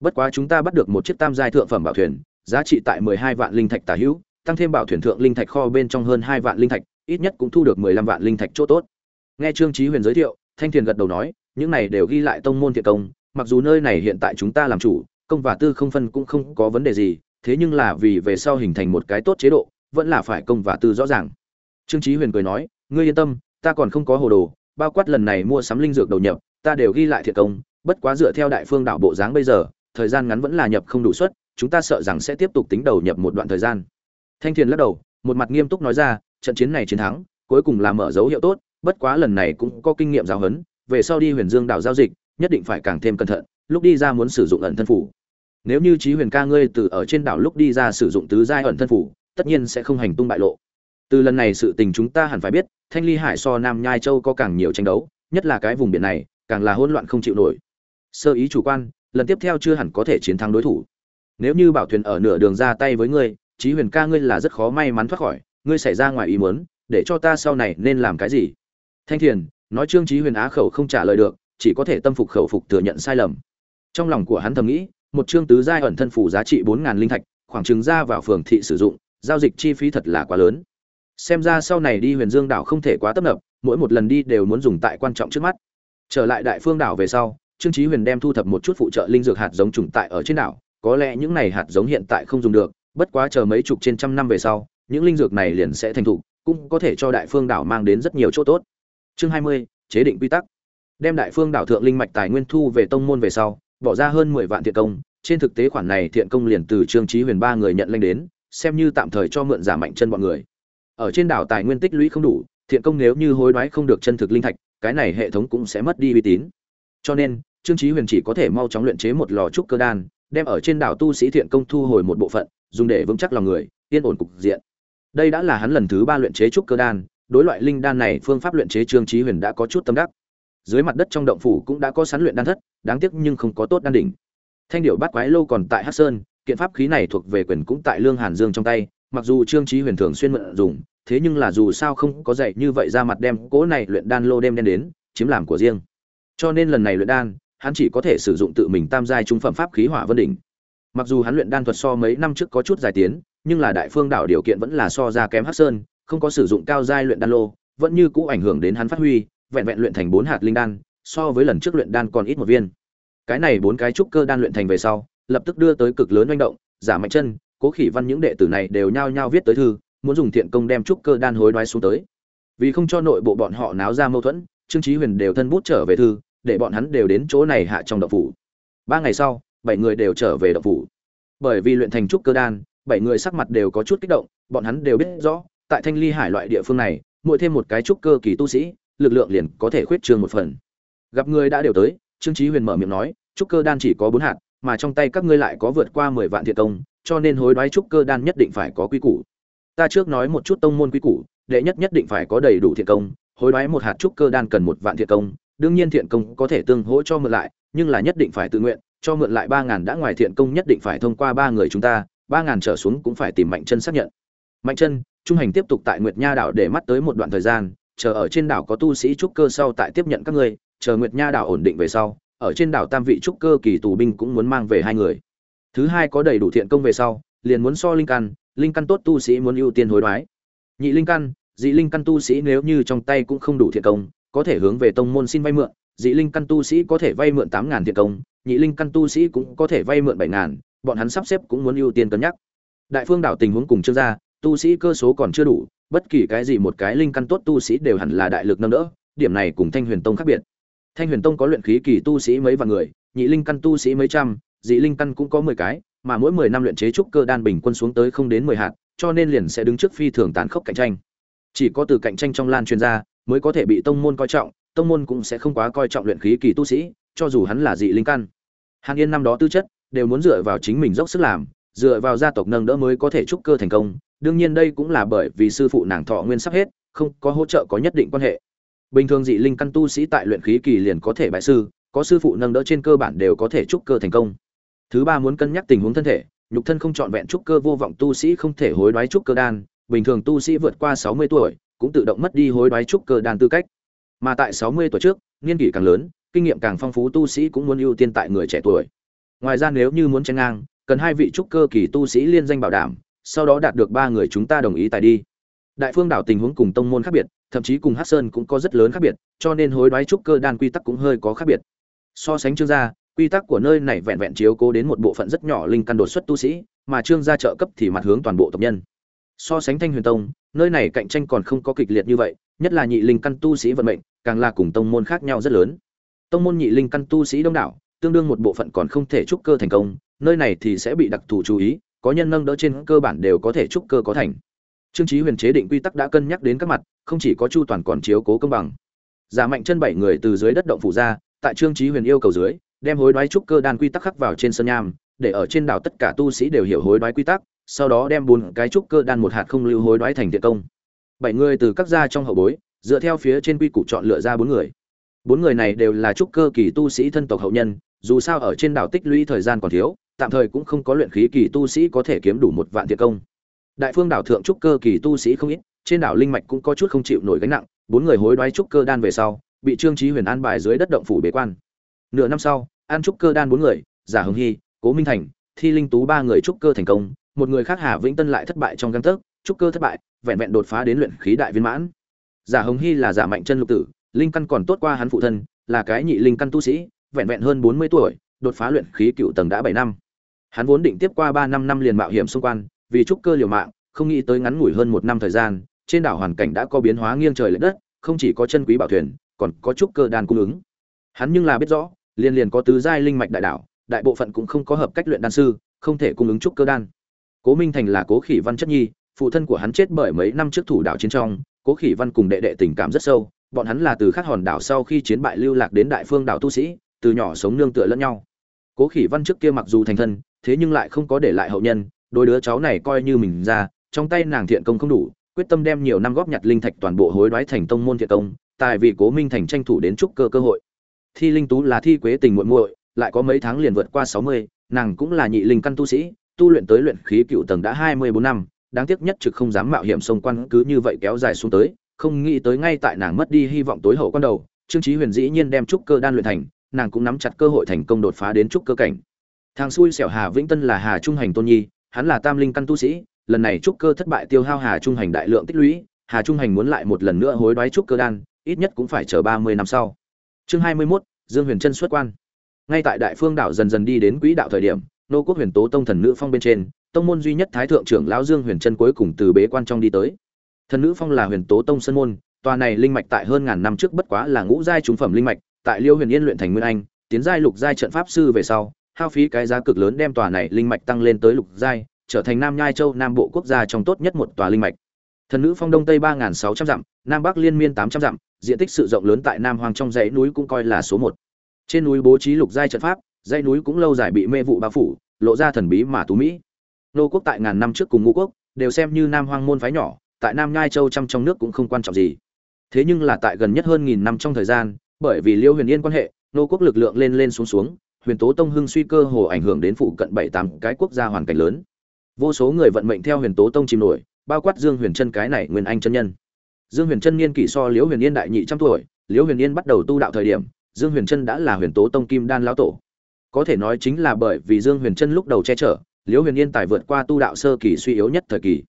Bất quá chúng ta bắt được một chiếc tam giai thượng phẩm bảo thuyền, giá trị tại mười hai vạn linh thạch tả hữu, tăng thêm bảo thuyền thượng linh thạch kho bên trong hơn hai vạn linh thạch, ít nhất cũng thu được mười lăm vạn linh thạch chỗ tốt. Nghe trương trí huyền giới thiệu, thanh thiền gật đầu nói, những này đều ghi lại tông môn thiện công, mặc dù nơi này hiện tại chúng ta làm chủ, công và tư không phân cũng không có vấn đề gì thế nhưng là vì về sau hình thành một cái tốt chế độ, vẫn là phải công và tư rõ ràng. Trương chí huyền cười nói, ngươi yên tâm, ta còn không có hồ đồ, bao quát lần này mua sắm linh dược đầu nhập, ta đều ghi lại thiện công, bất quá dựa theo đại phương đạo bộ dáng bây giờ, thời gian ngắn vẫn là nhập không đủ suất, chúng ta sợ rằng sẽ tiếp tục tính đầu nhập một đoạn thời gian. Thanh thiền lắc đầu, một mặt nghiêm túc nói ra, trận chiến này chiến thắng, cuối cùng là mở dấu hiệu tốt, bất quá lần này cũng có kinh nghiệm giáo huấn, về sau đi huyền dương đảo giao dịch, nhất định phải càng thêm cẩn thận, lúc đi ra muốn sử dụng ẩn thân phủ nếu như trí huyền ca ngươi từ ở trên đảo lúc đi ra sử dụng tứ giai ẩn thân phủ, tất nhiên sẽ không hành tung bại lộ. Từ lần này sự tình chúng ta hẳn phải biết, thanh ly hải so nam nhai châu có càng nhiều tranh đấu, nhất là cái vùng biển này, càng là hỗn loạn không chịu nổi. Sơ ý chủ quan, lần tiếp theo chưa hẳn có thể chiến thắng đối thủ. Nếu như bảo thuyền ở nửa đường ra tay với ngươi trí huyền ca ngươi là rất khó may mắn thoát khỏi, ngươi xảy ra ngoài ý muốn, để cho ta sau này nên làm cái gì? Thanh thiền, nói trương trí huyền á khẩu không trả lời được, chỉ có thể tâm phục khẩu phục thừa nhận sai lầm. Trong lòng của hắn thầm nghĩ một chương tứ giai ẩn thân phủ giá trị bốn ngàn linh thạch, khoảng chừng ra vào phường thị sử dụng, giao dịch chi phí thật là quá lớn. Xem ra sau này đi huyền dương đảo không thể quá tấp nập, mỗi một lần đi đều muốn dùng tại quan trọng trước mắt. Trở lại đại phương đảo về sau, trương Chí huyền đem thu thập một chút phụ trợ linh dược hạt giống trùng tại ở trên đảo, có lẽ những này hạt giống hiện tại không dùng được, bất quá chờ mấy chục trên trăm năm về sau, những linh dược này liền sẽ thành thục, cũng có thể cho đại phương đảo mang đến rất nhiều chỗ tốt. Chương hai mươi, chế định quy tắc. Đem đại phương đảo thượng linh mạch tài nguyên thu về tông môn về sau bỏ ra hơn mười vạn thiện công, trên thực tế khoản này thiện công liền từ trương trí huyền ba người nhận lệnh đến, xem như tạm thời cho mượn giả mạnh chân bọn người. Ở trên đảo tài nguyên tích lũy không đủ, thiện công nếu như hối đoái không được chân thực linh thạch, cái này hệ thống cũng sẽ mất đi uy tín. Cho nên, trương trí huyền chỉ có thể mau chóng luyện chế một lò trúc cơ đan, đem ở trên đảo tu sĩ thiện công thu hồi một bộ phận, dùng để vững chắc lòng người, yên ổn cục diện. Đây đã là hắn lần thứ ba luyện chế trúc cơ đan, đối loại linh đan này phương pháp luyện chế trương trí huyền đã có chút tâm đắc dưới mặt đất trong động phủ cũng đã có sán luyện đan thất, đáng tiếc nhưng không có tốt đan đỉnh. Thanh điệu bát quái lâu còn tại hắc sơn, kiện pháp khí này thuộc về quyền cũng tại lương hàn dương trong tay, mặc dù trương trí huyền thường xuyên mượn dùng, thế nhưng là dù sao không có dạy như vậy ra mặt đem cố này luyện đan lô đem đen đến, chiếm làm của riêng. Cho nên lần này luyện đan, hắn chỉ có thể sử dụng tự mình tam giai trung phẩm pháp khí hỏa vân đỉnh. Mặc dù hắn luyện đan thuật so mấy năm trước có chút dài tiến, nhưng là đại phương đảo điều kiện vẫn là so ra kém hắc sơn, không có sử dụng cao giai luyện đan lô, vẫn như cũ ảnh hưởng đến hắn phát huy vẹn vẹn luyện thành bốn hạt linh đan, so với lần trước luyện đan còn ít một viên. Cái này bốn cái trúc cơ đan luyện thành về sau, lập tức đưa tới cực lớn manh động, giả mạnh chân, cố khỉ văn những đệ tử này đều nhao nhao viết tới thư, muốn dùng thiện công đem trúc cơ đan hối đoái xuống tới. Vì không cho nội bộ bọn họ náo ra mâu thuẫn, trương chí huyền đều thân bút trở về thư, để bọn hắn đều đến chỗ này hạ trong động phủ. Ba ngày sau, bảy người đều trở về động phủ. Bởi vì luyện thành trúc cơ đan, bảy người sắc mặt đều có chút kích động, bọn hắn đều biết rõ, tại thanh ly hải loại địa phương này, mỗi thêm một cái trúc cơ kỳ tu sĩ lực lượng liền có thể khuyết trương một phần. Gặp người đã đều tới, trương chí huyền mở miệng nói, trúc cơ đan chỉ có bốn hạt, mà trong tay các ngươi lại có vượt qua mười vạn thiện công, cho nên hối đoái trúc cơ đan nhất định phải có quy củ. Ta trước nói một chút tông môn quy củ, đệ nhất nhất định phải có đầy đủ thiện công, hối đoái một hạt trúc cơ đan cần một vạn thiện công, đương nhiên thiện công có thể tương hỗ cho mượn lại, nhưng là nhất định phải tự nguyện, cho mượn lại ba ngàn đã ngoài thiện công nhất định phải thông qua ba người chúng ta, ba ngàn trở xuống cũng phải tìm mạnh chân xác nhận. Mạnh chân, trung hành tiếp tục tại nguyệt nha đảo để mắt tới một đoạn thời gian chờ ở trên đảo có tu sĩ trúc cơ sau tại tiếp nhận các ngươi, chờ nguyệt nha đảo ổn định về sau, ở trên đảo tam vị trúc cơ kỳ tù binh cũng muốn mang về hai người. Thứ hai có đầy đủ thiện công về sau, liền muốn so linh căn linh căn tốt tu sĩ muốn ưu tiên hối đoái. Nhị linh căn, dị linh căn tu sĩ nếu như trong tay cũng không đủ thiện công, có thể hướng về tông môn xin vay mượn, dị linh căn tu sĩ có thể vay mượn tám ngàn thiện công, nhị linh căn tu sĩ cũng có thể vay mượn bảy ngàn, bọn hắn sắp xếp cũng muốn ưu tiên cân nhắc. Đại phương đảo tình huống cùng chưa ra, tu sĩ cơ số còn chưa đủ bất kỳ cái gì một cái linh căn tốt tu sĩ đều hẳn là đại lực nâng đỡ, điểm này cùng thanh huyền tông khác biệt. Thanh huyền tông có luyện khí kỳ tu sĩ mấy vạn người, nhị linh căn tu sĩ mấy trăm, dị linh căn cũng có mười cái, mà mỗi mười năm luyện chế trúc cơ đan bình quân xuống tới không đến mười hạt, cho nên liền sẽ đứng trước phi thường tàn khốc cạnh tranh. Chỉ có từ cạnh tranh trong lan chuyên gia mới có thể bị tông môn coi trọng, tông môn cũng sẽ không quá coi trọng luyện khí kỳ tu sĩ, cho dù hắn là dị linh căn. Hàn yên năm đó tư chất, đều muốn dựa vào chính mình dốc sức làm, dựa vào gia tộc nâng đỡ mới có thể trúc cơ thành công đương nhiên đây cũng là bởi vì sư phụ nàng thọ nguyên sắp hết, không có hỗ trợ có nhất định quan hệ. Bình thường dị linh căn tu sĩ tại luyện khí kỳ liền có thể bại sư, có sư phụ nâng đỡ trên cơ bản đều có thể trúc cơ thành công. Thứ ba muốn cân nhắc tình huống thân thể, nhục thân không trọn vẹn trúc cơ vô vọng tu sĩ không thể hối đoái trúc cơ đan, bình thường tu sĩ vượt qua sáu mươi tuổi cũng tự động mất đi hối đoái trúc cơ đan tư cách. Mà tại sáu mươi tuổi trước, niên kỷ càng lớn, kinh nghiệm càng phong phú tu sĩ cũng muốn ưu tiên tại người trẻ tuổi. Ngoài ra nếu như muốn tranh ngang, cần hai vị trúc cơ kỳ tu sĩ liên danh bảo đảm sau đó đạt được ba người chúng ta đồng ý tài đi. Đại phương đảo tình huống cùng tông môn khác biệt, thậm chí cùng hát sơn cũng có rất lớn khác biệt, cho nên hối đoái trúc cơ đan quy tắc cũng hơi có khác biệt. So sánh trương gia, quy tắc của nơi này vẹn vẹn chiếu cố đến một bộ phận rất nhỏ linh căn đột xuất tu sĩ, mà trương gia trợ cấp thì mặt hướng toàn bộ tộc nhân. So sánh thanh huyền tông, nơi này cạnh tranh còn không có kịch liệt như vậy, nhất là nhị linh căn tu sĩ vận mệnh, càng là cùng tông môn khác nhau rất lớn. Tông môn nhị linh căn tu sĩ đông đảo, tương đương một bộ phận còn không thể trúc cơ thành công, nơi này thì sẽ bị đặc thù chú ý có nhân nâng đỡ trên cơ bản đều có thể trúc cơ có thành. Trương chí huyền chế định quy tắc đã cân nhắc đến các mặt, không chỉ có chu toàn còn chiếu cố công bằng. Giả mạnh chân bảy người từ dưới đất động phủ ra, tại trương chí huyền yêu cầu dưới, đem hối đoái trúc cơ đan quy tắc khắc vào trên sơn nham, để ở trên đảo tất cả tu sĩ đều hiểu hối đoái quy tắc, sau đó đem bốn cái trúc cơ đan một hạt không lưu hối đoái thành thiện công. Bảy người từ các gia trong hậu bối, dựa theo phía trên quy củ chọn lựa ra bốn người. Bốn người này đều là trúc cơ kỳ tu sĩ thân tộc hậu nhân, dù sao ở trên đảo tích lũy thời gian còn thiếu tạm thời cũng không có luyện khí kỳ tu sĩ có thể kiếm đủ một vạn thiện công. Đại phương đảo thượng trúc cơ kỳ tu sĩ không ít, trên đảo linh mạch cũng có chút không chịu nổi gánh nặng, bốn người hối đoái trúc cơ đan về sau, bị trương trí huyền an bài dưới đất động phủ bế quan. Nửa năm sau, an trúc cơ đan bốn người, giả hồng hy, cố minh thành, thi linh tú ba người trúc cơ thành công, một người khác hà vĩnh tân lại thất bại trong găng tấc trúc cơ thất bại, vẹn vẹn đột phá đến luyện khí đại viên mãn. Giả hồng hy là giả mạnh chân lục tử, linh căn còn tốt qua hắn phụ thân, là cái nhị linh căn tu sĩ, vẹn vẹn hơn bốn mươi tuổi, đột phá luyện khí cựu tầng đã bảy năm hắn vốn định tiếp qua ba năm năm liền mạo hiểm xung quanh, vì trúc cơ liều mạng, không nghĩ tới ngắn ngủi hơn một năm thời gian, trên đảo hoàn cảnh đã có biến hóa nghiêng trời lệch đất, không chỉ có chân quý bảo thuyền, còn có trúc cơ đan cung ứng. Hắn nhưng là biết rõ, liền liền có tứ giai linh mạch đại đảo, đại bộ phận cũng không có hợp cách luyện đan sư, không thể cung ứng trúc cơ đan. Cố minh thành là cố khỉ văn chất nhi, phụ thân của hắn chết bởi mấy năm trước thủ đảo chiến trong, cố khỉ văn cùng đệ đệ tình cảm rất sâu, bọn hắn là từ khắc hòn đảo sau khi chiến bại lưu lạc đến đại phương đảo tu sĩ, từ nhỏ sống nương tựa lẫn nhau cố khỉ văn trước kia mặc dù thành thân, thế nhưng lại không có để lại hậu nhân đôi đứa cháu này coi như mình ra, trong tay nàng thiện công không đủ, quyết tâm đem nhiều năm góp nhặt linh thạch toàn bộ hối đoái thành tông môn thiện công tại vì cố minh thành tranh thủ đến trúc cơ cơ hội. Thi linh tú là thi quế tình muội muội, lại có mấy tháng liền vượt qua sáu mươi, nàng cũng là nhị linh căn tu sĩ, tu luyện tới luyện khí cựu tầng đã hai mươi bốn năm, đáng tiếc nhất trực không dám mạo hiểm xông quan cứ như vậy kéo dài xuống tới, không nghĩ tới ngay tại nàng mất đi hy vọng tối hậu quan đầu, trương chí huyền dĩ nhiên đem trúc cơ đan luyện thành nàng cũng nắm chặt cơ hội thành công đột phá đến trúc cơ cảnh. Thằng xui xẻo hà vĩnh tân là hà trung hành tôn nhi hắn là tam linh căn tu sĩ lần này trúc cơ thất bại tiêu hao hà trung hành đại lượng tích lũy hà trung hành muốn lại một lần nữa hối đoái trúc cơ đan ít nhất cũng phải chờ ba mươi năm sau. Chương hai mươi 21, dương huyền chân xuất quan. Ngay tại đại phương đảo dần dần đi đến quỹ đạo thời điểm nô quốc huyền tố tông thần nữ phong bên trên tông môn duy nhất thái thượng trưởng lão dương huyền chân cuối cùng từ bế quan trong đi tới. Thần nữ phong là huyền tố tông sân môn tòa này linh mạch tại hơn ngàn năm trước bất quá là ngũ giai trúng phẩm linh mạch tại liêu huyền yên luyện thành nguyên anh, tiến giai lục giai trận pháp sư về sau, hao phí cái giá cực lớn đem tòa này linh mạch tăng lên tới lục giai, trở thành nam nhai châu nam bộ quốc gia trong tốt nhất một tòa linh mạch. Thần nữ phong đông tây ba sáu trăm dặm, nam bắc liên miên tám trăm dặm, diện tích sự rộng lớn tại nam hoàng trong dãy núi cũng coi là số một. Trên núi bố trí lục giai trận pháp, dãy núi cũng lâu dài bị mê vụ bao phủ, lộ ra thần bí mà tú mỹ. Nô quốc tại ngàn năm trước cùng ngũ quốc, đều xem như nam hoang môn phái nhỏ, tại nam nhai châu trăm trong nước cũng không quan trọng gì. Thế nhưng là tại gần nhất hơn nghìn năm trong thời gian bởi vì liêu huyền yên quan hệ, nô quốc lực lượng lên lên xuống xuống, huyền tố tông hưng suy cơ hồ ảnh hưởng đến phụ cận bảy tám cái quốc gia hoàn cảnh lớn. Vô số người vận mệnh theo huyền tố tông chìm nổi, bao quát dương huyền chân cái này nguyên anh chân nhân. Dương huyền chân niên kỷ so liễu huyền yên đại nhị trăm tuổi liễu huyền yên bắt đầu tu đạo thời điểm, dương huyền chân đã là huyền tố tông kim đan lão tổ. Có thể nói chính là bởi vì dương huyền chân lúc đầu che chở liễu huyền yên tài vượt qua tu đạo sơ kỳ suy yếu nhất thời kỳ.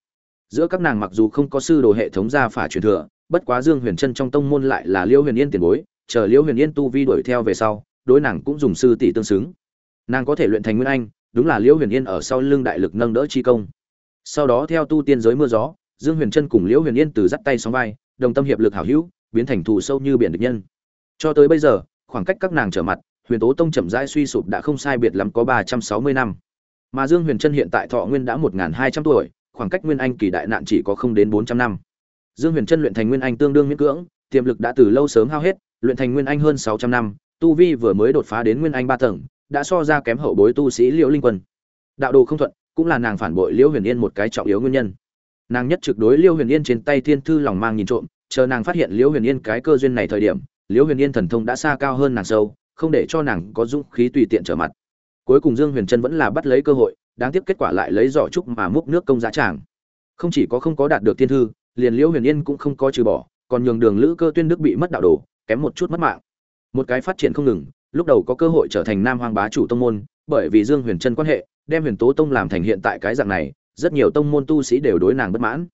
Giữa các nàng mặc dù không có sư đồ hệ thống gia phả truyền thừa, bất quá dương huyền chân trong tông môn lại là liễu huyền yên tiền bối chờ liễu huyền yên tu vi đuổi theo về sau, đối nàng cũng dùng sư tỷ tương xứng. Nàng có thể luyện thành nguyên anh, đúng là liễu huyền yên ở sau lưng đại lực nâng đỡ chi công. Sau đó theo tu tiên giới mưa gió, dương huyền Trân cùng liễu huyền yên từ dắt tay sóng vai, đồng tâm hiệp lực hảo hữu, biến thành thù sâu như biển địch nhân. Cho tới bây giờ, khoảng cách các nàng trở mặt, huyền tố tông chậm rãi suy sụp đã không sai biệt lắm có ba trăm sáu mươi năm. Mà dương huyền Trân hiện tại thọ nguyên đã một hai trăm tuổi, khoảng cách nguyên anh kỳ đại nạn chỉ có không đến bốn trăm năm. Dương huyền Trân luyện thành nguyên anh tương đương miễn cưỡng, tiềm lực đã từ lâu sớm hao hết luyện thành nguyên anh hơn sáu trăm năm, tu vi vừa mới đột phá đến nguyên anh ba tầng, đã so ra kém hậu bối tu sĩ liễu linh quân. Đạo đồ không thuận, cũng là nàng phản bội liễu huyền yên một cái trọng yếu nguyên nhân. Nàng nhất trực đối liễu huyền yên trên tay thiên thư lòng mang nhìn trộm, chờ nàng phát hiện liễu huyền yên cái cơ duyên này thời điểm, liễu huyền yên thần thông đã xa cao hơn nàng sâu, không để cho nàng có dũng khí tùy tiện trở mặt. Cuối cùng dương huyền trân vẫn là bắt lấy cơ hội, đáng tiếc kết quả lại lấy giỏ trúc mà múc nước công giá tràng. Không chỉ có không có đạt được thiên thư, liền liễu huyền yên cũng không có trừ bỏ, còn nhường đường lữ cơ tuyên đức bị mất đạo đồ kém một chút mất mạng. Một cái phát triển không ngừng, lúc đầu có cơ hội trở thành nam hoàng bá chủ tông môn, bởi vì dương huyền trân quan hệ, đem huyền tố tông làm thành hiện tại cái dạng này, rất nhiều tông môn tu sĩ đều đối nàng bất mãn.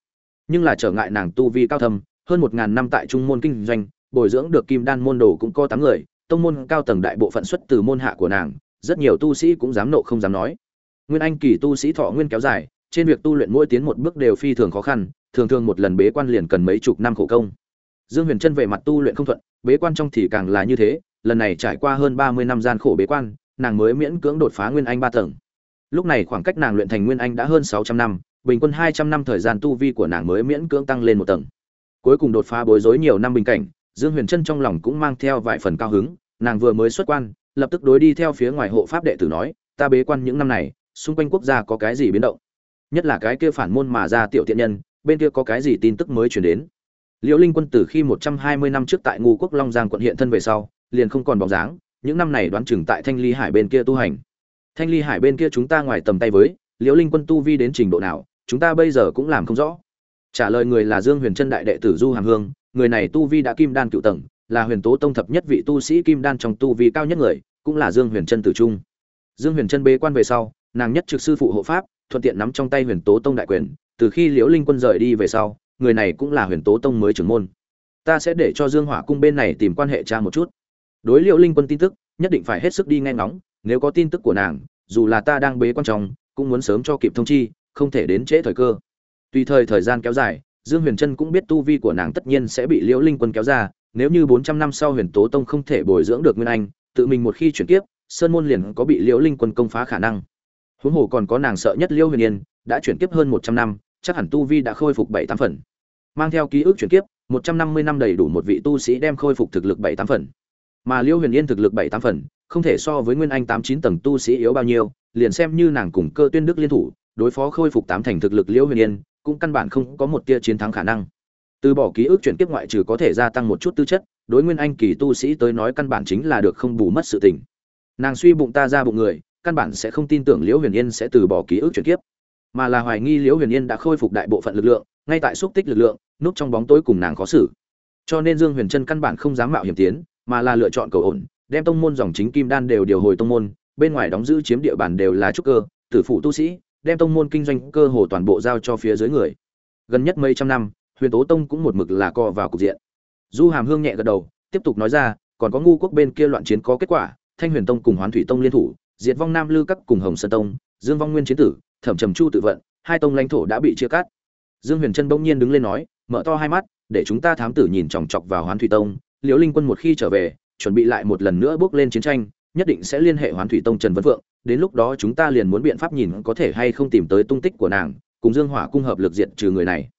Nhưng là trở ngại nàng tu vi cao thâm, hơn một ngàn năm tại trung môn kinh doanh, bồi dưỡng được kim đan môn đồ cũng có tám người, tông môn cao tầng đại bộ phận xuất từ môn hạ của nàng, rất nhiều tu sĩ cũng dám nộ không dám nói. Nguyên anh kỳ tu sĩ thọ nguyên kéo dài, trên việc tu luyện mỗi tiến một bước đều phi thường khó khăn, thường thường một lần bế quan liền cần mấy chục năm khổ công dương huyền chân về mặt tu luyện không thuận, bế quan trong thì càng là như thế, lần này trải qua hơn ba mươi năm gian khổ bế quan, nàng mới miễn cưỡng đột phá nguyên anh ba tầng. Lúc này khoảng cách nàng luyện thành nguyên anh đã hơn sáu trăm năm, bình quân hai trăm năm thời gian tu vi của nàng mới miễn cưỡng tăng lên một tầng. Cuối cùng đột phá bối rối nhiều năm bình cảnh, dương huyền trân trong lòng cũng mang theo vài phần cao hứng, nàng vừa mới xuất quan, lập tức đối đi theo phía ngoài hộ pháp đệ tử nói, ta bế quan những năm này, xung quanh quốc gia có cái gì biến động? Nhất là cái kia phản môn mà ra tiểu tiện nhân, bên kia có cái gì tin tức mới chuyển đến? Liễu linh quân từ khi một trăm hai mươi năm trước tại ngu quốc long giang quận hiện thân về sau, liền không còn bóng dáng, những năm này đoán chừng tại thanh ly hải bên kia tu hành. Thanh ly hải bên kia chúng ta ngoài tầm tay với, liễu linh quân tu vi đến trình độ nào, chúng ta bây giờ cũng làm không rõ. Trả lời người là dương huyền trân đại đệ tử du hàm hương, người này tu vi đã kim đan cựu tầng, là huyền tố tông thập nhất vị tu sĩ kim đan trong tu vi cao nhất người, cũng là dương huyền trân tử trung. Dương huyền trân bế quan về sau, nàng nhất trực sư phụ hộ pháp, thuận tiện nắm trong tay huyền tố tông đại quyền, từ khi liễu linh quân rời đi về sau người này cũng là huyền tố tông mới trưởng môn. Ta sẽ để cho dương hỏa cung bên này tìm quan hệ cha một chút. Đối liễu linh quân tin tức, nhất định phải hết sức đi nghe ngóng, nếu có tin tức của nàng, dù là ta đang bế quan trọng, cũng muốn sớm cho kịp thông chi, không thể đến trễ thời cơ. Tùy thời thời gian kéo dài, dương huyền trân cũng biết tu vi của nàng tất nhiên sẽ bị liễu linh quân kéo ra, nếu như bốn trăm năm sau huyền tố tông không thể bồi dưỡng được nguyên anh, tự mình một khi chuyển tiếp sơn môn liền có bị liễu linh quân công phá khả năng. Huống hồ còn có nàng sợ nhất liễu huyền yên, đã chuyển tiếp hơn một trăm năm chắc hẳn tu vi đã khôi phục bảy tám phần. Mang theo ký ức chuyển kiếp, một trăm năm mươi năm đầy đủ một vị tu sĩ đem khôi phục thực lực bảy tám phần. Mà liễu huyền yên thực lực bảy tám phần, không thể so với nguyên anh tám chín tầng tu sĩ yếu bao nhiêu, liền xem như nàng cùng cơ tuyên đức liên thủ, đối phó khôi phục tám thành thực lực liễu huyền yên, cũng căn bản không có một tia chiến thắng khả năng. Từ bỏ ký ức chuyển kiếp ngoại trừ có thể gia tăng một chút tư chất, đối nguyên anh kỳ tu sĩ tới nói căn bản chính là được không bù mất sự tình. Nàng suy bụng ta ra bụng người, căn bản sẽ không tin tưởng liễu huyền yên sẽ từ bỏ ký ức chuyển kiếp mà là hoài nghi liễu huyền yên đã khôi phục đại bộ phận lực lượng, ngay tại xúc tích lực lượng, núp trong bóng tối cùng nàng khó xử. Cho nên dương huyền trân căn bản không dám mạo hiểm tiến, mà là lựa chọn cầu ổn, đem tông môn dòng chính kim đan đều điều hồi tông môn, bên ngoài đóng giữ chiếm địa bàn đều là trúc cơ, tử phụ tu sĩ, đem tông môn kinh doanh cơ hồ toàn bộ giao cho phía dưới người. Gần nhất mấy trăm năm, huyền tố tông cũng một mực là co vào cục diện. Du hàm hương nhẹ gật đầu, tiếp tục nói ra, còn có ngu quốc bên kia loạn chiến có kết quả, thanh huyền tông cùng hoán thủy tông liên thủ, diệt vong nam lư các cùng hồng sơn tông, dương vong nguyên chiến tử thẩm trầm chu tự vận, hai tông lãnh thổ đã bị chia cắt. Dương huyền trân bỗng nhiên đứng lên nói, mở to hai mắt, để chúng ta thám tử nhìn chòng chọc vào hoán thủy tông. Liễu linh quân một khi trở về, chuẩn bị lại một lần nữa bước lên chiến tranh, nhất định sẽ liên hệ hoán thủy tông trần vân phượng. Đến lúc đó chúng ta liền muốn biện pháp nhìn có thể hay không tìm tới tung tích của nàng, cùng dương hỏa cung hợp lực diệt trừ người này.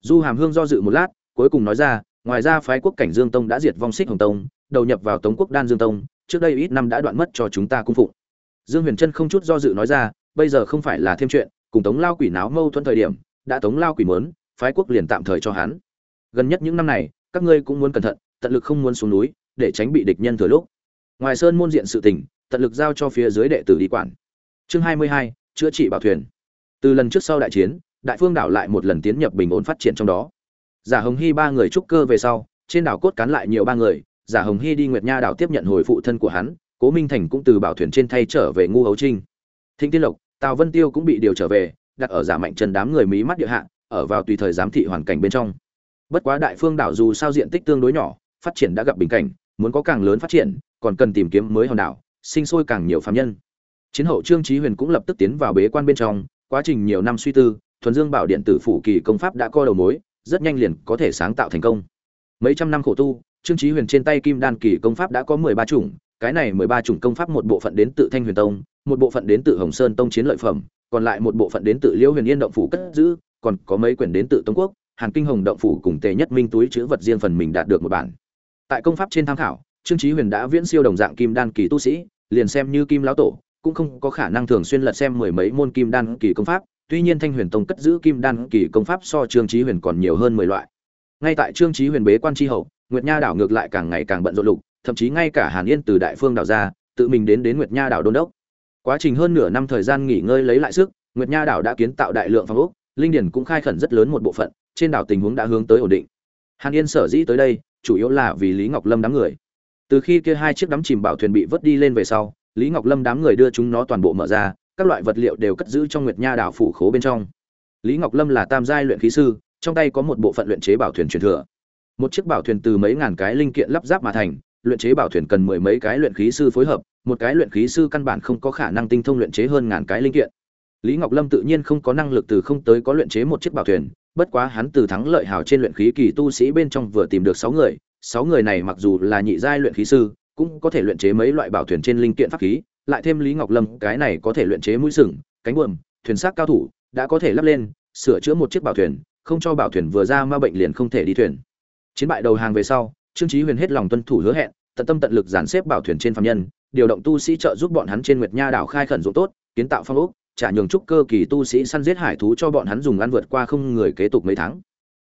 Du hàm hương do dự một lát, cuối cùng nói ra, ngoài ra phái quốc cảnh dương tông đã diệt vong xích hồng tông, đầu nhập vào tống quốc đan dương tông, trước đây ít năm đã đoạn mất cho chúng ta cung phụng. Dương huyền trân không chút do dự nói ra bây giờ không phải là thêm chuyện, cùng tống lao quỷ náo mâu thuẫn thời điểm, đã tống lao quỷ mớn phái quốc liền tạm thời cho hắn. Gần nhất những năm này, các ngươi cũng muốn cẩn thận, tận lực không muốn xuống núi, để tránh bị địch nhân thừa lúc. Ngoài sơn môn diện sự tình, tận lực giao cho phía dưới đệ tử đi quản. Chương hai mươi hai, chữa trị bảo thuyền. Từ lần trước sau đại chiến, đại phương đảo lại một lần tiến nhập bình ổn phát triển trong đó. Giả hồng hy ba người trúc cơ về sau, trên đảo cốt cán lại nhiều ba người, giả hồng hy đi nguyệt nha đảo tiếp nhận hồi phụ thân của hắn, cố minh thành cũng từ bảo thuyền trên thay trở về ngu hấu trinh. Thịnh tiên lộc tào vân tiêu cũng bị điều trở về, đặt ở giả mạnh trần đám người mí mắt địa hạ, ở vào tùy thời giám thị hoàn cảnh bên trong. Bất quá đại phương đảo dù sao diện tích tương đối nhỏ, phát triển đã gặp bình cảnh, muốn có càng lớn phát triển, còn cần tìm kiếm mới hòn đảo, sinh sôi càng nhiều phạm nhân. Chiến hậu trương trí huyền cũng lập tức tiến vào bế quan bên trong, quá trình nhiều năm suy tư, thuần dương bảo điện tử phủ kỳ công pháp đã co đầu mối, rất nhanh liền có thể sáng tạo thành công. Mấy trăm năm khổ tu, trương trí huyền trên tay kim đan kỳ công pháp đã có mười ba chủng, cái này mười ba chủng công pháp một bộ phận đến tự thanh huyền tông một bộ phận đến từ hồng sơn tông chiến lợi phẩm, còn lại một bộ phận đến từ liễu huyền yên động phủ cất giữ, còn có mấy quyển đến từ tống quốc, hàn kinh hồng động phủ cùng tề nhất minh túi chứa vật riêng phần mình đạt được một bản. Tại công pháp trên tham khảo, trương Chí huyền đã viễn siêu đồng dạng kim đan kỳ tu sĩ, liền xem như kim lão tổ, cũng không có khả năng thường xuyên lật xem mười mấy môn kim đan kỳ công pháp, tuy nhiên thanh huyền tông cất giữ kim đan kỳ công pháp so trương Chí huyền còn nhiều hơn mười loại. Ngay tại trương Chí huyền bế quan chi hậu, nguyệt nha đảo ngược lại càng ngày càng bận rộn lục, thậm chí ngay cả hàn yên từ đại phương đảo ra, tự mình đến đến nguyệt nha đảo đôn đốc quá trình hơn nửa năm thời gian nghỉ ngơi lấy lại sức, nguyệt nha đảo đã kiến tạo đại lượng phòng ốc, linh điển cũng khai khẩn rất lớn một bộ phận, trên đảo tình huống đã hướng tới ổn định. Hàn yên sở dĩ tới đây, chủ yếu là vì lý ngọc lâm đám người. Từ khi kia hai chiếc đắm chìm bảo thuyền bị vớt đi lên về sau, lý ngọc lâm đám người đưa chúng nó toàn bộ mở ra, các loại vật liệu đều cất giữ trong nguyệt nha đảo phủ khố bên trong. Lý ngọc lâm là tam giai luyện khí sư, trong tay có một bộ phận luyện chế bảo thuyền truyền thừa. Một chiếc bảo thuyền từ mấy ngàn cái linh kiện lắp ráp mà thành luyện chế bảo thuyền cần mười mấy cái luyện khí sư phối hợp, một cái luyện khí sư căn bản không có khả năng tinh thông luyện chế hơn ngàn cái linh kiện. Lý ngọc lâm tự nhiên không có năng lực từ không tới có luyện chế một chiếc bảo thuyền, bất quá hắn từ thắng lợi hào trên luyện khí kỳ tu sĩ bên trong vừa tìm được sáu người sáu người này mặc dù là nhị giai luyện khí sư, cũng có thể luyện chế mấy loại bảo thuyền trên linh kiện pháp khí, lại thêm lý ngọc lâm, cái này có thể luyện chế mũi sừng, cánh buồm, thuyền xác cao thủ, đã có thể lắp lên, sửa chữa một chiếc bảo thuyền, không cho bảo thuyền vừa ra ma bệnh liền không thể đi thuyền. Chiến bại đầu hàng về sau trương chí huyền hết lòng tuân thủ hứa hẹn, tận tâm tận lực dàn xếp bảo thuyền trên phạm nhân, điều động tu sĩ trợ giúp bọn hắn trên nguyệt nha đảo khai khẩn dụng tốt, kiến tạo phong ốc, trả nhường trúc cơ kỳ tu sĩ săn giết hải thú cho bọn hắn dùng ăn vượt qua không người kế tục mấy tháng.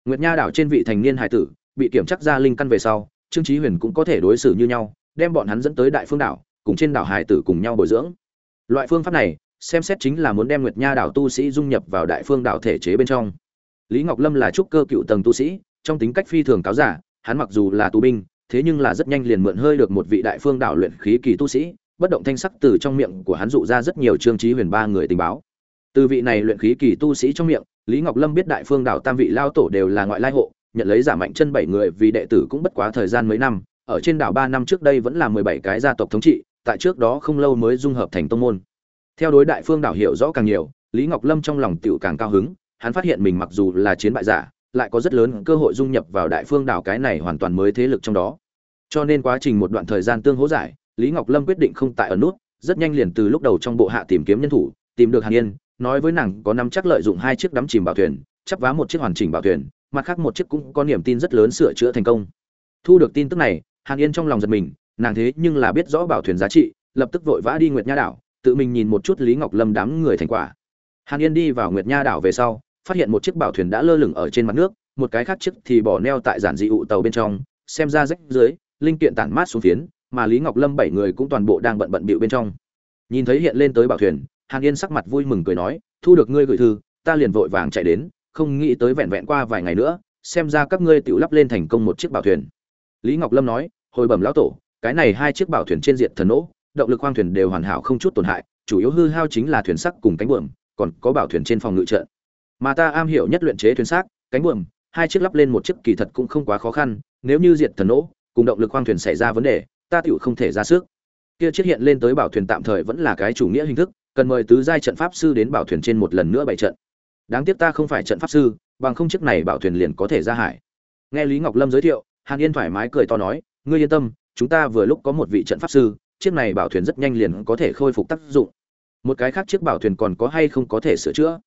Nguyệt nha đảo trên vị thành niên hải tử, bị kiểm chắc ra linh căn về sau, trương chí huyền cũng có thể đối xử như nhau, đem bọn hắn dẫn tới đại phương đảo, cùng trên đảo hải tử cùng nhau bồi dưỡng. Loại phương pháp này, xem xét chính là muốn đem nguyệt nha đảo tu sĩ dung nhập vào đại phương đảo thể chế bên trong. Lý ngọc lâm là trúc cơ cựu tầng tu sĩ, trong tính cách phi thường cáo giả hắn mặc dù là tù binh, thế nhưng là rất nhanh liền mượn hơi được một vị đại phương đảo luyện khí kỳ tu sĩ, bất động thanh sắc từ trong miệng của hắn dụ ra rất nhiều trương trí huyền ba người tình báo. Từ vị này luyện khí kỳ tu sĩ trong miệng, lý ngọc lâm biết đại phương đảo tam vị lao tổ đều là ngoại lai hộ, nhận lấy giả mạnh chân bảy người vì đệ tử cũng bất quá thời gian mấy năm, ở trên đảo ba năm trước đây vẫn là mười bảy cái gia tộc thống trị, tại trước đó không lâu mới dung hợp thành tông môn. Theo đối đại phương đảo hiểu rõ càng nhiều, lý ngọc lâm trong lòng tựu càng cao hứng, hắn phát hiện mình mặc dù là chiến bại giả lại có rất lớn cơ hội dung nhập vào đại phương đảo cái này hoàn toàn mới thế lực trong đó. Cho nên quá trình một đoạn thời gian tương hỗ giải, lý ngọc lâm quyết định không tại ở nút, rất nhanh liền từ lúc đầu trong bộ hạ tìm kiếm nhân thủ, tìm được hàn yên, nói với nàng có năm chắc lợi dụng hai chiếc đắm chìm bảo thuyền chắp vá một chiếc hoàn chỉnh bảo thuyền, mặt khác một chiếc cũng có niềm tin rất lớn sửa chữa thành công. Thu được tin tức này, hàn yên trong lòng giật mình, nàng thế nhưng là biết rõ bảo thuyền giá trị, lập tức vội vã đi nguyệt nha đảo, tự mình nhìn một chút lý ngọc lâm đám người thành quả. Hàn yên đi vào nguyệt nha đảo về sau phát hiện một chiếc bảo thuyền đã lơ lửng ở trên mặt nước, một cái khác chiếc thì bỏ neo tại giản dị ụ tàu bên trong, xem ra rách dưới, linh kiện tản mát xuống phiến, mà lý ngọc lâm bảy người cũng toàn bộ đang bận bận bịu bên trong. Nhìn thấy hiện lên tới bảo thuyền, hàn yên sắc mặt vui mừng cười nói, thu được ngươi gửi thư, ta liền vội vàng chạy đến, không nghĩ tới vẹn vẹn qua vài ngày nữa, xem ra các ngươi tự lắp lên thành công một chiếc bảo thuyền. Lý ngọc lâm nói, hồi bẩm lão tổ, cái này hai chiếc bảo thuyền trên diện thần nỗ, động lực khoang thuyền đều hoàn hảo không chút tổn hại, chủ yếu hư hao chính là thuyền sắc cùng cánh buồm, còn có bảo thuyền trên phòng ngự trận mà ta am hiểu nhất luyện chế thuyền xác, cánh buồm, hai chiếc lắp lên một chiếc kỳ thật cũng không quá khó khăn, nếu như diệt thần nỗ, cùng động lực khoang thuyền xảy ra vấn đề, ta tựu không thể ra sức. Kia chiếc hiện lên tới bảo thuyền tạm thời vẫn là cái chủ nghĩa hình thức, cần mời tứ giai trận pháp sư đến bảo thuyền trên một lần nữa bày trận. Đáng tiếc ta không phải trận pháp sư, bằng không chiếc này bảo thuyền liền có thể ra hải. Nghe lý ngọc lâm giới thiệu, hàn yên thoải mái cười to nói, ngươi yên tâm, chúng ta vừa lúc có một vị trận pháp sư, chiếc này bảo thuyền rất nhanh liền có thể khôi phục tác dụng. Một cái khác chiếc bảo thuyền còn có hay không có thể sửa chữa?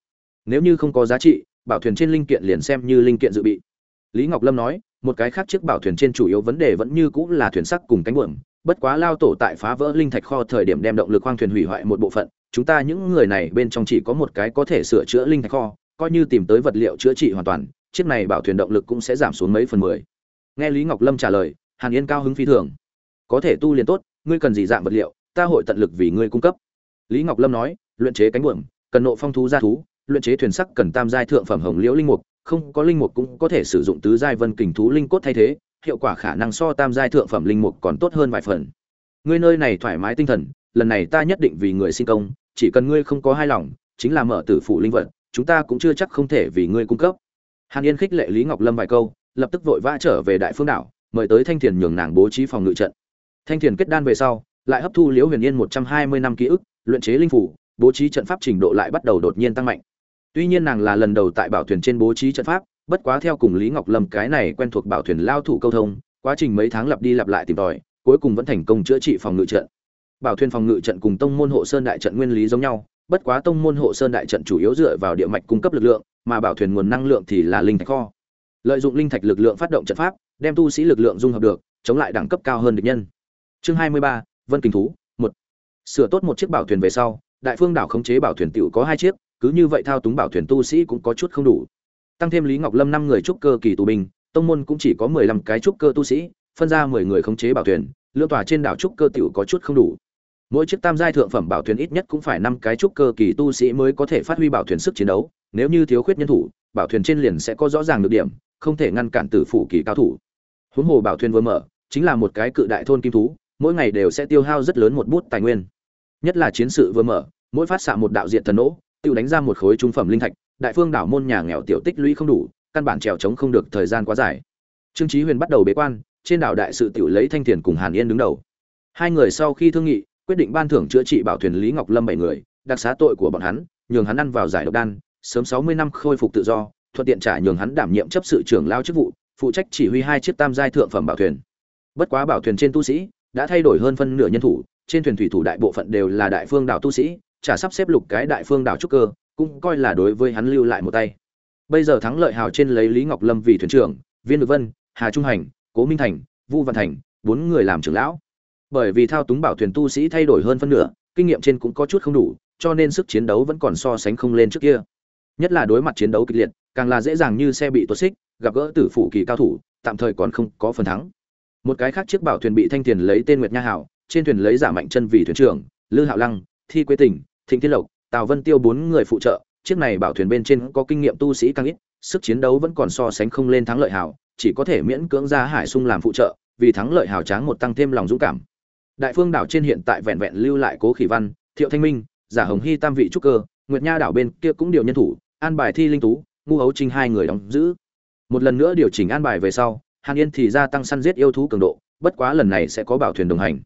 Nếu như không có giá trị, bảo thuyền trên linh kiện liền xem như linh kiện dự bị. Lý ngọc lâm nói, một cái khác chiếc bảo thuyền trên chủ yếu vấn đề vẫn như cũng là thuyền sắc cùng cánh buồm, bất quá lao tổ tại phá vỡ linh thạch kho thời điểm đem động lực khoang thuyền hủy hoại một bộ phận, chúng ta những người này bên trong chỉ có một cái có thể sửa chữa linh thạch kho, coi như tìm tới vật liệu chữa trị hoàn toàn, chiếc này bảo thuyền động lực cũng sẽ giảm xuống mấy phần mười. Nghe lý ngọc lâm trả lời, hàn yên cao hứng phi thường. Có thể tu liền tốt, ngươi cần gì dạng vật liệu, ta hội tận lực vì ngươi cung cấp. Lý ngọc lâm nói, luyện chế cánh buồm, cần nộ phong thú gia thú luyện chế thuyền sắc cần tam giai thượng phẩm hồng liễu linh mục, không có linh mục cũng có thể sử dụng tứ giai vân kình thú linh cốt thay thế, hiệu quả khả năng so tam giai thượng phẩm linh mục còn tốt hơn vài phần. Ngươi nơi này thoải mái tinh thần, lần này ta nhất định vì người xin công, chỉ cần ngươi không có hai lòng, chính là mở tử phụ linh vật, chúng ta cũng chưa chắc không thể vì ngươi cung cấp. Hàn yên khích lệ lý ngọc lâm vài câu, lập tức vội vã trở về đại phương đảo, mời tới thanh thiền nhường nàng bố trí phòng ngự trận. Thanh thiền kết đan về sau, lại hấp thu liễu huyền yên một trăm hai mươi năm ký ức, luyện chế linh phủ, bố trí trận pháp trình độ lại bắt đầu đột nhiên tăng mạnh tuy nhiên nàng là lần đầu tại bảo thuyền trên bố trí trận pháp, bất quá theo cùng lý ngọc lâm cái này quen thuộc bảo thuyền lao thủ câu thông, quá trình mấy tháng lặp đi lặp lại tìm tòi, cuối cùng vẫn thành công chữa trị phòng ngự trận. Bảo thuyền phòng ngự trận cùng tông môn hộ sơn đại trận nguyên lý giống nhau, bất quá tông môn hộ sơn đại trận chủ yếu dựa vào địa mạch cung cấp lực lượng, mà bảo thuyền nguồn năng lượng thì là linh thạch kho. Lợi dụng linh thạch lực lượng phát động trận pháp, đem tu sĩ lực lượng dung hợp được, chống lại đẳng cấp cao hơn địch nhân. Chương hai mươi ba, vân kình thú, một. Sửa tốt một chiếc bảo thuyền về sau, đại phương đảo khống chế bảo thuyền tiểu có hai chiếc cứ như vậy thao túng bảo thuyền tu sĩ cũng có chút không đủ. Tăng thêm lý ngọc lâm năm người trúc cơ kỳ tù binh, tông môn cũng chỉ có mười lăm cái trúc cơ tu sĩ, phân ra mười người khống chế bảo thuyền lương tòa trên đảo trúc cơ tiểu có chút không đủ. Mỗi chiếc tam giai thượng phẩm bảo thuyền ít nhất cũng phải năm cái trúc cơ kỳ tu sĩ mới có thể phát huy bảo thuyền sức chiến đấu, nếu như thiếu khuyết nhân thủ, bảo thuyền trên liền sẽ có rõ ràng được điểm, không thể ngăn cản tử phủ kỳ cao thủ. Huống hồ bảo thuyền vừa mở, chính là một cái cự đại thôn kim thú, mỗi ngày đều sẽ tiêu hao rất lớn một bút tài nguyên. Nhất là chiến sự vừa mở, mỗi phát xạ một đạo diện thần nỗ tự đánh ra một khối trung phẩm linh thạch, đại phương đảo môn nhà nghèo tiểu tích lũy không đủ, căn bản trèo trống không được thời gian quá dài. Trương chí huyền bắt đầu bế quan, trên đảo đại sự tiểu lấy thanh tiền cùng hàn yên đứng đầu. Hai người sau khi thương nghị, quyết định ban thưởng chữa trị bảo thuyền lý ngọc lâm bảy người, đặc xá tội của bọn hắn, nhường hắn ăn vào giải độc đan, sớm sáu mươi năm khôi phục tự do, thuận tiện trả nhường hắn đảm nhiệm chấp sự trưởng lao chức vụ, phụ trách chỉ huy hai chiếc tam giai thượng phẩm bảo thuyền. Bất quá bảo thuyền trên tu sĩ đã thay đổi hơn phân nửa nhân thủ, trên thuyền thủy thủ đại bộ phận đều là đại phương đảo tu sĩ chả sắp xếp lục cái đại phương đảo trúc cơ, cũng coi là đối với hắn lưu lại một tay. Bây giờ thắng lợi hào trên lấy lý ngọc lâm vì thuyền trưởng, viên được vân, hà trung hành, cố minh thành, vu văn thành, bốn người làm trưởng lão. Bởi vì thao túng bảo thuyền tu sĩ thay đổi hơn phân nửa, kinh nghiệm trên cũng có chút không đủ, cho nên sức chiến đấu vẫn còn so sánh không lên trước kia. Nhất là đối mặt chiến đấu kịch liệt, càng là dễ dàng như xe bị tuột xích, gặp gỡ tử phủ kỳ cao thủ, tạm thời còn không có phần thắng. Một cái khác chiếc bảo thuyền bị thanh tiền lấy tên nguyệt nha hảo, trên thuyền lấy giả mạnh chân vì thuyền trưởng, lư hạo lăng thi quế tỉnh, thịnh thiên lộc, tào vân tiêu bốn người phụ trợ, chiếc này bảo thuyền bên trên có kinh nghiệm tu sĩ càng ít, sức chiến đấu vẫn còn so sánh không lên thắng lợi hảo, chỉ có thể miễn cưỡng ra hải sung làm phụ trợ, vì thắng lợi hào tráng một tăng thêm lòng dũng cảm. Đại phương đảo trên hiện tại vẹn vẹn lưu lại cố khỉ văn, thiệu thanh minh, giả hồng hy tam vị trúc cơ, nguyệt nha đảo bên kia cũng điều nhân thủ, an bài thi linh tú, ngu hấu trinh hai người đóng giữ. Một lần nữa điều chỉnh an bài về sau, hàn yên thì gia tăng săn giết yêu thú cường độ, bất quá lần này sẽ có bảo thuyền đồng hành.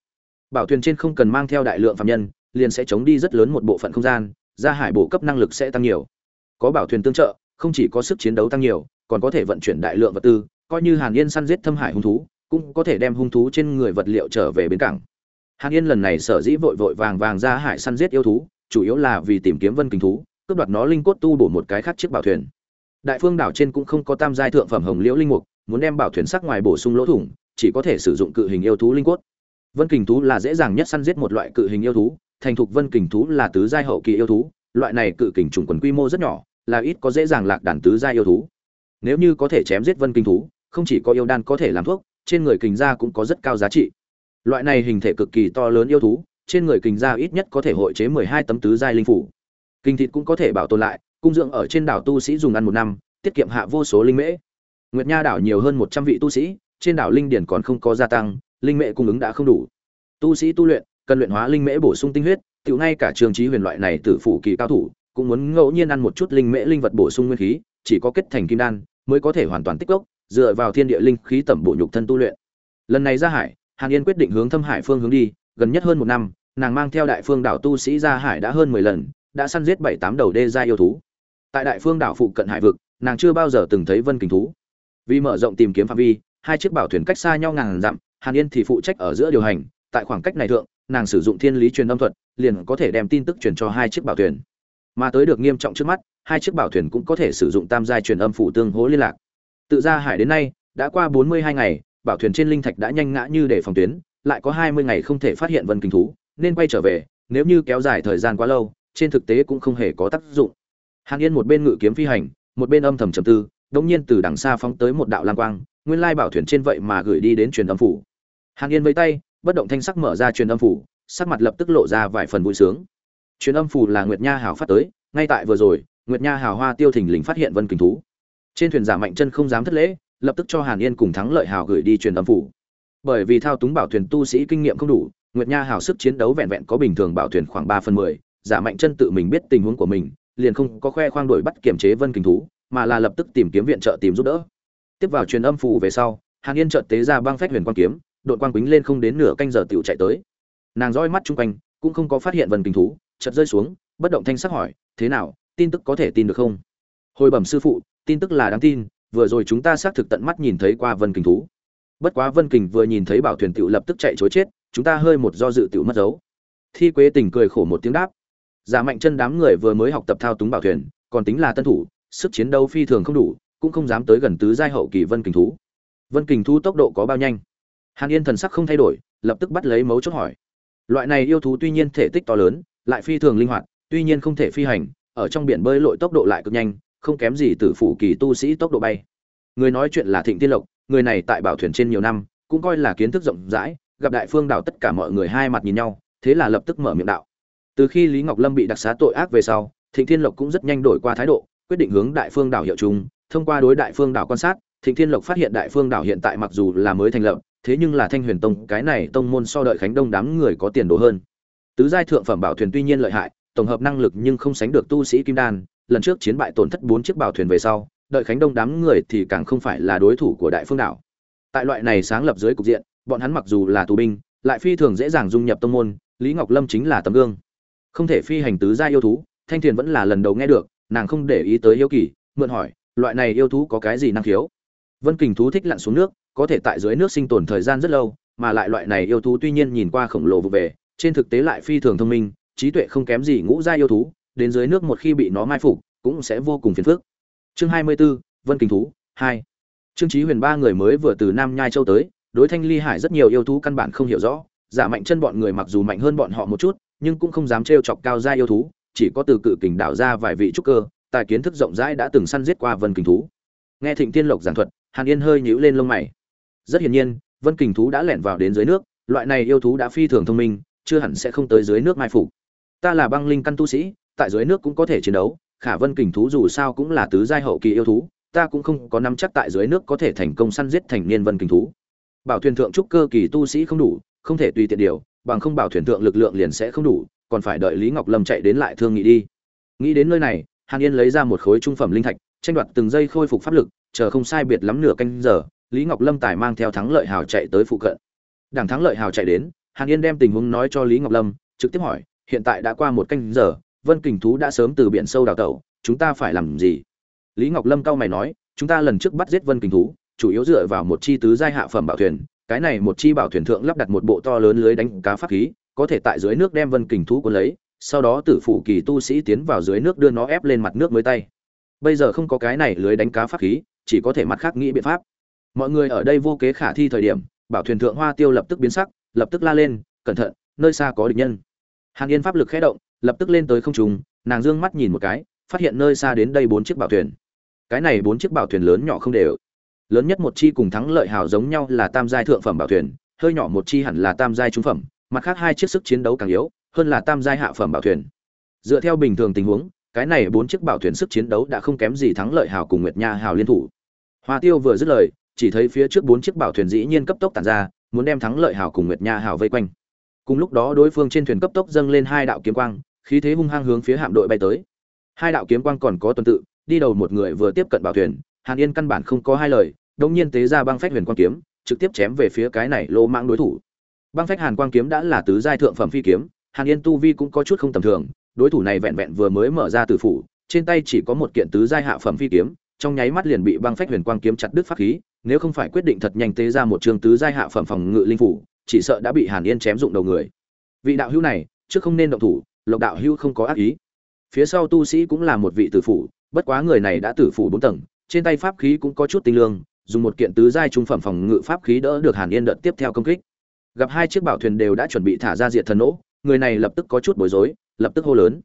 Bảo thuyền trên không cần mang theo đại lượng phạm nhân liền sẽ chống đi rất lớn một bộ phận không gian, ra hải bổ cấp năng lực sẽ tăng nhiều. Có bảo thuyền tương trợ, không chỉ có sức chiến đấu tăng nhiều, còn có thể vận chuyển đại lượng vật tư, coi như hàn yên săn giết thâm hải hung thú, cũng có thể đem hung thú trên người vật liệu trở về bến cảng. Hàn yên lần này sở dĩ vội vội vàng vàng ra hải săn giết yêu thú, chủ yếu là vì tìm kiếm vân kình thú, cướp đoạt nó linh cốt tu bổ một cái khác chiếc bảo thuyền. Đại phương đảo trên cũng không có tam giai thượng phẩm hồng liễu linh mục, muốn đem bảo thuyền sắc ngoài bổ sung lỗ thủng, chỉ có thể sử dụng cự hình yêu thú linh cốt. Vân kình thú là dễ dàng nhất săn giết một loại cự hình yêu thú thành thục vân kình thú là tứ giai hậu kỳ yêu thú, loại này cự kình trùng quần quy mô rất nhỏ, là ít có dễ dàng lạc đàn tứ giai yêu thú. Nếu như có thể chém giết vân kình thú, không chỉ có yêu đan có thể làm thuốc, trên người kình gia cũng có rất cao giá trị. Loại này hình thể cực kỳ to lớn yêu thú, trên người kình gia ít nhất có thể hội chế mười hai tấm tứ giai linh phủ. Kinh thịt cũng có thể bảo tồn lại, cung dưỡng ở trên đảo tu sĩ dùng ăn một năm, tiết kiệm hạ vô số linh mễ. Nguyệt nha đảo nhiều hơn một trăm vị tu sĩ, trên đảo linh điển còn không có gia tăng, linh mễ cung ứng đã không đủ. Tu sĩ tu luyện cần luyện hóa linh mễ bổ sung tinh huyết tự ngay cả trường trí huyền loại này tử phủ kỳ cao thủ, cũng muốn ngẫu nhiên ăn một chút linh mễ linh vật bổ sung nguyên khí, chỉ có kết thành kim đan, mới có thể hoàn toàn tích gốc dựa vào thiên địa linh khí tẩm bổ nhục thân tu luyện. Lần này ra hải, hàn yên quyết định hướng thâm hải phương hướng đi, gần nhất hơn một năm, nàng mang theo đại phương đảo tu sĩ ra hải đã hơn mười lần, đã săn giết bảy tám đầu đê gia yêu thú. Tại đại phương đảo phụ cận hải vực, nàng chưa bao giờ từng thấy vân kình thú. Vì mở rộng tìm kiếm phạm vi, hai chiếc bảo thuyền cách xa nhau ngàn dặm, hàn yên thì phụ trách ở giữa điều hành, tại khoảng cách này thượng nàng sử dụng thiên lý truyền âm thuật, liền có thể đem tin tức truyền cho hai chiếc bảo thuyền. Mà tới được nghiêm trọng trước mắt, hai chiếc bảo thuyền cũng có thể sử dụng tam giai truyền âm phụ tương hỗ liên lạc. Tự ra hải đến nay, đã qua bốn mươi hai ngày, bảo thuyền trên linh thạch đã nhanh ngã như để phòng tuyến, lại có hai mươi ngày không thể phát hiện vân kinh thú, nên quay trở về, nếu như kéo dài thời gian quá lâu, trên thực tế cũng không hề có tác dụng. Hàn yên một bên ngự kiếm phi hành, một bên âm thầm trầm tư, đống nhiên từ đằng xa phóng tới một đạo lam quang, nguyên lai bảo thuyền trên vậy mà gửi đi đến truyền âm phủ. Hàn yên với tay bất động thanh sắc mở ra truyền âm phủ, sắc mặt lập tức lộ ra vài phần vui sướng. Truyền âm phủ là nguyệt nha hào phát tới, ngay tại vừa rồi, nguyệt nha hào hoa tiêu thình lình phát hiện vân kinh thú. Trên thuyền giả mạnh chân không dám thất lễ, lập tức cho hàn yên cùng thắng lợi hào gửi đi truyền âm phủ. Bởi vì thao túng bảo thuyền tu sĩ kinh nghiệm không đủ, nguyệt nha hào sức chiến đấu vẹn vẹn có bình thường bảo thuyền khoảng ba phần mười, giả mạnh chân tự mình biết tình huống của mình, liền không có khoe khoang đổi bắt kiểm chế vân kinh thú, mà là lập tức tìm kiếm viện trợ tìm giúp đỡ. Tiếp vào truyền âm phủ về sau, hàn yên chợt tế ra băng phách huyền quang kiếm đội quang quýnh lên không đến nửa canh giờ tiểu chạy tới. Nàng roi mắt chung quanh, cũng không có phát hiện vân kinh thú, chợt rơi xuống, bất động thanh sắc hỏi, thế nào, tin tức có thể tin được không? Hồi bẩm sư phụ, tin tức là đáng tin, vừa rồi chúng ta xác thực tận mắt nhìn thấy qua vân kinh thú. Bất quá vân kình vừa nhìn thấy bảo thuyền tiểu lập tức chạy chối chết, chúng ta hơi một do dự tiểu mất dấu. Thi quế tình cười khổ một tiếng đáp, giả mạnh chân đám người vừa mới học tập thao túng bảo thuyền, còn tính là tân thủ, sức chiến đấu phi thường không đủ, cũng không dám tới gần tứ giai hậu kỳ vân kình thú. Vân kình thú tốc độ có bao nhanh? Hàn yên thần sắc không thay đổi, lập tức bắt lấy mấu chốt hỏi. Loại này yêu thú tuy nhiên thể tích to lớn, lại phi thường linh hoạt, tuy nhiên không thể phi hành, ở trong biển bơi lội tốc độ lại cực nhanh, không kém gì từ phủ kỳ tu sĩ tốc độ bay. Người nói chuyện là thịnh tiên lộc, người này tại bảo thuyền trên nhiều năm, cũng coi là kiến thức rộng rãi, gặp đại phương đảo tất cả mọi người hai mặt nhìn nhau, thế là lập tức mở miệng đạo. Từ khi lý ngọc lâm bị đặc xá tội ác về sau, thịnh thiên lộc cũng rất nhanh đổi qua thái độ, quyết định hướng đại phương đảo hiệu chung thông qua đối đại phương đảo quan sát, thịnh thiên lộc phát hiện đại phương đảo hiện tại mặc dù là mới thành lập thế nhưng là thanh huyền tông, cái này tông môn so đợi khánh đông đám người có tiền đồ hơn. Tứ giai thượng phẩm bảo thuyền tuy nhiên lợi hại, tổng hợp năng lực nhưng không sánh được tu sĩ kim đan. Lần trước chiến bại tổn thất bốn chiếc bảo thuyền về sau, đợi khánh đông đám người thì càng không phải là đối thủ của đại phương đảo. Tại loại này sáng lập dưới cục diện, bọn hắn mặc dù là tù binh, lại phi thường dễ dàng dung nhập tông môn. Lý ngọc lâm chính là tấm gương. Không thể phi hành tứ gia yêu thú, thanh thiền vẫn là lần đầu nghe được, nàng không để ý tới yêu kỳ, mượn hỏi, loại này yêu thú có cái gì năng khiếu? Vân kình thú thích lặn xuống nước có thể tại dưới nước sinh tồn thời gian rất lâu mà lại loại này yêu thú tuy nhiên nhìn qua khổng lồ vụ về trên thực tế lại phi thường thông minh trí tuệ không kém gì ngũ gia yêu thú đến dưới nước một khi bị nó mai phục cũng sẽ vô cùng phiền phức. Chương hai mươi 24, vân kình thú hai. Trương chí huyền ba người mới vừa từ nam nhai châu tới đối thanh ly hải rất nhiều yêu thú căn bản không hiểu rõ giả mạnh chân bọn người mặc dù mạnh hơn bọn họ một chút nhưng cũng không dám trêu chọc cao gia yêu thú chỉ có từ cự kình đảo ra vài vị trúc cơ tài kiến thức rộng rãi đã từng săn giết qua vân kình thú. Nghe thịnh tiên lộc giảng thuật hàn yên hơi nhíu lên lông mày rất hiển nhiên, vân kình thú đã lẻn vào đến dưới nước, loại này yêu thú đã phi thường thông minh, chưa hẳn sẽ không tới dưới nước mai phục. Ta là băng linh căn tu sĩ, tại dưới nước cũng có thể chiến đấu, khả vân kình thú dù sao cũng là tứ giai hậu kỳ yêu thú, ta cũng không có nắm chắc tại dưới nước có thể thành công săn giết thành niên vân kình thú. Bảo thuyền thượng trúc cơ kỳ tu sĩ không đủ, không thể tùy tiện điều, bằng không bảo thuyền thượng lực lượng liền sẽ không đủ, còn phải đợi lý ngọc lâm chạy đến lại thương nghị đi. Nghĩ đến nơi này, hàn yên lấy ra một khối trung phẩm linh thạch, tranh đoạt từng giây khôi phục pháp lực, chờ không sai biệt lắm nửa canh giờ lý ngọc lâm tài mang theo thắng lợi hào chạy tới phụ cận. Đảng thắng lợi hào chạy đến, hàn yên đem tình huống nói cho lý ngọc lâm, trực tiếp hỏi, hiện tại đã qua một canh giờ, vân kình thú đã sớm từ biển sâu đào tẩu, chúng ta phải làm gì? Lý ngọc lâm cao mày nói, chúng ta lần trước bắt giết vân kình thú, chủ yếu dựa vào một chi tứ giai hạ phẩm bảo thuyền, cái này một chi bảo thuyền thượng lắp đặt một bộ to lớn lưới đánh cá pháp khí, có thể tại dưới nước đem vân kình thú cuốn lấy, sau đó tử phụ kỳ tu sĩ tiến vào dưới nước đưa nó ép lên mặt nước mới tay. Bây giờ không có cái này lưới đánh cá pháp khí, chỉ có thể mặt khác nghĩ biện pháp mọi người ở đây vô kế khả thi thời điểm, bảo thuyền thượng hoa tiêu lập tức biến sắc, lập tức la lên, cẩn thận, nơi xa có địch nhân. Hàn yên pháp lực khẽ động, lập tức lên tới không trung, nàng dương mắt nhìn một cái, phát hiện nơi xa đến đây bốn chiếc bảo thuyền. Cái này bốn chiếc bảo thuyền lớn nhỏ không đều. Lớn nhất một chi cùng thắng lợi hào giống nhau là tam giai thượng phẩm bảo thuyền, hơi nhỏ một chi hẳn là tam giai trung phẩm, mặt khác hai chiếc sức chiến đấu càng yếu, hơn là tam giai hạ phẩm bảo thuyền. Dựa theo bình thường tình huống, cái này bốn chiếc bảo thuyền sức chiến đấu đã không kém gì thắng lợi hào cùng nguyệt nha hào liên thủ. Hoa tiêu vừa dứt lời chỉ thấy phía trước bốn chiếc bảo thuyền dĩ nhiên cấp tốc tản ra, muốn đem thắng lợi hào cùng nguyệt nha hào vây quanh. Cùng lúc đó đối phương trên thuyền cấp tốc dâng lên hai đạo kiếm quang, khí thế hung hăng hướng phía hạm đội bay tới. Hai đạo kiếm quang còn có tuần tự, đi đầu một người vừa tiếp cận bảo thuyền, hàn yên căn bản không có hai lời đông nhiên tế ra băng phách huyền quang kiếm, trực tiếp chém về phía cái này lô mạng đối thủ. Băng phách hàn quang kiếm đã là tứ giai thượng phẩm phi kiếm, hàn yên tu vi cũng có chút không tầm thường, đối thủ này vẹn vẹn vừa mới mở ra từ phủ, trên tay chỉ có một kiện tứ giai hạ phẩm phi kiếm, trong nháy mắt liền bị băng phách huyền quang kiếm chặt đứt pháp khí nếu không phải quyết định thật nhanh tế ra một trường tứ giai hạ phẩm phòng ngự linh phủ, chỉ sợ đã bị hàn yên chém dụng đầu người. Vị đạo hữu này, trước không nên động thủ, lộc đạo hữu không có ác ý. Phía sau tu sĩ cũng là một vị tử phủ, bất quá người này đã tử phủ bốn tầng, trên tay pháp khí cũng có chút tinh lương, dùng một kiện tứ giai trung phẩm phòng ngự pháp khí đỡ được hàn yên đợt tiếp theo công kích. Gặp hai chiếc bảo thuyền đều đã chuẩn bị thả ra diệt thần nỗ, người này lập tức có chút bối rối, lập tức hô lớn.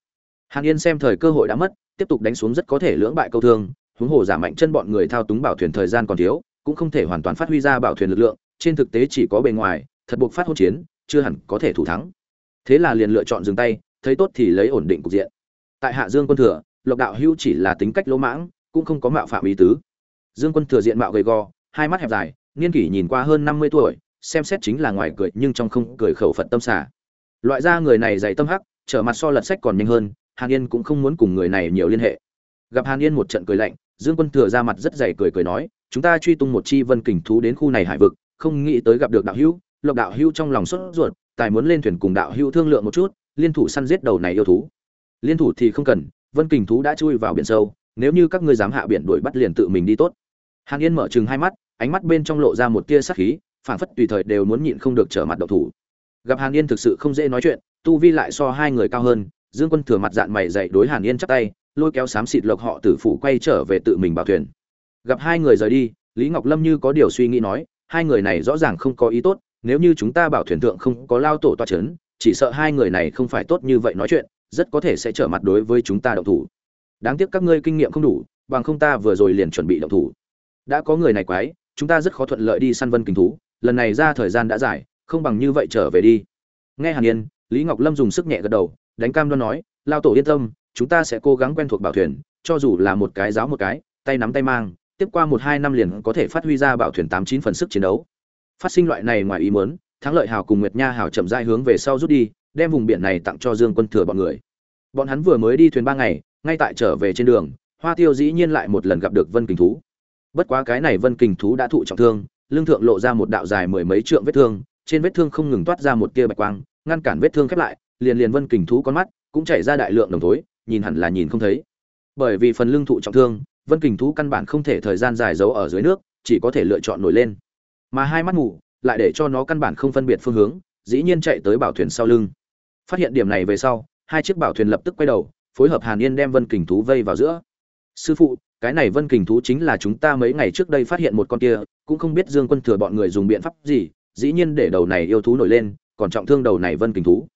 Hàn yên xem thời cơ hội đã mất, tiếp tục đánh xuống rất có thể lưỡng bại câu thương, huống hồ giả mạnh chân bọn người thao túng bảo thuyền thời gian còn thiếu cũng không thể hoàn toàn phát huy ra bảo thuyền lực lượng, trên thực tế chỉ có bề ngoài, thật buộc phát hỗn chiến, chưa hẳn có thể thủ thắng. Thế là liền lựa chọn dừng tay, thấy tốt thì lấy ổn định cục diện. Tại hạ dương quân thừa, lộc đạo hữu chỉ là tính cách lỗ mãng, cũng không có mạo phạm ý tứ. Dương quân thừa diện mạo gầy gò, hai mắt hẹp dài, niên kỷ nhìn qua hơn năm mươi tuổi, xem xét chính là ngoài cười nhưng trong không cười khẩu phật tâm xả. Loại da người này dày tâm hắc, trở mặt so lật sách còn nhanh hơn, hàn yên cũng không muốn cùng người này nhiều liên hệ. Gặp hàn yên một trận cười lạnh dương quân thừa ra mặt rất dày cười cười nói, chúng ta truy tung một chi vân kình thú đến khu này hải vực, không nghĩ tới gặp được đạo hữu. Lộc đạo hữu trong lòng sốt ruột, tài muốn lên thuyền cùng đạo hữu thương lượng một chút, liên thủ săn giết đầu này yêu thú. Liên thủ thì không cần, vân kình thú đã chui vào biển sâu, nếu như các ngươi dám hạ biển đuổi bắt liền tự mình đi tốt. Hàn yên mở trừng hai mắt, ánh mắt bên trong lộ ra một tia sắc khí, phảng phất tùy thời đều muốn nhịn không được trở mặt động thủ. Gặp hàn yên thực sự không dễ nói chuyện, tu vi lại so hai người cao hơn, dương quân thừa mặt dạng mày dày đối hàn yên chắp tay lôi kéo xám xịt lộc họ tử phủ quay trở về tự mình bảo thuyền. Gặp hai người rời đi, lý ngọc lâm như có điều suy nghĩ nói, hai người này rõ ràng không có ý tốt, nếu như chúng ta bảo thuyền thượng không có lao tổ toa c h ấ n chỉ sợ hai người này không phải tốt như vậy nói chuyện, rất có thể sẽ trở mặt đối với chúng ta động thủ. Đáng tiếc các ngươi kinh nghiệm không đủ, bằng không ta vừa rồi liền chuẩn bị động thủ. Đã có người này quái, chúng ta rất khó thuận lợi đi săn vân kinh thú, lần này ra thời gian đã dài, không bằng như vậy trở về đi. Nghe hàn yên, lý ngọc lâm dùng sức nhẹ gật đầu, đánh cam đoan nói, lao tổ yên tâm chúng ta sẽ cố gắng quen thuộc bảo thuyền, cho dù là một cái giáo một cái, tay nắm tay mang, tiếp qua một hai năm liền có thể phát huy ra bảo thuyền tám chín phần sức chiến đấu. Phát sinh loại này ngoài ý muốn, thắng lợi hào cùng nguyệt nha hào chậm rãi hướng về sau rút đi, đem vùng biển này tặng cho dương quân thừa bọn người. Bọn hắn vừa mới đi thuyền ba ngày, ngay tại trở về trên đường, hoa tiêu dĩ nhiên lại một lần gặp được vân kình thú. Bất quá cái này vân kình thú đã thụ trọng thương, lưng thượng lộ ra một đạo dài mười mấy trượng vết thương, trên vết thương không ngừng toát ra một tia bạch quang, ngăn cản vết thương khép lại, liền liền vân kình thú con mắt cũng chảy ra đại lượng đồng thối nhìn hẳn là nhìn không thấy. Bởi vì phần lưng thụ trọng thương, vân kình thú căn bản không thể thời gian dài giấu ở dưới nước, chỉ có thể lựa chọn nổi lên. Mà hai mắt ngủ lại để cho nó căn bản không phân biệt phương hướng, dĩ nhiên chạy tới bảo thuyền sau lưng. Phát hiện điểm này về sau, hai chiếc bảo thuyền lập tức quay đầu, phối hợp hàn yên đem vân kình thú vây vào giữa. Sư phụ, cái này vân kình thú chính là chúng ta mấy ngày trước đây phát hiện một con kia, cũng không biết dương quân thừa bọn người dùng biện pháp gì, dĩ nhiên để đầu này yêu thú nổi lên, còn trọng thương đầu này vân kình thú.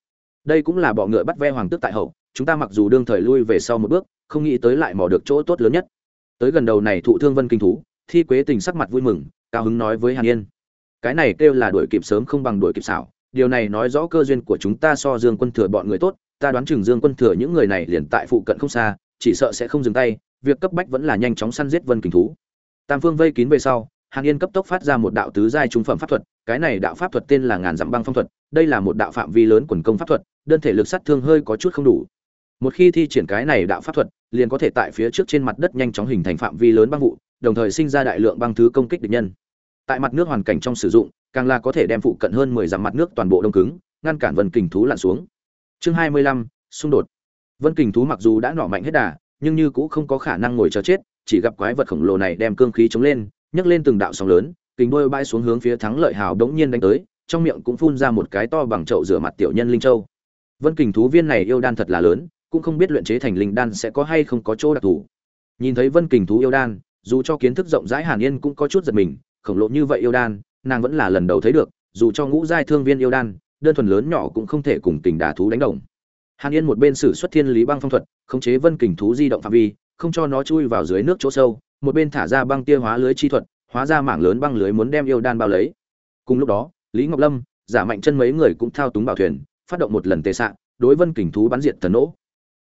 Đây cũng là bọ ngựa bắt ve hoàng tước tại hậu chúng ta mặc dù đương thời lui về sau một bước, không nghĩ tới lại mò được chỗ tốt lớn nhất. Tới gần đầu này thụ thương vân kinh thú, thi quế tình sắc mặt vui mừng, cao hứng nói với hàn yên. Cái này kêu là đuổi kịp sớm không bằng đuổi kịp xảo, điều này nói rõ cơ duyên của chúng ta so dương quân thừa bọn người tốt, ta đoán chừng dương quân thừa những người này liền tại phụ cận không xa, chỉ sợ sẽ không dừng tay, việc cấp bách vẫn là nhanh chóng săn giết vân kinh thú. Tam phương vây kín về sau, hàn yên cấp tốc phát ra một đạo tứ giai trung phẩm pháp thuật, cái này đạo pháp thuật tên là ngàn dặm băng phong thuật, đây là một đạo phạm vi lớn quần công pháp thuật, đơn thể lực sát thương hơi có chút không đủ một khi thi triển cái này đạo pháp thuật, liền có thể tại phía trước trên mặt đất nhanh chóng hình thành phạm vi lớn băng vụ, đồng thời sinh ra đại lượng băng thứ công kích địch nhân. Tại mặt nước hoàn cảnh trong sử dụng, càng là có thể đem phụ cận hơn mười dặm mặt nước toàn bộ đông cứng, ngăn cản vân kình thú lặn xuống. Chương hai mươi lăm, xung đột. Vân kình thú mặc dù đã nỏ mạnh hết đà, nhưng như cũng không có khả năng ngồi chờ chết, chỉ gặp quái vật khổng lồ này đem cương khí chống lên, nhấc lên từng đạo sóng lớn, kình đôi bay xuống hướng phía thắng lợi hào đống nhiên đánh tới, trong miệng cũng phun ra một cái to bằng chậu rửa mặt tiểu nhân linh châu. Vân kình thú viên này yêu đan thật là lớn cũng không biết luyện chế thành linh đan sẽ có hay không có chỗ đặc thù. Nhìn thấy vân kình thú yêu đan, dù cho kiến thức rộng rãi hàn yên cũng có chút giật mình, khổng lồ như vậy yêu đan, nàng vẫn là lần đầu thấy được, dù cho ngũ giai thương viên yêu đan, đơn thuần lớn nhỏ cũng không thể cùng kình đà thú đánh đồng. Hàn yên một bên sử xuất thiên lý băng phong thuật, khống chế vân kình thú di động phạm vi, không cho nó chui vào dưới nước chỗ sâu, một bên thả ra băng tia hóa lưới chi thuật, hóa ra mảng lớn băng lưới muốn đem yêu đan bao lấy. Cùng lúc đó, lý ngọc lâm, giả mạnh chân mấy người cũng thao túng bảo thuyền, phát động một lần tệ sạn đối vân kình thú bắn diệt thần nổ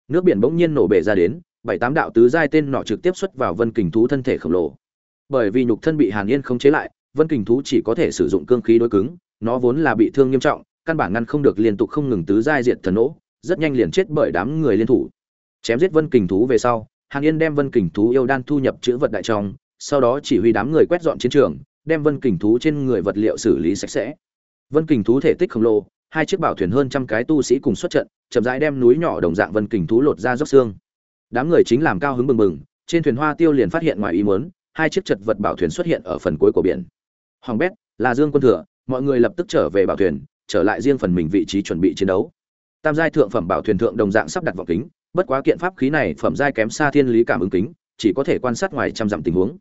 nước biển bỗng nhiên nổ bể ra đến, bảy tám đạo tứ giai tên nọ trực tiếp xuất vào vân kình thú thân thể khổng lồ. Bởi vì nhục thân bị hàn yên không chế lại, vân kình thú chỉ có thể sử dụng cương khí đối cứng, nó vốn là bị thương nghiêm trọng, căn bản ngăn không được liên tục không ngừng tứ giai diệt thần nổ, rất nhanh liền chết bởi đám người liên thủ. Chém giết vân kình thú về sau, hàn yên đem vân kình thú yêu đan thu nhập chữ vật đại trong, sau đó chỉ huy đám người quét dọn chiến trường, đem vân kình thú trên người vật liệu xử lý sạch sẽ. Vân kình thú thể tích khổng lồ hai chiếc bảo thuyền hơn trăm cái tu sĩ cùng xuất trận, chậm rãi đem núi nhỏ đồng dạng vân kình thú lột ra dốc xương. Đám người chính làm cao hứng bừng bừng, trên thuyền hoa tiêu liền phát hiện ngoài ý muốn, hai chiếc chật vật bảo thuyền xuất hiện ở phần cuối của biển. Hoàng bét, là dương quân thừa, mọi người lập tức trở về bảo thuyền, trở lại riêng phần mình vị trí chuẩn bị chiến đấu. Tam giai thượng phẩm bảo thuyền thượng đồng dạng sắp đặt vọng kính, bất quá kiện pháp khí này phẩm giai kém xa thiên lý cảm ứng kính, chỉ có thể quan sát ngoài trăm dặm tình huống.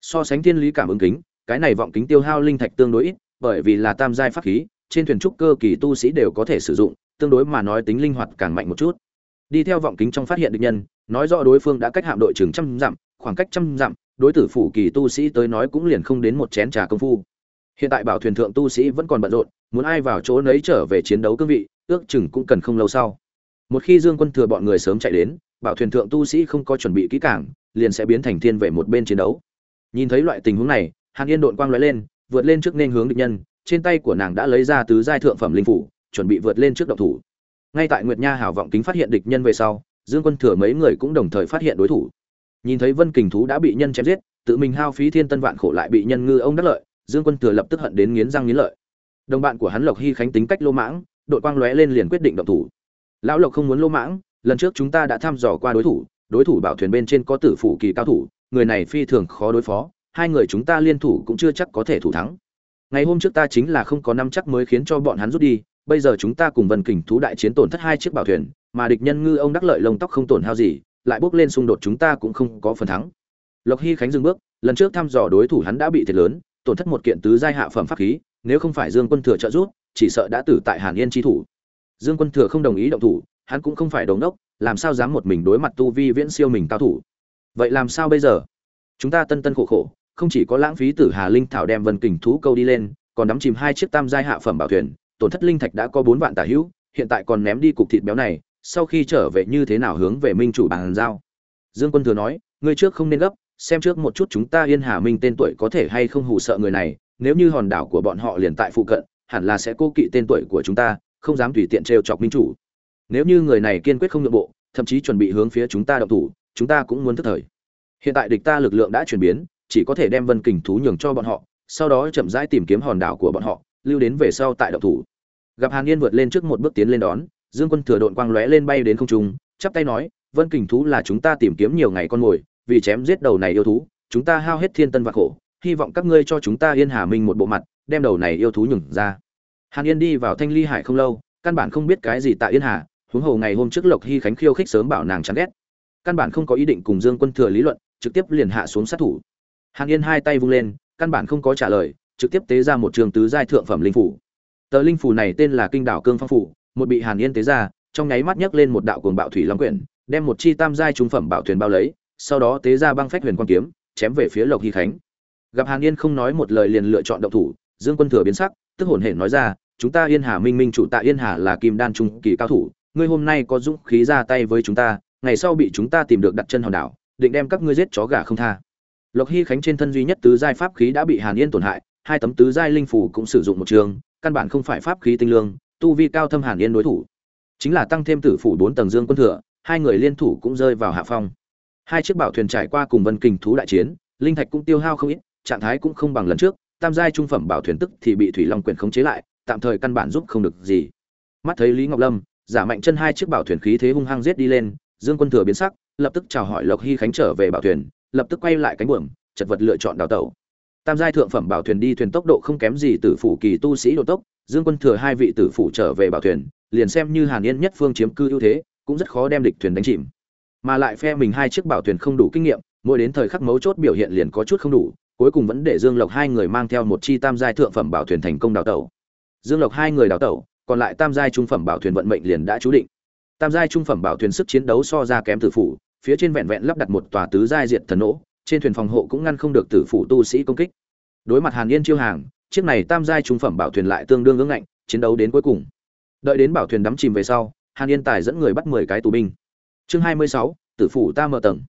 So sánh thiên lý cảm ứng kính, cái này vọng kính tiêu hao linh thạch tương đối ít, bởi vì là tam giai pháp khí trên thuyền trúc cơ kỳ tu sĩ đều có thể sử dụng, tương đối mà nói tính linh hoạt càng mạnh một chút. Đi theo vọng kính trong phát hiện địch nhân, nói rõ đối phương đã cách hạm đội chừng trăm dặm, khoảng cách trăm dặm, đối tử phủ kỳ tu sĩ tới nói cũng liền không đến một chén trà công phu. Hiện tại bảo thuyền thượng tu sĩ vẫn còn bận rộn, muốn ai vào chỗ nấy trở về chiến đấu cương vị, ước chừng cũng cần không lâu sau. Một khi dương quân thừa bọn người sớm chạy đến, bảo thuyền thượng tu sĩ không có chuẩn bị kỹ càng, liền sẽ biến thành thiên về một bên chiến đấu. Nhìn thấy loại tình huống này, hàn yên đội quang lóe lên, vượt lên trước nên hướng địch nhân trên tay của nàng đã lấy ra tứ giai thượng phẩm linh phủ, chuẩn bị vượt lên trước động thủ. Ngay tại nguyệt nha hảo vọng kính phát hiện địch nhân về sau, dương quân thừa mấy người cũng đồng thời phát hiện đối thủ. Nhìn thấy vân kình thú đã bị nhân chém giết, tự mình hao phí thiên tân vạn khổ lại bị nhân ngư ông đắc lợi, dương quân thừa lập tức hận đến nghiến răng nghiến lợi. Đồng bạn của hắn lộc hy khánh tính cách lô mãng, đội quang lóe lên liền quyết định động thủ. Lão lộc không muốn lô mãng, lần trước chúng ta đã thăm dò qua đối thủ đối thủ bảo thuyền bên trên có tử phủ kỳ cao thủ, người này phi thường khó đối phó, hai người chúng ta liên thủ cũng chưa chắc có thể thủ thắng ngày hôm trước ta chính là không có năm chắc mới khiến cho bọn hắn rút đi, bây giờ chúng ta cùng vân kình thú đại chiến tổn thất hai chiếc bảo thuyền, mà địch nhân ngư ông đắc lợi lông tóc không tổn hao gì, lại bước lên xung đột chúng ta cũng không có phần thắng. Lộc hy khánh dừng bước, lần trước thăm dò đối thủ hắn đã bị thiệt lớn, tổn thất một kiện tứ giai hạ phẩm pháp khí, nếu không phải dương quân thừa trợ giúp, chỉ sợ đã tử tại hàn yên chi thủ. Dương quân thừa không đồng ý động thủ, hắn cũng không phải đồng đốc làm sao dám một mình đối mặt tu vi viễn siêu mình cao thủ? Vậy làm sao bây giờ? Chúng ta tân tân khổ khổ không chỉ có lãng phí tử hà linh thảo đem vân kình thú câu đi lên, còn đắm chìm hai chiếc tam giai hạ phẩm bảo thuyền, tổn thất linh thạch đã có bốn vạn tả hữu, hiện tại còn ném đi cục thịt béo này, sau khi trở về như thế nào hướng về minh chủ bàn giao? Dương quân thừa nói, ngươi trước không nên gấp, xem trước một chút chúng ta yên hà minh tên tuổi có thể hay không hù sợ người này, nếu như hòn đảo của bọn họ liền tại phụ cận, hẳn là sẽ cô kỵ tên tuổi của chúng ta, không dám tùy tiện trêu chọc minh chủ. Nếu như người này kiên quyết không nhượng bộ, thậm chí chuẩn bị hướng phía chúng ta động thủ, chúng ta cũng muốn thức thời. Hiện tại địch ta lực lượng đã chuyển biến chỉ có thể đem vân kình thú nhường cho bọn họ, sau đó chậm rãi tìm kiếm hòn đảo của bọn họ, lưu đến về sau tại động thủ. Gặp hàn yên vượt lên trước một bước tiến lên đón, dương quân thừa đội quang lóe lên bay đến không trung, chắp tay nói, vân kình thú là chúng ta tìm kiếm nhiều ngày con mồi, vì chém giết đầu này yêu thú, chúng ta hao hết thiên tân và khổ, hy vọng các ngươi cho chúng ta yên hà minh một bộ mặt, đem đầu này yêu thú nhường ra. Hàn yên đi vào thanh ly hải không lâu, căn bản không biết cái gì tại yên hà, huống hồ ngày hôm trước lộc hy khánh khiêu khích sớm bảo nàng chán ghét. Căn bản không có ý định cùng dương quân thừa lý luận, trực tiếp liền hạ xuống sát thủ hàn yên hai tay vung lên, căn bản không có trả lời, trực tiếp tế ra một trường tứ giai thượng phẩm linh phủ. Tờ linh phủ này tên là kinh đảo cương phong phủ, một bị hàn yên tế ra, trong nháy mắt nhấc lên một đạo cuồng bạo thủy long quyển, đem một chi tam giai trung phẩm bảo thuyền bao lấy, sau đó tế ra băng phách huyền quang kiếm, chém về phía lộc hy khánh. Gặp hàn yên không nói một lời liền lựa chọn động thủ, dương quân thừa biến sắc, tức hổn hển nói ra, chúng ta yên hà minh minh chủ tạ yên hà là kim đan trung kỳ cao thủ, ngươi hôm nay có dũng khí ra tay với chúng ta, ngày sau bị chúng ta tìm được đặt chân hòn đảo, định đem các ngươi giết chó gà không tha lộc hy khánh trên thân duy nhất tứ giai pháp khí đã bị hàn yên tổn hại, hai tấm tứ giai linh phủ cũng sử dụng một trường, căn bản không phải pháp khí tinh lương, tu vi cao thâm hàn yên đối thủ. Chính là tăng thêm tử phủ bốn tầng dương quân thừa, hai người liên thủ cũng rơi vào hạ phong. Hai chiếc bảo thuyền trải qua cùng vân kình thú đại chiến, linh thạch cũng tiêu hao không ít, trạng thái cũng không bằng lần trước, tam giai trung phẩm bảo thuyền tức thì bị thủy long quyền khống chế lại, tạm thời căn bản giúp không được gì. Mắt thấy lý ngọc lâm, giả mạnh chân hai chiếc bảo thuyền khí thế hung hăng giết đi lên, dương quân thừa biến sắc lập tức chào hỏi lộc hy khánh trở về bảo thuyền, lập tức quay lại cánh buồm, chật vật lựa chọn đào tẩu. Tam giai thượng phẩm bảo thuyền đi thuyền tốc độ không kém gì từ phủ kỳ tu sĩ độ tốc, dương quân thừa hai vị tử phủ trở về bảo thuyền, liền xem như hàn yên nhất phương chiếm cư ưu thế, cũng rất khó đem địch thuyền đánh chìm. Mà lại phe mình hai chiếc bảo thuyền không đủ kinh nghiệm, mỗi đến thời khắc mấu chốt biểu hiện liền có chút không đủ, cuối cùng vẫn để dương lộc hai người mang theo một chi tam giai thượng phẩm bảo thuyền thành công đào tẩu. Dương lộc hai người đào tẩu, còn lại tam giai trung phẩm bảo thuyền vận mệnh liền đã chú định. Tam giai trung phẩm bảo thuyền sức chiến đấu so ra kém tử phủ phía trên vẹn vẹn lắp đặt một tòa tứ giai diệt thần nỗ, trên thuyền phòng hộ cũng ngăn không được tử phủ tu sĩ công kích. Đối mặt hàn yên chiêu hàng, chiếc này tam giai trung phẩm bảo thuyền lại tương đương ngưỡng ngạnh, chiến đấu đến cuối cùng. Đợi đến bảo thuyền đắm chìm về sau, hàn yên tài dẫn người bắt mười cái tù binh. Chương hai mươi sáu, tử phủ ta mở tầng.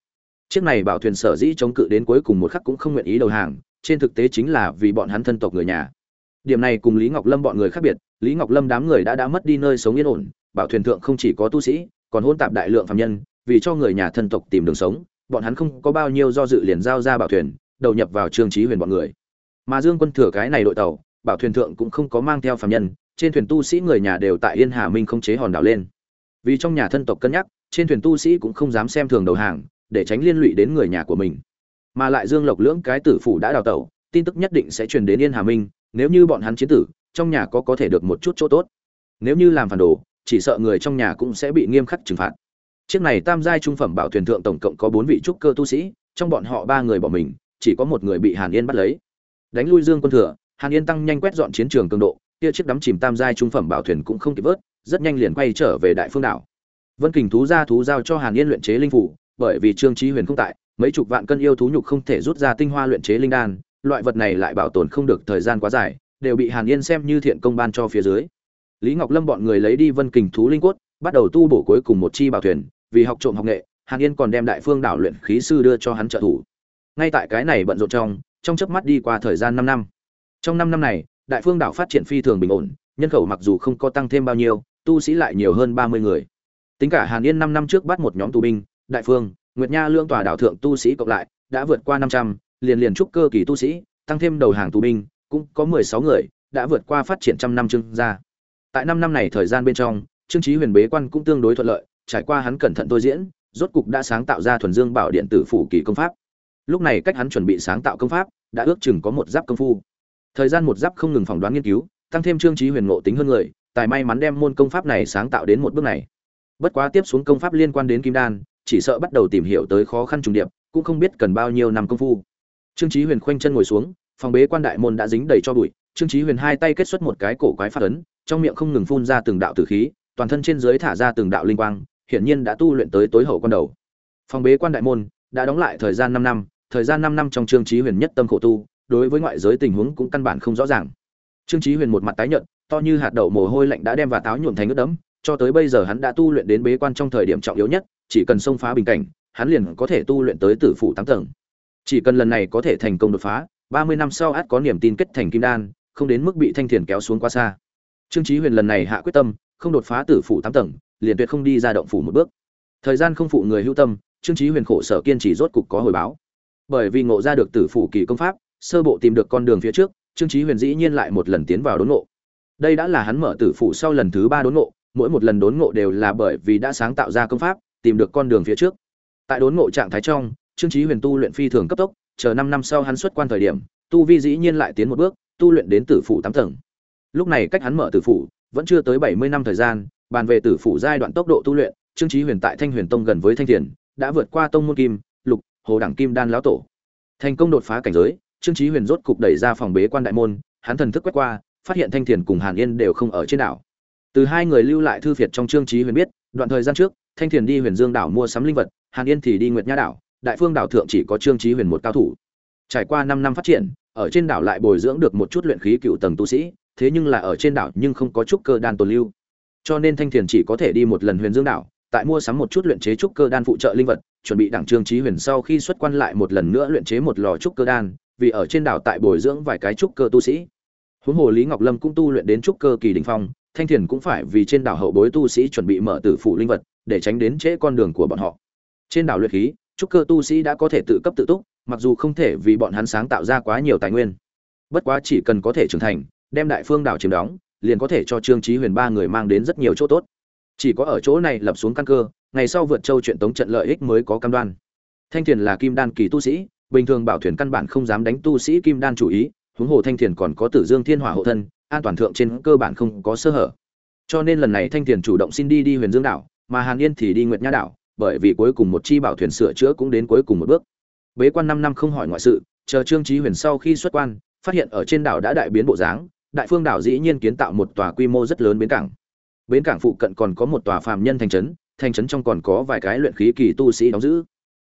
Chiếc này bảo thuyền sở dĩ chống cự đến cuối cùng một khắc cũng không nguyện ý đầu hàng, trên thực tế chính là vì bọn hắn thân tộc người nhà. Điểm này cùng lý ngọc lâm bọn người khác biệt, lý ngọc lâm đám người đã đã mất đi nơi sống yên ổn, bảo thuyền thượng không chỉ có tu sĩ, còn hôn tạp đại lượng phạm nhân vì cho người nhà thân tộc tìm đường sống, bọn hắn không có bao nhiêu do dự liền giao ra bảo thuyền, đầu nhập vào trương trí huyền bọn người. Mà dương quân thừa cái này đội tàu, bảo thuyền thượng cũng không có mang theo phạm nhân, trên thuyền tu sĩ người nhà đều tại yên hà minh không chế hòn đảo lên. Vì trong nhà thân tộc cân nhắc, trên thuyền tu sĩ cũng không dám xem thường đầu hàng, để tránh liên lụy đến người nhà của mình. Mà lại dương lộc lưỡng cái tử phủ đã đào tẩu, tin tức nhất định sẽ truyền đến yên hà minh, nếu như bọn hắn chiến tử, trong nhà có có thể được một chút chỗ tốt. Nếu như làm phản đồ, chỉ sợ người trong nhà cũng sẽ bị nghiêm khắc trừng phạt chiếc này tam giai trung phẩm bảo thuyền thượng tổng cộng có bốn vị trúc cơ tu sĩ, trong bọn họ ba người bỏ mình, chỉ có một người bị hàn yên bắt lấy. Đánh lui dương quân thừa, hàn yên tăng nhanh quét dọn chiến trường cường độ, kia chiếc đắm chìm tam giai trung phẩm bảo thuyền cũng không kịp vớt, rất nhanh liền quay trở về đại phương đảo. Vân kình thú ra thú giao cho hàn yên luyện chế linh phủ, bởi vì trương trí huyền không tại, mấy chục vạn cân yêu thú nhục không thể rút ra tinh hoa luyện chế linh đan, loại vật này lại bảo tồn không được thời gian quá dài, đều bị hàn yên xem như thiện công ban cho phía dưới. Lý ngọc lâm bọn người lấy đi vân kình thú linh quất bắt đầu tu bổ cuối cùng một chi bảo thuyền vì học trộm học nghệ, hàn yên còn đem đại phương đảo luyện khí sư đưa cho hắn trợ thủ. Ngay tại cái này bận rộn trong trong chớp mắt đi qua thời gian năm năm. Trong năm năm này, đại phương đảo phát triển phi thường bình ổn, nhân khẩu mặc dù không có tăng thêm bao nhiêu, tu sĩ lại nhiều hơn ba mươi người. Tính cả hàn yên năm năm trước bắt một nhóm tù binh, đại phương, nguyệt nha lương tòa đảo thượng tu sĩ cộng lại, đã vượt qua năm trăm, liền liền trúc cơ kỳ tu sĩ, tăng thêm đầu hàng tù binh, cũng có mười sáu người, đã vượt qua phát triển trăm năm trương gia. Tại năm năm này thời gian bên trong, trương trí huyền bế quan cũng tương đối thuận lợi trải qua hắn cẩn thận tôi diễn, rốt cục đã sáng tạo ra thuần dương bảo điện tử phủ kỳ công pháp. Lúc này cách hắn chuẩn bị sáng tạo công pháp đã ước chừng có một giáp công phu. Thời gian một giáp không ngừng phỏng đoán nghiên cứu, tăng thêm trương trí huyền ngộ tính hơn người, tài may mắn đem môn công pháp này sáng tạo đến một bước này. Bất quá tiếp xuống công pháp liên quan đến kim đan, chỉ sợ bắt đầu tìm hiểu tới khó khăn trùng điệp, cũng không biết cần bao nhiêu năm công phu. Trương trí huyền khoanh chân ngồi xuống, phòng bế quan đại môn đã dính đầy cho bụi trương trí huyền hai tay kết xuất một cái cổ quái phát ấn, trong miệng không ngừng phun ra từng đạo tử khí, toàn thân trên dưới thả ra từng đạo linh quang hiển nhiên đã tu luyện tới tối hậu quan đầu. Phòng bế quan đại môn đã đóng lại thời gian năm năm, thời gian năm năm trong trương chí huyền nhất tâm khổ tu, đối với ngoại giới tình huống cũng căn bản không rõ ràng. Trương chí huyền một mặt tái nhợt, to như hạt đậu mồ hôi lạnh đã đem và táo nhuộm thành nước đẫm, cho tới bây giờ hắn đã tu luyện đến bế quan trong thời điểm trọng yếu nhất, chỉ cần xông phá bình cảnh, hắn liền có thể tu luyện tới tử phụ tám tầng. Chỉ cần lần này có thể thành công đột phá, ba mươi năm sau ắt có niềm tin kết thành kim đan, không đến mức bị thanh thiền kéo xuống quá xa. Trương chí huyền lần này hạ quyết tâm, không đột phá tử phụ tám tầng liền tuyệt không đi ra động phủ một bước. Thời gian không phụ người hữu tâm, trương chí huyền khổ sở kiên trì rốt cục có hồi báo. Bởi vì ngộ ra được tử phủ kỳ công pháp, sơ bộ tìm được con đường phía trước, trương chí huyền dĩ nhiên lại một lần tiến vào đốn ngộ. Đây đã là hắn mở tử phủ sau lần thứ ba đốn ngộ, mỗi một lần đốn ngộ đều là bởi vì đã sáng tạo ra công pháp, tìm được con đường phía trước. Tại đốn ngộ trạng thái trong, trương chí huyền tu luyện phi thường cấp tốc, chờ 5 năm sau hắn xuất quan thời điểm, tu vi dĩ nhiên lại tiến một bước, tu luyện đến tử phủ tám tầng. Lúc này cách hắn mở tử phủ vẫn chưa tới 70 năm thời gian bàn về tử phủ giai đoạn tốc độ tu luyện, trương chí huyền tại thanh huyền tông gần với thanh thiền, đã vượt qua tông môn kim, lục, hồ đẳng kim đan lão tổ. Thành công đột phá cảnh giới, trương chí huyền rốt cục đẩy ra phòng bế quan đại môn, hắn thần thức quét qua, phát hiện thanh thiền cùng hàn yên đều không ở trên đảo. Từ hai người lưu lại thư phiệt trong trương chí huyền biết, đoạn thời gian trước, thanh thiền đi huyền dương đảo mua sắm linh vật, hàn yên thì đi nguyệt nha đảo, đại phương đảo thượng chỉ có trương chí huyền một cao thủ. Trải qua 5 năm phát triển, ở trên đảo lại bồi dưỡng được một chút luyện khí cựu tầng tu sĩ, thế nhưng là ở trên đảo nhưng không có chút cơ đan tồn lưu cho nên thanh thiền chỉ có thể đi một lần huyền dương đảo, tại mua sắm một chút luyện chế trúc cơ đan phụ trợ linh vật, chuẩn bị đảng trương trí huyền sau khi xuất quan lại một lần nữa luyện chế một lò trúc cơ đan, vì ở trên đảo tại bồi dưỡng vài cái trúc cơ tu sĩ. Huống hồ lý ngọc lâm cũng tu luyện đến trúc cơ kỳ đình phong, thanh thiền cũng phải vì trên đảo hậu bối tu sĩ chuẩn bị mở tử phủ linh vật, để tránh đến trễ con đường của bọn họ. Trên đảo luyện khí, trúc cơ tu sĩ đã có thể tự cấp tự túc, mặc dù không thể vì bọn hắn sáng tạo ra quá nhiều tài nguyên. Bất quá chỉ cần có thể trưởng thành, đem đại phương đảo chiếm đóng liền có thể cho trương trí huyền ba người mang đến rất nhiều chỗ tốt. Chỉ có ở chỗ này lập xuống căn cơ, ngày sau vượt châu chuyện tống trận lợi ích mới có cam đoan. Thanh thiền là kim đan kỳ tu sĩ, bình thường bảo thuyền căn bản không dám đánh tu sĩ kim đan chủ ý, huống hồ thanh thiền còn có tử dương thiên hỏa hộ thân, an toàn thượng trên cơ bản không có sơ hở. Cho nên lần này thanh thiền chủ động xin đi đi huyền dương đảo, mà hàn yên thì đi nguyệt nha đảo, bởi vì cuối cùng một chi bảo thuyền sửa chữa cũng đến cuối cùng một bước. Bế quan năm năm không hỏi ngoại sự, chờ trương trí huyền sau khi xuất quan, phát hiện ở trên đảo đã đại biến bộ dáng đại phương đảo dĩ nhiên kiến tạo một tòa quy mô rất lớn bến cảng. Bến cảng phụ cận còn có một tòa phàm nhân thành trấn thành trấn trong còn có vài cái luyện khí kỳ tu sĩ đóng giữ.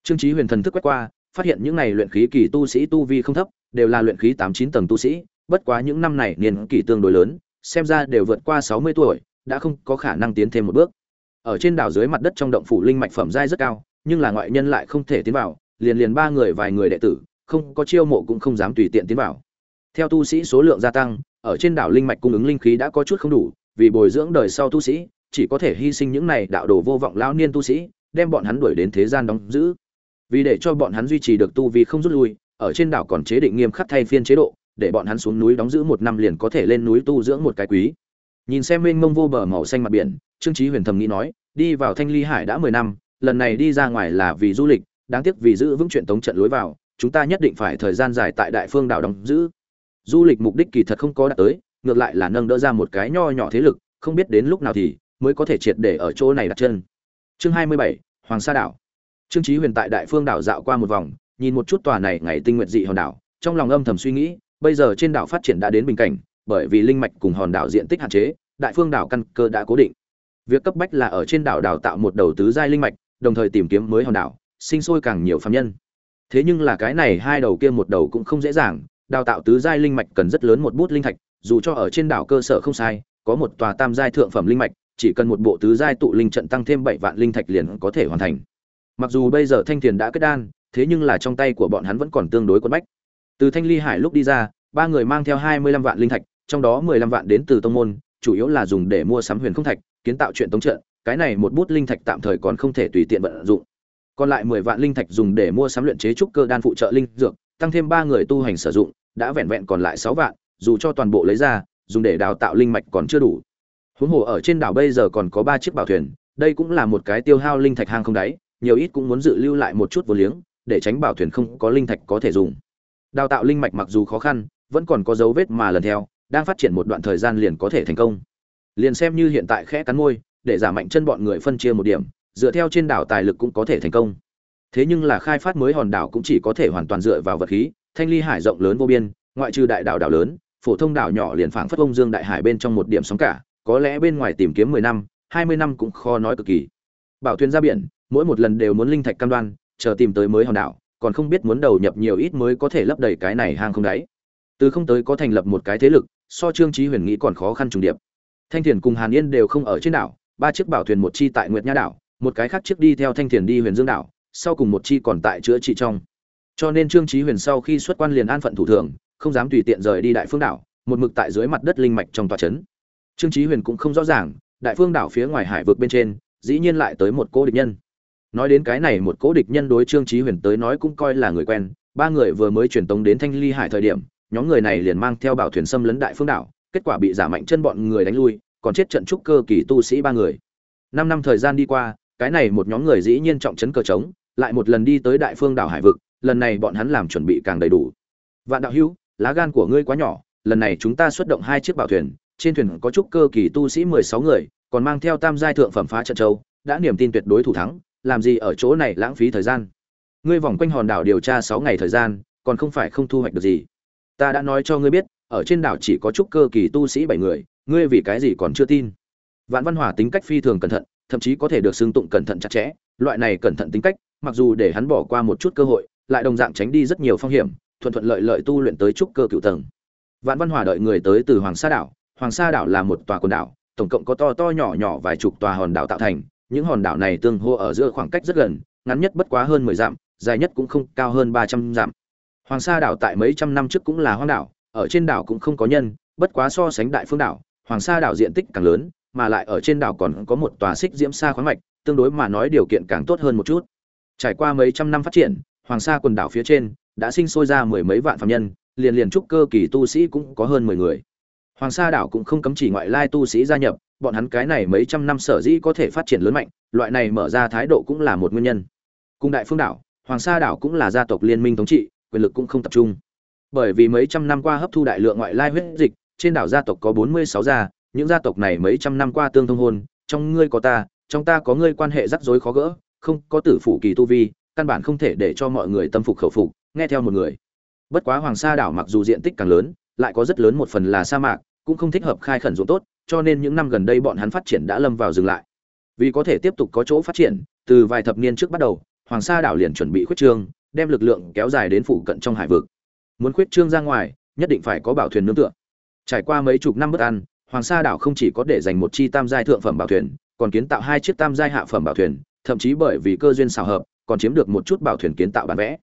Trương trí huyền thần thức quét qua, phát hiện những này luyện khí kỳ tu sĩ tu vi không thấp, đều là luyện khí tám chín tầng tu sĩ, bất quá những năm này niên kỷ tương đối lớn, xem ra đều vượt qua sáu mươi tuổi, đã không có khả năng tiến thêm một bước. Ở trên đảo dưới mặt đất trong động phủ linh mạch phẩm giai rất cao, nhưng là ngoại nhân lại không thể tiến vào, liền liền ba người vài người đệ tử, không có chiêu mộ cũng không dám tùy tiện tiến vào. Theo tu sĩ số lượng gia tăng ở trên đảo linh mạch cung ứng linh khí đã có chút không đủ, vì bồi dưỡng đời sau tu sĩ, chỉ có thể hy sinh những này đạo đồ vô vọng lão niên tu sĩ, đem bọn hắn đuổi đến thế gian đóng giữ. Vì để cho bọn hắn duy trì được tu vi không rút lui, ở trên đảo còn chế định nghiêm khắc thay phiên chế độ, để bọn hắn xuống núi đóng giữ một năm liền có thể lên núi tu dưỡng một cái quý. Nhìn xem mênh mông vô bờ màu xanh mặt biển, trương trí huyền thầm nghĩ nói, đi vào thanh ly hải đã mười năm, lần này đi ra ngoài là vì du lịch, đáng tiếc vì giữ vững chuyện tống trận lối vào, chúng ta nhất định phải thời gian dài tại đại phương đảo đóng giữ du lịch mục đích kỳ thật không có đạt tới, ngược lại là nâng đỡ ra một cái nho nhỏ thế lực, không biết đến lúc nào thì mới có thể triệt để ở chỗ này đặt chân. Chương hai mươi bảy, hoàng sa đảo. Trương trí huyền tại đại phương đảo dạo qua một vòng, nhìn một chút tòa này ngày tinh nguyện dị hòn đảo, trong lòng âm thầm suy nghĩ, bây giờ trên đảo phát triển đã đến bình cảnh, bởi vì linh mạch cùng hòn đảo diện tích hạn chế, đại phương đảo căn cơ đã cố định. Việc cấp bách là ở trên đảo đào tạo một đầu tứ giai linh mạch, đồng thời tìm kiếm mới hòn đảo, sinh sôi càng nhiều phạm nhân. Thế nhưng là cái này hai đầu kia một đầu cũng không dễ dàng đào tạo tứ giai linh mạch cần rất lớn một bút linh thạch, dù cho ở trên đảo cơ sở không sai, có một tòa tam giai thượng phẩm linh mạch, chỉ cần một bộ tứ giai tụ linh trận tăng thêm bảy vạn linh thạch liền có thể hoàn thành. Mặc dù bây giờ thanh tiền đã kết đan, thế nhưng là trong tay của bọn hắn vẫn còn tương đối quân bách. Từ thanh ly hải lúc đi ra, ba người mang theo hai mươi lăm vạn linh thạch, trong đó mười lăm vạn đến từ tông môn, chủ yếu là dùng để mua sắm huyền không thạch, kiến tạo chuyện tống trận, cái này một bút linh thạch tạm thời còn không thể tùy tiện vận dụng. Còn lại mười vạn linh thạch dùng để mua sắm luyện chế trúc cơ đan phụ trợ linh dược tăng thêm ba người tu hành sử dụng, đã vẹn vẹn còn lại sáu vạn, dù cho toàn bộ lấy ra, dùng để đào tạo linh mạch còn chưa đủ. Huống hồ ở trên đảo bây giờ còn có ba chiếc bảo thuyền, đây cũng là một cái tiêu hao linh thạch hang không đáy, nhiều ít cũng muốn dự lưu lại một chút vô liếng, để tránh bảo thuyền không có linh thạch có thể dùng. Đào tạo linh mạch mặc dù khó khăn, vẫn còn có dấu vết mà lần theo, đang phát triển một đoạn thời gian liền có thể thành công. Liền xem như hiện tại khẽ cắn môi, để giảm mạnh chân bọn người phân chia một điểm, dựa theo trên đảo tài lực cũng có thể thành công thế nhưng là khai phát mới hòn đảo cũng chỉ có thể hoàn toàn dựa vào vật khí, thanh ly hải rộng lớn vô biên, ngoại trừ đại đảo đảo lớn, phổ thông đảo nhỏ liền phảng phất ông dương đại hải bên trong một điểm sóng cả, có lẽ bên ngoài tìm kiếm mười năm, hai mươi năm cũng khó nói cực kỳ. Bảo thuyền ra biển, mỗi một lần đều muốn linh thạch cam đoan, chờ tìm tới mới hòn đảo, còn không biết muốn đầu nhập nhiều ít mới có thể lấp đầy cái này hang không đáy. Từ không tới có thành lập một cái thế lực, so trương trí huyền nghĩ còn khó khăn trùng điệp. Thanh thiền cùng hàn yên đều không ở trên đảo, ba chiếc bảo thuyền một chi tại nguyệt nha đảo, một cái khác chiếc đi theo thanh thiền đi huyền dương đảo sau cùng một chi còn tại chữa trị trong. Cho nên trương chí huyền sau khi xuất quan liền an phận thủ thường, không dám tùy tiện rời đi đại phương đảo, một mực tại dưới mặt đất linh mạch trong tòa trấn trương chí huyền cũng không rõ ràng, đại phương đảo phía ngoài hải vực bên trên, dĩ nhiên lại tới một cố địch nhân. Nói đến cái này một cố địch nhân đối trương chí huyền tới nói cũng coi là người quen, ba người vừa mới truyền tống đến thanh ly hải thời điểm, nhóm người này liền mang theo bảo thuyền xâm lấn đại phương đảo, kết quả bị giả mạnh chân bọn người đánh lui, còn chết trận trúc cơ kỳ tu sĩ ba người. Năm năm thời gian đi qua, cái này một nhóm người dĩ nhiên trọng trấn cờ trống lại một lần đi tới đại phương đảo hải vực, lần này bọn hắn làm chuẩn bị càng đầy đủ. Vạn đạo hữu, lá gan của ngươi quá nhỏ, lần này chúng ta xuất động hai chiếc bảo thuyền, trên thuyền có trúc cơ kỳ tu sĩ mười sáu người, còn mang theo tam giai thượng phẩm phá trận châu, đã niềm tin tuyệt đối thủ thắng, làm gì ở chỗ này lãng phí thời gian? Ngươi vòng quanh hòn đảo điều tra sáu ngày thời gian, còn không phải không thu hoạch được gì. Ta đã nói cho ngươi biết, ở trên đảo chỉ có trúc cơ kỳ tu sĩ bảy người, ngươi vì cái gì còn chưa tin? Vạn văn hỏa tính cách phi thường cẩn thận, thậm chí có thể được xưng tụng cẩn thận chặt chẽ, loại này cẩn thận tính cách mặc dù để hắn bỏ qua một chút cơ hội, lại đồng dạng tránh đi rất nhiều phong hiểm, thuận thuận lợi lợi tu luyện tới trúc cơ cựu tầng. Vạn văn hòa đợi người tới từ hoàng sa đảo, hoàng sa đảo là một tòa quần đảo, tổng cộng có to to nhỏ nhỏ vài chục tòa hòn đảo tạo thành, những hòn đảo này tương hô ở giữa khoảng cách rất gần, ngắn nhất bất quá hơn mười dặm, dài nhất cũng không cao hơn ba trăm dặm. Hoàng sa đảo tại mấy trăm năm trước cũng là hoang đảo, ở trên đảo cũng không có nhân, bất quá so sánh đại phương đảo, hoàng sa đảo diện tích càng lớn, mà lại ở trên đảo còn có một tòa xích diễm sa khoáng mạch, tương đối mà nói điều kiện càng tốt hơn một chút trải qua mấy trăm năm phát triển, hoàng sa quần đảo phía trên đã sinh sôi ra mười mấy vạn phạm nhân, liền liền trúc cơ kỳ tu sĩ cũng có hơn mười người. Hoàng sa đảo cũng không cấm chỉ ngoại lai tu sĩ gia nhập, bọn hắn cái này mấy trăm năm sở dĩ có thể phát triển lớn mạnh, loại này mở ra thái độ cũng là một nguyên nhân. Cùng đại phương đảo, hoàng sa đảo cũng là gia tộc liên minh thống trị, quyền lực cũng không tập trung. Bởi vì mấy trăm năm qua hấp thu đại lượng ngoại lai huyết dịch, trên đảo gia tộc có bốn mươi sáu gia, những gia tộc này mấy trăm năm qua tương thông hôn, trong ngươi có ta, trong ta có ngươi quan hệ rắc rối khó gỡ không có tử phủ kỳ tu vi, căn bản không thể để cho mọi người tâm phục khẩu phục, nghe theo một người. Bất quá hoàng sa đảo mặc dù diện tích càng lớn, lại có rất lớn một phần là sa mạc, cũng không thích hợp khai khẩn ruộng tốt, cho nên những năm gần đây bọn hắn phát triển đã lâm vào dừng lại. Vì có thể tiếp tục có chỗ phát triển, từ vài thập niên trước bắt đầu, hoàng sa đảo liền chuẩn bị khuyết trương, đem lực lượng kéo dài đến phụ cận trong hải vực. Muốn khuyết trương ra ngoài, nhất định phải có bảo thuyền nương tựa. Trải qua mấy chục năm bất ăn, hoàng sa đảo không chỉ có để dành một chi tam giai thượng phẩm bảo thuyền, còn kiến tạo hai chiếc tam giai hạ phẩm bảo thuyền thậm chí bởi vì cơ duyên xào hợp, còn chiếm được một chút bảo thuyền kiến tạo bản vẽ.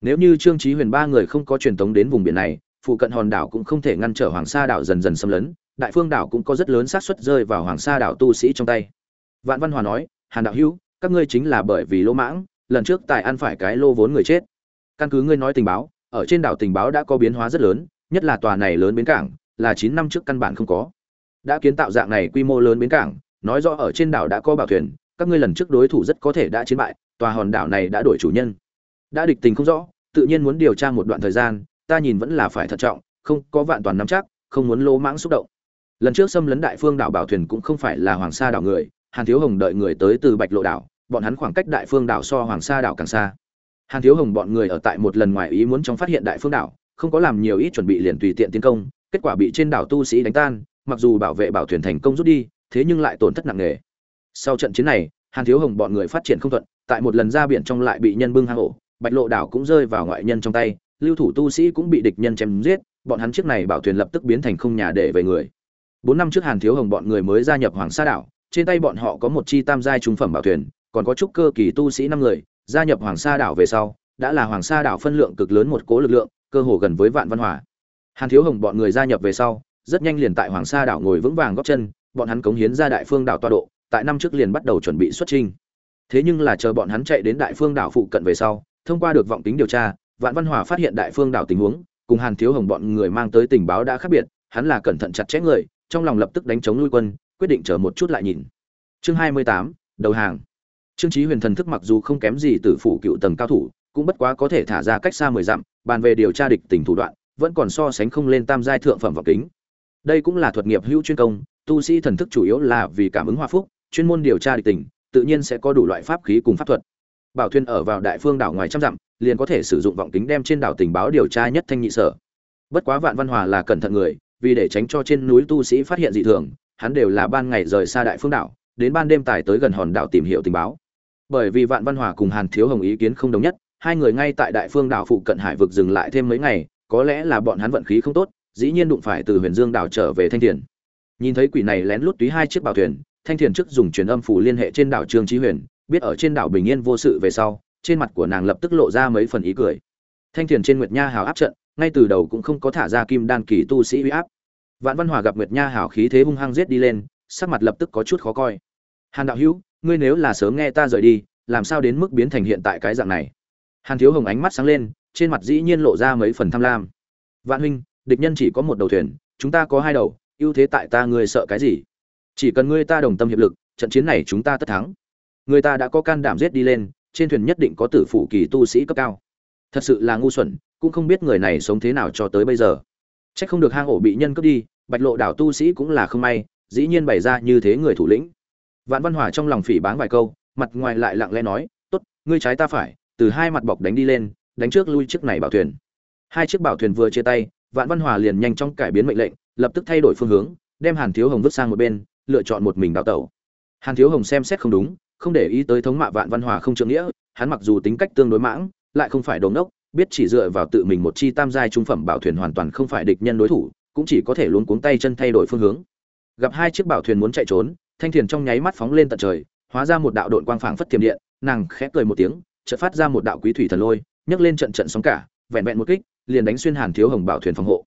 Nếu như trương trí huyền ba người không có truyền tống đến vùng biển này, phụ cận hòn đảo cũng không thể ngăn trở hoàng sa đảo dần dần xâm lấn, đại phương đảo cũng có rất lớn xác suất rơi vào hoàng sa đảo tu sĩ trong tay. Vạn văn hòa nói, hàn đạo hữu, các ngươi chính là bởi vì lỗ mãng, lần trước tài ăn phải cái lô vốn người chết. Căn cứ ngươi nói tình báo, ở trên đảo tình báo đã có biến hóa rất lớn, nhất là tòa này lớn bến cảng, là chín năm trước căn bản không có. Đã kiến tạo dạng này quy mô lớn bến cảng, nói rõ ở trên đảo đã có bảo thuyền các ngươi lần trước đối thủ rất có thể đã chiến bại, tòa hòn đảo này đã đổi chủ nhân. Đã địch tình không rõ, tự nhiên muốn điều tra một đoạn thời gian, ta nhìn vẫn là phải thận trọng, không có vạn toàn nắm chắc, không muốn lỗ mãng xúc động. Lần trước xâm lấn đại phương đảo bảo thuyền cũng không phải là hoàng sa đảo người, hàn thiếu hồng đợi người tới từ bạch lộ đảo, bọn hắn khoảng cách đại phương đảo so hoàng sa đảo càng xa. Hàn thiếu hồng bọn người ở tại một lần ngoài ý muốn trong phát hiện đại phương đảo, không có làm nhiều ít chuẩn bị liền tùy tiện tiến công, kết quả bị trên đảo tu sĩ đánh tan, mặc dù bảo vệ bảo thuyền thành công rút đi, thế nhưng lại tổn thất nặng nề sau trận chiến này, hàn thiếu hồng bọn người phát triển không thuận, tại một lần ra biển trong lại bị nhân bưng hang ổ, bạch lộ đảo cũng rơi vào ngoại nhân trong tay, lưu thủ tu sĩ cũng bị địch nhân chém giết, bọn hắn chiếc này bảo thuyền lập tức biến thành không nhà để về người. Bốn năm trước hàn thiếu hồng bọn người mới gia nhập hoàng sa đảo, trên tay bọn họ có một chi tam giai trung phẩm bảo thuyền, còn có chút cơ kỳ tu sĩ năm người, gia nhập hoàng sa đảo về sau, đã là hoàng sa đảo phân lượng cực lớn một cố lực lượng, cơ hồ gần với vạn văn hòa hàn thiếu hồng bọn người gia nhập về sau, rất nhanh liền tại hoàng sa đảo ngồi vững vàng góp chân, bọn hắn cống hiến ra đại phương đảo toa độ tại năm trước liền bắt đầu chuẩn bị xuất trình thế nhưng là chờ bọn hắn chạy đến đại phương đảo phụ cận về sau, thông qua được vọng tính điều tra, vạn văn hòa phát hiện đại phương đảo tình huống, cùng hàn thiếu hồng bọn người mang tới tình báo đã khác biệt, hắn là cẩn thận chặt chẽ người, trong lòng lập tức đánh chống nuôi quân, quyết định chờ một chút lại nhìn. Chương hai mươi tám, đầu hàng. Trương chí huyền thần thức mặc dù không kém gì tử phủ cựu tầng cao thủ, cũng bất quá có thể thả ra cách xa mười dặm, bàn về điều tra địch tình thủ đoạn, vẫn còn so sánh không lên tam giai thượng phẩm vọng kính. Đây cũng là thuật nghiệp hữu chuyên công, tu sĩ thần thức chủ yếu là vì cảm ứng hòa phúc chuyên môn điều tra địch tình, tự nhiên sẽ có đủ loại pháp khí cùng pháp thuật. Bảo thuyền ở vào đại phương đảo ngoài trăm dặm, liền có thể sử dụng vọng kính đem trên đảo tình báo điều tra nhất thanh nhị sở. Bất quá vạn văn hòa là cẩn thận người, vì để tránh cho trên núi tu sĩ phát hiện dị thường, hắn đều là ban ngày rời xa đại phương đảo, đến ban đêm tài tới gần hòn đảo tìm hiểu tình báo. Bởi vì vạn văn hòa cùng hàn thiếu hồng ý kiến không đồng nhất, hai người ngay tại đại phương đảo phụ cận hải vực dừng lại thêm mấy ngày, có lẽ là bọn hắn vận khí không tốt, dĩ nhiên đụng phải từ huyền dương đảo trở về thanh Tiền. nhìn thấy quỷ này lén lút túy hai chiếc bảo thuyền thanh thiền trước dùng truyền âm phủ liên hệ trên đảo trương trí huyền, biết ở trên đảo bình yên vô sự về sau, trên mặt của nàng lập tức lộ ra mấy phần ý cười. Thanh thiền trên nguyệt nha hào áp trận, ngay từ đầu cũng không có thả ra kim đan kỳ tu sĩ uy áp. Vạn văn hòa gặp nguyệt nha hào khí thế hung hăng giết đi lên, sắc mặt lập tức có chút khó coi. Hàn đạo hữu, ngươi nếu là sớm nghe ta rời đi, làm sao đến mức biến thành hiện tại cái dạng này? Hàn thiếu hồng ánh mắt sáng lên, trên mặt dĩ nhiên lộ ra mấy phần tham lam. Vạn huynh, địch nhân chỉ có một đầu thuyền, chúng ta có hai đầu, ưu thế tại ta ngươi sợ cái gì? Chỉ cần ngươi ta đồng tâm hiệp lực, trận chiến này chúng ta tất thắng. Người ta đã có can đảm giết đi lên, trên thuyền nhất định có tử phủ kỳ tu sĩ cấp cao. Thật sự là ngu xuẩn, cũng không biết người này sống thế nào cho tới bây giờ. C h ắ c không được hang ổ bị nhân cướp đi, bạch lộ đảo tu sĩ cũng là không may, dĩ nhiên bày ra như thế người thủ lĩnh. Vạn văn hòa trong lòng phỉ báng vài câu, mặt ngoài lại lặng lẽ nói t ố t ngươi trái ta phải, từ hai mặt bọc đánh đi lên, đánh trước lui chiếc này bảo thuyền. Hai chiếc bảo thuyền vừa chia tay, vạn văn hòa liền nhanh chóng cải biến mệnh lệnh, lập tức thay đổi phương hướng, đem hàn thiếu hồng vứt sang một bên lựa chọn một mình đào tẩu. Hàn thiếu hồng xem xét không đúng, không để ý tới thống mạ vạn văn hòa không trượng nghĩa, hắn mặc dù tính cách tương đối mãng, lại không phải đống đốc biết chỉ dựa vào tự mình một chi tam giai trung phẩm bảo thuyền hoàn toàn không phải địch nhân đối thủ, cũng chỉ có thể luống cuống tay chân thay đổi phương hướng. Gặp hai chiếc bảo thuyền muốn chạy trốn, thanh thiền trong nháy mắt phóng lên tận trời, hóa ra một đạo đội quang phảng phất tiềm điện, nàng khẽ cười một tiếng, chợt phát ra một đạo quý thủy thần lôi, nhấc lên trận trận sóng cả, vẹn vẹn một kích, liền đánh xuyên hàn thiếu hồng bảo thuyền phòng hộ.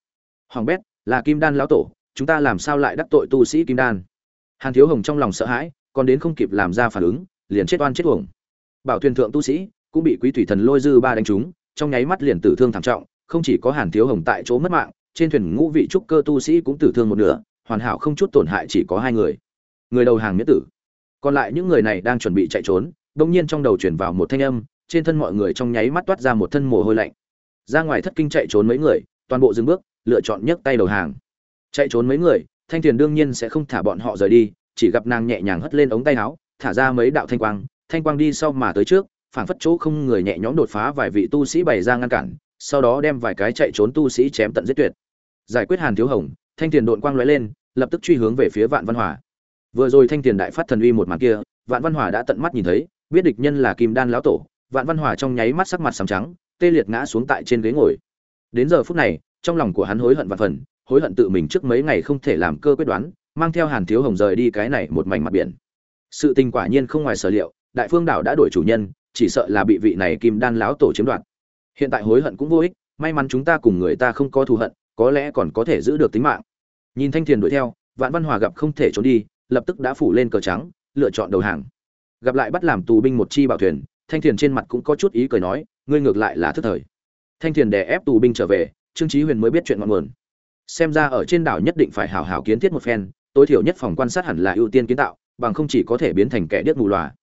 Hoàng bét, là kim đan lão tổ, chúng ta làm sao lại đắc tội tu sĩ kim đan? Hàn thiếu hồng trong lòng sợ hãi, còn đến không kịp làm ra phản ứng, liền chết oan chết uổng. Bảo thuyền thượng tu sĩ cũng bị quý thủy thần lôi dư ba đánh trúng, trong nháy mắt liền tử thương thảm trọng, không chỉ có hàn thiếu hồng tại chỗ mất mạng, trên thuyền ngũ vị trúc cơ tu sĩ cũng tử thương một nửa, hoàn hảo không chút tổn hại chỉ có hai người. Người đầu hàng miễn tử. Còn lại những người này đang chuẩn bị chạy trốn đột nhiên trong đầu chuyển vào một thanh âm, trên thân mọi người trong nháy mắt toát ra một thân mồ hôi lạnh. Ra ngoài thất kinh chạy trốn mấy người, toàn bộ dừng bước, lựa chọn nhấc tay đầu hàng. Chạy trốn mấy người thanh thiền đương nhiên sẽ không thả bọn họ rời đi, chỉ gặp nàng nhẹ nhàng hất lên ống tay áo, thả ra mấy đạo thanh quang thanh quang đi sau mà tới trước, phảng phất chỗ không người nhẹ nhõm đột phá vài vị tu sĩ bày ra ngăn cản, sau đó đem vài cái chạy trốn tu sĩ chém tận giết tuyệt. Giải quyết hàn thiếu hồng, thanh thiền đội quang lóe lên, lập tức truy hướng về phía vạn văn hòa. Vừa rồi thanh thiền đại phát thần uy một màn kia, vạn văn hòa đã tận mắt nhìn thấy, biết địch nhân là kim đan lão tổ, vạn văn hòa trong nháy mắt sắc mặt sầm trắng, tê liệt ngã xuống tại trên ghế ngồi. Đến giờ phút này, trong lòng của hắn hối hận vạn phần hối hận tự mình trước mấy ngày không thể làm cơ quyết đoán, mang theo hàn thiếu hồng rời đi cái này một mảnh mặt biển. Sự tình quả nhiên không ngoài sở liệu, đại phương đảo đã đổi chủ nhân, chỉ sợ là bị vị này kim đan lão tổ chiếm đoạt. Hiện tại hối hận cũng vô ích, may mắn chúng ta cùng người ta không có thù hận, có lẽ còn có thể giữ được tính mạng. Nhìn thanh thiền đuổi theo, vạn văn hòa gặp không thể trốn đi, lập tức đã phủ lên cờ trắng, lựa chọn đầu hàng. Gặp lại bắt làm tù binh một chi bảo thuyền, thanh thiền trên mặt cũng có chút ý cười nói, ngươi ngược lại là thức thời. Thanh thiền đè ép tù binh trở về, trương trí huyền mới biết chuyện ngọn nguồn xem ra ở trên đảo nhất định phải hảo hảo kiến thiết một phen, tối thiểu nhất phòng quan sát hẳn là ưu tiên kiến tạo, bằng không chỉ có thể biến thành kẻ điếc mù lòa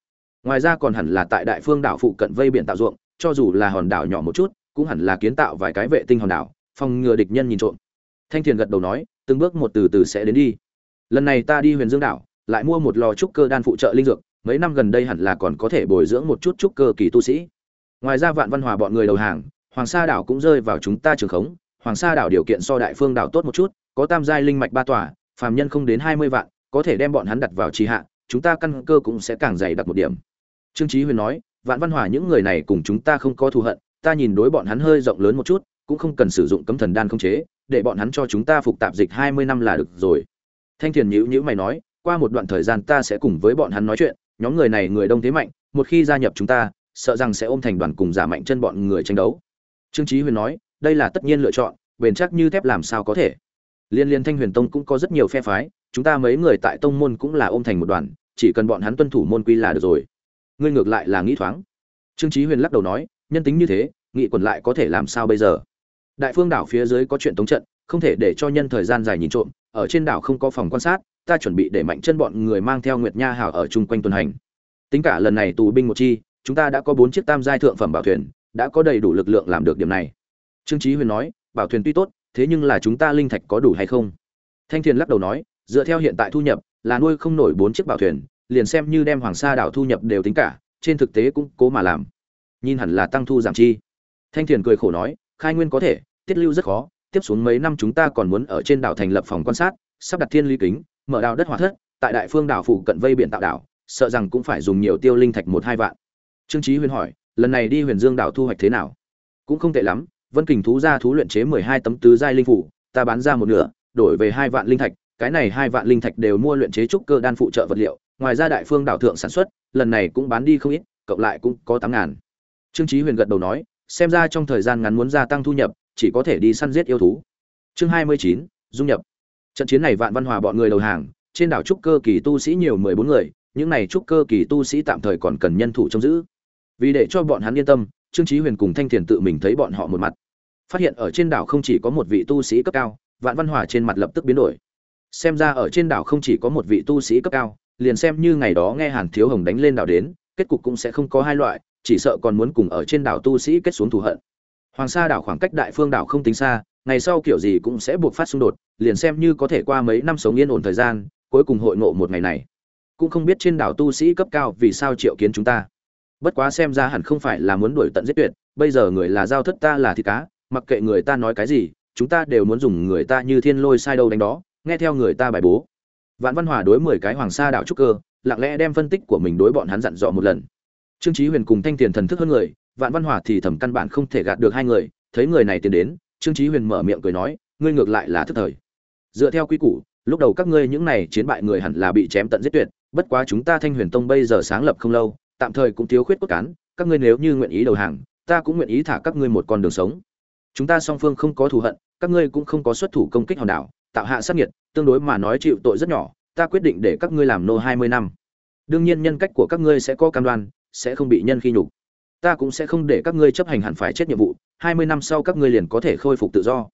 ngoài ra còn hẳn là tại đại phương đảo phụ cận vây biển tạo ruộng, cho dù là hòn đảo nhỏ một chút, cũng hẳn là kiến tạo vài cái vệ tinh hòn đảo, phòng ngừa địch nhân nhìn trộm. Thanh thiền gật đầu nói, từng bước một từ từ sẽ đến đi. Lần này ta đi huyền dương đảo, lại mua một lò trúc cơ đan phụ trợ linh dược, mấy năm gần đây hẳn là còn có thể bồi dưỡng một chút trúc cơ kỳ tu sĩ. Ngoài ra vạn văn hòa bọn người đầu hàng, hoàng sa đảo cũng rơi vào chúng ta trường khống hoàng sa đảo điều kiện so đại phương đảo tốt một chút, có tam giai linh mạch ba tòa, phàm nhân không đến hai mươi vạn, có thể đem bọn hắn đặt vào trì hạ, chúng ta căn cơ cũng sẽ càng dày đặc một điểm. Trương trí huyền nói, vạn văn hòa những người này cùng chúng ta không có thù hận, ta nhìn đối bọn hắn hơi rộng lớn một chút, cũng không cần sử dụng cấm thần đan không chế, để bọn hắn cho chúng ta phục tạp dịch hai mươi năm là được rồi. Thanh thiền nhữ nhữ mày nói, qua một đoạn thời gian ta sẽ cùng với bọn hắn nói chuyện, nhóm người này người đông thế mạnh, một khi gia nhập chúng ta, sợ rằng sẽ ôm thành đoàn cùng giả mạnh chân bọn người tranh đấu. Trương chí huyền nói đây là tất nhiên lựa chọn, bền chắc như thép làm sao có thể. Liên liên thanh huyền tông cũng có rất nhiều phe phái, chúng ta mấy người tại tông môn cũng là ôm thành một đoàn, chỉ cần bọn hắn tuân thủ môn quy là được rồi. Ngươi ngược lại là nghĩ thoáng. Trương chí huyền lắc đầu nói, nhân tính như thế, nghị quần lại có thể làm sao bây giờ? Đại phương đảo phía dưới có chuyện tống trận, không thể để cho nhân thời gian dài nhìn trộm, ở trên đảo không có phòng quan sát, ta chuẩn bị để mạnh chân bọn người mang theo nguyệt nha hào ở chung quanh tuần hành. Tính cả lần này tù binh một chi, chúng ta đã có bốn chiếc tam giai thượng phẩm bảo thuyền, đã có đầy đủ lực lượng làm được điểm này trương chí huyền nói, bảo thuyền tuy tốt, thế nhưng là chúng ta linh thạch có đủ hay không? Thanh thiền lắc đầu nói, dựa theo hiện tại thu nhập, là nuôi không nổi bốn chiếc bảo thuyền, liền xem như đem hoàng sa đảo thu nhập đều tính cả, trên thực tế cũng cố mà làm. Nhìn hẳn là tăng thu giảm chi. Thanh thiền cười khổ nói, khai nguyên có thể, tiết lưu rất khó, tiếp xuống mấy năm chúng ta còn muốn ở trên đảo thành lập phòng quan sát, sắp đặt thiên ly kính, mở đào đất hỏa thất, tại đại phương đảo phụ cận vây biển tạo đảo, sợ rằng cũng phải dùng nhiều tiêu linh thạch một hai vạn. Trương trí huyền hỏi, lần này đi huyền dương đảo thu hoạch thế nào? Cũng không tệ lắm vân kình thú ra thú luyện chế mười hai tấm tứ giai linh phủ, ta bán ra một nửa, đổi về hai vạn linh thạch, cái này hai vạn linh thạch đều mua luyện chế trúc cơ đan phụ trợ vật liệu, ngoài ra đại phương đảo thượng sản xuất, lần này cũng bán đi không ít, cộng lại cũng có tám ngàn. Trương trí huyền gật đầu nói, xem ra trong thời gian ngắn muốn gia tăng thu nhập, chỉ có thể đi săn giết yêu thú. Chương hai mươi chín dung nhập. Trận chiến này vạn văn hòa bọn người đầu hàng, trên đảo trúc cơ kỳ tu sĩ nhiều mười bốn người, những này trúc cơ kỳ tu sĩ tạm thời còn cần nhân thủ trông giữ. Vì để cho bọn hắn yên tâm, trương chí huyền cùng thanh thiền tự mình thấy bọn họ một mặt phát hiện ở trên đảo không chỉ có một vị tu sĩ cấp cao, vạn văn hòa trên mặt lập tức biến đổi. Xem ra ở trên đảo không chỉ có một vị tu sĩ cấp cao, liền xem như ngày đó nghe hàn thiếu hồng đánh lên đảo đến, kết cục cũng sẽ không có hai loại, chỉ sợ còn muốn cùng ở trên đảo tu sĩ kết xuống thù hận. Hoàng sa đảo khoảng cách đại phương đảo không tính xa, ngày sau kiểu gì cũng sẽ buộc phát xung đột, liền xem như có thể qua mấy năm sống yên ổn thời gian, cuối cùng hội ngộ một ngày này. Cũng không biết trên đảo tu sĩ cấp cao vì sao triệu kiến chúng ta. Bất quá xem ra hẳn không phải là muốn đuổi tận giết tuyệt, bây giờ người là giao thất ta là thịt cá mặc kệ người ta nói cái gì, chúng ta đều muốn dùng người ta như thiên lôi sai đâu đánh đó, nghe theo người ta bài bố. Vạn văn hòa đối mười cái hoàng sa đảo trúc cơ, lặng lẽ đem phân tích của mình đối bọn hắn dặn dò một lần. Trương chí huyền cùng thanh tiền thần thức hơn người, vạn văn hòa thì thầm căn bản không thể gạt được hai người, thấy người này tiến đến, trương chí huyền mở miệng cười nói, ngươi ngược lại là thức thời. Dựa theo quy củ, lúc đầu các ngươi những này chiến bại người hẳn là bị chém tận giết tuyệt, bất quá chúng ta thanh huyền tông bây giờ sáng lập không lâu, tạm thời cũng thiếu khuyết cốt cán, các ngươi nếu như nguyện ý đầu hàng, ta cũng nguyện ý thả các ngươi một con đường sống chúng ta song phương không có thù hận, các ngươi cũng không có xuất thủ công kích hòn đảo, tạo hạ sát nhiệt tương đối mà nói chịu tội rất nhỏ, ta quyết định để các ngươi làm nô hai mươi năm. Đương nhiên nhân cách của các ngươi sẽ có cam đoan, sẽ không bị nhân khi nhục. Ta cũng sẽ không để các ngươi chấp hành hẳn phải chết nhiệm vụ, hai mươi năm sau các ngươi liền có thể khôi phục tự do.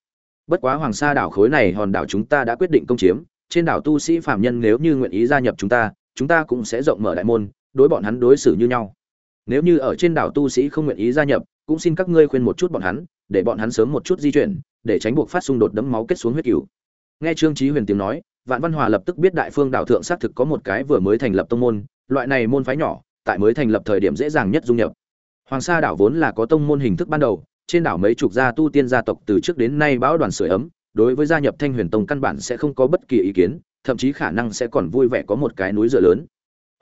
Bất quá hoàng sa đảo khối này hòn đảo chúng ta đã quyết định công chiếm, trên đảo tu sĩ phạm nhân nếu như nguyện ý gia nhập chúng ta chúng ta cũng sẽ rộng mở đại môn, đối bọn hắn đối xử như nhau. Nếu như ở trên đảo tu sĩ không nguyện ý gia nhập, cũng xin các ngươi khuyên một chút bọn hắn để bọn hắn sớm một chút di chuyển, để tránh buộc phát xung đột đẫm máu kết xuống huyết cửu. Nghe trương chí huyền tiếng nói, vạn văn hòa lập tức biết đại phương đảo thượng xác thực có một cái vừa mới thành lập tông môn, loại này môn phái nhỏ, tại mới thành lập thời điểm dễ dàng nhất dung nhập. Hoàng sa đảo vốn là có tông môn hình thức ban đầu, trên đảo mấy chục gia tu tiên gia tộc từ trước đến nay bão đoàn sưởi ấm, đối với gia nhập thanh huyền tông căn bản sẽ không có bất kỳ ý kiến, thậm chí khả năng sẽ còn vui vẻ có một cái núi dựa lớn.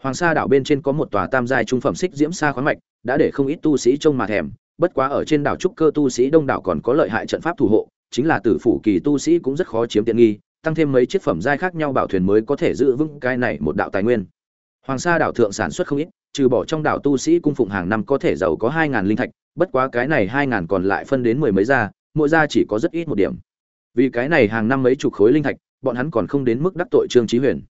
Hoàng sa đảo bên trên có một tòa tam giai trung phẩm xích diễm sa khoáng mạch, đã để không ít tu sĩ trông mà thèm bất quá ở trên đảo trúc cơ tu sĩ đông đảo còn có lợi hại trận pháp thủ hộ, chính là tử phủ kỳ tu sĩ cũng rất khó chiếm tiện nghi, tăng thêm mấy chiếc phẩm giai khác nhau bảo thuyền mới có thể giữ vững cái này một đạo tài nguyên. Hoàng sa đảo thượng sản xuất không ít, trừ bỏ trong đảo tu sĩ cung phụng hàng năm có thể giàu có hai ngàn linh thạch, bất quá cái này hai ngàn còn lại phân đến mười mấy gia, mỗi gia chỉ có rất ít một điểm. Vì cái này hàng năm mấy chục khối linh thạch, bọn hắn còn không đến mức đắc tội trương chí huyền.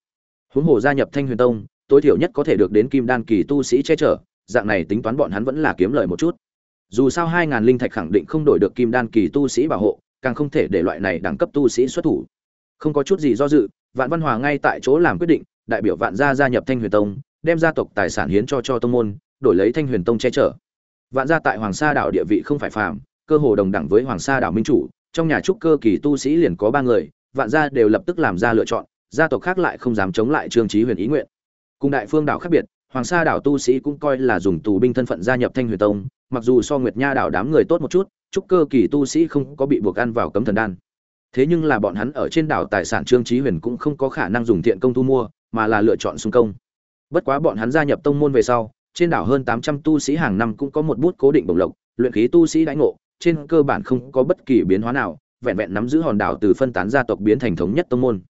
Huống hồ gia nhập thanh huyền tông, tối thiểu nhất có thể được đến kim đan kỳ tu sĩ che chở, dạng này tính toán bọn hắn vẫn là kiếm lợi một chút dù sao hai ngàn linh thạch khẳng định không đổi được kim đan kỳ tu sĩ bảo hộ, càng không thể để loại này đẳng cấp tu sĩ xuất thủ. Không có chút gì do dự, vạn văn hòa ngay tại chỗ làm quyết định, đại biểu vạn gia gia nhập thanh huyền tông, đem gia tộc tài sản hiến cho cho tông môn, đổi lấy thanh huyền tông che chở. Vạn gia tại hoàng sa đảo địa vị không phải phàm, cơ hồ đồng đẳng với hoàng sa đảo minh chủ, trong nhà trúc cơ kỳ tu sĩ liền có ba người, vạn gia đều lập tức làm ra lựa chọn, gia tộc khác lại không dám chống lại trương trí huyền ý nguyện. Cùng đại phương đảo khác biệt, hoàng sa đảo tu sĩ cũng coi là dùng tù binh thân phận gia nhập thanh huyền tông mặc dù so nguyệt nha đảo đám người tốt một chút trúc cơ kỳ tu sĩ không có bị buộc ăn vào cấm thần đan. Thế nhưng là bọn hắn ở trên đảo tài sản trương trí huyền cũng không có khả năng dùng thiện công thu mua, mà là lựa chọn xung công. Bất quá bọn hắn gia nhập tông môn về sau, trên đảo hơn tám trăm tu sĩ hàng năm cũng có một bút cố định bổng lộc, luyện khí tu sĩ đãi ngộ, trên cơ bản không có bất kỳ biến hóa nào, vẹn vẹn nắm giữ hòn đảo từ phân tán gia tộc biến thành thống nhất tông môn.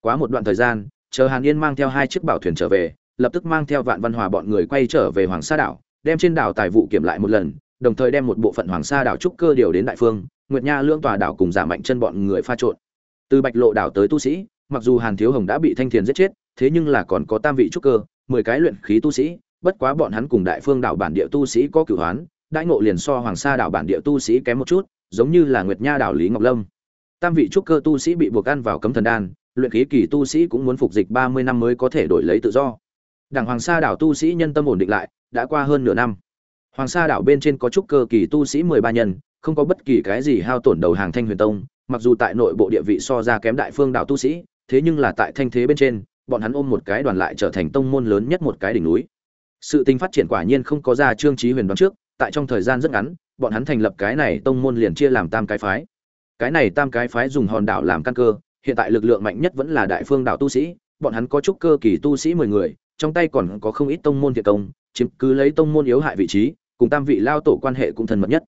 Quá một đoạn thời gian, chờ hàn yên mang theo hai chiếc bảo thuyền trở về, lập tức mang theo vạn văn hòa bọn người quay trở về hoàng sa đảo đem trên đảo tài vụ kiểm lại một lần, đồng thời đem một bộ phận hoàng sa đảo trúc cơ điều đến đại phương, nguyệt nha lưỡng tòa đảo cùng giả mạnh chân bọn người pha trộn. Từ bạch lộ đảo tới tu sĩ, mặc dù hàn thiếu hồng đã bị thanh thiền giết chết, thế nhưng là còn có tam vị trúc cơ, mười cái luyện khí tu sĩ, bất quá bọn hắn cùng đại phương đảo bản địa tu sĩ có cửu hoán đãi ngộ liền so hoàng sa đảo bản địa tu sĩ kém một chút, giống như là nguyệt nha đảo lý ngọc lâm. Tam vị trúc cơ tu sĩ bị buộc ăn vào cấm thần đan, luyện khí kỳ tu sĩ cũng muốn phục dịch ba mươi năm mới có thể đổi lấy tự do. Đảng hoàng sa đảo tu sĩ nhân tâm ổn định lại đã qua hơn nửa năm. Hoàng sa đảo bên trên có trúc cơ kỳ tu sĩ mười ba nhân, không có bất kỳ cái gì hao tổn đầu hàng thanh huyền tông, mặc dù tại nội bộ địa vị so ra kém đại phương đảo tu sĩ, thế nhưng là tại thanh thế bên trên, bọn hắn ôm một cái đoàn lại trở thành tông môn lớn nhất một cái đỉnh núi. Sự tình phát triển quả nhiên không có ra trương trí huyền đoán trước, tại trong thời gian rất ngắn, bọn hắn thành lập cái này tông môn liền chia làm tam cái phái. Cái này tam cái phái dùng hòn đảo làm căn cơ, hiện tại lực lượng mạnh nhất vẫn là đại phương đảo tu sĩ, bọn hắn có trúc cơ kỳ tu sĩ mười người trong tay còn có không ít tông môn thiệt công, chiếm cứ lấy tông môn yếu hại vị trí, cùng tam vị lao tổ quan hệ cũng thân mật nhất.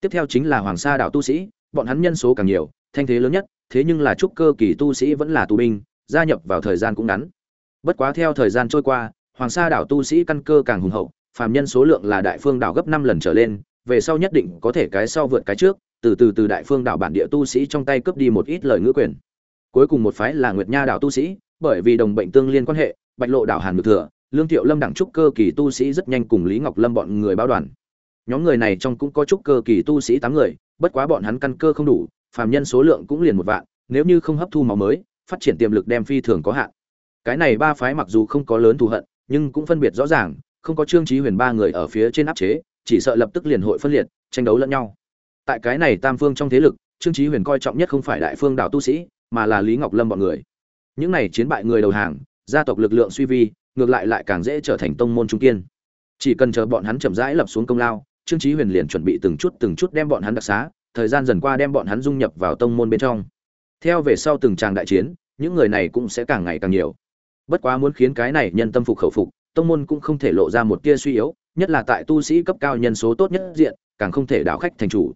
Tiếp theo chính là hoàng sa đảo tu sĩ, bọn hắn nhân số càng nhiều, thanh thế lớn nhất, thế nhưng là trúc cơ kỳ tu sĩ vẫn là tù binh, gia nhập vào thời gian cũng ngắn. Bất quá theo thời gian trôi qua, hoàng sa đảo tu sĩ căn cơ càng hùng hậu, phàm nhân số lượng là đại phương đảo gấp năm lần trở lên, về sau nhất định có thể cái sau vượt cái trước, từ từ từ đại phương đảo bản địa tu sĩ trong tay cướp đi một ít lời ngữ quyền. Cuối cùng một phái là nguyệt nha đảo tu sĩ bởi vì đồng bệnh tương liên quan hệ, bạch lộ đảo hàn Nhược thừa, lương thiệu lâm đẳng trúc cơ kỳ tu sĩ rất nhanh cùng lý ngọc lâm bọn người báo đoàn. Nhóm người này trong cũng có trúc cơ kỳ tu sĩ tám người, bất quá bọn hắn căn cơ không đủ, phàm nhân số lượng cũng liền một vạn, nếu như không hấp thu máu mới, phát triển tiềm lực đem phi thường có hạn. Cái này ba phái mặc dù không có lớn thù hận, nhưng cũng phân biệt rõ ràng, không có trương chí huyền ba người ở phía trên áp chế, chỉ sợ lập tức liền hội phân liệt, tranh đấu lẫn nhau. Tại cái này tam phương trong thế lực, trương chí huyền coi trọng nhất không phải đại phương đạo tu sĩ, mà là lý ngọc lâm bọn người những này chiến bại người đầu hàng, gia tộc lực lượng suy vi, ngược lại lại càng dễ trở thành tông môn trung kiên. Chỉ cần chờ bọn hắn chậm rãi lập xuống công lao, trương chí huyền liền chuẩn bị từng chút từng chút đem bọn hắn đặc xá, thời gian dần qua đem bọn hắn dung nhập vào tông môn bên trong. Theo về sau từng tràng đại chiến, những người này cũng sẽ càng ngày càng nhiều. Bất quá muốn khiến cái này nhân tâm phục khẩu phục, tông môn cũng không thể lộ ra một tia suy yếu, nhất là tại tu sĩ cấp cao nhân số tốt nhất diện, càng không thể đảo khách thành chủ.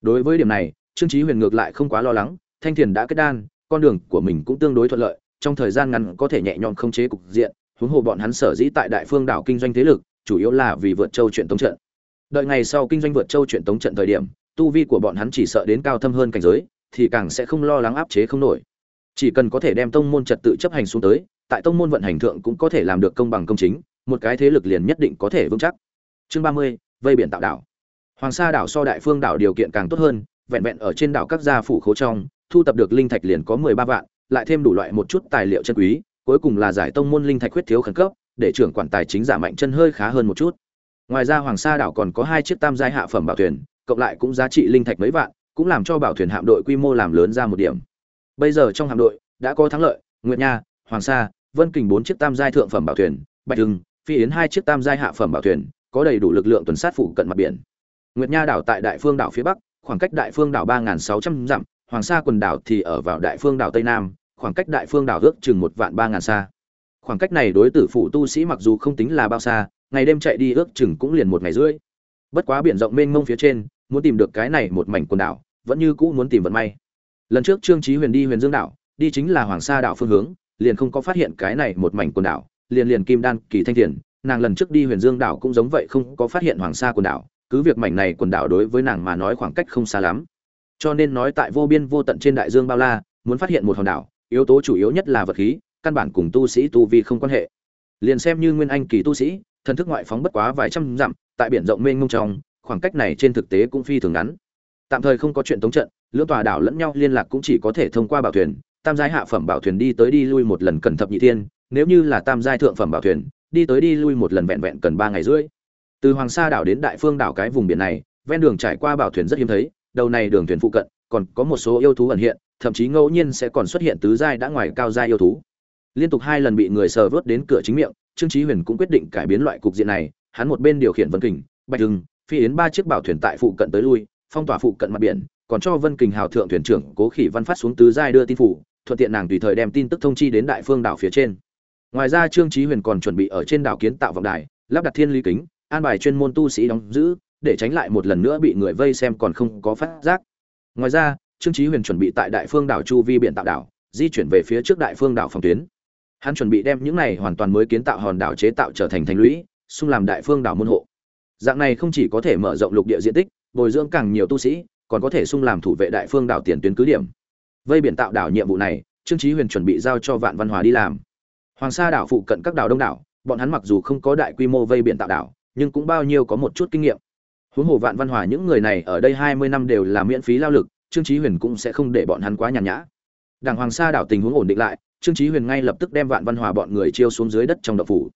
Đối với điểm này, trương chí huyền ngược lại không quá lo lắng, thanh thiền đã kết đan con đường của mình cũng tương đối thuận lợi, trong thời gian ngắn có thể nhẹ nhõm khống chế cục diện, huống hồ bọn hắn sở dĩ tại đại phương đảo kinh doanh thế lực, chủ yếu là vì vượt châu chuyện tống trận. Đợi ngày sau kinh doanh vượt châu chuyện tống trận thời điểm, tu vi của bọn hắn chỉ sợ đến cao thâm hơn cảnh giới, thì càng sẽ không lo lắng áp chế không nổi. Chỉ cần có thể đem tông môn trật tự chấp hành xuống tới, tại tông môn vận hành thượng cũng có thể làm được công bằng công chính, một cái thế lực liền nhất định có thể vững chắc. Chương ba mươi, vây biển tạo đảo. Hoàng sa đảo so đại phương đảo điều kiện càng tốt hơn, vẹn vẹn ở trên đảo các gia phủ khố trong thu tập được linh thạch liền có mười ba vạn, lại thêm đủ loại một chút tài liệu chân quý, cuối cùng là giải tông môn linh thạch khuyết thiếu khẩn cấp, để trưởng quản tài chính giả mạnh chân hơi khá hơn một chút. Ngoài ra hoàng sa đảo còn có hai chiếc tam giai hạ phẩm bảo thuyền, cộng lại cũng giá trị linh thạch mấy vạn, cũng làm cho bảo thuyền hạm đội quy mô làm lớn ra một điểm. Bây giờ trong hạm đội đã có thắng lợi, nguyệt nha, hoàng sa, vân kình bốn chiếc tam giai thượng phẩm bảo thuyền, bạch hưng, phi yến hai chiếc tam giai hạ phẩm bảo thuyền, có đầy đủ lực lượng tuần sát phụ cận mặt biển. Nguyệt nha đảo tại đại phương đảo phía bắc, khoảng cách đại phương đảo ba sáu trăm dặm hoàng sa quần đảo thì ở vào đại phương đảo tây nam, khoảng cách đại phương đảo ước chừng một vạn ba ngàn xa. Khoảng cách này đối tử phụ tu sĩ mặc dù không tính là bao xa, ngày đêm chạy đi ước chừng cũng liền một ngày rưỡi. Bất quá biển rộng mênh mông phía trên, muốn tìm được cái này một mảnh quần đảo, vẫn như cũ muốn tìm vận may. Lần trước trương chí huyền đi huyền dương đảo, đi chính là hoàng sa đảo phương hướng, liền không có phát hiện cái này một mảnh quần đảo, liền liền kim đan, kỳ thanh thiền, nàng lần trước đi huyền dương đảo cũng giống vậy không có phát hiện hoàng sa quần đảo, cứ việc mảnh này quần đảo đối với nàng mà nói khoảng cách không xa lắm cho nên nói tại vô biên vô tận trên đại dương bao la, muốn phát hiện một hòn đảo, yếu tố chủ yếu nhất là vật khí, căn bản cùng tu sĩ tu vi không quan hệ. Liền xem như nguyên anh kỳ tu sĩ, thần thức ngoại phóng bất quá vài trăm dặm, tại biển rộng mênh mông trong, khoảng cách này trên thực tế cũng phi thường ngắn. Tạm thời không có chuyện tống trận, lưỡng tòa đảo lẫn nhau liên lạc cũng chỉ có thể thông qua bảo thuyền, tam giai hạ phẩm bảo thuyền đi tới đi lui một lần cần thập nhị thiên, nếu như là tam giai thượng phẩm bảo thuyền, đi tới đi lui một lần vẹn vẹn cần ba ngày rưỡi. Từ hoàng sa đảo đến đại phương đảo cái vùng biển này, ven đường trải qua bảo thuyền rất hiếm thấy đầu này đường thuyền phụ cận, còn có một số yêu thú ẩn hiện, thậm chí ngẫu nhiên sẽ còn xuất hiện tứ giai đã ngoài cao giai yêu thú. Liên tục hai lần bị người sờ vớt đến cửa chính miệng, trương chí huyền cũng quyết định cải biến loại cục diện này, hắn một bên điều khiển vân kình, bạch hưng, phi yến ba chiếc bảo thuyền tại phụ cận tới lui, phong tỏa phụ cận mặt biển, còn cho vân kình hào thượng thuyền trưởng cố khỉ văn phát xuống tứ giai đưa tin phủ, thuận tiện nàng tùy thời đem tin tức thông chi đến đại phương đảo phía trên. Ngoài ra, trương chí huyền còn chuẩn bị ở trên đảo kiến tạo vọng đài, lắp đặt thiên lý kính, an bài chuyên môn tu sĩ đóng giữ để tránh lại một lần nữa bị người vây xem còn không có phát giác. Ngoài ra, trương chí huyền chuẩn bị tại đại phương đảo chu vi biển tạo đảo, di chuyển về phía trước đại phương đảo phòng tuyến. Hắn chuẩn bị đem những này hoàn toàn mới kiến tạo hòn đảo chế tạo trở thành thành lũy, xung làm đại phương đảo môn hộ. Dạng này không chỉ có thể mở rộng lục địa diện tích, bồi dưỡng càng nhiều tu sĩ, còn có thể xung làm thủ vệ đại phương đảo tiền tuyến cứ điểm. Vây biển tạo đảo nhiệm vụ này, trương chí huyền chuẩn bị giao cho vạn văn hòa đi làm. Hoàng sa đảo phụ cận các đảo đông đảo, bọn hắn mặc dù không có đại quy mô vây biển tạo đảo, nhưng cũng bao nhiêu có một chút kinh nghiệm huống hồ vạn văn hòa những người này ở đây hai mươi năm đều là miễn phí lao lực, trương chí huyền cũng sẽ không để bọn hắn quá nhàn nhã. Đảng hoàng sa đảo tình huống ổn định lại, trương chí huyền ngay lập tức đem vạn văn hòa bọn người chiêu xuống dưới đất trong động phủ.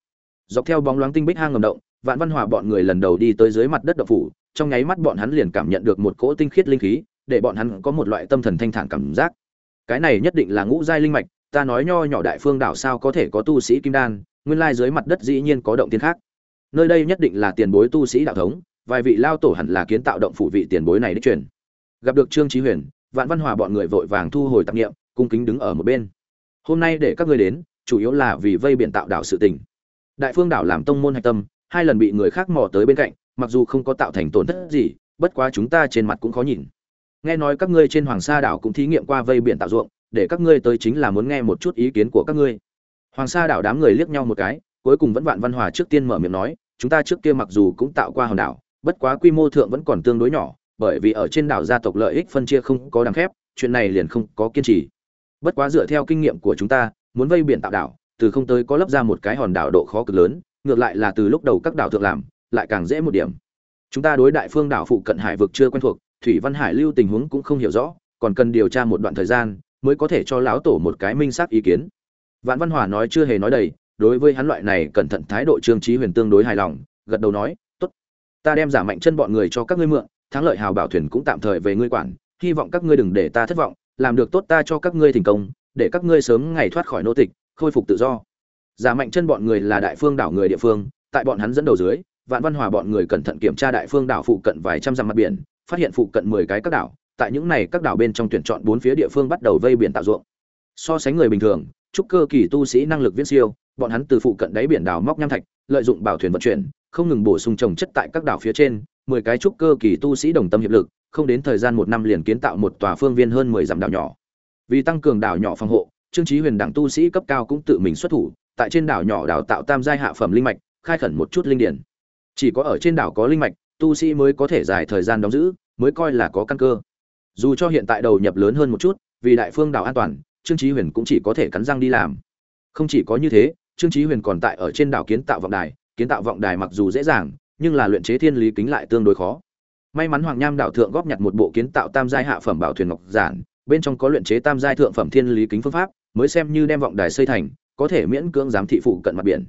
Dọc theo bóng loáng tinh bích hang ngầm động, vạn văn hòa bọn người lần đầu đi tới dưới mặt đất động phủ, trong nháy mắt bọn hắn liền cảm nhận được một cỗ tinh khiết linh khí, để bọn hắn có một loại tâm thần thanh thản cảm giác. Cái này nhất định là ngũ giai linh mạch, ta nói nho nhỏ đại phương đảo sao có thể có tu sĩ kim đan, nguyên lai dưới mặt đất dĩ nhiên có động tiên khác. Nơi đây nhất định là tiền bối tu sĩ đạo thống vài vị lao tổ hẳn là kiến tạo động phủ vị tiền bối này đích truyền. Gặp được trương chí huyền, vạn văn hòa bọn người vội vàng thu hồi tạp niệm, cung kính đứng ở một bên. Hôm nay để các ngươi đến, chủ yếu là vì vây biển tạo đảo sự tình. Đại phương đảo làm tông môn hạch tâm, hai lần bị người khác mò tới bên cạnh, mặc dù không có tạo thành tổn thất gì, bất quá chúng ta trên mặt cũng khó nhìn. Nghe nói các ngươi trên hoàng sa đảo cũng thí nghiệm qua vây biển tạo ruộng, để các ngươi tới chính là muốn nghe một chút ý kiến của các ngươi. Hoàng sa đảo đám người liếc nhau một cái, cuối cùng vẫn vạn văn hòa trước tiên mở miệng nói, chúng ta trước kia mặc dù cũng tạo qua hòn đảo bất quá quy mô thượng vẫn còn tương đối nhỏ, bởi vì ở trên đảo gia tộc lợi ích phân chia không có đáng khép, chuyện này liền không có kiên trì. Bất quá dựa theo kinh nghiệm của chúng ta, muốn vây biển tạo đảo, từ không tới có lấp ra một cái hòn đảo độ khó cực lớn, ngược lại là từ lúc đầu các đảo thượng làm, lại càng dễ một điểm. Chúng ta đối đại phương đảo phụ cận hải vực chưa quen thuộc, thủy văn hải lưu tình huống cũng không hiểu rõ, còn cần điều tra một đoạn thời gian mới có thể cho lão tổ một cái minh xác ý kiến. Vạn văn hòa nói chưa hề nói đầy, đối với hắn loại này cẩn thận thái độ trương trí huyền tương đối hài lòng, gật đầu nói ta đem giả mạnh chân bọn người cho các ngươi mượn, thắng lợi hào bảo thuyền cũng tạm thời về ngươi quản, hy vọng các ngươi đừng để ta thất vọng, làm được tốt ta cho các ngươi thành công, để các ngươi sớm ngày thoát khỏi nô tịch, khôi phục tự do. Giả mạnh chân bọn người là đại phương đảo người địa phương, tại bọn hắn dẫn đầu dưới, vạn văn hòa bọn người cẩn thận kiểm tra đại phương đảo phụ cận vài trăm dặm mặt biển, phát hiện phụ cận mười cái các đảo, tại những này các đảo bên trong tuyển chọn bốn phía địa phương bắt đầu vây biển tạo ruộng. So sánh người bình thường, trúc cơ kỳ tu sĩ năng lực viễn siêu, bọn hắn từ phụ cận đáy biển đảo móc nham thạch, lợi dụng bảo thuyền vận chuyển không ngừng bổ sung trồng chất tại các đảo phía trên, mười cái trúc cơ kỳ tu sĩ đồng tâm hiệp lực, không đến thời gian một năm liền kiến tạo một tòa phương viên hơn mười dặm đảo nhỏ. Vì tăng cường đảo nhỏ phòng hộ, trương chí huyền đẳng tu sĩ cấp cao cũng tự mình xuất thủ, tại trên đảo nhỏ đào tạo tam giai hạ phẩm linh mạch, khai khẩn một chút linh điển. Chỉ có ở trên đảo có linh mạch, tu sĩ mới có thể dài thời gian đóng giữ, mới coi là có căn cơ. Dù cho hiện tại đầu nhập lớn hơn một chút, vì đại phương đảo an toàn, trương chí huyền cũng chỉ có thể cắn răng đi làm. Không chỉ có như thế, trương chí huyền còn tại ở trên đảo kiến tạo vọng đài kiến tạo vọng đài mặc dù dễ dàng, nhưng là luyện chế thiên lý kính lại tương đối khó. May mắn hoàng nham đạo thượng góp nhặt một bộ kiến tạo tam giai hạ phẩm bảo thuyền ngọc giản, bên trong có luyện chế tam giai thượng phẩm thiên lý kính phương pháp, mới xem như đem vọng đài xây thành, có thể miễn cưỡng giám thị phụ cận mặt biển.